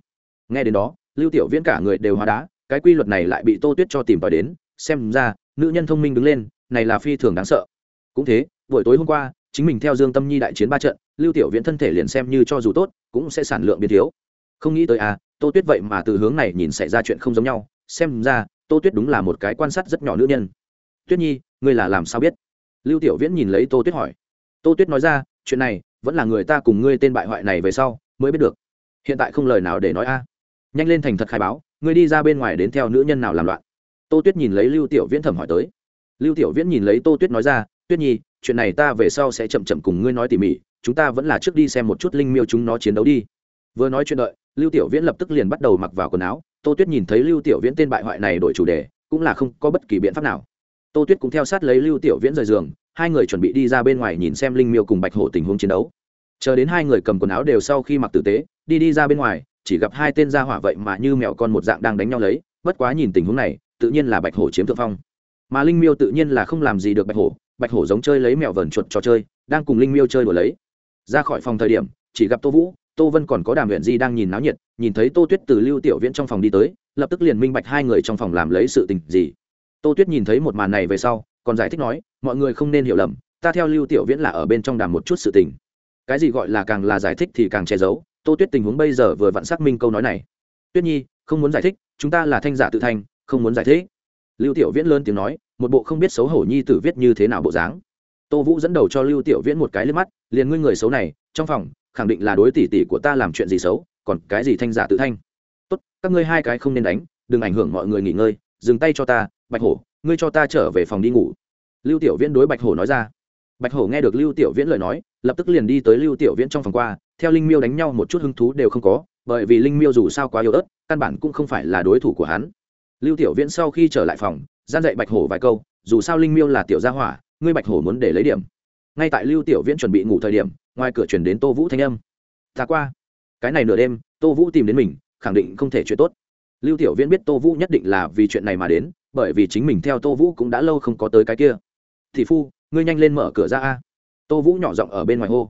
Nghe đến đó, lưu tiểu viễn cả người đều hóa đá, cái quy luật này lại bị tô tuyết cho tìm tòi đến, xem ra, nữ nhân thông minh đứng lên, này là phi thường đáng sợ. Cũng thế, buổi tối hôm qua, chính mình theo dương tâm nhi đại chiến ba trận, lưu tiểu viễn thân thể liền xem như cho dù tốt, cũng sẽ sản lượng biến thiếu. Không nghĩ tới à tô tuyết vậy mà từ hướng này nhìn xảy ra chuyện không giống nhau, xem ra, tô tuyết đúng là một cái quan sát rất nhỏ nữ nhân. Tuyết nhi, ngươi là làm sao biết? Lưu tiểu viễn nhìn lấy tô tuyết hỏi. Tô tuyết nói ra, chuyện này, vẫn là người ta cùng ngươi tên bại hoại này về sau mới biết được. Hiện tại không lời nào để nói a. Nhanh lên thành thật khai báo, ngươi đi ra bên ngoài đến theo nữ nhân nào làm loạn. Tô tuyết nhìn lấy lưu tiểu viễn thẩm hỏi tới. Lưu tiểu viễn nhìn lấy tô tuyết nói ra, tuyết nhi, chuyện này ta về sau sẽ chậm chậm cùng ngươi nói tỉ mỉ, chúng ta vẫn là trước đi xem một chút linh miêu chúng nó chiến đấu đi. Vừa nói chuyện đợi, lưu tiểu viễn lập tức liền bắt đầu mặc vào quần áo. Tô tuyết nhìn thấy lưu tiểu viễn tên bại hoại này đổi chủ đề, cũng là không có bất kỳ biện pháp nào. Tô tuyết cũng theo sát lấy lưu tiểu viễn rời giường, hai người chuẩn bị đi ra bên ngoài nhìn xem linh miêu cùng bạch hổ tình huống chiến đấu chờ đến hai người cầm quần áo đều sau khi mặc tử tế, đi đi ra bên ngoài, chỉ gặp hai tên gia hỏa vậy mà như mèo con một dạng đang đánh nhau lấy, bất quá nhìn tình huống này, tự nhiên là bạch hổ chiếm thượng phong. Mà linh miêu tự nhiên là không làm gì được bạch hổ bạch hổ giống chơi lấy mèo vờn chuột trò chơi, đang cùng linh miêu chơi đùa lấy. Ra khỏi phòng thời điểm, chỉ gặp tô vũ, tô vân còn có đàm huyện di đang nhìn náo nhiệt, nhìn thấy tô tuyết từ lưu tiểu viễn trong phòng đi tới, lập tức liền minh bạch hai người trong phòng làm lấy sự tình gì. Tô tuyết nhìn thấy một màn này về sau, còn giải thích nói, mọi người không nên hiểu lầm, ta theo lưu tiểu viễn là ở bên trong đàm một chút sự tình cái gì gọi là càng là giải thích thì càng che giấu. Tô tuyết tình huống bây giờ vừa vặn xác minh câu nói này. Tuyết nhi, không muốn giải thích, chúng ta là thanh giả tự thanh không muốn giải thích. Lưu tiểu viễn lớn tiếng nói, một bộ không biết xấu hổ nhi tử viết như thế nào bộ dáng. Tô vũ dẫn đầu cho lưu tiểu viễn một cái lên mắt, liền ngươi người xấu này, trong phòng, khẳng định là đối tỷ tỷ của ta làm chuyện gì xấu, còn cái gì thanh giả tự thanh. Tốt, các ngươi hai cái không nên đánh, đừng ảnh hưởng mọi người nghỉ ngơi, dừng tay cho ta, bạch hổ, ngươi cho ta trở về phòng đi ngủ. Lưu tiểu viễn đối bạch hổ nói ra. Bạch hổ nghe được lưu tiểu viễn lời nói lập tức liền đi tới lưu tiểu viễn trong phòng qua, theo linh miêu đánh nhau một chút hứng thú đều không có, bởi vì linh miêu dù sao quá yếu ớt, căn bản cũng không phải là đối thủ của hắn. Lưu tiểu viễn sau khi trở lại phòng, gian dạy bạch hổ vài câu, dù sao linh miêu là tiểu gia hỏa, ngươi bạch hổ muốn để lấy điểm. Ngay tại lưu tiểu viễn chuẩn bị ngủ thời điểm, ngoài cửa chuyển đến tô vũ thanh âm. Ta qua. Cái này nửa đêm, tô vũ tìm đến mình, khẳng định không thể chuyện tốt. Lưu tiểu viễn biết tô vũ nhất định là vì chuyện này mà đến, bởi vì chính mình theo tô vũ cũng đã lâu không có tới cái kia. Thị phu, ngươi nhanh lên mở cửa ra a tô vũ nhỏ giọng ở bên ngoài hô.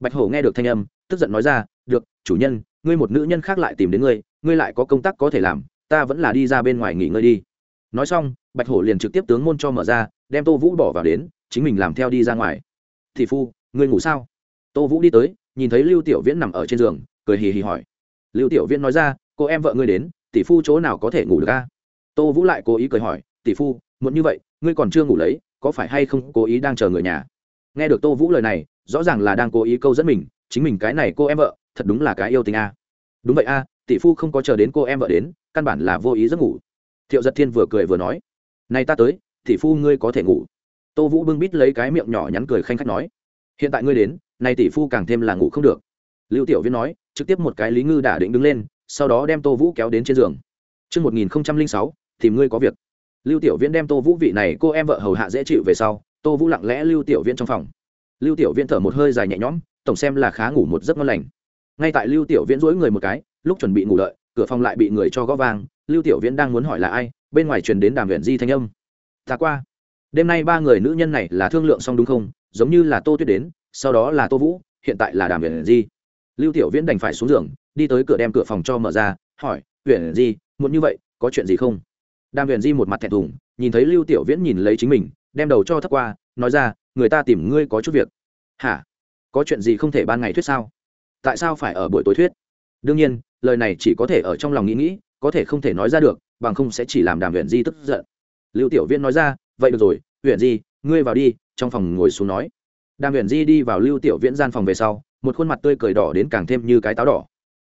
Bạch hổ nghe được thanh âm, tức giận nói ra, được, chủ nhân, ngươi một nữ nhân khác lại tìm đến ngươi ngươi lại có công tác có thể làm, ta vẫn là đi ra bên ngoài nghỉ ngơi đi. Nói xong, bạch hổ liền trực tiếp tướng môn cho mở ra, đem tô vũ bỏ vào đến, chính mình làm theo đi ra ngoài. Thị phu, ngươi ngủ sao? Tô vũ đi tới, nhìn thấy lưu tiểu viễn nằm ở trên giường, cười hì hì hỏi. Lưu tiểu viễn nói ra, cô em vợ ngươi đến, tỷ phu chỗ nào có thể ngủ được à? tô vũ lại cố ý cười hỏi, tỷ phu muốn như vậy, ngươi còn chưa ngủ lấy, có phải hay không cố ý đang chờ người nhà? Nghe được tô vũ lời này rõ ràng là đang cố ý câu dẫn mình chính mình cái này cô em vợ thật đúng là cái yêu tình a. Đúng vậy a tỷ phu không có chờ đến cô em vợ đến căn bản là vô ý giấc ngủ. Thiệu giật thiên vừa cười vừa nói nay ta tới tỷ phu ngươi có thể ngủ. Tô vũ bưng bít lấy cái miệng nhỏ nhắn cười khanh khách nói hiện tại ngươi đến nay tỷ phu càng thêm là ngủ không được. Lưu tiểu viên nói trực tiếp một cái lý ngư đả định đứng lên sau đó đem tô vũ kéo đến trên giường. Trước 1006, tìm ngươi có việc. Lưu Tiểu Viễn đem Tô Vũ vị này cô em vợ hầu hạ dễ chịu về sau, Tô Vũ lặng lẽ Lưu Tiểu Viễn trong phòng. Lưu Tiểu Viễn thở một hơi dài nhẹ nhõm, tổng xem là khá ngủ một giấc ngon lành. Ngay tại Lưu Tiểu Viễn duỗi người một cái, lúc chuẩn bị ngủ đợi, cửa phòng lại bị người cho gõ vang, Lưu Tiểu Viễn đang muốn hỏi là ai, bên ngoài truyền đến Đàm Viễn Di thanh âm. "Ta qua." Đêm nay ba người nữ nhân này là thương lượng xong đúng không? Giống như là Tô Tuyết đến, sau đó là Tô Vũ, hiện tại là Đàm Viễn Di. Lưu Tiểu Viễn đành phải xuống giường, đi tới cửa đem cửa phòng cho mở ra, hỏi, "Viễn Di, muốn như vậy, có chuyện gì không?" đàm huyền di một mặt thẹn thùng nhìn thấy lưu tiểu viễn nhìn lấy chính mình đem đầu cho thấp qua, nói ra, người ta tìm ngươi có chút việc. Hả? Có chuyện gì không thể ban ngày thuyết sao? Tại sao phải ở buổi tối thuyết? Đương nhiên, lời này chỉ có thể ở trong lòng nghĩ nghĩ, có thể không thể nói ra được, bằng không sẽ chỉ làm đàm huyện di tức giận. Lưu tiểu viễn nói ra, vậy được rồi, huyền di, ngươi vào đi, trong phòng ngồi xuống nói. Đàm huyền di đi vào lưu tiểu viễn gian phòng về sau, một khuôn mặt tươi cười đỏ đến càng thêm như cái táo đỏ.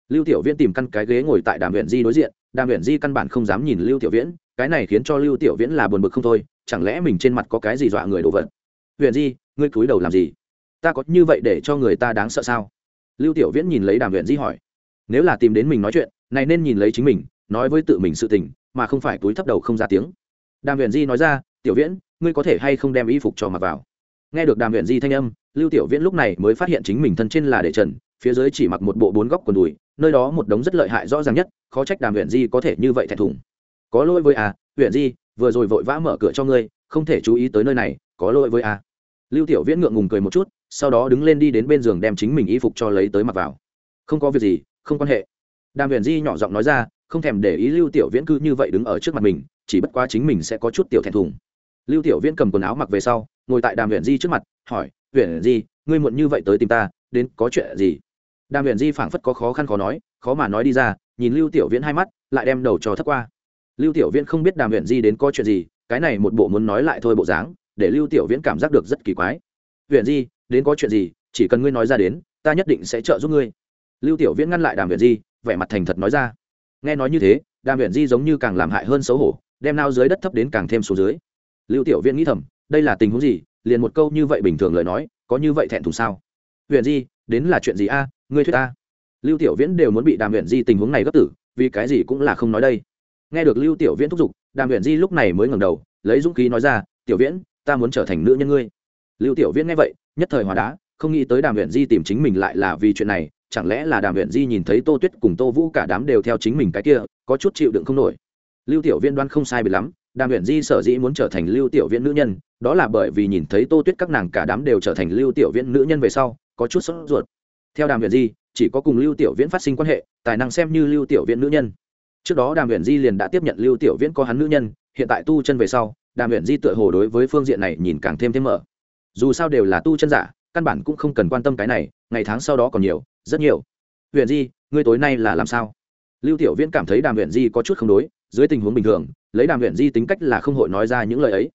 Lưu tiểu viễn tìm căn cái ghế ngồi tại đàm huyền di đối diện, đàm huyền di căn bản không dám nhìn lưu tiểu viễn, cái này khiến cho lưu tiểu viễn là buồn bực không thôi chẳng lẽ mình trên mặt có cái gì dọa người đồ vật? Huyện di, ngươi cúi đầu làm gì? Ta có như vậy để cho người ta đáng sợ sao? Lưu tiểu viễn nhìn lấy đàm huyện di hỏi. Nếu là tìm đến mình nói chuyện, này nên nhìn lấy chính mình, nói với tự mình sự tình, mà không phải túi thấp đầu không ra tiếng. Đàm huyện di nói ra, tiểu viễn, ngươi có thể hay không đem y phục cho mặc vào? Nghe được đàm huyện di thanh âm, lưu tiểu viễn lúc này mới phát hiện chính mình thân trên là để trần, phía dưới chỉ mặc một bộ bốn góc quần đùi, nơi đó một đống rất lợi hại rõ ràng nhất, khó trách đàm huyện di có thể như vậy thẹn thùng. Có lỗi với à huyện di vừa rồi vội vã mở cửa cho ngươi, không thể chú ý tới nơi này, có lỗi với à lưu tiểu viễn ngượng ngùng cười một chút, sau đó đứng lên đi đến bên giường đem chính mình y phục cho lấy tới mặc vào. Không có việc gì, không quan hệ. Đàm huyền di nhỏ giọng nói ra, không thèm để ý lưu tiểu viễn cứ như vậy đứng ở trước mặt mình, chỉ bất quá chính mình sẽ có chút tiểu thẹn thùng. Lưu tiểu viễn cầm quần áo mặc về sau, ngồi tại đàm huyền di trước mặt, hỏi huyền di, ngươi muộn như vậy tới tìm ta, đến có chuyện gì? Đàm huyền di phảng phất có khó khăn khó nói, khó mà nói đi ra, nhìn lưu tiểu viễn hai mắt, lại đem đầu cho thất qua lưu tiểu viễn không biết đàm huyện di đến có chuyện gì, cái này một bộ muốn nói lại thôi bộ dáng, để lưu tiểu viễn cảm giác được rất kỳ quái. Huyện di, đến có chuyện gì, chỉ cần ngươi nói ra đến, ta nhất định sẽ trợ giúp ngươi. Lưu tiểu viễn ngăn lại đàm huyện di, vẻ mặt thành thật nói ra. Nghe nói như thế, đàm huyện di giống như càng làm hại hơn xấu hổ, đem nao dưới đất thấp đến càng thêm xuống dưới. Lưu tiểu viễn nghĩ thầm, đây là tình huống gì, liền một câu như vậy bình thường lời nói, có như vậy thẹn thùng sao? Huyện di, đến là chuyện gì a, ngươi thuyết ta? Lưu tiểu viễn đều muốn bị đàm huyện di tình huống này gấp tử, vì cái gì cũng là không nói đây nghe được lưu tiểu viễn thúc giục, đàm huyền di lúc này mới ngẩng đầu, lấy dũng khí nói ra, tiểu viễn, ta muốn trở thành nữ nhân ngươi. Lưu tiểu viễn nghe vậy, nhất thời hòa đá, không nghĩ tới đàm huyền di tìm chính mình lại là vì chuyện này, chẳng lẽ là đàm huyền di nhìn thấy tô tuyết cùng tô vũ cả đám đều theo chính mình cái kia, có chút chịu đựng không nổi. Lưu tiểu viễn đoán không sai bị lắm, đàm huyền di sở dĩ muốn trở thành lưu tiểu viễn nữ nhân, đó là bởi vì nhìn thấy tô tuyết các nàng cả đám đều trở thành lưu tiểu viễn nữ nhân về sau, có chút sốt ruột. Theo đàm huyền di, chỉ có cùng lưu tiểu viễn phát sinh quan hệ, tài năng xem như lưu tiểu viễn nữ nhân trước đó đàm huyền di liền đã tiếp nhận lưu tiểu viễn có hắn nữ nhân, hiện tại tu chân về sau, đàm huyền di tựa hồ đối với phương diện này nhìn càng thêm thêm mở. Dù sao đều là tu chân giả, căn bản cũng không cần quan tâm cái này, ngày tháng sau đó còn nhiều, rất nhiều. Huyền di, ngươi tối nay là làm sao? Lưu tiểu viễn cảm thấy đàm huyền di có chút không đối, dưới tình huống bình thường, lấy đàm huyền di tính cách là không hội nói ra những lời ấy.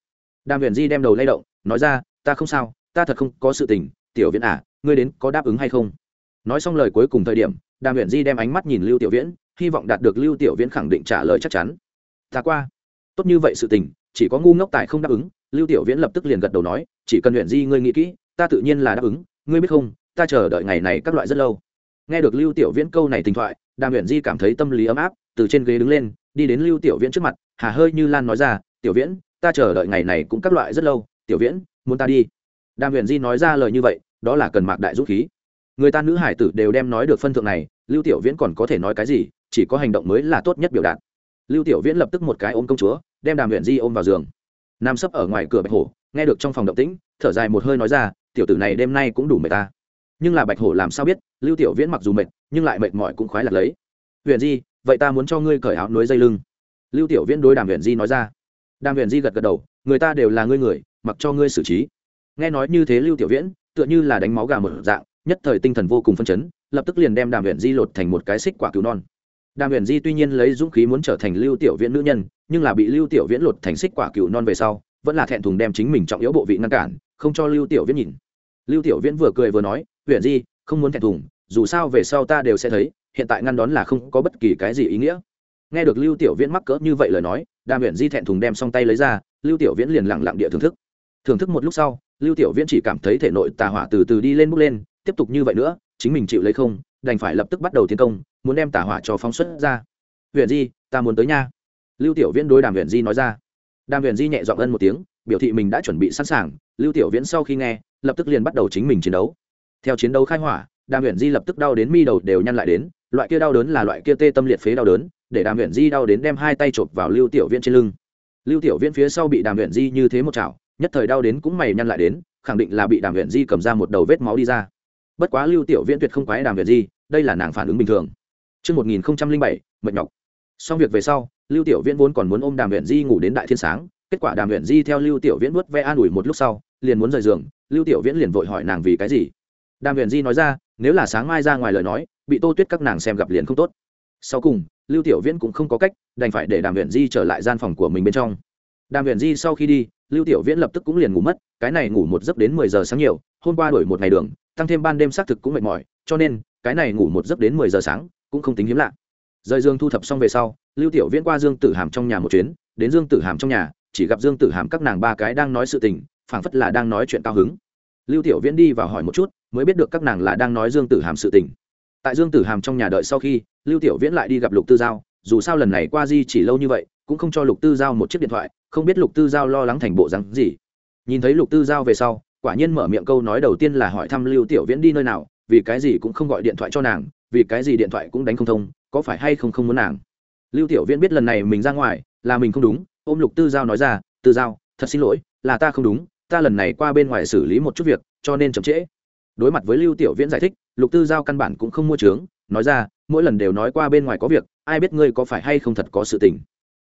Đàm huyền di đem đầu lay động, nói ra, ta không sao, ta thật không có sự tình, tiểu viễn à ngươi đến có đáp ứng hay không? Nói xong lời cuối cùng thời điểm, đàm huyền di đem ánh mắt nhìn lưu tiểu viễn hy vọng đạt được lưu tiểu viễn khẳng định trả lời chắc chắn. Ta qua. Tốt như vậy sự tình, chỉ có ngu ngốc tài không đáp ứng, lưu tiểu viễn lập tức liền gật đầu nói, chỉ cần huyền di ngươi nghĩ kỹ, ta tự nhiên là đáp ứng, ngươi biết không, ta chờ đợi ngày này các loại rất lâu. Nghe được lưu tiểu viễn câu này tình thoại, đàm huyền di cảm thấy tâm lý ấm áp, từ trên ghế đứng lên, đi đến lưu tiểu viễn trước mặt, hà hơi như lan nói ra, tiểu viễn, ta chờ đợi ngày này cũng các loại rất lâu, tiểu viễn, muốn ta đi. Đàm huyền di nói ra lời như vậy, đó là cần mạc đại dũng khí. Người ta nữ hải tử đều đem nói được phân thượng này, lưu tiểu viễn còn có thể nói cái gì chỉ có hành động mới là tốt nhất biểu đạt. Lưu tiểu viễn lập tức một cái ôm công chúa, đem đàm huyền di ôm vào giường. Nam sấp ở ngoài cửa bạch hổ, nghe được trong phòng động tĩnh, thở dài một hơi nói ra, tiểu tử này đêm nay cũng đủ mệt ta. Nhưng là bạch hổ làm sao biết, lưu tiểu viễn mặc dù mệt, nhưng lại mệt mỏi cũng khoái lạc lấy. Huyền di, vậy ta muốn cho ngươi cởi áo núi dây lưng. Lưu tiểu viễn đối đàm huyền di nói ra. Đàm huyền di gật gật đầu, người ta đều là ngươi người, mặc cho ngươi xử trí. Nghe nói như thế lưu tiểu viễn, tựa như là đánh máu gà một dạng, nhất thời tinh thần vô cùng phân chấn, lập tức liền đem đàm huyền di lột thành một cái xích quả cứu non đàm huyền di tuy nhiên lấy dũng khí muốn trở thành lưu tiểu viễn nữ nhân, nhưng là bị lưu tiểu viễn lột thành xích quả cựu non về sau, vẫn là thẹn thùng đem chính mình trọng yếu bộ vị ngăn cản, không cho lưu tiểu viễn nhìn. Lưu tiểu viễn vừa cười vừa nói huyền di, không muốn thẹn thùng, dù sao về sau ta đều sẽ thấy, hiện tại ngăn đón là không có bất kỳ cái gì ý nghĩa. Nghe được lưu tiểu viễn mắc cỡ như vậy lời nói, đàm huyền di thẹn thùng đem xong tay lấy ra, lưu tiểu viễn liền lặng lặng địa thưởng thức. Thưởng thức một lúc sau, lưu tiểu viễn chỉ cảm thấy thể nội tà hỏa từ từ đi lên bước lên, tiếp tục như vậy nữa, chính mình chịu lấy không đành phải lập tức bắt đầu tiến công, muốn đem tả hỏa cho phóng xuất ra. Huyện di, ta muốn tới nha. Lưu tiểu viễn đối đàm huyện di nói ra. Đàm huyện di nhẹ dọn ân một tiếng, biểu thị mình đã chuẩn bị sẵn sàng. Lưu tiểu viễn sau khi nghe, lập tức liền bắt đầu chính mình chiến đấu. Theo chiến đấu khai hỏa, đàm huyện di lập tức đau đến mi đầu đều nhăn lại đến, loại kia đau đớn là loại kia tê tâm liệt phế đau đớn, để đàm huyện di đau đến đem hai tay chộp vào lưu tiểu viễn trên lưng. Lưu tiểu viễn phía sau bị đàm huyện di như thế một chảo, nhất thời đau đến cũng mày nhăn lại đến, khẳng định là bị đàm huyện di cầm ra một đầu vết máu đi ra bất quá lưu tiểu viễn tuyệt không quái đàm việc di đây là nàng phản ứng bình thường Trước 1007, mệt nhọc. Xong việc về sau, Lưu Tiểu Viễn vốn còn muốn ôm Đàm Uyển Di ngủ đến đại thiên sáng, kết quả Đàm Uyển Di theo Lưu Tiểu Viễn vuốt ve an ủi một lúc sau, liền muốn rời giường, Lưu Tiểu Viễn liền vội hỏi nàng vì cái gì. Đàm Uyển Di nói ra, nếu là sáng mai ra ngoài lời nói, bị Tô Tuyết các nàng xem gặp liền không tốt. Sau cùng, Lưu Tiểu Viễn cũng không có cách, đành phải để Đàm Uyển Di trở lại gian phòng của mình bên trong. Đàm Uyển Di sau khi đi, Lưu Tiểu Viễn lập tức cũng liền ngủ mất, cái này ngủ một giấc đến mười giờ sáng nhiều, hôm qua đổi một ngày đường, tăng thêm ban đêm xác thực cũng mệt mỏi, cho nên, cái này ngủ một giấc đến mười giờ sáng, cũng không tính hiếm lạ. Rời dương thu thập xong về sau lưu tiểu viễn qua dương tử hàm trong nhà một chuyến đến dương tử hàm trong nhà chỉ gặp dương tử hàm các nàng ba cái đang nói sự tình phảng phất là đang nói chuyện cao hứng. Lưu tiểu viễn đi vào hỏi một chút mới biết được các nàng là đang nói dương tử hàm sự tình. Tại dương tử hàm trong nhà đợi sau khi lưu tiểu viễn lại đi gặp lục tư giao dù sao lần này qua di chỉ lâu như vậy cũng không cho lục tư giao một chiếc điện thoại không biết lục tư giao lo lắng thành bộ rắn gì. Nhìn thấy lục tư giao về sau quả nhiên mở miệng câu nói đầu tiên là hỏi thăm lưu tiểu viễn đi nơi nào, vì cái gì cũng không gọi điện thoại cho nàng, vì cái gì điện thoại cũng đánh không thông, có phải hay không không muốn nàng? Lưu tiểu viễn biết lần này mình ra ngoài, là mình không đúng, ôm lục tư giao nói ra, tư giao, thật xin lỗi, là ta không đúng, ta lần này qua bên ngoài xử lý một chút việc, cho nên chậm trễ. Đối mặt với lưu tiểu viễn giải thích, lục tư giao căn bản cũng không mua trướng nói ra, mỗi lần đều nói qua bên ngoài có việc, ai biết ngươi có phải hay không thật có sự tình.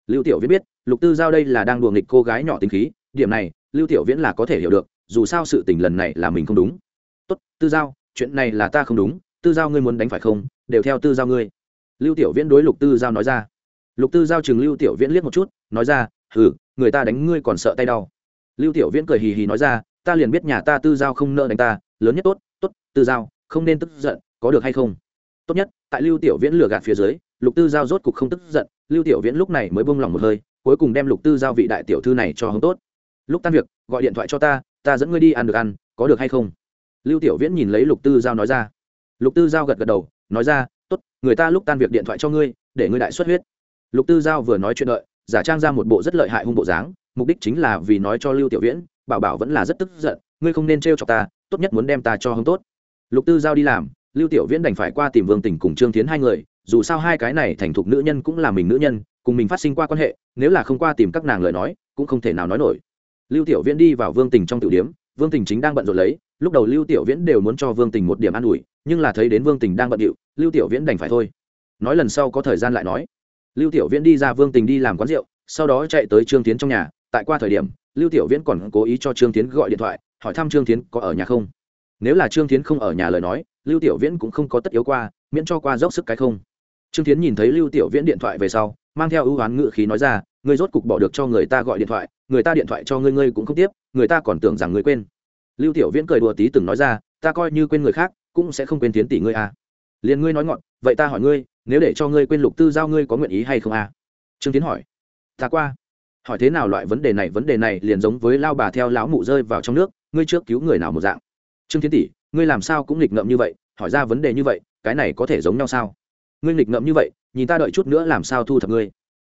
Lưu tiểu viễn biết, lục tư giao đây là đang đùa nghịch cô gái nhỏ tính khí, điểm này, lưu tiểu viễn là có thể hiểu được dù sao sự tình lần này là mình không đúng. Tốt tư giao chuyện này là ta không đúng tư giao ngươi muốn đánh phải không đều theo tư giao ngươi. Lưu tiểu viễn đối lục tư giao nói ra. Lục tư giao chừng lưu tiểu viễn liếc một chút nói ra hừ, người ta đánh ngươi còn sợ tay đau. Lưu tiểu viễn cười hì hì nói ra ta liền biết nhà ta tư giao không nợ đánh ta lớn nhất tốt tốt tư giao không nên tức giận có được hay không? Tốt nhất tại lưu tiểu viễn lừa gạt phía dưới lục tư giao rốt cục không tức giận lưu tiểu viễn lúc này mới bông lòng một hơi cuối cùng đem lục tư giao vị đại tiểu thư này cho hông tốt. Lúc tan việc gọi điện thoại cho ta ta dẫn ngươi đi ăn được ăn, có được hay không? Lưu tiểu viễn nhìn lấy lục tư giao nói ra. Lục tư giao gật gật đầu, nói ra, tốt, người ta lúc tan việc điện thoại cho ngươi, để ngươi đại xuất huyết. Lục tư giao vừa nói chuyện đợi, giả trang ra một bộ rất lợi hại hung bộ dáng, mục đích chính là vì nói cho lưu tiểu viễn, bảo bảo vẫn là rất tức giận, ngươi không nên trêu cho ta, tốt nhất muốn đem ta cho hứng tốt. Lục tư giao đi làm, lưu tiểu viễn đành phải qua tìm vương tình cùng trương tiến hai người, dù sao hai cái này thành thục nữ nhân cũng là mình nữ nhân, cùng mình phát sinh qua quan hệ, nếu là không qua tìm các nàng lời nói, cũng không thể nào nói nổi lưu tiểu viễn đi vào vương tình trong tiểu điếm vương tình chính đang bận rộn lấy, lúc đầu lưu tiểu viễn đều muốn cho vương tình một điểm an ủi, nhưng là thấy đến vương tình đang bận điệu, lưu tiểu viễn đành phải thôi. Nói lần sau có thời gian lại nói. Lưu tiểu viễn đi ra vương tình đi làm quán rượu, sau đó chạy tới trương tiến trong nhà, tại qua thời điểm, lưu tiểu viễn còn cố ý cho trương tiến gọi điện thoại, hỏi thăm trương tiến có ở nhà không. Nếu là trương tiến không ở nhà lời nói, lưu tiểu viễn cũng không có tất yếu qua, miễn cho qua dốc sức cái không. Trương tiến nhìn thấy lưu tiểu viễn điện thoại về sau, mang theo ưu oán ngự khí nói ra, ngươi rốt cục bỏ được cho người ta gọi điện thoại người ta điện thoại cho ngươi ngươi cũng không tiếp, người ta còn tưởng rằng ngươi quên. Lưu tiểu viễn cười đùa tí từng nói ra, ta coi như quên người khác, cũng sẽ không quên tiến tỷ ngươi à. liền ngươi nói ngọn, vậy ta hỏi ngươi, nếu để cho ngươi quên lục tư giao ngươi có nguyện ý hay không à? trương tiến hỏi. Ta qua. Hỏi thế nào loại vấn đề này, vấn đề này liền giống với lao bà theo lão mụ rơi vào trong nước, ngươi trước cứu người nào một dạng. Trương tiến tỷ, ngươi làm sao cũng nghịch ngợm như vậy, hỏi ra vấn đề như vậy, cái này có thể giống nhau sao? Ngươi nghịch ngợm như vậy, nhìn ta đợi chút nữa làm sao thu thập ngươi.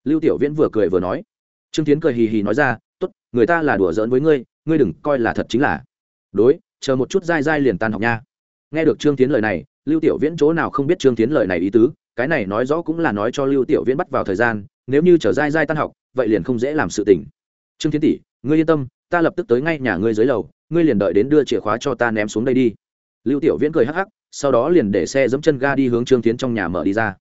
Lưu tiểu viễn vừa cười vừa nói trương tiến cười hì hì nói ra, tốt, người ta là đùa giỡn với ngươi ngươi đừng coi là thật chính là. Đối, chờ một chút dai dai liền tan học nha. Nghe được trương tiến lời này, lưu tiểu viễn chỗ nào không biết trương tiến lời này ý tứ, cái này nói rõ cũng là nói cho lưu tiểu viễn bắt vào thời gian, nếu như chờ dai dai tan học, vậy liền không dễ làm sự tình. Trương tiến tỷ, ngươi yên tâm, ta lập tức tới ngay nhà ngươi dưới lầu, ngươi liền đợi đến đưa chìa khóa cho ta ném xuống đây đi. Lưu tiểu viễn cười hắc hắc, sau đó liền để xe dẫm chân ga đi hướng trương tiến trong nhà mở đi ra.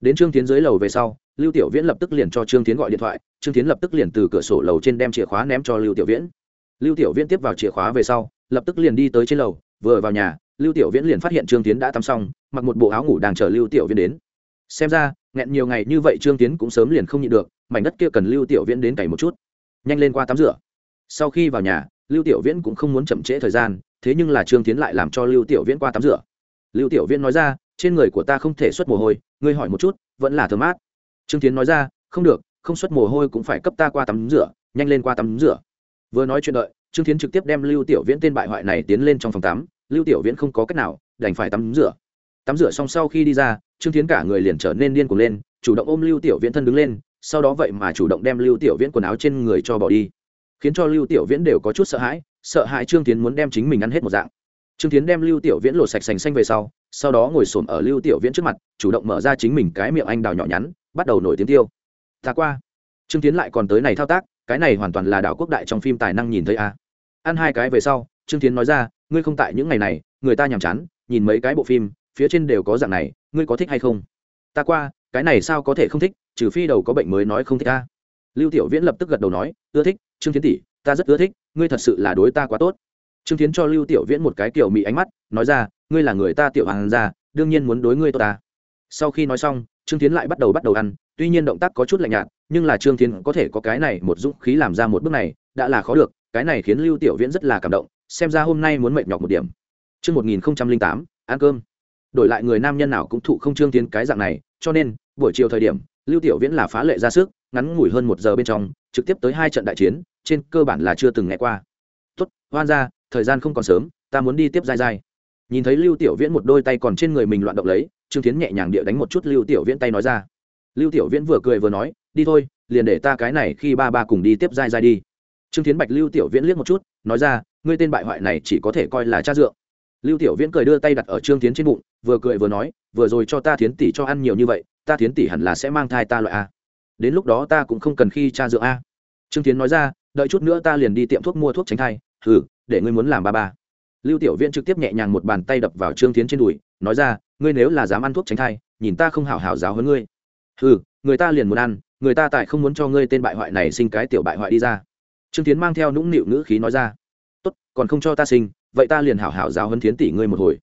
Đến trương tiến dưới lầu về sau lưu tiểu viễn lập tức liền cho trương tiến gọi điện thoại, trương tiến lập tức liền từ cửa sổ lầu trên đem chìa khóa ném cho lưu tiểu viễn. Lưu tiểu viễn tiếp vào chìa khóa về sau, lập tức liền đi tới trên lầu, vừa vào nhà, lưu tiểu viễn liền phát hiện trương tiến đã tắm xong, mặc một bộ áo ngủ đang chờ lưu tiểu viễn đến. Xem ra, nghẹn nhiều ngày như vậy trương tiến cũng sớm liền không nhịn được, mảnh đất kia cần lưu tiểu viễn đến cày một chút. Nhanh lên qua tắm rửa. Sau khi vào nhà, lưu tiểu viễn cũng không muốn chậm trễ thời gian, thế nhưng là trương tiến lại làm cho lưu tiểu viễn qua tắm rửa. Lưu tiểu viễn nói ra, trên người của ta không thể xuất mồ hôi, ngươi hỏi một chút, vẫn là thơm mát trương tiến nói ra, không được, không xuất mồ hôi cũng phải cấp ta qua tắm rửa, nhanh lên qua tắm rửa. Vừa nói chuyện đợi, trương tiến trực tiếp đem lưu tiểu viễn tên bại hoại này tiến lên trong phòng tắm. Lưu tiểu viễn không có cách nào, đành phải tắm rửa. Tắm rửa xong sau khi đi ra, trương tiến cả người liền trở nên điên cuồng lên, chủ động ôm lưu tiểu viễn thân đứng lên, sau đó vậy mà chủ động đem lưu tiểu viễn quần áo trên người cho bỏ đi, khiến cho lưu tiểu viễn đều có chút sợ hãi sợ hãi trương tiến muốn đem chính mình ăn hết một dạng. Trương tiến đem lưu tiểu viễn lột sạch sành xanh về sau sau đó ngồi xổm ở lưu tiểu viễn trước mặt, chủ động mở ra chính mình cái miệng anh đào nhỏ nhắn, bắt đầu nổi tiếng tiêu. Ta qua. Trương tiến lại còn tới này thao tác, cái này hoàn toàn là đảo quốc đại trong phim tài năng nhìn thấy a à. ăn hai cái về sau, trương tiến nói ra, ngươi không tại những ngày này, người ta nhàm chán, nhìn mấy cái bộ phim, phía trên đều có dạng này, ngươi có thích hay không? Ta qua, cái này sao có thể không thích, trừ phi đầu có bệnh mới nói không thích ta. Lưu tiểu viễn lập tức gật đầu nói, ưa thích, trương tiến tỷ, ta rất ưa thích, ngươi thật sự là đối ta quá tốt. Trương tiến cho lưu tiểu viễn một cái kiểu mị ánh mắt, nói ra ngươi là người ta tiểu hoàng gia, đương nhiên muốn đối ngươi tốt ta sau khi nói xong trương tiến lại bắt đầu bắt đầu ăn tuy nhiên động tác có chút lạnh nhạt nhưng là trương tiến có thể có cái này một dũng khí làm ra một bước này đã là khó được cái này khiến lưu tiểu viễn rất là cảm động xem ra hôm nay muốn mệt nhọc một điểm Chương 1008, ăn cơm. Đổi lại người nam nhân nào cũng thụ không trương tiến cái dạng này, cho nên, buổi chiều thời điểm, Lưu Tiểu Viễn là phá lệ ra sức, ngắn ngủi hơn một giờ bên trong, trực tiếp tới hai trận đại chiến, trên cơ bản là chưa từng nghe qua. "Tốt, hoan ra, thời gian không còn sớm, ta muốn đi tiếp dai dai." Nhìn thấy Lưu Tiểu Viễn một đôi tay còn trên người mình loạn động lấy, Trương Thiến nhẹ nhàng địa đánh một chút Lưu Tiểu Viễn tay nói ra. Lưu Tiểu Viễn vừa cười vừa nói, "Đi thôi, liền để ta cái này khi ba ba cùng đi tiếp dai dai đi." Trương Thiến Bạch Lưu Tiểu Viễn liếc một chút, nói ra, "Ngươi tên bại hoại này chỉ có thể coi là cha dượng." lưu tiểu viễn cười đưa tay đặt ở trương tiến trên bụng vừa cười vừa nói vừa rồi cho ta thiến tỷ cho ăn nhiều như vậy ta thiến tỷ hẳn là sẽ mang thai ta loại a đến lúc đó ta cũng không cần khi cha dượng a trương tiến nói ra đợi chút nữa ta liền đi tiệm thuốc mua thuốc tránh thai thử để ngươi muốn làm ba ba lưu tiểu viễn trực tiếp nhẹ nhàng một bàn tay đập vào trương tiến trên đùi, nói ra, ngươi nếu là dám ăn thuốc tránh thai, nhìn ta không hảo hảo giáo hơn ngươi. Hừ, người ta liền muốn ăn, người ta tại không muốn cho ngươi tên bại hoại này sinh cái tiểu bại hoại đi ra. Trương tiến mang theo nũng nịu ngữ khí nói ra, tốt, còn không cho ta sinh, vậy ta liền hảo hảo giáo huấn thiến tỷ ngươi một hồi.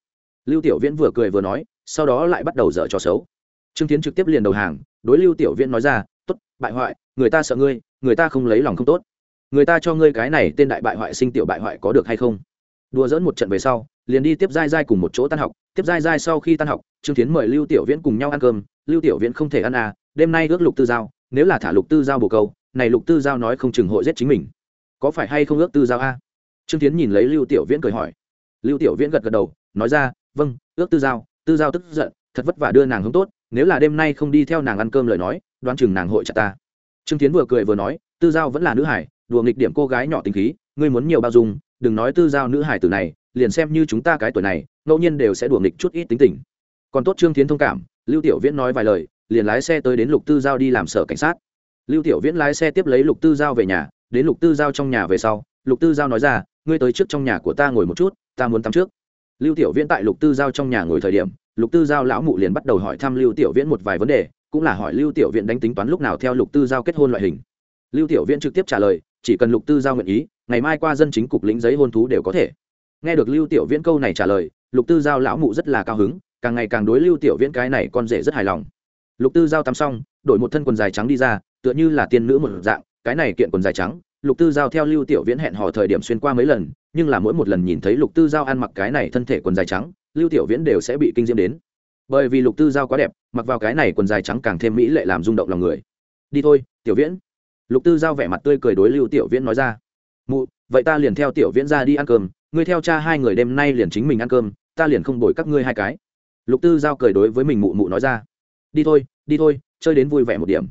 Lưu tiểu viễn vừa cười vừa nói, sau đó lại bắt đầu dở trò xấu. Trương tiến trực tiếp liền đầu hàng, đối lưu tiểu viễn nói ra, tốt, bại hoại, người ta sợ ngươi, người ta không lấy lòng không tốt. Người ta cho ngươi cái này tên đại bại hoại sinh tiểu bại hoại có được hay không? Đùa dỡn một trận về sau, liền đi tiếp giai giai cùng một chỗ tan học. Tiếp giai giai sau khi tan học, trương tiến mời lưu tiểu viễn cùng nhau ăn cơm. Lưu tiểu viễn không thể ăn à đêm nay ước lục tư giao. Nếu là thả lục tư giao bồ câu, này lục tư giao nói không chừng hội giết chính mình. Có phải hay không ước tư giao a? Trương tiến nhìn lấy lưu tiểu viễn cười hỏi. Lưu tiểu viễn gật gật đầu, nói ra vâng ước tư giao. Tư giao tức giận, thật vất vả đưa nàng hướng tốt. Nếu là đêm nay không đi theo nàng ăn cơm lời nói, đoán chừng nàng hội chặt ta. Trương tiến vừa cười vừa nói, tư giao vẫn là nữ hải, đùa nghịch điểm cô gái nhỏ tình khí, ngươi muốn nhiều bao dung đừng nói tư giao nữ hải tử này, liền xem như chúng ta cái tuổi này, ngẫu nhiên đều sẽ đùa nghịch chút ít tính tình. Còn tốt trương tiến thông cảm, lưu tiểu viễn nói vài lời, liền lái xe tới đến lục tư giao đi làm sở cảnh sát. Lưu tiểu viễn lái xe tiếp lấy lục tư giao về nhà, đến lục tư giao trong nhà về sau, lục tư giao nói ra, ngươi tới trước trong nhà của ta ngồi một chút, ta muốn tắm trước. Lưu tiểu viễn tại lục tư giao trong nhà ngồi thời điểm, lục tư giao lão mụ liền bắt đầu hỏi thăm lưu tiểu viễn một vài vấn đề, cũng là hỏi lưu tiểu viễn đánh tính toán lúc nào theo lục tư giao kết hôn loại hình. Lưu tiểu viễn trực tiếp trả lời, chỉ cần lục tư giao nguyện ý ngày mai qua dân chính cục lĩnh giấy hôn thú đều có thể. Nghe được lưu tiểu viễn câu này trả lời, lục tư giao lão mụ rất là cao hứng, càng ngày càng đối lưu tiểu viễn cái này con rể rất hài lòng. Lục tư giao tắm xong, đổi một thân quần dài trắng đi ra, tựa như là tiên nữ một dạng, cái này kiện quần dài trắng, lục tư giao theo lưu tiểu viễn hẹn hò thời điểm xuyên qua mấy lần, nhưng là mỗi một lần nhìn thấy lục tư giao ăn mặc cái này thân thể quần dài trắng, lưu tiểu viễn đều sẽ bị kinh diễm đến. Bởi vì lục tư giao quá đẹp, mặc vào cái này quần dài trắng càng thêm mỹ lệ làm rung động lòng người. Đi thôi, tiểu viễn. Lục tư giao vẻ mặt tươi cười đối lưu tiểu viễn nói ra mụ, vậy ta liền theo tiểu viễn ra đi ăn cơm, ngươi theo cha hai người đêm nay liền chính mình ăn cơm, ta liền không đổi các ngươi hai cái. Lục tư giao cười đối với mình mụ mụ nói ra. Đi thôi đi thôi, chơi đến vui vẻ một điểm.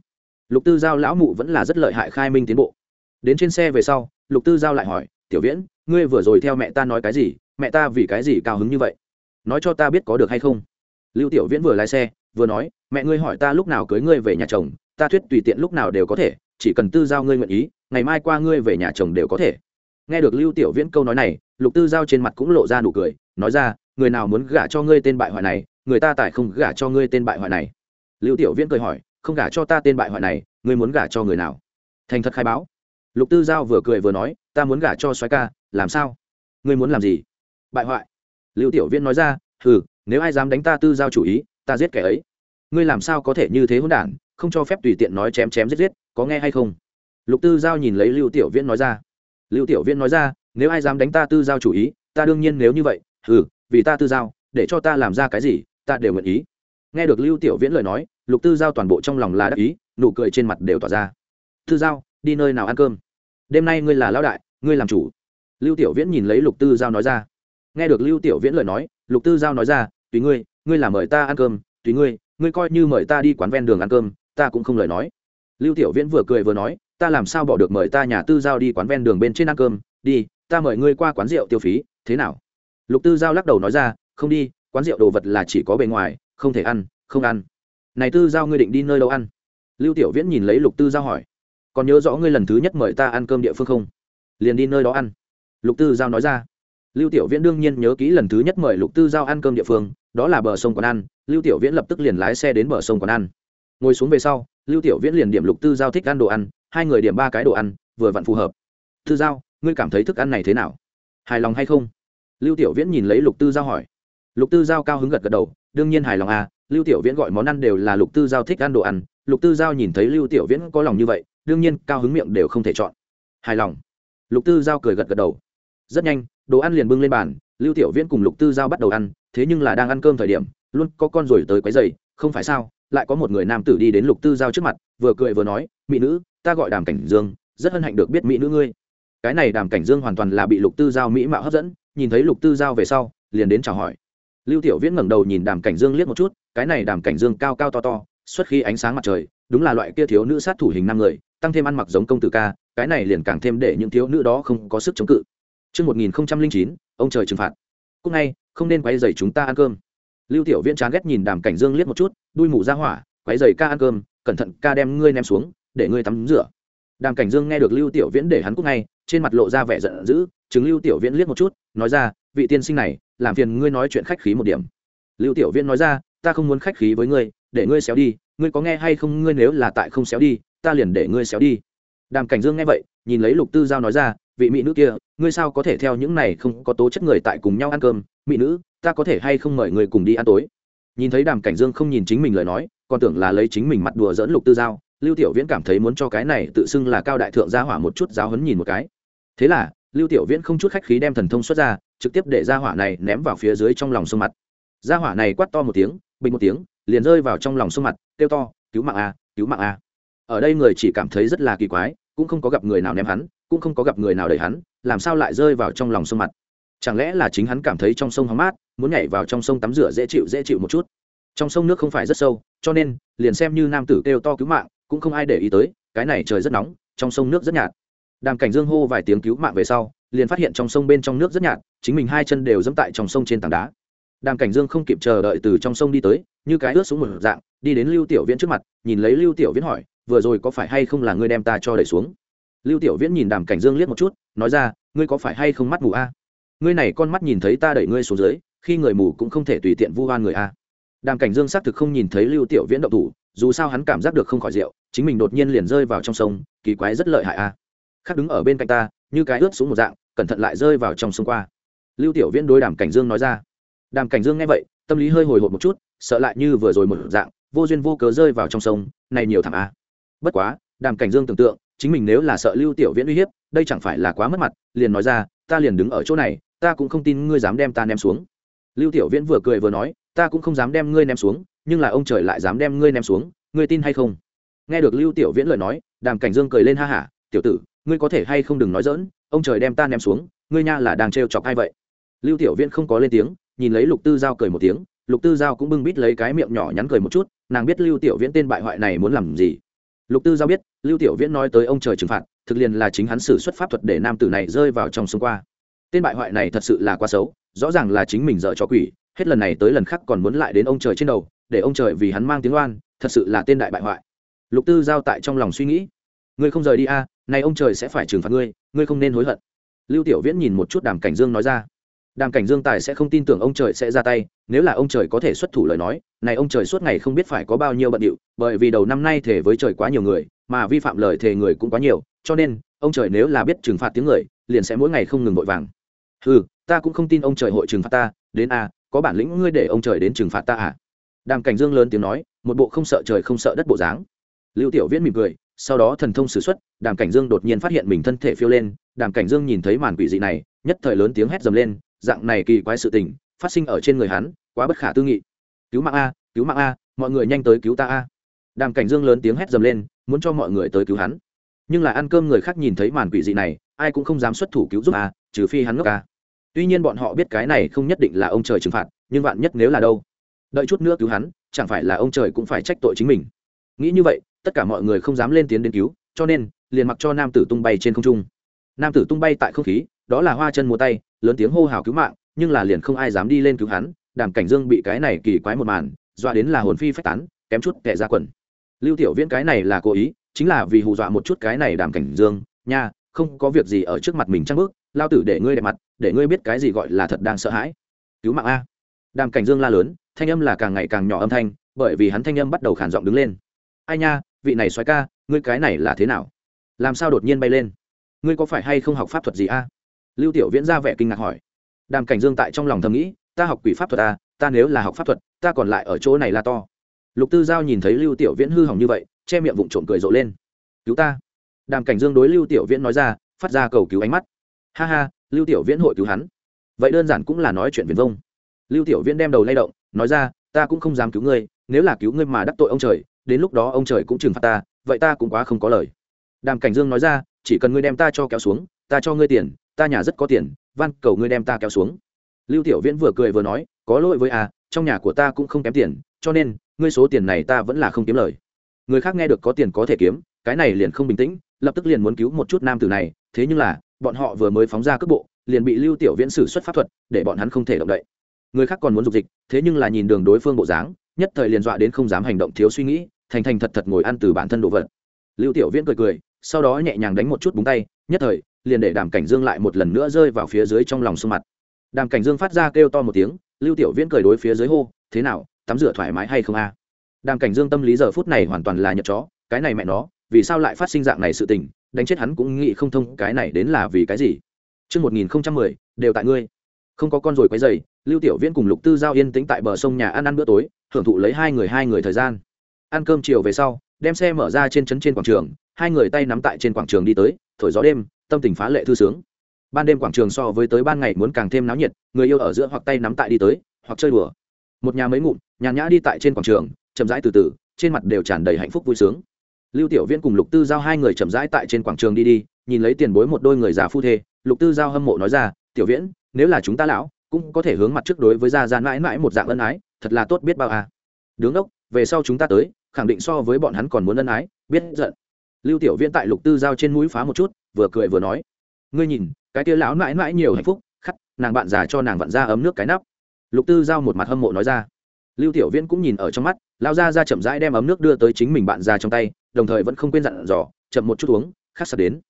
Lục tư giao lão mụ vẫn là rất lợi hại khai minh tiến bộ. Đến trên xe về sau, lục tư giao lại hỏi, tiểu viễn, ngươi vừa rồi theo mẹ ta nói cái gì? Mẹ ta vì cái gì cao hứng như vậy? Nói cho ta biết có được hay không? Lưu tiểu viễn vừa lái xe, vừa nói, mẹ ngươi hỏi ta lúc nào cưới ngươi về nhà chồng, ta thuyết tùy tiện lúc nào đều có thể, chỉ cần tư giao ngươi nguyện ý ngày mai qua ngươi về nhà chồng đều có thể. Nghe được lưu tiểu viễn câu nói này, lục tư giao trên mặt cũng lộ ra nụ cười, nói ra, người nào muốn gả cho ngươi tên bại hoại này, người ta tại không gả cho ngươi tên bại hoại này. Lưu tiểu viễn cười hỏi, không gả cho ta tên bại hoại này, ngươi muốn gả cho người nào? Thành thật khai báo. Lục tư giao vừa cười vừa nói, ta muốn gả cho soái ca, làm sao? Ngươi muốn làm gì? Bại hoại. Lưu tiểu viễn nói ra, hừ, nếu ai dám đánh ta tư giao chủ ý, ta giết kẻ ấy. Ngươi làm sao có thể như thế hỗn đản, không cho phép tùy tiện nói chém chém giết giết, có nghe hay không? Lục tư giao nhìn lấy lưu tiểu viễn nói ra. Lưu tiểu viễn nói ra, nếu ai dám đánh ta tư giao chủ ý, ta đương nhiên nếu như vậy, hừ, vì ta tư giao, để cho ta làm ra cái gì, ta đều nguyện ý. Nghe được lưu tiểu viễn lời nói, lục tư giao toàn bộ trong lòng là đắc ý, nụ cười trên mặt đều tỏa ra. Tư giao, đi nơi nào ăn cơm? Đêm nay ngươi là lão đại, ngươi làm chủ. Lưu tiểu viễn nhìn lấy lục tư giao nói ra. Nghe được lưu tiểu viễn lời nói, lục tư giao nói ra, tùy ngươi ngươi là mời ta ăn cơm, tùy ngươi ngươi coi như mời ta đi quán ven đường ăn cơm, ta cũng không lời nói. Lưu tiểu viễn vừa cười vừa nói ta làm sao bỏ được mời ta nhà tư giao đi quán ven đường bên trên ăn cơm, đi, ta mời ngươi qua quán rượu tiêu phí, thế nào? Lục tư giao lắc đầu nói ra, không đi, quán rượu đồ vật là chỉ có bề ngoài, không thể ăn, không ăn. Này tư giao ngươi định đi nơi đâu ăn? Lưu tiểu viễn nhìn lấy lục tư giao hỏi. Còn nhớ rõ ngươi lần thứ nhất mời ta ăn cơm địa phương không? Liền đi nơi đó ăn. Lục tư giao nói ra. Lưu tiểu viễn đương nhiên nhớ kỹ lần thứ nhất mời lục tư giao ăn cơm địa phương, đó là bờ sông quán ăn lưu tiểu viễn lập tức liền lái xe đến bờ sông quán ăn ngồi xuống về sau, lưu tiểu viễn liền điểm lục tư giao thích ăn đồ ăn hai người điểm ba cái đồ ăn, vừa vặn phù hợp. Tư giao, ngươi cảm thấy thức ăn này thế nào? Hài lòng hay không? Lưu tiểu viễn nhìn lấy lục tư giao hỏi. Lục tư giao cao hứng gật gật đầu, đương nhiên hài lòng à lưu tiểu viễn gọi món ăn đều là lục tư giao thích ăn đồ ăn, lục tư giao nhìn thấy lưu tiểu viễn có lòng như vậy, đương nhiên cao hứng miệng đều không thể chọn. Hài lòng. Lục tư giao cười gật gật đầu. Rất nhanh, đồ ăn liền bưng lên bàn, lưu tiểu viễn cùng lục tư giao bắt đầu ăn, thế nhưng là đang ăn cơm thời điểm, luôn có con rồi tới quấy dày không phải sao, lại có một người nam tử đi đến lục tư giao trước mặt, vừa cười vừa nói, mỹ nữ ta gọi đàm cảnh dương rất hân hạnh được biết mỹ nữ ngươi cái này đàm cảnh dương hoàn toàn là bị lục tư giao mỹ mạo hấp dẫn nhìn thấy lục tư giao về sau liền đến chào hỏi lưu tiểu viễn ngẩng đầu nhìn đàm cảnh dương liếc một chút cái này đàm cảnh dương cao cao to to xuất khi ánh sáng mặt trời đúng là loại kia thiếu nữ sát thủ hình năm người tăng thêm ăn mặc giống công tử ca cái này liền càng thêm để những thiếu nữ đó không có sức chống cự Trước 1009, ông trời trừng phạt. Cúc ngay, không nên quấy rầy chúng ta ăn cơm. Lưu Tiểu Viễn chán ghét nhìn Đàm Cảnh Dương liếc một chút, đuôi mù ra hỏa, quấy rầy ca ăn cơm, cẩn thận ca đem ngươi ném xuống, để ngươi tắm rửa. Đàm Cảnh Dương nghe được Lưu Tiểu Viễn để hắn cúc ngay, trên mặt lộ ra vẻ giận dữ, chứng Lưu Tiểu Viễn liếc một chút, nói ra, vị tiên sinh này, làm phiền ngươi nói chuyện khách khí một điểm. Lưu Tiểu Viễn nói ra, ta không muốn khách khí với ngươi, để ngươi xéo đi, ngươi có nghe hay không, ngươi nếu là tại không xéo đi, ta liền để ngươi xéo đi. Đàm Cảnh Dương nghe vậy, nhìn lấy Lục Tư Giao nói ra, vị mỹ nữ kia ngươi sao có thể theo những này không có tố chất người tại cùng nhau ăn cơm mỹ nữ ta có thể hay không mời người cùng đi ăn tối nhìn thấy đàm cảnh dương không nhìn chính mình lời nói còn tưởng là lấy chính mình mặt đùa dỡn lục tư giao lưu tiểu viễn cảm thấy muốn cho cái này tự xưng là cao đại thượng gia hỏa một chút giáo hấn nhìn một cái. Thế là, lưu tiểu viễn không chút khách khí đem thần thông xuất ra, trực tiếp để gia hỏa này ném vào phía dưới trong lòng sông mặt. Gia hỏa này quát to một tiếng, bình một tiếng, liền rơi vào trong lòng sông mặt, kêu to, cứu mạng a, cứu mạng a. Ở đây người chỉ cảm thấy rất là kỳ quái, cũng không có gặp người nào ném hắn, cũng không có gặp người nào đẩy hắn, làm sao lại rơi vào trong lòng sông mặt? Chẳng lẽ là chính hắn cảm thấy trong sông hóng mát, muốn nhảy vào trong sông tắm rửa dễ chịu dễ chịu một chút? Trong sông nước không phải rất sâu, cho nên, liền xem như nam tử kêu to cứu mạng cũng không ai để ý tới, cái này trời rất nóng, trong sông nước rất nhạt. Đàm cảnh dương hô vài tiếng cứu mạng về sau, liền phát hiện trong sông bên trong nước rất nhạt, chính mình hai chân đều dẫm tại trong sông trên tảng đá. Đàm cảnh dương không kịp chờ đợi từ trong sông đi tới, như cái ướt xuống một dạng, đi đến lưu tiểu viễn trước mặt, nhìn lấy lưu tiểu viễn hỏi, vừa rồi có phải hay không là ngươi đem ta cho đẩy xuống? Lưu tiểu viễn nhìn đàm cảnh dương liếc một chút, nói ra, ngươi có phải hay không mắt mù a? Ngươi này con mắt nhìn thấy ta đẩy ngươi xuống dưới, khi người mù cũng không thể tùy tiện vu oan người a. Đàm cảnh dương xác thực không nhìn thấy lưu tiểu viễn động thủ dù sao hắn cảm giác được không khỏi rượu, chính mình đột nhiên liền rơi vào trong sông, kỳ quái rất lợi hại a. Khác đứng ở bên cạnh ta, như cái ướt xuống một dạng, cẩn thận lại rơi vào trong sông qua. Lưu tiểu viễn đối đàm cảnh dương nói ra. Đàm cảnh dương nghe vậy, tâm lý hơi hồi hộp một chút, sợ lại như vừa rồi một dạng, vô duyên vô cớ rơi vào trong sông, này nhiều thảm a. Bất quá, đàm cảnh dương tưởng tượng, chính mình nếu là sợ lưu tiểu viễn uy hiếp, đây chẳng phải là quá mất mặt, liền nói ra, ta liền đứng ở chỗ này, ta cũng không tin ngươi dám đem ta ném xuống. Lưu tiểu viễn vừa cười vừa nói, ta cũng không dám đem ngươi ném xuống nhưng là ông trời lại dám đem ngươi ném xuống, ngươi tin hay không? Nghe được lưu tiểu viễn lời nói, đàm cảnh dương cười lên ha hả, tiểu tử, ngươi có thể hay không đừng nói dỡn ông trời đem ta ném xuống, ngươi nha là đang trêu chọc ai vậy? Lưu tiểu viễn không có lên tiếng, nhìn lấy lục tư giao cười một tiếng, lục tư giao cũng bưng bít lấy cái miệng nhỏ nhắn cười một chút, nàng biết lưu tiểu viễn tên bại hoại này muốn làm gì. Lục tư giao biết, lưu tiểu viễn nói tới ông trời trừng phạt, thực liền là chính hắn xử xuất pháp thuật để nam tử này rơi vào trong xung qua. Tên bại hoại này thật sự là quá xấu rõ ràng là chính mình dợ cho quỷ hết lần này tới lần khác còn muốn lại đến ông trời trên đầu để ông trời vì hắn mang tiếng oan thật sự là tên đại bại hoại. Lục tư giao tại trong lòng suy nghĩ. Ngươi không rời đi a à, nay ông trời sẽ phải trừng phạt ngươi ngươi không nên hối hận. Lưu tiểu viễn nhìn một chút đàm cảnh dương nói ra. Đàm cảnh dương tài sẽ không tin tưởng ông trời sẽ ra tay nếu là ông trời có thể xuất thủ lời nói này ông trời suốt ngày không biết phải có bao nhiêu bận điệu bởi vì đầu năm nay thể với trời quá nhiều người mà vi phạm lời thề người cũng quá nhiều cho nên ông trời nếu là biết trừng phạt tiếng người liền sẽ mỗi ngày không ngừng vội vàng. Ừ ta cũng không tin ông trời hội trừng phạt ta đến a à, có bản lĩnh ngươi để ông trời đến trừng phạt ta à? Đàm cảnh dương lớn tiếng nói một bộ không sợ trời không sợ đất bộ dáng. Lưu tiểu viễn mỉm cười sau đó thần thông s ử x u ấ t đàm cảnh dương đột nhiên phát hiện mình thân thể phiêu lên đàm cảnh dương nhìn thấy màn quỷ dị này nhất thời lớn tiếng hét dầm lên dạng này kỳ quái sự tình phát sinh ở trên người hắn quá bất khả tư nghị. Cứu mạng a cứu mạng a mọi người nhanh tới cứu ta a. Đàm cảnh dương lớn tiếng hét dầm lên muốn cho mọi người tới cứu hắn. Nhưng là ăn cơm người khác nhìn thấy màn quỷ dị này ai cũng không dám xuất thủ cứu giúp a trừ phi hắn ngốc a tuy nhiên bọn họ biết cái này không nhất định là ông trời trừng phạt, nhưng vạn nhất nếu là đâu? Đợi chút nữa cứu hắn, chẳng phải là ông trời cũng phải trách tội chính mình. Nghĩ như vậy, tất cả mọi người không dám lên tiến đến cứu, cho nên, liền mặc cho nam tử tung bay trên không trung. Nam tử tung bay tại không khí, đó là hoa chân mùa tay, lớn tiếng hô hào cứu mạng, nhưng là liền không ai dám đi lên cứu hắn, đàm cảnh dương bị cái này kỳ quái một màn, dọa đến là hồn phi phách tán, kém chút kẻ ra quần. Lưu tiểu viễn cái này là cố ý, chính là vì hù dọa một chút cái này đàm cảnh dương, nha, không có việc gì ở trước mặt mình trăng bước, lao tử để ngươi đẹp mặt để ngươi biết cái gì gọi là thật đang sợ hãi. Cứu mạng a. Đàm cảnh dương la lớn, thanh âm là càng ngày càng nhỏ âm thanh, bởi vì hắn thanh âm bắt đầu khản giọng đứng lên. Ai nha, vị này xoáy ca, ngươi cái này là thế nào? Làm sao đột nhiên bay lên? Ngươi có phải hay không học pháp thuật gì a? Lưu tiểu viễn ra vẻ kinh ngạc hỏi. Đàm cảnh dương tại trong lòng thầm nghĩ, ta học quỷ pháp thuật a, ta nếu là học pháp thuật, ta còn lại ở chỗ này là to. Lục tư giao nhìn thấy lưu tiểu viễn hư hỏng như vậy, che miệng vụng trộm cười rộ lên. Cứu ta. Đàm cảnh dương đối lưu tiểu viễn nói ra, phát ra cầu cứu ánh mắt. Ha ha lưu tiểu viễn hội cứu hắn. Vậy đơn giản cũng là nói chuyện viền vông. Lưu tiểu viễn đem đầu lay động, nói ra, ta cũng không dám cứu ngươi, nếu là cứu ngươi mà đắc tội ông trời, đến lúc đó ông trời cũng trừng phạt ta, vậy ta cũng quá không có lời. Đàm cảnh dương nói ra, chỉ cần ngươi đem ta cho kéo xuống, ta cho ngươi tiền, ta nhà rất có tiền, van cầu ngươi đem ta kéo xuống. Lưu tiểu viễn vừa cười vừa nói, có lỗi với a trong nhà của ta cũng không kém tiền, cho nên, ngươi số tiền này ta vẫn là không kiếm lời. Người khác nghe được có tiền có thể kiếm, cái này liền không bình tĩnh, lập tức liền muốn cứu một chút nam tử này, thế nhưng là bọn họ vừa mới phóng ra cước bộ, liền bị lưu tiểu viễn xử xuất pháp thuật, để bọn hắn không thể động đậy. Người khác còn muốn dục dịch, thế nhưng là nhìn đường đối phương bộ dáng, nhất thời liền dọa đến không dám hành động thiếu suy nghĩ, thành thành thật thật ngồi ăn từ bản thân đồ vật. Lưu tiểu viễn cười cười, sau đó nhẹ nhàng đánh một chút búng tay, nhất thời, liền để đàm cảnh dương lại một lần nữa rơi vào phía dưới trong lòng sông mặt. Đàm cảnh dương phát ra kêu to một tiếng, lưu tiểu viễn cười đối phía dưới hô, thế nào, tắm rửa thoải mái hay không a? Đàm cảnh dương tâm lý giờ phút này hoàn toàn là nhật chó, cái này mẹ nó, vì sao lại phát sinh dạng này sự tình đánh chết hắn cũng nghĩ không thông cái này đến là vì cái gì Trước 1010, đều tại ngươi. Không có con rồi quấy rầy, Lưu Tiểu Viễn cùng Lục Tư Giao yên tĩnh tại bờ sông nhà ăn ăn bữa tối, hưởng thụ lấy hai người hai người thời gian. Ăn cơm chiều về sau, đem xe mở ra trên trấn trên quảng trường, hai người tay nắm tại trên quảng trường đi tới, thổi gió đêm, tâm tình phá lệ thư sướng. Ban đêm quảng trường so với tới ban ngày muốn càng thêm náo nhiệt, người yêu ở giữa hoặc tay nắm tại đi tới, hoặc chơi đùa. Một nhà mấy ngụm, nhàn nhã đi tại trên quảng trường, chậm rãi từ từ, trên mặt đều tràn đầy hạnh phúc vui sướng lưu tiểu viễn cùng lục tư giao hai người chậm rãi tại trên quảng trường đi đi, nhìn lấy tiền bối một đôi người già phu thê, lục tư giao hâm mộ nói ra, tiểu viễn, nếu là chúng ta lão, cũng có thể hướng mặt trước đối với gia gia mãi mãi một dạng ân ái, thật là tốt biết bao à đứng ốc, về sau chúng ta tới, khẳng định so với bọn hắn còn muốn ân ái, biết giận. Lưu tiểu viễn tại lục tư giao trên mũi phá một chút, vừa cười vừa nói, ngươi nhìn, cái kia lão mãi mãi nhiều hạnh phúc, khắc, nàng bạn già cho nàng vặn ra ấm nước cái nắp. Lục tư giao một mặt hâm mộ nói ra. Lưu tiểu viễn cũng nhìn ở trong mắt lao ra ra chậm rãi đem ấm nước đưa tới chính mình bạn già trong tay đồng thời vẫn không quên dặn dò, chậm một chút uống khác sắp đến.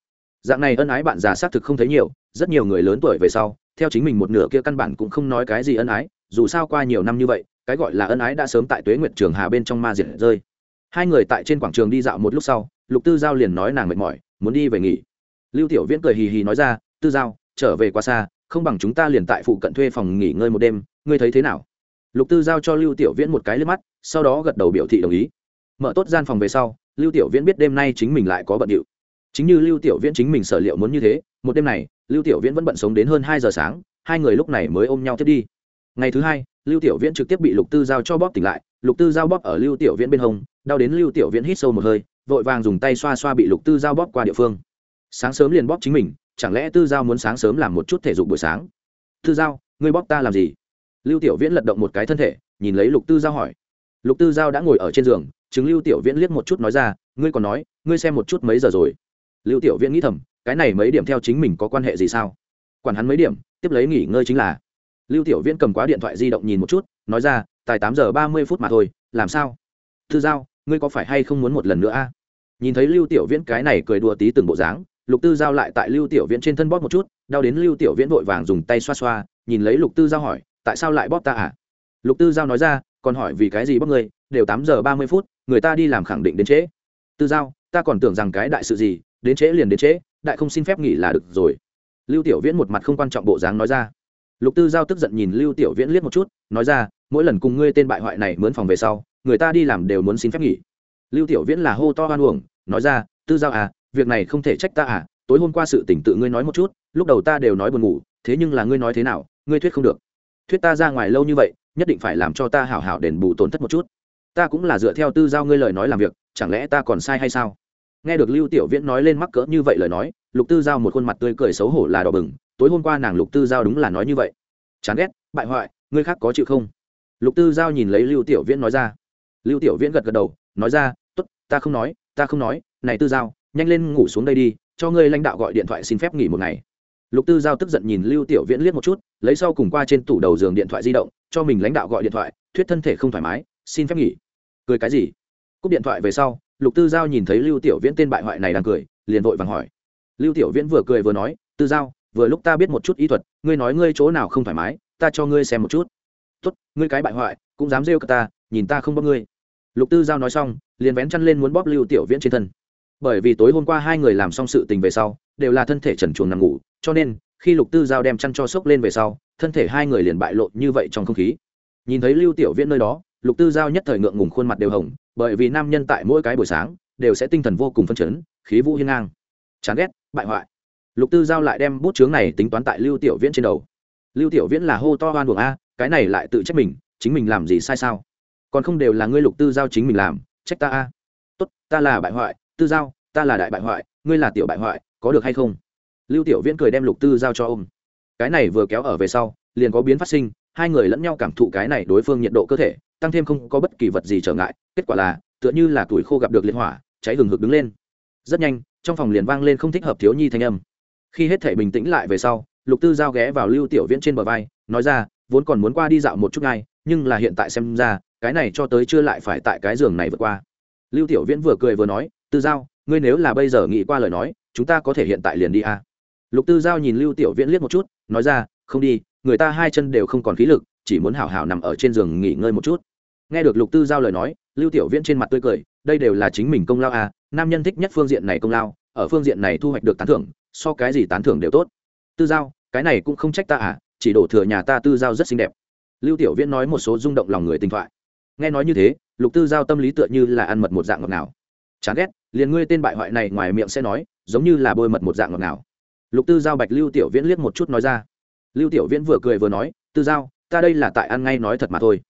Dạng này ân ái bạn già xác thực không thấy nhiều, rất nhiều người lớn tuổi về sau, theo chính mình một nửa kia căn bản cũng không nói cái gì ân ái, dù sao qua nhiều năm như vậy, cái gọi là ân ái đã sớm tại tuế nguyệt trường hà bên trong ma diệt rơi. Hai người tại trên quảng trường đi dạo một lúc sau, lục tư giao liền nói nàng mệt mỏi, muốn đi về nghỉ. Lưu tiểu viễn cười hì hì nói ra, tư giao, trở về quá xa, không bằng chúng ta liền tại phụ cận thuê phòng nghỉ ngơi một đêm, ngươi thấy thế nào? Lục tư giao cho lưu tiểu viễn một cái liếc mắt, sau đó gật đầu biểu thị đồng ý. Mở tốt gian phòng về sau lưu tiểu viễn biết đêm nay chính mình lại có bận điệu. Chính như lưu tiểu viễn chính mình sở liệu muốn như thế, một đêm này, lưu tiểu viễn vẫn bận sống đến hơn hai giờ sáng, hai người lúc này mới ôm nhau tiếp đi. Ngày thứ hai, lưu tiểu viễn trực tiếp bị lục tư giao cho bóp tỉnh lại, lục tư giao bóp ở lưu tiểu viễn bên hông, đau đến lưu tiểu viễn hít sâu một hơi, vội vàng dùng tay xoa xoa bị lục tư giao bóp qua địa phương. Sáng sớm liền bóp chính mình, chẳng lẽ tư giao muốn sáng sớm làm một chút thể dục buổi sáng? Tư giao, ngươi bóp ta làm gì? Lưu tiểu viễn lật động một cái thân thể, nhìn lấy lục tư giao hỏi. Lục tư giao đã ngồi ở trên giường chứng lưu tiểu viễn liếc một chút nói ra, ngươi còn nói, ngươi xem một chút mấy giờ rồi? Lưu tiểu viễn nghĩ thầm, cái này mấy điểm theo chính mình có quan hệ gì sao? Quản hắn mấy điểm, tiếp lấy nghỉ ngơi chính là. Lưu tiểu viễn cầm quá điện thoại di động nhìn một chút, nói ra, tài tám giờ ba mươi phút mà thôi, làm sao? Thư giao, ngươi có phải hay không muốn một lần nữa a? Nhìn thấy lưu tiểu viễn cái này cười đùa tí từng bộ dáng, lục tư giao lại tại lưu tiểu viễn trên thân bóp một chút, đau đến lưu tiểu viễn vội vàng dùng tay xoa xoa, nhìn lấy lục tư giao hỏi, tại sao lại bóp ta à? Lục tư giao nói ra, còn hỏi vì cái gì bóp ngươi, đều tám giờ ba mươi phút người ta đi làm khẳng định đến trễ. Tư giao, ta còn tưởng rằng cái đại sự gì, đến trễ liền đến trễ, đại không xin phép nghỉ là được rồi. Lưu tiểu viễn một mặt không quan trọng bộ dáng nói ra. Lục tư giao tức giận nhìn lưu tiểu viễn liếc một chút, nói ra, mỗi lần cùng ngươi tên bại hoại này mướn phòng về sau, người ta đi làm đều muốn xin phép nghỉ. Lưu tiểu viễn là hô to hoan uổng, nói ra, tư giao à việc này không thể trách ta à tối hôm qua sự tỉnh tự ngươi nói một chút, lúc đầu ta đều nói buồn ngủ, thế nhưng là ngươi nói thế nào, ngươi thuyết không được. Thuyết ta ra ngoài lâu như vậy, nhất định phải làm cho ta hảo hảo đền bù tổn thất một chút ta cũng là dựa theo tư giao ngươi lời nói làm việc, chẳng lẽ ta còn sai hay sao? Nghe được lưu tiểu viễn nói lên mắc cỡ như vậy lời nói, lục tư giao một khuôn mặt tươi cười xấu hổ là đỏ bừng, tối hôm qua nàng lục tư giao đúng là nói như vậy. Chán ghét, bại hoại, ngươi khác có chịu không? Lục tư giao nhìn lấy lưu tiểu viễn nói ra. Lưu tiểu viễn gật gật đầu, nói ra t ố t ta không nói, ta không nói, này tư giao, nhanh lên ngủ xuống đây đi, cho ngươi lãnh đạo gọi điện thoại xin phép nghỉ một ngày. Lục tư giao tức giận nhìn lưu tiểu viễn liếc một chút, lấy sau cùng qua trên tủ đầu giường điện thoại di động, cho mình lãnh đạo gọi điện thoại, thuyết thân thể không thoải mái xin phép nghỉ. Cười cái gì? Cúp điện thoại về sau, lục tư giao nhìn thấy lưu tiểu viễn tên bại hoại này đang cười, liền vội vàng hỏi. Lưu tiểu viễn vừa cười vừa nói, tư giao, vừa lúc ta biết một chút y thuật, ngươi nói ngươi chỗ nào không thoải mái, ta cho ngươi xem một chút. Tốt, ngươi cái bại hoại, cũng dám rêu cả ta, nhìn ta không bóp ngươi. Lục tư giao nói xong, liền vén chăn lên muốn bóp lưu tiểu viễn trên thân. Bởi vì tối hôm qua hai người làm xong sự tình về sau, đều là thân thể trần chuồng nằm ngủ, cho nên, khi lục tư giao đem chăn cho sốc lên về sau, thân thể hai người liền bại lộ như vậy trong không khí. Nhìn thấy lưu tiểu viễn nơi đó lục tư giao nhất thời ngượng ngùng khuôn mặt đều hồng, bởi vì nam nhân tại mỗi cái buổi sáng đều sẽ tinh thần vô cùng phân chấn, khí vũ hiên ngang. Chán ghét, bại hoại. Lục tư giao lại đem bút chướng này tính toán tại lưu tiểu viễn trên đầu. Lưu tiểu viễn là hô to hoan buồng a, cái này lại tự trách mình, chính mình làm gì sai sao? Còn không đều là ngươi lục tư giao chính mình làm, trách ta a. Tốt, ta là bại hoại, tư giao, ta là đại bại hoại, ngươi là tiểu bại hoại, có được hay không? Lưu tiểu viễn cười đem lục tư giao cho ôm. Cái này vừa kéo ở về sau, liền có biến phát sinh, hai người lẫn nhau cảm thụ cái này đối phương nhiệt độ cơ thể tăng thêm không có bất kỳ vật gì trở ngại, kết quả là, tựa như là tuổi khô gặp được liệt hỏa, cháy hừng hực đứng lên. Rất nhanh, trong phòng liền vang lên không thích hợp thiếu nhi thanh âm. Khi hết thể bình tĩnh lại về sau, lục tư giao ghé vào lưu tiểu viễn trên bờ vai, nói ra, vốn còn muốn qua đi dạo một chút ngay, nhưng là hiện tại xem ra, cái này cho tới chưa lại phải tại cái giường này vượt qua. Lưu tiểu viễn vừa cười vừa nói, tư giao, ngươi nếu là bây giờ nghĩ qua lời nói, chúng ta có thể hiện tại liền đi à. lục tư giao nhìn lưu tiểu viễn liếc một chút, nói ra, không đi, người ta hai chân đều không còn khí lực, chỉ muốn hảo hảo nằm ở trên giường nghỉ ngơi một chút nghe được lục tư giao lời nói, lưu tiểu viễn trên mặt tươi cười, đây đều là chính mình công lao à nam nhân thích nhất phương diện này công lao, ở phương diện này thu hoạch được tán thưởng, so cái gì tán thưởng đều tốt. Tư giao, cái này cũng không trách ta à chỉ đổ thừa nhà ta tư giao rất xinh đẹp. Lưu tiểu viễn nói một số rung động lòng người tình thoại. Nghe nói như thế, lục tư giao tâm lý tựa như là ăn mật một dạng ngọt nào chán ghét, liền ngươi tên bại hoại này ngoài miệng sẽ nói, giống như là bôi mật một dạng ngọt nào lục tư giao bạch lưu tiểu viễn liếc một chút nói ra. Lưu tiểu viễn vừa cười vừa nói, tư giao, ta đây là tại ăn ngay nói thật mà thôi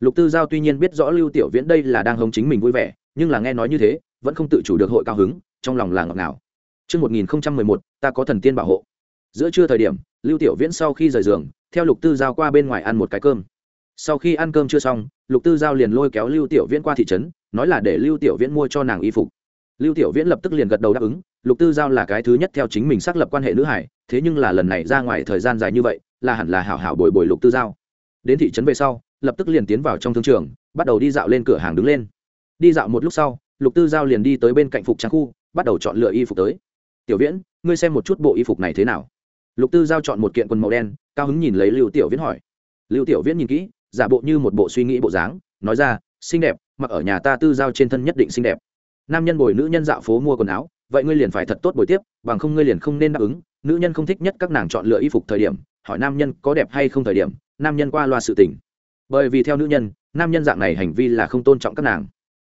lục tư giao tuy nhiên biết rõ lưu tiểu viễn đây là đang hống chính mình vui vẻ nhưng là nghe nói như thế vẫn không tự chủ được hội cao hứng trong lòng là ngọt nào Trước 1011, ta có thần tiên bảo hộ. Giữa trưa thời điểm, Lưu Tiểu Viễn sau khi rời giường, theo Lục Tư Giao qua bên ngoài ăn một cái cơm. Sau khi ăn cơm chưa xong, Lục Tư Giao liền lôi kéo Lưu Tiểu Viễn qua thị trấn, nói là để lưu tiểu viễn mua cho nàng y phục lưu tiểu viễn lập tức liền gật đầu đáp ứng lục tư giao là cái thứ nhất theo chính mình xác lập quan hệ nữ hải thế nhưng là lần này ra ngoài thời gian dài như vậy là hẳn là hảo hảo bồi bồi lục tư giao đến thị trấn về sau lập tức liền tiến vào trong thương trường, bắt đầu đi dạo lên cửa hàng đứng lên. Đi dạo một lúc sau, lục tư giao liền đi tới bên cạnh phục trang khu, bắt đầu chọn lựa y phục tới. Tiểu viễn, ngươi xem một chút bộ y phục này thế nào? Lục tư giao chọn một kiện quần màu đen, cao hứng nhìn lấy lưu tiểu viễn hỏi. Lưu tiểu viễn nhìn kỹ, giả bộ như một bộ suy nghĩ bộ dáng, nói ra, xinh đẹp, mặc ở nhà ta tư giao trên thân nhất định xinh đẹp. Nam nhân bồi nữ nhân dạo phố mua quần áo, vậy ngươi liền phải thật tốt buổi tiếp, bằng không ngươi liền không nên đáp ứng. Nữ nhân không thích nhất các nàng chọn lựa y phục thời điểm, hỏi nam nhân có đẹp hay không thời điểm, nam nhân qua loa sự tình bởi vì theo nữ nhân, nam nhân dạng này hành vi là không tôn trọng các nàng.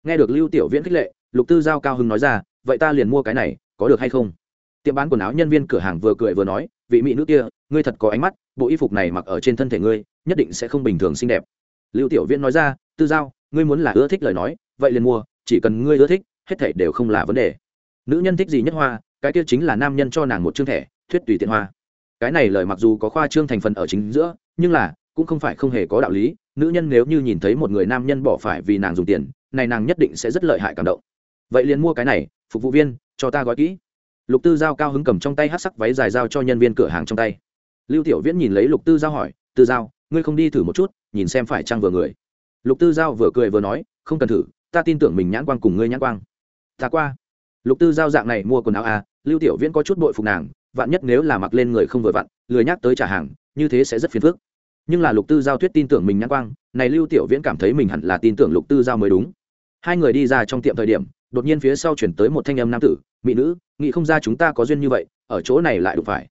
Nghe được lưu tiểu viễn khích lệ, lục tư giao cao hưng nói ra, vậy ta liền mua cái này, có được hay không? Tiệm bán quần áo nhân viên cửa hàng vừa cười vừa nói, vị mỹ nữ kia, ngươi thật có ánh mắt, bộ y phục này mặc ở trên thân thể ngươi, nhất định sẽ không bình thường xinh đẹp. Lưu tiểu viễn nói ra, tư giao, ngươi muốn là ưa thích lời nói, vậy liền mua, chỉ cần ngươi ưa thích, hết thảy đều không là vấn đề. Nữ nhân thích gì nhất hoa, cái kia chính là nam nhân cho nàng một chương thẻ, thuyết tùy tiện hoa. Cái này lời mặc dù có khoa trương thành phần ở chính giữa, nhưng là cũng không phải không hề có đạo lý nữ nhân nếu như nhìn thấy một người nam nhân bỏ phải vì nàng dùng tiền, này nàng nhất định sẽ rất lợi hại cảm động. Vậy liền mua cái này, phục vụ viên, cho ta gói kỹ. Lục tư giao cao hứng cầm trong tay hát sắc váy dài giao cho nhân viên cửa hàng trong tay. Lưu tiểu viễn nhìn lấy lục tư giao hỏi, tư giao, ngươi không đi thử một chút, nhìn xem phải chăng vừa người? Lục tư giao vừa cười vừa nói, không cần thử, ta tin tưởng mình nhãn quang cùng ngươi nhãn quang. Ta qua. Lục tư giao dạng này mua quần áo à lưu tiểu viễn có chút bội phục nàng, vạn nhất nếu là mặc lên người không vừa vặn, lười nhắc tới trả hàng, như thế sẽ rất phiền phức nhưng là lục tư giao thuyết tin tưởng mình nhãn quang, này lưu tiểu viễn cảm thấy mình hẳn là tin tưởng lục tư giao mới đúng. Hai người đi ra trong tiệm thời điểm, đột nhiên phía sau chuyển tới một thanh âm nam tử, mỹ nữ, nghĩ không ra chúng ta có duyên như vậy, ở chỗ này lại đụng phải.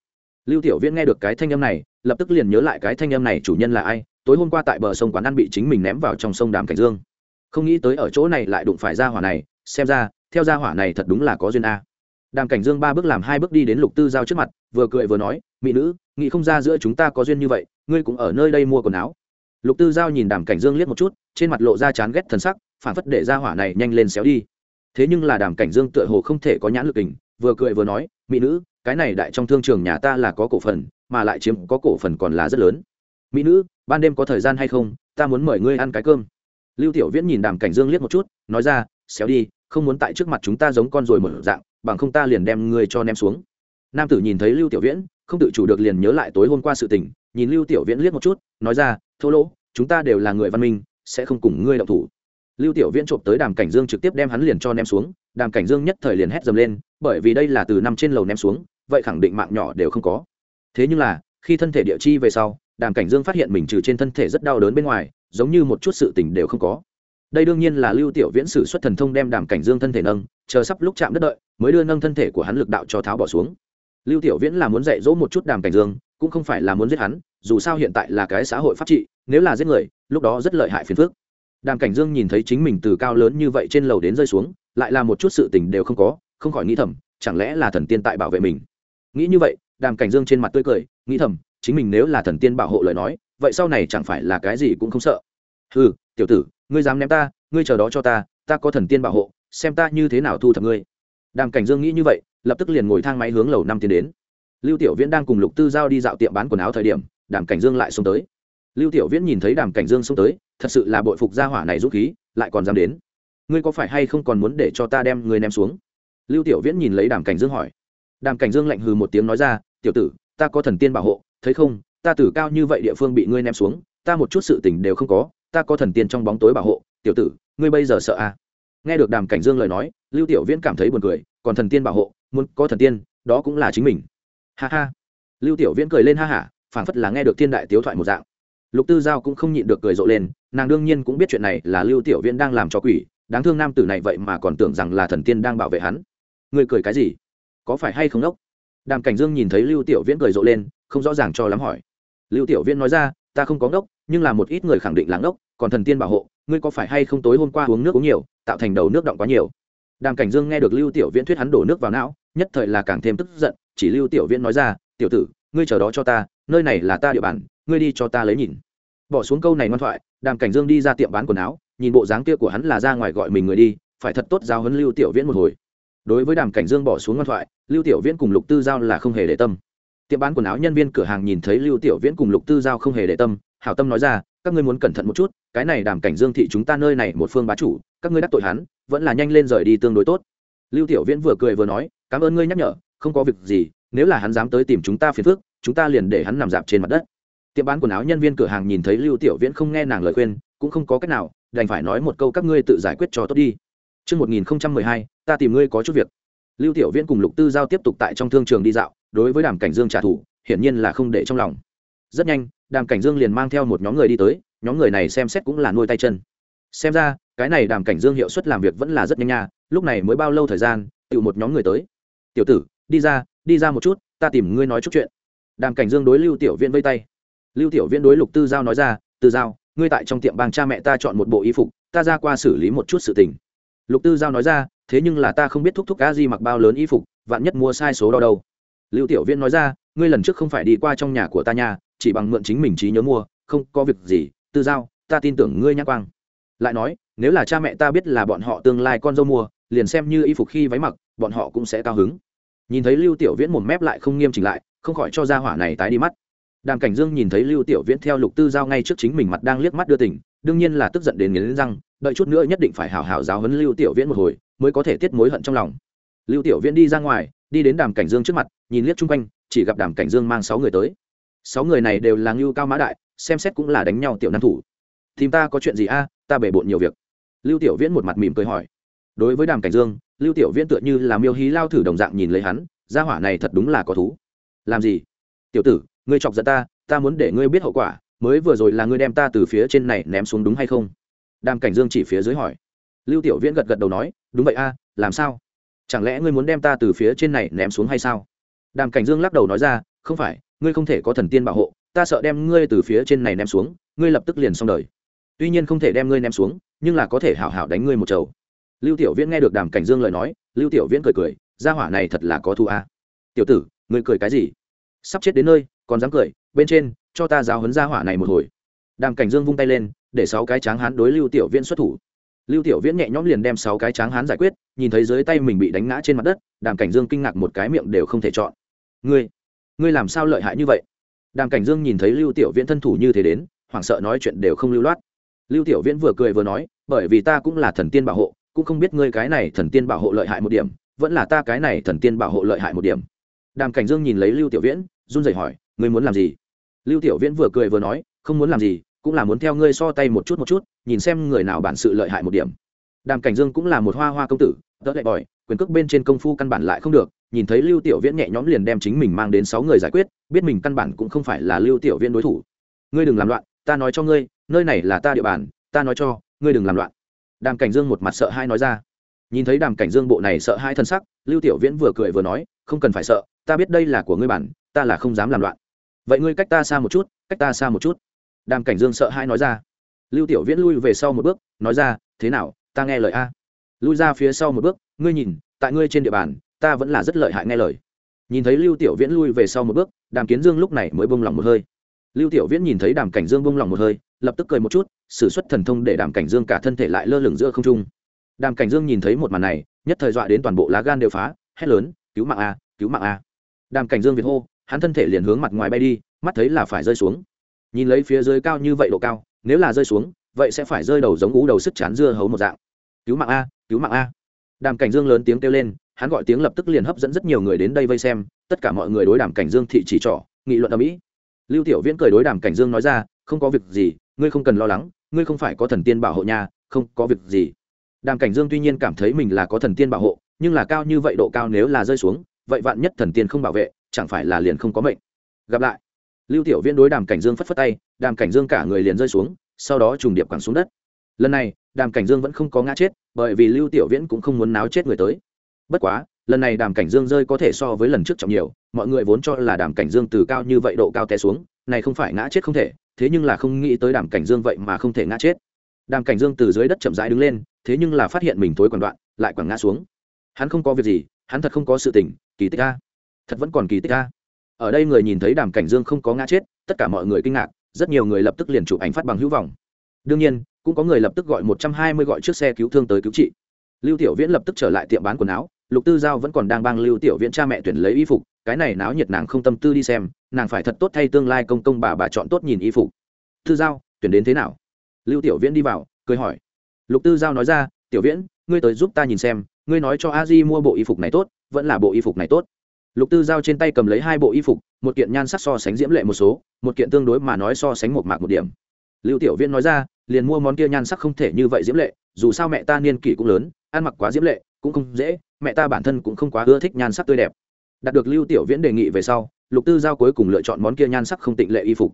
Lưu tiểu viễn nghe được cái thanh âm này, lập tức liền nhớ lại cái thanh âm này chủ nhân là ai, tối hôm qua tại bờ sông quán ăn bị chính mình ném vào trong sông đàm cảnh dương. Không nghĩ tới ở chỗ này lại đụng phải ra hỏa này, xem ra, theo gia hỏa này thật đúng là có duyên a. Đàm cảnh dương ba bước làm hai bước đi đến lục tư giao trước mặt, vừa cười vừa nói, mỹ nữ, nghĩ không ra giữa chúng ta có duyên như vậy ngươi cũng ở nơi đây mua quần áo. Lục tư giao nhìn đàm cảnh dương liếc một chút, trên mặt lộ ra chán ghét thần sắc, phản phất để gia hỏa này nhanh lên xéo đi. Thế nhưng là đàm cảnh dương tựa hồ không thể có nhãn lực tình vừa cười vừa nói, mỹ nữ, cái này đại trong thương trường nhà ta là có cổ phần, mà lại chiếm có cổ phần còn là rất lớn. Mỹ nữ, ban đêm có thời gian hay không? Ta muốn mời ngươi ăn cái cơm. Lưu tiểu viễn nhìn đàm cảnh dương liếc một chút, nói ra, xéo đi, không muốn tại trước mặt chúng ta giống con rồi một dạng, bằng không ta liền đem ngươi cho ném xuống. Nam tử nhìn thấy lưu tiểu viễn, không tự chủ được liền nhớ lại tối hôm qua sự tình nhìn lưu tiểu viễn liếc một chút, nói ra, thô lỗ, chúng ta đều là người văn minh, sẽ không cùng ngươi động thủ. Lưu tiểu viễn trộm tới đàm cảnh dương trực tiếp đem hắn liền cho ném xuống, đàm cảnh dương nhất thời liền hét dầm lên, bởi vì đây là từ năm trên lầu ném xuống, vậy khẳng định mạng nhỏ đều không có. Thế nhưng là, khi thân thể địa chi về sau, đàm cảnh dương phát hiện mình trừ trên thân thể rất đau đớn bên ngoài, giống như một chút sự tình đều không có. Đây đương nhiên là lưu tiểu viễn sử xuất thần thông đem đàm cảnh dương thân thể nâng, chờ sắp lúc chạm đất đợi, mới đưa nâng thân thể của hắn lực đạo cho tháo bỏ xuống. Lưu tiểu viễn là muốn dạy dỗ một chút đàm cảnh dương cũng không phải là muốn giết hắn, dù sao hiện tại là cái xã hội pháp trị, nếu là giết người, lúc đó rất lợi hại phiền phức. Đàm cảnh dương nhìn thấy chính mình từ cao lớn như vậy trên lầu đến rơi xuống, lại là một chút sự tình đều không có, không khỏi nghĩ thầm, chẳng lẽ là thần tiên tại bảo vệ mình? Nghĩ như vậy, đàm cảnh dương trên mặt tươi cười, nghĩ thầm, chính mình nếu là thần tiên bảo hộ lời nói, vậy sau này chẳng phải là cái gì cũng không sợ. Ừ tiểu tử, ngươi dám ném ta, ngươi chờ đó cho ta ta có thần tiên bảo hộ, xem ta như thế nào thu thập ngươi. Đàm cảnh dương nghĩ như vậy, lập tức liền ngồi thang máy hướng lầu năm tiến đến lưu tiểu viễn đang cùng lục tư giao đi dạo tiệm bán quần áo thời điểm, đàm cảnh dương lại xông tới. Lưu tiểu viễn nhìn thấy đàm cảnh dương xông tới, thật sự là bội phục gia hỏa này dũng khí, lại còn dám đến. Ngươi có phải hay không còn muốn để cho ta đem ngươi ném xuống? Lưu tiểu viễn nhìn lấy đàm cảnh dương hỏi. Đàm cảnh dương lạnh hừ một tiếng nói ra, tiểu tử, ta có thần tiên bảo hộ, thấy không? Ta tử cao như vậy địa phương bị ngươi ném xuống, ta một chút sự tình đều không có, ta có thần tiên trong bóng tối bảo hộ, tiểu tử, ngươi bây giờ sợ à? Nghe được đàm cảnh dương lời nói, lưu tiểu viễn cảm thấy buồn cười, còn thần tiên bảo hộ, muốn có thần tiên, đó cũng là chính mình ha ha. Lưu tiểu viễn cười lên ha hả phảng phất là nghe được thiên đại tiếu thoại một dạng. Lục tư giao cũng không nhịn được cười rộ lên, nàng đương nhiên cũng biết chuyện này là lưu tiểu viễn đang làm cho quỷ, đáng thương nam tử này vậy mà còn tưởng rằng là thần tiên đang bảo vệ hắn. Người cười cái gì? Có phải hay không đốc? Đàm cảnh dương nhìn thấy lưu tiểu viễn cười rộ lên, không rõ ràng cho lắm hỏi. Lưu tiểu viễn nói ra, ta không có ngốc nhưng là một ít người khẳng định là ngốc còn thần tiên bảo hộ, ngươi có phải hay không tối hôm qua uống nước uống nhiều, tạo thành đầu nước động quá nhiều? Đàm cảnh dương nghe được lưu tiểu viễn thuyết hắn đổ nước vào não, nhất thời là càng thêm tức giận chỉ lưu tiểu viễn nói ra, tiểu tử, ngươi chờ đó cho ta, nơi này là ta địa bàn, ngươi đi cho ta lấy nhìn. Bỏ xuống câu này ngoan thoại, đàm cảnh dương đi ra tiệm bán quần áo, nhìn bộ dáng kia của hắn là ra ngoài gọi mình người đi, phải thật tốt giao huấn lưu tiểu viễn một hồi. Đối với đàm cảnh dương bỏ xuống ngoan thoại, lưu tiểu viễn cùng lục tư giao là không hề để tâm. Tiệm bán quần áo nhân viên cửa hàng nhìn thấy lưu tiểu viễn cùng lục tư giao không hề để tâm, hảo tâm nói ra, các ngươi muốn cẩn thận một chút, cái này đàm cảnh dương thị chúng ta nơi này một phương bá chủ, các ngươi đắc tội hắn, vẫn là nhanh lên rời đi tương đối tốt. Lưu tiểu viễn vừa cười vừa nói, cảm ơn ngươi nhắc nhở không có việc gì nếu là hắn dám tới tìm chúng ta phiền phức chúng ta liền để hắn nằm dạp trên mặt đất tiệm bán quần áo nhân viên cửa hàng nhìn thấy lưu tiểu viễn không nghe nàng lời khuyên cũng không có cách nào đành phải nói một câu các ngươi tự giải quyết cho tốt đi Trước 1012, ta tìm ngươi có chút việc. Lưu Tiểu Viễn cùng Lục Tư Giao tiếp tục tại trong thương trường đi dạo, đối với Đàm Cảnh Dương trả thù, hiển nhiên là không để trong lòng. Rất nhanh, Đàm Cảnh Dương liền mang theo một nhóm người đi tới, nhóm người này xem xét cũng là nuôi tay chân. Xem ra, cái này Đàm Cảnh Dương hiệu suất làm việc vẫn là rất nhanh nha, lúc này mới bao lâu thời gian, tự một nhóm người tới. "Tiểu tử, đi ra, đi ra một chút, ta tìm ngươi nói chút chuyện." Đàm Cảnh Dương đối Lưu Tiểu Viễn vây tay. Lưu Tiểu Viễn đối Lục Tư Giao nói ra, "Tư Giao, ngươi tại trong tiệm bang cha mẹ ta chọn một bộ y phục, ta ra qua xử lý một chút sự tình." Lục Tư Giao nói ra, "Thế nhưng là ta không biết thúc thúc cá gì mặc bao lớn y phục, vạn nhất mua sai số đo đâu." Lưu Tiểu Viễn nói ra, "Ngươi lần trước không phải đi qua trong nhà của ta nhà, chỉ bằng mượn chính mình trí nhớ mua, không có việc gì, Tư Giao, ta tin tưởng ngươi nhắc quang." Lại nói, nếu là cha mẹ ta biết là bọn họ tương lai con dâu mua, liền xem như y phục khi váy mặc, bọn họ cũng sẽ cao hứng. Nhìn thấy Lưu Tiểu Viễn mồm mép lại không nghiêm chỉnh lại, không khỏi cho ra hỏa này tái đi mắt. Đàm cảnh dương nhìn thấy lưu tiểu viễn theo lục tư giao ngay trước chính mình mặt đang liếc mắt đưa tỉnh đương nhiên là tức giận đến nghiến răng đợi chút nữa nhất định phải hào hào giáo huấn lưu tiểu viễn một hồi mới có thể tiết mối hận trong lòng. Lưu tiểu viễn đi ra ngoài đi đến đàm cảnh dương trước mặt nhìn liếc chung quanh chỉ gặp đàm cảnh dương mang sáu người tới. Sáu người này đều là ngưu cao mã đại xem xét cũng là đánh nhau tiểu nam thủ. Tìm ta có chuyện gì a? Ta bể bộn nhiều việc. Lưu tiểu viễn một mặt mỉm cười hỏi. Đối với đàm cảnh dương lưu tiểu viễn tựa như là miêu hí lao thử đồng dạng nhìn lấy hắn, gia hỏa này thật đúng là có thú. Làm gì? Tiểu tử, ngươi chọc giận ta ta muốn để ngươi biết hậu quả, mới vừa rồi là ngươi đem ta từ phía trên này ném xuống đúng hay không? Đàm cảnh dương chỉ phía dưới hỏi. Lưu tiểu viễn gật gật đầu nói, đúng vậy a, làm sao? Chẳng lẽ ngươi muốn đem ta từ phía trên này ném xuống hay sao? Đàm cảnh dương lắc đầu nói ra, không phải, ngươi không thể có thần tiên bảo hộ, ta sợ đem ngươi từ phía trên này ném xuống, ngươi lập tức liền xong đời. Tuy nhiên không thể đem ngươi ném xuống, nhưng là có thể hảo hảo đánh ngươi một chầu lưu tiểu viễn nghe được đàm cảnh dương lời nói, lưu tiểu viễn cười cười, gia hỏa này thật là có thu a. Tiểu tử, ngươi cười cái gì? Sắp chết đến nơi, còn dám cười, bên trên, cho ta giáo hấn gia hỏa này một hồi. Đàm cảnh dương vung tay lên, để sáu cái tráng hán đối lưu tiểu viễn xuất thủ. Lưu tiểu viễn nhẹ nhõm liền đem sáu cái tráng hán giải quyết, nhìn thấy dưới tay mình bị đánh ngã trên mặt đất, đàm cảnh dương kinh ngạc một cái miệng đều không thể chọn. Ngươi ngươi làm sao lợi hại như vậy? Đàm cảnh dương nhìn thấy lưu tiểu viễn thân thủ như thế đến, hoảng sợ nói chuyện đều không lưu loát. Lưu tiểu viễn vừa cười vừa nói, bởi vì ta cũng là thần tiên bảo hộ cũng không biết ngươi cái này thần tiên bảo hộ lợi hại một điểm, vẫn là ta cái này thần tiên bảo hộ lợi hại một điểm. Đàm cảnh dương nhìn lấy lưu tiểu viễn, run rẩy hỏi, ngươi muốn làm gì? Lưu tiểu viễn vừa cười vừa nói, không muốn làm gì, cũng là muốn theo ngươi so tay một chút một chút, nhìn xem người nào bản sự lợi hại một điểm. Đàm cảnh dương cũng là một hoa hoa công tử đỡ lại bòi, quyền cước bên trên công phu căn bản lại không được, nhìn thấy lưu tiểu viễn nhẹ nhõm liền đem chính mình mang đến sáu người giải quyết, biết mình căn bản cũng không phải là lưu tiểu viễn đối thủ. Ngươi đừng làm loạn, ta nói cho ngươi, nơi này là ta địa bàn, ta nói cho, ngươi đừng làm loạn đàm cảnh dương một mặt sợ hai nói ra. Nhìn thấy đàm cảnh dương bộ này sợ hai thân sắc, lưu tiểu viễn vừa cười vừa nói, không cần phải sợ, ta biết đây là của ngươi bản, ta là không dám làm loạn. Vậy ngươi cách ta xa một chút, cách ta xa một chút. Đàm cảnh dương sợ hai nói ra. Lưu tiểu viễn lui về sau một bước, nói ra, thế nào, ta nghe lời a. Lui ra phía sau một bước, ngươi nhìn, tại ngươi trên địa bàn, ta vẫn là rất lợi hại nghe lời. Nhìn thấy lưu tiểu viễn lui về sau một bước, đàm kiến dương lúc này mới bông lòng một hơi. Lưu tiểu viễn nhìn thấy đàm cảnh dương bông lòng một hơi lập tức cười một chút s ử suất thần thông để đàm cảnh dương cả thân thể lại lơ lửng giữa không trung. Đàm cảnh dương nhìn thấy một màn này, nhất thời dọa đến toàn bộ lá gan đều phá, hét lớn, cứu mạng a, cứu mạng a! Đàm cảnh dương việt hô, hắn thân thể liền hướng mặt ngoài bay đi, mắt thấy là phải rơi xuống. Nhìn lấy phía dưới cao như vậy độ cao, nếu là rơi xuống, vậy sẽ phải rơi đầu giống ú đầu sức chán dưa hấu một dạng. Cứu mạng a, cứu mạng a! Đàm cảnh dương lớn tiếng kêu lên, hắn gọi tiếng lập tức liền hấp dẫn rất nhiều người đến đây vây xem, tất cả mọi người đối đàm cảnh dương thị chỉ trỏ, nghị luận ở mỹ lưu tiểu viễn cười đối đàm cảnh dương nói ra, không có việc gì ngươi không cần lo lắng, ngươi không phải có thần tiên bảo hộ nhà không có việc gì. Đàm cảnh dương tuy nhiên cảm thấy mình là có thần tiên bảo hộ, nhưng là cao như vậy độ cao nếu là rơi xuống, vậy vạn nhất thần tiên không bảo vệ, chẳng phải là liền không có mệnh. Gặp lại. Lưu tiểu viễn đối đàm cảnh dương phất phất tay, đàm cảnh dương cả người liền rơi xuống, sau đó trùng điệp quẳng xuống đất. Lần này, đàm cảnh dương vẫn không có ngã chết, bởi vì lưu tiểu viễn cũng không muốn náo chết người tới. Bất quá, lần này đàm cảnh dương rơi có thể so với lần trước trọng nhiều, mọi người vốn cho là đàm cảnh dương từ cao như vậy độ cao té xuống này không phải ngã chết không thể, thế nhưng là không nghĩ tới đàm cảnh dương vậy mà không thể ngã chết. Đàm cảnh dương từ dưới đất chậm rãi đứng lên, thế nhưng là phát hiện mình tối còn đoạn, lại quẳng ngã xuống. Hắn không có việc gì, hắn thật không có sự tình, kỳ tích a. Thật vẫn còn kỳ tích a. Ở đây người nhìn thấy đàm cảnh dương không có ngã chết, tất cả mọi người kinh ngạc, rất nhiều người lập tức liền chụp ảnh phát bằng hữu vọng. Đương nhiên, cũng có người lập tức gọi một trăm hai mươi gọi chiếc xe cứu thương tới cứu trị. Lưu tiểu viễn lập tức trở lại tiệm bán quần áo, lục tư giao vẫn còn đang bang lưu tiểu viễn cha mẹ tuyển lấy y phục cái này náo nhiệt nàng không tâm tư đi xem, nàng phải thật tốt thay tương lai công công bà bà chọn tốt nhìn y phục. Tư giao, tuyển đến thế nào? Lưu tiểu viễn đi vào, cười hỏi. Lục tư giao nói ra, tiểu viễn, ngươi tới giúp ta nhìn xem, ngươi nói cho a di mua bộ y phục này tốt, vẫn là bộ y phục này tốt. Lục tư giao trên tay cầm lấy hai bộ y phục, một kiện nhan sắc so sánh diễm lệ một số, một kiện tương đối mà nói so sánh một mạc một điểm. Lưu tiểu viễn nói ra, liền mua món kia nhan sắc không thể như vậy diễm lệ, dù sao mẹ ta niên kỷ cũng lớn, ăn mặc quá diễm lệ, cũng không dễ, mẹ ta bản thân cũng không quá ưa thích nhan sắc tươi đẹp đạt được lưu tiểu viễn đề nghị về sau lục tư giao cuối cùng lựa chọn món kia nhan sắc không tịnh lệ y phục.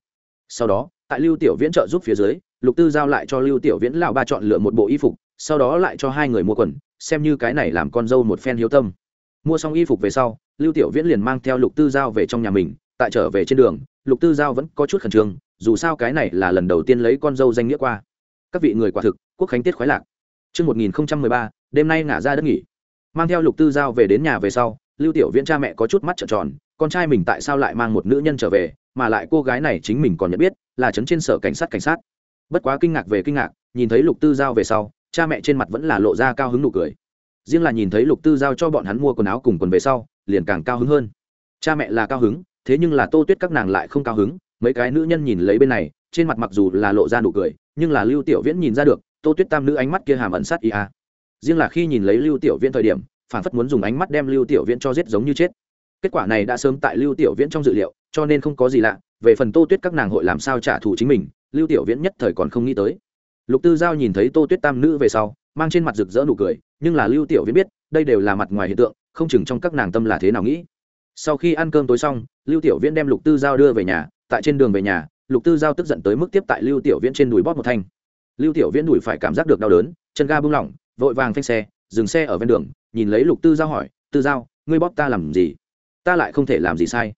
Sau đó tại lưu tiểu viễn trợ giúp phía dưới lục tư giao lại cho lưu tiểu viễn lão ba chọn lựa một bộ y phục sau đó lại cho hai người mua quần xem như cái này làm con dâu một phen hiếu tâm. Mua xong y phục về sau lưu tiểu viễn liền mang theo lục tư giao về trong nhà mình tại trở về trên đường lục tư giao vẫn có chút khẩn trương dù sao cái này là lần đầu tiên lấy con dâu danh nghĩa qua. Các vị người quả thực quốc khánh tiết khoái lạc. Trước 1013, đêm nay ngả ra đất nghỉ. Mang theo lục tư giao về đến nhà về sau, lưu tiểu viễn cha mẹ có chút mắt trợn tròn, con trai mình tại sao lại mang một nữ nhân trở về, mà lại cô gái này chính mình còn nhận biết, là trấn trên sở cảnh sát cảnh sát. Bất quá kinh ngạc về kinh ngạc, nhìn thấy lục tư giao về sau, cha mẹ trên mặt vẫn là lộ ra cao hứng nụ cười. Riêng là nhìn thấy lục tư giao cho bọn hắn mua quần áo cùng quần về sau, liền càng cao hứng hơn. Cha mẹ là cao hứng, thế nhưng là tô tuyết các nàng lại không cao hứng, mấy cái nữ nhân nhìn lấy bên này, trên mặt mặc dù là lộ ra nụ cười, nhưng là lưu tiểu viễn nhìn ra được, tô tuyết tam nữ ánh mắt kia hàm ẩn sát ý a. riêng là khi nhìn lấy lưu tiểu viễn thời điểm phản phất muốn dùng ánh mắt đem lưu tiểu viễn cho giết giống như chết. Kết quả này đã sớm tại lưu tiểu viễn trong dự liệu, cho nên không có gì lạ, về phần tô tuyết các nàng hội làm sao trả thù chính mình, lưu tiểu viễn nhất thời còn không nghĩ tới. Lục tư giao nhìn thấy tô tuyết tam nữ về sau, mang trên mặt rực rỡ nụ cười, nhưng là lưu tiểu viễn biết, đây đều là mặt ngoài hiện tượng, không chừng trong các nàng tâm là thế nào nghĩ. Sau khi ăn cơm tối xong, lưu tiểu viễn đem lục tư giao đưa về nhà, tại trên đường về nhà, lục tư giao tức giận tới mức tiếp tại lưu tiểu viễn trên đùi bóp một thanh. Lưu tiểu viễn đùi phải cảm giác được đau đớn, chân ga bung lỏng, vội vàng phanh xe, dừng xe ở ven đường nhìn lấy lục tư giao hỏi, tư giao, ngươi bóp ta làm gì? Ta lại không thể làm gì sai.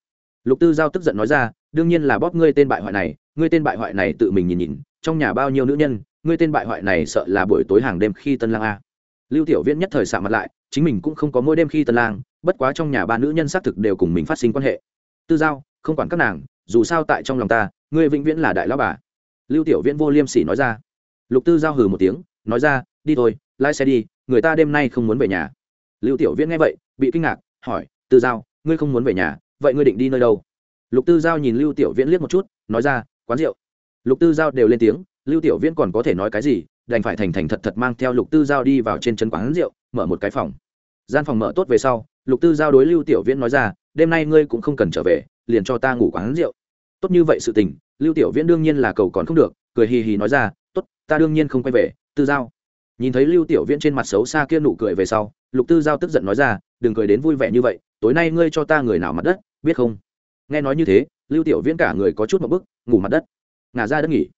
Lục tư giao tức giận nói ra, đương nhiên là bóp ngươi tên bại hoại này, ngươi tên bại hoại này tự mình nhìn nhìn, trong nhà bao nhiêu nữ nhân, ngươi tên bại hoại này sợ là buổi tối hàng đêm khi tân lang a. Lưu tiểu viễn nhất thời xạ mặt lại, chính mình cũng không có mỗi đêm khi tân lang, bất quá trong nhà ba nữ nhân xác thực đều cùng mình phát sinh quan hệ. Tư giao, không quản các nàng, dù sao tại trong lòng ta, ngươi vĩnh viễn là đại lão bà. Lưu tiểu viễn vô liêm sỉ nói ra. Lục tư giao hừ một tiếng, nói ra, đi thôi, lái xe đi, người ta đêm nay không muốn về nhà lưu tiểu viễn nghe vậy, bị kinh ngạc, hỏi, tư giao, ngươi không muốn về nhà, vậy ngươi định đi nơi đâu? Lục tư giao nhìn lưu tiểu viễn liếc một chút, nói ra, quán rượu. Lục tư giao đều lên tiếng, lưu tiểu viễn còn có thể nói cái gì, đành phải thành thành thật thật mang theo lục tư giao đi vào trên chân quán rượu, mở một cái phòng. Gian phòng mở tốt về sau, lục tư giao đối lưu tiểu viễn nói ra, đêm nay ngươi cũng không cần trở về, liền cho ta ngủ quán rượu. Tốt như vậy sự tình, lưu tiểu viễn đương nhiên là cầu còn không được, cười hì hì nói ra, tốt, ta đương nhiên không quay về, tư giao. Nhìn thấy lưu tiểu viễn trên mặt xấu xa kia nụ cười về sau lục tư giao tức giận nói ra, đừng cười đến vui vẻ như vậy, tối nay ngươi cho ta người nào mặt đất, biết không? Nghe nói như thế, lưu tiểu viễn cả người có chút một bức, ngủ mặt đất, ngả ra đất nghỉ.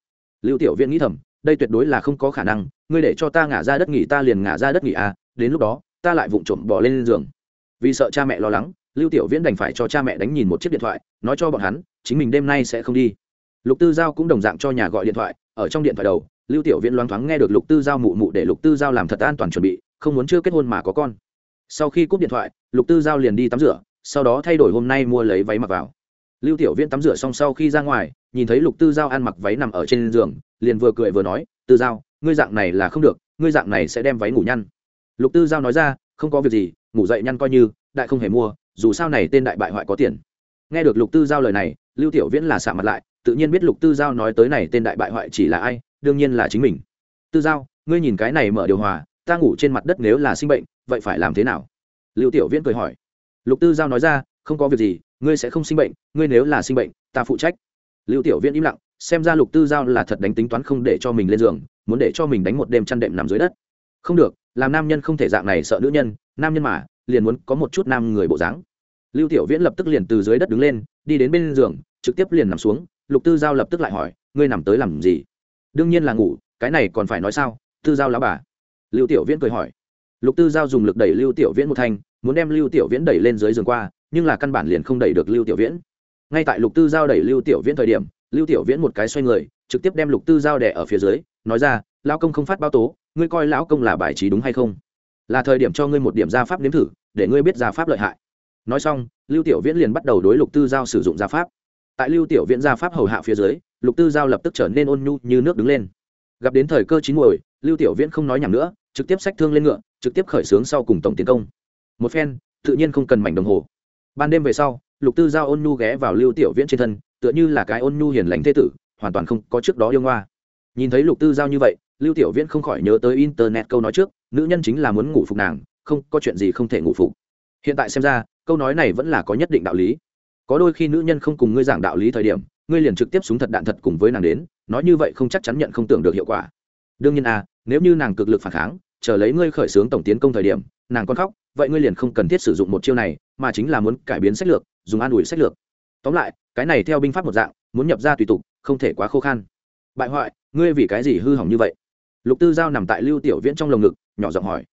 Lưu tiểu viễn nghĩ thầm, đây tuyệt đối là không có khả năng, ngươi để cho ta ngả ra đất nghỉ ta liền ngả ra đất nghỉ à đến lúc đó, ta lại vụng trộm bỏ lên giường. Vì sợ cha mẹ lo lắng, lưu tiểu viễn đành phải cho cha mẹ đánh nhìn một chiếc điện thoại, nói cho bọn hắn, chính mình đêm nay sẽ không đi. Lục tư giao cũng đồng dạng cho nhà gọi điện thoại, ở trong điện thoại đầu, lưu tiểu viễn loáng thoáng nghe được lục tư giao mụ mụ để lục tư giao làm thật an toàn chuẩn bị không muốn chưa kết hôn mà có con. Sau khi cúp điện thoại, lục tư giao liền đi tắm rửa, sau đó thay đổi hôm nay mua lấy váy mặc vào. Lưu tiểu viễn tắm rửa xong sau khi ra ngoài, nhìn thấy lục tư giao ăn mặc váy nằm ở trên giường, liền vừa cười vừa nói, tư giao, ngươi dạng này là không được, ngươi dạng này sẽ đem váy ngủ nhăn. Lục tư giao nói ra, không có việc gì, ngủ dậy nhăn coi như, đại không hề mua, dù sao này tên đại bại hoại có tiền. Nghe được lục tư giao lời này, lưu tiểu viễn là xả mặt lại, tự nhiên biết lục tư giao nói tới này tên đại bại hoại chỉ là ai, đương nhiên là chính mình. Tư giao, ngươi nhìn cái này mở điều hòa ta ngủ trên mặt đất nếu là sinh bệnh, vậy phải làm thế nào? Lưu tiểu viễn cười hỏi. Lục tư giao nói ra, không có việc gì, ngươi sẽ không sinh bệnh, ngươi nếu là sinh bệnh, ta phụ trách. Lưu tiểu viễn im lặng, xem ra lục tư giao là thật đánh tính toán không để cho mình lên giường, muốn để cho mình đánh một đêm chăn đệm nằm dưới đất. Không được, làm nam nhân không thể dạng này sợ nữ nhân, nam nhân mà, liền muốn có một chút nam người bộ dáng. Lưu tiểu viễn lập tức liền từ dưới đất đứng lên, đi đến bên giường, trực tiếp liền nằm xuống, lục tư giao lập tức lại hỏi, ngươi nằm tới làm gì? Đương nhiên là ngủ, cái này còn phải nói sao, tư giao lão bà lưu tiểu viễn cười hỏi. Lục tư giao dùng lực đẩy lưu tiểu viễn một thanh, muốn đem lưu tiểu viễn đẩy lên dưới giường qua, nhưng là căn bản liền không đẩy được lưu tiểu viễn. Ngay tại lục tư giao đẩy lưu tiểu viễn thời điểm, lưu tiểu viễn một cái xoay người, trực tiếp đem lục tư giao đẻ ở phía dưới, nói ra, lão công không phát báo tố, ngươi coi lão công là bài trí đúng hay không? Là thời điểm cho ngươi một điểm gia pháp nếm thử, để ngươi biết gia pháp lợi hại. Nói xong, lưu tiểu viễn liền bắt đầu đối lục tư giao sử dụng gia pháp. Tại lưu tiểu viễn gia pháp hầu hạ phía dưới, lục tư giao lập tức trở nên ôn nhu như nước đứng lên. Gặp đến thời cơ chín muồi, lưu tiểu viễn không nói nhảm nữa trực tiếp sách thương lên ngựa, trực tiếp khởi xướng sau cùng tổng tiến công. Một phen, tự nhiên không cần mảnh đồng hồ. Ban đêm về sau, lục tư giao ôn nhu ghé vào lưu tiểu viễn trên thân, tựa như là cái ôn nhu hiền lành thế tử, hoàn toàn không có trước đó yêu ngoa. Nhìn thấy lục tư giao như vậy, lưu tiểu viễn không khỏi nhớ tới internet câu nói trước, nữ nhân chính là muốn ngủ phục nàng, không, có chuyện gì không thể ngủ phục. Hiện tại xem ra, câu nói này vẫn là có nhất định đạo lý. Có đôi khi nữ nhân không cùng ngươi giảng đạo lý thời điểm, ngươi liền trực tiếp súng thật đạn thật cùng với nàng đến, nói như vậy không chắc chắn nhận không tưởng được hiệu quả. Đương nhiên à nếu như nàng cực lực phản kháng chờ lấy ngươi khởi xướng tổng tiến công thời điểm, nàng còn khóc, vậy ngươi liền không cần thiết sử dụng một chiêu này, mà chính là muốn cải biến sách lược, dùng an ủi sách lược. Tóm lại, cái này theo binh pháp một dạng, muốn nhập ra tùy tục, không thể quá khô khan. Bại hoại, ngươi vì cái gì hư hỏng như vậy? Lục tư giao nằm tại lưu tiểu viễn trong lồng ngực, nhỏ giọng hỏi.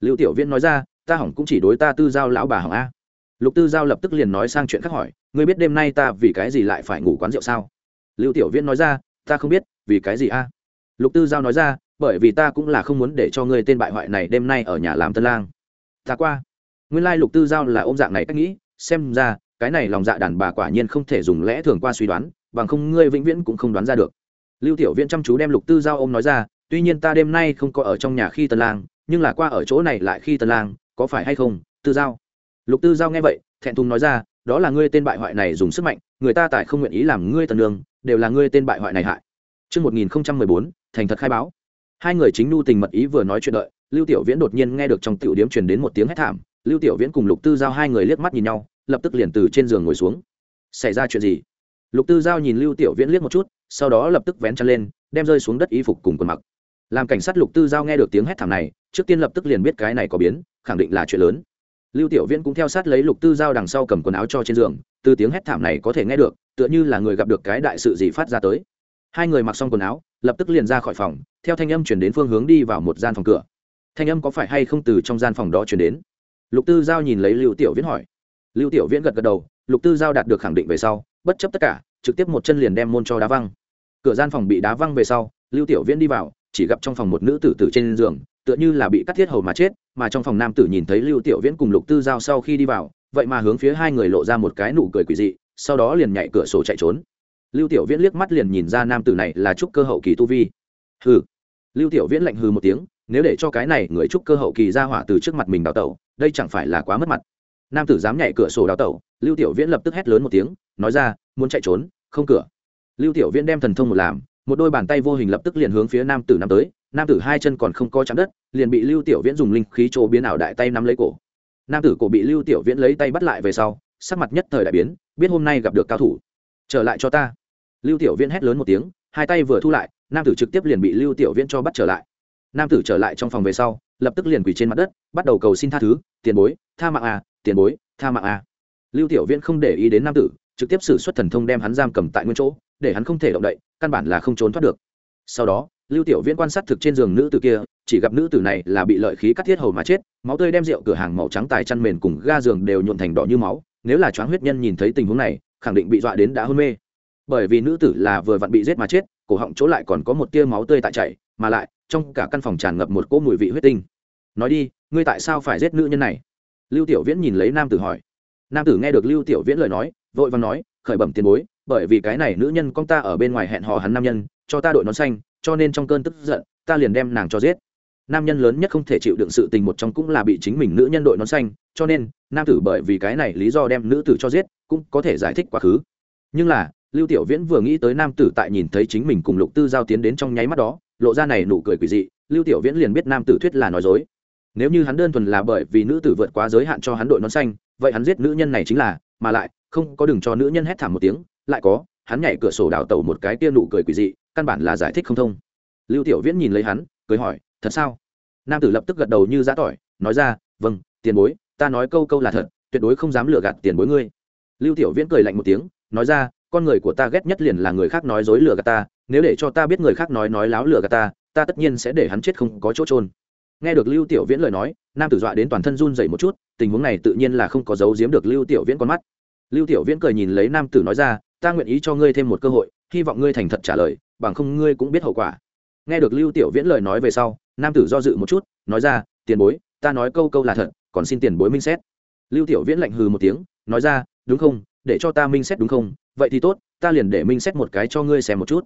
Lưu tiểu viễn nói ra, ta hỏng cũng chỉ đối ta tư giao lão bà hỏng a. Lục tư giao lập tức liền nói sang chuyện khác hỏi, ngươi biết đêm nay ta vì cái gì lại phải ngủ quán rượu sao? Lưu tiểu viễn nói ra, ta không biết, vì cái gì a? Lục tư giao nói ra bởi vì ta cũng là không muốn để cho ngươi tên bại hoại này đêm nay ở nhà làm tân lang. Ta qua. Nguyên lai lục tư giao là ôm dạng này cách nghĩ xem ra cái này lòng dạ đàn bà quả nhiên không thể dùng lẽ thường qua suy đoán bằng không ngươi vĩnh viễn cũng không đoán ra được. Lưu tiểu viễn chăm chú đem lục tư giao ôm nói ra tuy nhiên ta đêm nay không có ở trong nhà khi tân lang nhưng là qua ở chỗ này lại khi tân lang có phải hay không tư giao? Lục tư giao nghe vậy thẹn thùng nói ra đó là ngươi tên bại hoại này dùng sức mạnh người ta tại không nguyện ý làm ngươi tần đường đều là ngươi tên bại hoại này hại. Trước 1014, thành thật khai báo. Hai người chính nhu tình mật ý vừa nói chuyện đợi, Lưu Tiểu Viễn đột nhiên nghe được trong tiểu điếm truyền đến một tiếng hét thảm, Lưu Tiểu Viễn cùng Lục Tư Giao hai người liếc mắt nhìn nhau, lập tức liền từ trên giường ngồi xuống. Xảy ra chuyện gì? Lục Tư Giao nhìn Lưu Tiểu Viễn liếc một chút, sau đó lập tức vén chân lên, đem rơi xuống đất y phục cùng quần mặc. Làm cảnh sát Lục Tư Giao nghe được tiếng hét thảm này, trước tiên lập tức liền biết cái này có biến, khẳng định là chuyện lớn lưu tiểu viễn cũng theo sát lấy lục tư giao đằng sau cầm quần áo cho trên giường từ tiếng hét thảm này có thể nghe được tựa như là người gặp được cái đại sự gì phát ra tới hai người mặc xong quần áo lập tức liền ra khỏi phòng, theo thanh âm chuyển đến phương hướng đi vào một gian phòng cửa. Thanh âm có phải hay không từ trong gian phòng đó chuyển đến? Lục tư giao nhìn lấy lưu tiểu viễn hỏi. Lưu tiểu viễn gật gật đầu, lục tư giao đạt được khẳng định về sau, bất chấp tất cả, trực tiếp một chân liền đem môn cho đá văng. Cửa gian phòng bị đá văng về sau, lưu tiểu viễn đi vào, chỉ gặp trong phòng một nữ tử tử trên giường, tựa như là bị cắt thiết hầu mà chết, mà trong phòng nam tử nhìn thấy lưu tiểu viễn cùng lục tư giao sau khi đi vào, vậy mà hướng phía hai người lộ ra một cái nụ cười quỷ dị, sau đó liền nhảy cửa sổ chạy trốn lưu tiểu viễn liếc mắt liền nhìn ra nam tử này là trúc cơ hậu kỳ tu vi. Hừ. Lưu tiểu viễn lạnh hừ một tiếng, nếu để cho cái này người trúc cơ hậu kỳ ra hỏa từ trước mặt mình đào tẩu, đây chẳng phải là quá mất mặt. Nam tử dám nhảy cửa sổ đào tẩu, lưu tiểu viễn lập tức hét lớn một tiếng, nói ra, muốn chạy trốn, không cửa. Lưu tiểu viễn đem thần thông một làm, một đôi bàn tay vô hình lập tức liền hướng phía nam tử nam tới, nam tử hai chân còn không có chạm đất, liền bị lưu tiểu viễn dùng linh khí chỗ biến ảo đại tay nắm lấy cổ. Nam tử cổ bị lưu tiểu viễn lấy tay bắt lại về sau, sắc mặt nhất thời đại biến, biết hôm nay gặp được cao thủ. Trở lại cho ta lưu tiểu viễn hét lớn một tiếng, hai tay vừa thu lại, nam tử trực tiếp liền bị lưu tiểu viễn cho bắt trở lại. Nam tử trở lại trong phòng về sau, lập tức liền quỳ trên mặt đất, bắt đầu cầu xin tha thứ, tiền bối, tha mạng à tiền bối, tha mạng à. Lưu tiểu viễn không để ý đến nam tử, trực tiếp xử xuất thần thông đem hắn giam cầm tại nguyên chỗ, để hắn không thể động đậy, căn bản là không trốn thoát được. Sau đó, lưu tiểu viễn quan sát thực trên giường nữ tử kia, chỉ gặp nữ tử này là bị lợi khí cắt thiết hầu mà chết, máu tươi đem rượu cửa hàng màu trắng tài chăn mền cùng ga giường đều nhuộn thành đỏ như máu, nếu là choáng huyết nhân nhìn thấy tình huống này, khẳng định bị dọa đến đã hôn mê bởi vì nữ tử là vừa vặn bị giết mà chết, cổ họng chỗ lại còn có một tia máu tươi tại chảy, mà lại, trong cả căn phòng tràn ngập một cỗ mùi vị huyết tinh. Nói đi, ngươi tại sao phải giết nữ nhân này? Lưu tiểu viễn nhìn lấy nam tử hỏi. Nam tử nghe được lưu tiểu viễn lời nói, vội vàng nói, khởi bẩm tiền bối, bởi vì cái này nữ nhân con ta ở bên ngoài hẹn hò hắn nam nhân, cho ta đội nón xanh, cho nên trong cơn tức giận, ta liền đem nàng cho giết. Nam nhân lớn nhất không thể chịu đựng sự tình một trong cũng là bị chính mình nữ nhân đội nón xanh, cho nên, nam tử bởi vì cái này lý do đem nữ tử cho giết, cũng có thể giải thích quá khứ. Nhưng là lưu tiểu viễn vừa nghĩ tới nam tử tại nhìn thấy chính mình cùng lục tư giao tiến đến trong nháy mắt đó, lộ ra này nụ cười quỷ dị, lưu tiểu viễn liền biết nam tử thuyết là nói dối. Nếu như hắn đơn thuần là bởi vì nữ tử vượt quá giới hạn cho hắn đội nón xanh, vậy hắn giết nữ nhân này chính là, mà lại, không có đừng cho nữ nhân hét thảm một tiếng, lại có, hắn nhảy cửa sổ đào tẩu một cái tia nụ cười quỷ dị, căn bản là giải thích không thông. Lưu tiểu viễn nhìn lấy hắn, cười hỏi, thật sao? Nam tử lập tức gật đầu như giã tỏi, nói ra vâng tiền bối, ta nói câu câu là thật, tuyệt đối không dám lừa gạt tiền bối ngươi. Lưu tiểu viễn cười lạnh một tiếng, nói ra con người của ta ghét nhất liền là người khác nói dối lừa gạt ta, nếu để cho ta biết người khác nói nói láo lừa gạt ta ta tất nhiên sẽ để hắn chết không có chỗ trôn nghe được lưu tiểu viễn lời nói, nam tử dọa đến toàn thân run dậy một chút, tình huống này tự nhiên là không có giấu giếm được lưu tiểu viễn con mắt. Lưu tiểu viễn cười nhìn lấy nam tử nói ra, ta nguyện ý cho ngươi thêm một cơ hội, hy vọng ngươi thành thật trả lời, bằng không ngươi cũng biết hậu quả. Nghe được lưu tiểu viễn lời nói về sau, nam tử do dự một chút, nói ra, tiền bối, ta nói câu câu là thật, còn xin tiền bối minh xét. Lưu tiểu viễn lạnh hừ một tiếng, nói ra, đúng không? Để cho ta minh xét đúng không? Vậy thì tốt, ta liền để minh xét một cái cho ngươi xem một chút.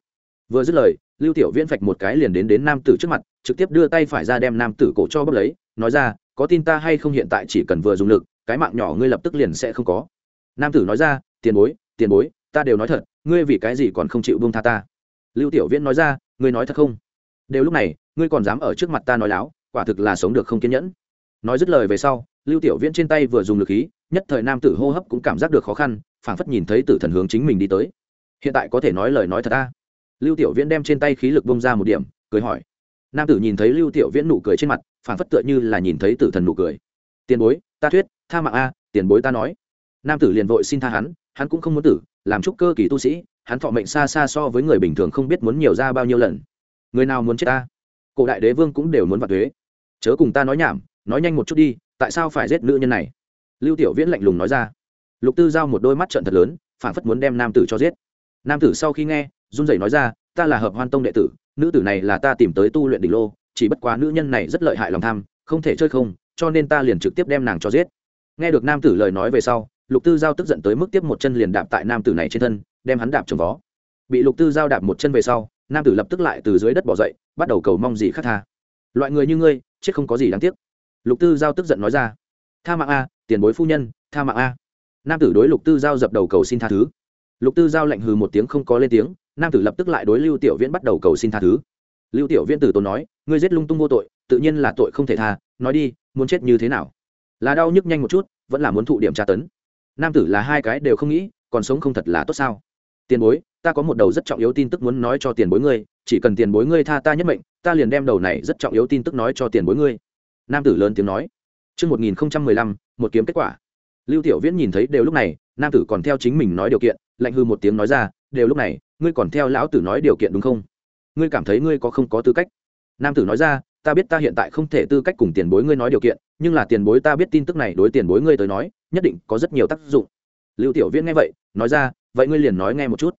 Vừa dứt lời, lưu tiểu viễn phạch một cái liền đến đến nam tử trước mặt, trực tiếp đưa tay phải ra đem nam tử cổ cho bốc lấy, nói ra, có tin ta hay không hiện tại chỉ cần vừa dùng lực, cái mạng nhỏ ngươi lập tức liền sẽ không có. Nam tử nói ra, tiền bối tiền bối, ta đều nói thật, ngươi vì cái gì còn không chịu buông tha ta? Lưu tiểu viễn nói ra, ngươi nói thật không? Đều lúc này, ngươi còn dám ở trước mặt ta nói láo, quả thực là sống được không kiên nhẫn. Nói dứt lời về sau, lưu tiểu viễn trên tay vừa dùng lực khí, nhất thời nam tử hô hấp cũng cảm giác được khó khăn phảng phất nhìn thấy tử thần hướng chính mình đi tới. Hiện tại có thể nói lời nói thật ta lưu tiểu viễn đem trên tay khí lực bông ra một điểm, cười hỏi. Nam tử nhìn thấy lưu tiểu viễn nụ cười trên mặt, phảng phất tựa như là nhìn thấy tử thần nụ cười. Tiền bối, ta thuyết, tha mạng a, tiền bối ta nói. Nam tử liền vội xin tha hắn hắn cũng không muốn tử, làm chúc cơ kỳ tu sĩ, hắn thọ mệnh xa xa so với người bình thường không biết muốn nhiều ra bao nhiêu lần. Người nào muốn chết ta? Cổ đại đế vương cũng đều muốn vặt thuế chớ cùng ta nói nhảm, nói nhanh một chút đi, tại sao phải giết nữ nhân này? Lưu tiểu viễn lạnh lùng nói ra lục tư giao một đôi mắt trận thật lớn phản phất muốn đem nam tử cho giết. Nam tử sau khi nghe, run rẩy nói ra, ta là hợp hoan tông đệ tử, nữ tử này là ta tìm tới tu luyện đỉnh lô, chỉ bất quá nữ nhân này rất lợi hại lòng tham, không thể chơi không, cho nên ta liền trực tiếp đem nàng cho giết. Nghe được nam tử lời nói về sau, lục tư giao tức giận tới mức tiếp một chân liền đạp tại nam tử này trên thân, đem hắn đạp trồng vó. Bị lục tư giao đạp một chân về sau, nam tử lập tức lại từ dưới đất bỏ dậy, bắt đầu cầu mong gì khác tha. Loại người như ngươi, chết không có gì đáng tiếc. Lục tư giao tức giận nói ra, tha mạng a, tiền bối phu nhân, tha mạng a nam tử đối lục tư giao dập đầu cầu xin tha thứ. Lục tư giao lạnh hừ một tiếng không có lên tiếng nam tử lập tức lại đối lưu tiểu viễn bắt đầu cầu xin tha thứ. Lưu tiểu viễn từ tốn nói ngươi giết lung tung vô tội tự nhiên là tội không thể tha nói đi muốn chết như thế nào? Là đau nhức nhanh một chút vẫn là muốn thụ điểm tra tấn. Nam tử là hai cái đều không nghĩ còn sống không thật là tốt sao? Tiền bối ta có một đầu rất trọng yếu tin tức muốn nói cho tiền bối ngươi chỉ cần tiền bối ngươi tha ta nhất mệnh ta liền đem đầu này rất trọng yếu tin tức nói cho tiền bối ngươi. Nam tử lớn tiếng nói. Trước 1015, một kiếm kết quả. Lưu Tiểu Viễn nhìn thấy đều lúc này, nam tử còn theo chính mình nói điều kiện, lạnh hư một tiếng nói ra, đều lúc này, ngươi còn theo lão tử nói điều kiện đúng không? Ngươi cảm thấy ngươi có không có tư cách? Nam tử nói ra, ta biết ta hiện tại không thể tư cách cùng tiền bối ngươi nói điều kiện, nhưng là tiền bối ta biết tin tức này đối tiền bối ngươi tới nói, nhất định có rất nhiều tác dụng. Lưu Tiểu Viễn nghe vậy, nói ra, vậy ngươi liền nói nghe một chút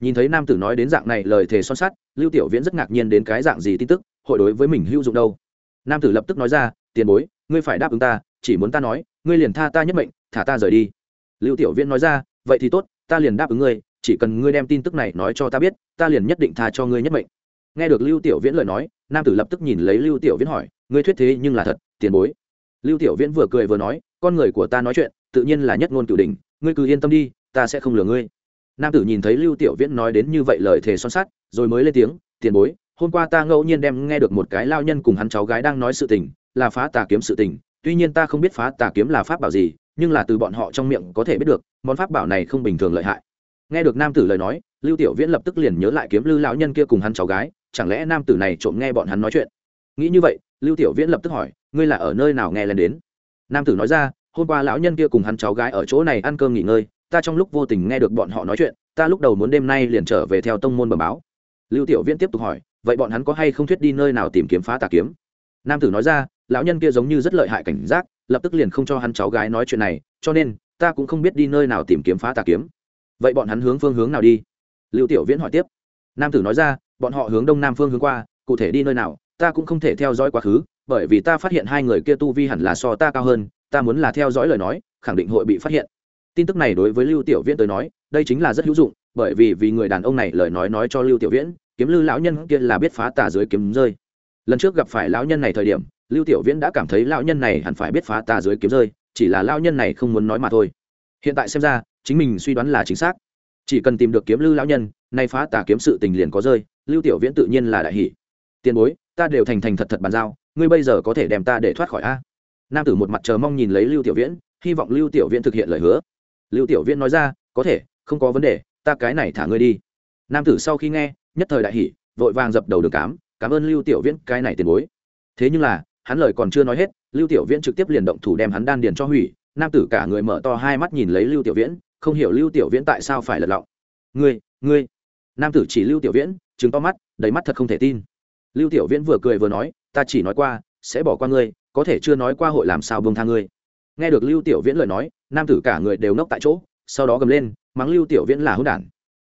nhìn thấy nam tử nói đến dạng này lời thề son sắt lưu tiểu viễn rất ngạc nhiên đến cái dạng gì tin tức hội đối với mình hữu dụng đâu nam tử lập tức nói ra tiền bối ngươi phải đáp ứng ta chỉ muốn ta nói ngươi liền tha ta nhất mệnh thả ta rời đi. Lưu tiểu viễn nói ra, vậy thì tốt, ta liền đáp ứng ngươi, chỉ cần ngươi đem tin tức này nói cho ta biết, ta liền nhất định tha cho ngươi nhất mệnh. Nghe được lưu tiểu viễn lời nói, nam tử lập tức nhìn lấy lưu tiểu viễn hỏi, ngươi thuyết thế nhưng là thật, tiền bối? Lưu tiểu viễn vừa cười vừa nói, con người của ta nói chuyện, tự nhiên là nhất ngôn cửu đình ngươi cứ yên tâm đi, ta sẽ không lừa ngươi. Nam tử nhìn thấy lưu tiểu viễn nói đến như vậy lời thề son sắt, rồi mới lên tiếng, tiền bối, hôm qua ta ngẫu nhiên đem nghe được một cái lao nhân cùng hắn cháu gái đang nói sự tình, là phá tà kiếm sự tình, tuy nhiên ta không biết phá tà kiếm là pháp bảo gì nhưng là từ bọn họ trong miệng có thể biết được, món pháp bảo này không bình thường lợi hại. Nghe được nam tử lời nói, lưu tiểu viễn lập tức liền nhớ lại kiếm lư lão nhân kia cùng hắn cháu gái, chẳng lẽ nam tử này trộm nghe bọn hắn nói chuyện? Nghĩ như vậy, lưu tiểu viễn lập tức hỏi, ngươi là ở nơi nào nghe lên đến? Nam tử nói ra, hôm qua lão nhân kia cùng hắn cháu gái ở chỗ này ăn cơm nghỉ ngơi, ta trong lúc vô tình nghe được bọn họ nói chuyện, ta lúc đầu muốn đêm nay liền trở về theo tông môn bờ báo. Lưu tiểu viễn tiếp tục hỏi, vậy bọn hắn có hay không thuyết đi nơi nào tìm kiếm phá tà kiếm? Nam tử nói ra, lão nhân kia giống như rất lợi hại cảnh giác lập tức liền không cho hắn cháu gái nói chuyện này, cho nên, ta cũng không biết đi nơi nào tìm kiếm phá tà kiếm. Vậy bọn hắn hướng phương hướng nào đi? Lưu tiểu viễn hỏi tiếp. Nam tử nói ra, bọn họ hướng đông nam phương hướng qua, cụ thể đi nơi nào, ta cũng không thể theo dõi quá khứ, bởi vì ta phát hiện hai người kia tu vi hẳn là so ta cao hơn, ta muốn là theo dõi lời nói, khẳng định hội bị phát hiện. Tin tức này đối với lưu tiểu viễn tới nói, đây chính là rất hữu dụng, bởi vì vì người đàn ông này lời nói nói cho lưu tiểu viễn, kiếm lư lão nhân kia là biết phá tà dưới kiếm rơi. Lần trước gặp phải lão nhân này thời điểm lưu tiểu viễn đã cảm thấy lão nhân này hẳn phải biết phá ta dưới kiếm rơi, chỉ là lão nhân này không muốn nói mà thôi. Hiện tại xem ra, chính mình suy đoán là chính xác. Chỉ cần tìm được kiếm lư lão nhân, nay phá tà kiếm sự tình liền có rơi, lưu tiểu viễn tự nhiên là đại hỷ tiền bối, ta đều thành thành thật thật bàn giao, ngươi bây giờ có thể đem ta để thoát khỏi a? Nam tử một mặt chờ mong nhìn lấy lưu tiểu viễn, hy vọng lưu tiểu viễn thực hiện lời hứa. Lưu tiểu viễn nói ra, có thể, không có vấn đề, ta cái này thả ngươi đi. Nam tử sau khi nghe, nhất thời đại hỷ vội vàng dập đầu được cám, cảm ơn lưu tiểu viễn, cái này tiền bối. Thế nhưng là hắn lời còn chưa nói hết, lưu tiểu viễn trực tiếp liền động thủ đem hắn đan điền cho hủy. Nam tử cả người mở to hai mắt nhìn lấy lưu tiểu viễn, không hiểu lưu tiểu viễn tại sao phải lật lọng. Ngươi ngươi. Nam tử chỉ lưu tiểu viễn chứng to mắt, đầy mắt thật không thể tin. Lưu tiểu viễn vừa cười vừa nói, ta chỉ nói qua, sẽ bỏ qua ngươi, có thể chưa nói qua hội làm sao bông tha ngươi. Nghe được lưu tiểu viễn lời nói, nam tử cả người đều nốc tại chỗ, sau đó gầm lên, mắng lưu tiểu viễn là hôn đản.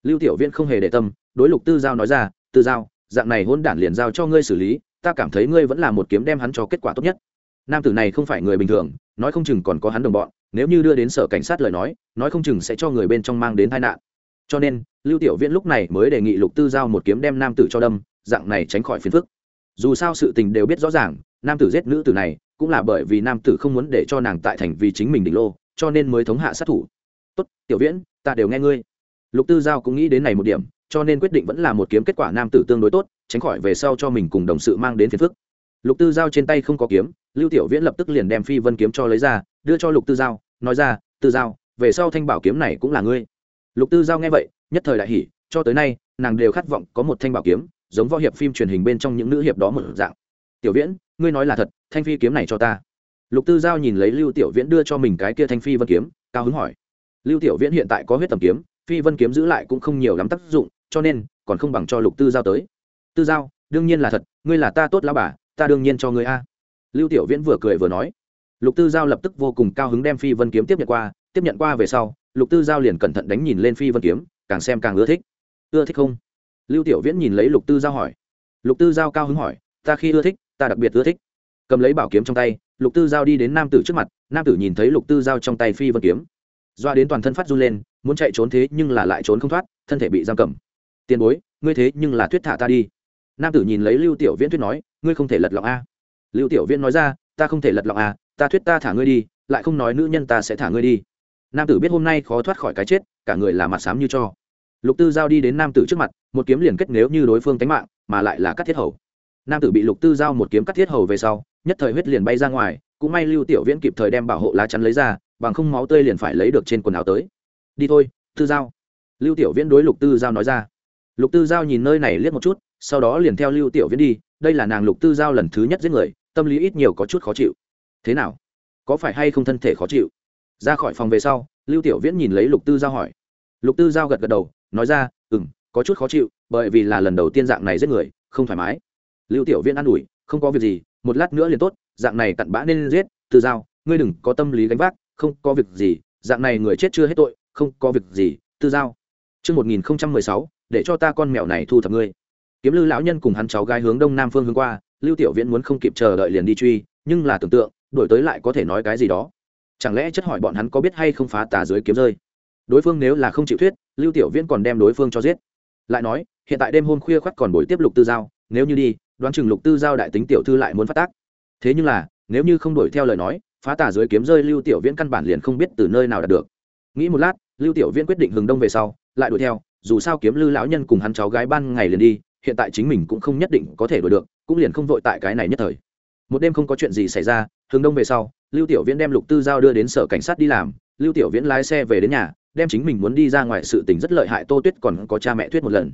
Lưu tiểu viễn không hề để tâm, đối lục tư giao nói ra, tư giao, dạng này hôn đản liền giao cho ngươi xử lý ta cảm thấy ngươi vẫn là một kiếm đem hắn cho kết quả tốt nhất. Nam tử này không phải người bình thường, nói không chừng còn có hắn đồng bọn, nếu như đưa đến sở cảnh sát lời nói nói không chừng sẽ cho người bên trong mang đến tai nạn. Cho nên, lưu tiểu viễn lúc này mới đề nghị lục tư giao một kiếm đem nam tử cho đâm, dạng này tránh khỏi phiền phức. Dù sao sự tình đều biết rõ ràng, nam tử giết nữ tử này, cũng là bởi vì nam tử không muốn để cho nàng tại thành vì chính mình đỉnh lô, cho nên mới thống hạ sát thủ. Tốt, tiểu viễn, ta đều nghe ngươi. Lục tư giao cũng nghĩ đến này một điểm cho nên quyết định vẫn là một kiếm kết quả nam tử tương đối tốt, tránh khỏi về sau cho mình cùng đồng sự mang đến phiền phức. Lục tư giao trên tay không có kiếm, lưu tiểu viễn lập tức liền đem phi vân kiếm cho lấy ra, đưa cho lục tư giao, nói ra, tư giao, về sau thanh bảo kiếm này cũng là ngươi. Lục tư giao nghe vậy, nhất thời đại hỉ, cho tới nay, nàng đều khát vọng có một thanh bảo kiếm, giống võ hiệp phim truyền hình bên trong những nữ hiệp đó một dạng. Tiểu viễn, ngươi nói là thật, thanh phi kiếm này cho ta. Lục tư giao nhìn lấy lưu tiểu viễn đưa cho mình cái kia thanh phi vân kiếm, cao hứng hỏi. Lưu tiểu viễn hiện tại có huyết tầm kiếm, phi vân kiếm giữ lại cũng không nhiều lắm tác dụng cho nên còn không bằng cho lục tư giao tới. Tư giao, đương nhiên là thật, ngươi là ta tốt lão bà, ta đương nhiên cho ngươi a. Lưu tiểu viễn vừa cười vừa nói. Lục tư giao lập tức vô cùng cao hứng đem phi vân kiếm tiếp nhận qua, tiếp nhận qua về sau, lục tư giao liền cẩn thận đánh nhìn lên phi vân kiếm, càng xem càng ưa thích. Ưa thích không? Lưu tiểu viễn nhìn lấy lục tư giao hỏi. Lục tư giao cao hứng hỏi, ta khi ưa thích, ta đặc biệt ưa thích. Cầm lấy bảo kiếm trong tay, lục tư giao đi đến nam tử trước mặt, nam tử nhìn thấy lục tư giao trong tay phi vân kiếm. Doa đến toàn thân phát run lên, muốn chạy trốn thế nhưng là lại trốn không thoát, thân thể bị giam cầm tiền bối, ngươi thế nhưng là thuyết thả ta đi. Nam tử nhìn lấy lưu tiểu viễn thuyết nói, ngươi không thể lật lọng a. Lưu tiểu viễn nói ra, ta không thể lật lọng a, ta thuyết ta thả ngươi đi, lại không nói nữ nhân ta sẽ thả ngươi đi. Nam tử biết hôm nay khó thoát khỏi cái chết, cả người là mặt xám như cho. Lục tư giao đi đến nam tử trước mặt, một kiếm liền kết nếu như đối phương tánh mạng, mà lại là cắt thiết hầu. Nam tử bị lục tư giao một kiếm cắt thiết hầu về sau, nhất thời huyết liền bay ra ngoài, cũng may lưu tiểu viễn kịp thời đem bảo hộ lá chắn lấy ra, bằng không máu tươi liền phải lấy được trên quần áo tới. Đi thôi, tư giao. Lưu tiểu viễn đối lục tư giao nói ra lục tư giao nhìn nơi này liếc một chút, sau đó liền theo lưu tiểu viễn đi, đây là nàng lục tư giao lần thứ nhất giết người, tâm lý ít nhiều có chút khó chịu. Thế nào? Có phải hay không thân thể khó chịu? Ra khỏi phòng về sau, lưu tiểu viễn nhìn lấy lục tư giao hỏi. Lục tư giao gật gật đầu, nói ra ừ m có chút khó chịu, bởi vì là lần đầu tiên dạng này giết người, không thoải mái. Lưu tiểu viễn an ủi, không có việc gì, một lát nữa liền tốt, dạng này cặn bã nên giết, tư giao, ngươi đừng có tâm lý gánh vác, không có việc gì, dạng này người chết chưa hết tội, không có việc gì, tư giao. Chương một nghìn sáu để cho ta con mèo này thu thập ngươi. Kiếm lư lão nhân cùng hắn cháu gái hướng đông nam phương hướng qua, lưu tiểu viễn muốn không kịp chờ đợi liền đi truy, nhưng là tưởng tượng, đổi tới lại có thể nói cái gì đó. Chẳng lẽ chất hỏi bọn hắn có biết hay không phá tà dưới kiếm rơi? Đối phương nếu là không chịu thuyết, lưu tiểu viễn còn đem đối phương cho giết. Lại nói, hiện tại đêm hôm khuya khoắt còn buổi tiếp lục tư giao, nếu như đi, đoán chừng lục tư giao đại tính tiểu thư lại muốn phát tác. Thế nhưng là, nếu như không đuổi theo lời nói, phá tà dưới kiếm rơi lưu tiểu viễn căn bản liền không biết từ nơi nào đạt được. Nghĩ một lát, lưu tiểu viễn quyết định hừng đông về sau, lại đuổi theo dù sao kiếm lư lão nhân cùng hắn cháu gái ban ngày liền đi, hiện tại chính mình cũng không nhất định có thể đuổi được, cũng liền không vội tại cái này nhất thời. Một đêm không có chuyện gì xảy ra hướng đông về sau, lưu tiểu viễn đem lục tư giao đưa đến sở cảnh sát đi làm. Lưu tiểu viễn lái xe về đến nhà, đem chính mình muốn đi ra ngoài sự tình rất lợi hại tô tuyết còn có cha mẹ tuyết một lần.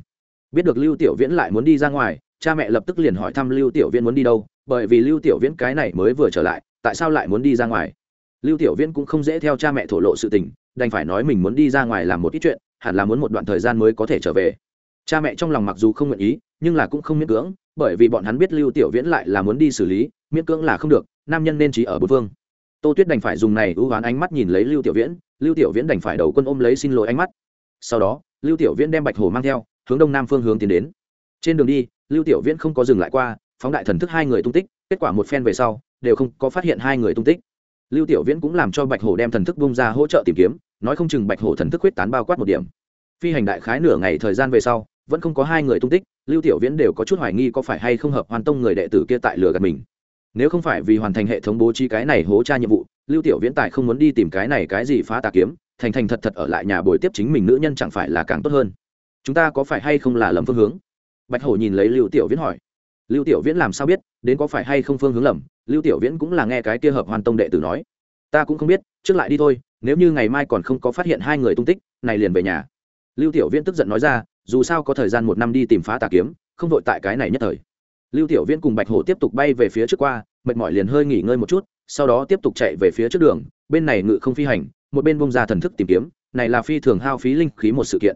Biết được lưu tiểu viễn lại muốn đi ra ngoài, cha mẹ lập tức liền hỏi thăm lưu tiểu viễn muốn đi đâu, bởi vì lưu tiểu viễn cái này mới vừa trở lại, tại sao lại muốn đi ra ngoài? Lưu tiểu viễn cũng không dễ theo cha mẹ thổ lộ sự tình, đành phải nói mình muốn đi ra ngoài làm một ít chuyện hẳn là muốn một đoạn thời gian mới có thể trở về. Cha mẹ trong lòng mặc dù không nguyện ý, nhưng là cũng không miễn cưỡng, bởi vì bọn hắn biết lưu tiểu viễn lại là muốn đi xử lý, miễn cưỡng là không được, nam nhân nên chỉ ở bốn phương. Tô tuyết đành phải dùng này ưu hoán ánh mắt nhìn lấy lưu tiểu viễn, lưu tiểu viễn đành phải đầu quân ôm lấy xin lỗi ánh mắt. Sau đó, lưu tiểu viễn đem bạch hổ mang theo, hướng đông nam phương hướng tiến đến. Trên đường đi, lưu tiểu viễn không có dừng lại qua, phóng đại thần thức hai người tung tích, kết quả một phen về sau, đều không có phát hiện hai người tung tích. Lưu tiểu viễn cũng làm cho bạch hổ đem thần thức bung ra hỗ trợ tìm kiếm nói không chừng bạch hổ thần thức huyết tán bao quát một điểm. Phi hành đại khái nửa ngày thời gian về sau, vẫn không có hai người tung tích, lưu tiểu viễn đều có chút hoài nghi có phải hay không hợp hoàn tông người đệ tử kia tại lừa gạt mình. Nếu không phải vì hoàn thành hệ thống bố trí cái này hố tra nhiệm vụ, lưu tiểu viễn tài không muốn đi tìm cái này cái gì phá tà kiếm, thành thành thật thật ở lại nhà bồi tiếp chính mình nữ nhân chẳng phải là càng tốt hơn. Chúng ta có phải hay không là lầm phương hướng? Bạch hổ nhìn lấy lưu tiểu viễn hỏi. Lưu tiểu viễn làm sao biết, đến có phải hay không phương hướng lầm, lưu tiểu viễn cũng là nghe cái kia hợp hoàn tông đệ tử nói. Ta cũng không biết, trước lại đi thôi nếu như ngày mai còn không có phát hiện hai người tung tích, này liền về nhà. Lưu tiểu viễn tức giận nói ra, dù sao có thời gian một năm đi tìm phá tà kiếm, không vội tại cái này nhất thời. Lưu tiểu viễn cùng bạch hổ tiếp tục bay về phía trước qua, mệt mỏi liền hơi nghỉ ngơi một chút, sau đó tiếp tục chạy về phía trước đường, bên này ngự không phi hành, một bên bông ra thần thức tìm kiếm, này là phi thường hao phí linh khí một sự kiện.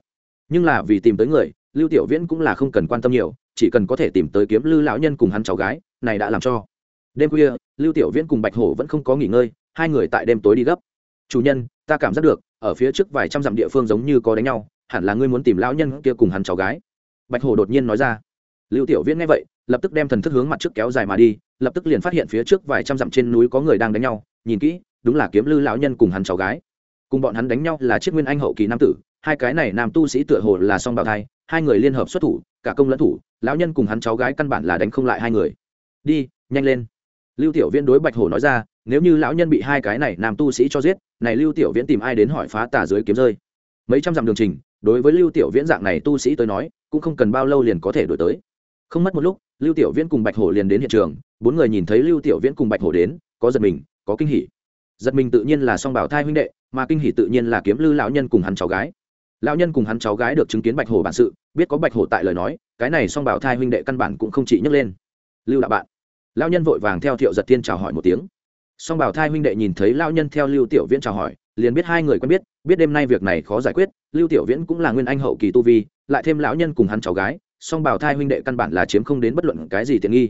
Nhưng là vì tìm tới người, lưu tiểu viễn cũng là không cần quan tâm nhiều, chỉ cần có thể tìm tới kiếm lư lão nhân cùng hắn cháu gái, này đã làm cho. Đêm khuya, lưu tiểu viễn cùng bạch hổ vẫn không có nghỉ ngơi, hai người tại đêm tối đi gấp chủ nhân, ta cảm giác được, ở phía trước vài trăm dặm địa phương giống như có đánh nhau, hẳn là ngươi muốn tìm lão nhân kia cùng hắn cháu gái. Bạch hổ đột nhiên nói ra. Lưu tiểu viễn nghe vậy, lập tức đem thần thức hướng mặt trước kéo dài mà đi, lập tức liền phát hiện phía trước vài trăm dặm trên núi có người đang đánh nhau, nhìn kỹ, đúng là kiếm lư lão nhân cùng hắn cháu gái. Cùng bọn hắn đánh nhau là chiếc nguyên anh hậu kỳ nam tử, hai cái này nam tu sĩ tựa hồ là song bào thai, hai người liên hợp xuất thủ, cả công lẫn thủ, lão nhân cùng hắn cháu gái căn bản là đánh không lại hai người. Đi, nhanh lên. Lưu tiểu viễn đối bạch hổ nói ra nếu như lão nhân bị hai cái này nam tu sĩ cho giết, này lưu tiểu viễn tìm ai đến hỏi phá tà dưới kiếm rơi? Mấy trăm dặm đường trình, đối với lưu tiểu viễn dạng này tu sĩ tới nói, cũng không cần bao lâu liền có thể đổi tới. Không mất một lúc, lưu tiểu viễn cùng bạch hổ liền đến hiện trường, bốn người nhìn thấy lưu tiểu viễn cùng bạch hổ đến, có giật mình, có kinh hỉ. Giật mình tự nhiên là song bảo thai huynh đệ, mà kinh hỉ tự nhiên là kiếm lư lão nhân cùng hắn cháu gái. Lão nhân cùng hắn cháu gái được chứng kiến bạch hổ bản sự, biết có bạch hổ tại lời nói, cái này song bảo thai huynh đệ căn bản cũng không chỉ nhấc lên. Lưu đạo bạn. Lão nhân vội vàng theo thiệu giật tiên chào hỏi một tiếng song bảo thai huynh đệ nhìn thấy lão nhân theo lưu tiểu viễn chào hỏi, liền biết hai người quen biết biết đêm nay việc này khó giải quyết, lưu tiểu viễn cũng là nguyên anh hậu kỳ tu vi, lại thêm lão nhân cùng hắn cháu gái, song bảo thai huynh đệ căn bản là chiếm không đến bất luận cái gì tiện nghi.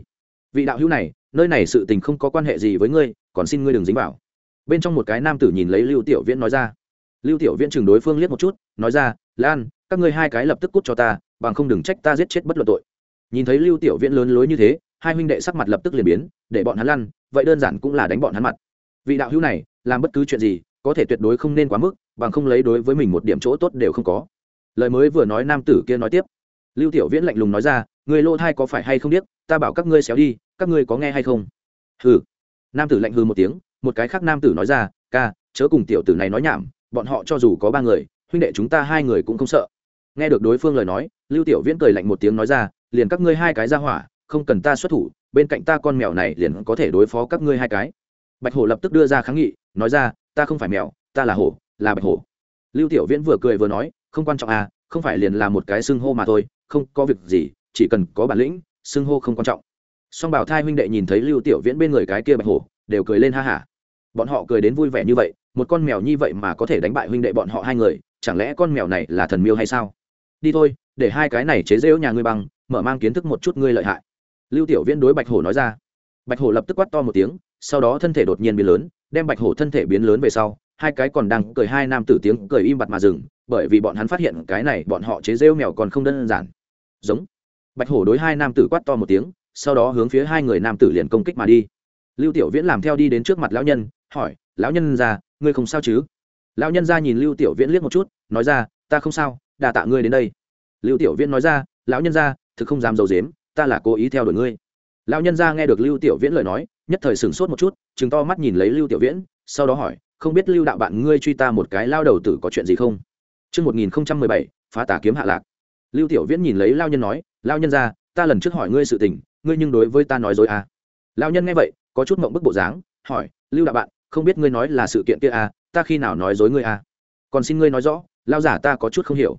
Vị đạo hữu này, nơi này sự tình không có quan hệ gì với ngươi, còn xin ngươi đừng dính vào. Bên trong một cái nam tử nhìn lấy lưu tiểu viễn nói ra. Lưu tiểu viễn chừng đối phương liếc một chút, nói ra, lan, các ngươi hai cái lập tức cút cho ta, bằng không đừng trách ta giết chết bất luận tội. Nhìn thấy lưu tiểu viễn lớn lối như thế hai huynh đệ sắc mặt lập tức liền biến, để bọn hắn lăn, vậy đơn giản cũng là đánh bọn hắn mặt. Vị đạo hữu này, làm bất cứ chuyện gì, có thể tuyệt đối không nên quá mức, bằng không lấy đối với mình một điểm chỗ tốt đều không có. Lời mới vừa nói nam tử kia nói tiếp. Lưu tiểu viễn lạnh lùng nói ra, người lô thai có phải hay không biết ta bảo các ngươi xéo đi, các ngươi có nghe hay không? Hừ. Nam tử lạnh hừ một tiếng, một cái khác nam tử nói ra, ca, chớ cùng tiểu tử này nói nhảm, bọn họ cho dù có ba người, huynh đệ chúng ta hai người cũng không sợ. Nghe được đối phương lời nói, lưu tiểu viễn cười lạnh một tiếng nói ra, liền các ngươi hai cái ra hỏa không cần ta xuất thủ, bên cạnh ta con mèo này liền có thể đối phó các ngươi hai cái. Bạch hổ lập tức đưa ra kháng nghị, nói ra, ta không phải mèo, ta là hổ, là bạch hổ. Lưu tiểu viễn vừa cười vừa nói, không quan trọng à không phải liền là một cái xưng hô mà thôi, không có việc gì, chỉ cần có bản lĩnh, xưng hô không quan trọng. Song bảo thai huynh đệ nhìn thấy lưu tiểu viễn bên người cái kia bạch hổ, đều cười lên ha hả. Bọn họ cười đến vui vẻ như vậy, một con mèo như vậy mà có thể đánh bại huynh đệ bọn họ hai người, chẳng lẽ con mèo này là thần miêu hay sao? Đi thôi, để hai cái này chế rễu nhà ngươi bằng, mở mang kiến thức một chút ngươi lợi hại lưu tiểu viễn đối bạch hổ nói ra. Bạch hổ lập tức quát to một tiếng, sau đó thân thể đột nhiên biến lớn, đem bạch hổ thân thể biến lớn về sau, hai cái còn đang cười hai nam tử tiếng cười im bặt mà dừng, bởi vì bọn hắn phát hiện cái này bọn họ chế rêu mèo còn không đơn giản. Giống. Bạch hổ đối hai nam tử quát to một tiếng, sau đó hướng phía hai người nam tử liền công kích mà đi. Lưu tiểu viễn làm theo đi đến trước mặt lão nhân, hỏi, lão nhân ra, ngươi không sao chứ? Lão nhân ra nhìn lưu tiểu viễn liếc một chút, nói ra, ta không sao đà tạ ngươi đến đây. Lưu tiểu viễn nói ra, lão nhân ra, thực không dám d i ấ u dếm ta là cố ý theo đuổi ngươi lão nhân ra nghe được lưu tiểu viễn lời nói nhất thời sửng sốt một chút chừng to mắt nhìn lấy lưu tiểu viễn sau đó hỏi không biết lưu đạo bạn ngươi truy ta một cái lao đầu tử có chuyện gì không Trước 1017, phá tà kiếm hạ lạc. Lưu Tiểu Viễn nhìn lấy lao nhân nói, lao nhân ra, ta lần trước hỏi ngươi sự tình, ngươi nhưng đối với ta nói dối à. Lao nhân nghe vậy, có chút mộng bức bộ dáng, hỏi, lưu đạo bạn, không biết ngươi nói là sự kiện kia à, ta khi nào nói dối ngươi à. Còn xin ngươi nói rõ, lao giả ta có chút không hiểu.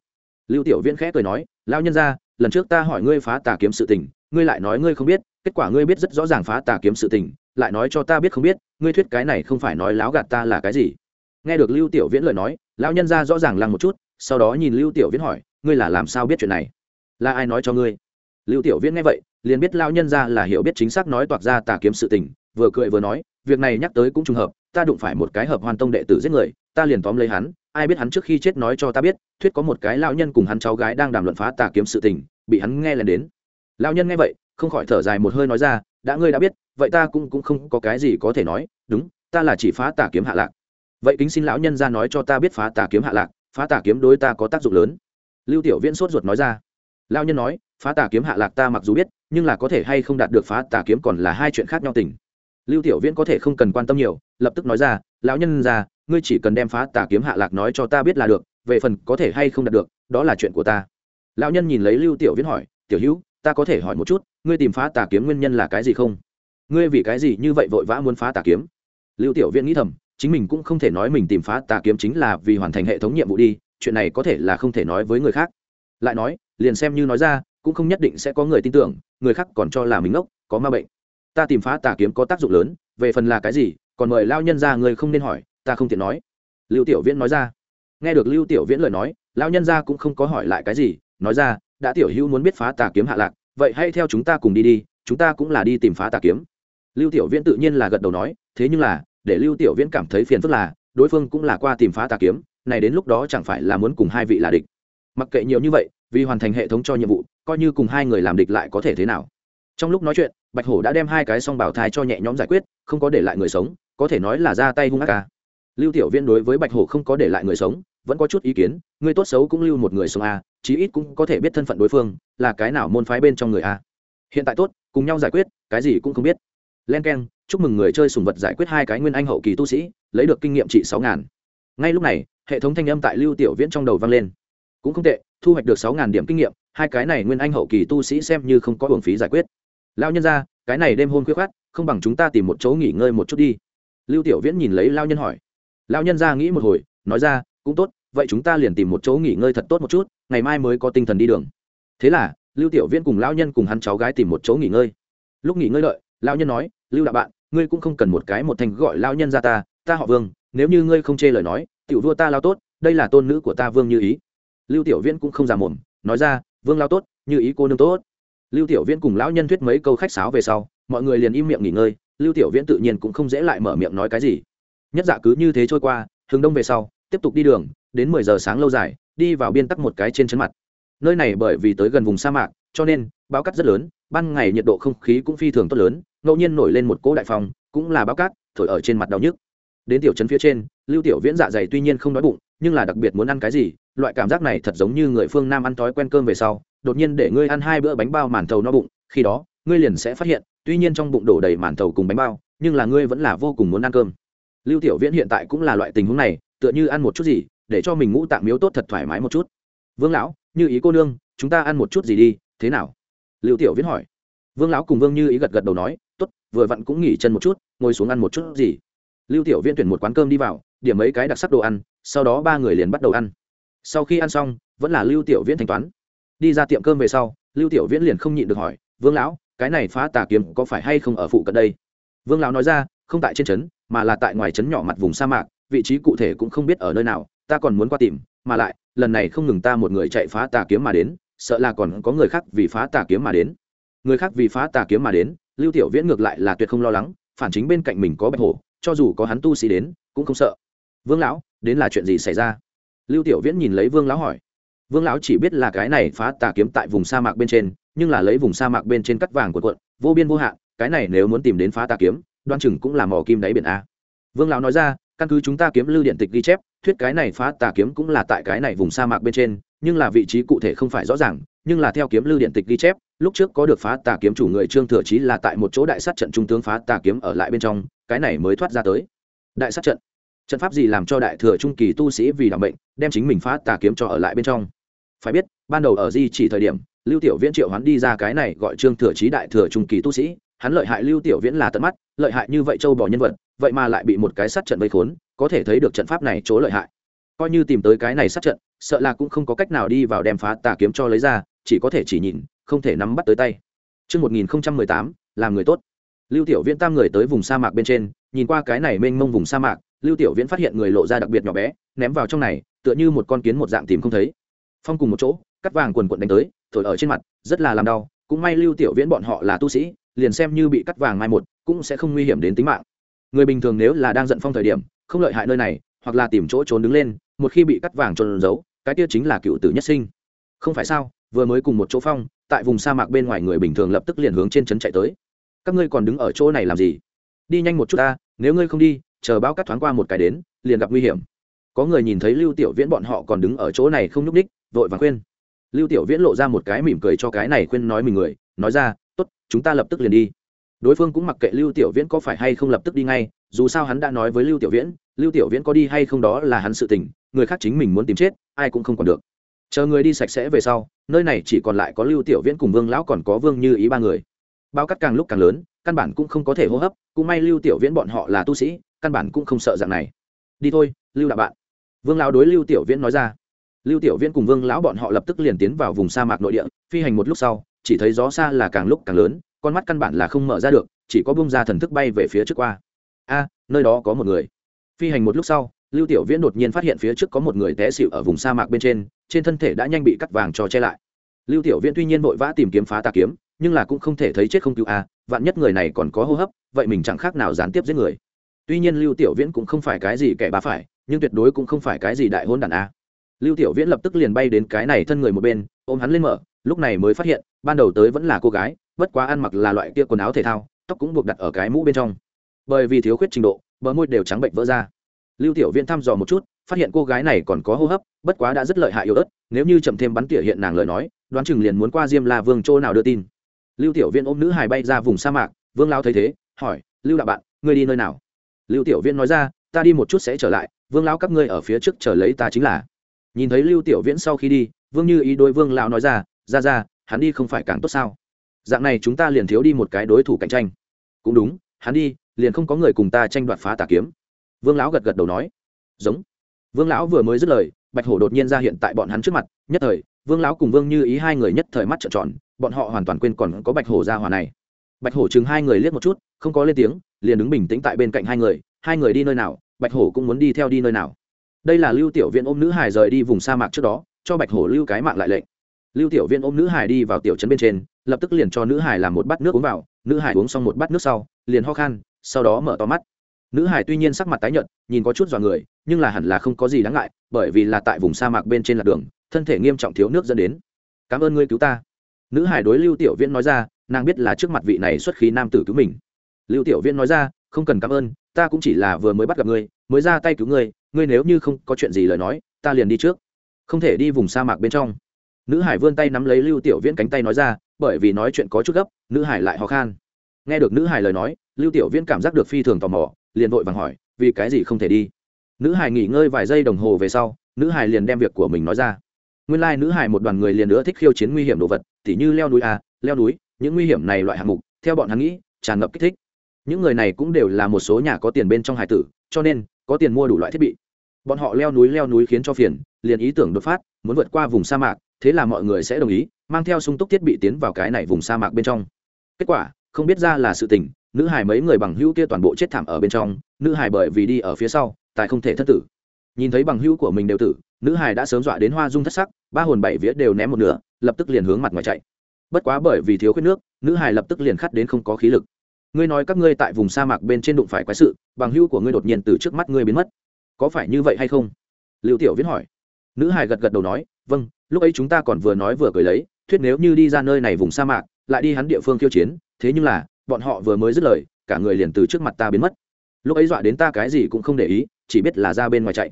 Lưu Tiểu Viễn khẽ cười nói, lao nhân ra, lần trước ta hỏi ngươi phá tà kiếm sự tình, ngươi lại nói ngươi không biết, kết quả ngươi biết rất rõ ràng phá tà kiếm sự tình, lại nói cho ta biết không biết ngươi thuyết cái này không phải nói láo gạt ta là cái gì. Nghe được lưu tiểu viễn lời nói lão nhân ra rõ ràng lăng một chút sau đó nhìn lưu tiểu viễn hỏi ngươi là làm sao biết chuyện này? Là ai nói cho ngươi? Lưu tiểu viễn nghe vậy liền biết lão nhân ra là hiểu biết chính xác nói toạc ra tà kiếm sự tình vừa cười vừa nói việc này nhắc tới cũng trùng hợp ta đụng phải một cái hợp hoàn tông đệ tử giết người ta liền tóm lấy hắn ai biết hắn trước khi chết nói cho ta biết, thuyết có một cái lão nhân cùng hắn cháu gái đang đàm luận phá tà kiếm sự tình, bị hắn nghe lần đến. Lão nhân nghe vậy, không khỏi thở dài một hơi nói ra, đã ngươi đã biết, vậy ta cũng cũng không có cái gì có thể nói, đúng, ta là chỉ phá tà kiếm hạ lạc. Vậy kính xin lão nhân ra nói cho ta biết phá tà kiếm hạ lạc, phá tà kiếm đối ta có tác dụng lớn. Lưu tiểu viễn sốt ruột nói ra. Lão nhân nói, phá tà kiếm hạ lạc ta mặc dù biết, nhưng là có thể hay không đạt được phá tà kiếm còn là hai chuyện khác nhau tình. Lưu tiểu viễn có thể không cần quan tâm nhiều, lập tức nói ra, lão nhân ra ngươi chỉ cần đem phá tà kiếm hạ lạc nói cho ta biết là được, về phần có thể hay không đạt được, đó là chuyện của ta. Lão nhân nhìn lấy lưu tiểu viễn hỏi, tiểu hữu, ta có thể hỏi một chút, ngươi tìm phá tà kiếm nguyên nhân là cái gì không? Ngươi vì cái gì như vậy vội vã muốn phá tà kiếm? Lưu tiểu viễn nghĩ thầm, chính mình cũng không thể nói mình tìm phá tà kiếm chính là vì hoàn thành hệ thống nhiệm vụ đi, chuyện này có thể là không thể nói với người khác. Lại nói, liền xem như nói ra, cũng không nhất định sẽ có người tin tưởng, người khác còn cho là mình ngốc, có ma bệnh. Ta tìm phá tà kiếm có tác dụng lớn, về phần là cái gì, còn mời lao nhân ra người không nên hỏi ta không tiện nói. Lưu tiểu viễn nói ra. Nghe được lưu tiểu viễn lời nói lao nhân ra cũng không có hỏi lại cái gì, nói ra, đã tiểu hữu muốn biết phá tà kiếm hạ lạc, vậy hãy theo chúng ta cùng đi đi, chúng ta cũng là đi tìm phá tà kiếm. Lưu tiểu viễn tự nhiên là gật đầu nói, thế nhưng là, để lưu tiểu viễn cảm thấy phiền phức là, đối phương cũng là qua tìm phá tà kiếm, này đến lúc đó chẳng phải là muốn cùng hai vị là địch. Mặc kệ nhiều như vậy, vì hoàn thành hệ thống cho nhiệm vụ, coi như cùng hai người làm địch lại có thể thế nào. Trong lúc nói chuyện, bạch hổ đã đem hai cái song bảo thai cho nhẹ nhõm giải quyết, không có để lại người sống, có thể nói là ra tay hung ác ca lưu tiểu viễn đối với bạch hổ không có để lại người sống, vẫn có chút ý kiến, người tốt xấu cũng lưu một người sống a chí ít cũng có thể biết thân phận đối phương, là cái nào môn phái bên trong người a hiện tại tốt, cùng nhau giải quyết, cái gì cũng không biết. Len k e n chúc mừng người chơi sùng vật giải quyết hai cái nguyên anh hậu kỳ tu sĩ, lấy được kinh nghiệm trị sáu ngàn. Ngay lúc này, hệ thống thanh âm tại lưu tiểu viễn trong đầu vang lên. Cũng không tệ, thu hoạch được sáu ngàn điểm kinh nghiệm, hai cái này nguyên anh hậu kỳ tu sĩ xem như không có hưởng phí giải quyết. Lao nhân ra cái này đêm hôn khuyết khát không bằng chúng ta tìm một chỗ nghỉ ngơi một chút đi. Lưu tiểu viễn nhìn lấy lao nhân hỏi lão nhân ra nghĩ một hồi, nói ra, cũng tốt, vậy chúng ta liền tìm một chỗ nghỉ ngơi thật tốt một chút, ngày mai mới có tinh thần đi đường. Thế là, lưu tiểu viễn cùng lão nhân cùng hắn cháu gái tìm một chỗ nghỉ ngơi. Lúc nghỉ ngơi đợi, lão nhân nói, lưu đạo bạn, ngươi cũng không cần một cái một thành gọi lão nhân ra ta ta họ vương, nếu như ngươi không chê lời nói, tiểu vua ta lao tốt, đây là tôn nữ của ta vương như ý. Lưu tiểu viễn cũng không già mồm, nói ra, vương lao tốt, như ý cô nương tốt. Lưu tiểu viễn cùng lão nhân thuyết mấy câu khách sáo về sau, mọi người liền im miệng nghỉ ngơi, lưu tiểu viễn tự nhiên cũng không dễ lại mở miệng nói cái gì nhất dạ cứ như thế trôi qua, hướng đông về sau, tiếp tục đi đường, đến mười giờ sáng lâu dài, đi vào biên tắc một cái trên chân mặt. Nơi này bởi vì tới gần vùng sa mạc, cho nên, bão cát rất lớn, ban ngày nhiệt độ không khí cũng phi thường tốt lớn, ngẫu nhiên nổi lên một cỗ đại phòng cũng là bão cát, thổi ở trên mặt đau nhức. Đến tiểu trấn phía trên, lưu tiểu viễn dạ dày tuy nhiên không đói bụng, nhưng là đặc biệt muốn ăn cái gì, loại cảm giác này thật giống như người phương nam ăn thói quen cơm về sau, đột nhiên để ngươi ăn hai bữa bánh bao màn thầu no bụng, khi đó, ngươi liền sẽ phát hiện, tuy nhiên trong bụng đổ đầy màn thầu cùng bánh bao, nhưng là ngươi vẫn là vô cùng muốn ăn cơm lưu tiểu viễn hiện tại cũng là loại tình huống này, tựa như ăn một chút gì, để cho mình ngũ tạng miếu tốt thật thoải mái một chút. Vương lão, như ý cô nương, chúng ta ăn một chút gì đi, thế nào? Lưu tiểu viễn hỏi. Vương lão cùng vương như ý gật gật đầu nói, tốt, vừa vặn cũng nghỉ chân một chút, ngồi xuống ăn một chút gì. Lưu tiểu viễn tuyển một quán cơm đi vào, điểm mấy cái đặc sắc đồ ăn, sau đó ba người liền bắt đầu ăn. Sau khi ăn xong, vẫn là lưu tiểu viễn thanh toán. Đi ra tiệm cơm về sau, lưu tiểu viễn liền không nhịn được hỏi, vương lão, cái này phá tà kiếm có phải hay không ở phụ cận đây? Vương lão nói ra không tại trên trấn, mà là tại ngoài trấn nhỏ mặt vùng sa mạc, vị trí cụ thể cũng không biết ở nơi nào, ta còn muốn qua tìm, mà lại, lần này không ngừng ta một người chạy phá tà kiếm mà đến, sợ là còn có người khác vì phá tà kiếm mà đến. Người khác vì phá tà kiếm mà đến, lưu tiểu viễn ngược lại là tuyệt không lo lắng, phản chính bên cạnh mình có bạch hổ, cho dù có hắn tu sĩ đến, cũng không sợ. Vương lão, đến là chuyện gì xảy ra? Lưu tiểu viễn nhìn lấy vương lão hỏi. Vương lão chỉ biết là cái này phá tà kiếm tại vùng sa mạc bên trên, nhưng là lấy vùng sa mạc bên trên cắt vàng của quận vô biên vô hạn, cái này nếu muốn tìm đến phá tà kiếm đoan chừng cũng là mỏ kim đáy biển a. Vương lão nói ra, căn cứ chúng ta kiếm lưu điện tịch ghi chép, thuyết cái này phá tà kiếm cũng là tại cái này vùng sa mạc bên trên, nhưng là vị trí cụ thể không phải rõ ràng, nhưng là theo kiếm lưu điện tịch ghi chép, lúc trước có được phá tà kiếm chủ người trương thừa trí là tại một chỗ đại sát trận trung tướng phá tà kiếm ở lại bên trong, cái này mới thoát ra tới. Đại sát trận. Trận pháp gì làm cho đại thừa trung kỳ tu sĩ vì đảm bệnh đem chính mình phá tà kiếm cho ở lại bên trong? Phải biết, ban đầu ở di chỉ thời điểm lưu tiểu viễn triệu hắn đi ra cái này gọi trương thừa trí đại thừa trung kỳ tu sĩ hắn lợi hại lưu tiểu viễn là tận mắt lợi hại như vậy châu bỏ nhân vật vậy mà lại bị một cái sát trận vây khốn có thể thấy được trận pháp này chỗ lợi hại. Coi như tìm tới cái này sát trận sợ là cũng không có cách nào đi vào đem phá tà kiếm cho lấy ra chỉ có thể chỉ nhìn không thể nắm bắt tới tay. Trước 1018, làm người tốt. Lưu Tiểu Viễn tam người tới vùng sa mạc bên trên, nhìn qua cái này mênh mông vùng sa mạc, Lưu Tiểu Viễn phát hiện người lộ ra đặc biệt nhỏ bé, ném vào trong này, tựa như một con kiến một dạng tìm không thấy. Phong cùng một chỗ cắt vàng quần quận đánh tới thổi ở trên mặt, rất là làm đau, cũng may lưu tiểu viễn bọn họ là tu sĩ, liền xem như bị cắt vàng mai một, cũng sẽ không nguy hiểm đến tính mạng. Người bình thường nếu là đang giận phong thời điểm, không lợi hại nơi này, hoặc là tìm chỗ trốn đứng lên, một khi bị cắt vàng trôn giấu, cái kia chính là cựu tử nhất sinh. Không phải sao, vừa mới cùng một chỗ phong, tại vùng sa mạc bên ngoài người bình thường lập tức liền hướng trên trấn chạy tới. Các ngươi còn đứng ở chỗ này làm gì? Đi nhanh một chút ta, nếu ngươi không đi, chờ bao cắt thoáng qua một cái đến, liền gặp nguy hiểm. Có người nhìn thấy lưu tiểu viễn bọn họ còn đứng ở chỗ này không nhúc ních vội vàng khuyên lưu tiểu viễn lộ ra một cái mỉm cười cho cái này khuyên nói mình người, nói ra, tốt, chúng ta lập tức liền đi. Đối phương cũng mặc kệ lưu tiểu viễn có phải hay không lập tức đi ngay, dù sao hắn đã nói với lưu tiểu viễn, lưu tiểu viễn có đi hay không đó là hắn sự tình, người khác chính mình muốn tìm chết, ai cũng không còn được. Chờ người đi sạch sẽ về sau, nơi này chỉ còn lại có lưu tiểu viễn cùng vương lão còn có vương như ý ba người. Bao cắt càng lúc càng lớn, căn bản cũng không có thể hô hấp, cũng may lưu tiểu viễn bọn họ là tu sĩ, căn bản cũng không sợ dạng này. Đi thôi, lưu đạo bạn. Vương lão đối lưu tiểu viễn nói ra lưu tiểu viễn cùng vương lão bọn họ lập tức liền tiến vào vùng sa mạc nội địa, phi hành một lúc sau, chỉ thấy gió xa là càng lúc càng lớn, con mắt căn bản là không mở ra được, chỉ có bung ra thần thức bay về phía trước qua. A, nơi đó có một người. Phi hành một lúc sau, lưu tiểu viễn đột nhiên phát hiện phía trước có một người té xịu ở vùng sa mạc bên trên trên thân thể đã nhanh bị cắt vàng cho che lại. Lưu tiểu viễn tuy nhiên vội vã tìm kiếm phá tà kiếm, nhưng là cũng không thể thấy chết không cứu a, vạn nhất người này còn có hô hấp, vậy mình chẳng khác nào gián tiếp giết người. Tuy nhiên lưu tiểu viễn cũng không phải cái gì kẻ bá phải, nhưng tuyệt đối cũng không phải cái gì đại hôn đàn a lưu tiểu viễn lập tức liền bay đến cái này thân người một bên, ôm hắn lên mở, lúc này mới phát hiện, ban đầu tới vẫn là cô gái, bất quá ăn mặc là loại kia quần áo thể thao, tóc cũng buộc đặt ở cái mũ bên trong. Bởi vì thiếu khuyết trình độ, bờ môi đều trắng bệnh vỡ ra. Lưu tiểu viễn thăm dò một chút, phát hiện cô gái này còn có hô hấp, bất quá đã rất lợi hại yếu ớt, nếu như chậm thêm bắn tỉa hiện nàng lời nói, đoán chừng liền muốn qua diêm la vương chỗ nào đưa tin. Lưu tiểu viễn ôm nữ hài bay ra vùng sa mạc, vương lao thấy thế, hỏi, lưu đạo bạn, ngươi đi nơi nào? Lưu tiểu viễn nói ra, ta đi một chút sẽ trở lại, vương lão các ngươi ở phía trước chờ lấy ta chính là nhìn thấy lưu tiểu viễn sau khi đi, vương như ý đối vương lão nói ra ra ra, hắn đi không phải càng tốt sao? Dạng này chúng ta liền thiếu đi một cái đối thủ cạnh tranh. Cũng đúng, hắn đi, liền không có người cùng ta tranh đoạt phá tà kiếm. Vương lão gật gật đầu nói. Giống. Vương lão vừa mới dứt lời, bạch hổ đột nhiên ra hiện tại bọn hắn trước mặt, nhất thời, vương lão cùng vương như ý hai người nhất thời mắt trợn tròn, bọn họ hoàn toàn quên còn có bạch hổ ra hòa này. Bạch hổ chừng hai người liếc một chút, không có lên tiếng, liền đứng bình tĩnh tại bên cạnh hai người hai người đi nơi nào, bạch hổ cũng muốn đi theo đi nơi nào đây là lưu tiểu Viên ôm nữ hải rời đi vùng sa mạc trước đó, cho bạch hổ lưu cái mạng lại lệnh. Lưu tiểu viên ôm nữ hải đi vào tiểu trấn bên trên, lập tức liền cho nữ hải làm một bát nước uống vào, nữ hải uống xong một bát nước sau, liền ho khan, sau đó mở to mắt. Nữ hải tuy nhiên sắc mặt tái nhợt, nhìn có chút dọa người, nhưng là hẳn là không có gì đáng ngại, bởi vì là tại vùng sa mạc bên trên lạc đường, thân thể nghiêm trọng thiếu nước dẫn đến. Cảm ơn ngươi cứu ta. Nữ hải đối lưu tiểu viễn nói ra, nàng biết là trước mặt vị này xuất khí nam tử cứu mình. Lưu tiểu viễn nói ra, không cần cảm ơn, ta cũng chỉ là vừa mới bắt gặp ngươi, mới ra tay cứu ngươi ngươi nếu như không có chuyện gì lời nói ta liền đi trước. Không thể đi vùng sa mạc bên trong. Nữ hải vươn tay nắm lấy lưu tiểu viễn cánh tay nói ra bởi vì nói chuyện có chút gấp nữ hải lại ho khan. Nghe được nữ hải lời nói lưu tiểu viễn cảm giác được phi thường tò mò liền vội vàng hỏi vì cái gì không thể đi? Nữ hải nghỉ ngơi vài giây đồng hồ về sau nữ hải liền đem việc của mình nói ra. Nguyên lai、like, nữ hải một đoàn người liền nữa thích khiêu chiến nguy hiểm đồ vật tỉ như leo núi à, leo núi những nguy hiểm này loại hạng mục theo bọn hắn nghĩ tràn ngập kích thích. Những người này cũng đều là một số nhà có tiền bên trong hải tử cho nên có tiền mua đủ loại thiết bị bọn họ leo núi leo núi khiến cho phiền, liền ý tưởng đột phát, muốn vượt qua vùng sa mạc, thế là mọi người sẽ đồng ý, mang theo sung túc thiết bị tiến vào cái này vùng sa mạc bên trong. Kết quả, không biết ra là sự tình, nữ hải mấy người bằng hữu kia toàn bộ chết thảm ở bên trong, nữ hải bởi vì đi ở phía sau tại không thể thất tử. Nhìn thấy bằng hữu của mình đều tử, nữ hải đã sớm dọa đến hoa dung thất sắc, ba hồn bảy vía đều ném một nửa, lập tức liền hướng mặt ngoài chạy. Bất quá bởi vì thiếu khuyết nước, nữ hải lập tức liền khắt đến không có khí lực. Ngươi nói các ngươi tại vùng sa mạc bên trên đụng phải quái sự, bằng hữu của ngươi đột nhiên từ trước mắt ngươi biến mất có phải như vậy hay không? Liệu tiểu viễn hỏi. Nữ hải gật gật đầu nói vâng lúc ấy chúng ta còn vừa nói vừa cười lấy, thuyết nếu như đi ra nơi này vùng sa mạc, lại đi hắn địa phương khiêu chiến, thế nhưng là, bọn họ vừa mới dứt lời, cả người liền từ trước mặt ta biến mất. Lúc ấy dọa đến ta cái gì cũng không để ý, chỉ biết là ra bên ngoài chạy.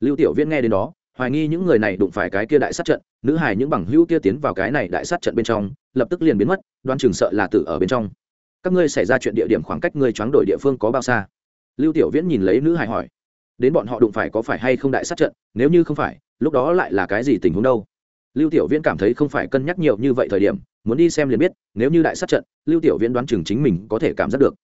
Lưu tiểu viễn nghe đến đó, hoài nghi những người này đụng phải cái kia đại sát trận, nữ hài những bằng hữu kia tiến vào cái này đại sát trận bên trong, lập tức liền biến mất đoan chừng sợ là tử ở bên trong. Các ngươi xảy ra chuyện địa điểm khoảng cách ngươi choáng đổi địa phương có bao xa? Lưu tiểu viễn nhìn lấy nữ hài hỏi đến bọn họ đụng phải có phải hay không đại sát trận, nếu như không phải, lúc đó lại là cái gì tình huống đâu? Lưu tiểu viễn cảm thấy không phải cân nhắc nhiều như vậy thời điểm, muốn đi xem liền biết, nếu như đại sát trận, lưu tiểu viễn đoán chừng chính mình có thể cảm giác được.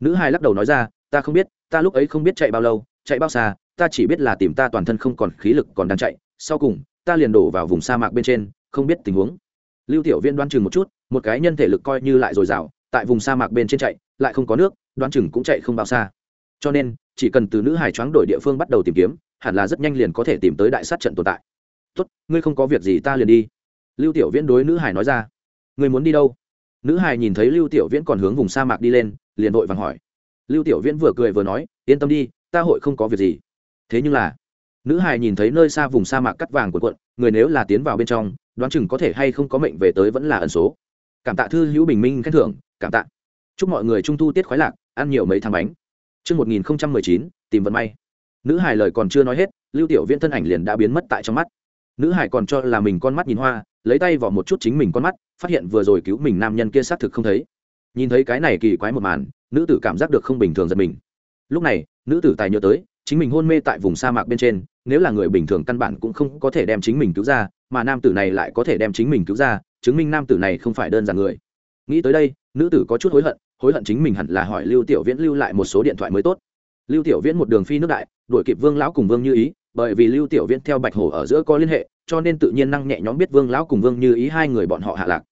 Nữ hai lắc đầu nói ra, ta không biết, ta lúc ấy không biết chạy bao lâu, chạy bao xa, ta chỉ biết là tìm ta toàn thân không còn khí lực còn đang chạy, sau cùng, ta liền đổ vào vùng sa mạc bên trên, không biết tình huống. Lưu tiểu viễn đoán chừng một chút, một cái nhân thể lực coi như lại dồi dào, tại vùng sa mạc bên trên chạy, lại không có nước, đoán chừng cũng chạy không bao xa. Cho nên chỉ cần từ nữ hải choáng đổi địa phương bắt đầu tìm kiếm, hẳn là rất nhanh liền có thể tìm tới đại sát trận tồn tại. Tốt, ngươi không có việc gì ta liền đi. Lưu tiểu viễn đối nữ hải nói ra. Ngươi muốn đi đâu? Nữ hải nhìn thấy lưu tiểu viễn còn hướng vùng sa mạc đi lên, liền vội vàng hỏi. Lưu tiểu viễn vừa cười vừa nói, yên tâm đi, ta hội không có việc gì. Thế nhưng là, nữ hải nhìn thấy nơi xa vùng sa mạc cắt vàng của quận người nếu là tiến vào bên trong, đoán chừng có thể hay không có mệnh về tới vẫn là ẩn số. Cảm tạ thư hữu bình minh khen thưởng, cảm tạ. Chúc mọi người trung thu tiết khoái lạc, ăn nhiều mấy tháng bánh. Trước 1019, tìm vận may. Nữ hải lời còn chưa nói hết, Lưu Tiểu Viễn thân ảnh liền đã biến mất tại trong mắt. Nữ hải còn cho là mình con mắt nhìn hoa lấy tay vào một chút chính mình con mắt phát hiện vừa rồi cứu mình nam nhân kia xác thực không thấy. Nhìn thấy cái này kỳ quái một màn nữ tử cảm giác được không bình thường giật mình. Lúc này nữ tử tài nhớ tới chính mình hôn mê tại vùng sa mạc bên trên nếu là người bình thường căn bản cũng không có thể đem chính mình cứu ra mà nam tử này lại có thể đem chính mình cứu ra chứng minh nam tử này không phải đơn giản người nghĩ tới đây, nữ tử có chút hối hận hối hận chính mình hẳn là hỏi lưu tiểu viễn lưu lại một số điện thoại mới tốt. Lưu tiểu viễn một đường phi nước đại, đuổi kịp vương lão cùng vương như ý, bởi vì lưu tiểu viễn theo bạch hổ ở giữa có liên hệ, cho nên tự nhiên năng nhẹ nhõm biết vương lão cùng vương như ý hai người bọn họ hạ lạc.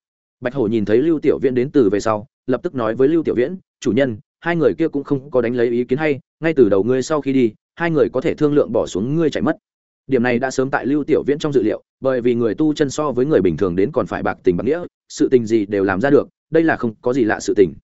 Bạch hổ nhìn thấy lưu tiểu viễn đến từ về sau, lập tức nói với lưu tiểu viễn, chủ nhân, hai người kia cũng không có đánh lấy ý kiến hay, ngay từ đầu ngươi sau khi đi, hai người có thể thương lượng bỏ xuống ngươi chạy mất. Điểm này đã sớm tại lưu tiểu viễn trong dự liệu, bởi vì người tu chân so với người bình thường đến còn phải bạc tình bạc nghĩa, sự tình gì đều làm ra được đây là không có gì lạ sự tình.